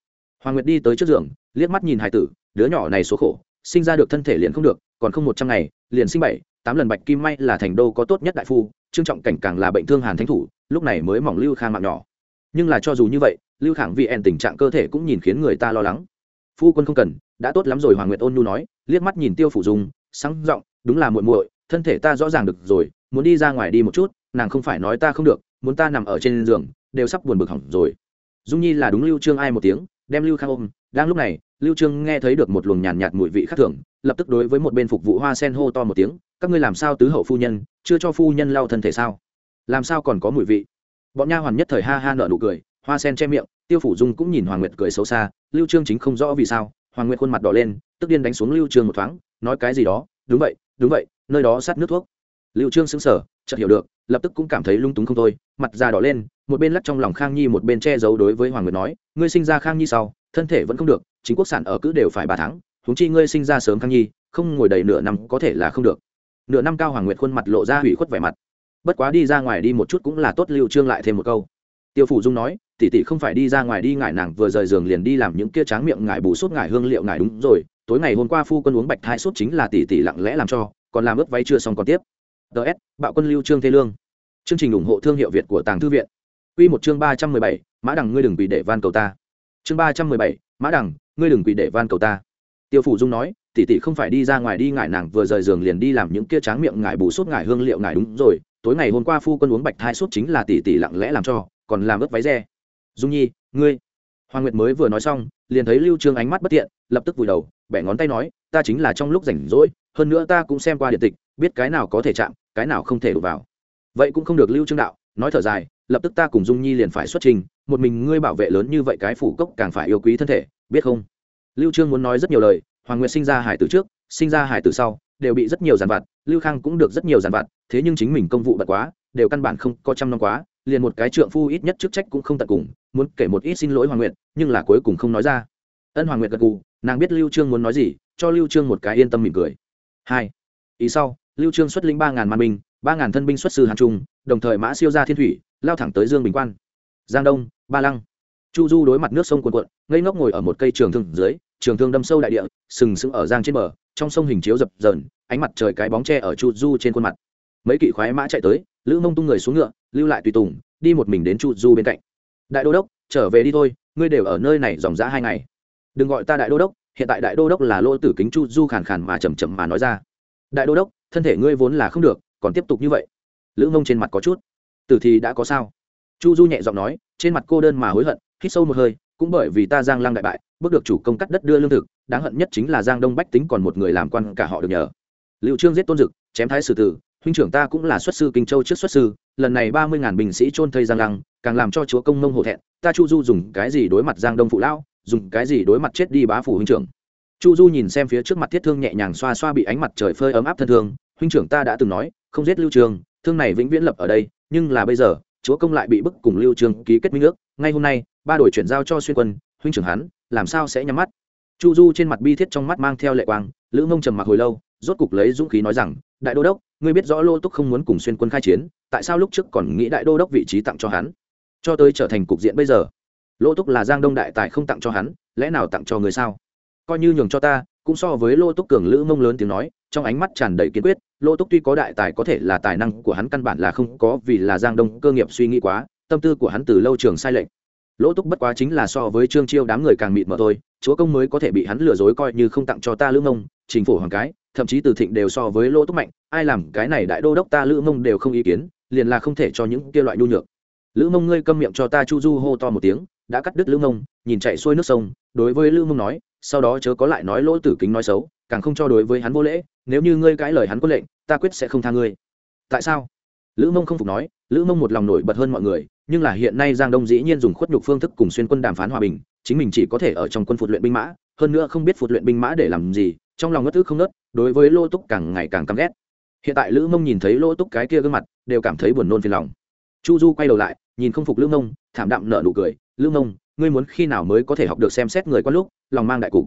Hoàng nguyệt đi tới trước giường, liếc mắt nhìn hải tử, đứa nhỏ này số khổ, sinh ra được thân thể liền không được, còn không một trăm ngày, liền sinh bảy, tám lần bạch kim may là thành đô có tốt nhất đại phu, trương trọng cảnh càng là bệnh thương hàn thánh thủ, lúc này mới mỏng lưu khang mạng nhỏ. Nhưng là cho dù như vậy, lưu khang vì ẻn tình trạng cơ thể cũng nhìn khiến người ta lo lắng. Phu quân không cần, đã tốt lắm rồi, hoàng nguyệt ôn nhu nói, liếc mắt nhìn tiêu phủ dung, sáng giọng, đúng là muội muội, thân thể ta rõ ràng được rồi, muốn đi ra ngoài đi một chút, nàng không phải nói ta không được, muốn ta nằm ở trên giường, đều sắp buồn bực hỏng rồi dung nhi là đúng lưu trương ai một tiếng đem lưu khang ôm. Đang lúc này lưu trương nghe thấy được một luồng nhàn nhạt, nhạt mùi vị khác thường lập tức đối với một bên phục vụ hoa sen hô to một tiếng các ngươi làm sao tứ hậu phu nhân chưa cho phu nhân lau thân thể sao? Làm sao còn có mùi vị? Bọn nha hoàn nhất thời ha ha nở nụ cười hoa sen che miệng tiêu phủ dung cũng nhìn hoàng nguyệt cười xấu xa lưu trương chính không rõ vì sao hoàng nguyệt khuôn mặt đỏ lên tức điên đánh xuống lưu trương một thoáng nói cái gì đó đúng vậy đúng vậy nơi đó sát nước thuốc. Lưu trương sững sờ chợt hiểu được lập tức cũng cảm thấy lung túng không thôi, mặt da đỏ lên, một bên lắc trong lòng khang nhi, một bên che giấu đối với hoàng nguyệt nói, ngươi sinh ra khang nhi sau, thân thể vẫn không được, chính quốc sản ở cứ đều phải ba tháng, huống chi ngươi sinh ra sớm khang nhi, không ngồi đầy nửa năm có thể là không được. Nửa năm cao hoàng nguyệt khuôn mặt lộ ra hủy khuất vẻ mặt. Bất quá đi ra ngoài đi một chút cũng là tốt lưu trương lại thêm một câu. Tiêu phủ dung nói, tỷ tỷ không phải đi ra ngoài đi ngải nàng vừa rời giường liền đi làm những kia tráng miệng ngải bù suốt ngải hương liệu ngải đúng rồi, tối ngày hôm qua phu quân uống bạch thai suốt chính là tỷ tỷ lặng lẽ làm cho, còn làm ướp váy chưa xong còn tiếp ts bạo quân lưu trương thế lương. Chương trình ủng hộ thương hiệu việt của tàng thư viện. Quy một chương ba trăm mười bảy, mã đằng ngươi đừng bị để van cầu ta. Chương ba trăm mười bảy, mã đằng ngươi đừng bị để van cầu ta. Tiêu phủ dung nói tỷ tỷ không phải đi ra ngoài đi ngải nàng vừa rời giường liền đi làm những kia tráng miệng ngải bù suốt ngải hương liệu ngải đúng rồi tối ngày hôm qua phu quân uống bạch thai suốt chính là tỷ tỷ lặng lẽ làm cho còn làm ướp váy re. Dung nhi ngươi. Hoàng nguyệt mới vừa nói xong liền thấy lưu trương ánh mắt bất tiện lập tức vùi đầu bẻ ngón tay nói ta chính là trong lúc rảnh rỗi hơn nữa ta cũng xem qua điện tịch, biết cái nào có thể chạm, cái nào không thể đụng vào. Vậy cũng không được lưu trương đạo, nói thở dài, lập tức ta cùng dung nhi liền phải xuất trình, một mình ngươi bảo vệ lớn như vậy cái phủ cốc càng phải yêu quý thân thể, biết không? Lưu trương muốn nói rất nhiều lời, hoàng nguyệt sinh ra hải tử trước, sinh ra hải tử sau, đều bị rất nhiều giàn vặt, lưu khang cũng được rất nhiều giàn vặt, thế nhưng chính mình công vụ bật quá, đều căn bản không có trăm năm quá, liền một cái trượng phu ít nhất chức trách cũng không tận cùng, muốn kể một ít xin lỗi hoàng nguyệt, nhưng là cuối cùng không nói ra. Ân hoàng nguyệt gật gù, nàng biết lưu trương muốn nói gì, cho lưu trương một cái yên tâm mỉm cười hai. Ý sau, lưu trương xuất lĩnh ba ngàn man binh, ba ngàn thân binh xuất sư hàn trung, đồng thời mã siêu ra thiên thủy, lao thẳng tới dương bình quan. Giang đông, ba lăng. Chu du đối mặt nước sông cuồn cuộn, ngây ngốc ngồi ở một cây trường thương dưới, trường thương đâm sâu đại địa, sừng sững ở giang trên bờ, trong sông hình chiếu dập dờn, ánh mặt trời cái bóng tre ở chu du trên khuôn mặt. Mấy kỵ khoái mã chạy tới, lữ mông tung người xuống ngựa, lưu lại tùy tùng, đi một mình đến chu du bên cạnh. Đại đô đốc, trở về đi thôi, ngươi đều ở nơi này dòng dã hai ngày. Đừng gọi ta đại đô đốc hiện tại đại đô đốc là lỗ tử kính chu du khàn khàn mà chầm chậm mà nói ra. Đại đô đốc, thân thể ngươi vốn là không được, còn tiếp tục như vậy. Lữ mông trên mặt có chút. Tử thì đã có sao? Chu du nhẹ giọng nói, trên mặt cô đơn mà hối hận, hít sâu một hơi, cũng bởi vì ta giang lăng đại bại, bước được chủ công cắt đất đưa lương thực, đáng hận nhất chính là giang đông bách tính còn một người làm quan cả họ được nhờ. Liệu trương giết tôn dực, chém thái sử tử, huynh trưởng ta cũng là xuất sư kinh châu trước xuất sư, lần này ba mươi ngàn binh sĩ trôn thây giang lăng càng làm cho chúa công mông hổ thẹn, ta chu du dùng cái gì đối mặt giang đông phụ lão? Dùng cái gì đối mặt chết đi bá phủ huynh trưởng. Chu du nhìn xem phía trước mặt thiết thương nhẹ nhàng xoa xoa bị ánh mặt trời phơi ấm áp thân thương, huynh trưởng ta đã từng nói, không giết lưu trường, thương này vĩnh viễn lập ở đây, nhưng là bây giờ, chúa công lại bị bức cùng lưu trường ký kết minh ước, ngay hôm nay, ba đổi chuyển giao cho xuyên quân, huynh trưởng hắn, làm sao sẽ nhắm mắt? Chu du trên mặt bi thiết trong mắt mang theo lệ quang, lữ mông trầm mặc hồi lâu, rốt cục lấy dũng khí nói rằng, đại đô đốc, ngươi biết rõ lô túc không muốn cùng xuyên quân khai chiến, tại sao lúc trước còn nghĩ đại đô đốc vị trí tặng cho hắn? Cho tới trở thành cục diện bây giờ Lỗ túc là giang đông đại tài không tặng cho hắn, lẽ nào tặng cho người sao? Coi như nhường cho ta, cũng so với Lỗ túc cường lữ mông lớn tiếng nói, trong ánh mắt tràn đầy kiên quyết, Lỗ túc tuy có đại tài có thể là tài năng của hắn căn bản là không có vì là giang đông cơ nghiệp suy nghĩ quá, tâm tư của hắn từ lâu trường sai lệch. Lỗ túc bất quá chính là so với trương chiêu đám người càng mịt mờ thôi, chúa công mới có thể bị hắn lừa dối coi như không tặng cho ta lữ mông chính phủ hoàng cái, thậm chí từ thịnh đều so với lỗ túc mạnh, ai làm cái này đại đô đốc ta lữ mông đều không ý kiến, liền là không thể cho những kia loại nhu nhược. Lữ mông ngươi câm miệng cho ta chu du hô to một tiếng đã cắt đứt lữ mông, nhìn chạy xuôi nước sông, đối với lữ mông nói, sau đó chớ có lại nói lỗ tử kính nói xấu, càng không cho đối với hắn vô lễ, nếu như ngươi cãi lời hắn có lệnh, ta quyết sẽ không tha ngươi. Tại sao? Lữ mông không phục nói, lữ mông một lòng nổi bật hơn mọi người, nhưng là hiện nay giang đông dĩ nhiên dùng khuất nhục phương thức cùng xuyên quân đàm phán hòa bình, chính mình chỉ có thể ở trong quân phục luyện binh mã, hơn nữa không biết phục luyện binh mã để làm gì, trong lòng ngất ức không nớt đối với lô túc càng ngày càng căm ghét. Hiện tại lữ mông nhìn thấy lô túc cái kia gương mặt, đều cảm thấy buồn nôn phiền lòng. Chu du quay đầu lại, nhìn không phục lữ mông, thảm đạm nở nụ cười lưu mông, ngươi muốn khi nào mới có thể học được xem xét người qua lúc, lòng mang đại cục.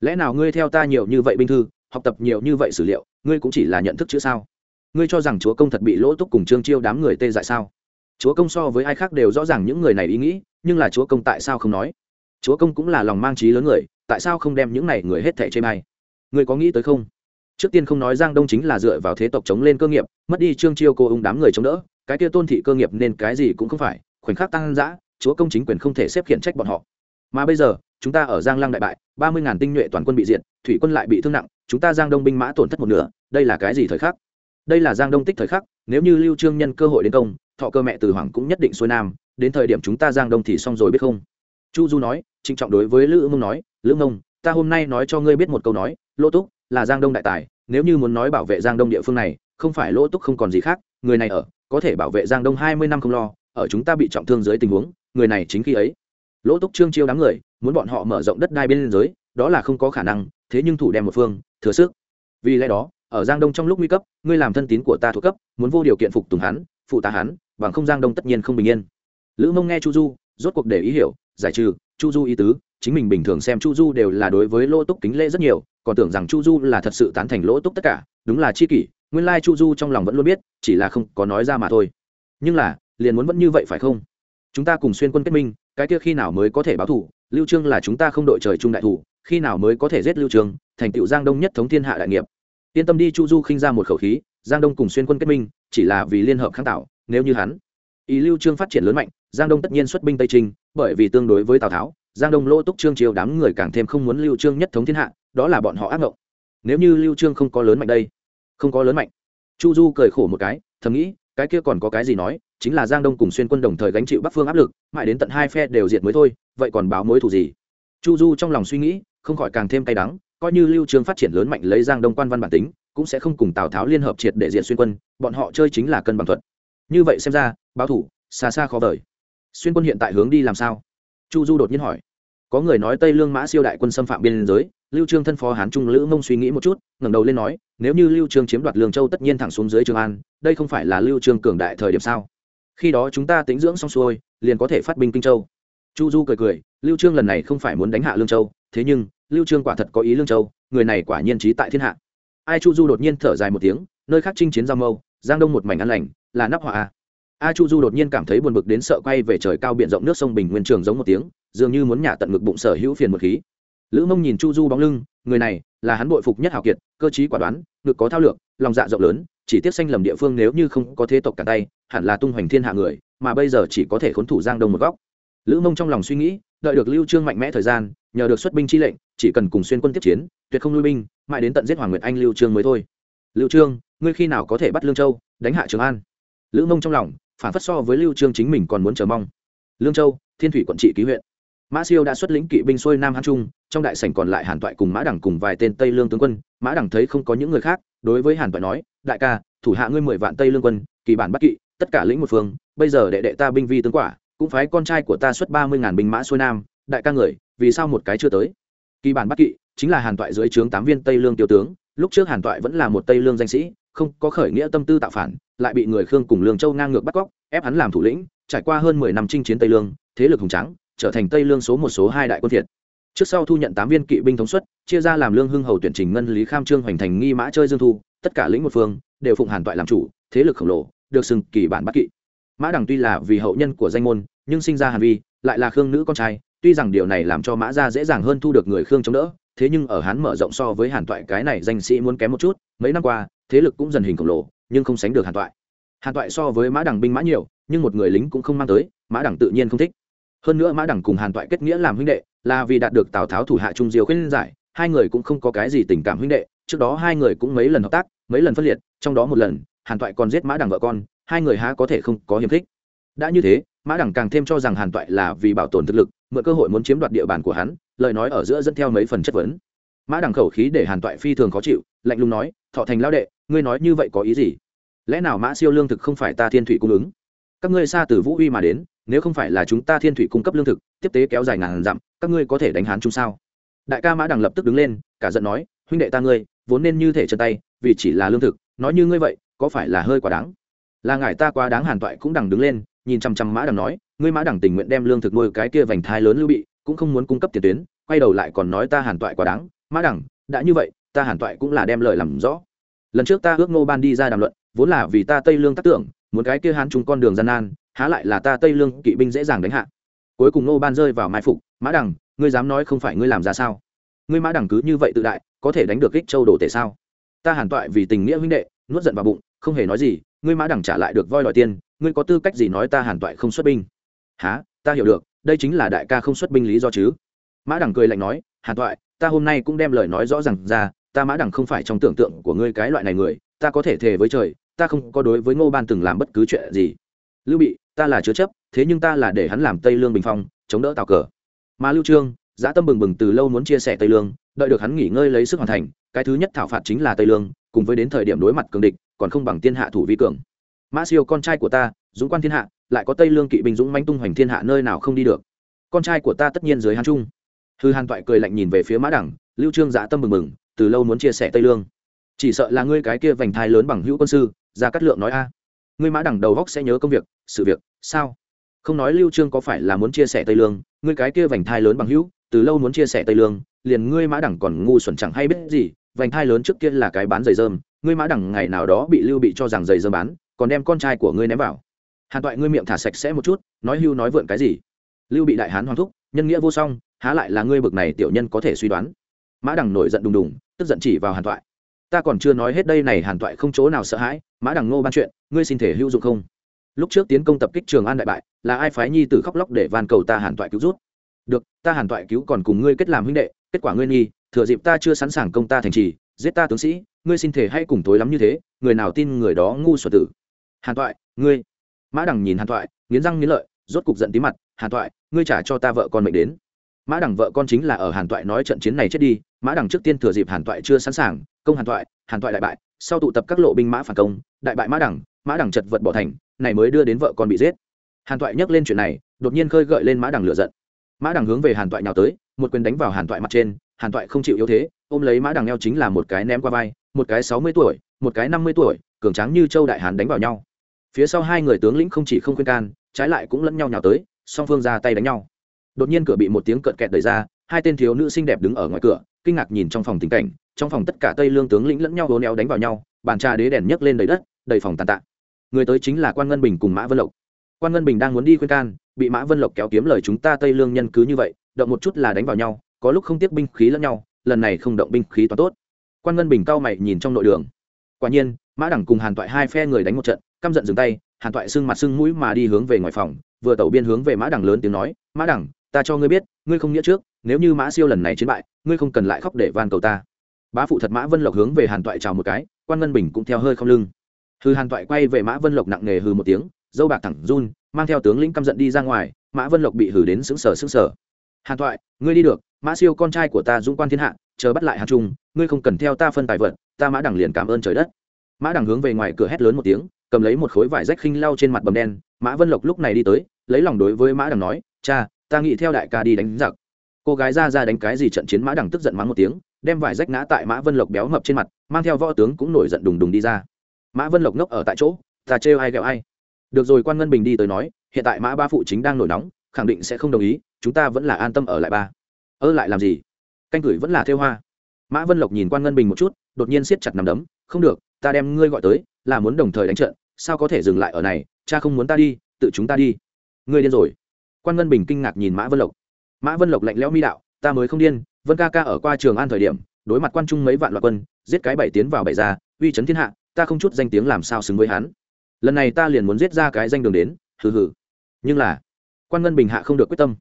Lẽ nào ngươi theo ta nhiều như vậy binh thư, học tập nhiều như vậy sử liệu, ngươi cũng chỉ là nhận thức chữ sao? Ngươi cho rằng chúa công thật bị lỗ túc cùng trương chiêu đám người tê dại sao? Chúa công so với ai khác đều rõ ràng những người này ý nghĩ, nhưng là chúa công tại sao không nói? Chúa công cũng là lòng mang trí lớn người, tại sao không đem những này người hết thẻ chê may Ngươi có nghĩ tới không? Trước tiên không nói giang đông chính là dựa vào thế tộc chống lên cơ nghiệp, mất đi trương chiêu cô ung đám người chống đỡ, cái kia tôn thị cơ nghiệp nên cái gì cũng không phải, khoảnh khắc tăng giã chúa công chính quyền không thể xếp khiển trách bọn họ. Mà bây giờ, chúng ta ở giang lăng đại bại, ba mươi ngàn tinh nhuệ toàn quân bị diệt, thủy quân lại bị thương nặng, chúng ta giang đông binh mã tổn thất một nửa, đây là cái gì thời khắc? Đây là giang đông tích thời khắc, nếu như lưu trương nhân cơ hội đến công, thọ cơ mẹ từ hoàng cũng nhất định xuôi nam, đến thời điểm chúng ta giang đông thì xong rồi biết không? Chu du nói, trịnh trọng đối với lữ mông nói, lữ mông, ta hôm nay nói cho ngươi biết một câu nói lỗ túc là giang đông đại tài, nếu như muốn nói bảo vệ giang đông địa phương này, không phải lỗ túc không còn gì khác, người này ở, có thể bảo vệ giang đông hai mươi năm không lo, ở chúng ta bị trọng thương dưới tình huống người này chính khi ấy. Lỗ túc trương chiêu đám người, muốn bọn họ mở rộng đất đai bên giới, đó là không có khả năng, thế nhưng thủ đem một phương, thừa sức. Vì lẽ đó, ở giang đông trong lúc nguy cấp, ngươi làm thân tín của ta thuộc cấp, muốn vô điều kiện phục tùng hắn, phụ tá hắn, bằng không giang đông tất nhiên không bình yên. Lữ mông nghe chu du, rốt cuộc để ý hiểu, giải trừ, chu du ý tứ, chính mình bình thường xem chu du đều là đối với lỗ túc kính lễ rất nhiều, còn tưởng rằng chu du là thật sự tán thành lỗ túc tất cả, đúng là chi kỷ, nguyên lai chu du trong lòng vẫn luôn biết, chỉ là không có nói ra mà thôi. Nhưng là, liền muốn vẫn như vậy phải không? Chúng ta cùng xuyên quân kết minh, cái kia khi nào mới có thể báo thủ? Lưu trương là chúng ta không đội trời chung đại thủ, khi nào mới có thể giết lưu trương? Thành tựu giang đông nhất thống thiên hạ đại nghiệp. Yên tâm đi, chu du khinh ra một khẩu khí, giang đông cùng xuyên quân kết minh, chỉ là vì liên hợp kháng tạo, nếu như hắn, ý lưu trương phát triển lớn mạnh, giang đông tất nhiên xuất binh tây trinh bởi vì tương đối với tào tháo, giang đông lỗ túc trương triều đám người càng thêm không muốn lưu trương nhất thống thiên hạ, đó là bọn họ ác mộng nếu như lưu trương không có lớn mạnh đây, không có lớn mạnh, chu du cười khổ một cái, thầm nghĩ cái kia còn có cái gì nói, chính là giang đông cùng xuyên quân đồng thời gánh chịu bắc phương áp lực, mãi đến tận hai phe đều diệt mới thôi, vậy còn báo mối thù gì? Chu du trong lòng suy nghĩ, không khỏi càng thêm cay đắng, coi như lưu trương phát triển lớn mạnh lấy giang đông quan văn bản tính, cũng sẽ không cùng tào tháo liên hợp triệt để diện xuyên quân, bọn họ chơi chính là cân bằng thuật. Như vậy xem ra, báo thủ xa xa khó vời. Xuyên quân hiện tại hướng đi làm sao? Chu du đột nhiên hỏi có người nói tây lương mã siêu đại quân xâm phạm biên giới, lưu trương thân phó hán trung lữ mông suy nghĩ một chút, ngẩng đầu lên nói, nếu như lưu trương chiếm đoạt lương châu tất nhiên thẳng xuống dưới trường an, đây không phải là lưu trương cường đại thời điểm sao? Khi đó chúng ta tính dưỡng xong xuôi, liền có thể phát binh kinh châu. Chu du cười cười, lưu trương lần này không phải muốn đánh hạ lương châu, thế nhưng, lưu trương quả thật có ý lương châu, người này quả nhiên trí tại thiên hạ. Ai chu du đột nhiên thở dài một tiếng, nơi khác chinh chiến giao mâu, giang đông một mảnh an lành, là nắp họa à? A chu du đột nhiên cảm thấy buồn bực đến sợ quay về trời cao biển rộng nước sông bình nguyên trường giống một tiếng, dường như muốn nhả tận ngực bụng sở hữu phiền một khí. Lữ mông nhìn chu du bóng lưng, người này là hắn bội phục nhất hào kiệt, cơ chí quả đoán, ngực có thao lược, lòng dạ rộng lớn, chỉ tiếc xanh lầm địa phương nếu như không có thế tộc cả tay, hẳn là tung hoành thiên hạ người, mà bây giờ chỉ có thể khốn thủ giang đông một góc. Lữ mông trong lòng suy nghĩ, đợi được lưu trương mạnh mẽ thời gian, nhờ được xuất binh chi lệnh, chỉ cần cùng xuyên quân tiếp chiến, tuyệt không lui binh, mãi đến tận giết hoàng nguyệt anh lưu trương mới thôi. Lưu trương, ngươi khi nào có thể bắt lương châu, đánh hạ trường an? Lữ mông trong lòng phản phất so với lưu trương chính mình còn muốn chờ mong. Lương châu, thiên thủy quận trị ký huyện. Mã siêu đã xuất lĩnh kỵ binh xuôi nam hán trung, trong đại sảnh còn lại hàn toại cùng mã đẳng cùng vài tên tây lương tướng quân. Mã đẳng thấy không có những người khác, đối với hàn toại nói, đại ca, thủ hạ ngươi mười vạn tây lương quân, kỳ bản bắt kỵ, tất cả lĩnh một phương, bây giờ đệ đệ ta binh vi tướng quả, cũng phái con trai của ta xuất ba mươi ngàn binh mã xuôi nam. Đại ca người, vì sao một cái chưa tới? Kỳ bản bắt kỵ chính là hàn toại dưới trướng tám viên tây lương tiêu tướng lúc trước hàn toại vẫn là một tây lương danh sĩ, không có khởi nghĩa tâm tư tạo phản, lại bị người khương cùng lương châu ngang ngược bắt cóc, ép hắn làm thủ lĩnh, trải qua hơn mười năm chinh chiến tây lương, thế lực hùng trắng trở thành tây lương số một số hai đại quân thiệt trước sau thu nhận tám viên kỵ binh thống suất, chia ra làm lương hưng hầu tuyển trình ngân lý kham trương hoành thành nghi mã chơi dương thu, tất cả lĩnh một phương, đều phụng hàn toại làm chủ, thế lực khổng lồ, được sừng kỳ bản bắc kỵ. Mã đằng tuy là vì hậu nhân của danh môn, nhưng sinh ra hàn vi, lại là khương nữ con trai, tuy rằng điều này làm cho mã gia dễ dàng hơn thu được người khương chống đỡ thế nhưng ở hắn mở rộng so với hàn toại, cái này danh sĩ muốn kém một chút, mấy năm qua, thế lực cũng dần hình khổng lồ, nhưng không sánh được hàn toại. Hàn toại so với mã đằng binh mã nhiều, nhưng một người lính cũng không mang tới, mã đằng tự nhiên không thích. Hơn nữa mã đằng cùng hàn toại kết nghĩa làm huynh đệ, là vì đạt được tào tháo thủ hạ trung diêu khuyên giải, hai người cũng không có cái gì tình cảm huynh đệ, trước đó hai người cũng mấy lần hợp tác, mấy lần phân liệt, trong đó một lần, hàn toại còn giết mã đằng vợ con, hai người há có thể không có hiềm khích. Đã như thế, mã đằng càng thêm cho rằng hàn toại là vì bảo tồn thực lực, mượn cơ hội muốn chiếm đoạt địa bàn của hắn lời nói ở giữa dẫn theo mấy phần chất vấn. Mã đằng khẩu khí để hàn toại phi thường khó chịu, lạnh lùng nói, thọ thành lao đệ, ngươi nói như vậy có ý gì? Lẽ nào mã siêu lương thực không phải ta thiên thủy cung ứng? Các ngươi xa từ vũ uy mà đến, nếu không phải là chúng ta thiên thủy cung cấp lương thực, tiếp tế kéo dài ngàn dặm, các ngươi có thể đánh hán chung sao? Đại ca mã đằng lập tức đứng lên, cả giận nói, huynh đệ ta ngươi, vốn nên như thể chân tay, vì chỉ là lương thực, nói như ngươi vậy, có phải là hơi quá đáng? Là ngài ta quá đáng. Hàn toại cũng đằng đứng lên, nhìn chăm chăm mã đằng nói, ngươi mã đằng tình nguyện đem lương thực nuôi cái kia vành thai lớn lưu bị, cũng không muốn cung cấp tiền tuyến quay đầu lại còn nói ta hàn toại quá đáng, mã đẳng, đã như vậy, ta hàn toại cũng là đem lời làm rõ. Lần trước ta ước ngô ban đi ra đàm luận, vốn là vì ta tây lương tác tưởng, muốn cái kia hán chúng con đường gian nan, há lại là ta tây lương kỵ binh dễ dàng đánh hạ. Cuối cùng ngô ban rơi vào mai phục, mã đẳng, ngươi dám nói không phải ngươi làm ra sao? Ngươi mã đẳng cứ như vậy tự đại, có thể đánh được kích châu đồ tể sao? Ta hàn toại vì tình nghĩa huynh đệ, nuốt giận vào bụng, không hề nói gì, ngươi mã đẳng trả lại được voi đòi tiền, ngươi có tư cách gì nói ta hàn toại không xuất binh? Há ta hiểu được, đây chính là đại ca không xuất binh lý do chứ mã đằng cười lạnh nói, hàn toại, ta hôm nay cũng đem lời nói rõ ràng ra, ta mã đằng không phải trong tưởng tượng của ngươi cái loại này người, ta có thể thề với trời, ta không có đối với ngô ban từng làm bất cứ chuyện gì. Lưu bị, ta là chứa chấp, thế nhưng ta là để hắn làm tây lương bình phong, chống đỡ tào cờ. Mà lưu trương giã tâm bừng bừng từ lâu muốn chia sẻ tây lương, đợi được hắn nghỉ ngơi lấy sức hoàn thành, cái thứ nhất thảo phạt chính là tây lương, cùng với đến thời điểm đối mặt cường địch, còn không bằng thiên hạ thủ vi cường. Mã siêu, con trai của ta, dũng quan thiên hạ, lại có tây lương kỵ binh dũng manh tung hoành thiên hạ nơi nào không đi được. Con trai của ta tất nhiên dưới hán trung hư hàn toại cười lạnh nhìn về phía mã đẳng, lưu trương dã tâm mừng mừng, từ lâu muốn chia sẻ tây lương. Chỉ sợ là ngươi cái kia vành thai lớn bằng hữu quân sư, ra cắt lượng nói a. Ngươi mã đẳng đầu góc sẽ nhớ công việc, sự việc, sao? Không nói lưu trương có phải là muốn chia sẻ tây lương, ngươi cái kia vành thai lớn bằng hữu, từ lâu muốn chia sẻ tây lương, liền ngươi mã đẳng còn ngu xuẩn chẳng hay biết gì, vành thai lớn trước kia là cái bán giày dơm, ngươi mã đẳng ngày nào đó bị lưu bị cho rằng giày dơm bán, còn đem con trai của ngươi ném vào. Hàn toại ngươi miệng thả sạch sẽ một chút, nói hưu nói vượn cái gì? Lưu bị đại hán hoàng thúc, nhân nghĩa vô song há lại là ngươi bực này tiểu nhân có thể suy đoán. Mã đằng nổi giận đùng đùng, tức giận chỉ vào hàn toại ta còn chưa nói hết đây này, hàn toại không chỗ nào sợ hãi, mã đằng ngô ban chuyện, ngươi xin thể hữu dụng không? Lúc trước tiến công tập kích trường an đại bại, là ai phái nhi tử khóc lóc để van cầu ta hàn toại cứu rút? Được, ta hàn toại cứu còn cùng ngươi kết làm huynh đệ, kết quả ngươi nghi, thừa dịp ta chưa sẵn sàng công ta thành trì, giết ta tướng sĩ, ngươi xin thể hay cùng tối lắm như thế, người nào tin người đó ngu xuẩn tử. Hàn toại ngươi. Mã đằng nhìn hàn toại nghiến răng nghiến lợi, rốt cục giận tí mặt, hàn toại ngươi trả cho ta vợ con mệnh đến mã đằng vợ con chính là ở hàn toại nói trận chiến này chết đi, mã đằng trước tiên thừa dịp hàn toại chưa sẵn sàng, công hàn toại hàn toại đại bại, sau tụ tập các lộ binh mã phản công, đại bại mã đằng mã đằng chật vật bỏ thành, này mới đưa đến vợ con bị giết. Hàn toại nhắc lên chuyện này, đột nhiên khơi gợi lên mã đằng lửa giận. Mã đằng hướng về hàn toại nào tới, một quyền đánh vào hàn toại mặt trên, hàn toại không chịu yếu thế, ôm lấy mã đằng eo chính là một cái ném qua vai, một cái sáu mươi tuổi, một cái năm mươi tuổi, cường tráng như châu đại hàn đánh vào nhau. Phía sau hai người tướng lĩnh không chỉ không khuyên can, trái lại cũng lẫn nhau nhào tới, song phương ra tay đánh nhau đột nhiên cửa bị một tiếng cợt kẹt đẩy ra, hai tên thiếu nữ xinh đẹp đứng ở ngoài cửa, kinh ngạc nhìn trong phòng tình cảnh, trong phòng tất cả tây lương tướng lĩnh lẫn nhau hố néo đánh vào nhau, bàn trà đế đèn nhấc lên đầy đất, đầy phòng tàn tạ. Người tới chính là quan ngân bình cùng mã vân lộc. Quan ngân bình đang muốn đi khuyên can, bị mã vân lộc kéo kiếm lời chúng ta tây lương nhân cứ như vậy, động một chút là đánh vào nhau, có lúc không tiếc binh khí lẫn nhau, lần này không động binh khí toàn tốt. Quan ngân bình cao mày nhìn trong nội đường. Quả nhiên, mã đẳng cùng hàn toại hai phe người đánh một trận, căm giận dừng tay, hàn toại sưng mặt sưng mũi mà đi hướng về ngoài phòng, vừa tẩu biên hướng về mã đẳng lớn tiếng nói, mã đẳng ta cho ngươi biết, ngươi không nghĩa trước, nếu như mã siêu lần này chiến bại, ngươi không cần lại khóc để van cầu ta. Bá phụ thật mã vân lộc hướng về hàn toại chào một cái, quan ngân bình cũng theo hơi không lưng. Hư hàn toại quay về mã vân lộc nặng nề hư một tiếng, dâu bạc thẳng run, mang theo tướng lĩnh căm giận đi ra ngoài, mã vân lộc bị hử đến xứng sở xứng sở hàn toại, ngươi đi được, mã siêu con trai của ta dũng quan thiên hạ, chờ bắt lại hàn trung, ngươi không cần theo ta phân tài vật, ta mã đẳng liền cảm ơn trời đất. Mã đẳng hướng về ngoài cửa hét lớn một tiếng, cầm lấy một khối vải rách khinh lau trên mặt bầm đen, mã vân lộc lúc này đi tới, lấy lòng đối với mã đẳng nói, cha ta nghĩ theo đại ca đi đánh giặc. Cô gái ra ra đánh cái gì trận chiến mã đẳng tức giận mắng một tiếng, đem vải rách ngã tại mã vân lộc béo mập trên mặt, mang theo võ tướng cũng nổi giận đùng đùng đi ra. Mã vân lộc ngốc ở tại chỗ, ta trêu ai ghẹo ai. Được rồi, quan ngân bình đi tới nói, hiện tại mã ba phụ chính đang nổi nóng, khẳng định sẽ không đồng ý, chúng ta vẫn là an tâm ở lại ba. Ơ, lại làm gì? Canh gửi vẫn là theo hoa. Mã vân lộc nhìn quan ngân bình một chút, đột nhiên siết chặt nằm đấm, không được, ta đem ngươi gọi tới, là muốn đồng thời đánh trận, sao có thể dừng lại ở này, cha không muốn ta đi, tự chúng ta đi. Ngươi điên rồi quan ngân bình kinh ngạc nhìn mã vân lộc. Mã vân lộc lạnh lẽo mi đạo, ta mới không điên, vân ca ca ở qua trường an thời điểm, đối mặt quan trung mấy vạn loạt quân, giết cái bảy tiến vào bảy ra, uy chấn thiên hạ, ta không chút danh tiếng làm sao xứng với hắn. Lần này ta liền muốn giết ra cái danh đường đến, hừ hừ. Nhưng là, quan ngân bình hạ không được quyết tâm.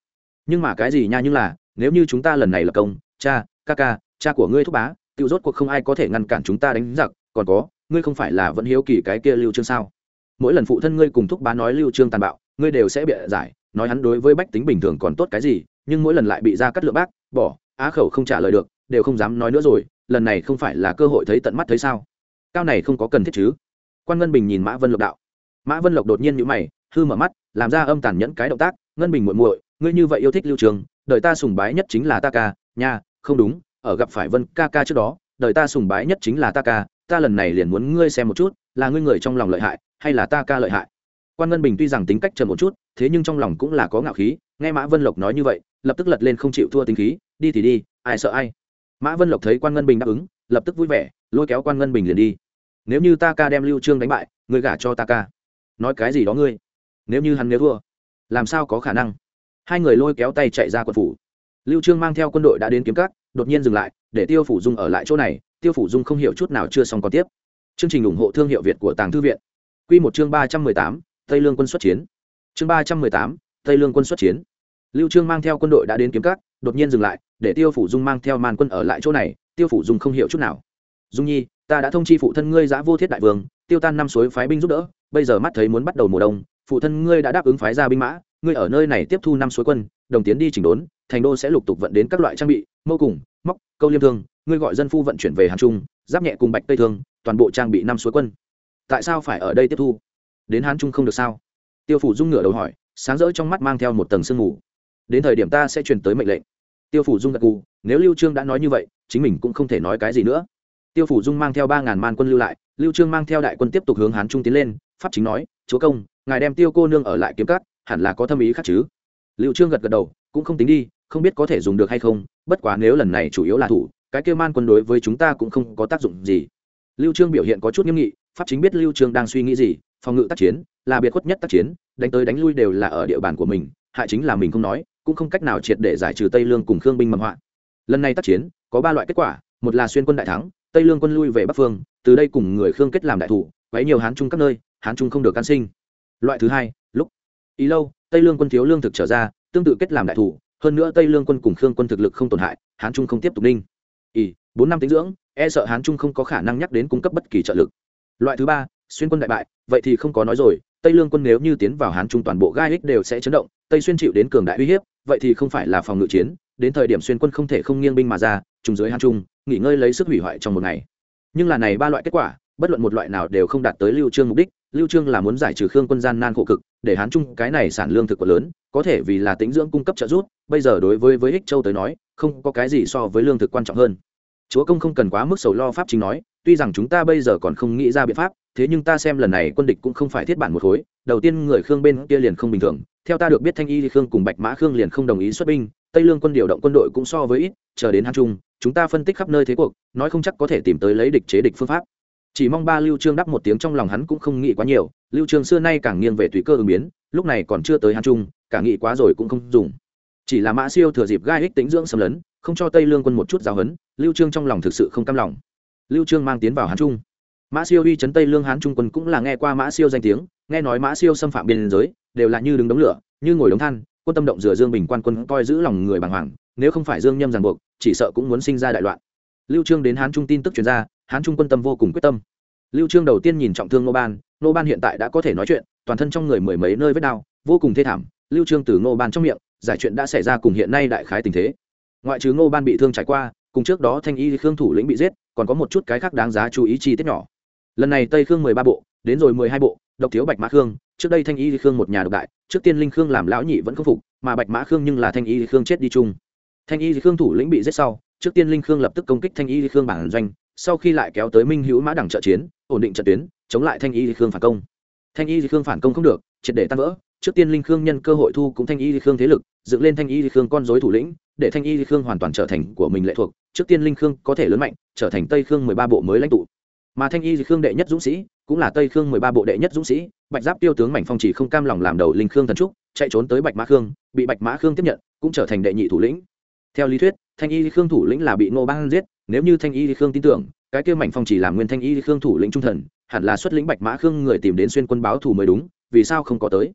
Nhưng mà cái gì nha nhưng là, nếu như chúng ta lần này là công, cha, ca ca, cha của ngươi thúc bá tự rốt cuộc không ai có thể ngăn cản chúng ta đánh giặc, còn có, ngươi không phải là vẫn hiếu kỳ cái kia lưu trương sao? Mỗi lần phụ thân ngươi cùng thúc bá nói lưu trương tàn bạo, ngươi đều sẽ bịa giải nói hắn đối với bách tính bình thường còn tốt cái gì, nhưng mỗi lần lại bị ra cắt lượng bác, bỏ, á khẩu không trả lời được, đều không dám nói nữa rồi, lần này không phải là cơ hội thấy tận mắt thấy sao? Cao này không có cần thiết chứ? Quan ngân bình nhìn mã vân lộc đạo. Mã vân lộc đột nhiên nhữ mày, hư mở mắt, làm ra âm tàn nhẫn cái động tác, ngân bình muội muội, ngươi như vậy yêu thích lưu trường, đời ta sùng bái nhất chính là ta ca, nha, không đúng, ở gặp phải vân ca ca trước đó, đời ta sùng bái nhất chính là ta ca, ta lần này liền muốn ngươi xem một chút, là ngươi người trong lòng lợi hại, hay là ta ca lợi hại? Quan ngân bình tuy rằng tính cách trầm một chút, thế nhưng trong lòng cũng là có ngạo khí, nghe mã vân lộc nói như vậy, lập tức lật lên không chịu thua tính khí, đi thì đi, ai sợ ai. Mã vân lộc thấy quan ngân bình đáp ứng, lập tức vui vẻ, lôi kéo quan ngân bình liền đi. Nếu như ta ca đem lưu trương đánh bại ngươi gả cho ta ca. Nói cái gì đó ngươi? Nếu như hắn nếu thua, làm sao có khả năng? Hai người lôi kéo tay chạy ra quận phủ. Lưu trương mang theo quân đội đã đến kiếm cát đột nhiên dừng lại, để tiêu phủ dung ở lại chỗ này, tiêu phủ dung không hiểu chút nào chưa xong còn tiếp. Chương trình ủng hộ thương hiệu việt của tàng thư viện. Quy một chương ba trăm mười tám tây lương quân xuất chiến. Chương ba trăm mười tám, tây lương quân xuất chiến. Lưu trương mang theo quân đội đã đến kiếm cát đột nhiên dừng lại, để tiêu phủ dung mang theo màn quân ở lại chỗ này, tiêu phủ dung không hiểu chút nào. Dung nhi, ta đã thông chi phụ thân ngươi giã vô thiết đại vương, tiêu tan năm suối phái binh giúp đỡ, bây giờ mắt thấy muốn bắt đầu mùa đông, phụ thân ngươi đã đáp ứng phái ra binh mã, ngươi ở nơi này tiếp thu năm suối quân, đồng tiến đi chỉnh đốn, thành đô sẽ lục tục vận đến các loại trang bị, mâu cùng, móc, câu liêm thương, ngươi gọi dân phu vận chuyển về hàn trung, giáp nhẹ cùng bạch tây thương, toàn bộ trang bị năm suối quân. Tại sao phải ở đây tiếp thu? Đến hán trung không được sao? Tiêu phủ dung ngửa đầu hỏi, sáng rỡ trong mắt mang theo một tầng sương mù. Đến thời điểm ta sẽ truyền tới mệnh lệnh. Tiêu phủ dung gật gù, nếu lưu trương đã nói như vậy, chính mình cũng không thể nói cái gì nữa. Tiêu phủ dung mang theo ba ngàn man quân lưu lại, lưu trương mang theo đại quân tiếp tục hướng hán trung tiến lên, pháp chính nói, chúa công, ngài đem tiêu cô nương ở lại kiếm cát hẳn là có thâm ý khác chứ? Lưu trương gật gật đầu, cũng không tính đi, không biết có thể dùng được hay không, bất quá nếu lần này chủ yếu là thủ, cái kêu man quân đối với chúng ta cũng không có tác dụng gì. Lưu trương biểu hiện có chút nghiêm nghị, pháp chính biết lưu trương đang suy nghĩ gì phòng ngự tác chiến, là biệt khuất nhất tác chiến, đánh tới đánh lui đều là ở địa bàn của mình, hại chính là mình không nói, cũng không cách nào triệt để giải trừ tây lương cùng khương binh mầm họa. Lần này tác chiến, có ba loại kết quả, một là xuyên quân đại thắng, tây lương quân lui về bắc phương, từ đây cùng người khương kết làm đại thủ, quấy nhiều hán trung các nơi, hán trung không được can sinh. Loại thứ hai, lúc, ý lâu, tây lương quân thiếu lương thực trở ra, tương tự kết làm đại thủ, hơn nữa tây lương quân cùng khương quân thực lực không tổn hại, hán trung không tiếp tục ninh ý, bốn năm tính dưỡng e sợ hán trung không có khả năng nhắc đến cung cấp bất kỳ trợ lực. Loại thứ ba xuyên quân đại bại, vậy thì không có nói rồi, tây lương quân nếu như tiến vào hán trung toàn bộ gai ích đều sẽ chấn động, tây xuyên chịu đến cường đại uy hiếp, vậy thì không phải là phòng ngự chiến, đến thời điểm xuyên quân không thể không nghiêng binh mà ra, trùng dưới hán trung, nghỉ ngơi lấy sức hủy hoại trong một ngày. Nhưng là này ba loại kết quả, bất luận một loại nào đều không đạt tới lưu trương mục đích, lưu trương là muốn giải trừ khương quân gian nan khổ cực, để hán trung cái này sản lương thực của lớn, có thể vì là tính dưỡng cung cấp trợ giúp, bây giờ đối với với ích châu tới nói, không có cái gì so với lương thực quan trọng hơn. Chúa công không cần quá mức sầu lo pháp chính nói, tuy rằng chúng ta bây giờ còn không nghĩ ra biện pháp thế nhưng ta xem lần này quân địch cũng không phải thiết bản một khối, đầu tiên người khương bên kia liền không bình thường, theo ta được biết thanh y khương cùng bạch mã khương liền không đồng ý xuất binh, tây lương quân điều động quân đội cũng so với ít, chờ đến hán trung, chúng ta phân tích khắp nơi thế cuộc, nói không chắc có thể tìm tới lấy địch chế địch phương pháp. Chỉ mong ba lưu trương đáp một tiếng trong lòng hắn cũng không nghĩ quá nhiều, lưu trương xưa nay càng nghiêng về tùy cơ ứng biến, lúc này còn chưa tới hán trung, cả nghĩ quá rồi cũng không dùng. Chỉ là mã siêu thừa dịp gai ích tính dưỡng xâm lấn, không cho tây lương quân một chút giáo hấn lưu trương trong lòng thực sự không cam lòng. Lưu trương mang tiến vào hán trung mã siêu uy chấn tây lương hán trung quân cũng là nghe qua mã siêu danh tiếng, nghe nói mã siêu xâm phạm biên giới, đều là như đứng đống lửa, như ngồi đống than, quân tâm động rửa dương bình quan quân coi giữ lòng người bàng hoàng, nếu không phải dương nhâm ràng buộc, chỉ sợ cũng muốn sinh ra đại loạn. Lưu trương đến hán trung tin tức truyền ra, hán trung quân tâm vô cùng quyết tâm. Lưu trương đầu tiên nhìn trọng thương nô ban nô ban hiện tại đã có thể nói chuyện, toàn thân trong người mười mấy nơi vết đau, vô cùng thê thảm, lưu trương từ nô ban trong miệng, giải chuyện đã xảy ra cùng hiện nay đại khái tình thế. Ngoại trừ nô ban bị thương trải qua, cùng trước đó thanh y khương thủ lĩnh bị giết, còn có một chút cái khác đáng giá chú ý chi tiết nhỏ lần này tây khương mười ba bộ, đến rồi mười hai bộ, độc thiếu bạch mã khương, trước đây thanh y khương một nhà độc đại, trước tiên linh khương làm lão nhị vẫn không phục, mà bạch mã khương nhưng là thanh y khương chết đi chung. Thanh y khương thủ lĩnh bị giết sau, trước tiên linh khương lập tức công kích thanh y khương bản doanh, sau khi lại kéo tới minh hữu mã đẳng trợ chiến, ổn định trận tuyến, chống lại thanh y khương phản công. Thanh y khương phản công không được, triệt để tan vỡ, trước tiên linh khương nhân cơ hội thu cũng thanh y khương thế lực, dựng lên thanh y khương con dối thủ lĩnh, để thanh y khương hoàn toàn trở thành của mình lệ thuộc, trước tiên linh khương có thể lớn mạnh, trở thành tây khương mười ba bộ mới lãnh tụ mà thanh y khương đệ nhất dũng sĩ cũng là tây khương mười ba bộ đệ nhất dũng sĩ bạch giáp tiêu tướng mảnh phong chỉ không cam lòng làm đầu linh khương thần trúc chạy trốn tới bạch mã khương bị bạch mã khương tiếp nhận cũng trở thành đệ nhị thủ lĩnh theo lý thuyết thanh y khương thủ lĩnh là bị ngô bang giết nếu như thanh y khương tin tưởng cái kia mảnh phong chỉ làm nguyên thanh y khương thủ lĩnh trung thần hẳn là xuất lĩnh bạch mã khương người tìm đến xuyên quân báo thù mới đúng vì sao không có tới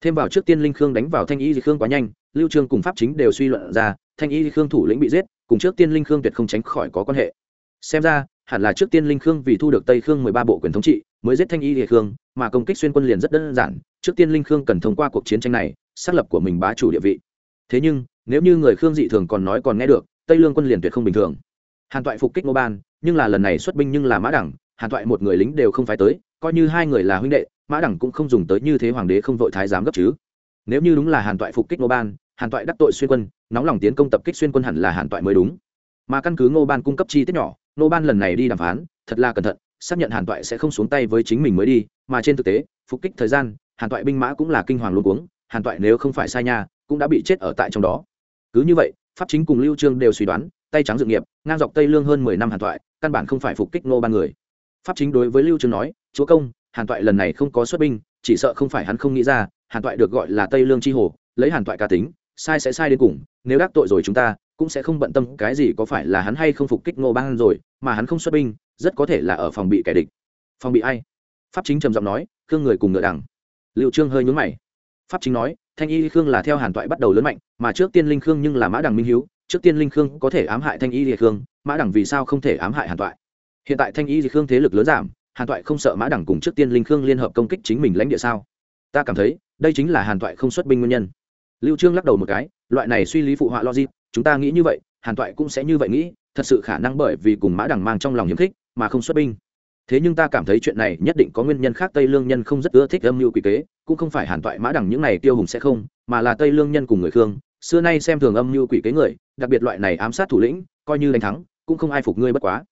thêm vào trước tiên linh khương đánh vào thanh y khương quá nhanh lưu trương cùng pháp chính đều suy luận ra thanh y khương thủ lĩnh bị giết cùng trước tiên linh khương tuyệt không tránh khỏi có quan hệ xem ra hẳn là trước tiên linh khương vì thu được tây khương mười ba bộ quyền thống trị, mới giết thanh y địa khương, mà công kích xuyên quân liền rất đơn giản, trước tiên linh khương cần thông qua cuộc chiến tranh này, xác lập của mình bá chủ địa vị. Thế nhưng, nếu như người khương dị thường còn nói còn nghe được, tây lương quân liền tuyệt không bình thường. Hàn toại phục kích ngô ban, nhưng là lần này xuất binh nhưng là mã đẳng, hàn toại một người lính đều không phải tới, coi như hai người là huynh đệ, mã đẳng cũng không dùng tới như thế hoàng đế không vội thái giám gấp chứ. Nếu như đúng là hàn toại phục kích ngô ban, hàn toại đắc tội xuyên quân, nóng lòng tiến công tập kích xuyên quân hẳn là hàn toại mới đúng. Mà căn cứ ngô ban cung cấp chi tiết nhỏ Nô ban lần này đi đàm phán, thật là cẩn thận, xác nhận hàn toại sẽ không xuống tay với chính mình mới đi, mà trên thực tế, phục kích thời gian, hàn toại binh mã cũng là kinh hoàng luôn cuống, hàn toại nếu không phải sai nha, cũng đã bị chết ở tại trong đó. Cứ như vậy, pháp chính cùng lưu trương đều suy đoán, tay trắng dự nghiệp, ngang dọc tây lương hơn mười năm hàn toại, căn bản không phải phục kích nô ban người. Pháp chính đối với lưu trương nói, chúa công, hàn toại lần này không có xuất binh, chỉ sợ không phải hắn không nghĩ ra, hàn toại được gọi là tây lương chi hồ, lấy hàn toại cá tính, sai sẽ sai đến cùng, nếu đắc tội rồi chúng ta cũng sẽ không bận tâm cái gì có phải là hắn hay không phục kích Ngô ban rồi, mà hắn không xuất binh, rất có thể là ở phòng bị kẻ địch. Phòng bị ai? Pháp chính trầm giọng nói, khương người cùng ngựa đằng. Liệu trương hơi nhún mày. Pháp chính nói, thanh y khương là theo hàn toại bắt đầu lớn mạnh, mà trước tiên linh khương nhưng là mã đằng minh hiếu, trước tiên linh khương có thể ám hại thanh y liệt khương, mã đẳng vì sao không thể ám hại hàn toại? Hiện tại thanh y liệt khương thế lực lớn giảm, hàn toại không sợ mã đẳng cùng trước tiên linh khương liên hợp công kích chính mình lãnh địa sao? Ta cảm thấy, đây chính là hàn toại không xuất binh nguyên nhân. Lưu trương lắc đầu một cái, loại này suy lý phụ họa logic chúng ta nghĩ như vậy, hàn toại cũng sẽ như vậy nghĩ, thật sự khả năng bởi vì cùng mã đằng mang trong lòng hiếm khích mà không xuất binh. Thế nhưng ta cảm thấy chuyện này nhất định có nguyên nhân khác, tây lương nhân không rất ưa thích âm mưu quỷ kế, cũng không phải hàn toại mã đằng những này tiêu hùng sẽ không, mà là tây lương nhân cùng người khương, xưa nay xem thường âm mưu quỷ kế người, đặc biệt loại này ám sát thủ lĩnh, coi như đánh thắng, cũng không ai phục ngươi bất quá.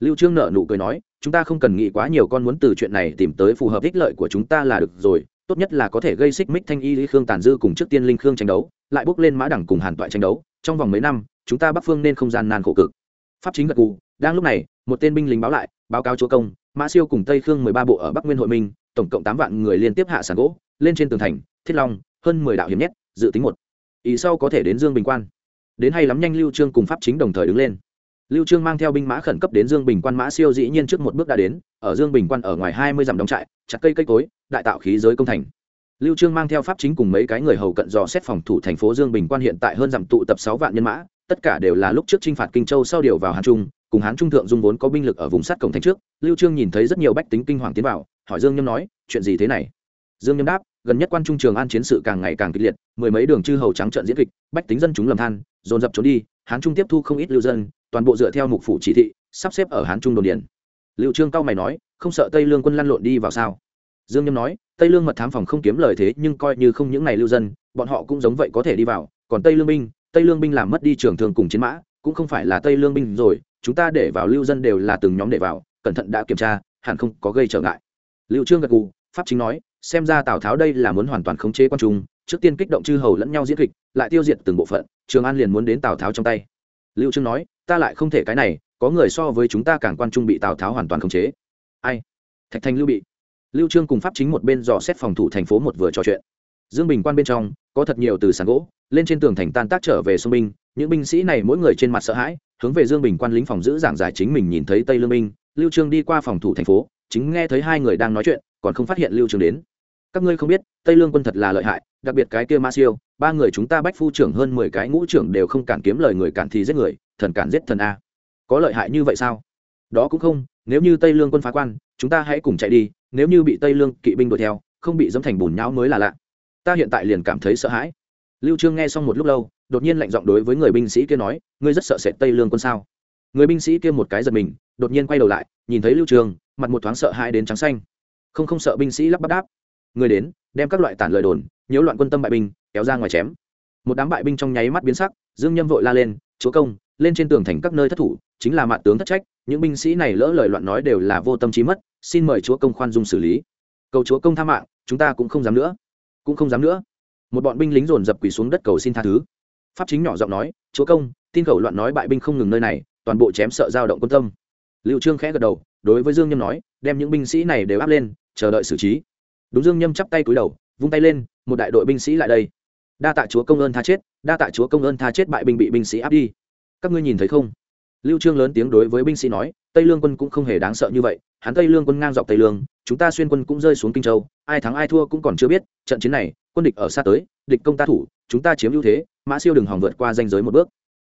Lưu trương nợ nụ cười nói, chúng ta không cần nghĩ quá nhiều, con muốn từ chuyện này tìm tới phù hợp ích lợi của chúng ta là được rồi tốt nhất là có thể gây xích mích thanh y lý khương tàn dư cùng trước tiên linh khương tranh đấu, lại bước lên mã đẳng cùng hàn toại tranh đấu, trong vòng mấy năm, chúng ta bắc phương nên không gian nan khổ cực. Pháp chính gật cù đang lúc này, một tên binh lính báo lại, báo cáo chúa công, mã siêu cùng tây khương mười ba bộ ở bắc nguyên hội minh, tổng cộng tám vạn người liên tiếp hạ sàn gỗ, lên trên tường thành, thiết long, hơn mười đạo hiểm nhất dự tính một. Ý sau có thể đến dương bình quan. Đến hay lắm nhanh lưu trương cùng pháp chính đồng thời đứng lên. Lưu trương mang theo binh mã khẩn cấp đến dương bình quan, mã siêu dĩ nhiên trước một bước đã đến, ở dương bình quan ở ngoài hai mươi dặm đóng trại chặt cây cây cối, đại tạo khí giới công thành. Lưu trương mang theo pháp chính cùng mấy cái người hầu cận dò xét phòng thủ thành phố dương bình quan hiện tại hơn dặm tụ tập sáu vạn nhân mã, tất cả đều là lúc trước chinh phạt kinh châu sau điều vào hán trung, cùng hán trung thượng dung vốn có binh lực ở vùng sát cổng thành trước. Lưu trương nhìn thấy rất nhiều bách tính kinh hoàng tiến vào, hỏi dương nhâm nói, chuyện gì thế này? Dương nhâm đáp, gần nhất quan trung trường an chiến sự càng ngày càng kịch liệt, mười mấy đường chư hầu trắng trợn diễn kịch, bách tính dân chúng lầm than, dồn dập trốn đi, hán trung tiếp thu không ít lưu dân, toàn bộ dựa theo mục phủ chỉ thị, sắp xếp ở hán trung đồn điền. Lưu trương cao mày nói, không sợ tây lương quân lăn lộn đi vào sao? Dương nhâm nói, tây lương mật thám phòng không kiếm lời thế nhưng coi như không những ngày lưu dân, bọn họ cũng giống vậy có thể đi vào. Còn tây lương binh, tây lương binh làm mất đi trường thường cùng chiến mã, cũng không phải là tây lương binh rồi, chúng ta để vào lưu dân đều là từng nhóm để vào, cẩn thận đã kiểm tra, hẳn không có gây trở ngại. Liệu trương gật gù, pháp chính nói, xem ra tào tháo đây là muốn hoàn toàn khống chế quan trung, trước tiên kích động chư hầu lẫn nhau diễn kịch, lại tiêu diệt từng bộ phận, trường an liền muốn đến tào tháo trong tay. Liệu trương nói, ta lại không thể cái này, có người so với chúng ta càng quan trung bị tào tháo hoàn toàn khống chế. Ai? Thạch thành lưu bị lưu trương cùng pháp chính một bên dò xét phòng thủ thành phố một vừa trò chuyện. Dương bình quan bên trong, có thật nhiều từ sàn gỗ, lên trên tường thành tan tác trở về sông binh. Những binh sĩ này mỗi người trên mặt sợ hãi, hướng về dương bình quan lính phòng giữ giảng giải chính mình nhìn thấy tây lương binh. Lưu trương đi qua phòng thủ thành phố, chính nghe thấy hai người đang nói chuyện, còn không phát hiện lưu trương đến. Các ngươi không biết, tây lương quân thật là lợi hại, đặc biệt cái kia ma siêu, ba người chúng ta bách phu trưởng hơn mười cái ngũ trưởng đều không cản kiếm lời người cản thì giết người, thần cản giết thần a. Có lợi hại như vậy sao? Đó cũng không, nếu như tây lương quân phá quan, chúng ta hãy cùng chạy đi nếu như bị tây lương kỵ binh đuổi theo, không bị dẫm thành bùn nhão mới là lạ. Ta hiện tại liền cảm thấy sợ hãi. Lưu trương nghe xong một lúc lâu, đột nhiên lạnh giọng đối với người binh sĩ kia nói, ngươi rất sợ sệt tây lương quân sao? Người binh sĩ kia một cái giật mình, đột nhiên quay đầu lại, nhìn thấy lưu trương, mặt một thoáng sợ hãi đến trắng xanh. Không không sợ binh sĩ lắp bắp đáp người đến, đem các loại tản lời đồn, nhiễu loạn quân tâm bại binh, kéo ra ngoài chém. Một đám bại binh trong nháy mắt biến sắc, dương nhâm vội la lên, chúa công, lên trên tường thành các nơi thất thủ, chính là mạn tướng thất trách những binh sĩ này lỡ lời loạn nói đều là vô tâm trí mất, xin mời chúa công khoan dung xử lý. Cầu chúa công tha mạng, chúng ta cũng không dám nữa. Cũng không dám nữa. Một bọn binh lính dồn dập quỳ xuống đất cầu xin tha thứ. Pháp chính nhỏ giọng nói, chúa công, tin khẩu loạn nói bại binh không ngừng nơi này, toàn bộ chém sợ dao động quân tâm. Liệu trương khẽ gật đầu, đối với dương nhâm nói, đem những binh sĩ này đều áp lên, chờ đợi xử trí. Đúng dương nhâm chắp tay cúi đầu, vung tay lên, một đại đội binh sĩ lại đây. Đa tạ chúa công ơn tha chết, đa tạ chúa công ơn tha chết bại binh bị binh sĩ áp đi. Các ngươi nhìn thấy không? Lưu trương lớn tiếng đối với binh sĩ nói, tây lương quân cũng không hề đáng sợ như vậy, hắn tây lương quân ngang dọc tây lương, chúng ta xuyên quân cũng rơi xuống kinh châu, ai thắng ai thua cũng còn chưa biết, trận chiến này, quân địch ở xa tới, địch công ta thủ, chúng ta chiếm ưu thế, mã siêu đừng hòng vượt qua danh giới một bước.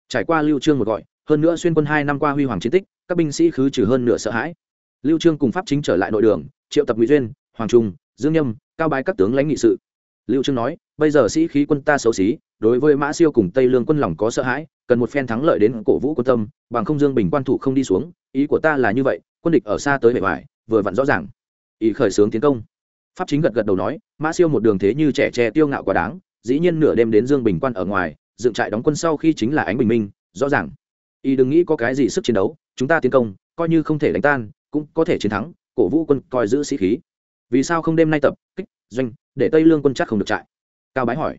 Trải qua lưu trương một gọi, hơn nữa xuyên quân hai năm qua huy hoàng chiến tích, các binh sĩ khứ trừ hơn nửa sợ hãi. Lưu trương cùng pháp chính trở lại nội đường, triệu tập ngụy duyên, hoàng trung, dương nhâm, cao bái các tướng lãnh nghị sự. Lưu trương nói, bây giờ sĩ khí quân ta xấu xí, đối với mã siêu cùng tây lương quân lòng có sợ hãi cần một phen thắng lợi đến cổ vũ quân tâm, bằng không dương bình quan thủ không đi xuống, ý của ta là như vậy, quân địch ở xa tới bề ngoài vừa vặn rõ ràng. Ý khởi xướng tiến công. Pháp chính gật gật đầu nói, mã siêu một đường thế như trẻ tre tiêu ngạo quá đáng, dĩ nhiên nửa đêm đến dương bình quan ở ngoài, dựng trại đóng quân sau khi chính là ánh bình minh, rõ ràng. Ý đừng nghĩ có cái gì sức chiến đấu, chúng ta tiến công, coi như không thể đánh tan, cũng có thể chiến thắng, cổ vũ quân coi giữ sĩ khí. Vì sao không đêm nay tập, kích, doanh, để tây lương quân chắc không được trại? Cao bái hỏi.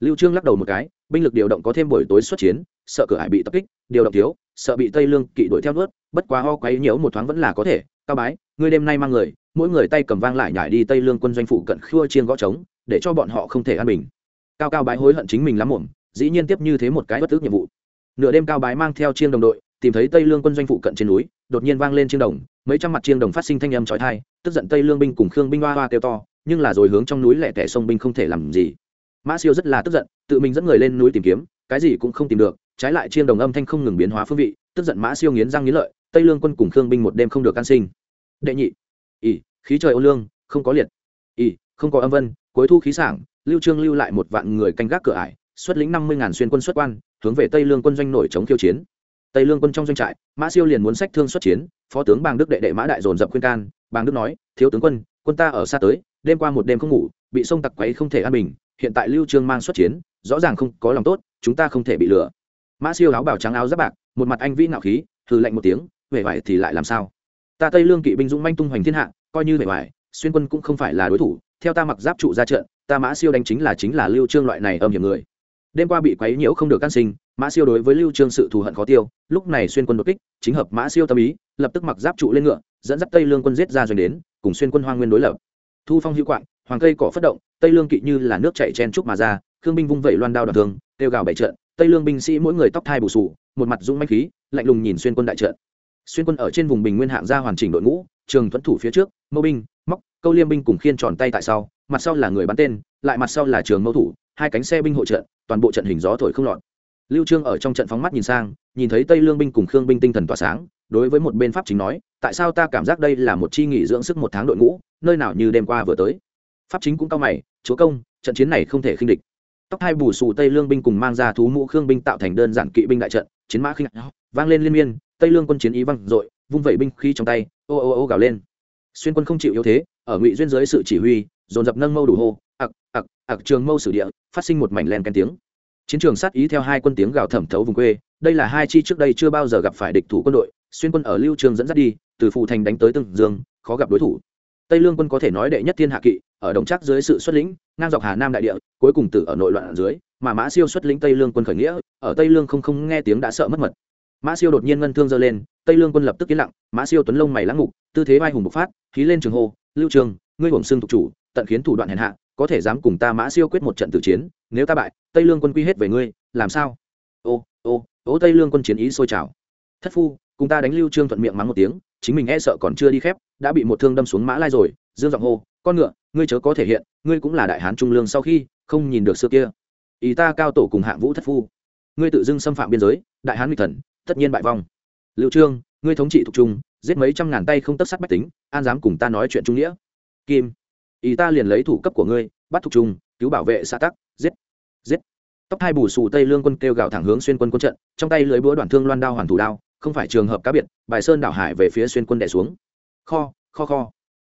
Lưu trương lắc đầu một cái binh lực điều động có thêm buổi tối xuất chiến, sợ cửa hải bị tập kích, điều động thiếu, sợ bị tây lương kỵ đuổi theo nuốt bất quá ho quấy nhiễu một thoáng vẫn là có thể. Cao bái, ngươi đêm nay mang người, mỗi người tay cầm vang lại nhảy đi tây lương quân doanh phụ cận khua chiên gõ trống, để cho bọn họ không thể an bình. Cao cao bái hối hận chính mình lắm muộn, dĩ nhiên tiếp như thế một cái bất tức nhiệm vụ. Nửa đêm cao bái mang theo chiên đồng đội, tìm thấy tây lương quân doanh phụ cận trên núi, đột nhiên vang lên chiên đồng, mấy trăm mặt chiên đồng phát sinh thanh âm chói tai, tức giận tây lương binh cùng khương binh hoa hoa kêu to, nhưng là rồi hướng trong núi lẻ tẻ sông binh không thể làm gì mã siêu rất là tức giận, tự mình dẫn người lên núi tìm kiếm, cái gì cũng không tìm được, trái lại chiên đồng âm thanh không ngừng biến hóa phương vị, tức giận mã siêu nghiến răng nghiến lợi, tây lương quân cùng khương binh một đêm không được can sinh. Đệ nhị. Ỷ, khí trời ô lương, không có liệt. Ỷ, không có âm vân, cuối thu khí sảng, lưu trương lưu lại một vạn người canh gác cửa ải, xuất lĩnh năm mươi ngàn xuyên quân xuất quan, hướng về tây lương quân doanh nổi chống khiêu chiến. Tây lương quân trong doanh trại, mã siêu liền muốn sách thương xuất chiến, phó tướng bàng đức đệ đệ mã đại dồn dập khuyên can, bàng đức nói, thiếu tướng quân quân ta ở xa tới, đêm qua một đêm không ngủ, bị sông tặc quấy không thể an bình hiện tại lưu trương mang xuất chiến, rõ ràng không có lòng tốt, chúng ta không thể bị lừa. Mã siêu áo bào trắng áo giáp bạc, một mặt anh vĩ ngạo khí, hừ lạnh một tiếng vẻ vải thì lại làm sao? Ta tây lương kỵ binh dũng manh tung hoành thiên hạ, coi như vẻ vải xuyên quân cũng không phải là đối thủ, theo ta mặc giáp trụ ra trận, ta mã siêu đánh chính là chính là lưu trương loại này âm hiểm người. Đêm qua bị quấy nhiễu không được can sinh, mã siêu đối với lưu trương sự thù hận khó tiêu, lúc này xuyên quân đột kích, chính hợp mã siêu tâm ý, lập tức mặc giáp trụ lên ngựa, dẫn dắt tây lương quân giết ra doanh đến, cùng xuyên quân hoang nguyên đối lập. Thu phong hữu quạng, hoàng cây cỏ phất động tây lương kỵ như là nước chảy chen trúc mà ra, khương binh vung vẩy loan đao đoạn thương tiêu gào bảy trận. Tây lương binh sĩ mỗi người tóc thai bù sù một mặt dũng manh khí, lạnh lùng nhìn xuyên quân đại trận. Xuyên quân ở trên vùng bình nguyên hạng ra hoàn chỉnh đội ngũ, trường thuẫn thủ phía trước, mâu binh, móc, câu liêm binh cùng khiên tròn tay tại sau, mặt sau là người bắn tên, lại mặt sau là trường mâu thủ, hai cánh xe binh hộ trận, toàn bộ trận hình gió thổi không lọt. Lưu trương ở trong trận phóng mắt nhìn sang, nhìn thấy tây lương binh cùng khương binh tinh thần tỏa sáng, đối với một bên pháp chính nói, tại sao ta cảm giác đây là một chi nghỉ dưỡng sức một tháng đội ngũ, nơi nào như đêm qua vừa tới? Pháp chính cũng cao mày, chúa công, trận chiến này không thể khinh địch. Tóc hai bù xù tây lương binh cùng mang ra thú mũ khương binh tạo thành đơn giản kỵ binh đại trận, chiến mã khinh vang lên liên miên, tây lương quân chiến ý văng dội, vung vẩy binh khí trong tay, ô ô ô gào lên. Xuyên quân không chịu yếu thế, ở ngụy duyên dưới sự chỉ huy, dồn dập nâng mâu đủ hô, ặc ặc ặc, trường mâu sử địa, phát sinh một mảnh len kèn tiếng. Chiến trường sát ý theo hai quân tiếng gào thẩm thấu vùng quê, đây là hai chi trước đây chưa bao giờ gặp phải địch thủ quân đội, xuyên quân ở lưu trường dẫn dắt đi, từ phụ thành đánh tới tương dương, khó gặp đối thủ. Tây lương quân có thể nói đệ nhất thiên hạ kỵ ở đồng chắc dưới sự xuất lĩnh, ngang dọc hà nam đại địa, cuối cùng tử ở nội loạn ở dưới, mà mã siêu xuất lĩnh tây lương quân khởi nghĩa, ở tây lương không không nghe tiếng đã sợ mất mật. Mã siêu đột nhiên ngân thương giơ lên, tây lương quân lập tức yên lặng, mã siêu tuấn lông mày lãng ngục tư thế vai hùng bộc phát, khí lên trường hô, lưu trường, ngươi hưởng xương tục chủ, tận khiến thủ đoạn hèn hạ, có thể dám cùng ta mã siêu quyết một trận tử chiến, nếu ta bại, tây lương quân quy hết về ngươi, làm sao? Ô ô ô, tây lương quân chiến ý sôi trào. Thất phu, cùng ta đánh lưu trương thuận miệng mắng một tiếng, chính mình e sợ còn chưa đi khép, đã bị một thương đâm xuống mã lai rồi. Dương giọng hô, con ngựa ngươi chớ có thể hiện, ngươi cũng là đại hán trung lương sau khi không nhìn được xưa kia. Ý ta cao tổ cùng hạng vũ thất phu. Ngươi tự dưng xâm phạm biên giới, đại hán nghịch thần, tất nhiên bại vong. Liệu trương, ngươi thống trị thuộc trung, giết mấy trăm ngàn tay không tất sắt bách tính, an dám cùng ta nói chuyện trung nghĩa. Kim, ý ta liền lấy thủ cấp của ngươi, bắt thuộc trung, cứu bảo vệ xã tắc, giết giết. Tóc hai bù xù tây lương quân kêu gào thẳng hướng xuyên quân quân trận, trong tay lưới búa đoạn thương loan đao hoàn thủ đao, không phải trường hợp cá biệt, bài sơn đảo hải về phía xuyên quân đẻ xuống. Kho kho kho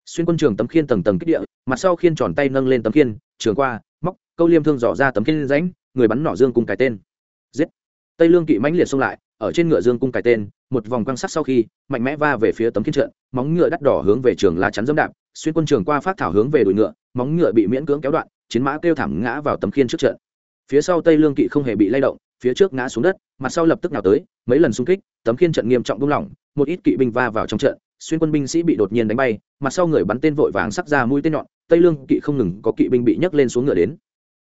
xuyên quân trường tấm khiên tầng tầng kích địa mặt sau khiên tròn tay nâng lên tấm khiên trường qua móc câu liêm thương dò ra tấm khiên ránh, người bắn nỏ dương cung cái tên. Giết. Tây lương kỵ mãnh liệt xông lại ở trên ngựa dương cung cái tên một vòng quan sát sau khi mạnh mẽ va về phía tấm khiên trận móng ngựa đắt đỏ hướng về trường lá chắn dẫm đạp xuyên quân trường qua phát thảo hướng về đuổi ngựa móng ngựa bị miễn cưỡng kéo đoạn chiến mã kêu thảm ngã vào tấm khiên trước trận. Phía sau tây lương kỵ không hề bị lay động phía trước ngã xuống đất mặt sau lập tức nào tới mấy lần xung kích tấm khiên trận nghiêm trọng buông lỏng một ít kỵ binh va vào trong trận xuyên quân binh sĩ bị đột nhiên đánh bay, mặt sau người bắn tên vội vàng sắc ra mũi tên nhọn, tây lương kỵ không ngừng có kỵ binh bị nhấc lên xuống ngựa đến.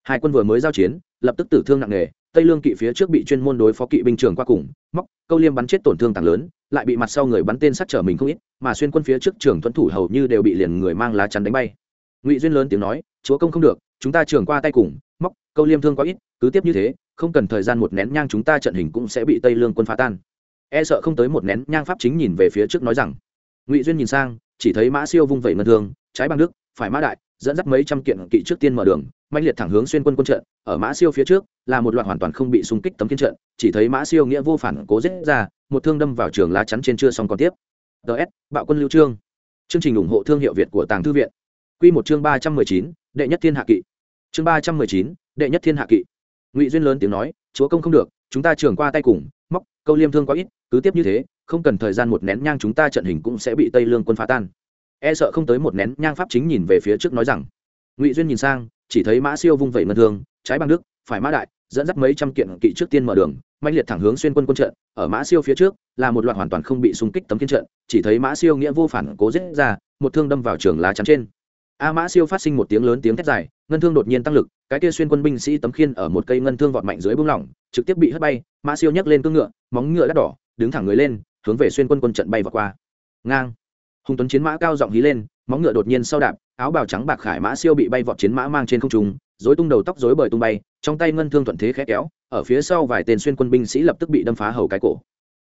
Hai quân vừa mới giao chiến, lập tức tử thương nặng nề, tây lương kỵ phía trước bị chuyên môn đối phó kỵ binh trường qua cùng, móc, câu liêm bắn chết tổn thương tăng lớn, lại bị mặt sau người bắn tên sát trở mình không ít, mà xuyên quân phía trước trường tuấn thủ hầu như đều bị liền người mang lá chắn đánh bay. Ngụy duyên lớn tiếng nói, chúa công không được, chúng ta trường qua tay cùng, móc, câu liêm thương quá ít, cứ tiếp như thế, không cần thời gian một nén nhang chúng ta trận hình cũng sẽ bị tây lương quân phá tan. E sợ không tới một nén nhang pháp chính nhìn về phía trước nói rằng ngụy duyên nhìn sang, chỉ thấy mã siêu vung vẩy ngân thương, trái bằng đức, phải mã đại, dẫn dắt mấy trăm kiện kỵ trước tiên mở đường mạnh liệt thẳng hướng xuyên quân quân trận, ở mã siêu phía trước, là một loạt hoàn toàn không bị xung kích tấm kiên trận, chỉ thấy mã siêu nghĩa vô phản cố giết ra, một thương đâm vào trường lá chắn trên chưa xong còn tiếp. Ts bạo quân lưu trương. Chương trình ủng hộ thương hiệu việt của tàng thư viện. Quy một chương ba trăm mười chín, đệ nhất thiên hạ kỵ. Chương ba trăm mười chín, đệ nhất thiên hạ kỵ. Ngụy duyên lớn tiếng nói, chúa công không được, chúng ta trường qua tay cùng móc, câu liêm thương quá ít, cứ tiếp như thế, không cần thời gian một nén nhang chúng ta trận hình cũng sẽ bị tây lương quân phá tan. E sợ không tới một nén nhang pháp chính nhìn về phía trước nói rằng, ngụy duyên nhìn sang, chỉ thấy mã siêu vung vẩy ngân thương, trái bằng đức, phải mã đại, dẫn dắt mấy trăm kiện kỵ trước tiên mở đường mạnh liệt thẳng hướng xuyên quân quân trận, ở mã siêu phía trước, là một loạt hoàn toàn không bị xung kích tấm kiên trận, chỉ thấy mã siêu nghĩa vô phản cố giết ra, một thương đâm vào trường lá chắn trên. A mã siêu phát sinh một tiếng lớn tiếng thét dài, ngân thương đột nhiên tăng lực, cái kia xuyên quân binh sĩ tấm khiên ở một cây ngân thương vọt mạnh dưới bung lỏng trực tiếp bị hất bay, mã siêu nhấc lên cương ngựa, móng ngựa đắt đỏ, đứng thẳng người lên, hướng về xuyên quân quân trận bay vào qua. Ngang. Hùng tuấn chiến mã cao giọng hí lên, móng ngựa đột nhiên sau đạp, áo bào trắng bạc khải mã siêu bị bay vọt chiến mã mang trên không trung dối tung đầu tóc dối bời tung bay, trong tay ngân thương thuận thế khẽ kéo, ở phía sau vài tên xuyên quân binh sĩ lập tức bị đâm phá hầu cái cổ.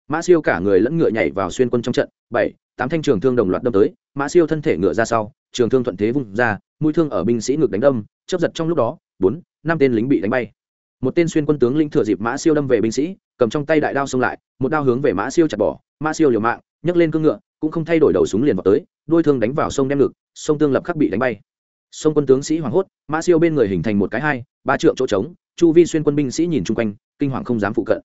Mã siêu cả người lẫn ngựa nhảy vào xuyên quân trong trận, bảy, tám thanh trường thương đồng loạt đâm tới, mã siêu thân thể ngựa ra sau, trường thương thuận thế vung ra, mũi thương ở binh sĩ ngực đánh đâm chấp giật trong lúc đó, bốn, năm tên lính bị đánh bay một tên xuyên quân tướng lĩnh thừa dịp mã siêu đâm về binh sĩ, cầm trong tay đại đao xông lại, một đao hướng về mã siêu chặt bỏ, mã siêu liều mạng, nhấc lên cương ngựa, cũng không thay đổi đầu súng liền vào tới đuôi thương đánh vào sông đem ngực, sông tương lập khắc bị đánh bay. Sông quân tướng sĩ hoảng hốt, mã siêu bên người hình thành một cái hai, ba trượng chỗ trống, chu vi xuyên quân binh sĩ nhìn chung quanh, kinh hoàng không dám phụ cận.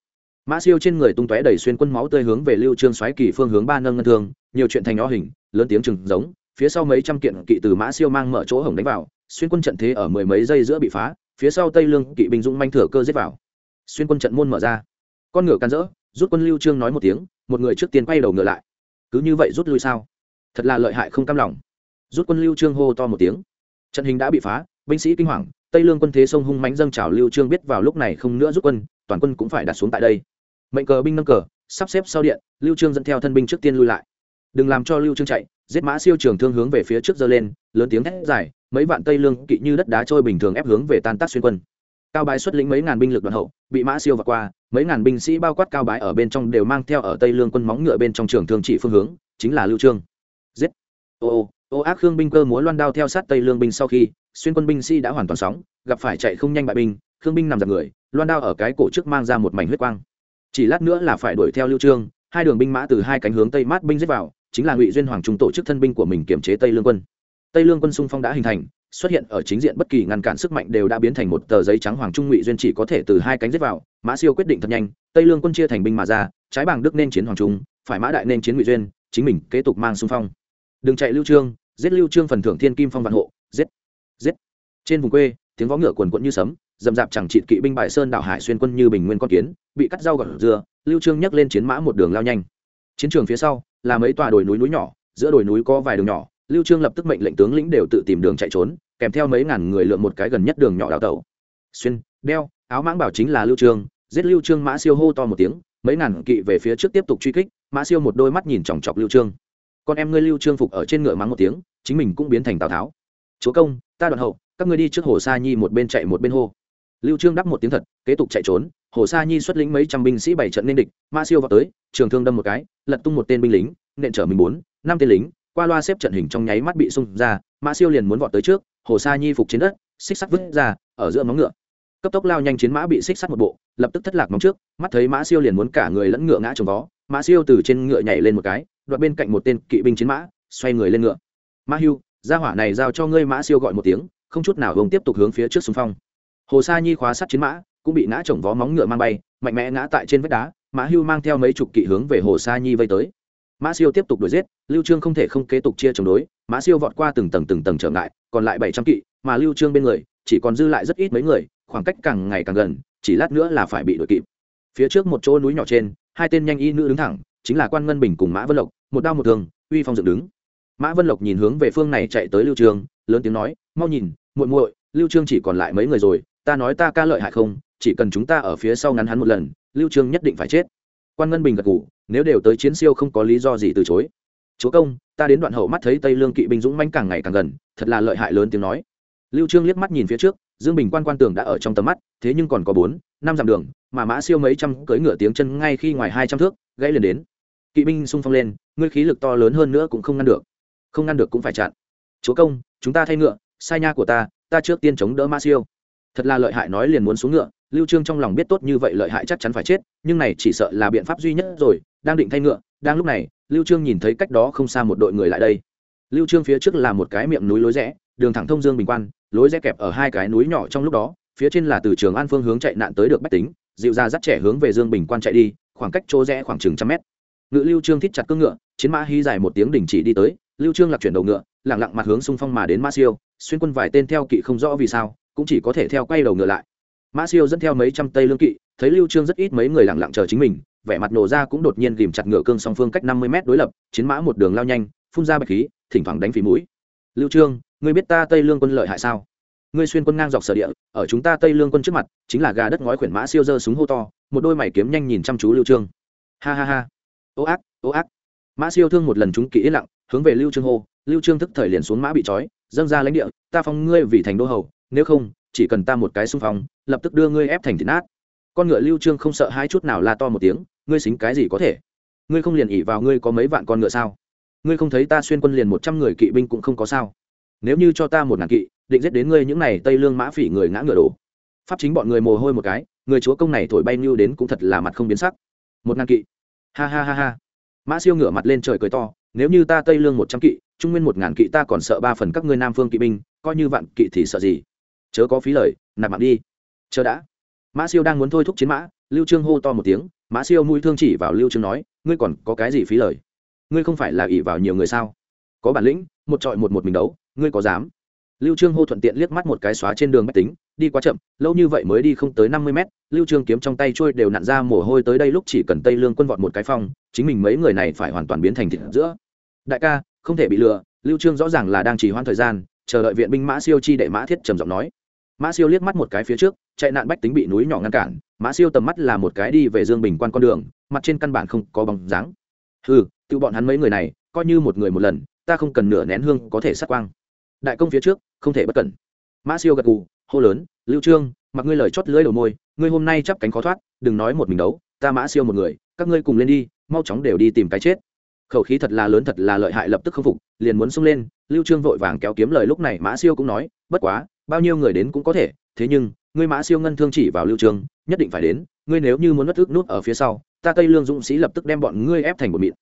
Mã siêu trên người tung tóe đầy xuyên quân máu tươi hướng về lưu trương xoáy kỳ phương hướng ba nâng ngân thương, nhiều chuyện thành nhỏ hình, lớn tiếng chừng giống, phía sau mấy trăm kiện kỵ từ mã siêu mang mở chỗ hổng đánh vào, xuyên quân trận thế ở mười mấy giây giữa bị phá phía sau tây lương kỵ binh dũng manh thừa cơ giết vào. Xuyên quân trận môn mở ra. Con ngựa can rỡ, rút quân lưu trương nói một tiếng, một người trước tiên quay đầu ngựa lại. Cứ như vậy rút lui sao? Thật là lợi hại không cam lòng. Rút quân lưu trương hô to một tiếng. Trận hình đã bị phá, binh sĩ kinh hoàng, tây lương quân thế sông hung mãnh dâng trào lưu trương biết vào lúc này không nữa rút quân, toàn quân cũng phải đặt xuống tại đây. Mệnh cờ binh nâng cờ, sắp xếp sau điện, lưu trương dẫn theo thân binh trước tiên lui lại. Đừng làm cho lưu trương chạy giết mã siêu trường thương hướng về phía trước giơ lên, lớn tiếng thét dài, mấy vạn tây lương kỵ như đất đá trôi bình thường ép hướng về tan tác xuyên quân. Cao bái xuất lĩnh mấy ngàn binh lực đoàn hậu, bị mã siêu vượt qua, mấy ngàn binh sĩ bao quát cao bái ở bên trong đều mang theo ở tây lương quân móng ngựa bên trong trường thương chỉ phương hướng, chính là lưu trương. Giết! Ô ô ô ác khương binh cơ múa loan đao theo sát tây lương binh sau khi, xuyên quân binh sĩ đã hoàn toàn sóng, gặp phải chạy không nhanh bại binh, khương binh nằm giật người, loan đao ở cái cổ trước mang ra một mảnh huyết quang. Chỉ lát nữa là phải đuổi theo lưu trương, hai đường binh mã từ hai cánh hướng tây mát binh giết vào chính là ngụy duyên hoàng trung tổ chức thân binh của mình kiểm chế tây lương quân tây lương quân xung phong đã hình thành xuất hiện ở chính diện bất kỳ ngăn cản sức mạnh đều đã biến thành một tờ giấy trắng hoàng trung ngụy duyên chỉ có thể từ hai cánh giết vào mã siêu quyết định thật nhanh tây lương quân chia thành binh mà ra trái bảng đức nên chiến hoàng trung phải mã đại nên chiến ngụy duyên chính mình kế tục mang xung phong đừng chạy lưu trương giết lưu trương phần thưởng thiên kim phong vạn hộ giết giết trên vùng quê tiếng võ ngựa quần quận như sấm dầm dạp chẳng trị kỵ binh bại sơn đảo hải xuyên quân như bình nguyên con kiến bị cắt rau gọt dưa lưu trương nhấc lên chiến mã một đường lao nhanh chiến trường phía sau là mấy tòa đồi núi núi nhỏ, giữa đồi núi có vài đường nhỏ, lưu trương lập tức mệnh lệnh tướng lĩnh đều tự tìm đường chạy trốn, kèm theo mấy ngàn người lượn một cái gần nhất đường nhỏ đào tẩu. Xuyên, đeo, áo mãng bảo chính là lưu trương, giết lưu trương mã siêu hô to một tiếng, mấy ngàn kỵ về phía trước tiếp tục truy kích, mã siêu một đôi mắt nhìn chòng chọc lưu trương. Con em ngươi lưu trương phục ở trên ngựa mắng một tiếng, chính mình cũng biến thành tào tháo. Chúa công, ta đoạn hậu, các ngươi đi trước hồ sa nhi một bên chạy một bên hô. Lưu trương đáp một tiếng thật, kế tục chạy trốn hồ sa nhi xuất lĩnh mấy trăm binh sĩ bảy trận nên địch, Ma siêu vào tới, trường thương đâm một cái, lật tung một tên binh lính, nện trở mình bốn, năm tên lính, qua loa xếp trận hình trong nháy mắt bị xung ra, Ma siêu liền muốn vọt tới trước, hồ sa nhi phục trên đất, xích sắt vứt ra, ở giữa móng ngựa. Cấp tốc lao nhanh chiến mã bị xích sắt một bộ, lập tức thất lạc móng trước, mắt thấy mã siêu liền muốn cả người lẫn ngựa ngã trồng vó mã siêu từ trên ngựa nhảy lên một cái, đoạt bên cạnh một tên kỵ binh chiến mã, xoay người lên ngựa. Mã hưu, gia hỏa này giao cho ngươi mã siêu gọi một tiếng, không chút nào gồng tiếp tục hướng phía trước xung phong. Hồ sa nhi khóa sắt chiến mã cũng bị ngã trồng vó móng ngựa mang bay, mạnh mẽ ngã tại trên vách đá, mã hưu mang theo mấy chục kỵ hướng về hồ sa nhi vây tới. Mã siêu tiếp tục đuổi giết, lưu trương không thể không kế tục chia chống đối, mã siêu vọt qua từng tầng từng tầng trở ngại, còn lại bảy trăm kỵ, mà lưu trương bên người, chỉ còn dư lại rất ít mấy người, khoảng cách càng ngày càng gần, chỉ lát nữa là phải bị đuổi kịp. Phía trước một chỗ núi nhỏ trên, hai tên nhanh y nữ đứng thẳng, chính là quan ngân bình cùng mã vân lộc, một đao một thương, uy phong dựng đứng. Mã vân lộc nhìn hướng về phương này chạy tới lưu trương, lớn tiếng nói, mau nhìn, muội muội, lưu trương chỉ còn lại mấy người rồi, ta nói ta ca lợi hại không chỉ cần chúng ta ở phía sau ngắn hắn một lần, lưu trương nhất định phải chết. Quan ngân bình gật gù, nếu đều tới chiến siêu không có lý do gì từ chối. Chúa công, ta đến đoạn hậu mắt thấy tây lương kỵ binh dũng mãnh càng ngày càng gần, thật là lợi hại lớn tiếng nói. Lưu trương liếc mắt nhìn phía trước, dương bình quan quan tường đã ở trong tầm mắt, thế nhưng còn có bốn, năm dặm đường, mà mã siêu mấy trăm cưỡi ngựa tiếng chân ngay khi ngoài hai trăm thước, gãy liền đến. Kỵ binh xung phong lên, ngươi khí lực to lớn hơn nữa cũng không ngăn được. Không ngăn được cũng phải chặn. Chúa công, chúng ta thay ngựa, sai nha của ta ta trước tiên chống đỡ mã siêu thật là lợi hại nói liền muốn xuống ngựa, lưu trương trong lòng biết tốt như vậy lợi hại chắc chắn phải chết, nhưng này chỉ sợ là biện pháp duy nhất rồi, đang định thay ngựa, đang lúc này, lưu trương nhìn thấy cách đó không xa một đội người lại đây. Lưu trương phía trước là một cái miệng núi lối rẽ, đường thẳng thông dương bình quan, lối rẽ kẹp ở hai cái núi nhỏ trong lúc đó, phía trên là từ trường an phương hướng chạy nạn tới được bách tính, dịu ra dắt trẻ hướng về dương bình quan chạy đi, khoảng cách chỗ rẽ khoảng chừng trăm mét. Ngự lưu trương thít chặt cương ngựa, chiến mã hí dài một tiếng đình chỉ đi tới, lưu trương lạc chuyển đầu ngựa, lặng lặng mặt hướng xung phong mà đến ma siêu, xuyên quân vài tên theo kỵ không rõ vì sao cũng chỉ có thể theo quay đầu ngựa lại. Mã siêu dẫn theo mấy trăm tây lương kỵ, thấy lưu trương rất ít mấy người lặng lặng chờ chính mình, vẻ mặt nổ ra cũng đột nhiên ghìm chặt ngựa cương song phương cách 50 mét đối lập, chiến mã một đường lao nhanh, phun ra bạch khí, thỉnh thoảng đánh phí mũi. Lưu trương, ngươi biết ta tây lương quân lợi hại sao? Ngươi xuyên quân ngang dọc sở địa, ở chúng ta tây lương quân trước mặt, chính là gà đất ngói khuyển mã siêu dơ súng hô to, một đôi mày kiếm nhanh nhìn chăm chú lưu trương. Ha ha ha. Ô ác ô ác. Mã siêu thương một lần chúng kỹ lặng, hướng về lưu trương hô, lưu trương thức thời liền xuống mã bị trói, dâng ra lãnh địa, ta phong ngươi vì thành đô hầu nếu không, chỉ cần ta một cái xung phong, lập tức đưa ngươi ép thành thịt nát. Con ngựa lưu trương không sợ hai chút nào la to một tiếng, ngươi xính cái gì có thể? Ngươi không liền ỉ vào ngươi có mấy vạn con ngựa sao? Ngươi không thấy ta xuyên quân liền một trăm người kỵ binh cũng không có sao? Nếu như cho ta một ngàn kỵ, định giết đến ngươi những này tây lương mã phỉ người ngã ngựa đổ. Pháp chính bọn người mồ hôi một cái, người chúa công này thổi bay như đến cũng thật là mặt không biến sắc. Một ngàn kỵ. Ha ha ha ha. Mã siêu ngửa mặt lên trời cười to, nếu như ta tây lương một trăm kỵ, trung nguyên một ngàn kỵ ta còn sợ ba phần các ngươi nam phương kỵ binh, coi như vạn kỵ thì sợ gì? Chớ có phí lời, nạp mạng đi. Chờ đã. Mã siêu đang muốn thôi thúc chiến mã, lưu trương hô to một tiếng, mã siêu mũi thương chỉ vào lưu trương nói, ngươi còn có cái gì phí lời? Ngươi không phải là ỷ vào nhiều người sao? Có bản lĩnh, một trọi một một mình đấu, ngươi có dám? Lưu trương hô thuận tiện liếc mắt một cái xóa trên đường bách tính, đi quá chậm, lâu như vậy mới đi không tới 50 mét, lưu trương kiếm trong tay trôi đều nặn ra mồ hôi tới đây lúc chỉ cần tây lương quân vọt một cái phong, chính mình mấy người này phải hoàn toàn biến thành thịt giữa. Đại ca, không thể bị lừa. Lưu trương rõ ràng là đang trì hoãn thời gian, chờ đợi viện binh mã siêu chi đệ mã thiết trầm giọng nói mã siêu liếc mắt một cái phía trước, chạy nạn bách tính bị núi nhỏ ngăn cản, mã siêu tầm mắt là một cái đi về dương bình quan con đường, mặt trên căn bản không có bóng dáng. Ừ tự bọn hắn mấy người này, coi như một người một lần, ta không cần nửa nén hương có thể sát quang. Đại công phía trước, không thể bất cẩn. Mã siêu gật gù, hô lớn, lưu trương, mặc ngươi lời chót lưỡi đầu môi, ngươi hôm nay chắp cánh khó thoát, đừng nói một mình đấu, ta mã siêu một người, các ngươi cùng lên đi, mau chóng đều đi tìm cái chết. Khẩu khí thật là lớn thật là lợi hại lập tức không phục, liền muốn xông lên, lưu trương vội vàng kéo kiếm lời lúc này, mã siêu cũng nói, bất quá bao nhiêu người đến cũng có thể, thế nhưng, ngươi mã siêu ngân thương chỉ vào lưu trương nhất định phải đến, ngươi nếu như muốn mất ước nút ở phía sau, ta tây lương dũng sĩ lập tức đem bọn ngươi ép thành một mịn.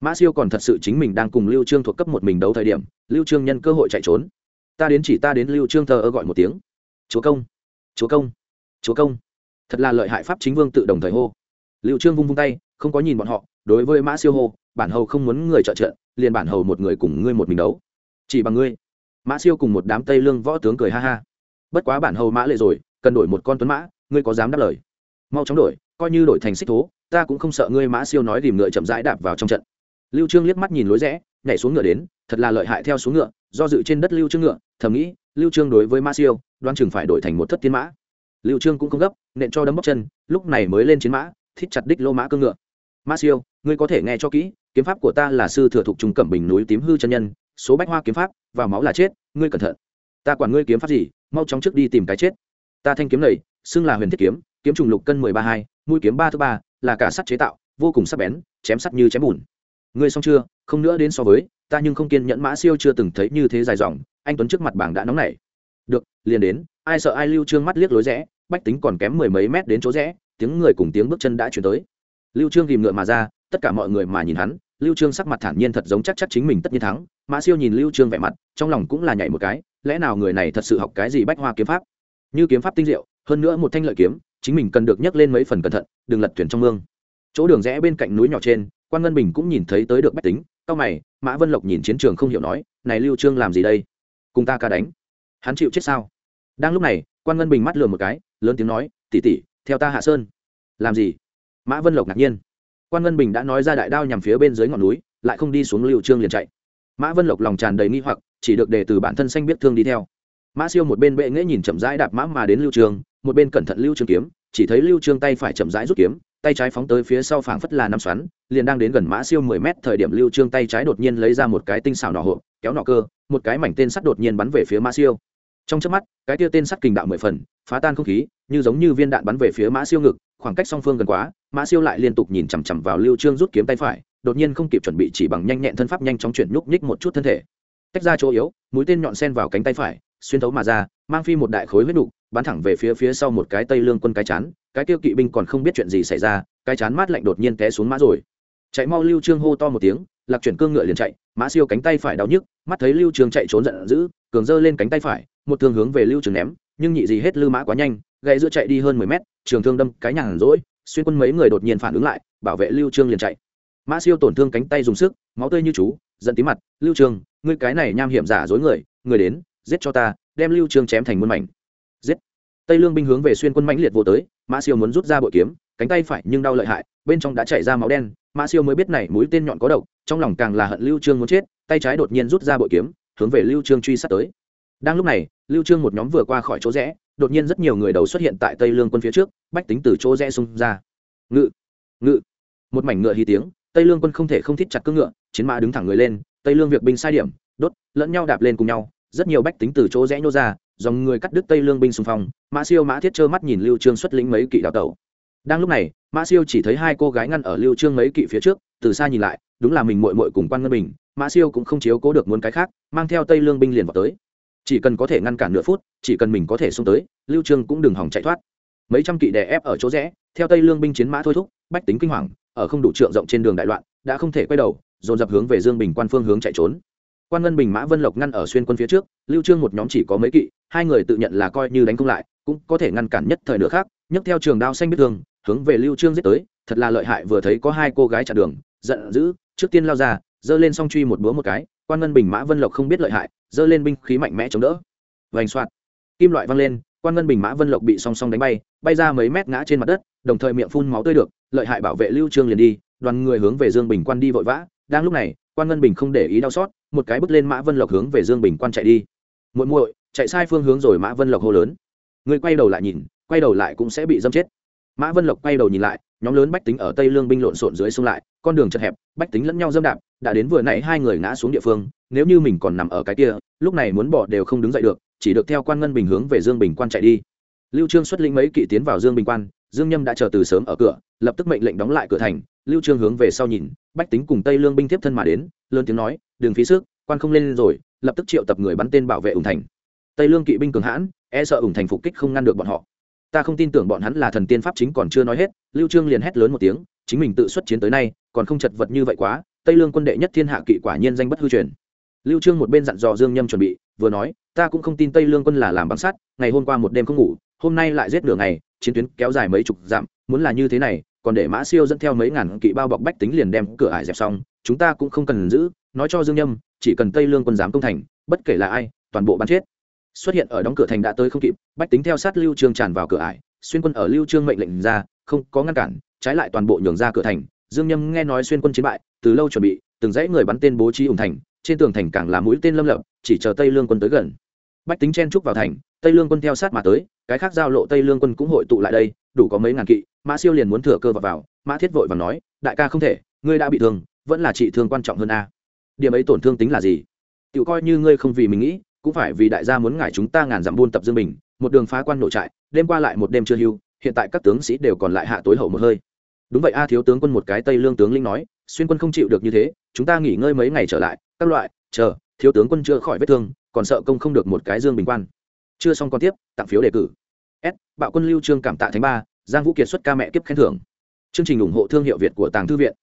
Mã siêu còn thật sự chính mình đang cùng lưu trương thuộc cấp một mình đấu thời điểm, lưu trương nhân cơ hội chạy trốn. Ta đến chỉ ta đến lưu trương thờ ơ gọi một tiếng. Chúa công chúa công chúa công. Thật là lợi hại pháp chính vương tự đồng thời hô. Lưu trương vung vung tay, không có nhìn bọn họ, đối với mã siêu hô, bản hầu không muốn người trợ trợ, liền bản hầu một người cùng ngươi một mình đấu. Chỉ bằng ngươi mã siêu cùng một đám tây lương võ tướng cười ha ha. Bất quá bản hầu mã lệ rồi, cần đổi một con tuấn mã, ngươi có dám đáp lời? Mau chóng đổi, coi như đổi thành xích thố, ta cũng không sợ ngươi mã siêu nói tìm ngựa chậm rãi đạp vào trong trận. Lưu trương liếc mắt nhìn lối rẽ, nhảy xuống ngựa đến, thật là lợi hại theo xuống ngựa, do dự trên đất lưu trương ngựa, thầm nghĩ, lưu trương đối với mã siêu đoan chừng phải đổi thành một thất tiên mã. Lưu trương cũng không gấp, nện cho đấm bóc chân, lúc này mới lên chiến mã, thít chặt đích lô mã cương ngựa. Mã siêu, ngươi có thể nghe cho kỹ, kiếm pháp của ta là sư thừa thục trung cẩm bình núi tím hư chân nhân số bách hoa kiếm pháp, vào máu là chết, ngươi cẩn thận. Ta quản ngươi kiếm pháp gì, mau chóng trước đi tìm cái chết. Ta thanh kiếm này, xưng là huyền thiết kiếm kiếm trùng lục cân mười ba hai, mũi kiếm ba thứ ba, là cả sắt chế tạo, vô cùng sắc bén, chém sắt như chém bùn. Ngươi xong chưa? Không nữa đến so với, ta nhưng không kiên nhẫn mã siêu chưa từng thấy như thế dài dòng, anh tuấn trước mặt bảng đã nóng nảy. Được, liền đến, ai sợ ai lưu trương mắt liếc lối rẽ, bách tính còn kém mười mấy mét đến chỗ rẽ, tiếng người cùng tiếng bước chân đã chuyển tới. Lưu trương tìm ngựa mà ra, tất cả mọi người mà nhìn hắn lưu trương sắc mặt thản nhiên thật giống chắc chắc chính mình tất nhiên thắng, mã siêu nhìn lưu trương vẻ mặt, trong lòng cũng là nhảy một cái, lẽ nào người này thật sự học cái gì bách hoa kiếm pháp? Như kiếm pháp tinh diệu, hơn nữa một thanh lợi kiếm, chính mình cần được nhắc lên mấy phần cẩn thận, đừng lật thuyền trong mương. Chỗ đường rẽ bên cạnh núi nhỏ trên, quan ngân bình cũng nhìn thấy tới được bách tính, cao mày, mã vân lộc nhìn chiến trường không hiểu nói, này lưu trương làm gì đây? Cùng ta ca đánh. Hắn chịu chết sao? Đang lúc này, quan ngân bình mắt lừa một cái, lớn tiếng nói, tỷ tỷ, theo ta hạ sơn. Làm gì? Mã vân lộc ngạc nhiên quan ngân bình đã nói ra đại đao nhằm phía bên dưới ngọn núi, lại không đi xuống lưu trương liền chạy. Mã vân lộc lòng tràn đầy nghi hoặc, chỉ được để từ bản thân xanh biết thương đi theo. Mã siêu một bên bệ nghễ nhìn chậm rãi đạp mã mà đến lưu trương, một bên cẩn thận lưu trương kiếm, chỉ thấy lưu trương tay phải chậm rãi rút kiếm, tay trái phóng tới phía sau phảng phất là năm xoắn, liền đang đến gần mã siêu 10 mét thời điểm lưu trương tay trái đột nhiên lấy ra một cái tinh xảo nỏ hộp, kéo nỏ cơ, một cái mảnh tên sắt đột nhiên bắn về phía mã siêu. Trong chớp mắt, cái tia tên sắt kình đạo mười phần, phá tan không khí, như giống như viên đạn bắn về phía mã siêu ngực, khoảng cách song phương gần quá mã siêu lại liên tục nhìn chằm chằm vào lưu trương rút kiếm tay phải đột nhiên không kịp chuẩn bị chỉ bằng nhanh nhẹn thân pháp nhanh chóng chuyển nhúc nhích một chút thân thể. Tách ra chỗ yếu mũi tên nhọn sen vào cánh tay phải xuyên thấu mà ra mang phi một đại khối huyết đủ, bắn thẳng về phía phía sau một cái tây lương quân cái chán cái tiêu kỵ binh còn không biết chuyện gì xảy ra cái chán mát lạnh đột nhiên té xuống mã rồi. Chạy mau lưu trương hô to một tiếng lạc chuyển cương ngựa liền chạy mã siêu cánh tay phải đau nhức mắt thấy lưu trương chạy trốn giận dữ cường giơ lên cánh tay phải một thương hướng về lưu trường ném nhưng nhị gì hết lư mã quá nhanh gãy giữa chạy đi hơn mười mét trường thương đâm cái nhàn rỗi xuyên quân mấy người đột nhiên phản ứng lại, bảo vệ lưu trương liền chạy. Mã siêu tổn thương cánh tay dùng sức, máu tươi như chú, giận tí mặt, lưu trương, ngươi cái này nham hiểm giả dối người người đến, giết cho ta, đem lưu trương chém thành muôn mảnh. Giết. Tây lương binh hướng về xuyên quân mãnh liệt vô tới mã siêu muốn rút ra bội kiếm, cánh tay phải nhưng đau lợi hại, bên trong đã chảy ra máu đen mã siêu mới biết này mũi tên nhọn có độc, trong lòng càng là hận lưu trương muốn chết, tay trái đột nhiên rút ra bội kiếm, hướng về lưu trương truy sát tới. Đang lúc này, lưu trương một nhóm vừa qua khỏi chỗ rẽ đột nhiên rất nhiều người đầu xuất hiện tại tây lương quân phía trước, bách tính từ chỗ rẽ xung ra. Ngự ngự. Một mảnh ngựa hí tiếng, tây lương quân không thể không thít chặt cưỡng ngựa, chiến mã đứng thẳng người lên, tây lương việc binh sai điểm, đốt, lẫn nhau đạp lên cùng nhau, rất nhiều bách tính từ chỗ rẽ nhô ra, dòng người cắt đứt tây lương binh xung phong, mã siêu, mã thiết trơ mắt nhìn lưu trương xuất lĩnh mấy kỵ đào tẩu. Đang lúc này, mã siêu chỉ thấy hai cô gái ngăn ở lưu trương mấy kỵ phía trước, từ xa nhìn lại, đúng là mình muội muội cùng quan ngân bình, mã siêu cũng không chiếu cố được muốn cái khác, mang theo tây lương binh liền vào tới chỉ cần có thể ngăn cản nửa phút, chỉ cần mình có thể xông tới, lưu trương cũng đừng hòng chạy thoát. Mấy trăm kỵ đè ép ở chỗ rẽ, theo tây lương binh chiến mã thôi thúc, bách tính kinh hoàng, ở không đủ trượng rộng trên đường đại loạn, đã không thể quay đầu, dồn dập hướng về dương bình quan phương hướng chạy trốn. Quan ngân bình, mã vân lộc ngăn ở xuyên quân phía trước, lưu trương một nhóm chỉ có mấy kỵ, hai người tự nhận là coi như đánh không lại, cũng có thể ngăn cản nhất thời nữa khác, nhấc theo trường đao xanh biết thương, hướng về lưu trương giết tới, thật là lợi hại, vừa thấy có hai cô gái chặn đường, giận dữ, trước tiên lao ra giơ lên song truy một búa một cái, quan ngân bình mã vân lộc không biết lợi hại, giơ lên binh khí mạnh mẽ chống đỡ. Vành soạt. Kim loại văng lên, quan ngân bình mã vân lộc bị song song đánh bay bay ra mấy mét ngã trên mặt đất, đồng thời miệng phun máu tươi được, lợi hại bảo vệ lưu trương liền đi, đoàn người hướng về dương bình quan đi vội vã, đang lúc này, quan ngân bình không để ý đau xót, một cái bước lên mã vân lộc hướng về dương bình quan chạy đi. Muội muội, chạy sai phương hướng rồi mã vân lộc hô lớn. Người quay đầu lại nhìn, quay đầu lại cũng sẽ bị dâm chết. Mã vân lộc quay đầu nhìn lại nhóm lớn bách tính ở tây lương binh lộn xộn dưới sông lại, con đường chật hẹp, bách tính lẫn nhau dâm đạp, đã đến vừa nãy hai người ngã xuống địa phương, nếu như mình còn nằm ở cái kia, lúc này muốn bỏ đều không đứng dậy được, chỉ được theo quan ngân bình hướng về dương bình quan chạy đi. Lưu trương xuất lĩnh mấy kỵ tiến vào dương bình quan, dương nhâm đã chờ từ sớm ở cửa, lập tức mệnh lệnh đóng lại cửa thành, lưu trương hướng về sau nhìn, bách tính cùng tây lương binh tiếp thân mà đến, lớn tiếng nói đường phí sức, quan không lên rồi, lập tức triệu tập người bắn tên bảo vệ ủng thành. Tây lương kỵ binh cường hãn e sợ ủng thành phục kích không ngăn được bọn họ ta không tin tưởng bọn hắn là thần tiên pháp chính còn chưa nói hết, lưu trương liền hét lớn một tiếng, chính mình tự xuất chiến tới nay, còn không chật vật như vậy quá, tây lương quân đệ nhất thiên hạ kỵ quả nhiên danh bất hư truyền. Lưu trương một bên dặn dò dương nhâm chuẩn bị, vừa nói, ta cũng không tin tây lương quân là làm bằng sắt, ngày hôm qua một đêm không ngủ, hôm nay lại giết nửa ngày, chiến tuyến kéo dài mấy chục dặm, muốn là như thế này, còn để mã siêu dẫn theo mấy ngàn kỵ bao bọc bách tính liền đem cửa ải dẹp xong, chúng ta cũng không cần giữ, nói cho dương nhâm, chỉ cần tây lương quân dám công thành, bất kể là ai, toàn bộ bắn chết xuất hiện ở đóng cửa thành đã tới không kịp bách tính theo sát lưu trương tràn vào cửa ải xuyên quân ở lưu trương mệnh lệnh ra không có ngăn cản trái lại toàn bộ nhường ra cửa thành. Dương nhâm nghe nói xuyên quân chiến bại từ lâu chuẩn bị từng dãy người bắn tên bố trí ủng thành trên tường thành càng là mũi tên lâm lập chỉ chờ tây lương quân tới gần. Bách tính chen trúc vào thành tây lương quân theo sát mà tới cái khác giao lộ tây lương quân cũng hội tụ lại đây đủ có mấy ngàn kỵ mã siêu liền muốn thừa cơ vào, vào mã thiết vội và nói đại ca không thể ngươi đã bị thương vẫn là trị thương quan trọng hơn a. Điểm ấy tổn thương tính là gì? Tự coi như ngươi không vì mình nghĩ cũng phải vì đại gia muốn ngại chúng ta ngàn dặm buôn tập dương bình, một đường phá quan nội trại, đêm qua lại một đêm chưa hưu, hiện tại các tướng sĩ đều còn lại hạ tối hậu một hơi. Đúng vậy a, thiếu tướng quân một cái tây lương tướng linh nói, xuyên quân không chịu được như thế, chúng ta nghỉ ngơi mấy ngày trở lại, các loại, chờ, thiếu tướng quân chưa khỏi vết thương, còn sợ công không được một cái dương bình quan. Chưa xong còn tiếp, tặng phiếu đề cử. S, bạo quân lưu trương cảm tạ thánh ba, giang vũ kiệt xuất ca mẹ kiếp khen thưởng. Chương trình ủng hộ thương hiệu việt của tàng thư viện.